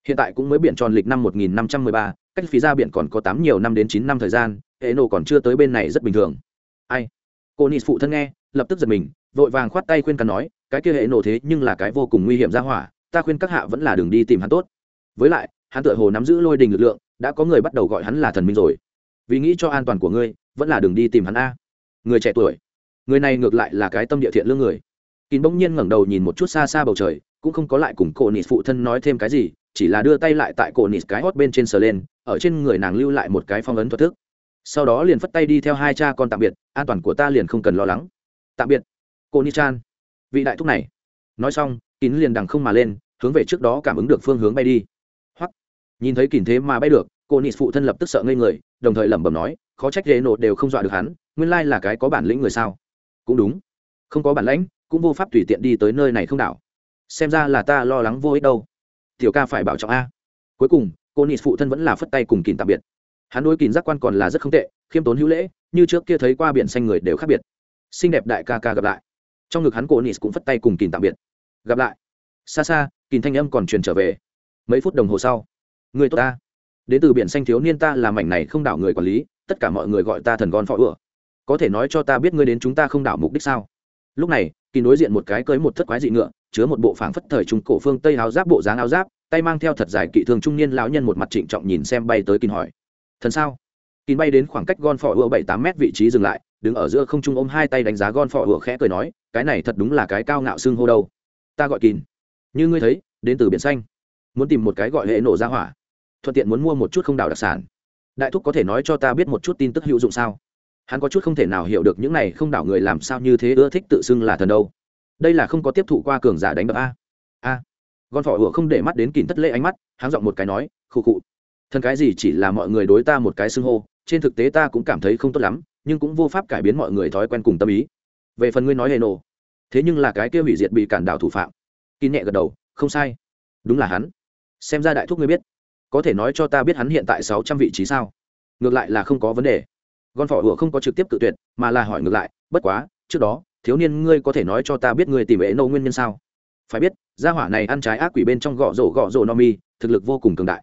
Hiện tại cũng mới biển tròn lịch năm một nghìn năm trăm mười ba, cách phía ra biển còn có tám nhiều năm đến chín năm thời gian hệ nổ còn chưa tới bên này rất bình thường. Ai? Cô nị phụ thân nghe, lập tức giật mình, vội vàng khoát tay khuyên cắn nói, cái kia hệ nổ thế nhưng là cái vô cùng nguy hiểm ra hỏa, ta khuyên các hạ vẫn là đường đi tìm hắn tốt. Với lại, hắn tựa hồ nắm giữ lôi đình lực lượng, đã có người bắt đầu gọi hắn là thần minh rồi. Vì nghĩ cho an toàn của ngươi, vẫn là đường đi tìm hắn a. Người trẻ tuổi người này ngược lại là cái tâm địa thiện lương người. Kín bỗng nhiên ngẩng đầu nhìn một chút xa xa bầu trời, cũng không có lại cùng cô nịt phụ thân nói thêm cái gì, chỉ là đưa tay lại tại cô nịt cái hót bên trên sờ lên, ở trên người nàng lưu lại một cái phong ấn thuật thức. Sau đó liền phất tay đi theo hai cha con tạm biệt, an toàn của ta liền không cần lo lắng. Tạm biệt, cô ni chan. Vị đại thúc này. Nói xong, kín liền đằng không mà lên, hướng về trước đó cảm ứng được phương hướng bay đi. Hoặc nhìn thấy kín thế mà bay được, cô nịt phụ thân lập tức sợ ngây người, đồng thời lẩm bẩm nói, khó trách ghế nộ đều không dọa được hắn, nguyên lai là cái có bản lĩnh người sao? Cũng đúng. Không có bản lãnh, cũng vô pháp tùy tiện đi tới nơi này không đảo. Xem ra là ta lo lắng vô ích đâu. Tiểu ca phải bảo trọng a. Cuối cùng, cô nị phụ thân vẫn là phất tay cùng kìn tạm biệt. Hắn đối kìn giác quan còn là rất không tệ, khiêm tốn hữu lễ, như trước kia thấy qua biển xanh người đều khác biệt. Xinh đẹp đại ca ca gặp lại. Trong ngực hắn cô nị cũng phất tay cùng kìn tạm biệt. Gặp lại. Xa xa kìn thanh âm còn truyền trở về. Mấy phút đồng hồ sau, người tốt ta. Đến từ biển xanh thiếu niên ta làm mảnh này không đảo người quản lý, tất cả mọi người gọi ta thần gon phó ửa có thể nói cho ta biết ngươi đến chúng ta không đảo mục đích sao? Lúc này, kỳ đối diện một cái cưới một thất quái dị ngựa, chứa một bộ phảng phất thời trung cổ phương tây áo giáp bộ dáng áo giáp, tay mang theo thật dài kỵ thường trung niên lão nhân một mặt trịnh trọng nhìn xem bay tới kín hỏi, thần sao? Kín bay đến khoảng cách gon phỏ ựa bảy tám mét vị trí dừng lại, đứng ở giữa không trung ôm hai tay đánh giá gon phỏ ựa khẽ cười nói, cái này thật đúng là cái cao ngạo xương hô đâu. Ta gọi kín. Như ngươi thấy, đến từ biển xanh. Muốn tìm một cái gọi hệ nổ ra hỏa. Thuận tiện muốn mua một chút không đảo đặc sản. Đại thúc có thể nói cho ta biết một chút tin tức hữu dụng sao? Hắn có chút không thể nào hiểu được những này không đảo người làm sao như thế ưa thích tự xưng là thần đâu. Đây là không có tiếp thụ qua cường giả đánh đập a. A. Con thỏ ủa không để mắt đến kìm tất lễ ánh mắt háng giọng một cái nói, khụ khụ. Thần cái gì chỉ là mọi người đối ta một cái xưng hô, trên thực tế ta cũng cảm thấy không tốt lắm, nhưng cũng vô pháp cải biến mọi người thói quen cùng tâm ý. Về phần ngươi nói hề nổ, thế nhưng là cái kia hủy diệt bị cản đảo thủ phạm. Kín nhẹ gật đầu, không sai. Đúng là hắn. Xem ra đại thúc ngươi biết. Có thể nói cho ta biết hắn hiện tại sáu trăm vị trí sao? Ngược lại là không có vấn đề gon phỏ hùa không có trực tiếp tự tuyệt, mà là hỏi ngược lại, bất quá, trước đó, thiếu niên ngươi có thể nói cho ta biết ngươi tìm ế nô nguyên nhân sao? Phải biết, gia hỏa này ăn trái ác quỷ bên trong gõ rổ gõ rổ no mi, thực lực vô cùng cường đại.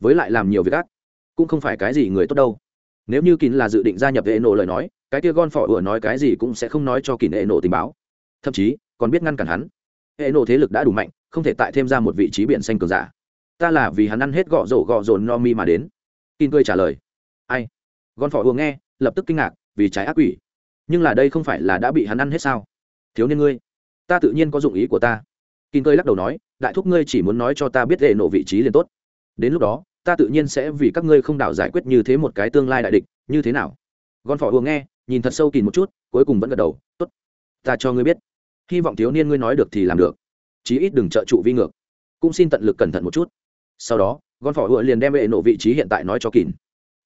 Với lại làm nhiều việc ác, cũng không phải cái gì người tốt đâu. Nếu như kín là dự định gia nhập ế nô lời nói, cái kia gon phỏ ủa nói cái gì cũng sẽ không nói cho kín ế nô tình báo. Thậm chí, còn biết ngăn cản hắn. Ế nô thế lực đã đủ mạnh, không thể tại thêm ra một vị trí biển xanh cường giả. Ta là vì hắn ăn hết gõ rổ gõ rổ no mi mà đến. Kín cười trả lời. Ai? Gon phỏ ủa nghe lập tức kinh ngạc, vì trái ác quỷ. Nhưng là đây không phải là đã bị hắn ăn hết sao? Thiếu niên ngươi, ta tự nhiên có dụng ý của ta. Kinh cơi lắc đầu nói, đại thúc ngươi chỉ muốn nói cho ta biết hệ nổ vị trí liền tốt. Đến lúc đó, ta tự nhiên sẽ vì các ngươi không đảo giải quyết như thế một cái tương lai đại địch, như thế nào? Gon phỏ vừa nghe, nhìn thật sâu kín một chút, cuối cùng vẫn gật đầu, tốt, ta cho ngươi biết. Hy vọng thiếu niên ngươi nói được thì làm được. Chí ít đừng trợ trụ vi ngược. Cũng xin tận lực cẩn thận một chút. Sau đó, gon phỏ vừa liền đem hệ nổ vị trí hiện tại nói cho kín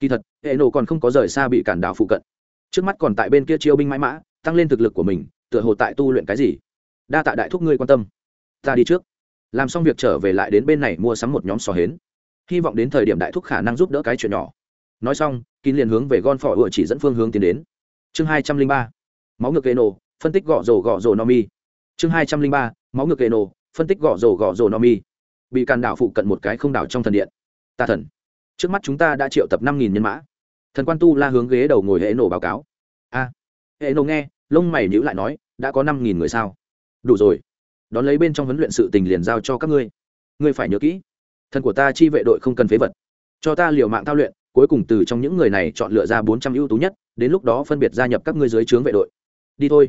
kỳ thật, hệ nổ còn không có rời xa bị cản đảo phụ cận. Trước mắt còn tại bên kia chiêu binh mãi mã, tăng lên thực lực của mình, tựa hồ tại tu luyện cái gì. Đa tạ đại thúc ngươi quan tâm. Ta đi trước. Làm xong việc trở về lại đến bên này mua sắm một nhóm sò hến. Hy vọng đến thời điểm đại thúc khả năng giúp đỡ cái chuyện nhỏ. Nói xong, kín liền hướng về gon phỏ ựa chỉ dẫn phương hướng tiến đến. Chương hai trăm linh ba. Máu ngược kê nổ, phân tích gõ rổ gõ rổ no mi. Chương hai trăm linh ba. Máu ngược kê nổ, phân tích gõ rổ gõ rổ no mi. Bị càn đảo phụ cận một cái không đảo trong thần điện. Ta thần trước mắt chúng ta đã triệu tập năm nghìn nhân mã. Thần quan tu la hướng ghế đầu ngồi hệ nổ báo cáo. A. Hệ nổ nghe, lông mày nhữ lại nói, đã có năm nghìn người sao? Đủ rồi. Đón lấy bên trong huấn luyện sự tình liền giao cho các ngươi. Ngươi phải nhớ kỹ, thần của ta chi vệ đội không cần phế vật. Cho ta liều mạng thao luyện, cuối cùng từ trong những người này chọn lựa ra bốn trăm ưu tú nhất, đến lúc đó phân biệt gia nhập các ngươi dưới trướng vệ đội. Đi thôi.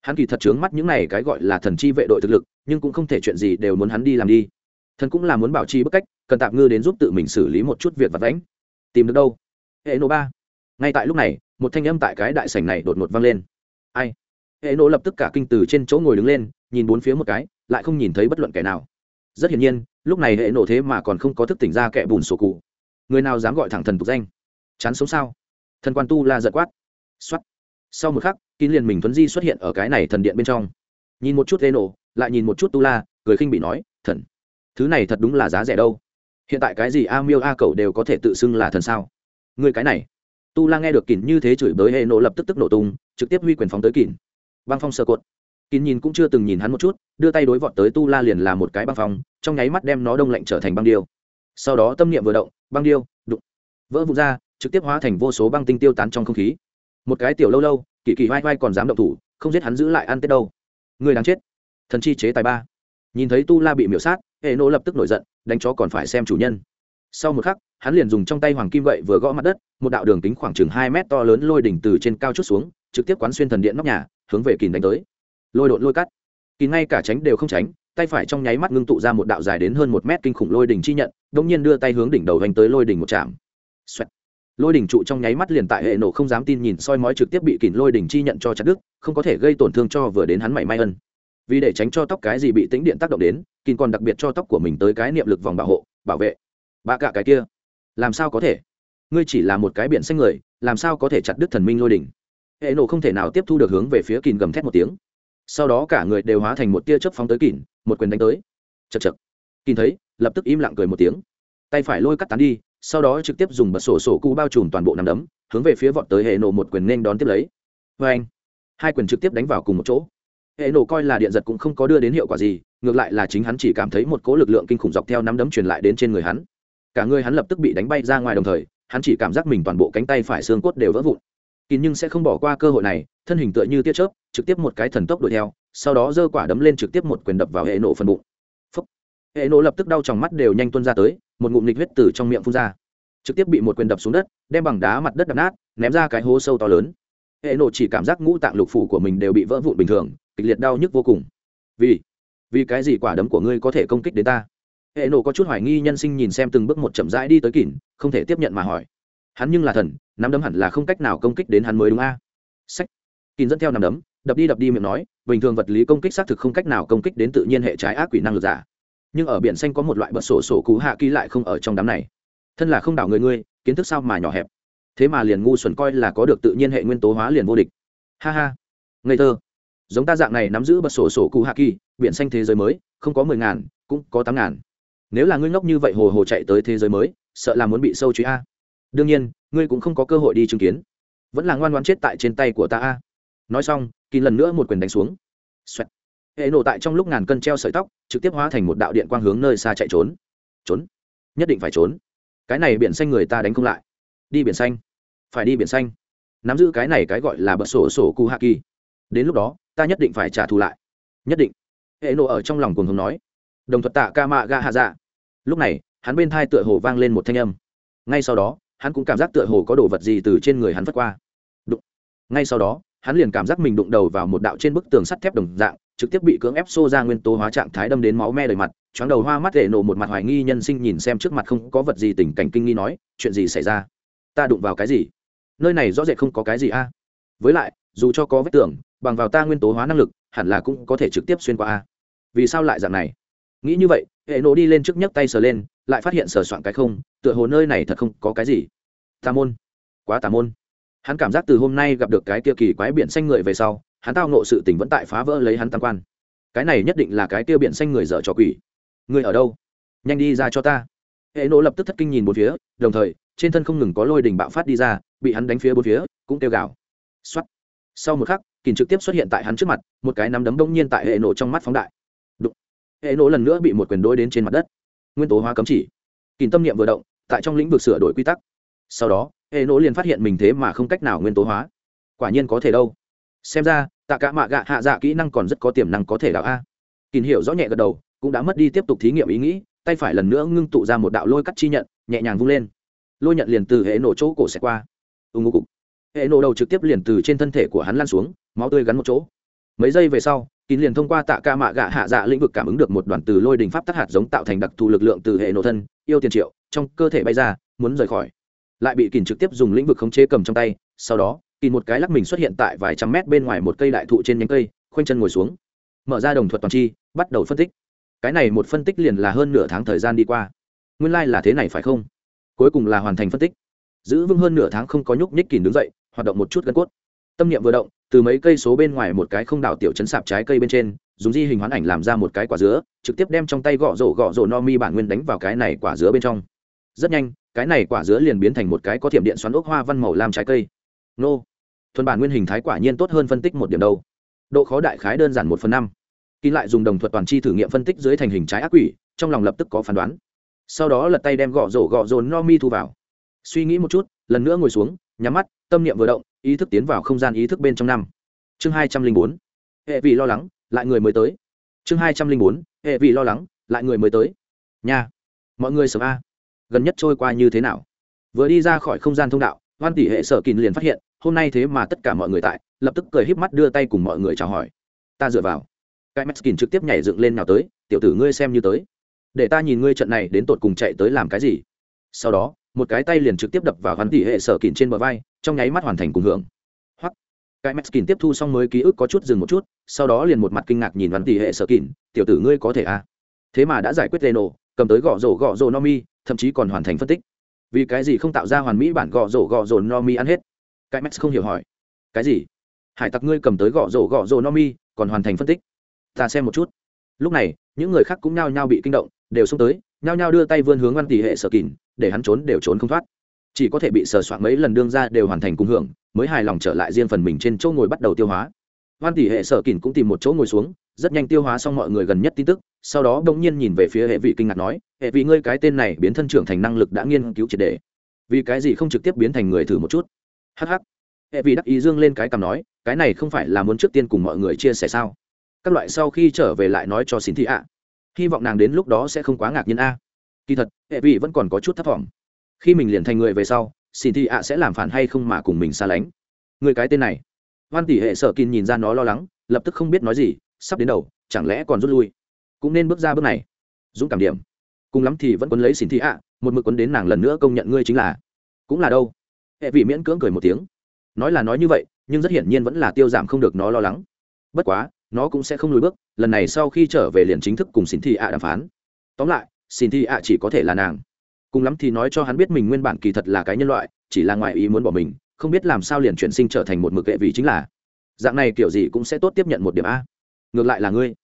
Hắn kỳ thật trướng mắt những này cái gọi là thần chi vệ đội thực lực, nhưng cũng không thể chuyện gì đều muốn hắn đi làm đi. Thần cũng là muốn bảo trì bức cách cần tạm ngư đến giúp tự mình xử lý một chút việc vặt vãnh. Tìm được đâu? Hệ nô ba. Ngay tại lúc này, một thanh âm tại cái đại sảnh này đột ngột vang lên. Ai? Hệ nô lập tức cả kinh từ trên chỗ ngồi đứng lên, nhìn bốn phía một cái, lại không nhìn thấy bất luận kẻ nào. Rất hiển nhiên, lúc này hệ nổ thế mà còn không có thức tỉnh ra kẻ bùn sổ cụ. Người nào dám gọi thẳng thần tục danh? Chán sống sao? Thần quan tu la giật quát. X sau một khắc, kín liền mình thuấn di xuất hiện ở cái này thần điện bên trong. Nhìn một chút hệ nổ, lại nhìn một chút tu la, cười khinh bị nói, thần, thứ này thật đúng là giá rẻ đâu hiện tại cái gì a miêu a cầu đều có thể tự xưng là thần sao? Người cái này. Tu la nghe được kín như thế chửi bới hệ nổ lập tức tức nổ tung, trực tiếp huy quyền phóng tới kín băng phong sơ cột. Kín nhìn cũng chưa từng nhìn hắn một chút, đưa tay đối vọt tới tu la liền là một cái băng phong, trong nháy mắt đem nó đông lạnh trở thành băng điêu. Sau đó tâm niệm vừa động, băng điêu, đụng, vỡ vụn ra, trực tiếp hóa thành vô số băng tinh tiêu tán trong không khí. Một cái tiểu lâu lâu, kỳ kỳ vai vai còn dám động thủ, không giết hắn giữ lại ăn tết đâu. Người đáng chết. Thần chi chế tài ba nhìn thấy tu la bị miễu sát hệ nộ lập tức nổi giận, đánh chó còn phải xem chủ nhân. Sau một khắc, hắn liền dùng trong tay hoàng kim gậy vừa gõ mặt đất, một đạo đường kính khoảng chừng hai mét to lớn lôi đỉnh từ trên cao chút xuống, trực tiếp quán xuyên thần điện nóc nhà, hướng về kìn đánh tới. Lôi đột lôi cắt. Kỳ ngay cả tránh đều không tránh, tay phải trong nháy mắt ngưng tụ ra một đạo dài đến hơn một mét kinh khủng lôi đỉnh chi nhận đông nhiên đưa tay hướng đỉnh đầu hành tới lôi đỉnh một chạm Xoẹt. lôi đỉnh trụ trong nháy mắt liền tại hệ nổ không dám tin nhìn soi mói trực tiếp bị kìm lôi đỉnh chi nhận cho chặt đứt, không có thể gây tổn thương cho vừa đến hắn mảy may ân vì để tránh cho tóc cái gì bị tính điện tác động đến kín còn đặc biệt cho tóc của mình tới cái niệm lực vòng bảo hộ, bảo vệ. Ba cả cái kia, làm sao có thể? Ngươi chỉ là một cái biển xanh người, làm sao có thể chặt đứt thần minh lôi đỉnh? Hệ nổ không thể nào tiếp thu được hướng về phía kín gầm thét một tiếng. Sau đó cả người đều hóa thành một tia chớp phóng tới kín một quyền đánh tới. Chật chật kín thấy, lập tức im lặng cười một tiếng. Tay phải lôi cắt tán đi, sau đó trực tiếp dùng bật sổ sổ cụ bao trùm toàn bộ nằm đấm, hướng về phía vọt tới hệ nổ một quyền nên đón tiếp lấy. Vê anh hai quyền trực tiếp đánh vào cùng một chỗ hệ nổ coi là điện giật cũng không có đưa đến hiệu quả gì, ngược lại là chính hắn chỉ cảm thấy một cỗ lực lượng kinh khủng dọc theo nắm đấm truyền lại đến trên người hắn. Cả người hắn lập tức bị đánh bay ra ngoài đồng thời, hắn chỉ cảm giác mình toàn bộ cánh tay phải xương cốt đều vỡ vụn. Kín nhưng sẽ không bỏ qua cơ hội này, thân hình tựa như tia chớp, trực tiếp một cái thần tốc đuổi theo, sau đó giơ quả đấm lên trực tiếp một quyền đập vào hệ nổ phần bụng. Phúc. hệ nổ lập tức đau trong mắt đều nhanh tuôn ra tới, một ngụm nịch huyết từ trong miệng phun ra. Trực tiếp bị một quyền đập xuống đất, đem bằng đá mặt đất đập nát, ném ra cái hố sâu to lớn hệ nộ chỉ cảm giác ngũ tạng lục phủ của mình đều bị vỡ vụn bình thường, kịch liệt đau nhức vô cùng. Vì vì cái gì quả đấm của ngươi có thể công kích đến ta? Hệ nộ có chút hoài nghi nhân sinh nhìn xem từng bước một chậm rãi đi tới kỉn, không thể tiếp nhận mà hỏi. Hắn nhưng là thần, nắm đấm hẳn là không cách nào công kích đến hắn mới đúng a. Sách kín dẫn theo nắm đấm, đập đi đập đi miệng nói, bình thường vật lý công kích xác thực không cách nào công kích đến tự nhiên hệ trái ác quỷ năng lực giả. Nhưng ở biển xanh có một loại bật sổ sổ cú hạ ký lại không ở trong đám này. Thân là không đảo người ngươi, kiến thức sao mà nhỏ hẹp thế mà liền ngu xuẩn coi là có được tự nhiên hệ nguyên tố hóa liền vô địch. Ha ha. Ngây thơ. Giống ta dạng này nắm giữ bật sổ sổ cụ hạ kỳ, biển xanh thế giới mới, không có mười ngàn, cũng có tám ngàn. Nếu là ngươi ngốc như vậy hồ hồ chạy tới thế giới mới, sợ là muốn bị sâu truy a. Đương nhiên, ngươi cũng không có cơ hội đi chứng kiến. Vẫn là ngoan ngoan chết tại trên tay của ta a. Nói xong kỳ lần nữa một quyền đánh xuống. Xoẹt. hệ nổ tại trong lúc ngàn cân treo sợi tóc, trực tiếp hóa thành một đạo điện quang hướng nơi xa chạy trốn. Trốn. Nhất định phải trốn. Cái này biển xanh người ta đánh không lại đi biển xanh. Phải đi biển xanh. Nắm giữ cái này cái gọi là bật sổ sổ cu hạ kỳ đến lúc đó, ta nhất định phải trả thù lại. Nhất định. Hệ nộ ở trong lòng cùng hùng nói. Đồng thuật tạ ca mạ ga hạ dạ. Lúc này, hắn bên thai tựa hồ vang lên một thanh âm. Ngay sau đó, hắn cũng cảm giác tựa hồ có đồ vật gì từ trên người hắn vất qua. Đụng. Ngay sau đó, hắn liền cảm giác mình đụng đầu vào một đạo trên bức tường sắt thép đồng dạng, trực tiếp bị cưỡng ép xô ra nguyên tố hóa trạng thái đâm đến máu me đầy mặt, choáng đầu hoa mắt hệ nộ một mặt hoài nghi nhân sinh nhìn xem trước mặt không có vật gì tình cảnh kinh nghi nói, chuyện gì xảy ra? Ta đụng vào cái gì? Nơi này rõ rệt không có cái gì a. Với lại, dù cho có vết tưởng bằng vào ta nguyên tố hóa năng lực, hẳn là cũng có thể trực tiếp xuyên qua a. Vì sao lại dạng này? Nghĩ như vậy, hệ nổ đi lên trước nhấc tay sờ lên, lại phát hiện sờ soạn cái không, tựa hồ nơi này thật không có cái gì. Tà môn. Quá tà môn. Hắn cảm giác từ hôm nay gặp được cái kia kỳ quái biển xanh người về sau, hắn tao nộ sự tình vẫn tại phá vỡ lấy hắn tam quan. Cái này nhất định là cái kia biển xanh người dở trò quỷ. Người ở đâu? Nhanh đi ra cho ta. Hệ nộ lập tức thất kinh nhìn một phía, đồng thời trên thân không ngừng có lôi đình bạo phát đi ra, bị hắn đánh phía bốn phía, cũng kêu gào. X sau một khắc kìn trực tiếp xuất hiện tại hắn trước mặt, một cái nắm đấm đông nhiên tại hệ nổ trong mắt phóng đại. Đụng. hệ nổ lần nữa bị một quyền đôi đến trên mặt đất. Nguyên tố hóa cấm chỉ. Kìn tâm niệm vừa động, tại trong lĩnh vực sửa đổi quy tắc. Sau đó, hệ nổ liền phát hiện mình thế mà không cách nào nguyên tố hóa. Quả nhiên có thể đâu. Xem ra, tạ cả mạ gạ hạ dạ kỹ năng còn rất có tiềm năng có thể đạo a. Kìn hiểu rõ nhẹ gật đầu, cũng đã mất đi tiếp tục thí nghiệm ý nghĩ, tay phải lần nữa ngưng tụ ra một đạo lôi cắt chi nhận, nhẹ nhàng vung lên lôi nhận liền từ hệ nổ chỗ cổ xẹt qua. Ưng ngô cục. Hệ nổ đầu trực tiếp liền từ trên thân thể của hắn lan xuống, máu tươi gắn một chỗ. Mấy giây về sau, kín liền thông qua tạ ca mạ gạ hạ dạ lĩnh vực cảm ứng được một đoàn từ lôi đình pháp tác hạt giống tạo thành đặc thù lực lượng từ hệ nổ thân, yêu tiền triệu, trong cơ thể bay ra, muốn rời khỏi. Lại bị kín trực tiếp dùng lĩnh vực khống chế cầm trong tay, sau đó, kín một cái lắc mình xuất hiện tại vài trăm mét bên ngoài một cây đại thụ trên nhánh cây, khoanh chân ngồi xuống. Mở ra đồng thuật toàn chi, bắt đầu phân tích. Cái này một phân tích liền là hơn nửa tháng thời gian đi qua. Nguyên lai、like、là thế này phải không? Cuối cùng là hoàn thành phân tích. Giữ vững hơn nửa tháng không có nhúc nhích kìm đứng dậy, hoạt động một chút gân cốt. Tâm niệm vừa động, từ mấy cây số bên ngoài một cái không đảo tiểu chấn sạp trái cây bên trên, dùng di hình hoán ảnh làm ra một cái quả dứa, trực tiếp đem trong tay gõ rổ gõ rổ no mi bản nguyên đánh vào cái này quả dứa bên trong. Rất nhanh, cái này quả dứa liền biến thành một cái có thiểm điện xoắn ốc hoa văn màu lam trái cây. Nô! Thuần bản nguyên hình thái quả nhiên tốt hơn phân tích một điểm đâu. Độ khó đại khái đơn giản một phần năm. Ký lại dùng đồng thuật toàn chi thử nghiệm phân tích dưới thành hình trái ác quỷ, trong lòng lập tức có phán đoán sau đó lật tay đem gõ rổ gõ rồn no mi thu vào. Suy nghĩ một chút, lần nữa ngồi xuống, nhắm mắt, tâm niệm vừa động, ý thức tiến vào không gian ý thức bên trong năm. Chương hai trăm linh bốn. Hệ vị lo lắng, lại người mới tới. Chương hai trăm linh bốn. Hệ vị lo lắng, lại người mới tới. Nhà mọi người sớm a. Gần nhất trôi qua như thế nào? Vừa đi ra khỏi không gian thông đạo, hoan tỷ hệ sở kín liền phát hiện, hôm nay thế mà tất cả mọi người tại, lập tức cười híp mắt đưa tay cùng mọi người chào hỏi. Ta dựa vào. Cái kín trực tiếp nhảy dựng lên nào tới, tiểu tử ngươi xem như tới để ta nhìn ngươi trận này đến tột cùng chạy tới làm cái gì. Sau đó, một cái tay liền trực tiếp đập vào hắn tỉ hệ sở kín trên bờ vai, trong nháy mắt hoàn thành cùng hưởng. Hoặc cái kín tiếp thu xong mới ký ức có chút dừng một chút, sau đó liền một mặt kinh ngạc nhìn hắn tỉ hệ sở kín tiểu tử ngươi có thể à? Thế mà đã giải quyết leno, cầm tới gõ rổ gõ rổ no mi, thậm chí còn hoàn thành phân tích. Vì cái gì không tạo ra hoàn mỹ bản gõ rổ gõ rổ no mi ăn hết? Cái mắt không hiểu hỏi. Cái gì? Hải tặc ngươi cầm tới gõ rổ gõ rổ no mi, còn hoàn thành phân tích? Ta xem một chút. Lúc này, những người khác cũng nhao nhao bị kinh động đều xông tới, nhao nhao đưa tay vươn hướng văn tỷ hệ sở kín để hắn trốn đều trốn không thoát. Chỉ có thể bị sờ soạn mấy lần đương ra đều hoàn thành cùng hưởng, mới hài lòng trở lại riêng phần mình trên chỗ ngồi bắt đầu tiêu hóa. Văn tỷ hệ sở kín cũng tìm một chỗ ngồi xuống, rất nhanh tiêu hóa xong mọi người gần nhất tin tức, sau đó bỗng nhiên nhìn về phía hệ vị kinh ngạc nói, hệ vị ngươi cái tên này biến thân trưởng thành năng lực đã nghiên cứu triệt đề vì cái gì không trực tiếp biến thành người thử một chút? Hh hệ vị đắc ý dương lên cái cằm nói, cái này không phải là muốn trước tiên cùng mọi người chia sẻ sao? Các loại sau khi trở về lại nói cho xin thị ạ hy vọng nàng đến lúc đó sẽ không quá ngạc nhiên a. Kỳ thật, hệ vị vẫn còn có chút thất vọng khi mình liền thành người về sau, xin thị ạ sẽ làm phản hay không mà cùng mình xa lánh. Người cái tên này. Hoan tỷ hệ sở kín nhìn ra nó lo lắng, lập tức không biết nói gì, sắp đến đầu, chẳng lẽ còn rút lui. Cũng nên bước ra bước này. Dũng cảm điểm. Cùng lắm thì vẫn quấn lấy xin thị ạ, một mực quấn đến nàng lần nữa công nhận ngươi chính là. Cũng là đâu? Hệ vị miễn cưỡng cười một tiếng. Nói là nói như vậy, nhưng rất hiển nhiên vẫn là tiêu giảm không được nó lo lắng. Bất quá nó cũng sẽ không lùi bước, lần này sau khi trở về liền chính thức cùng xin thị ạ đàm phán. Tóm lại, xin thị ạ chỉ có thể là nàng. Cùng lắm thì nói cho hắn biết mình nguyên bản kỳ thật là cái nhân loại, chỉ là ngoại ý muốn bỏ mình, không biết làm sao liền chuyển sinh trở thành một mực hệ vị chính là. Dạng này kiểu gì cũng sẽ tốt tiếp nhận một điểm a. Ngược lại là ngươi.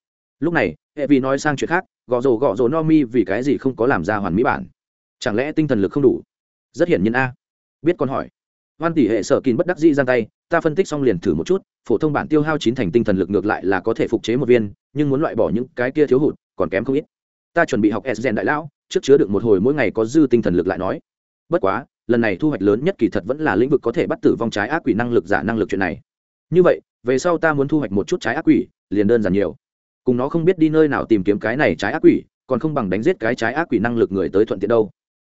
Lúc này, hệ vị nói sang chuyện khác gõ rồ gõ rồ no mi vì cái gì không có làm ra hoàn mỹ bản. Chẳng lẽ tinh thần lực không đủ? Rất hiển nhiên a. Biết con hỏi hoan tỷ hệ sở kín bất đắc dĩ giang tay, ta phân tích xong liền thử một chút, phổ thông bản tiêu hao chín thành tinh thần lực ngược lại là có thể phục chế một viên, nhưng muốn loại bỏ những cái kia thiếu hụt, còn kém không ít. Ta chuẩn bị học s gen đại lão, trước chứa được một hồi mỗi ngày có dư tinh thần lực lại nói. Bất quá, lần này thu hoạch lớn nhất kỳ thật vẫn là lĩnh vực có thể bắt tử vong trái ác quỷ năng lực giả năng lực chuyện này. Như vậy, về sau ta muốn thu hoạch một chút trái ác quỷ, liền đơn giản nhiều. Cùng nó không biết đi nơi nào tìm kiếm cái này trái ác quỷ, còn không bằng đánh giết cái trái ác quỷ năng lực người tới thuận tiện đâu.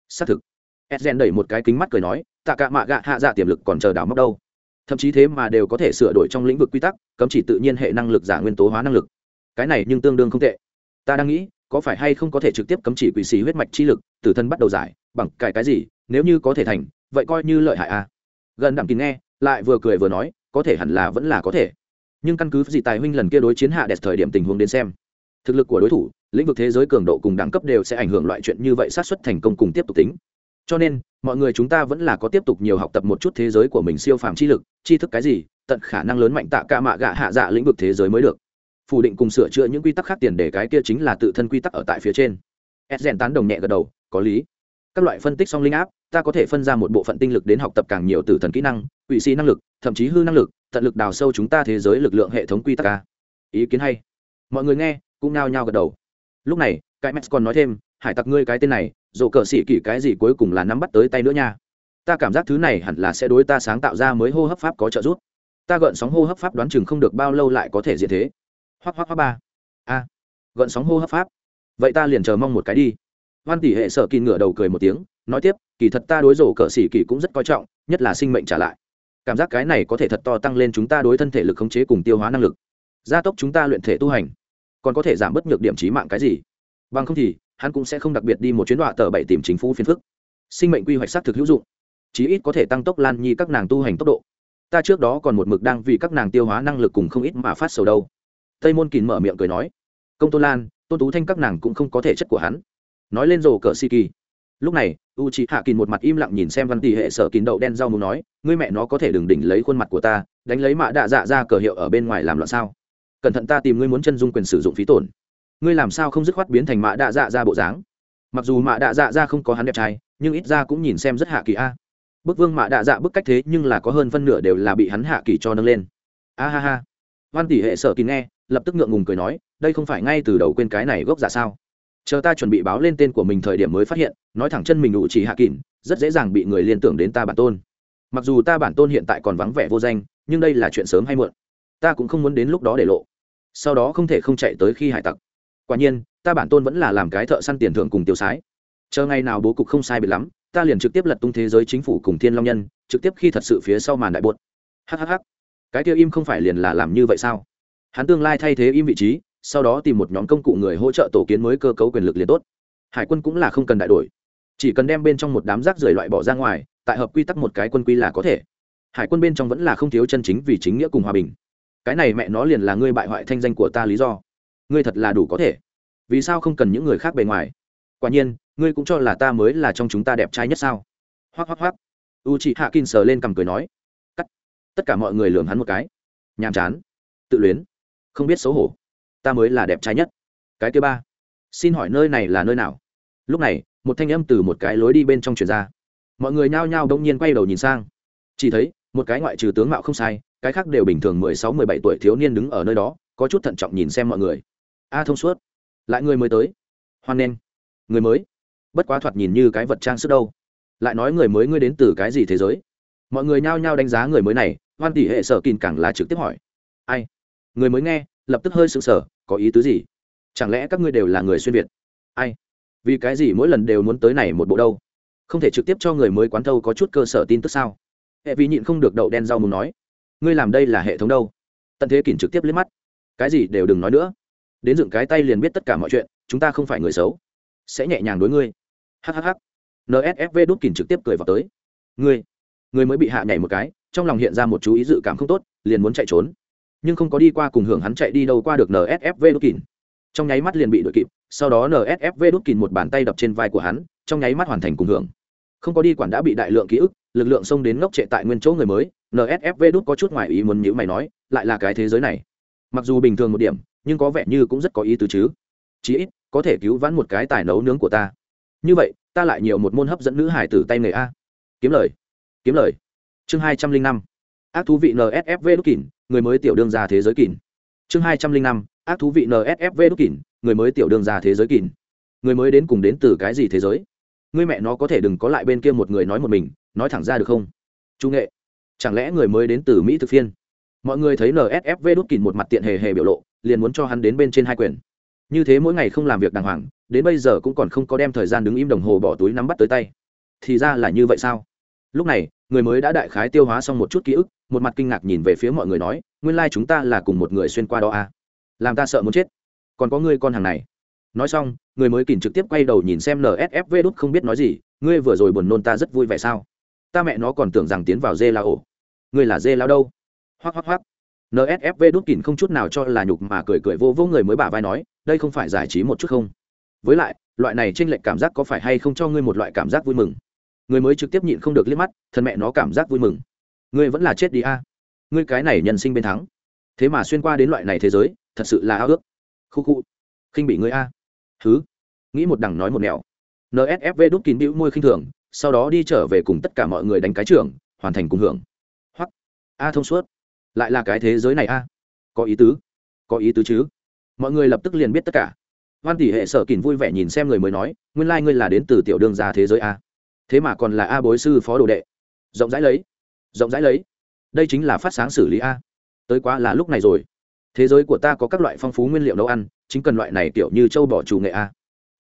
Xác thực. Edgen đẩy một cái kính mắt cười nói tạ cả mạ gạ hạ dạ tiềm lực còn chờ đào móc đâu? Thậm chí thế mà đều có thể sửa đổi trong lĩnh vực quy tắc, cấm chỉ tự nhiên hệ năng lực giả nguyên tố hóa năng lực. Cái này nhưng tương đương không tệ. Ta đang nghĩ, có phải hay không có thể trực tiếp cấm chỉ quỷ xì huyết mạch chi lực, từ thân bắt đầu giải, bằng cải cái gì, nếu như có thể thành, vậy coi như lợi hại a à. gần đặng kín nghe, lại vừa cười vừa nói, có thể hẳn là vẫn là có thể. Nhưng căn cứ gì tài huynh lần kia đối chiến hạ đẹp thời điểm tình huống đến xem, thực lực của đối thủ, lĩnh vực thế giới cường độ cùng đẳng cấp đều sẽ ảnh hưởng loại chuyện như vậy sát xuất thành công cùng tiếp tục tính cho nên, mọi người chúng ta vẫn là có tiếp tục nhiều học tập một chút thế giới của mình siêu phàm chi lực, tri thức cái gì, tận khả năng lớn mạnh tạ ca mạ gạ hạ dạ lĩnh vực thế giới mới được. Phủ định cùng sửa chữa những quy tắc khác tiền để cái kia chính là tự thân quy tắc ở tại phía trên. Edgen tán đồng nhẹ gật đầu, có lý. Các loại phân tích song linh áp, ta có thể phân ra một bộ phận tinh lực đến học tập càng nhiều từ thần kỹ năng quỵ sĩ năng lực, thậm chí hư năng lực, tận lực đào sâu chúng ta thế giới lực lượng hệ thống quy tắc ca ý kiến hay. Mọi người nghe, cũng nao nhao gật đầu. Lúc này cái max còn nói thêm hải tặc ngươi cái tên này, dồ cờ xỉ kỷ cái gì cuối cùng là nắm bắt tới tay nữa nha. Ta cảm giác thứ này hẳn là sẽ đối ta sáng tạo ra mới hô hấp pháp có trợ giúp. Ta gợn sóng hô hấp pháp đoán chừng không được bao lâu lại có thể diện thế. Hoắc hoắc hoắc ba. A. Gợn sóng hô hấp pháp. Vậy ta liền chờ mong một cái đi. Hoan tỷ hệ sở kỳ ngửa đầu cười một tiếng, nói tiếp, kỳ thật ta đối rổ cờ xỉ kỳ cũng rất coi trọng, nhất là sinh mệnh trả lại. Cảm giác cái này có thể thật to tăng lên chúng ta đối thân thể lực khống chế cùng tiêu hóa năng lực. Gia tốc chúng ta luyện thể tu hành, còn có thể giảm bớt nhược điểm trí mạng cái gì? Bằng không thì hắn cũng sẽ không đặc biệt đi một chuyến đọa tờ bảy tìm chính phủ phiền phức. Sinh mệnh quy hoạch xác thực hữu dụng, chí ít có thể tăng tốc lan nhi các nàng tu hành tốc độ. Ta trước đó còn một mực đang vì các nàng tiêu hóa năng lực cùng không ít mà phát sầu đâu. Tây môn kín mở miệng cười nói, công tôn lan, tôn tú thanh các nàng cũng không có thể chất của hắn. Nói lên rồ cờ si kỳ. Lúc này u c h ị hạ kín một mặt im lặng nhìn xem văn tỷ hệ sở kín đậu đen rau mù nói, ngươi mẹ nó có thể đừng đỉnh lấy khuôn mặt của ta, đánh lấy mạ đạ dạ ra cờ hiệu ở bên ngoài làm loạn sao? Cẩn thận ta tìm ngươi muốn chân dung quyền sử dụng phí tổn ngươi làm sao không dứt khoát biến thành mạ đạ dạ ra bộ dáng? Mặc dù mạ đạ dạ ra không có hắn đẹp trai, nhưng ít ra cũng nhìn xem rất hạ kỳ a. Bức vương mạ đạ dạ bức cách thế nhưng là có hơn phân nửa đều là bị hắn hạ kỳ cho nâng lên. A ha ha. Văn tỷ hệ sở kín nghe, lập tức ngượng ngùng cười nói, đây không phải ngay từ đầu quên cái này gốc giả sao? Chờ ta chuẩn bị báo lên tên của mình thời điểm mới phát hiện, nói thẳng chân mình đủ chỉ hạ kỳn rất dễ dàng bị người liên tưởng đến ta bản tôn. Mặc dù ta bản tôn hiện tại còn vắng vẻ vô danh, nhưng đây là chuyện sớm hay muộn. Ta cũng không muốn đến lúc đó để lộ. Sau đó không thể không chạy tới khi hải tặc quả nhiên, ta bản tôn vẫn là làm cái thợ săn tiền thưởng cùng tiêu sái. Chờ ngày nào bố cục không sai biệt lắm, ta liền trực tiếp lật tung thế giới chính phủ cùng thiên long nhân, trực tiếp khi thật sự phía sau màn đại bột. Hhh cái kia im không phải liền là làm như vậy sao? Hắn tương lai thay thế im vị trí, sau đó tìm một nhóm công cụ người hỗ trợ tổ kiến mới cơ cấu quyền lực liền tốt. Hải quân cũng là không cần đại đổi. Chỉ cần đem bên trong một đám rác rưởi loại bỏ ra ngoài, tại hợp quy tắc một cái quân quy là có thể. Hải quân bên trong vẫn là không thiếu chân chính vì chính nghĩa cùng hòa bình. Cái này mẹ nó liền là ngươi bại hoại thanh danh của ta lý do ngươi thật là đủ có thể. Vì sao không cần những người khác bề ngoài? Quả nhiên, ngươi cũng cho là ta mới là trong chúng ta đẹp trai nhất sao? Hoắc hoắc hoắc. U chị hạ kin sờ lên cằm cười nói. Cắt. Tất cả mọi người lường hắn một cái. Nhàm chán. Tự luyến. Không biết xấu hổ. Ta mới là đẹp trai nhất. Cái thứ ba. Xin hỏi nơi này là nơi nào? Lúc này, một thanh âm từ một cái lối đi bên trong truyền ra. Mọi người nhao nhao đông nhiên quay đầu nhìn sang. Chỉ thấy, một cái ngoại trừ tướng mạo không sai, cái khác đều bình thường mười sáu, mười bảy tuổi thiếu niên đứng ở nơi đó, có chút thận trọng nhìn xem mọi người a thông suốt. Lại người mới tới. Hoan nghênh. Người mới. Bất quá thoạt nhìn như cái vật trang sức đâu. Lại nói người mới ngươi đến từ cái gì thế giới? Mọi người nhao nhao đánh giá người mới này, hoan tỷ hệ sở kín càng là trực tiếp hỏi. Ai? Người mới nghe, lập tức hơi sững sờ, có ý tứ gì? Chẳng lẽ các ngươi đều là người xuyên việt? Ai? Vì cái gì mỗi lần đều muốn tới này một bộ đâu? Không thể trực tiếp cho người mới quán thâu có chút cơ sở tin tức sao? Hệ vì nhịn không được đậu đen rau muốn nói. Ngươi làm đây là hệ thống đâu? Tận thế kỳn trực tiếp liếc mắt. Cái gì đều đừng nói nữa đến dựng cái tay liền biết tất cả mọi chuyện, chúng ta không phải người xấu. Sẽ nhẹ nhàng đối ngươi. Hhh nsfv đốt kỳn trực tiếp cười vào tới. Ngươi ngươi mới bị hạ nhảy một cái, trong lòng hiện ra một chú ý dự cảm không tốt, liền muốn chạy trốn. Nhưng không có đi qua cùng hưởng hắn chạy đi đâu qua được nsfv đốt kỳn trong nháy mắt liền bị đội kịp, sau đó nsfv đốt kìn một bàn tay đập trên vai của hắn, trong nháy mắt hoàn thành cùng hưởng. Không có đi quản đã bị đại lượng ký ức, lực lượng xông đến ngốc trệ tại nguyên chỗ người mới nsfv đốt có chút ngoài ý muốn nhữ mày nói, lại là cái thế giới này. Mặc dù bình thường một điểm nhưng có vẻ như cũng rất có ý tứ chứ. Chí ít, có thể cứu vãn một cái tài nấu nướng của ta. Như vậy, ta lại nhiều một môn hấp dẫn nữ hải tử tay nghề a. Kiếm lời. Kiếm lời. Chương hai trăm linh năm. Ác thú vị nsfv đúc kỳn người mới tiểu đương ra thế giới kỳn chương hai trăm linh năm. Ác thú vị nsfv đúc kỳn người mới tiểu đương ra thế giới kỳn người mới đến cùng đến từ cái gì thế giới? Người mẹ nó có thể đừng có lại bên kia một người nói một mình, nói thẳng ra được không? Trung nghệ. Chẳng lẽ người mới đến từ mỹ thực phiên? Mọi người thấy nsfv đúc kỳn một mặt tiện hề hề biểu lộ liền muốn cho hắn đến bên trên hai quyền. Như thế mỗi ngày không làm việc đàng hoàng, đến bây giờ cũng còn không có đem thời gian đứng im đồng hồ bỏ túi nắm bắt tới tay. Thì ra là như vậy sao? Lúc này, người mới đã đại khái tiêu hóa xong một chút ký ức, một mặt kinh ngạc nhìn về phía mọi người nói, nguyên lai、like、chúng ta là cùng một người xuyên qua đó à. làm ta sợ muốn chết. Còn có ngươi con hàng này. Nói xong, người mới kìm trực tiếp quay đầu nhìn xem nsfv đút không biết nói gì, ngươi vừa rồi buồn nôn ta rất vui vẻ sao? Ta mẹ nó còn tưởng rằng tiến vào dê la ổ ngươi là dê lao đâu? Hoác hoác hoác nsfv đút kín không chút nào cho là nhục mà cười cười vô vô người mới bà vai nói, đây không phải giải trí một chút không? Với lại, loại này t r ê n lệch cảm giác có phải hay không cho ngươi một loại cảm giác vui mừng? Người mới trực tiếp nhịn không được liếc mắt, thân mẹ nó cảm giác vui mừng. Ngươi vẫn là chết đi a. Ngươi cái này nhân sinh bên thắng. Thế mà xuyên qua đến loại này thế giới, thật sự là ao ước. Khu khu. Khinh bị ngươi a. Thứ nghĩ một đằng nói một nẻo. Nsfv đút kín bĩu môi khinh thường, sau đó đi trở về cùng tất cả mọi người đánh cái trưởng, hoàn thành cùng hưởng. Hoặc a thông suốt lại là cái thế giới này a? Có ý tứ. Có ý tứ chứ. Mọi người lập tức liền biết tất cả. Hoan tỷ hệ sở kỳn vui vẻ nhìn xem người mới nói, nguyên lai、like、ngươi là đến từ tiểu đương gia thế giới a. Thế mà còn là a bối sư phó đồ đệ. Rộng rãi lấy. Rộng rãi lấy. Đây chính là phát sáng xử lý a. Tới quá là lúc này rồi. Thế giới của ta có các loại phong phú nguyên liệu nấu ăn, chính cần loại này kiểu như châu bỏ chủ nghệ a.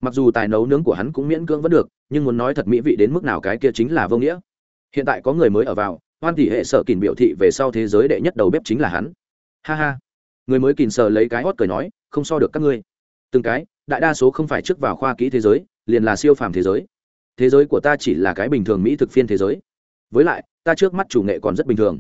Mặc dù tài nấu nướng của hắn cũng miễn cưỡng vẫn được, nhưng muốn nói thật mỹ vị đến mức nào cái kia chính là vô nghĩa. Hiện tại có người mới ở vào hoan tỷ hệ sở kìn biểu thị về sau thế giới đệ nhất đầu bếp chính là hắn. Ha ha. Người mới kìn sờ lấy cái hót cười nói, không so được các ngươi. Từng cái, đại đa số không phải trước vào khoa kỹ thế giới, liền là siêu phàm thế giới. Thế giới của ta chỉ là cái bình thường mỹ thực phiên thế giới. Với lại, ta trước mắt chủ nghệ còn rất bình thường.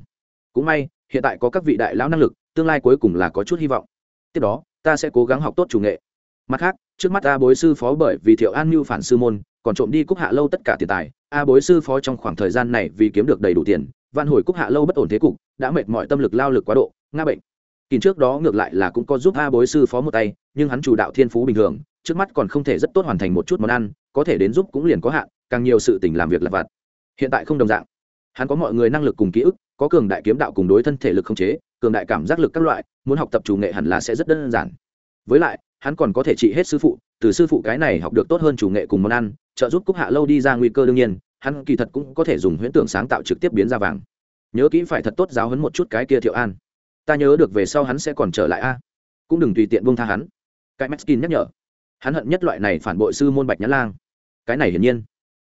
Cũng may, hiện tại có các vị đại lão năng lực, tương lai cuối cùng là có chút hy vọng. Tiếp đó, ta sẽ cố gắng học tốt chủ nghệ. Mặt khác, trước mắt a bối sư phó bởi vì thiệu an mưu phản sư môn, còn trộm đi cúc hạ lâu tất cả tiền tài. A bối sư phó trong khoảng thời gian này vì kiếm được đầy đủ tiền van hồi cúc hạ lâu bất ổn thế cục, đã mệt mọi tâm lực lao lực quá độ nga bệnh. Kỳ trước đó ngược lại là cũng có giúp a bối sư phó một tay, nhưng hắn chủ đạo thiên phú bình thường, trước mắt còn không thể rất tốt hoàn thành một chút món ăn, có thể đến giúp cũng liền có hạn, càng nhiều sự tình làm việc lặt vặt. Hiện tại không đồng dạng. Hắn có mọi người năng lực cùng ký ức, có cường đại kiếm đạo cùng đối thân thể lực không chế, cường đại cảm giác lực các loại, muốn học tập chủ nghệ hẳn là sẽ rất đơn giản. Với lại, hắn còn có thể trị hết sư phụ, từ sư phụ cái này học được tốt hơn chủ nghệ cùng món ăn, trợ giúp cúc hạ lâu đi ra nguy cơ đương nhiên hắn kỳ thật cũng có thể dùng huyễn tưởng sáng tạo trực tiếp biến ra vàng. Nhớ kỹ phải thật tốt giáo hấn một chút cái kia thiệu an. Ta nhớ được về sau hắn sẽ còn trở lại a. Cũng đừng tùy tiện buông tha hắn. Cái meskin nhắc nhở. Hắn hận nhất loại này phản bội sư môn bạch nhã lang. Cái này hiển nhiên.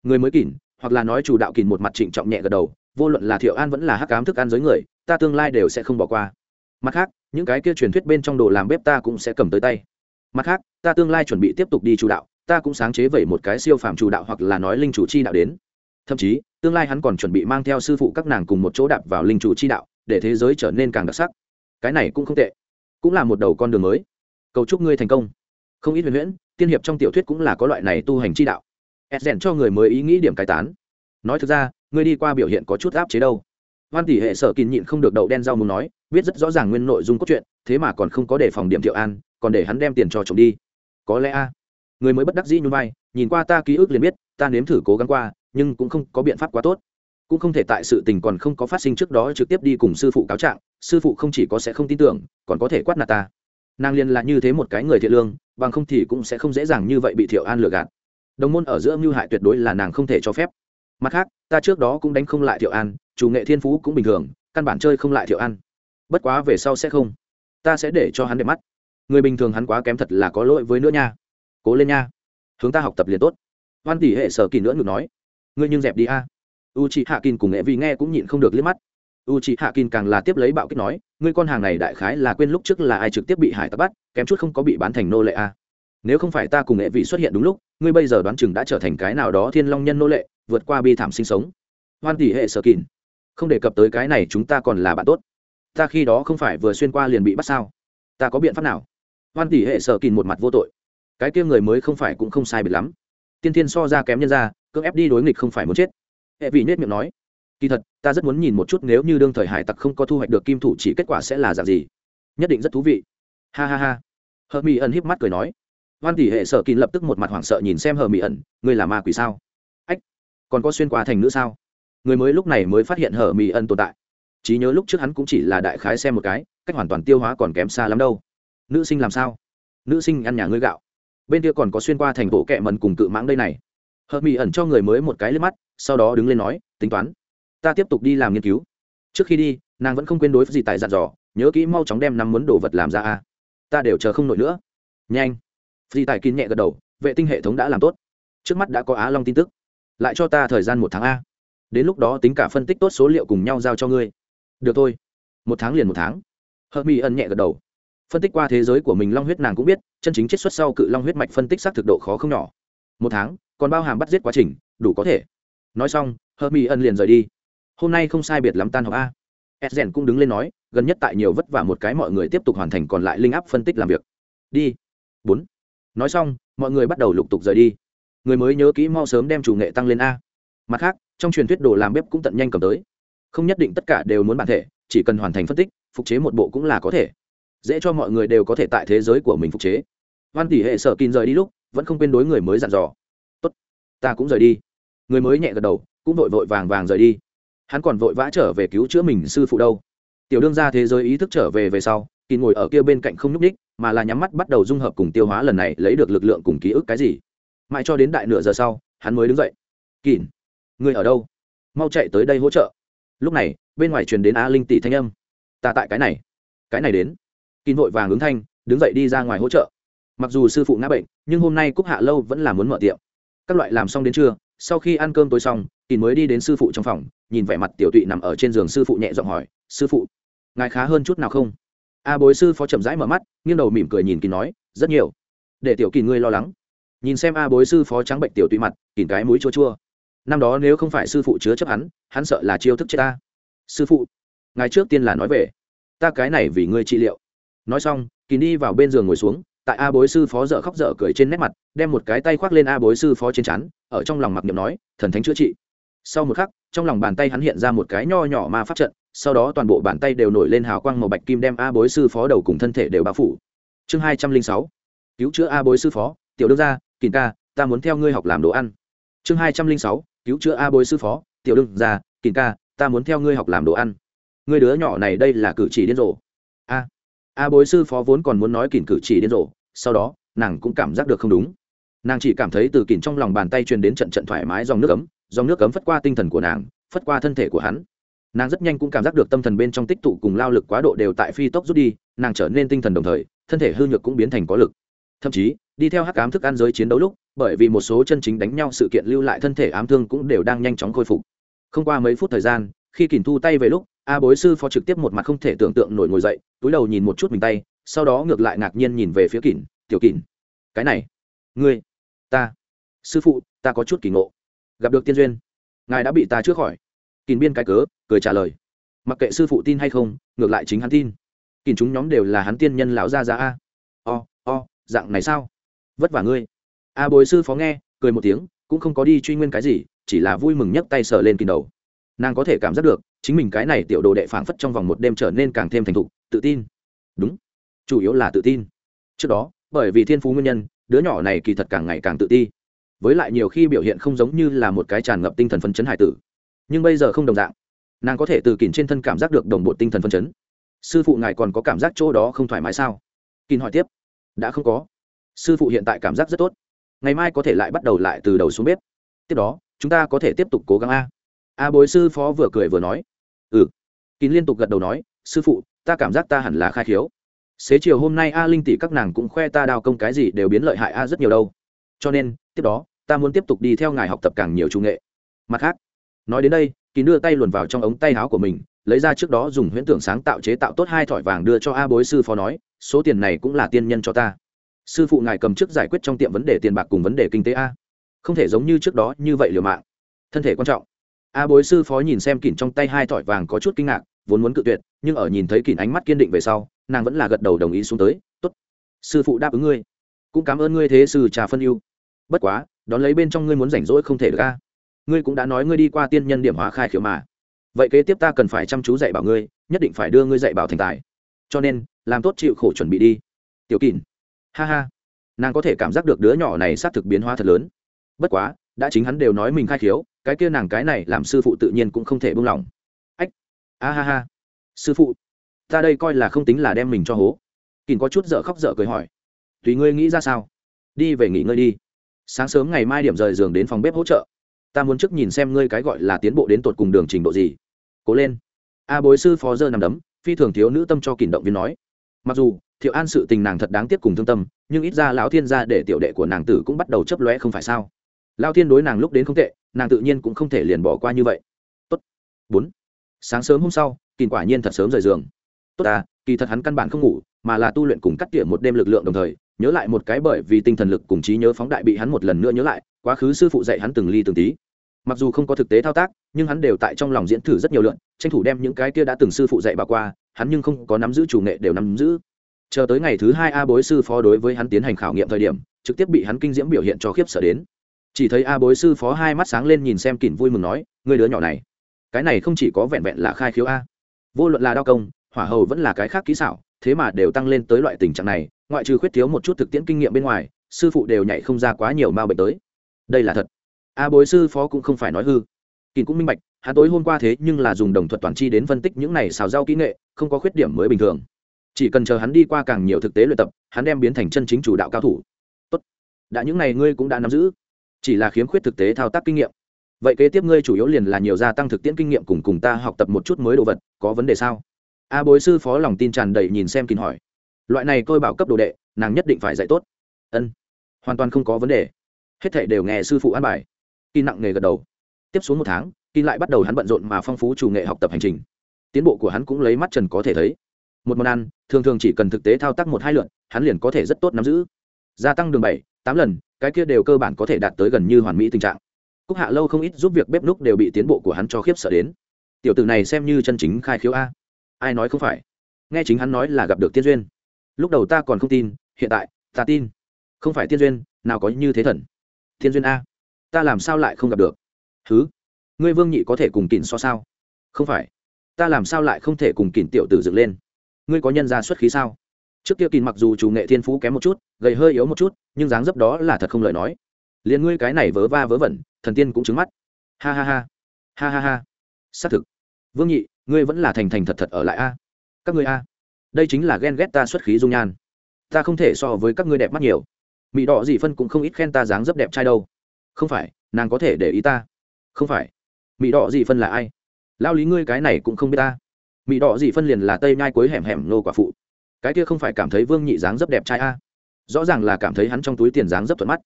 Người mới kỉn hoặc là nói chủ đạo kỉn một mặt trịnh trọng nhẹ gật đầu, vô luận là thiệu an vẫn là hắc cám thức ăn giới người, ta tương lai đều sẽ không bỏ qua. Mặt khác, những cái kia truyền thuyết bên trong đồ làm bếp ta cũng sẽ cầm tới tay. Mặt khác, ta tương lai chuẩn bị tiếp tục đi chủ đạo, ta cũng sáng chế vẩy một cái siêu phàm chủ đạo hoặc là nói linh chủ chi đạo đến thậm chí, tương lai hắn còn chuẩn bị mang theo sư phụ các nàng cùng một chỗ đạp vào linh chủ chi đạo, để thế giới trở nên càng đặc sắc. Cái này cũng không tệ. Cũng là một đầu con đường mới. Cầu chúc ngươi thành công. Không ít huyền huyễn, tiên hiệp trong tiểu thuyết cũng là có loại này tu hành chi đạo. Ép rèn cho người mới ý nghĩ điểm cải tán. Nói thực ra, ngươi đi qua biểu hiện có chút áp chế đâu. Hoan tỷ hệ sở kín nhịn không được đậu đen rau muốn nói, biết rất rõ ràng nguyên nội dung cốt truyện, thế mà còn không có đề phòng điểm thiệu an, còn để hắn đem tiền cho chồng đi. Có lẽ a. Người mới bất đắc dĩ như vai, nhìn qua ta ký ức liền biết, ta nếm thử cố gắng qua nhưng cũng không có biện pháp quá tốt. Cũng không thể tại sự tình còn không có phát sinh trước đó trực tiếp đi cùng sư phụ cáo trạng, sư phụ không chỉ có sẽ không tin tưởng, còn có thể quát nạt ta. Nàng liên là như thế một cái người thiện lương, bằng không thì cũng sẽ không dễ dàng như vậy bị thiệu an lừa gạt. Đồng môn ở giữa mưu hại tuyệt đối là nàng không thể cho phép. Mặt khác, ta trước đó cũng đánh không lại thiệu an, chủ nghệ thiên phú cũng bình thường, căn bản chơi không lại thiệu an. Bất quá về sau sẽ không. Ta sẽ để cho hắn đẹp mắt. Người bình thường hắn quá kém thật là có lỗi với nữa nha. Cố lên nha. Hướng ta học tập liền tốt. Hoan tỷ hệ sở kỳ nữa ngược nói ngươi nhưng dẹp đi a. U chị hạ kín cùng nghệ vì nghe cũng nhịn không được liếc mắt. U chị hạ kín càng là tiếp lấy bạo kích nói, ngươi con hàng này đại khái là quên lúc trước là ai trực tiếp bị hải tặc bắt, kém chút không có bị bán thành nô lệ a. Nếu không phải ta cùng nghệ vị xuất hiện đúng lúc, ngươi bây giờ đoán chừng đã trở thành cái nào đó thiên long nhân nô lệ, vượt qua bi thảm sinh sống. Hoan tỷ hệ sở kín không đề cập tới cái này chúng ta còn là bạn tốt. Ta khi đó không phải vừa xuyên qua liền bị bắt sao? Ta có biện pháp nào? Hoan tỷ hệ sở kín một mặt vô tội. Cái kia người mới không phải cũng không sai biệt lắm. Tiên thiên so ra kém nhân ra cưỡng ép đi đối nghịch không phải muốn chết. Hệ vị nết miệng nói, kỳ thật, ta rất muốn nhìn một chút nếu như đương thời hải tặc không có thu hoạch được kim thủ chỉ kết quả sẽ là dạng gì. Nhất định rất thú vị. Ha ha ha. Hờ mỹ ẩn híp mắt cười nói hoan tỷ hệ sở kín lập tức một mặt hoảng sợ nhìn xem hờ mỹ ẩn, ngươi là ma quỷ sao? Ách, còn có xuyên qua thành nữ sao? Người mới lúc này mới phát hiện hờ mỹ ẩn tồn tại. Trí nhớ lúc trước hắn cũng chỉ là đại khái xem một cái, cách hoàn toàn tiêu hóa còn kém xa lắm đâu. Nữ sinh làm sao? Nữ sinh ăn nhà ngươi gạo. Bên kia còn có xuyên qua thành bộ kẹ mần cùng cự mãng đây này hợp mỹ ẩn cho người mới một cái lên mắt, sau đó đứng lên nói, tính toán, ta tiếp tục đi làm nghiên cứu. Trước khi đi, nàng vẫn không quên đối với gì tại dặn dò, nhớ kỹ mau chóng đem năm muốn đồ vật làm ra a. Ta đều chờ không nổi nữa. Nhanh. Dì tài kín nhẹ gật đầu, vệ tinh hệ thống đã làm tốt. Trước mắt đã có á long tin tức. Lại cho ta thời gian một tháng a. Đến lúc đó tính cả phân tích tốt số liệu cùng nhau giao cho ngươi. Được thôi. Một tháng liền một tháng. Hợp mỹ ẩn nhẹ gật đầu. Phân tích qua thế giới của mình long huyết nàng cũng biết, chân chính chiết xuất sau cự long huyết mạch phân tích xác thực độ khó không nhỏ. Một tháng còn bao hàm bắt giết quá trình, đủ có thể. Nói xong hơ mỹ ẩn liền rời đi. Hôm nay không sai biệt lắm tan học a. Edgen cũng đứng lên nói, gần nhất tại nhiều vất vả một cái mọi người tiếp tục hoàn thành còn lại linh áp phân tích làm việc. Đi. Bốn. Nói xong, mọi người bắt đầu lục tục rời đi. Người mới nhớ kỹ mau sớm đem chủ nghệ tăng lên a. Mặt khác, trong truyền thuyết đồ làm bếp cũng tận nhanh cầm tới. Không nhất định tất cả đều muốn bản thể, chỉ cần hoàn thành phân tích, phục chế một bộ cũng là có thể. Dễ cho mọi người đều có thể tại thế giới của mình phục chế. Văn tỷ hệ sở kín rời đi lúc, vẫn không quên đối người mới dặn dò ta cũng rời đi. Người mới nhẹ gật đầu, cũng vội vội vàng vàng rời đi. Hắn còn vội vã trở về cứu chữa mình sư phụ đâu. Tiểu đương ra thế giới ý thức trở về về sau kỳ ngồi ở kia bên cạnh không nhúc ních mà là nhắm mắt bắt đầu dung hợp cùng tiêu hóa lần này lấy được lực lượng cùng ký ức cái gì. Mãi cho đến đại nửa giờ sau, hắn mới đứng dậy. Kỳ người ở đâu? Mau chạy tới đây hỗ trợ. Lúc này, bên ngoài truyền đến a linh tỷ thanh âm. Ta tại cái này cái này đến. Kín vội vàng ứng thanh, đứng dậy đi ra ngoài hỗ trợ. Mặc dù sư phụ ngã bệnh, nhưng hôm nay cúc hạ lâu vẫn là muốn mở tiệm các loại làm xong đến trưa, sau khi ăn cơm tối xong kín mới đi đến sư phụ trong phòng, nhìn vẻ mặt tiểu tụy nằm ở trên giường sư phụ nhẹ giọng hỏi, sư phụ, ngài khá hơn chút nào không? A bối sư phó chậm rãi mở mắt, nghiêng đầu mỉm cười nhìn kỳ nói, rất nhiều. Để tiểu kỳ ngươi lo lắng. Nhìn xem a bối sư phó trắng bệnh tiểu tụy mặt kín cái mũi chua chua. Năm đó nếu không phải sư phụ chứa chấp hắn hắn sợ là chiêu thức chết ta. Sư phụ, ngài trước tiên là nói về. Ta cái này vì ngươi trị liệu. Nói xong kỳ đi vào bên giường ngồi xuống tại a bối sư phó dở khóc dở cười trên nét mặt, đem một cái tay khoác lên a bối sư phó trên chắn ở trong lòng mặc niệm nói, thần thánh chữa trị. Sau một khắc, trong lòng bàn tay hắn hiện ra một cái nho nhỏ ma pháp trận, sau đó toàn bộ bàn tay đều nổi lên hào quang màu bạch kim đem a bối sư phó đầu cùng thân thể đều bao phủ. Chương hai trăm linh sáu, cứu chữa a bối sư phó, tiểu đương gia kìm ca, ta muốn theo ngươi học làm đồ ăn. Chương hai trăm linh sáu, cứu chữa a bối sư phó, tiểu đương gia kìm ca, ta muốn theo ngươi học làm đồ ăn. Ngươi đứa nhỏ này đây là cử chỉ điên rồ. A a bối sư phó vốn còn muốn nói kìm cử chỉ điên rồ sau đó, nàng cũng cảm giác được không đúng. Nàng chỉ cảm thấy từ kìn trong lòng bàn tay truyền đến trận trận thoải mái dòng nước ấm, dòng nước ấm phất qua tinh thần của nàng, phất qua thân thể của hắn. Nàng rất nhanh cũng cảm giác được tâm thần bên trong tích tụ cùng lao lực quá độ đều tại phi tốc rút đi, nàng trở nên tinh thần đồng thời, thân thể hư nhược cũng biến thành có lực. Thậm chí, đi theo hắc ám thức ăn giới chiến đấu lúc, bởi vì một số chân chính đánh nhau sự kiện lưu lại thân thể ám thương cũng đều đang nhanh chóng khôi phục. Không qua mấy phút thời gian, khi kỳn thu tay về lúc, a bối sư phó trực tiếp một mặt không thể tưởng tượng nổi ngồi dậy, túi đầu nhìn một chút mình tay sau đó ngược lại ngạc nhiên nhìn về phía kỳn tiểu kỳn cái này, ngươi, ta, sư phụ, ta có chút kỳ ngộ. Gặp được tiên duyên, ngài đã bị ta chữa khỏi. Kỳn biên cái cớ, cười trả lời, mặc kệ sư phụ tin hay không, ngược lại chính hắn tin. Kỳn chúng nhóm đều là hắn tiên nhân lão gia gia a. O o, dạng này sao? Vất vả ngươi. A bồi sư phó nghe, cười một tiếng, cũng không có đi truy nguyên cái gì, chỉ là vui mừng nhấc tay sờ lên kìm đầu. Nàng có thể cảm giác được, chính mình cái này tiểu đồ đệ phảng phất trong vòng một đêm trở nên càng thêm thành thục, tự tin. Đúng chủ yếu là tự tin. Trước đó, bởi vì thiên phú nguyên nhân, đứa nhỏ này kỳ thật càng ngày càng tự ti. Với lại nhiều khi biểu hiện không giống như là một cái tràn ngập tinh thần phấn chấn hải tử. Nhưng bây giờ không đồng dạng. Nàng có thể từ kìn trên thân cảm giác được đồng bộ tinh thần phấn chấn. Sư phụ ngài còn có cảm giác chỗ đó không thoải mái sao? Kìn hỏi tiếp. Đã không có. Sư phụ hiện tại cảm giác rất tốt. Ngày mai có thể lại bắt đầu lại từ đầu xuống bếp. Tiếp đó, chúng ta có thể tiếp tục cố gắng a. A bối sư phó vừa cười vừa nói. Ừ. Kín liên tục gật đầu nói, sư phụ, ta cảm giác ta hẳn là khai khiếu xế chiều hôm nay a linh tỷ các nàng cũng khoe ta đào công cái gì đều biến lợi hại a rất nhiều đâu. Cho nên, tiếp đó, ta muốn tiếp tục đi theo ngài học tập càng nhiều trung nghệ. Mặt khác, nói đến đây, Kỳ đưa tay luồn vào trong ống tay áo của mình, lấy ra trước đó dùng huyễn tưởng sáng tạo chế tạo tốt hai thỏi vàng đưa cho a bối sư phó nói, số tiền này cũng là tiên nhân cho ta. Sư phụ ngài cầm chức giải quyết trong tiệm vấn đề tiền bạc cùng vấn đề kinh tế a. Không thể giống như trước đó như vậy liều mạng. Thân thể quan trọng. A bối sư phó nhìn xem kỉn trong tay hai thỏi vàng có chút kinh ngạc, vốn muốn cự tuyệt, nhưng ở nhìn thấy kỉn ánh mắt kiên định về sau nàng vẫn là gật đầu đồng ý xuống tới, tốt, sư phụ đáp ứng ngươi, cũng cảm ơn ngươi thế sư trà phân ưu. Bất quá, đón lấy bên trong ngươi muốn rảnh rỗi không thể được ca ngươi cũng đã nói ngươi đi qua tiên nhân điểm hóa khai khiếu mà. Vậy kế tiếp ta cần phải chăm chú dạy bảo ngươi, nhất định phải đưa ngươi dạy bảo thành tài. Cho nên, làm tốt chịu khổ chuẩn bị đi. Tiểu kỳn. Ha ha. Nàng có thể cảm giác được đứa nhỏ này xác thực biến hóa thật lớn. Bất quá, đã chính hắn đều nói mình khai khiếu, cái kia nàng cái này làm sư phụ tự nhiên cũng không thể buông lỏng. Ách. A ha ha. Sư phụ ta đây coi là không tính là đem mình cho hố. Kỳn có chút dở khóc dở cười hỏi. Tùy ngươi nghĩ ra sao? Đi về nghỉ ngơi đi. Sáng sớm ngày mai điểm rời giường đến phòng bếp hỗ trợ. Ta muốn trước nhìn xem ngươi cái gọi là tiến bộ đến tột cùng đường trình độ gì. Cố lên. A bối sư phó dơ nằm đấm, phi thường thiếu nữ tâm cho kỷ động viên nói. Mặc dù, thiệu an sự tình nàng thật đáng tiếc cùng thương tâm, nhưng ít ra lão thiên ra để tiểu đệ của nàng tử cũng bắt đầu chấp lóe không phải sao. Lao thiên đối nàng lúc đến không tệ, nàng tự nhiên cũng không thể liền bỏ qua như vậy. Tốt. Bốn. Sáng sớm hôm sau kỳ quả nhiên thật sớm rời giường tốt à kỳ thật hắn căn bản không ngủ, mà là tu luyện cùng cắt tỉa một đêm lực lượng đồng thời, nhớ lại một cái bởi vì tinh thần lực cùng trí nhớ phóng đại bị hắn một lần nữa nhớ lại, quá khứ sư phụ dạy hắn từng ly từng tí. Mặc dù không có thực tế thao tác, nhưng hắn đều tại trong lòng diễn thử rất nhiều lượn, tranh thủ đem những cái kia đã từng sư phụ dạy bà qua, hắn nhưng không có nắm giữ chủ nghệ đều nắm giữ. Chờ tới ngày thứ hai a bối sư phó đối với hắn tiến hành khảo nghiệm thời điểm, trực tiếp bị hắn kinh diễm biểu hiện cho khiếp sợ đến. Chỉ thấy a bối sư phó hai mắt sáng lên nhìn xem kỉn vui mừng nói người đứa nhỏ này, cái này không chỉ có vẹn vẹn là khai khiếu a. Vô luận là đao công hỏa hầu vẫn là cái khác kỹ xảo, thế mà đều tăng lên tới loại tình trạng này, ngoại trừ khuyết thiếu một chút thực tiễn kinh nghiệm bên ngoài, sư phụ đều nhảy không ra quá nhiều ma bệnh tới. Đây là thật. A bối sư phó cũng không phải nói hư. Kỳ cũng minh bạch, hắn tối hôm qua thế nhưng là dùng đồng thuật toàn chi đến phân tích những này xào rau kỹ nghệ, không có khuyết điểm mới bình thường. Chỉ cần chờ hắn đi qua càng nhiều thực tế luyện tập, hắn đem biến thành chân chính chủ đạo cao thủ. Tốt. Đã những này ngươi cũng đã nắm giữ. Chỉ là khiếm khuyết thực tế thao tác kinh nghiệm. Vậy kế tiếp ngươi chủ yếu liền là nhiều gia tăng thực tiễn kinh nghiệm cùng cùng ta học tập một chút mới đồ vật, có vấn đề sao? A bối sư phó lòng tin tràn đầy nhìn xem kín hỏi. Loại này tôi bảo cấp đồ đệ, nàng nhất định phải dạy tốt. Ân, hoàn toàn không có vấn đề. Hết thảy đều nghe sư phụ an bài. Kỳ nặng nghề gật đầu. Tiếp xuống một tháng kỳ lại bắt đầu hắn bận rộn mà phong phú chủ nghệ học tập hành trình. Tiến bộ của hắn cũng lấy mắt trần có thể thấy. Một món ăn, thường thường chỉ cần thực tế thao tác một hai lượt, hắn liền có thể rất tốt nắm giữ. Gia tăng đường bảy, tám lần, cái kia đều cơ bản có thể đạt tới gần như hoàn mỹ tình trạng. Cúc hạ lâu không ít giúp việc bếp núc đều bị tiến bộ của hắn cho khiếp sợ đến. Tiểu tử này xem như chân chính khai khiếu a ai nói không phải? Nghe chính hắn nói là gặp được tiên duyên. Lúc đầu ta còn không tin, hiện tại, ta tin. Không phải tiên duyên, nào có như thế thần. Tiên duyên a. Ta làm sao lại không gặp được? Thứ ngươi vương nhị có thể cùng kỳn so sao? Không phải. Ta làm sao lại không thể cùng kỳn tiểu tử dựng lên? Ngươi có nhân ra xuất khí sao? Trước kia kỳn mặc dù chủ nghệ thiên phú kém một chút, gầy hơi yếu một chút, nhưng dáng dấp đó là thật không lời nói. Liền ngươi cái này vớ va vớ vẩn, thần tiên cũng trứng mắt. Ha ha ha. Ha ha ha. Xác thực. Vương nhị ngươi vẫn là thành thành thật thật ở lại a. Các ngươi a. Đây chính là ghen ghét ta xuất khí dung nhan. Ta không thể so với các ngươi đẹp mắt nhiều. Mỹ đỏ dị phân cũng không ít khen ta dáng dấp đẹp trai đâu. Không phải, nàng có thể để ý ta. Không phải. Mỹ đỏ dị phân là ai? Lao lý ngươi cái này cũng không biết ta. Mỹ đỏ dị phân liền là tây nhai cuối hẻm hẻm nô quả phụ. Cái kia không phải cảm thấy vương nhị dáng dấp đẹp trai a? Rõ ràng là cảm thấy hắn trong túi tiền dáng dấp thuận mắt.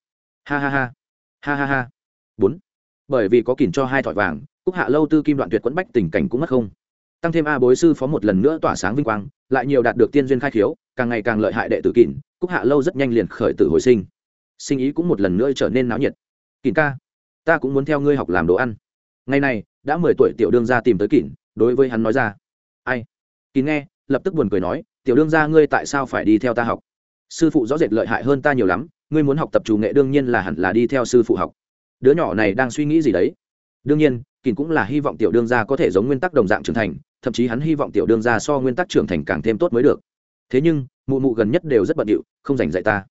Ha ha ha. Ha ha ha. Bốn. Bởi vì có kìm cho hai thỏi vàng, cúc hạ lâu tư kim đoạn tuyệt quẫn bách tình cảnh cũng mất không tăng thêm a bối sư phó một lần nữa tỏa sáng vinh quang, lại nhiều đạt được tiên duyên khai khiếu, càng ngày càng lợi hại đệ tử kỳn cúc hạ lâu rất nhanh liền khởi tử hồi sinh. Sinh ý cũng một lần nữa trở nên náo nhiệt. Kỳn ca, ta cũng muốn theo ngươi học làm đồ ăn. Ngày này, đã mười tuổi tiểu đương gia tìm tới kỳn đối với hắn nói ra. Ai? Kỳn nghe, lập tức buồn cười nói, tiểu đương gia ngươi tại sao phải đi theo ta học? Sư phụ rõ rệt lợi hại hơn ta nhiều lắm, ngươi muốn học tập chủ nghệ đương nhiên là hẳn là đi theo sư phụ học. Đứa nhỏ này đang suy nghĩ gì đấy? Đương nhiên kín cũng là hy vọng tiểu đương gia có thể giống nguyên tắc đồng dạng trưởng thành, thậm chí hắn hy vọng tiểu đương gia so nguyên tắc trưởng thành càng thêm tốt mới được. Thế nhưng, mụ mụ gần nhất đều rất bận điệu, không dành dạy ta.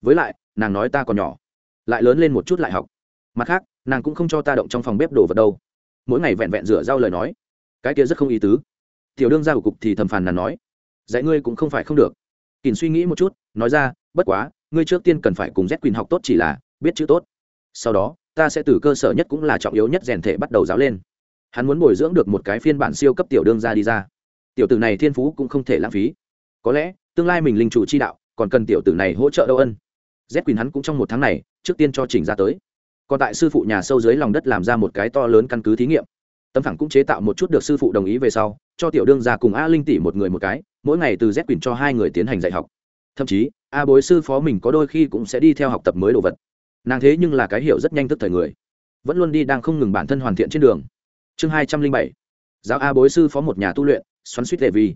Với lại, nàng nói ta còn nhỏ, lại lớn lên một chút lại học. Mặt khác, nàng cũng không cho ta động trong phòng bếp đồ vật đâu. Mỗi ngày vẹn vẹn rửa rau lời nói. Cái kia rất không ý tứ. Tiểu đương gia của cục thì thầm phàn nàng nói. Dạy ngươi cũng không phải không được. Kỳn suy nghĩ một chút, nói ra, bất quá, ngươi trước tiên cần phải cùng z quỳnh học tốt chỉ là biết chữ tốt. Sau đó ta sẽ từ cơ sở nhất cũng là trọng yếu nhất rèn thể bắt đầu giáo lên. Hắn muốn bồi dưỡng được một cái phiên bản siêu cấp tiểu đương ra đi ra. Tiểu tử này thiên phú cũng không thể lãng phí. Có lẽ, tương lai mình linh chủ chi đạo, còn cần tiểu tử này hỗ trợ đâu ân. Z quyền hắn cũng trong một tháng này, trước tiên cho chỉnh ra tới. Còn tại sư phụ nhà sâu dưới lòng đất làm ra một cái to lớn căn cứ thí nghiệm. Tấm phẳng cũng chế tạo một chút được sư phụ đồng ý về sau, cho tiểu đương ra cùng a linh tỷ một người một cái, mỗi ngày từ z quyền cho hai người tiến hành dạy học. Thậm chí, a bối sư phó mình có đôi khi cũng sẽ đi theo học tập mới đồ vật nàng thế nhưng là cái hiểu rất nhanh tức thời người. Vẫn luôn đi đang không ngừng bản thân hoàn thiện trên đường. Chương hai trăm linh bảy. Giáo a bối sư phó một nhà tu luyện, xoắn suýt lệ vi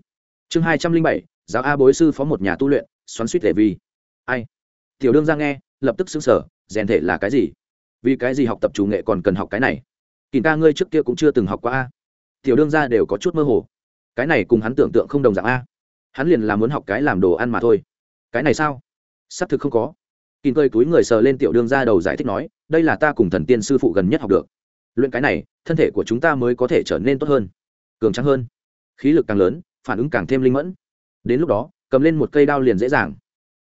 chương hai trăm linh bảy. Giáo a bối sư phó một nhà tu luyện, xoắn suýt lệ vi ai? Tiểu đương ra nghe, lập tức xứng sở rèn thể là cái gì? Vì cái gì học tập chủ nghệ còn cần học cái này? Kỳ ca ngươi trước kia cũng chưa từng học qua a. Tiểu đương ra đều có chút mơ hồ. Cái này cùng hắn tưởng tượng không đồng dạng a. Hắn liền là muốn học cái làm đồ ăn mà thôi. Cái này sao? Xác thực không có kìm cơi túi người sờ lên tiểu đương ra đầu giải thích nói, đây là ta cùng thần tiên sư phụ gần nhất học được. Luyện cái này, thân thể của chúng ta mới có thể trở nên tốt hơn, cường trắng hơn. Khí lực càng lớn, phản ứng càng thêm linh mẫn. Đến lúc đó, cầm lên một cây đao liền dễ dàng.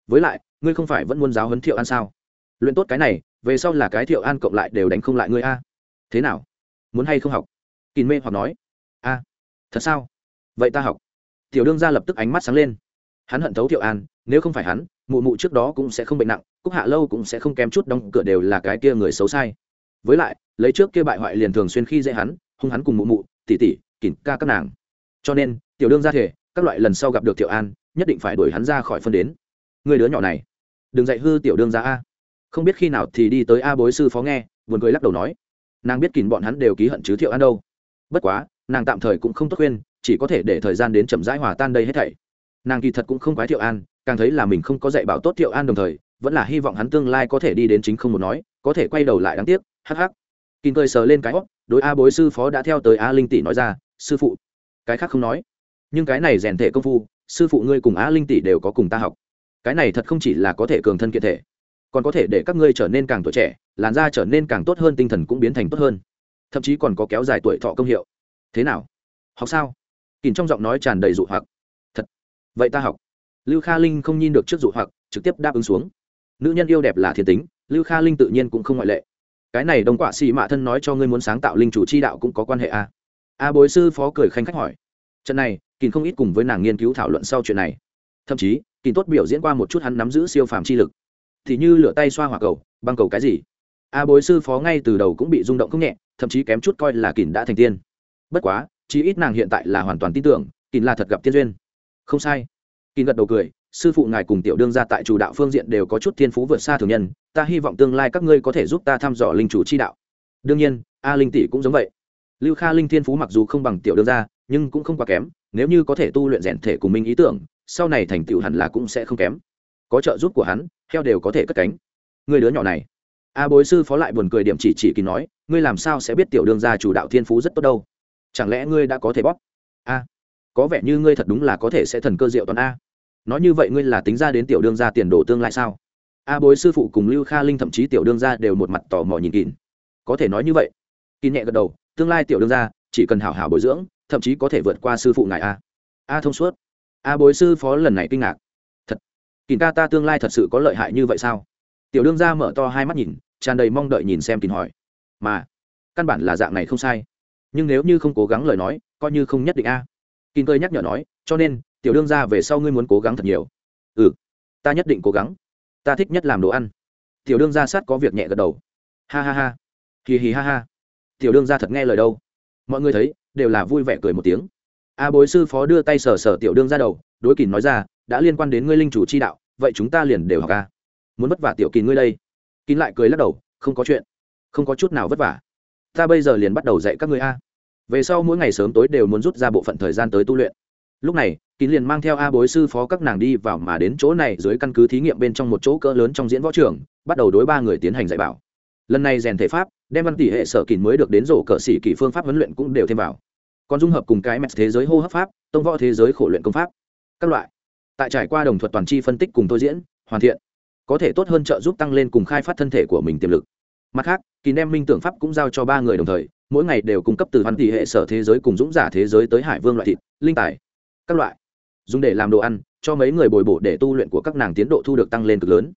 Với lại, ngươi không phải vẫn muốn giáo huấn thiệu an sao? Luyện tốt cái này, về sau là cái thiệu an cộng lại đều đánh không lại ngươi a. Thế nào? Muốn hay không học? Kìm mê hoặc nói. A, thật sao? Vậy ta học. Tiểu đương ra lập tức ánh mắt sáng lên. Hắn hận thấu thiệu an nếu không phải hắn, mụ mụ trước đó cũng sẽ không bệnh nặng, cúc hạ lâu cũng sẽ không kém chút đóng cửa đều là cái kia người xấu sai. Với lại, lấy trước kia bại hoại liền thường xuyên khi dễ hắn, hung hắn cùng mụ mụ tỉ tỉ kỉnh ca các nàng. Cho nên, tiểu đương ra thể, các loại lần sau gặp được tiểu an, nhất định phải đuổi hắn ra khỏi phân đến. Người đứa nhỏ này, đừng dạy hư tiểu đương ra a. Không biết khi nào thì đi tới a bối sư phó nghe, buồn cười lắc đầu nói. Nàng biết kỉnh bọn hắn đều ký hận chứ thiệu an đâu. Bất quá, nàng tạm thời cũng không tốt khuyên, chỉ có thể để thời gian đến chậm rãi hòa tan đây hết thảy. Nàng kỳ thật cũng không quái thiệu an càng thấy là mình không có dạy bảo tốt thiệu an đồng thời, vẫn là hy vọng hắn tương lai có thể đi đến chính không một nói, có thể quay đầu lại đáng tiếc, hắc hắc. Kinh cười sờ lên cái óc đối a bối sư phó đã theo tới a linh tỷ nói ra, sư phụ. Cái khác không nói. Nhưng cái này rèn thể công phu, sư phụ ngươi cùng a linh tỷ đều có cùng ta học. Cái này thật không chỉ là có thể cường thân kiện thể, còn có thể để các ngươi trở nên càng tuổi trẻ, làn da trở nên càng tốt hơn, tinh thần cũng biến thành tốt hơn. Thậm chí còn có kéo dài tuổi thọ công hiệu. Thế nào? Học sao? Kìm trong giọng nói tràn đầy dụ hoặc. Thật. Vậy ta học lưu kha linh không nhìn được trước dụ hoặc, trực tiếp đáp ứng xuống. Nữ nhân yêu đẹp là thiên tính, lưu kha linh tự nhiên cũng không ngoại lệ. Cái này đồng quả xì mạ thân nói cho ngươi muốn sáng tạo linh chủ chi đạo cũng có quan hệ a à? a bối sư phó cười khanh khách hỏi. Trận này Kình không ít cùng với nàng nghiên cứu thảo luận sau chuyện này. Thậm chí Kình tốt biểu diễn qua một chút hắn nắm giữ siêu phàm chi lực. Thì như lửa tay xoa hỏa cầu, băng cầu cái gì? A bối sư phó ngay từ đầu cũng bị rung động không nhẹ, thậm chí kém chút coi là Kình đã thành tiên. Bất quá, chí ít nàng hiện tại là hoàn toàn tin tưởng Kình là thật gặp tiên duyên. Không sai kỳ gật đầu cười, sư phụ ngài cùng tiểu đương gia tại chủ đạo phương diện đều có chút thiên phú vượt xa thường nhân, ta hy vọng tương lai các ngươi có thể giúp ta thăm dò linh chủ chi đạo. Đương nhiên, a linh tỷ cũng giống vậy. Lưu kha linh thiên phú mặc dù không bằng tiểu đương gia, nhưng cũng không quá kém, nếu như có thể tu luyện rèn thể cùng minh ý tưởng, sau này thành tựu hẳn là cũng sẽ không kém. Có trợ giúp của hắn, heo đều có thể cất cánh. Người đứa nhỏ này. A bối sư phó lại buồn cười điểm chỉ chỉ kỳ nói, ngươi làm sao sẽ biết tiểu đương gia chủ đạo thiên phú rất tốt đâu? Chẳng lẽ ngươi đã có thể bóp? A, có vẻ như ngươi thật đúng là có thể sẽ thần cơ diệu toàn a nói như vậy ngươi là tính ra đến tiểu đương gia tiền đồ tương lai sao? A bối sư phụ cùng lưu kha linh thậm chí tiểu đương gia đều một mặt tò mò nhìn kín có thể nói như vậy. Kín nhẹ gật đầu, tương lai tiểu đương gia chỉ cần hảo hảo bồi dưỡng, thậm chí có thể vượt qua sư phụ ngài a. A thông suốt. A bối sư phó lần này kinh ngạc. Thật. Kín ca ta tương lai thật sự có lợi hại như vậy sao? Tiểu đương gia mở to hai mắt nhìn, tràn đầy mong đợi nhìn xem kín hỏi. Mà, căn bản là dạng này không sai. Nhưng nếu như không cố gắng lời nói, coi như không nhất định a. Kín cơi nhắc nhở nói, cho nên tiểu đương gia về sau ngươi muốn cố gắng thật nhiều. Ừ ta nhất định cố gắng. Ta thích nhất làm đồ ăn. Tiểu đương gia sát có việc nhẹ gật đầu. Ha ha ha. Hì hì ha ha. Tiểu đương gia thật nghe lời đâu. Mọi người thấy, đều là vui vẻ cười một tiếng. A bối sư phó đưa tay sờ sờ tiểu đương ra đầu, đối kỳ nói ra, đã liên quan đến ngươi linh chủ chi đạo, vậy chúng ta liền đều học ca muốn vất vả tiểu kỳ ngươi đây. Kín lại cười lắc đầu, không có chuyện. Không có chút nào vất vả. Ta bây giờ liền bắt đầu dạy các ngươi a. Về sau mỗi ngày sớm tối đều muốn rút ra bộ phận thời gian tới tu luyện lúc này, kín liền mang theo a bối sư phó các nàng đi vào mà đến chỗ này dưới căn cứ thí nghiệm bên trong một chỗ cỡ lớn trong diễn võ trường, bắt đầu đối ba người tiến hành dạy bảo. Lần này rèn thể pháp, đem văn tỷ hệ sở kín mới được đến rổ cỡ sĩ kỷ phương pháp huấn luyện cũng đều thêm vào. Còn dung hợp cùng cái mẹt thế giới hô hấp pháp, tông võ thế giới khổ luyện công pháp. Các loại. Tại trải qua đồng thuật toàn chi phân tích cùng tôi diễn, hoàn thiện, có thể tốt hơn trợ giúp tăng lên cùng khai phát thân thể của mình tiềm lực. Mặt khác, kín đem minh tưởng pháp cũng giao cho ba người đồng thời, mỗi ngày đều cung cấp từ văn tỷ hệ sở thế giới cùng dũng giả thế giới tới hải vương loại thịt, linh tài các loại. Dùng để làm đồ ăn, cho mấy người bồi bổ để tu luyện của các nàng tiến độ thu được tăng lên cực lớn.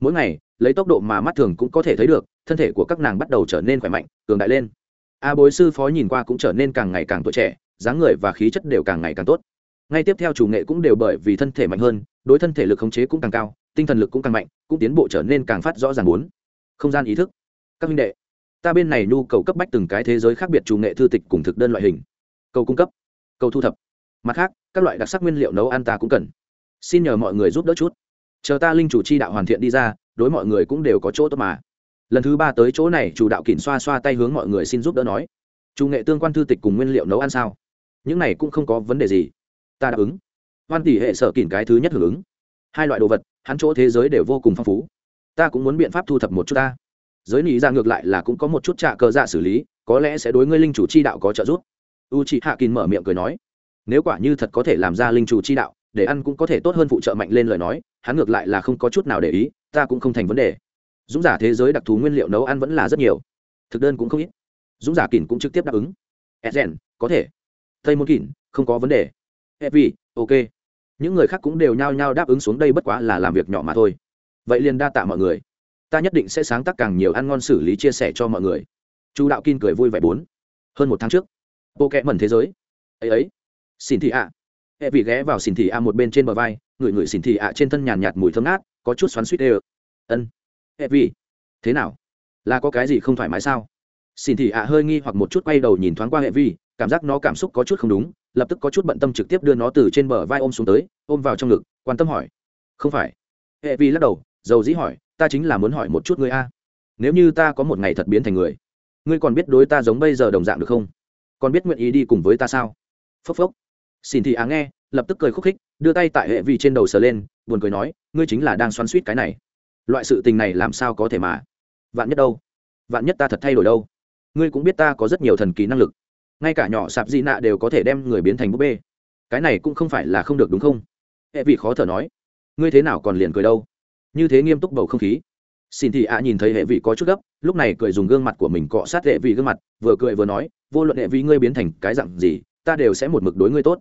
Mỗi ngày, lấy tốc độ mà mắt thường cũng có thể thấy được, thân thể của các nàng bắt đầu trở nên khỏe mạnh, cường đại lên. A bối sư phó nhìn qua cũng trở nên càng ngày càng tuổi trẻ, dáng người và khí chất đều càng ngày càng tốt. Ngay tiếp theo chủ nghệ cũng đều bởi vì thân thể mạnh hơn, đối thân thể lực khống chế cũng càng cao, tinh thần lực cũng càng mạnh, cũng tiến bộ trở nên càng phát rõ ràng muốn không gian ý thức. Các minh đệ, ta bên này nhu cầu cấp bách từng cái thế giới khác biệt chủ nghệ thư tịch cùng thực đơn loại hình. Cầu cung cấp. Cầu thu thập mặt khác, các loại đặc sắc nguyên liệu nấu ăn ta cũng cần. Xin nhờ mọi người giúp đỡ chút. Chờ ta linh chủ chi đạo hoàn thiện đi ra, đối mọi người cũng đều có chỗ tốt mà. Lần thứ ba tới chỗ này, chủ đạo kỉnh xoa xoa tay hướng mọi người xin giúp đỡ nói. Chủ nghệ tương quan thư tịch cùng nguyên liệu nấu ăn sao? Những này cũng không có vấn đề gì. Ta đáp ứng. Hoan tỷ hệ sở kỉnh cái thứ nhất hưởng ứng. Hai loại đồ vật, hắn chỗ thế giới đều vô cùng phong phú. Ta cũng muốn biện pháp thu thập một chút ta. Giới nỉ ra ngược lại là cũng có một chút trạ cờ dạ xử lý, có lẽ sẽ đối ngươi linh chủ chi đạo có trợ giúp. U chị hạ kín mở miệng cười nói nếu quả như thật có thể làm ra linh chủ chi đạo, để ăn cũng có thể tốt hơn phụ trợ mạnh lên lời nói, hắn ngược lại là không có chút nào để ý, ta cũng không thành vấn đề. Dũng giả thế giới đặc thù nguyên liệu nấu ăn vẫn là rất nhiều. Thực đơn cũng không ít. Dũng giả kỳn cũng trực tiếp đáp ứng. Edgen có thể. Tây môn kỳn không có vấn đề. Evi, ok. Những người khác cũng đều nhao nhao đáp ứng xuống đây bất quá là làm việc nhỏ mà thôi. Vậy liền đa tạ mọi người. Ta nhất định sẽ sáng tác càng nhiều ăn ngon xử lý chia sẻ cho mọi người. Chu đạo kin cười vui vẻ bốn. Hơn một tháng trước bộ kẹ mẩn thế giới. Ấy ấy xin thị ạ. Hệ vị ghé vào xin thị ạ một bên trên bờ vai, ngửi ngửi xin thị ạ trên thân nhàn nhạt mùi thơm ngát, có chút xoắn suýt ê ân. Hệ vị. Thế nào? Là có cái gì không thoải mái sao? Xin thị ạ hơi nghi hoặc một chút quay đầu nhìn thoáng qua hệ vi cảm giác nó cảm xúc có chút không đúng, lập tức có chút bận tâm trực tiếp đưa nó từ trên bờ vai ôm xuống tới, ôm vào trong ngực, quan tâm hỏi. Không phải. Hệ vi lắc đầu, dầu dĩ hỏi, ta chính là muốn hỏi một chút ngươi a. Nếu như ta có một ngày thật biến thành người, ngươi còn biết đối ta giống bây giờ đồng dạng được không? Còn biết nguyện ý đi cùng với ta sao? Phốc phốc xin thị á à nghe, lập tức cười khúc khích, đưa tay tại hệ vi trên đầu sờ lên, buồn cười nói, ngươi chính là đang xoắn suýt cái này. Loại sự tình này làm sao có thể mà? Vạn nhất đâu? Vạn nhất ta thật thay đổi đâu? Ngươi cũng biết ta có rất nhiều thần kỳ năng lực. Ngay cả nhỏ sạp di nạ đều có thể đem người biến thành búp bê. Cái này cũng không phải là không được đúng không? Hệ vị khó thở nói, ngươi thế nào còn liền cười đâu? Như thế nghiêm túc bầu không khí. Xin thị ạ à nhìn thấy hệ vị có chút gấp, lúc này cười dùng gương mặt của mình cọ sát hệ vị gương mặt, vừa cười vừa nói, vô luận hệ vị ngươi biến thành cái dặn gì, ta đều sẽ một mực đối ngươi tốt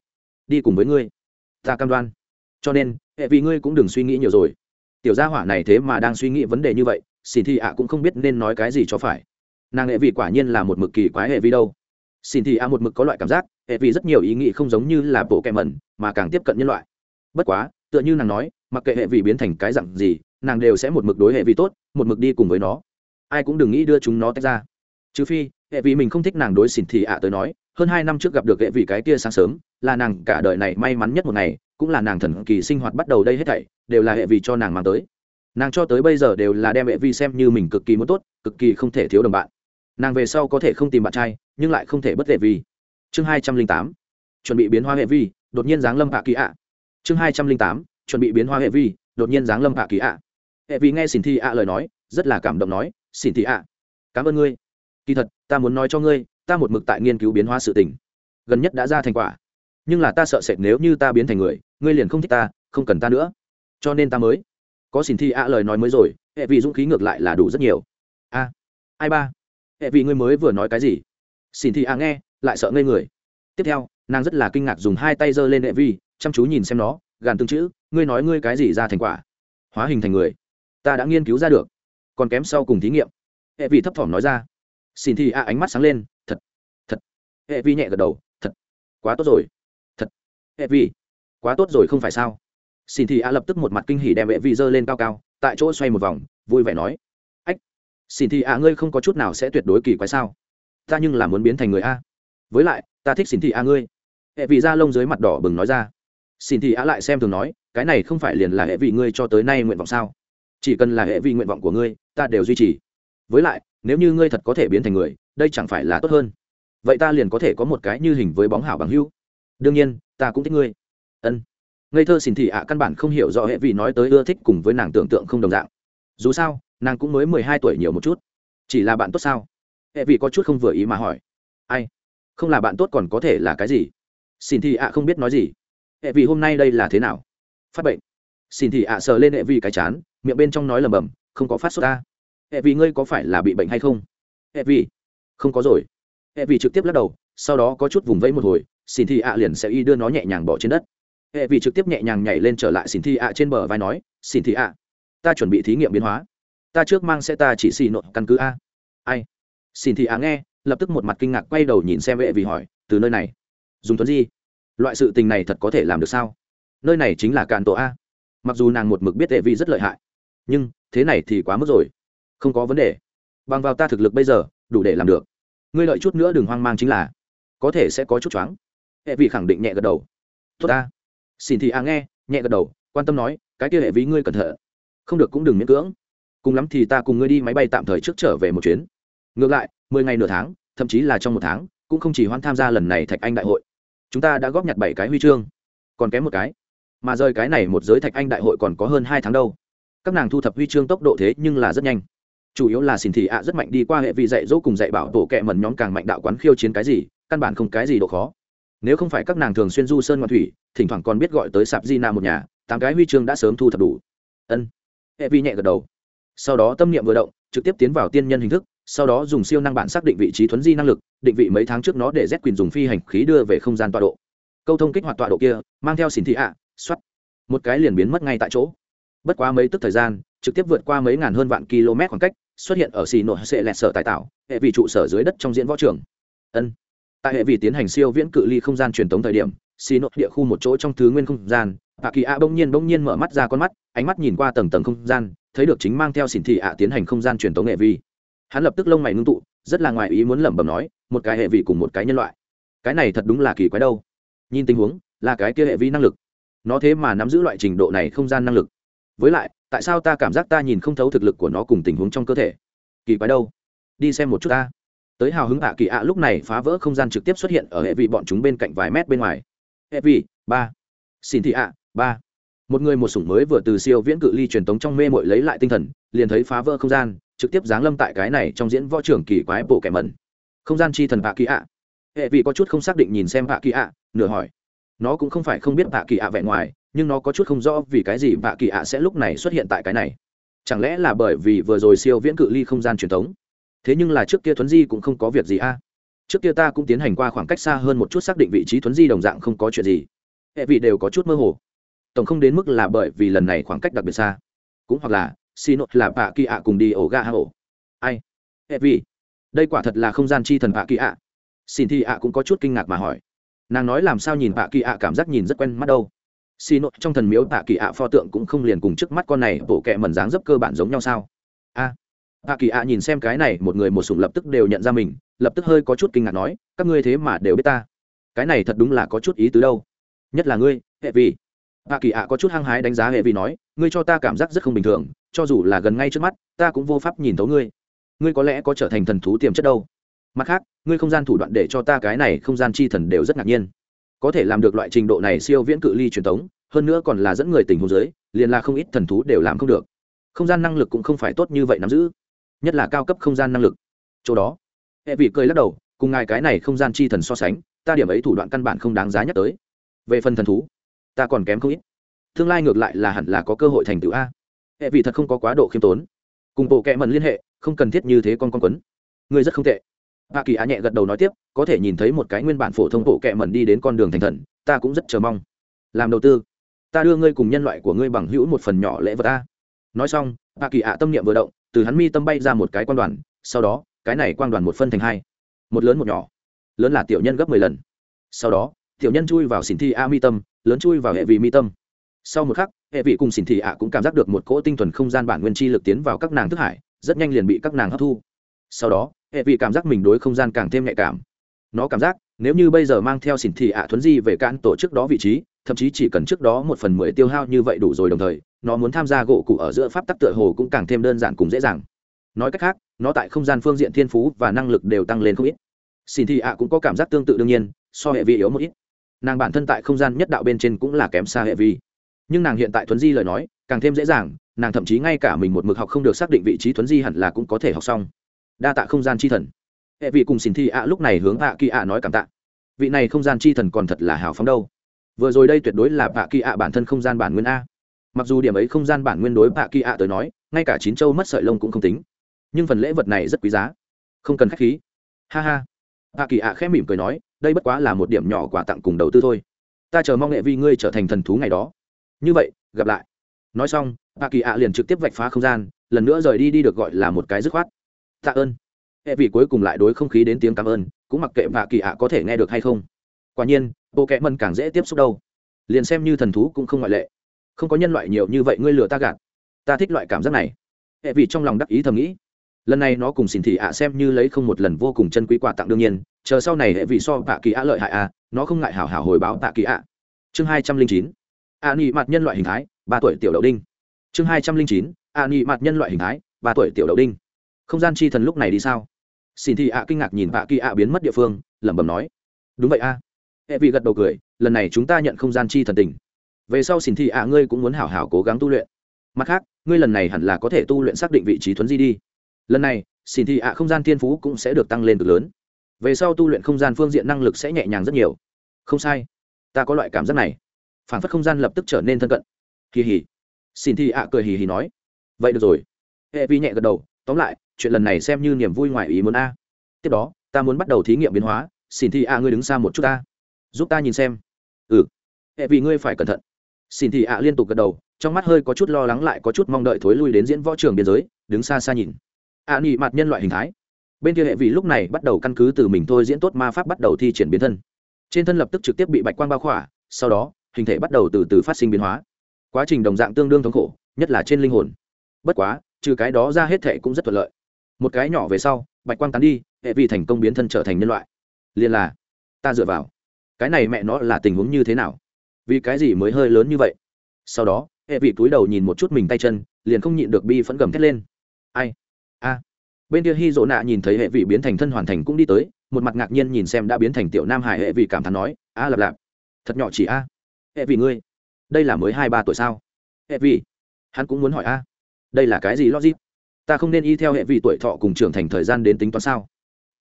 đi cùng với ngươi. Ta cam đoan. Cho nên, hệ vị ngươi cũng đừng suy nghĩ nhiều rồi. Tiểu gia hỏa này thế mà đang suy nghĩ vấn đề như vậy xin thị ạ cũng không biết nên nói cái gì cho phải. Nàng hệ vị quả nhiên là một mực kỳ quái hệ vi đâu. Xin thị ạ một mực có loại cảm giác, hệ vị rất nhiều ý nghĩ không giống như là bộ kẹ mẩn, mà càng tiếp cận nhân loại. Bất quá, tựa như nàng nói, mặc kệ hệ vị biến thành cái dặn gì, nàng đều sẽ một mực đối hệ vị tốt, một mực đi cùng với nó. Ai cũng đừng nghĩ đưa chúng nó tách ra. Trừ phi, hệ vị mình không thích nàng đối xin thị ạ tới nói hơn hai năm trước gặp được hệ vị cái kia sáng sớm, là nàng cả đời này may mắn nhất một ngày, cũng là nàng thần kỳ sinh hoạt bắt đầu đây hết thảy, đều là hệ vị cho nàng mang tới. Nàng cho tới bây giờ đều là đem hệ vi xem như mình cực kỳ muốn tốt, cực kỳ không thể thiếu đồng bạn. Nàng về sau có thể không tìm bạn trai, nhưng lại không thể bất hệ vi chương hai trăm linh tám, chuẩn bị biến hóa hệ vi đột nhiên giáng lâm hạ kỳ ạ. Chương hai trăm linh tám, chuẩn bị biến hóa hệ vi đột nhiên giáng lâm hạ kỳ ạ. Hệ vi nghe xin thi ạ lời nói, rất là cảm động nói xin thi ạ, cảm ơn ngươi. Kỳ thật, ta muốn nói cho ngươi ta một mực tại nghiên cứu biến hóa sự tình. Gần nhất đã ra thành quả. Nhưng là ta sợ sệt nếu như ta biến thành người, ngươi liền không thích ta, không cần ta nữa. Cho nên ta mới. Có xin thi ạ lời nói mới rồi, hệ vị dũng khí ngược lại là đủ rất nhiều. A, ai ba? Hệ vị ngươi mới vừa nói cái gì? Xin thi ạ nghe, lại sợ ngây người. Tiếp theo, nàng rất là kinh ngạc dùng hai tay giơ lên hệ vi chăm chú nhìn xem nó, gàn tương chữ, ngươi nói ngươi cái gì ra thành quả? Hóa hình thành người. Ta đã nghiên cứu ra được. Còn kém sau cùng thí nghiệm. Hệ vị thấp thỏm nói ra xin thi ạ, ánh mắt sáng lên, thật thật. Hệ vi nhẹ gật đầu, thật, quá tốt rồi. Thật hệ vi quá tốt rồi không phải sao? Xin thị a lập tức một mặt kinh hỉ đem hệ vi dơ lên cao cao, tại chỗ xoay một vòng, vui vẻ nói, ách, xin thị a ngươi không có chút nào sẽ tuyệt đối kỳ quái sao? Ta nhưng là muốn biến thành người a. Với lại, ta thích xin thị a ngươi. Hệ vị da lông dưới mặt đỏ bừng nói ra. Xin thị a lại xem thường nói, cái này không phải liền là hệ vị ngươi cho tới nay nguyện vọng sao? Chỉ cần là hệ vị nguyện vọng của ngươi, ta đều duy trì. Với lại nếu như ngươi thật có thể biến thành người, đây chẳng phải là tốt hơn. Vậy ta liền có thể có một cái như hình với bóng hảo bằng hưu đương nhiên, ta cũng thích ngươi. Ân. Ngây thơ xin thị ạ, căn bản không hiểu rõ hệ vị nói tới ưa thích cùng với nàng tưởng tượng không đồng dạng. Dù sao, nàng cũng mới mười hai tuổi nhiều một chút. Chỉ là bạn tốt sao? Hệ vị có chút không vừa ý mà hỏi. Ai? Không là bạn tốt còn có thể là cái gì? Xin thị ạ không biết nói gì. Hệ vị hôm nay đây là thế nào? Phát bệnh. Xin thị ạ sờ lên hệ vị cái chán, miệng bên trong nói lầm bầm không có phát sốt ta hệ vị ngươi có phải là bị bệnh hay không? Hệ vị. Không có rồi. Hệ vị trực tiếp lắc đầu, sau đó có chút vùng vẫy một hồi, xin thi ạ liền sẽ y đưa nó nhẹ nhàng bỏ trên đất. Hệ vị trực tiếp nhẹ nhàng nhảy lên trở lại xin thi ạ trên bờ vai nói, xin thi ạ ta chuẩn bị thí nghiệm biến hóa. Ta trước mang xe ta chỉ xì nội căn cứ a. Ai? Xin thi ạ nghe, lập tức một mặt kinh ngạc quay đầu nhìn xem hệ vị hỏi, từ nơi này? Dùng tuấn di. Loại sự tình này thật có thể làm được sao? Nơi này chính là cạn tổ a. Mặc dù nàng một mực biết hệ vị rất lợi hại, nhưng thế này thì quá mức rồi không có vấn đề. Bằng vào ta thực lực bây giờ, đủ để làm được. Ngươi lợi chút nữa đừng hoang mang chính là, có thể sẽ có chút choáng. Hệ vị khẳng định nhẹ gật đầu. Tốt ta. Xin thì à nghe, nhẹ gật đầu, quan tâm nói, cái kia hệ ví ngươi cẩn thận. Không được cũng đừng miễn cưỡng. Cùng lắm thì ta cùng ngươi đi máy bay tạm thời trước trở về một chuyến. Ngược lại, mười ngày nửa tháng, thậm chí là trong một tháng, cũng không chỉ hoan tham gia lần này thạch anh đại hội. Chúng ta đã góp nhặt bảy cái huy chương. Còn kém một cái. Mà rời cái này một giới thạch anh đại hội còn có hơn hai tháng đâu. Các nàng thu thập huy chương tốc độ thế nhưng là rất nhanh chủ yếu là xin thị ạ rất mạnh đi qua hệ vị dạy dỗ cùng dạy bảo tổ kẹ mần nhóm càng mạnh đạo quán khiêu chiến cái gì căn bản không cái gì độ khó. Nếu không phải các nàng thường xuyên du sơn ngoại thủy thỉnh thoảng còn biết gọi tới sạp di na một nhà tám cái huy chương đã sớm thu thập đủ. Ân. Hệ vi nhẹ gật đầu. Sau đó tâm niệm vừa động trực tiếp tiến vào tiên nhân hình thức sau đó dùng siêu năng bản xác định vị trí thuấn di năng lực định vị mấy tháng trước nó để z quyền dùng phi hành khí đưa về không gian tọa độ. Câu thông kích hoạt tọa độ kia mang theo xỉn thị ạ à, một cái liền biến mất ngay tại chỗ. Bất quá mấy tức thời gian trực tiếp vượt qua mấy ngàn hơn vạn km khoảng cách xuất hiện ở xì nội sệ lẹt sở tài tạo, hệ vị trụ sở dưới đất trong diễn võ trường. Ân. Tại hệ vị tiến hành siêu viễn cự ly không gian truyền tống thời điểm, xì nội địa khu một chỗ trong thứ nguyên không gian bà kỳ ạ bỗng nhiên bỗng nhiên mở mắt ra con mắt, ánh mắt nhìn qua tầng tầng không gian, thấy được chính mang theo xỉn thị ạ tiến hành không gian truyền tống hệ vi hắn lập tức lông mày ngưng tụ, rất là ngoài ý muốn lẩm bẩm nói, một cái hệ vị cùng một cái nhân loại. Cái này thật đúng là kỳ quái đâu. Nhìn tình huống, là cái kia hệ vi năng lực. Nó thế mà nắm giữ loại trình độ này không gian năng lực. Với lại tại sao ta cảm giác ta nhìn không thấu thực lực của nó cùng tình huống trong cơ thể? Kỳ quái đâu? Đi xem một chút ta. Tới hào hứng ạ kỳ ạ lúc này phá vỡ không gian trực tiếp xuất hiện ở hệ vị bọn chúng bên cạnh vài mét bên ngoài. Hệ vị, ba. Xin thị ạ, ba. Một người một sủng mới vừa từ siêu viễn cự ly truyền tống trong mê mội lấy lại tinh thần, liền thấy phá vỡ không gian, trực tiếp giáng lâm tại cái này trong diễn võ trưởng kỳ quái bộ kẻ mẩn. Không gian chi thần ạ kỳ ạ. Hệ vị có chút không xác định nhìn xem ạ kỳ ạ, nửa hỏi. Nó cũng không phải không biết bạ kỳ ạ vẻ ngoài nhưng nó có chút không rõ vì cái gì vạ kỳ ạ sẽ lúc này xuất hiện tại cái này. Chẳng lẽ là bởi vì vừa rồi siêu viễn cự ly không gian truyền thống? Thế nhưng là trước kia thuấn di cũng không có việc gì a. Trước kia ta cũng tiến hành qua khoảng cách xa hơn một chút xác định vị trí thuấn di đồng dạng không có chuyện gì. Hệ vị đều có chút mơ hồ. Tổng không đến mức là bởi vì lần này khoảng cách đặc biệt xa. Cũng hoặc là, xin nốt là vạ kỳ ạ cùng đi ổ ga hạ ổ ai? Hệ vị, đây quả thật là không gian chi thần vạ kỳ ạ. Xin thì ạ cũng có chút kinh ngạc mà hỏi. Nàng nói làm sao nhìn vạ kỳ ạ cảm giác nhìn rất quen mắt đâu? Xin nội trong thần miếu Tạ kỳ ạ pho tượng cũng không liền cùng trước mắt con này, bộ kẹ mẩn dáng dấp cơ bản giống nhau sao? A. Tạ kỳ ạ nhìn xem cái này, một người một sùng lập tức đều nhận ra mình, lập tức hơi có chút kinh ngạc nói, các ngươi thế mà đều biết ta. Cái này thật đúng là có chút ý tứ đâu. Nhất là ngươi, hệ vì Tạ kỳ ạ có chút hăng hái đánh giá hệ vì nói, ngươi cho ta cảm giác rất không bình thường, cho dù là gần ngay trước mắt, ta cũng vô pháp nhìn thấu ngươi. Ngươi có lẽ có trở thành thần thú tiềm chất đâu. Mặt khác, ngươi không gian thủ đoạn để cho ta cái này không gian chi thần đều rất ngạc nhiên có thể làm được loại trình độ này siêu viễn cự ly truyền thống, hơn nữa còn là dẫn người tình huống giới liền là không ít thần thú đều làm không được. Không gian năng lực cũng không phải tốt như vậy nắm giữ, nhất là cao cấp không gian năng lực. Chỗ đó, hệ vị cười lắc đầu, cùng ngài cái này không gian chi thần so sánh, ta điểm ấy thủ đoạn căn bản không đáng giá nhắc tới. Về phần thần thú, ta còn kém không ít. Tương lai ngược lại là hẳn là có cơ hội thành tựu a. Hệ vị thật không có quá độ khiêm tốn. Cùng bộ kệ mần liên hệ, không cần thiết như thế con con quấn. Ngươi rất không tệ hạ kỳ á nhẹ gật đầu nói tiếp, có thể nhìn thấy một cái nguyên bản phổ thông bộ kệ mẩn đi đến con đường thành thần, ta cũng rất chờ mong. Làm đầu tư, ta đưa ngươi cùng nhân loại của ngươi bằng hữu một phần nhỏ lễ vật ta. Nói xong, hạ kỳ Á tâm niệm vừa động, từ hắn mi tâm bay ra một cái quan đoàn, sau đó, cái này quan đoàn một phân thành hai. Một lớn một nhỏ. Lớn là tiểu nhân gấp mười lần. Sau đó, tiểu nhân chui vào xỉn thi a mi tâm, lớn chui vào hệ vị mi tâm. Sau một khắc, hệ vị cùng xỉn thị ạ cũng cảm giác được một cỗ tinh thuần không gian bản nguyên chi lực tiến vào các nàng thức hải, rất nhanh liền bị các nàng hấp thu sau đó, hệ vị cảm giác mình đối không gian càng thêm nhạy cảm. Nó cảm giác, nếu như bây giờ mang theo xỉn thị ạ thuấn di về cạn tổ trước đó vị trí, thậm chí chỉ cần trước đó một phần mười tiêu hao như vậy đủ rồi đồng thời, nó muốn tham gia gỗ cụ ở giữa pháp tắc tựa hồ cũng càng thêm đơn giản cùng dễ dàng. Nói cách khác, nó tại không gian phương diện thiên phú và năng lực đều tăng lên không ít. Xin thị ạ cũng có cảm giác tương tự đương nhiên, so hệ vi yếu một ít. Nàng bản thân tại không gian nhất đạo bên trên cũng là kém xa hệ vi nhưng nàng hiện tại thuấn di lời nói, càng thêm dễ dàng, nàng thậm chí ngay cả mình một mực học không được xác định vị trí thuấn di hẳn là cũng có thể học xong đa tạ không gian chi thần. Hệ vị cùng xin thi ạ lúc này hướng ạ kỳ ạ nói cảm tạ. Vị này không gian chi thần còn thật là hào phóng đâu. Vừa rồi đây tuyệt đối là ạ kỳ ạ bản thân không gian bản nguyên a. Mặc dù điểm ấy không gian bản nguyên đối ạ kỳ ạ tới nói, ngay cả chín châu mất sợi lông cũng không tính. Nhưng phần lễ vật này rất quý giá. Không cần k h á c h khí. Ha ha. Ạ kỳ ạ khẽ mỉm cười nói, đây bất quá là một điểm nhỏ quà tặng cùng đầu tư thôi. Ta chờ mong nghệ vi ngươi trở thành thần thú ngày đó. Như vậy, gặp lại. Nói xong ạ kỳ ạ liền trực tiếp vạch phá không gian, lần nữa rời đi đi được gọi là một cái dứt khoát tạ ơn. Hệ vị cuối cùng lại đối không khí đến tiếng cảm ơn, cũng mặc kệ vạ kỳ ạ có thể nghe được hay không. Quả nhiên, bộ kẽ mân càng dễ tiếp xúc đâu. Liền xem như thần thú cũng không ngoại lệ. Không có nhân loại nhiều như vậy ngươi lừa ta gạt. Ta thích loại cảm giác này. Hệ vị trong lòng đắc ý thầm nghĩ. Lần này nó cùng xin thị ạ xem như lấy không một lần vô cùng chân quý quà tặng đương nhiên, chờ sau này hệ vị so tạ kỳ ạ lợi hại ạ nó không ngại hảo hảo hồi báo tạ kỳ ạ. Chương hai trăm linh chín. A nghị mặt nhân loại hình thái, ba tuổi tiểu đậu đinh. Chương hai trăm linh chín. A nghị mặt nhân loại hình thái, ba tuổi tiểu đậu đinh không gian chi thần lúc này đi sao? Xin thị ạ kinh ngạc nhìn Vạ kỳ ạ biến mất địa phương, lẩm bẩm nói. Đúng vậy a. Hệ vị gật đầu cười, lần này chúng ta nhận không gian chi thần tình. Về sau xin thị ạ ngươi cũng muốn hảo hảo cố gắng tu luyện. Mặt khác, ngươi lần này hẳn là có thể tu luyện xác định vị trí thuấn di đi. Lần này, xin thị ạ không gian thiên phú cũng sẽ được tăng lên cực lớn. Về sau tu luyện không gian phương diện năng lực sẽ nhẹ nhàng rất nhiều. Không sai. Ta có loại cảm giác này. Phản phất không gian lập tức trở nên thân cận. Kỳ hỉ. Xin thị ạ cười hì hì nói. Vậy được rồi. Hệ vi nhẹ gật đầu, tóm lại chuyện lần này xem như niềm vui ngoài ý muốn a. Tiếp đó ta muốn bắt đầu thí nghiệm biến hóa. Xin thị ạ à, ngươi đứng xa một chút ta. Giúp ta nhìn xem. Ừ. Hệ vì ngươi phải cẩn thận. Xin thị a à liên tục gật đầu trong mắt hơi có chút lo lắng lại có chút mong đợi thối lui đến diễn võ trường biên giới đứng xa xa nhìn. A à, mặt nhân loại hình thái. Bên kia hệ vị lúc này bắt đầu căn cứ từ mình thôi diễn tốt ma pháp bắt đầu thi triển biến thân. Trên thân lập tức trực tiếp bị bạch quang bao khỏa sau đó hình thể bắt đầu từ từ phát sinh biến hóa. Quá trình đồng dạng tương đương thống khổ nhất là trên linh hồn. Bất quá trừ cái đó ra hết thể cũng rất thuận lợi một cái nhỏ về sau, bạch quang tán đi, hệ vị thành công biến thân trở thành nhân loại. Liền là, ta dựa vào. Cái này mẹ nó là tình huống như thế nào? Vì cái gì mới hơi lớn như vậy? Sau đó, hệ vị túi đầu nhìn một chút mình tay chân, liền không nhịn được bi phẫn gầm thét lên. Ai? A. Bên kia hy dỗ nạ nhìn thấy hệ vị biến thành thân hoàn thành cũng đi tới, một mặt ngạc nhiên nhìn xem đã biến thành tiểu nam hải hệ vị cảm thán nói, a lạp lạp, thật nhỏ chỉ a. Hệ vị ngươi, đây là mới hai ba tuổi sao? Hệ vị, hắn cũng muốn hỏi a, đây là cái gì logic? Ta không nên y theo hệ vị tuổi thọ cùng trưởng thành thời gian đến tính toán sao?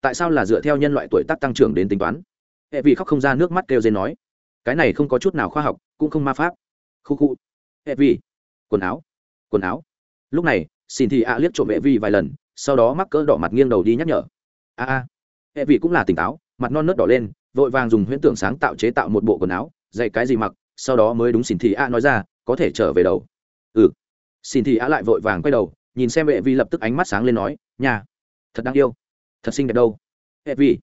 Tại sao là dựa theo nhân loại tuổi tác tăng trưởng đến tính toán? Hệ vị khóc không ra nước mắt kêu dên nói. Cái này không có chút nào khoa học, cũng không ma pháp. Khu khu. Hệ vị. Quần áo. Quần áo. Lúc này, xin thì ạ liếc trộm hệ vị vài lần, sau đó mắc cỡ đỏ mặt nghiêng đầu đi nhắc nhở. A a. Hệ vị cũng là tỉnh táo, mặt non nớt đỏ lên, vội vàng dùng huyễn tưởng sáng tạo chế tạo một bộ quần áo, dạy cái gì mặc, sau đó mới đúng xin thì ạ nói ra, có thể trở về đầu. Ừ. Xin thì ạ lại vội vàng quay đầu nhìn xem hệ vi lập tức ánh mắt sáng lên nói nhà thật đáng yêu, thật xinh đẹp đâu. Hệ vi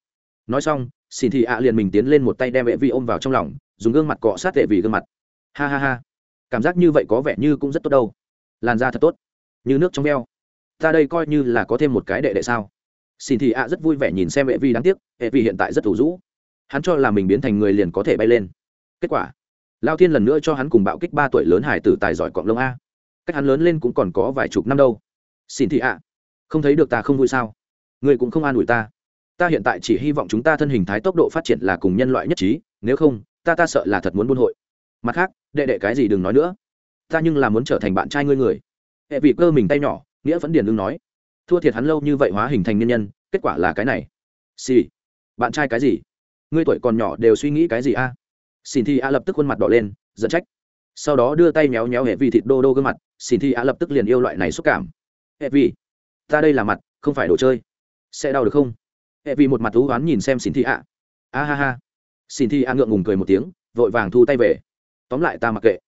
nói xong, xin thì ạ liền mình tiến lên một tay đem hệ vi ôm vào trong lòng, dùng gương mặt cọ sát hệ vi gương mặt. Ha ha ha, cảm giác như vậy có vẻ như cũng rất tốt đâu. Làn da thật tốt, như nước trong veo. Ta đây coi như là có thêm một cái đệ đệ sao? Xin thì ạ rất vui vẻ nhìn xem hệ vi đáng tiếc hệ vi hiện tại rất thủ rũ. Hắn cho là mình biến thành người liền có thể bay lên. Kết quả, lao thiên lần nữa cho hắn cùng bạo kích ba tuổi lớn hải tử tài giỏi cọng lông a. Cách hắn lớn lên cũng còn có vài chục năm đâu xin thị ạ. Không thấy được ta không vui sao? Người cũng không an ủi ta. Ta hiện tại chỉ hy vọng chúng ta thân hình thái tốc độ phát triển là cùng nhân loại nhất trí, nếu không, ta ta sợ là thật muốn buôn hội. Mặt khác, đệ đệ cái gì đừng nói nữa. Ta nhưng là muốn trở thành bạn trai ngươi người. Hệ vị cơ mình tay nhỏ, nghĩa vẫn điền lương nói. Thua thiệt hắn lâu như vậy hóa hình thành nhân nhân, kết quả là cái này. Xì、sì. bạn trai cái gì? Ngươi tuổi còn nhỏ đều suy nghĩ cái gì a? À? xin thi a lập tức khuôn mặt đỏ lên, giận trách. Sau đó đưa tay méo méo hệ vị thịt đô đô gương mặt, xin thi a lập tức liền yêu loại này xúc cảm hệ vi ta đây là mặt, không phải đồ chơi. Sẽ đau được không? Hệ vi một mặt thú oán nhìn xem xin thi a a ha ha. Xin thi a ngượng ngùng cười một tiếng, vội vàng thu tay về. Tóm lại ta mặc kệ.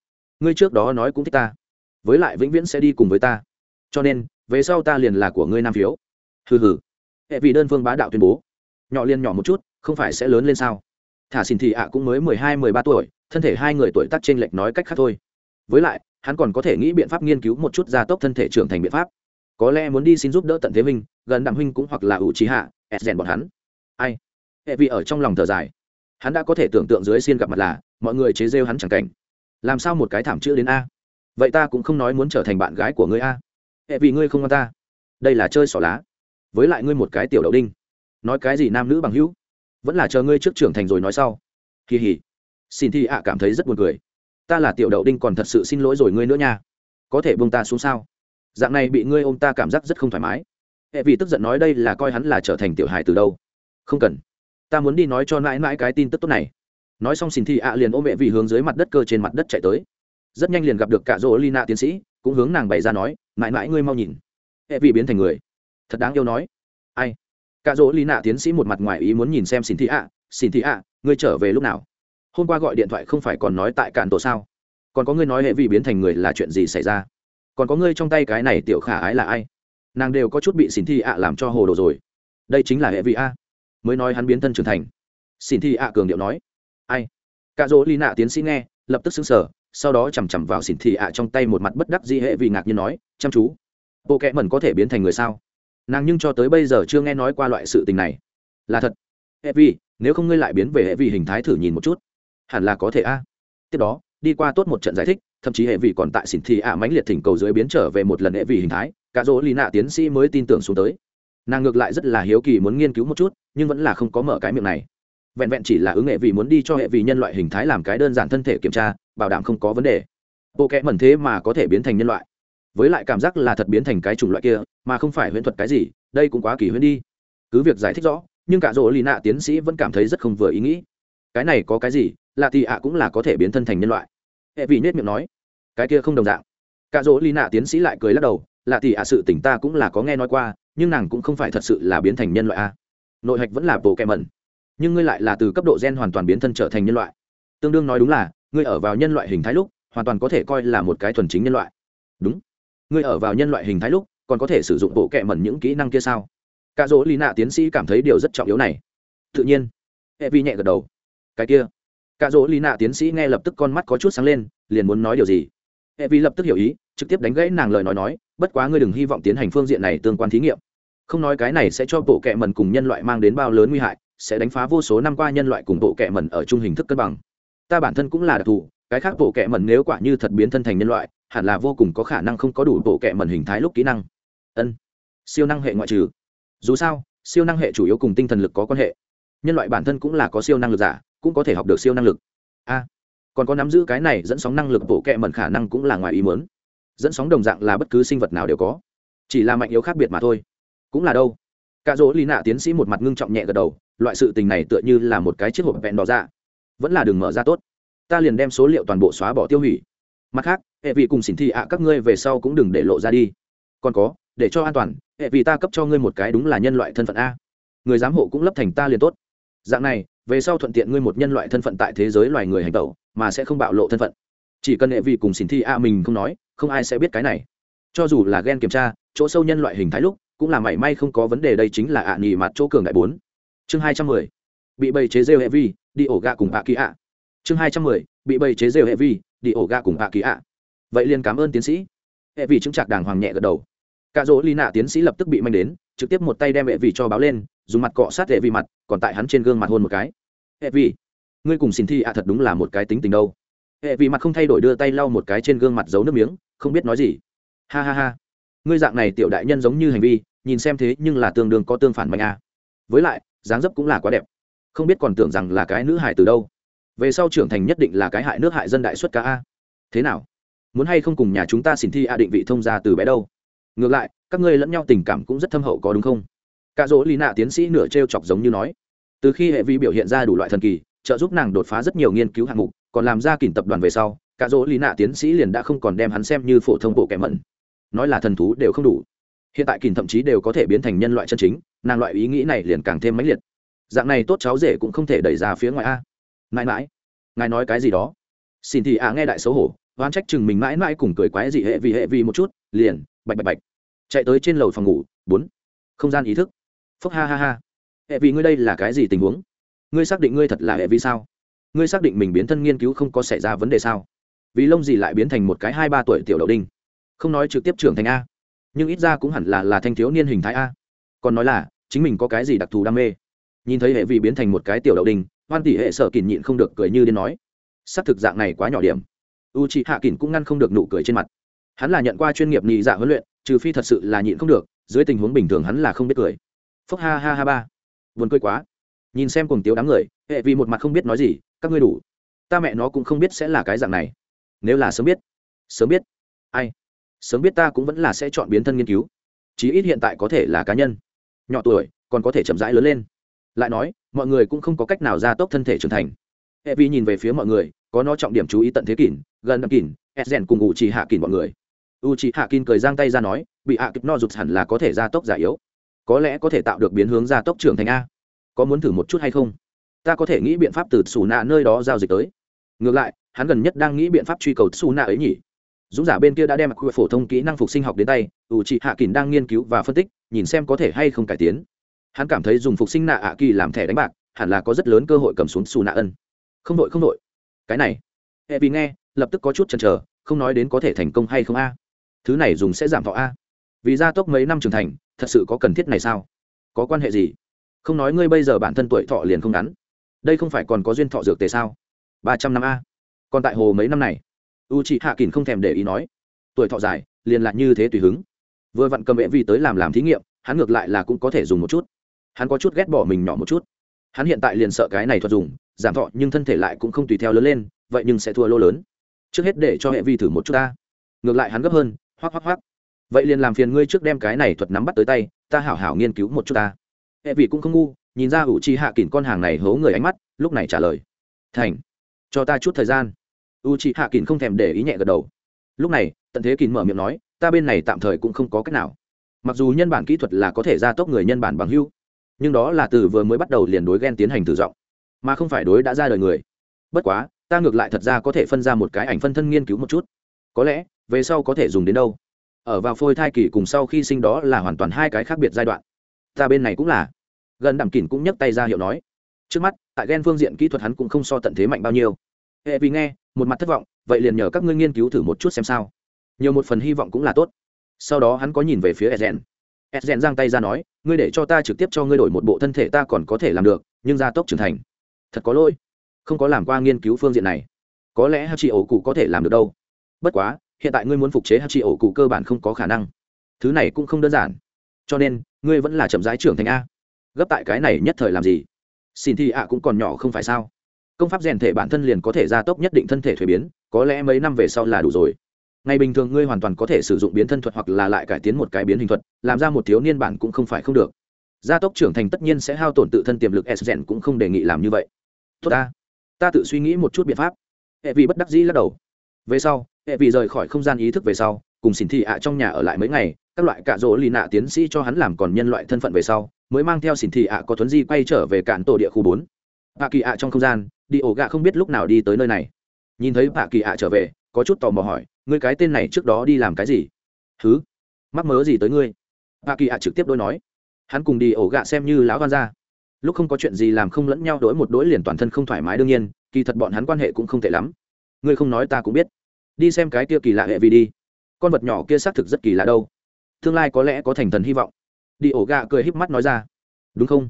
Ngươi trước đó nói cũng thích ta. Với lại vĩnh viễn sẽ đi cùng với ta. Cho nên, về sau ta liền là của ngươi nam phiếu. Hừ hừ. Hệ vị đơn phương bá đạo tuyên bố. Nhỏ liên nhỏ một chút, không phải sẽ lớn lên sao? Thả xin thị ạ cũng mới mười hai, mười ba tuổi, thân thể hai người tuổi tác t r ê n lệch nói cách khác thôi. Với lại, hắn còn có thể nghĩ biện pháp nghiên cứu một chút gia tốc thân thể trưởng thành biện pháp có lẽ muốn đi xin giúp đỡ tận thế minh gần đặng huynh cũng hoặc là ủ trí hạ ẹt rèn bọn hắn. Ai? Hệ vị ở trong lòng thở dài. Hắn đã có thể tưởng tượng dưới xiên gặp mặt là, mọi người chế rêu hắn chẳng cảnh. Làm sao một cái thảm chữ đến a? Vậy ta cũng không nói muốn trở thành bạn gái của ngươi a. Hệ vì ngươi không ngon ta. Đây là chơi xỏ lá. Với lại ngươi một cái tiểu đậu đinh. Nói cái gì nam nữ bằng hữu? Vẫn là chờ ngươi trước trưởng thành rồi nói sau. Kỳ hỉ xin thi ạ cảm thấy rất buồn cười. Ta là tiểu đậu đinh còn thật sự xin lỗi rồi ngươi nữa nha. Có thể buông ta xuống sao? Dạng này bị ngươi ôm ta cảm giác rất không thoải mái. Hệ vì tức giận nói đây là coi hắn là trở thành tiểu hài từ đâu. Không cần. Ta muốn đi nói cho mãi mãi cái tin tức tốt này. Nói xong xin thi ạ liền ôm mẹ vì hướng dưới mặt đất cơ trên mặt đất chạy tới. Rất nhanh liền gặp được cả rỗ lina tiến sĩ, cũng hướng nàng bày ra nói, mãi mãi ngươi mau nhìn. Hệ vì biến thành người. Thật đáng yêu nói. Ai? Cả dỗ lý tiến sĩ một mặt ngoài ý muốn nhìn xem xin thị ạ, xin thị ạ, ngươi trở về lúc nào? Hôm qua gọi điện thoại không phải còn nói tại cạn tổ sao? Còn có ngươi nói hệ vị biến thành người là chuyện gì xảy ra? Còn có ngươi trong tay cái này tiểu khả ái là ai? Nàng đều có chút bị xin thi ạ làm cho hồ đồ rồi. Đây chính là hệ vị a. Mới nói hắn biến thân trưởng thành. Xin thi ạ cường điệu nói. Ai? Cả dỗ ly nạ tiến sĩ nghe, lập tức xứng sở sau đó chằm chằm vào xỉn thị ạ trong tay một mặt bất đắc dĩ hệ vị ngạc nhiên nói, chăm chú. Bộ kẽ mẩn có thể biến thành người sao? Nàng nhưng cho tới bây giờ chưa nghe nói qua loại sự tình này. Là thật. Hệ vi nếu không ngươi lại biến về hệ vi hình thái thử nhìn một chút. Hẳn là có thể a. Tiếp đó, đi qua tốt một trận giải thích thậm chí hệ vị còn tại xỉn thị ạ à mãnh liệt thỉnh cầu dưới biến trở về một lần hệ vị hình thái, cả dỗ lì nạ tiến sĩ mới tin tưởng xuống tới. Nàng ngược lại rất là hiếu kỳ muốn nghiên cứu một chút, nhưng vẫn là không có mở cái miệng này. Vẹn vẹn chỉ là ứng hệ vị muốn đi cho hệ vị nhân loại hình thái làm cái đơn giản thân thể kiểm tra, bảo đảm không có vấn đề. Bộ kẽ mẩn thế mà có thể biến thành nhân loại. Với lại cảm giác là thật biến thành cái chủng loại kia, mà không phải huyễn thuật cái gì, đây cũng quá kỳ huyễn đi. Cứ việc giải thích rõ, nhưng cả rỗ lì nạ tiến sĩ vẫn cảm thấy rất không vừa ý nghĩ. Cái này có cái gì, lạ thì ạ cũng là có thể biến thân thành nhân loại. E hệ vị nết miệng nói, cái kia không đồng dạng. Cả rỗ lì nạ tiến sĩ lại cười lắc đầu, lạ thì ạ, sự tỉnh ta cũng là có nghe nói qua, nhưng nàng cũng không phải thật sự là biến thành nhân loại a. Nội hạch vẫn là bộ kẹ mẩn, nhưng ngươi lại là từ cấp độ gen hoàn toàn biến thân trở thành nhân loại. Tương đương nói đúng là, ngươi ở vào nhân loại hình thái lúc, hoàn toàn có thể coi là một cái thuần chính nhân loại. Đúng. Ngươi ở vào nhân loại hình thái lúc, còn có thể sử dụng bộ kẹ mẩn những kỹ năng kia sao? Cả dỗ lì nạ tiến sĩ cảm thấy điều rất trọng yếu này. Tự nhiên. E hệ vi nhẹ gật đầu. Cái kia cả dỗ lì nạ tiến sĩ nghe lập tức con mắt có chút sáng lên, liền muốn nói điều gì? Hệ vi lập tức hiểu ý, trực tiếp đánh gãy nàng lời nói nói, bất quá ngươi đừng hy vọng tiến hành phương diện này tương quan thí nghiệm. Không nói cái này sẽ cho bộ kệ mẩn cùng nhân loại mang đến bao lớn nguy hại, sẽ đánh phá vô số năm qua nhân loại cùng bộ kệ mẩn ở chung hình thức cân bằng. Ta bản thân cũng là đặc thù, cái khác bộ kệ mẩn nếu quả như thật biến thân thành nhân loại, hẳn là vô cùng có khả năng không có đủ bộ kệ mẩn hình thái lúc kỹ năng. Ân. Siêu năng hệ ngoại trừ. Dù sao, siêu năng hệ chủ yếu cùng tinh thần lực có quan hệ. Nhân loại bản thân cũng là có siêu năng lực giả cũng có thể học được siêu năng lực. A, còn có nắm giữ cái này dẫn sóng năng lực bộ kệ mẩn khả năng cũng là ngoài ý muốn. Dẫn sóng đồng dạng là bất cứ sinh vật nào đều có, chỉ là mạnh yếu khác biệt mà thôi. Cũng là đâu? Cả dỗ lý nạ tiến sĩ một mặt ngưng trọng nhẹ gật đầu, loại sự tình này tựa như là một cái chiếc hộp vẹn đỏ ra vẫn là đường mở ra tốt. Ta liền đem số liệu toàn bộ xóa bỏ tiêu hủy. Mặt khác, hệ vị cùng xỉn thị ạ, các ngươi về sau cũng đừng để lộ ra đi. Còn có, để cho an toàn, hệ vị ta cấp cho ngươi một cái đúng là nhân loại thân phận a. Người giám hộ cũng lấp thành ta liền tốt. Dạng này về sau thuận tiện ngươi một nhân loại thân phận tại thế giới loài người hành tẩu, mà sẽ không bạo lộ thân phận. Chỉ cần hệ vị cùng xỉn thi ạ mình không nói, không ai sẽ biết cái này. Cho dù là ghen kiểm tra, chỗ sâu nhân loại hình thái lúc, cũng là mảy may không có vấn đề, đây chính là ạ à nghỉ mặt chỗ cường đại bốn. Chương hai trăm mười. Bị bầy chế rêu hệ vi, đi ổ gạ cùng ạ kỳ ạ. Chương hai trăm mười. Bị bầy chế rêu hệ vi, đi ổ gạ cùng ạ kỳ ạ. Vậy liền cảm ơn tiến sĩ. Hệ vi chứng trạc đàng hoàng nhẹ gật đầu cả dỗ ly nạ tiến sĩ lập tức bị manh đến, trực tiếp một tay đem hệ vị cho báo lên, dùng mặt cọ sát hệ vị mặt, còn tại hắn trên gương mặt hôn một cái. Hệ ngươi cùng xin thi ạ thật đúng là một cái tính tình đâu. Hệ mặt không thay đổi đưa tay lau một cái trên gương mặt giấu nước miếng, không biết nói gì. Ha ha ha, ngươi dạng này tiểu đại nhân giống như hành vi, nhìn xem thế nhưng là tương đương có tương phản mạnh a với lại, dáng dấp cũng là quá đẹp. Không biết còn tưởng rằng là cái nữ hài từ đâu. Về sau trưởng thành nhất định là cái hại nước hại dân đại xuất ca a. Thế nào? Muốn hay không cùng nhà chúng ta xin thi a định vị thông gia từ bé đâu? Ngược lại, các ngươi lẫn nhau tình cảm cũng rất thâm hậu có đúng không? Cả dỗ lý nạ tiến sĩ nửa t r e o chọc giống như nói. Từ khi hệ vi biểu hiện ra đủ loại thần kỳ, trợ giúp nàng đột phá rất nhiều nghiên cứu hạng mục, còn làm ra kỷ tập đoàn về sau, cả dỗ lý nạ tiến sĩ liền đã không còn đem hắn xem như phổ thông bộ kẻ mẫn. Nói là thần thú đều không đủ. Hiện tại kìm thậm chí đều có thể biến thành nhân loại chân chính, nàng loại ý nghĩ này liền càng thêm mãnh liệt. Dạng này tốt cháu rể cũng không thể đẩy ra phía ngoài a. Mãi mãi, ngài nói cái gì đó? Xin thì à nghe đại xấu hổ oán trách chừng mình mãi mãi cùng cười quái dị hệ vì hệ vì một chút, liền, bạch bạch bạch, chạy tới trên lầu phòng ngủ, bốn, không gian ý thức phúc ha ha ha, hệ vì ngươi đây là cái gì tình huống? Ngươi xác định ngươi thật là hệ vì sao? Ngươi xác định mình biến thân nghiên cứu không có xảy ra vấn đề sao? Vì lông gì lại biến thành một cái hai ba tuổi tiểu đậu đinh? Không nói trực tiếp trưởng thành a, nhưng ít ra cũng hẳn là là thanh thiếu niên hình thái a. Còn nói là, chính mình có cái gì đặc thù đam mê? Nhìn thấy hệ vì biến thành một cái tiểu đậu đinh, hoan tỷ hệ sợ kỳn nhịn không được cười như đến nói s ắ c thực dạng này quá nhỏ điểm u chị hạ kín cũng ngăn không được nụ cười trên mặt. Hắn là nhận qua chuyên nghiệp nhị dạ huấn luyện, trừ phi thật sự là nhịn không được, dưới tình huống bình thường hắn là không biết cười. Phúc ha ha ha ba. Vườn cười quá. Nhìn xem cùng tiếu đám người, hệ vì một mặt không biết nói gì, các ngươi đủ. Ta mẹ nó cũng không biết sẽ là cái dạng này. Nếu là sớm biết sớm biết. Ai? Sớm biết ta cũng vẫn là sẽ chọn biến thân nghiên cứu. Chí ít hiện tại có thể là cá nhân. Nhỏ tuổi, còn có thể chậm rãi lớn lên. Lại nói, mọi người cũng không có cách nào ra tốc thân thể trưởng thành. Hệ vi nhìn về phía mọi người, có nó trọng điểm chú ý tận thế kỷ gần năm kín edgen cùng u chỉ hạ kín mọi người. U chỉ hạ kín cười giang tay ra nói, bị hạ kịp no rụt hẳn là có thể gia tốc giả yếu. Có lẽ có thể tạo được biến hướng gia tốc trưởng thành a. Có muốn thử một chút hay không? Ta có thể nghĩ biện pháp từ xù nạ nơi đó giao dịch tới. Ngược lại, hắn gần nhất đang nghĩ biện pháp truy cầu xù nạ ấy nhỉ. Dũng giả bên kia đã đem quy phổ thông kỹ năng phục sinh học đến tay ủ trị hạ kín đang nghiên cứu và phân tích, nhìn xem có thể hay không cải tiến. Hắn cảm thấy dùng phục sinh nạ ạ kỳ làm thẻ đánh bạc, hẳn là có rất lớn cơ hội cầm xuống xù nạ ân. Không đội không đội. Cái này. Hệ vì nghe lập tức có chút chần chờ, không nói đến có thể thành công hay không a. Thứ này dùng sẽ giảm thọ a. Vì gia tốc mấy năm trưởng thành, thật sự có cần thiết này sao? Có quan hệ gì? Không nói ngươi bây giờ bản thân tuổi thọ liền không ngắn. Đây không phải còn có duyên thọ dược tề sao? Ba trăm năm a. Còn tại hồ mấy năm này u chị hạ kỳn không thèm để ý nói. Tuổi thọ dài, liền lại như thế tùy hứng. Vừa vặn cầm vệ vi tới làm làm thí nghiệm, hắn ngược lại là cũng có thể dùng một chút. Hắn có chút ghét bỏ mình nhỏ một chút. Hắn hiện tại liền sợ cái này thuật dùng, giảm thọ nhưng thân thể lại cũng không tùy theo lớn lên, vậy nhưng sẽ thua lô lớn trước hết để cho hệ vi thử một chút ta. Ngược lại hắn gấp hơn, hoắc hoắc hoắc. Vậy liền làm phiền ngươi trước đem cái này thuật nắm bắt tới tay, ta hảo hảo nghiên cứu một chút ta. Hệ vi cũng không ngu, nhìn ra ủ chi hạ kỳn con hàng này hố người ánh mắt, lúc này trả lời. Thành, cho ta chút thời gian. U chi hạ kín không thèm để ý nhẹ gật đầu. Lúc này, tận thế kín mở miệng nói, ta bên này tạm thời cũng không có cách nào. Mặc dù nhân bản kỹ thuật là có thể gia tốc người nhân bản bằng hưu, nhưng đó là từ vừa mới bắt đầu liền đối ghen tiến hành thử giọng, mà không phải đối đã ra đời người. Bất quá ta ngược lại thật ra có thể phân ra một cái ảnh phân thân nghiên cứu một chút. Có lẽ, về sau có thể dùng đến đâu? Ở vào phôi thai kỳ cùng sau khi sinh đó là hoàn toàn hai cái khác biệt giai đoạn. Ta bên này cũng là. Gần đảm kỳn cũng nhấc tay ra hiệu nói. Trước mắt, tại ghen phương diện kỹ thuật hắn cũng không so tận thế mạnh bao nhiêu. Hệ vì nghe, một mặt thất vọng, vậy liền nhờ các ngươi nghiên cứu thử một chút xem sao. Nhiều một phần hy vọng cũng là tốt. Sau đó hắn có nhìn về phía edgen edgen giang tay ra nói, ngươi để cho ta trực tiếp cho ngươi đổi một bộ thân thể ta còn có thể làm được, nhưng gia tốc trưởng thành. Thật có lỗi không có làm qua nghiên cứu phương diện này. Có lẽ hát chị ổ cụ có thể làm được đâu. Bất quá, hiện tại ngươi muốn phục chế hát chị ổ cụ cơ bản không có khả năng. Thứ này cũng không đơn giản. Cho nên, ngươi vẫn là chậm rãi trưởng thành a. Gấp tại cái này nhất thời làm gì? Xin thì ạ cũng còn nhỏ không phải sao? Công pháp rèn thể bản thân liền có thể gia tốc nhất định thân thể thuế biến, có lẽ mấy năm về sau là đủ rồi. Ngày bình thường ngươi hoàn toàn có thể sử dụng biến thân thuật hoặc là lại cải tiến một cái biến hình thuật, làm ra một thiếu niên bản cũng không phải không được. Gia tốc trưởng thành tất nhiên sẽ hao tổn tự thân tiềm lực, s rèn cũng không đề nghị làm như vậy. Tốt ta ta tự suy nghĩ một chút biện pháp. Hệ vị bất đắc dĩ lắc đầu. Về sau, hệ vị rời khỏi không gian ý thức về sau, cùng xỉn thị ạ trong nhà ở lại mấy ngày, các loại cạ rỗ lì nạ tiến sĩ cho hắn làm còn nhân loại thân phận về sau, mới mang theo xỉn thị ạ có thuấn di quay trở về cạn tổ địa khu bốn. Bà kỳ ạ trong không gian, đi ổ gạ không biết lúc nào đi tới nơi này. Nhìn thấy bà kỳ ạ trở về, có chút tò mò hỏi, ngươi cái tên này trước đó đi làm cái gì? Thứ mắc mớ gì tới ngươi? Bà kỳ ạ trực tiếp đôi nói. Hắn cùng đi ổ gạ xem như lão văn ra lúc không có chuyện gì làm không lẫn nhau đối một đối liền toàn thân không thoải mái đương nhiên, kỳ thật bọn hắn quan hệ cũng không tệ lắm. Ngươi không nói ta cũng biết. Đi xem cái kia kỳ lạ hệ vì đi. Con vật nhỏ kia xác thực rất kỳ lạ đâu. Tương lai có lẽ có thành thần hy vọng. Đi ổ gà cười híp mắt nói ra. Đúng không?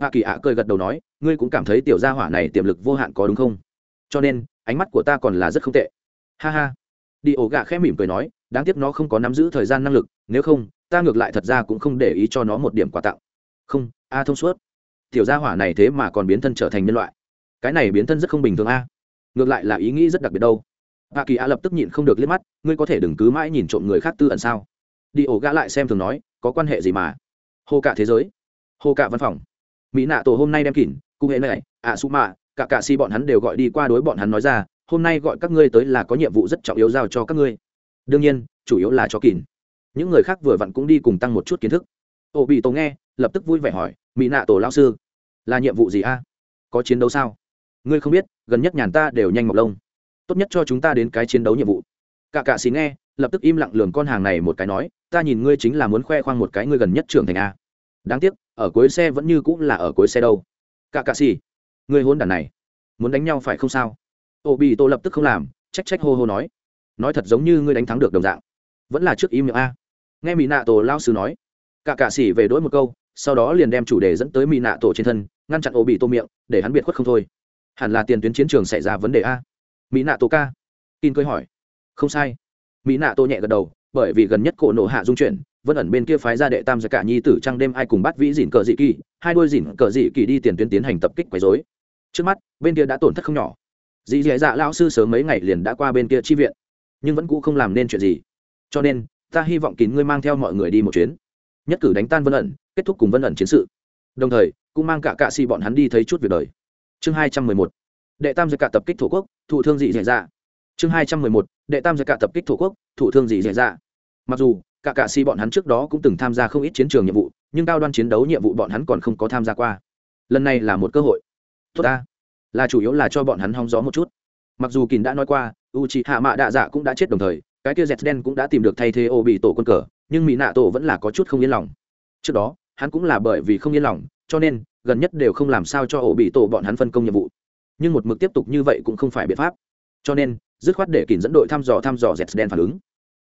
Hạ kỳ ạ cười gật đầu nói, ngươi cũng cảm thấy tiểu gia hỏa này tiềm lực vô hạn có đúng không? Cho nên, ánh mắt của ta còn là rất không tệ. Ha ha. Đi ổ gà khẽ mỉm cười nói, đáng tiếc nó không có nắm giữ thời gian năng lực, nếu không, ta ngược lại thật ra cũng không để ý cho nó một điểm quà tặng. Không, a thông suốt tiểu gia hỏa này thế mà còn biến thân trở thành nhân loại. Cái này biến thân rất không bình thường a. Ngược lại là ý nghĩ rất đặc biệt đâu. Hạ kỳ a lập tức nhịn không được liếc mắt, ngươi có thể đừng cứ mãi nhìn trộm người khác tư ẩn sao? Đi ổ gã lại xem thường nói, có quan hệ gì mà? Hô cả thế giới. Hô cả văn phòng. Mỹ nạ tổ hôm nay đem kỉn cụ hệ này, ạ su mạ, cả cả si bọn hắn đều gọi đi qua đối bọn hắn nói ra, hôm nay gọi các ngươi tới là có nhiệm vụ rất trọng yếu giao cho các ngươi. Đương nhiên, chủ yếu là cho kỉn những người khác vừa vặn cũng đi cùng tăng một chút kiến thức. Ô bị tổ nghe, lập tức vui vẻ hỏi mỹ nạ tổ lao sư, là nhiệm vụ gì a? Có chiến đấu sao? Ngươi không biết, gần nhất nhàn ta đều nhanh mọc lông. Tốt nhất cho chúng ta đến cái chiến đấu nhiệm vụ. Cả cạ xí nghe, lập tức im lặng lường con hàng này một cái nói, ta nhìn ngươi chính là muốn khoe khoang một cái ngươi gần nhất trưởng thành a. Đáng tiếc, ở cuối xe vẫn như cũng là ở cuối xe đâu. Cả cạ xì, ngươi hôn đàn này, muốn đánh nhau phải không sao? Ô bị tô lập tức không làm, trách trách hô hô nói. Nói thật giống như ngươi đánh thắng được đồng dạng. Vẫn là trước im miệng a. Nghe mỹ nạ tổ lao sư nói, cả cạ xỉ về đỗi một câu sau đó liền đem chủ đề dẫn tới mỹ nạ tổ trên thân, ngăn chặn ô bị tô miệng, để hắn biệt khuất không thôi. Hẳn là tiền tuyến chiến trường xảy ra vấn đề a. Mỹ nạ tổ ca. Tin cười hỏi. Không sai. Mỹ nạ tổ nhẹ gật đầu, bởi vì gần nhất cổ nổ hạ dung chuyển vân ẩn bên kia phái ra đệ tam gia cả nhi tử trăng đêm ai cùng bắt vĩ dỉn cờ dị kỳ, hai đôi dỉn cờ dị kỳ đi tiền tuyến tiến hành tập kích quấy dối trước mắt, bên kia đã tổn thất không nhỏ. Dị dạ dạ lão sư sớm mấy ngày liền đã qua bên kia chi viện, nhưng vẫn cũ không làm nên chuyện gì. Cho nên, ta hy vọng kín ngươi mang theo mọi người đi một chuyến nhất cử đánh tan vân ẩn, kết thúc cùng vân ẩn chiến sự. Đồng thời, cũng mang cả cạ xì bọn hắn đi thấy chút việc đời. Chương hai trăm mười một, đệ tam giới cả tập kích thổ quốc, thụ thương dị dạy ra chương hai trăm mười một, đệ tam giới cả tập kích thổ quốc, thụ thương dị dạy ra mặc dù, cả cạ xì bọn hắn trước đó cũng từng tham gia không ít chiến trường nhiệm vụ, nhưng cao đoan chiến đấu nhiệm vụ bọn hắn còn không có tham gia qua. Lần này là một cơ hội. Tốt ta. Là chủ yếu là cho bọn hắn hóng gió một chút. Mặc dù kín đã nói qua u c h ị hạ mạ đạ dạ cũng đã chết đồng thời, cái kia z đen cũng đã tìm được thay thế ô bị tổ quân cờ nhưng mỹ nạ tổ vẫn là có chút không yên lòng. Trước đó, hắn cũng là bởi vì không yên lòng, cho nên, gần nhất đều không làm sao cho ổ bị tổ bọn hắn phân công nhiệm vụ. Nhưng một mực tiếp tục như vậy cũng không phải biện pháp. Cho nên, dứt khoát để kìm dẫn đội thăm dò thăm dò dẹt đen phản ứng.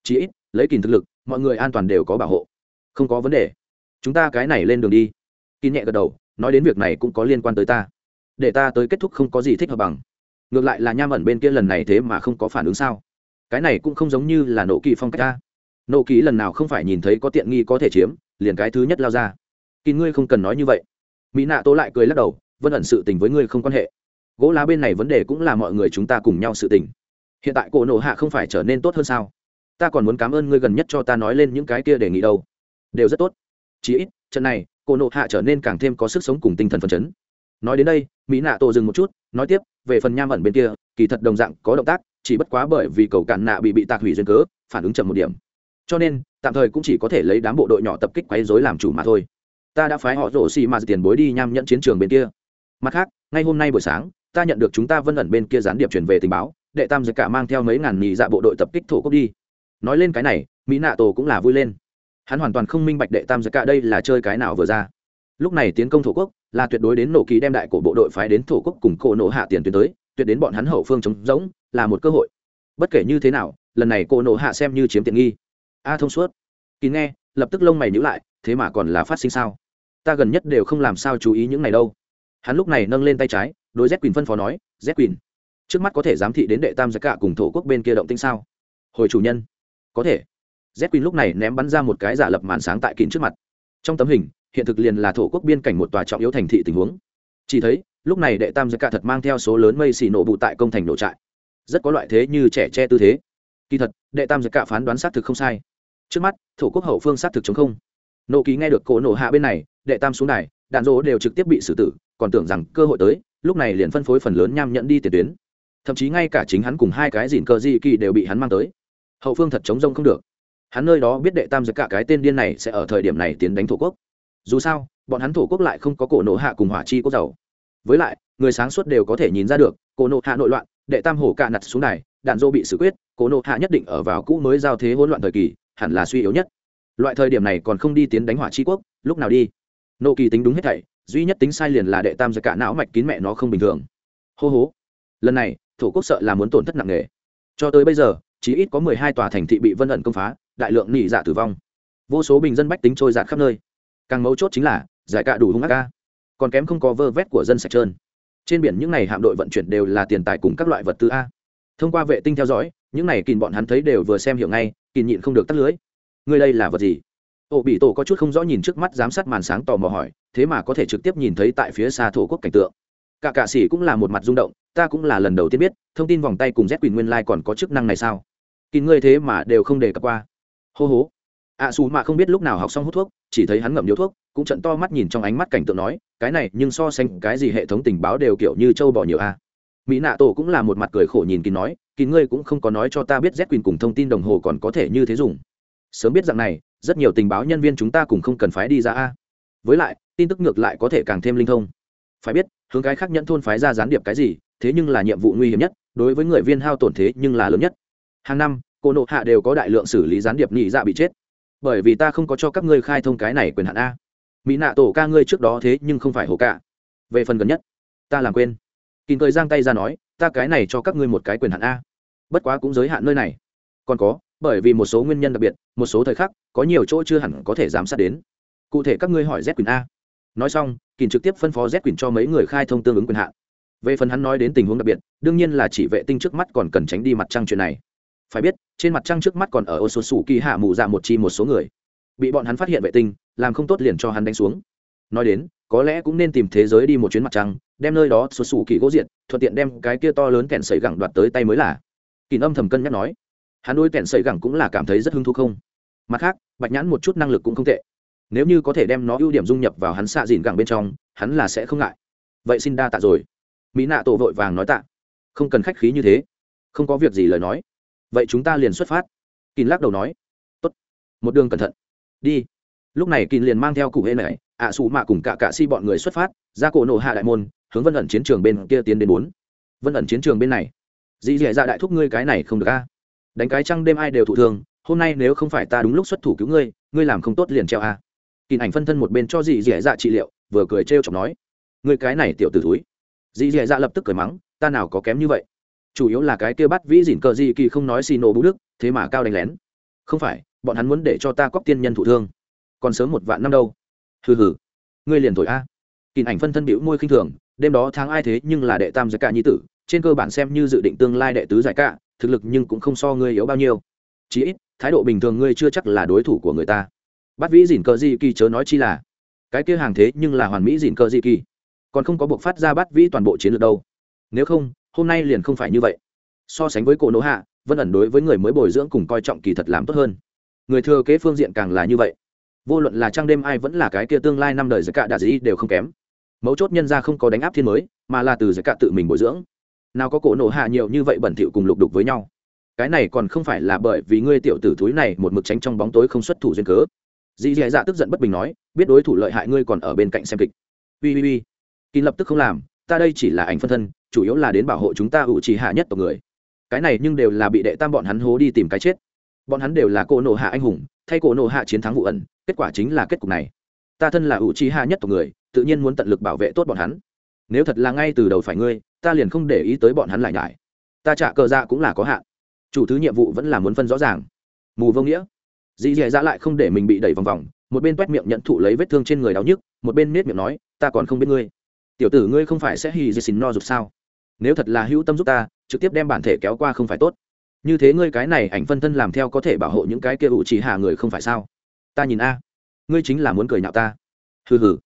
Chí ít, lấy kìm thực lực, mọi người an toàn đều có bảo hộ. Không có vấn đề. Chúng ta cái này lên đường đi. Kỳ nhẹ gật đầu, nói đến việc này cũng có liên quan tới ta. Để ta tới kết thúc không có gì thích hợp bằng. Ngược lại là nham ẩn bên kia lần này thế mà không có phản ứng sao? Cái này cũng không giống như là nổ kỳ phong cách ta nộ ký lần nào không phải nhìn thấy có tiện nghi có thể chiếm, liền cái thứ nhất lao ra. Kỳ ngươi không cần nói như vậy. Mỹ nạ tố lại cười lắc đầu, vân ẩn sự tình với ngươi không quan hệ. Gỗ lá bên này vấn đề cũng là mọi người chúng ta cùng nhau sự tình. Hiện tại cổ nộ hạ không phải trở nên tốt hơn sao? Ta còn muốn cảm ơn ngươi gần nhất cho ta nói lên những cái kia đề nghị đâu. Đều rất tốt. Chí ít, trận này, cổ nộ hạ trở nên càng thêm có sức sống cùng tinh thần phấn chấn. Nói đến đây, mỹ nạ tổ dừng một chút, nói tiếp, về phần nham ẩn bên kia, kỳ thật đồng dạng có động tác, chỉ bất quá bởi vì cầu cản nạ bị bị tạc hủy duyên cớ, phản ứng chậm một điểm cho nên, tạm thời cũng chỉ có thể lấy đám bộ đội nhỏ tập kích quấy rối làm chủ mà thôi. Ta đã phái họ rổ xì mà tiền bối đi nham nhẫn chiến trường bên kia. Mặt khác, ngay hôm nay buổi sáng, ta nhận được chúng ta vân ẩn bên kia gián điệp truyền về tình báo, đệ tam giật cả mang theo mấy ngàn nhị dạ bộ đội tập kích thổ cốc đi. Nói lên cái này, mỹ nạ tổ cũng là vui lên. Hắn hoàn toàn không minh bạch đệ tam giật cả đây là chơi cái nào vừa ra. Lúc này tiến công thổ quốc là tuyệt đối đến nổ ký đem đại của bộ đội phái đến thổ quốc cùng cổ nổ hạ tiền tuyến tới, tuyệt đến bọn hắn hậu phương chống rỗng, là một cơ hội. Bất kể như thế nào, lần này cổ nổ hạ xem như chiếm tiện nghi a thông suốt. Kín nghe, lập tức lông mày nhữ lại, thế mà còn là phát sinh sao? Ta gần nhất đều không làm sao chú ý những này đâu. Hắn lúc này nâng lên tay trái, đối z quỳnh phân phó nói z quỳnh, trước mắt có thể giám thị đến đệ tam giặc cả cùng thổ quốc bên kia động tinh sao? Hồi chủ nhân. Có thể. Z quỳnh lúc này ném bắn ra một cái giả lập màn sáng tại kín trước mặt. Trong tấm hình, hiện thực liền là thổ quốc biên cảnh một tòa trọng yếu thành thị tình huống. Chỉ thấy, lúc này đệ tam giặc cả thật mang theo số lớn mây xì nổ bụ tại công thành nổ trại. Rất có loại thế như trẻ che tư thế. Kỳ thật, đệ tam giặc cả phán đoán xác thực không sai trước mắt, thổ quốc hậu phương xác thực chống không. Nộ ký nghe được cổ nổ hạ bên này, đệ tam xuống này đạn dỗ đều trực tiếp bị xử tử, còn tưởng rằng cơ hội tới, lúc này liền phân phối phần lớn nham nhận đi tiền tuyến. Thậm chí ngay cả chính hắn cùng hai cái dìn cờ di kỳ đều bị hắn mang tới. Hậu phương thật chống rông không được. Hắn nơi đó biết đệ tam giật cả cái tên điên này sẽ ở thời điểm này tiến đánh thổ quốc. Dù sao, bọn hắn thổ quốc lại không có cổ nộ hạ cùng hỏa chi quốc giàu. Với lại, người sáng suốt đều có thể nhìn ra được, cổ nộ hạ nội loạn, đệ tam hổ cạ nặt xuống này đạn dỗ bị xử quyết, cổ nộ hạ nhất định ở vào cũ mới giao thế hỗn loạn thời kỳ hẳn là suy yếu nhất. Loại thời điểm này còn không đi tiến đánh hỏa chi quốc, lúc nào đi? Nộ kỳ tính đúng hết thảy, duy nhất tính sai liền là đệ tam giật cả não mạch kín mẹ nó không bình thường. Hô hố lần này, thổ quốc sợ là muốn tổn thất nặng nề. Cho tới bây giờ, chỉ ít có mười hai tòa thành thị bị vân ẩn công phá, đại lượng nỉ dạ tử vong. Vô số bình dân bách tính trôi giạt khắp nơi. Càng mấu chốt chính là, giải cạ đủ hung ác ca. Còn kém không có vơ vét của dân sạch trơn. Trên biển những n à y hạm đội vận chuyển đều là tiền tài cùng các loại vật tư a. Thông qua vệ tinh theo dõi, những n à y kìm bọn hắn thấy đều vừa xem hiểu ngay kìn nhịn không được tắt lưới. Ngươi đây là vật gì? Ổ bị tổ có chút không rõ nhìn trước mắt giám sát màn sáng tò mò hỏi thế mà có thể trực tiếp nhìn thấy tại phía xa thổ quốc cảnh tượng. Cả cạ s cũng là một mặt rung động ta cũng là lần đầu tiên biết thông tin vòng tay cùng z quyền nguyên lai、like、còn có chức năng này sao? Kín ngươi thế mà đều không đề cập qua. Hô hố ạ à, xù mạ không biết lúc nào học xong hút thuốc chỉ thấy hắn ngậm điếu thuốc cũng trận to mắt nhìn trong ánh mắt cảnh tượng nói cái này nhưng so sánh cái gì hệ thống tình báo đều kiểu như châu bò nhiều a mỹ nạ tổ cũng là một mặt cười khổ nhìn kín nói, kín ngươi cũng không có nói cho ta biết z quyền cùng thông tin đồng hồ còn có thể như thế dùng. Sớm biết rằng này, rất nhiều tình báo nhân viên chúng ta cùng không cần phái đi ra a. Với lại, tin tức ngược lại có thể càng thêm linh thông. Phải biết, hướng cái khác nhẫn thôn phái ra gián điệp cái gì, thế nhưng là nhiệm vụ nguy hiểm nhất, đối với người viên hao tổn thế nhưng là lớn nhất. Hàng năm, cô nộ hạ đều có đại lượng xử lý gián điệp nhị dạ bị chết. Bởi vì ta không có cho các ngươi khai thông cái này quyền hạn a. Mỹ nạ tổ ca ngươi trước đó thế nhưng không phải hồ cả. Về phần gần nhất, ta làm quên kín cười giang tay ra nói, ta cái này cho các ngươi một cái quyền hạn a. Bất quá cũng giới hạn nơi này. Còn có, bởi vì một số nguyên nhân đặc biệt, một số thời khắc, có nhiều chỗ chưa hẳn có thể giám sát đến. Cụ thể các ngươi hỏi z quyền a. Nói xong kín trực tiếp phân phó z quyền cho mấy người khai thông tương ứng quyền hạn. Về phần hắn nói đến tình huống đặc biệt, đương nhiên là chỉ vệ tinh trước mắt còn cần tránh đi mặt trăng chuyện này. Phải biết, trên mặt trăng trước mắt còn ở ô số sủ kỳ hạ mù dạ một chi một số người. Bị bọn hắn phát hiện vệ tinh, làm không tốt liền cho hắn đánh xuống. Nói đến, có lẽ cũng nên tìm thế giới đi một chuyến mặt trăng đem nơi đó xuất xù kỳ gỗ diện thuận tiện đem cái kia to lớn kẹn sấy gẳng đoạt tới tay mới là. Kỳ âm thầm cân nhắc nói, hắn đôi kẹn sấy gẳng cũng là cảm thấy rất hứng thú không? Mặt khác, bạch nhãn một chút năng lực cũng không tệ. Nếu như có thể đem nó ưu điểm dung nhập vào hắn xạ dìn gẳng bên trong, hắn là sẽ không ngại. Vậy xin đa tạ rồi. Mỹ nạ tổ vội vàng nói tạ. Không cần khách khí như thế. Không có việc gì lời nói. Vậy chúng ta liền xuất phát. Kín lắc đầu nói. Tốt. Một đường cẩn thận. Đi. Lúc này kín liền mang theo cụ hê này, ạ xù mạ cùng cả cạ si bọn người xuất phát, ra cổ nổ hạ đại môn hướng vân ẩn chiến trường bên kia tiến đến bốn. Vân ẩn chiến trường bên này. Dì dì dạ đại thúc ngươi cái này không được a. Đánh cái trăng đêm ai đều thụ thương, hôm nay nếu không phải ta đúng lúc xuất thủ cứu ngươi ngươi làm không tốt liền treo a. Kín ảnh phân thân một bên cho dì dì dạ trị liệu, vừa cười trêu chọc nói, ngươi cái này tiểu t ử túi dì dì dạ lập tức cười mắng, ta nào có kém như vậy. Chủ yếu là cái kia bắt vĩ dỉn cờ gì kỳ không nói xì nổ bú đức, thế mà cao đánh lén. Không phải, bọn hắn muốn để cho ta cóc tiên nhân thụ thương. Còn sớm một vạn năm đâu. Hừ hừ. Ngươi liền thổi a. Kìm ảnh phân thân biểu môi khinh thường đêm đó tháng ai thế nhưng là đệ tam giải cả nhi tử, trên cơ bản xem như dự định tương lai đệ tứ giải cả, thực lực nhưng cũng không so ngươi yếu bao nhiêu. Chí ít, thái độ bình thường ngươi chưa chắc là đối thủ của người ta. Bắt vĩ dỉn cờ di kỳ chớ nói chi là, cái kia hàng thế nhưng là hoàn mỹ dỉn cờ di kỳ. Còn không có buộc phát ra bắt vĩ toàn bộ chiến lược đâu. Nếu không, hôm nay liền không phải như vậy. So sánh với cổ nỗ hạ, vân ẩn đối với người mới bồi dưỡng cùng coi trọng kỳ thật làm tốt hơn. Người thừa kế phương diện càng là như vậy. Vô luận là trang đêm ai vẫn là cái kia tương lai năm đời giải cạ đà dĩ đều không kém mấu chốt nhân ra không có đánh áp thiên mới, mà là từ giải cạ tự mình bồi dưỡng. Nào có cổ nổ hạ nhiều như vậy bẩn thỉu cùng lục đục với nhau. Cái này còn không phải là bởi vì ngươi tiểu tử thúi này một mực tránh trong bóng tối không xuất thủ duyên cớ. Dì dì dạ tức giận bất bình nói, biết đối thủ lợi hại ngươi còn ở bên cạnh xem kịch. Ui ui ui. Kín lập tức không làm, ta đây chỉ là ảnh phân thân, chủ yếu là đến bảo hộ chúng ta ủ trì hạ nhất tộc người. Cái này nhưng đều là bị đệ tam bọn hắn hố đi tìm cái chết. Bọn hắn đều là cổ nổ hạ anh hùng, thay cổ nổ hạ chiến thắng vụ ẩn, kết quả chính là kết cục này. Ta thân là ủ trì hạ nhất tộc người tự nhiên muốn tận lực bảo vệ tốt bọn hắn. Nếu thật là ngay từ đầu phải ngươi, ta liền không để ý tới bọn hắn lại nhải. Ta trả cờ dạ cũng là có hạn. Chủ thứ nhiệm vụ vẫn là muốn phân rõ ràng. Mù vô nghĩa. Dì dì dạ lại không để mình bị đẩy vòng vòng, một bên quét miệng nhận thụ lấy vết thương trên người đau nhức, một bên nết miệng nói, ta còn không biết ngươi. Tiểu tử ngươi không phải sẽ hì dì xin no giục sao? Nếu thật là hữu tâm giúp ta, trực tiếp đem bản thể kéo qua không phải tốt. Như thế ngươi cái này ảnh phân thân làm theo có thể bảo hộ những cái kia ủ trì hạ người không phải sao? Ta nhìn a. Ngươi chính là muốn cười nhạo ta. Hừ hừ.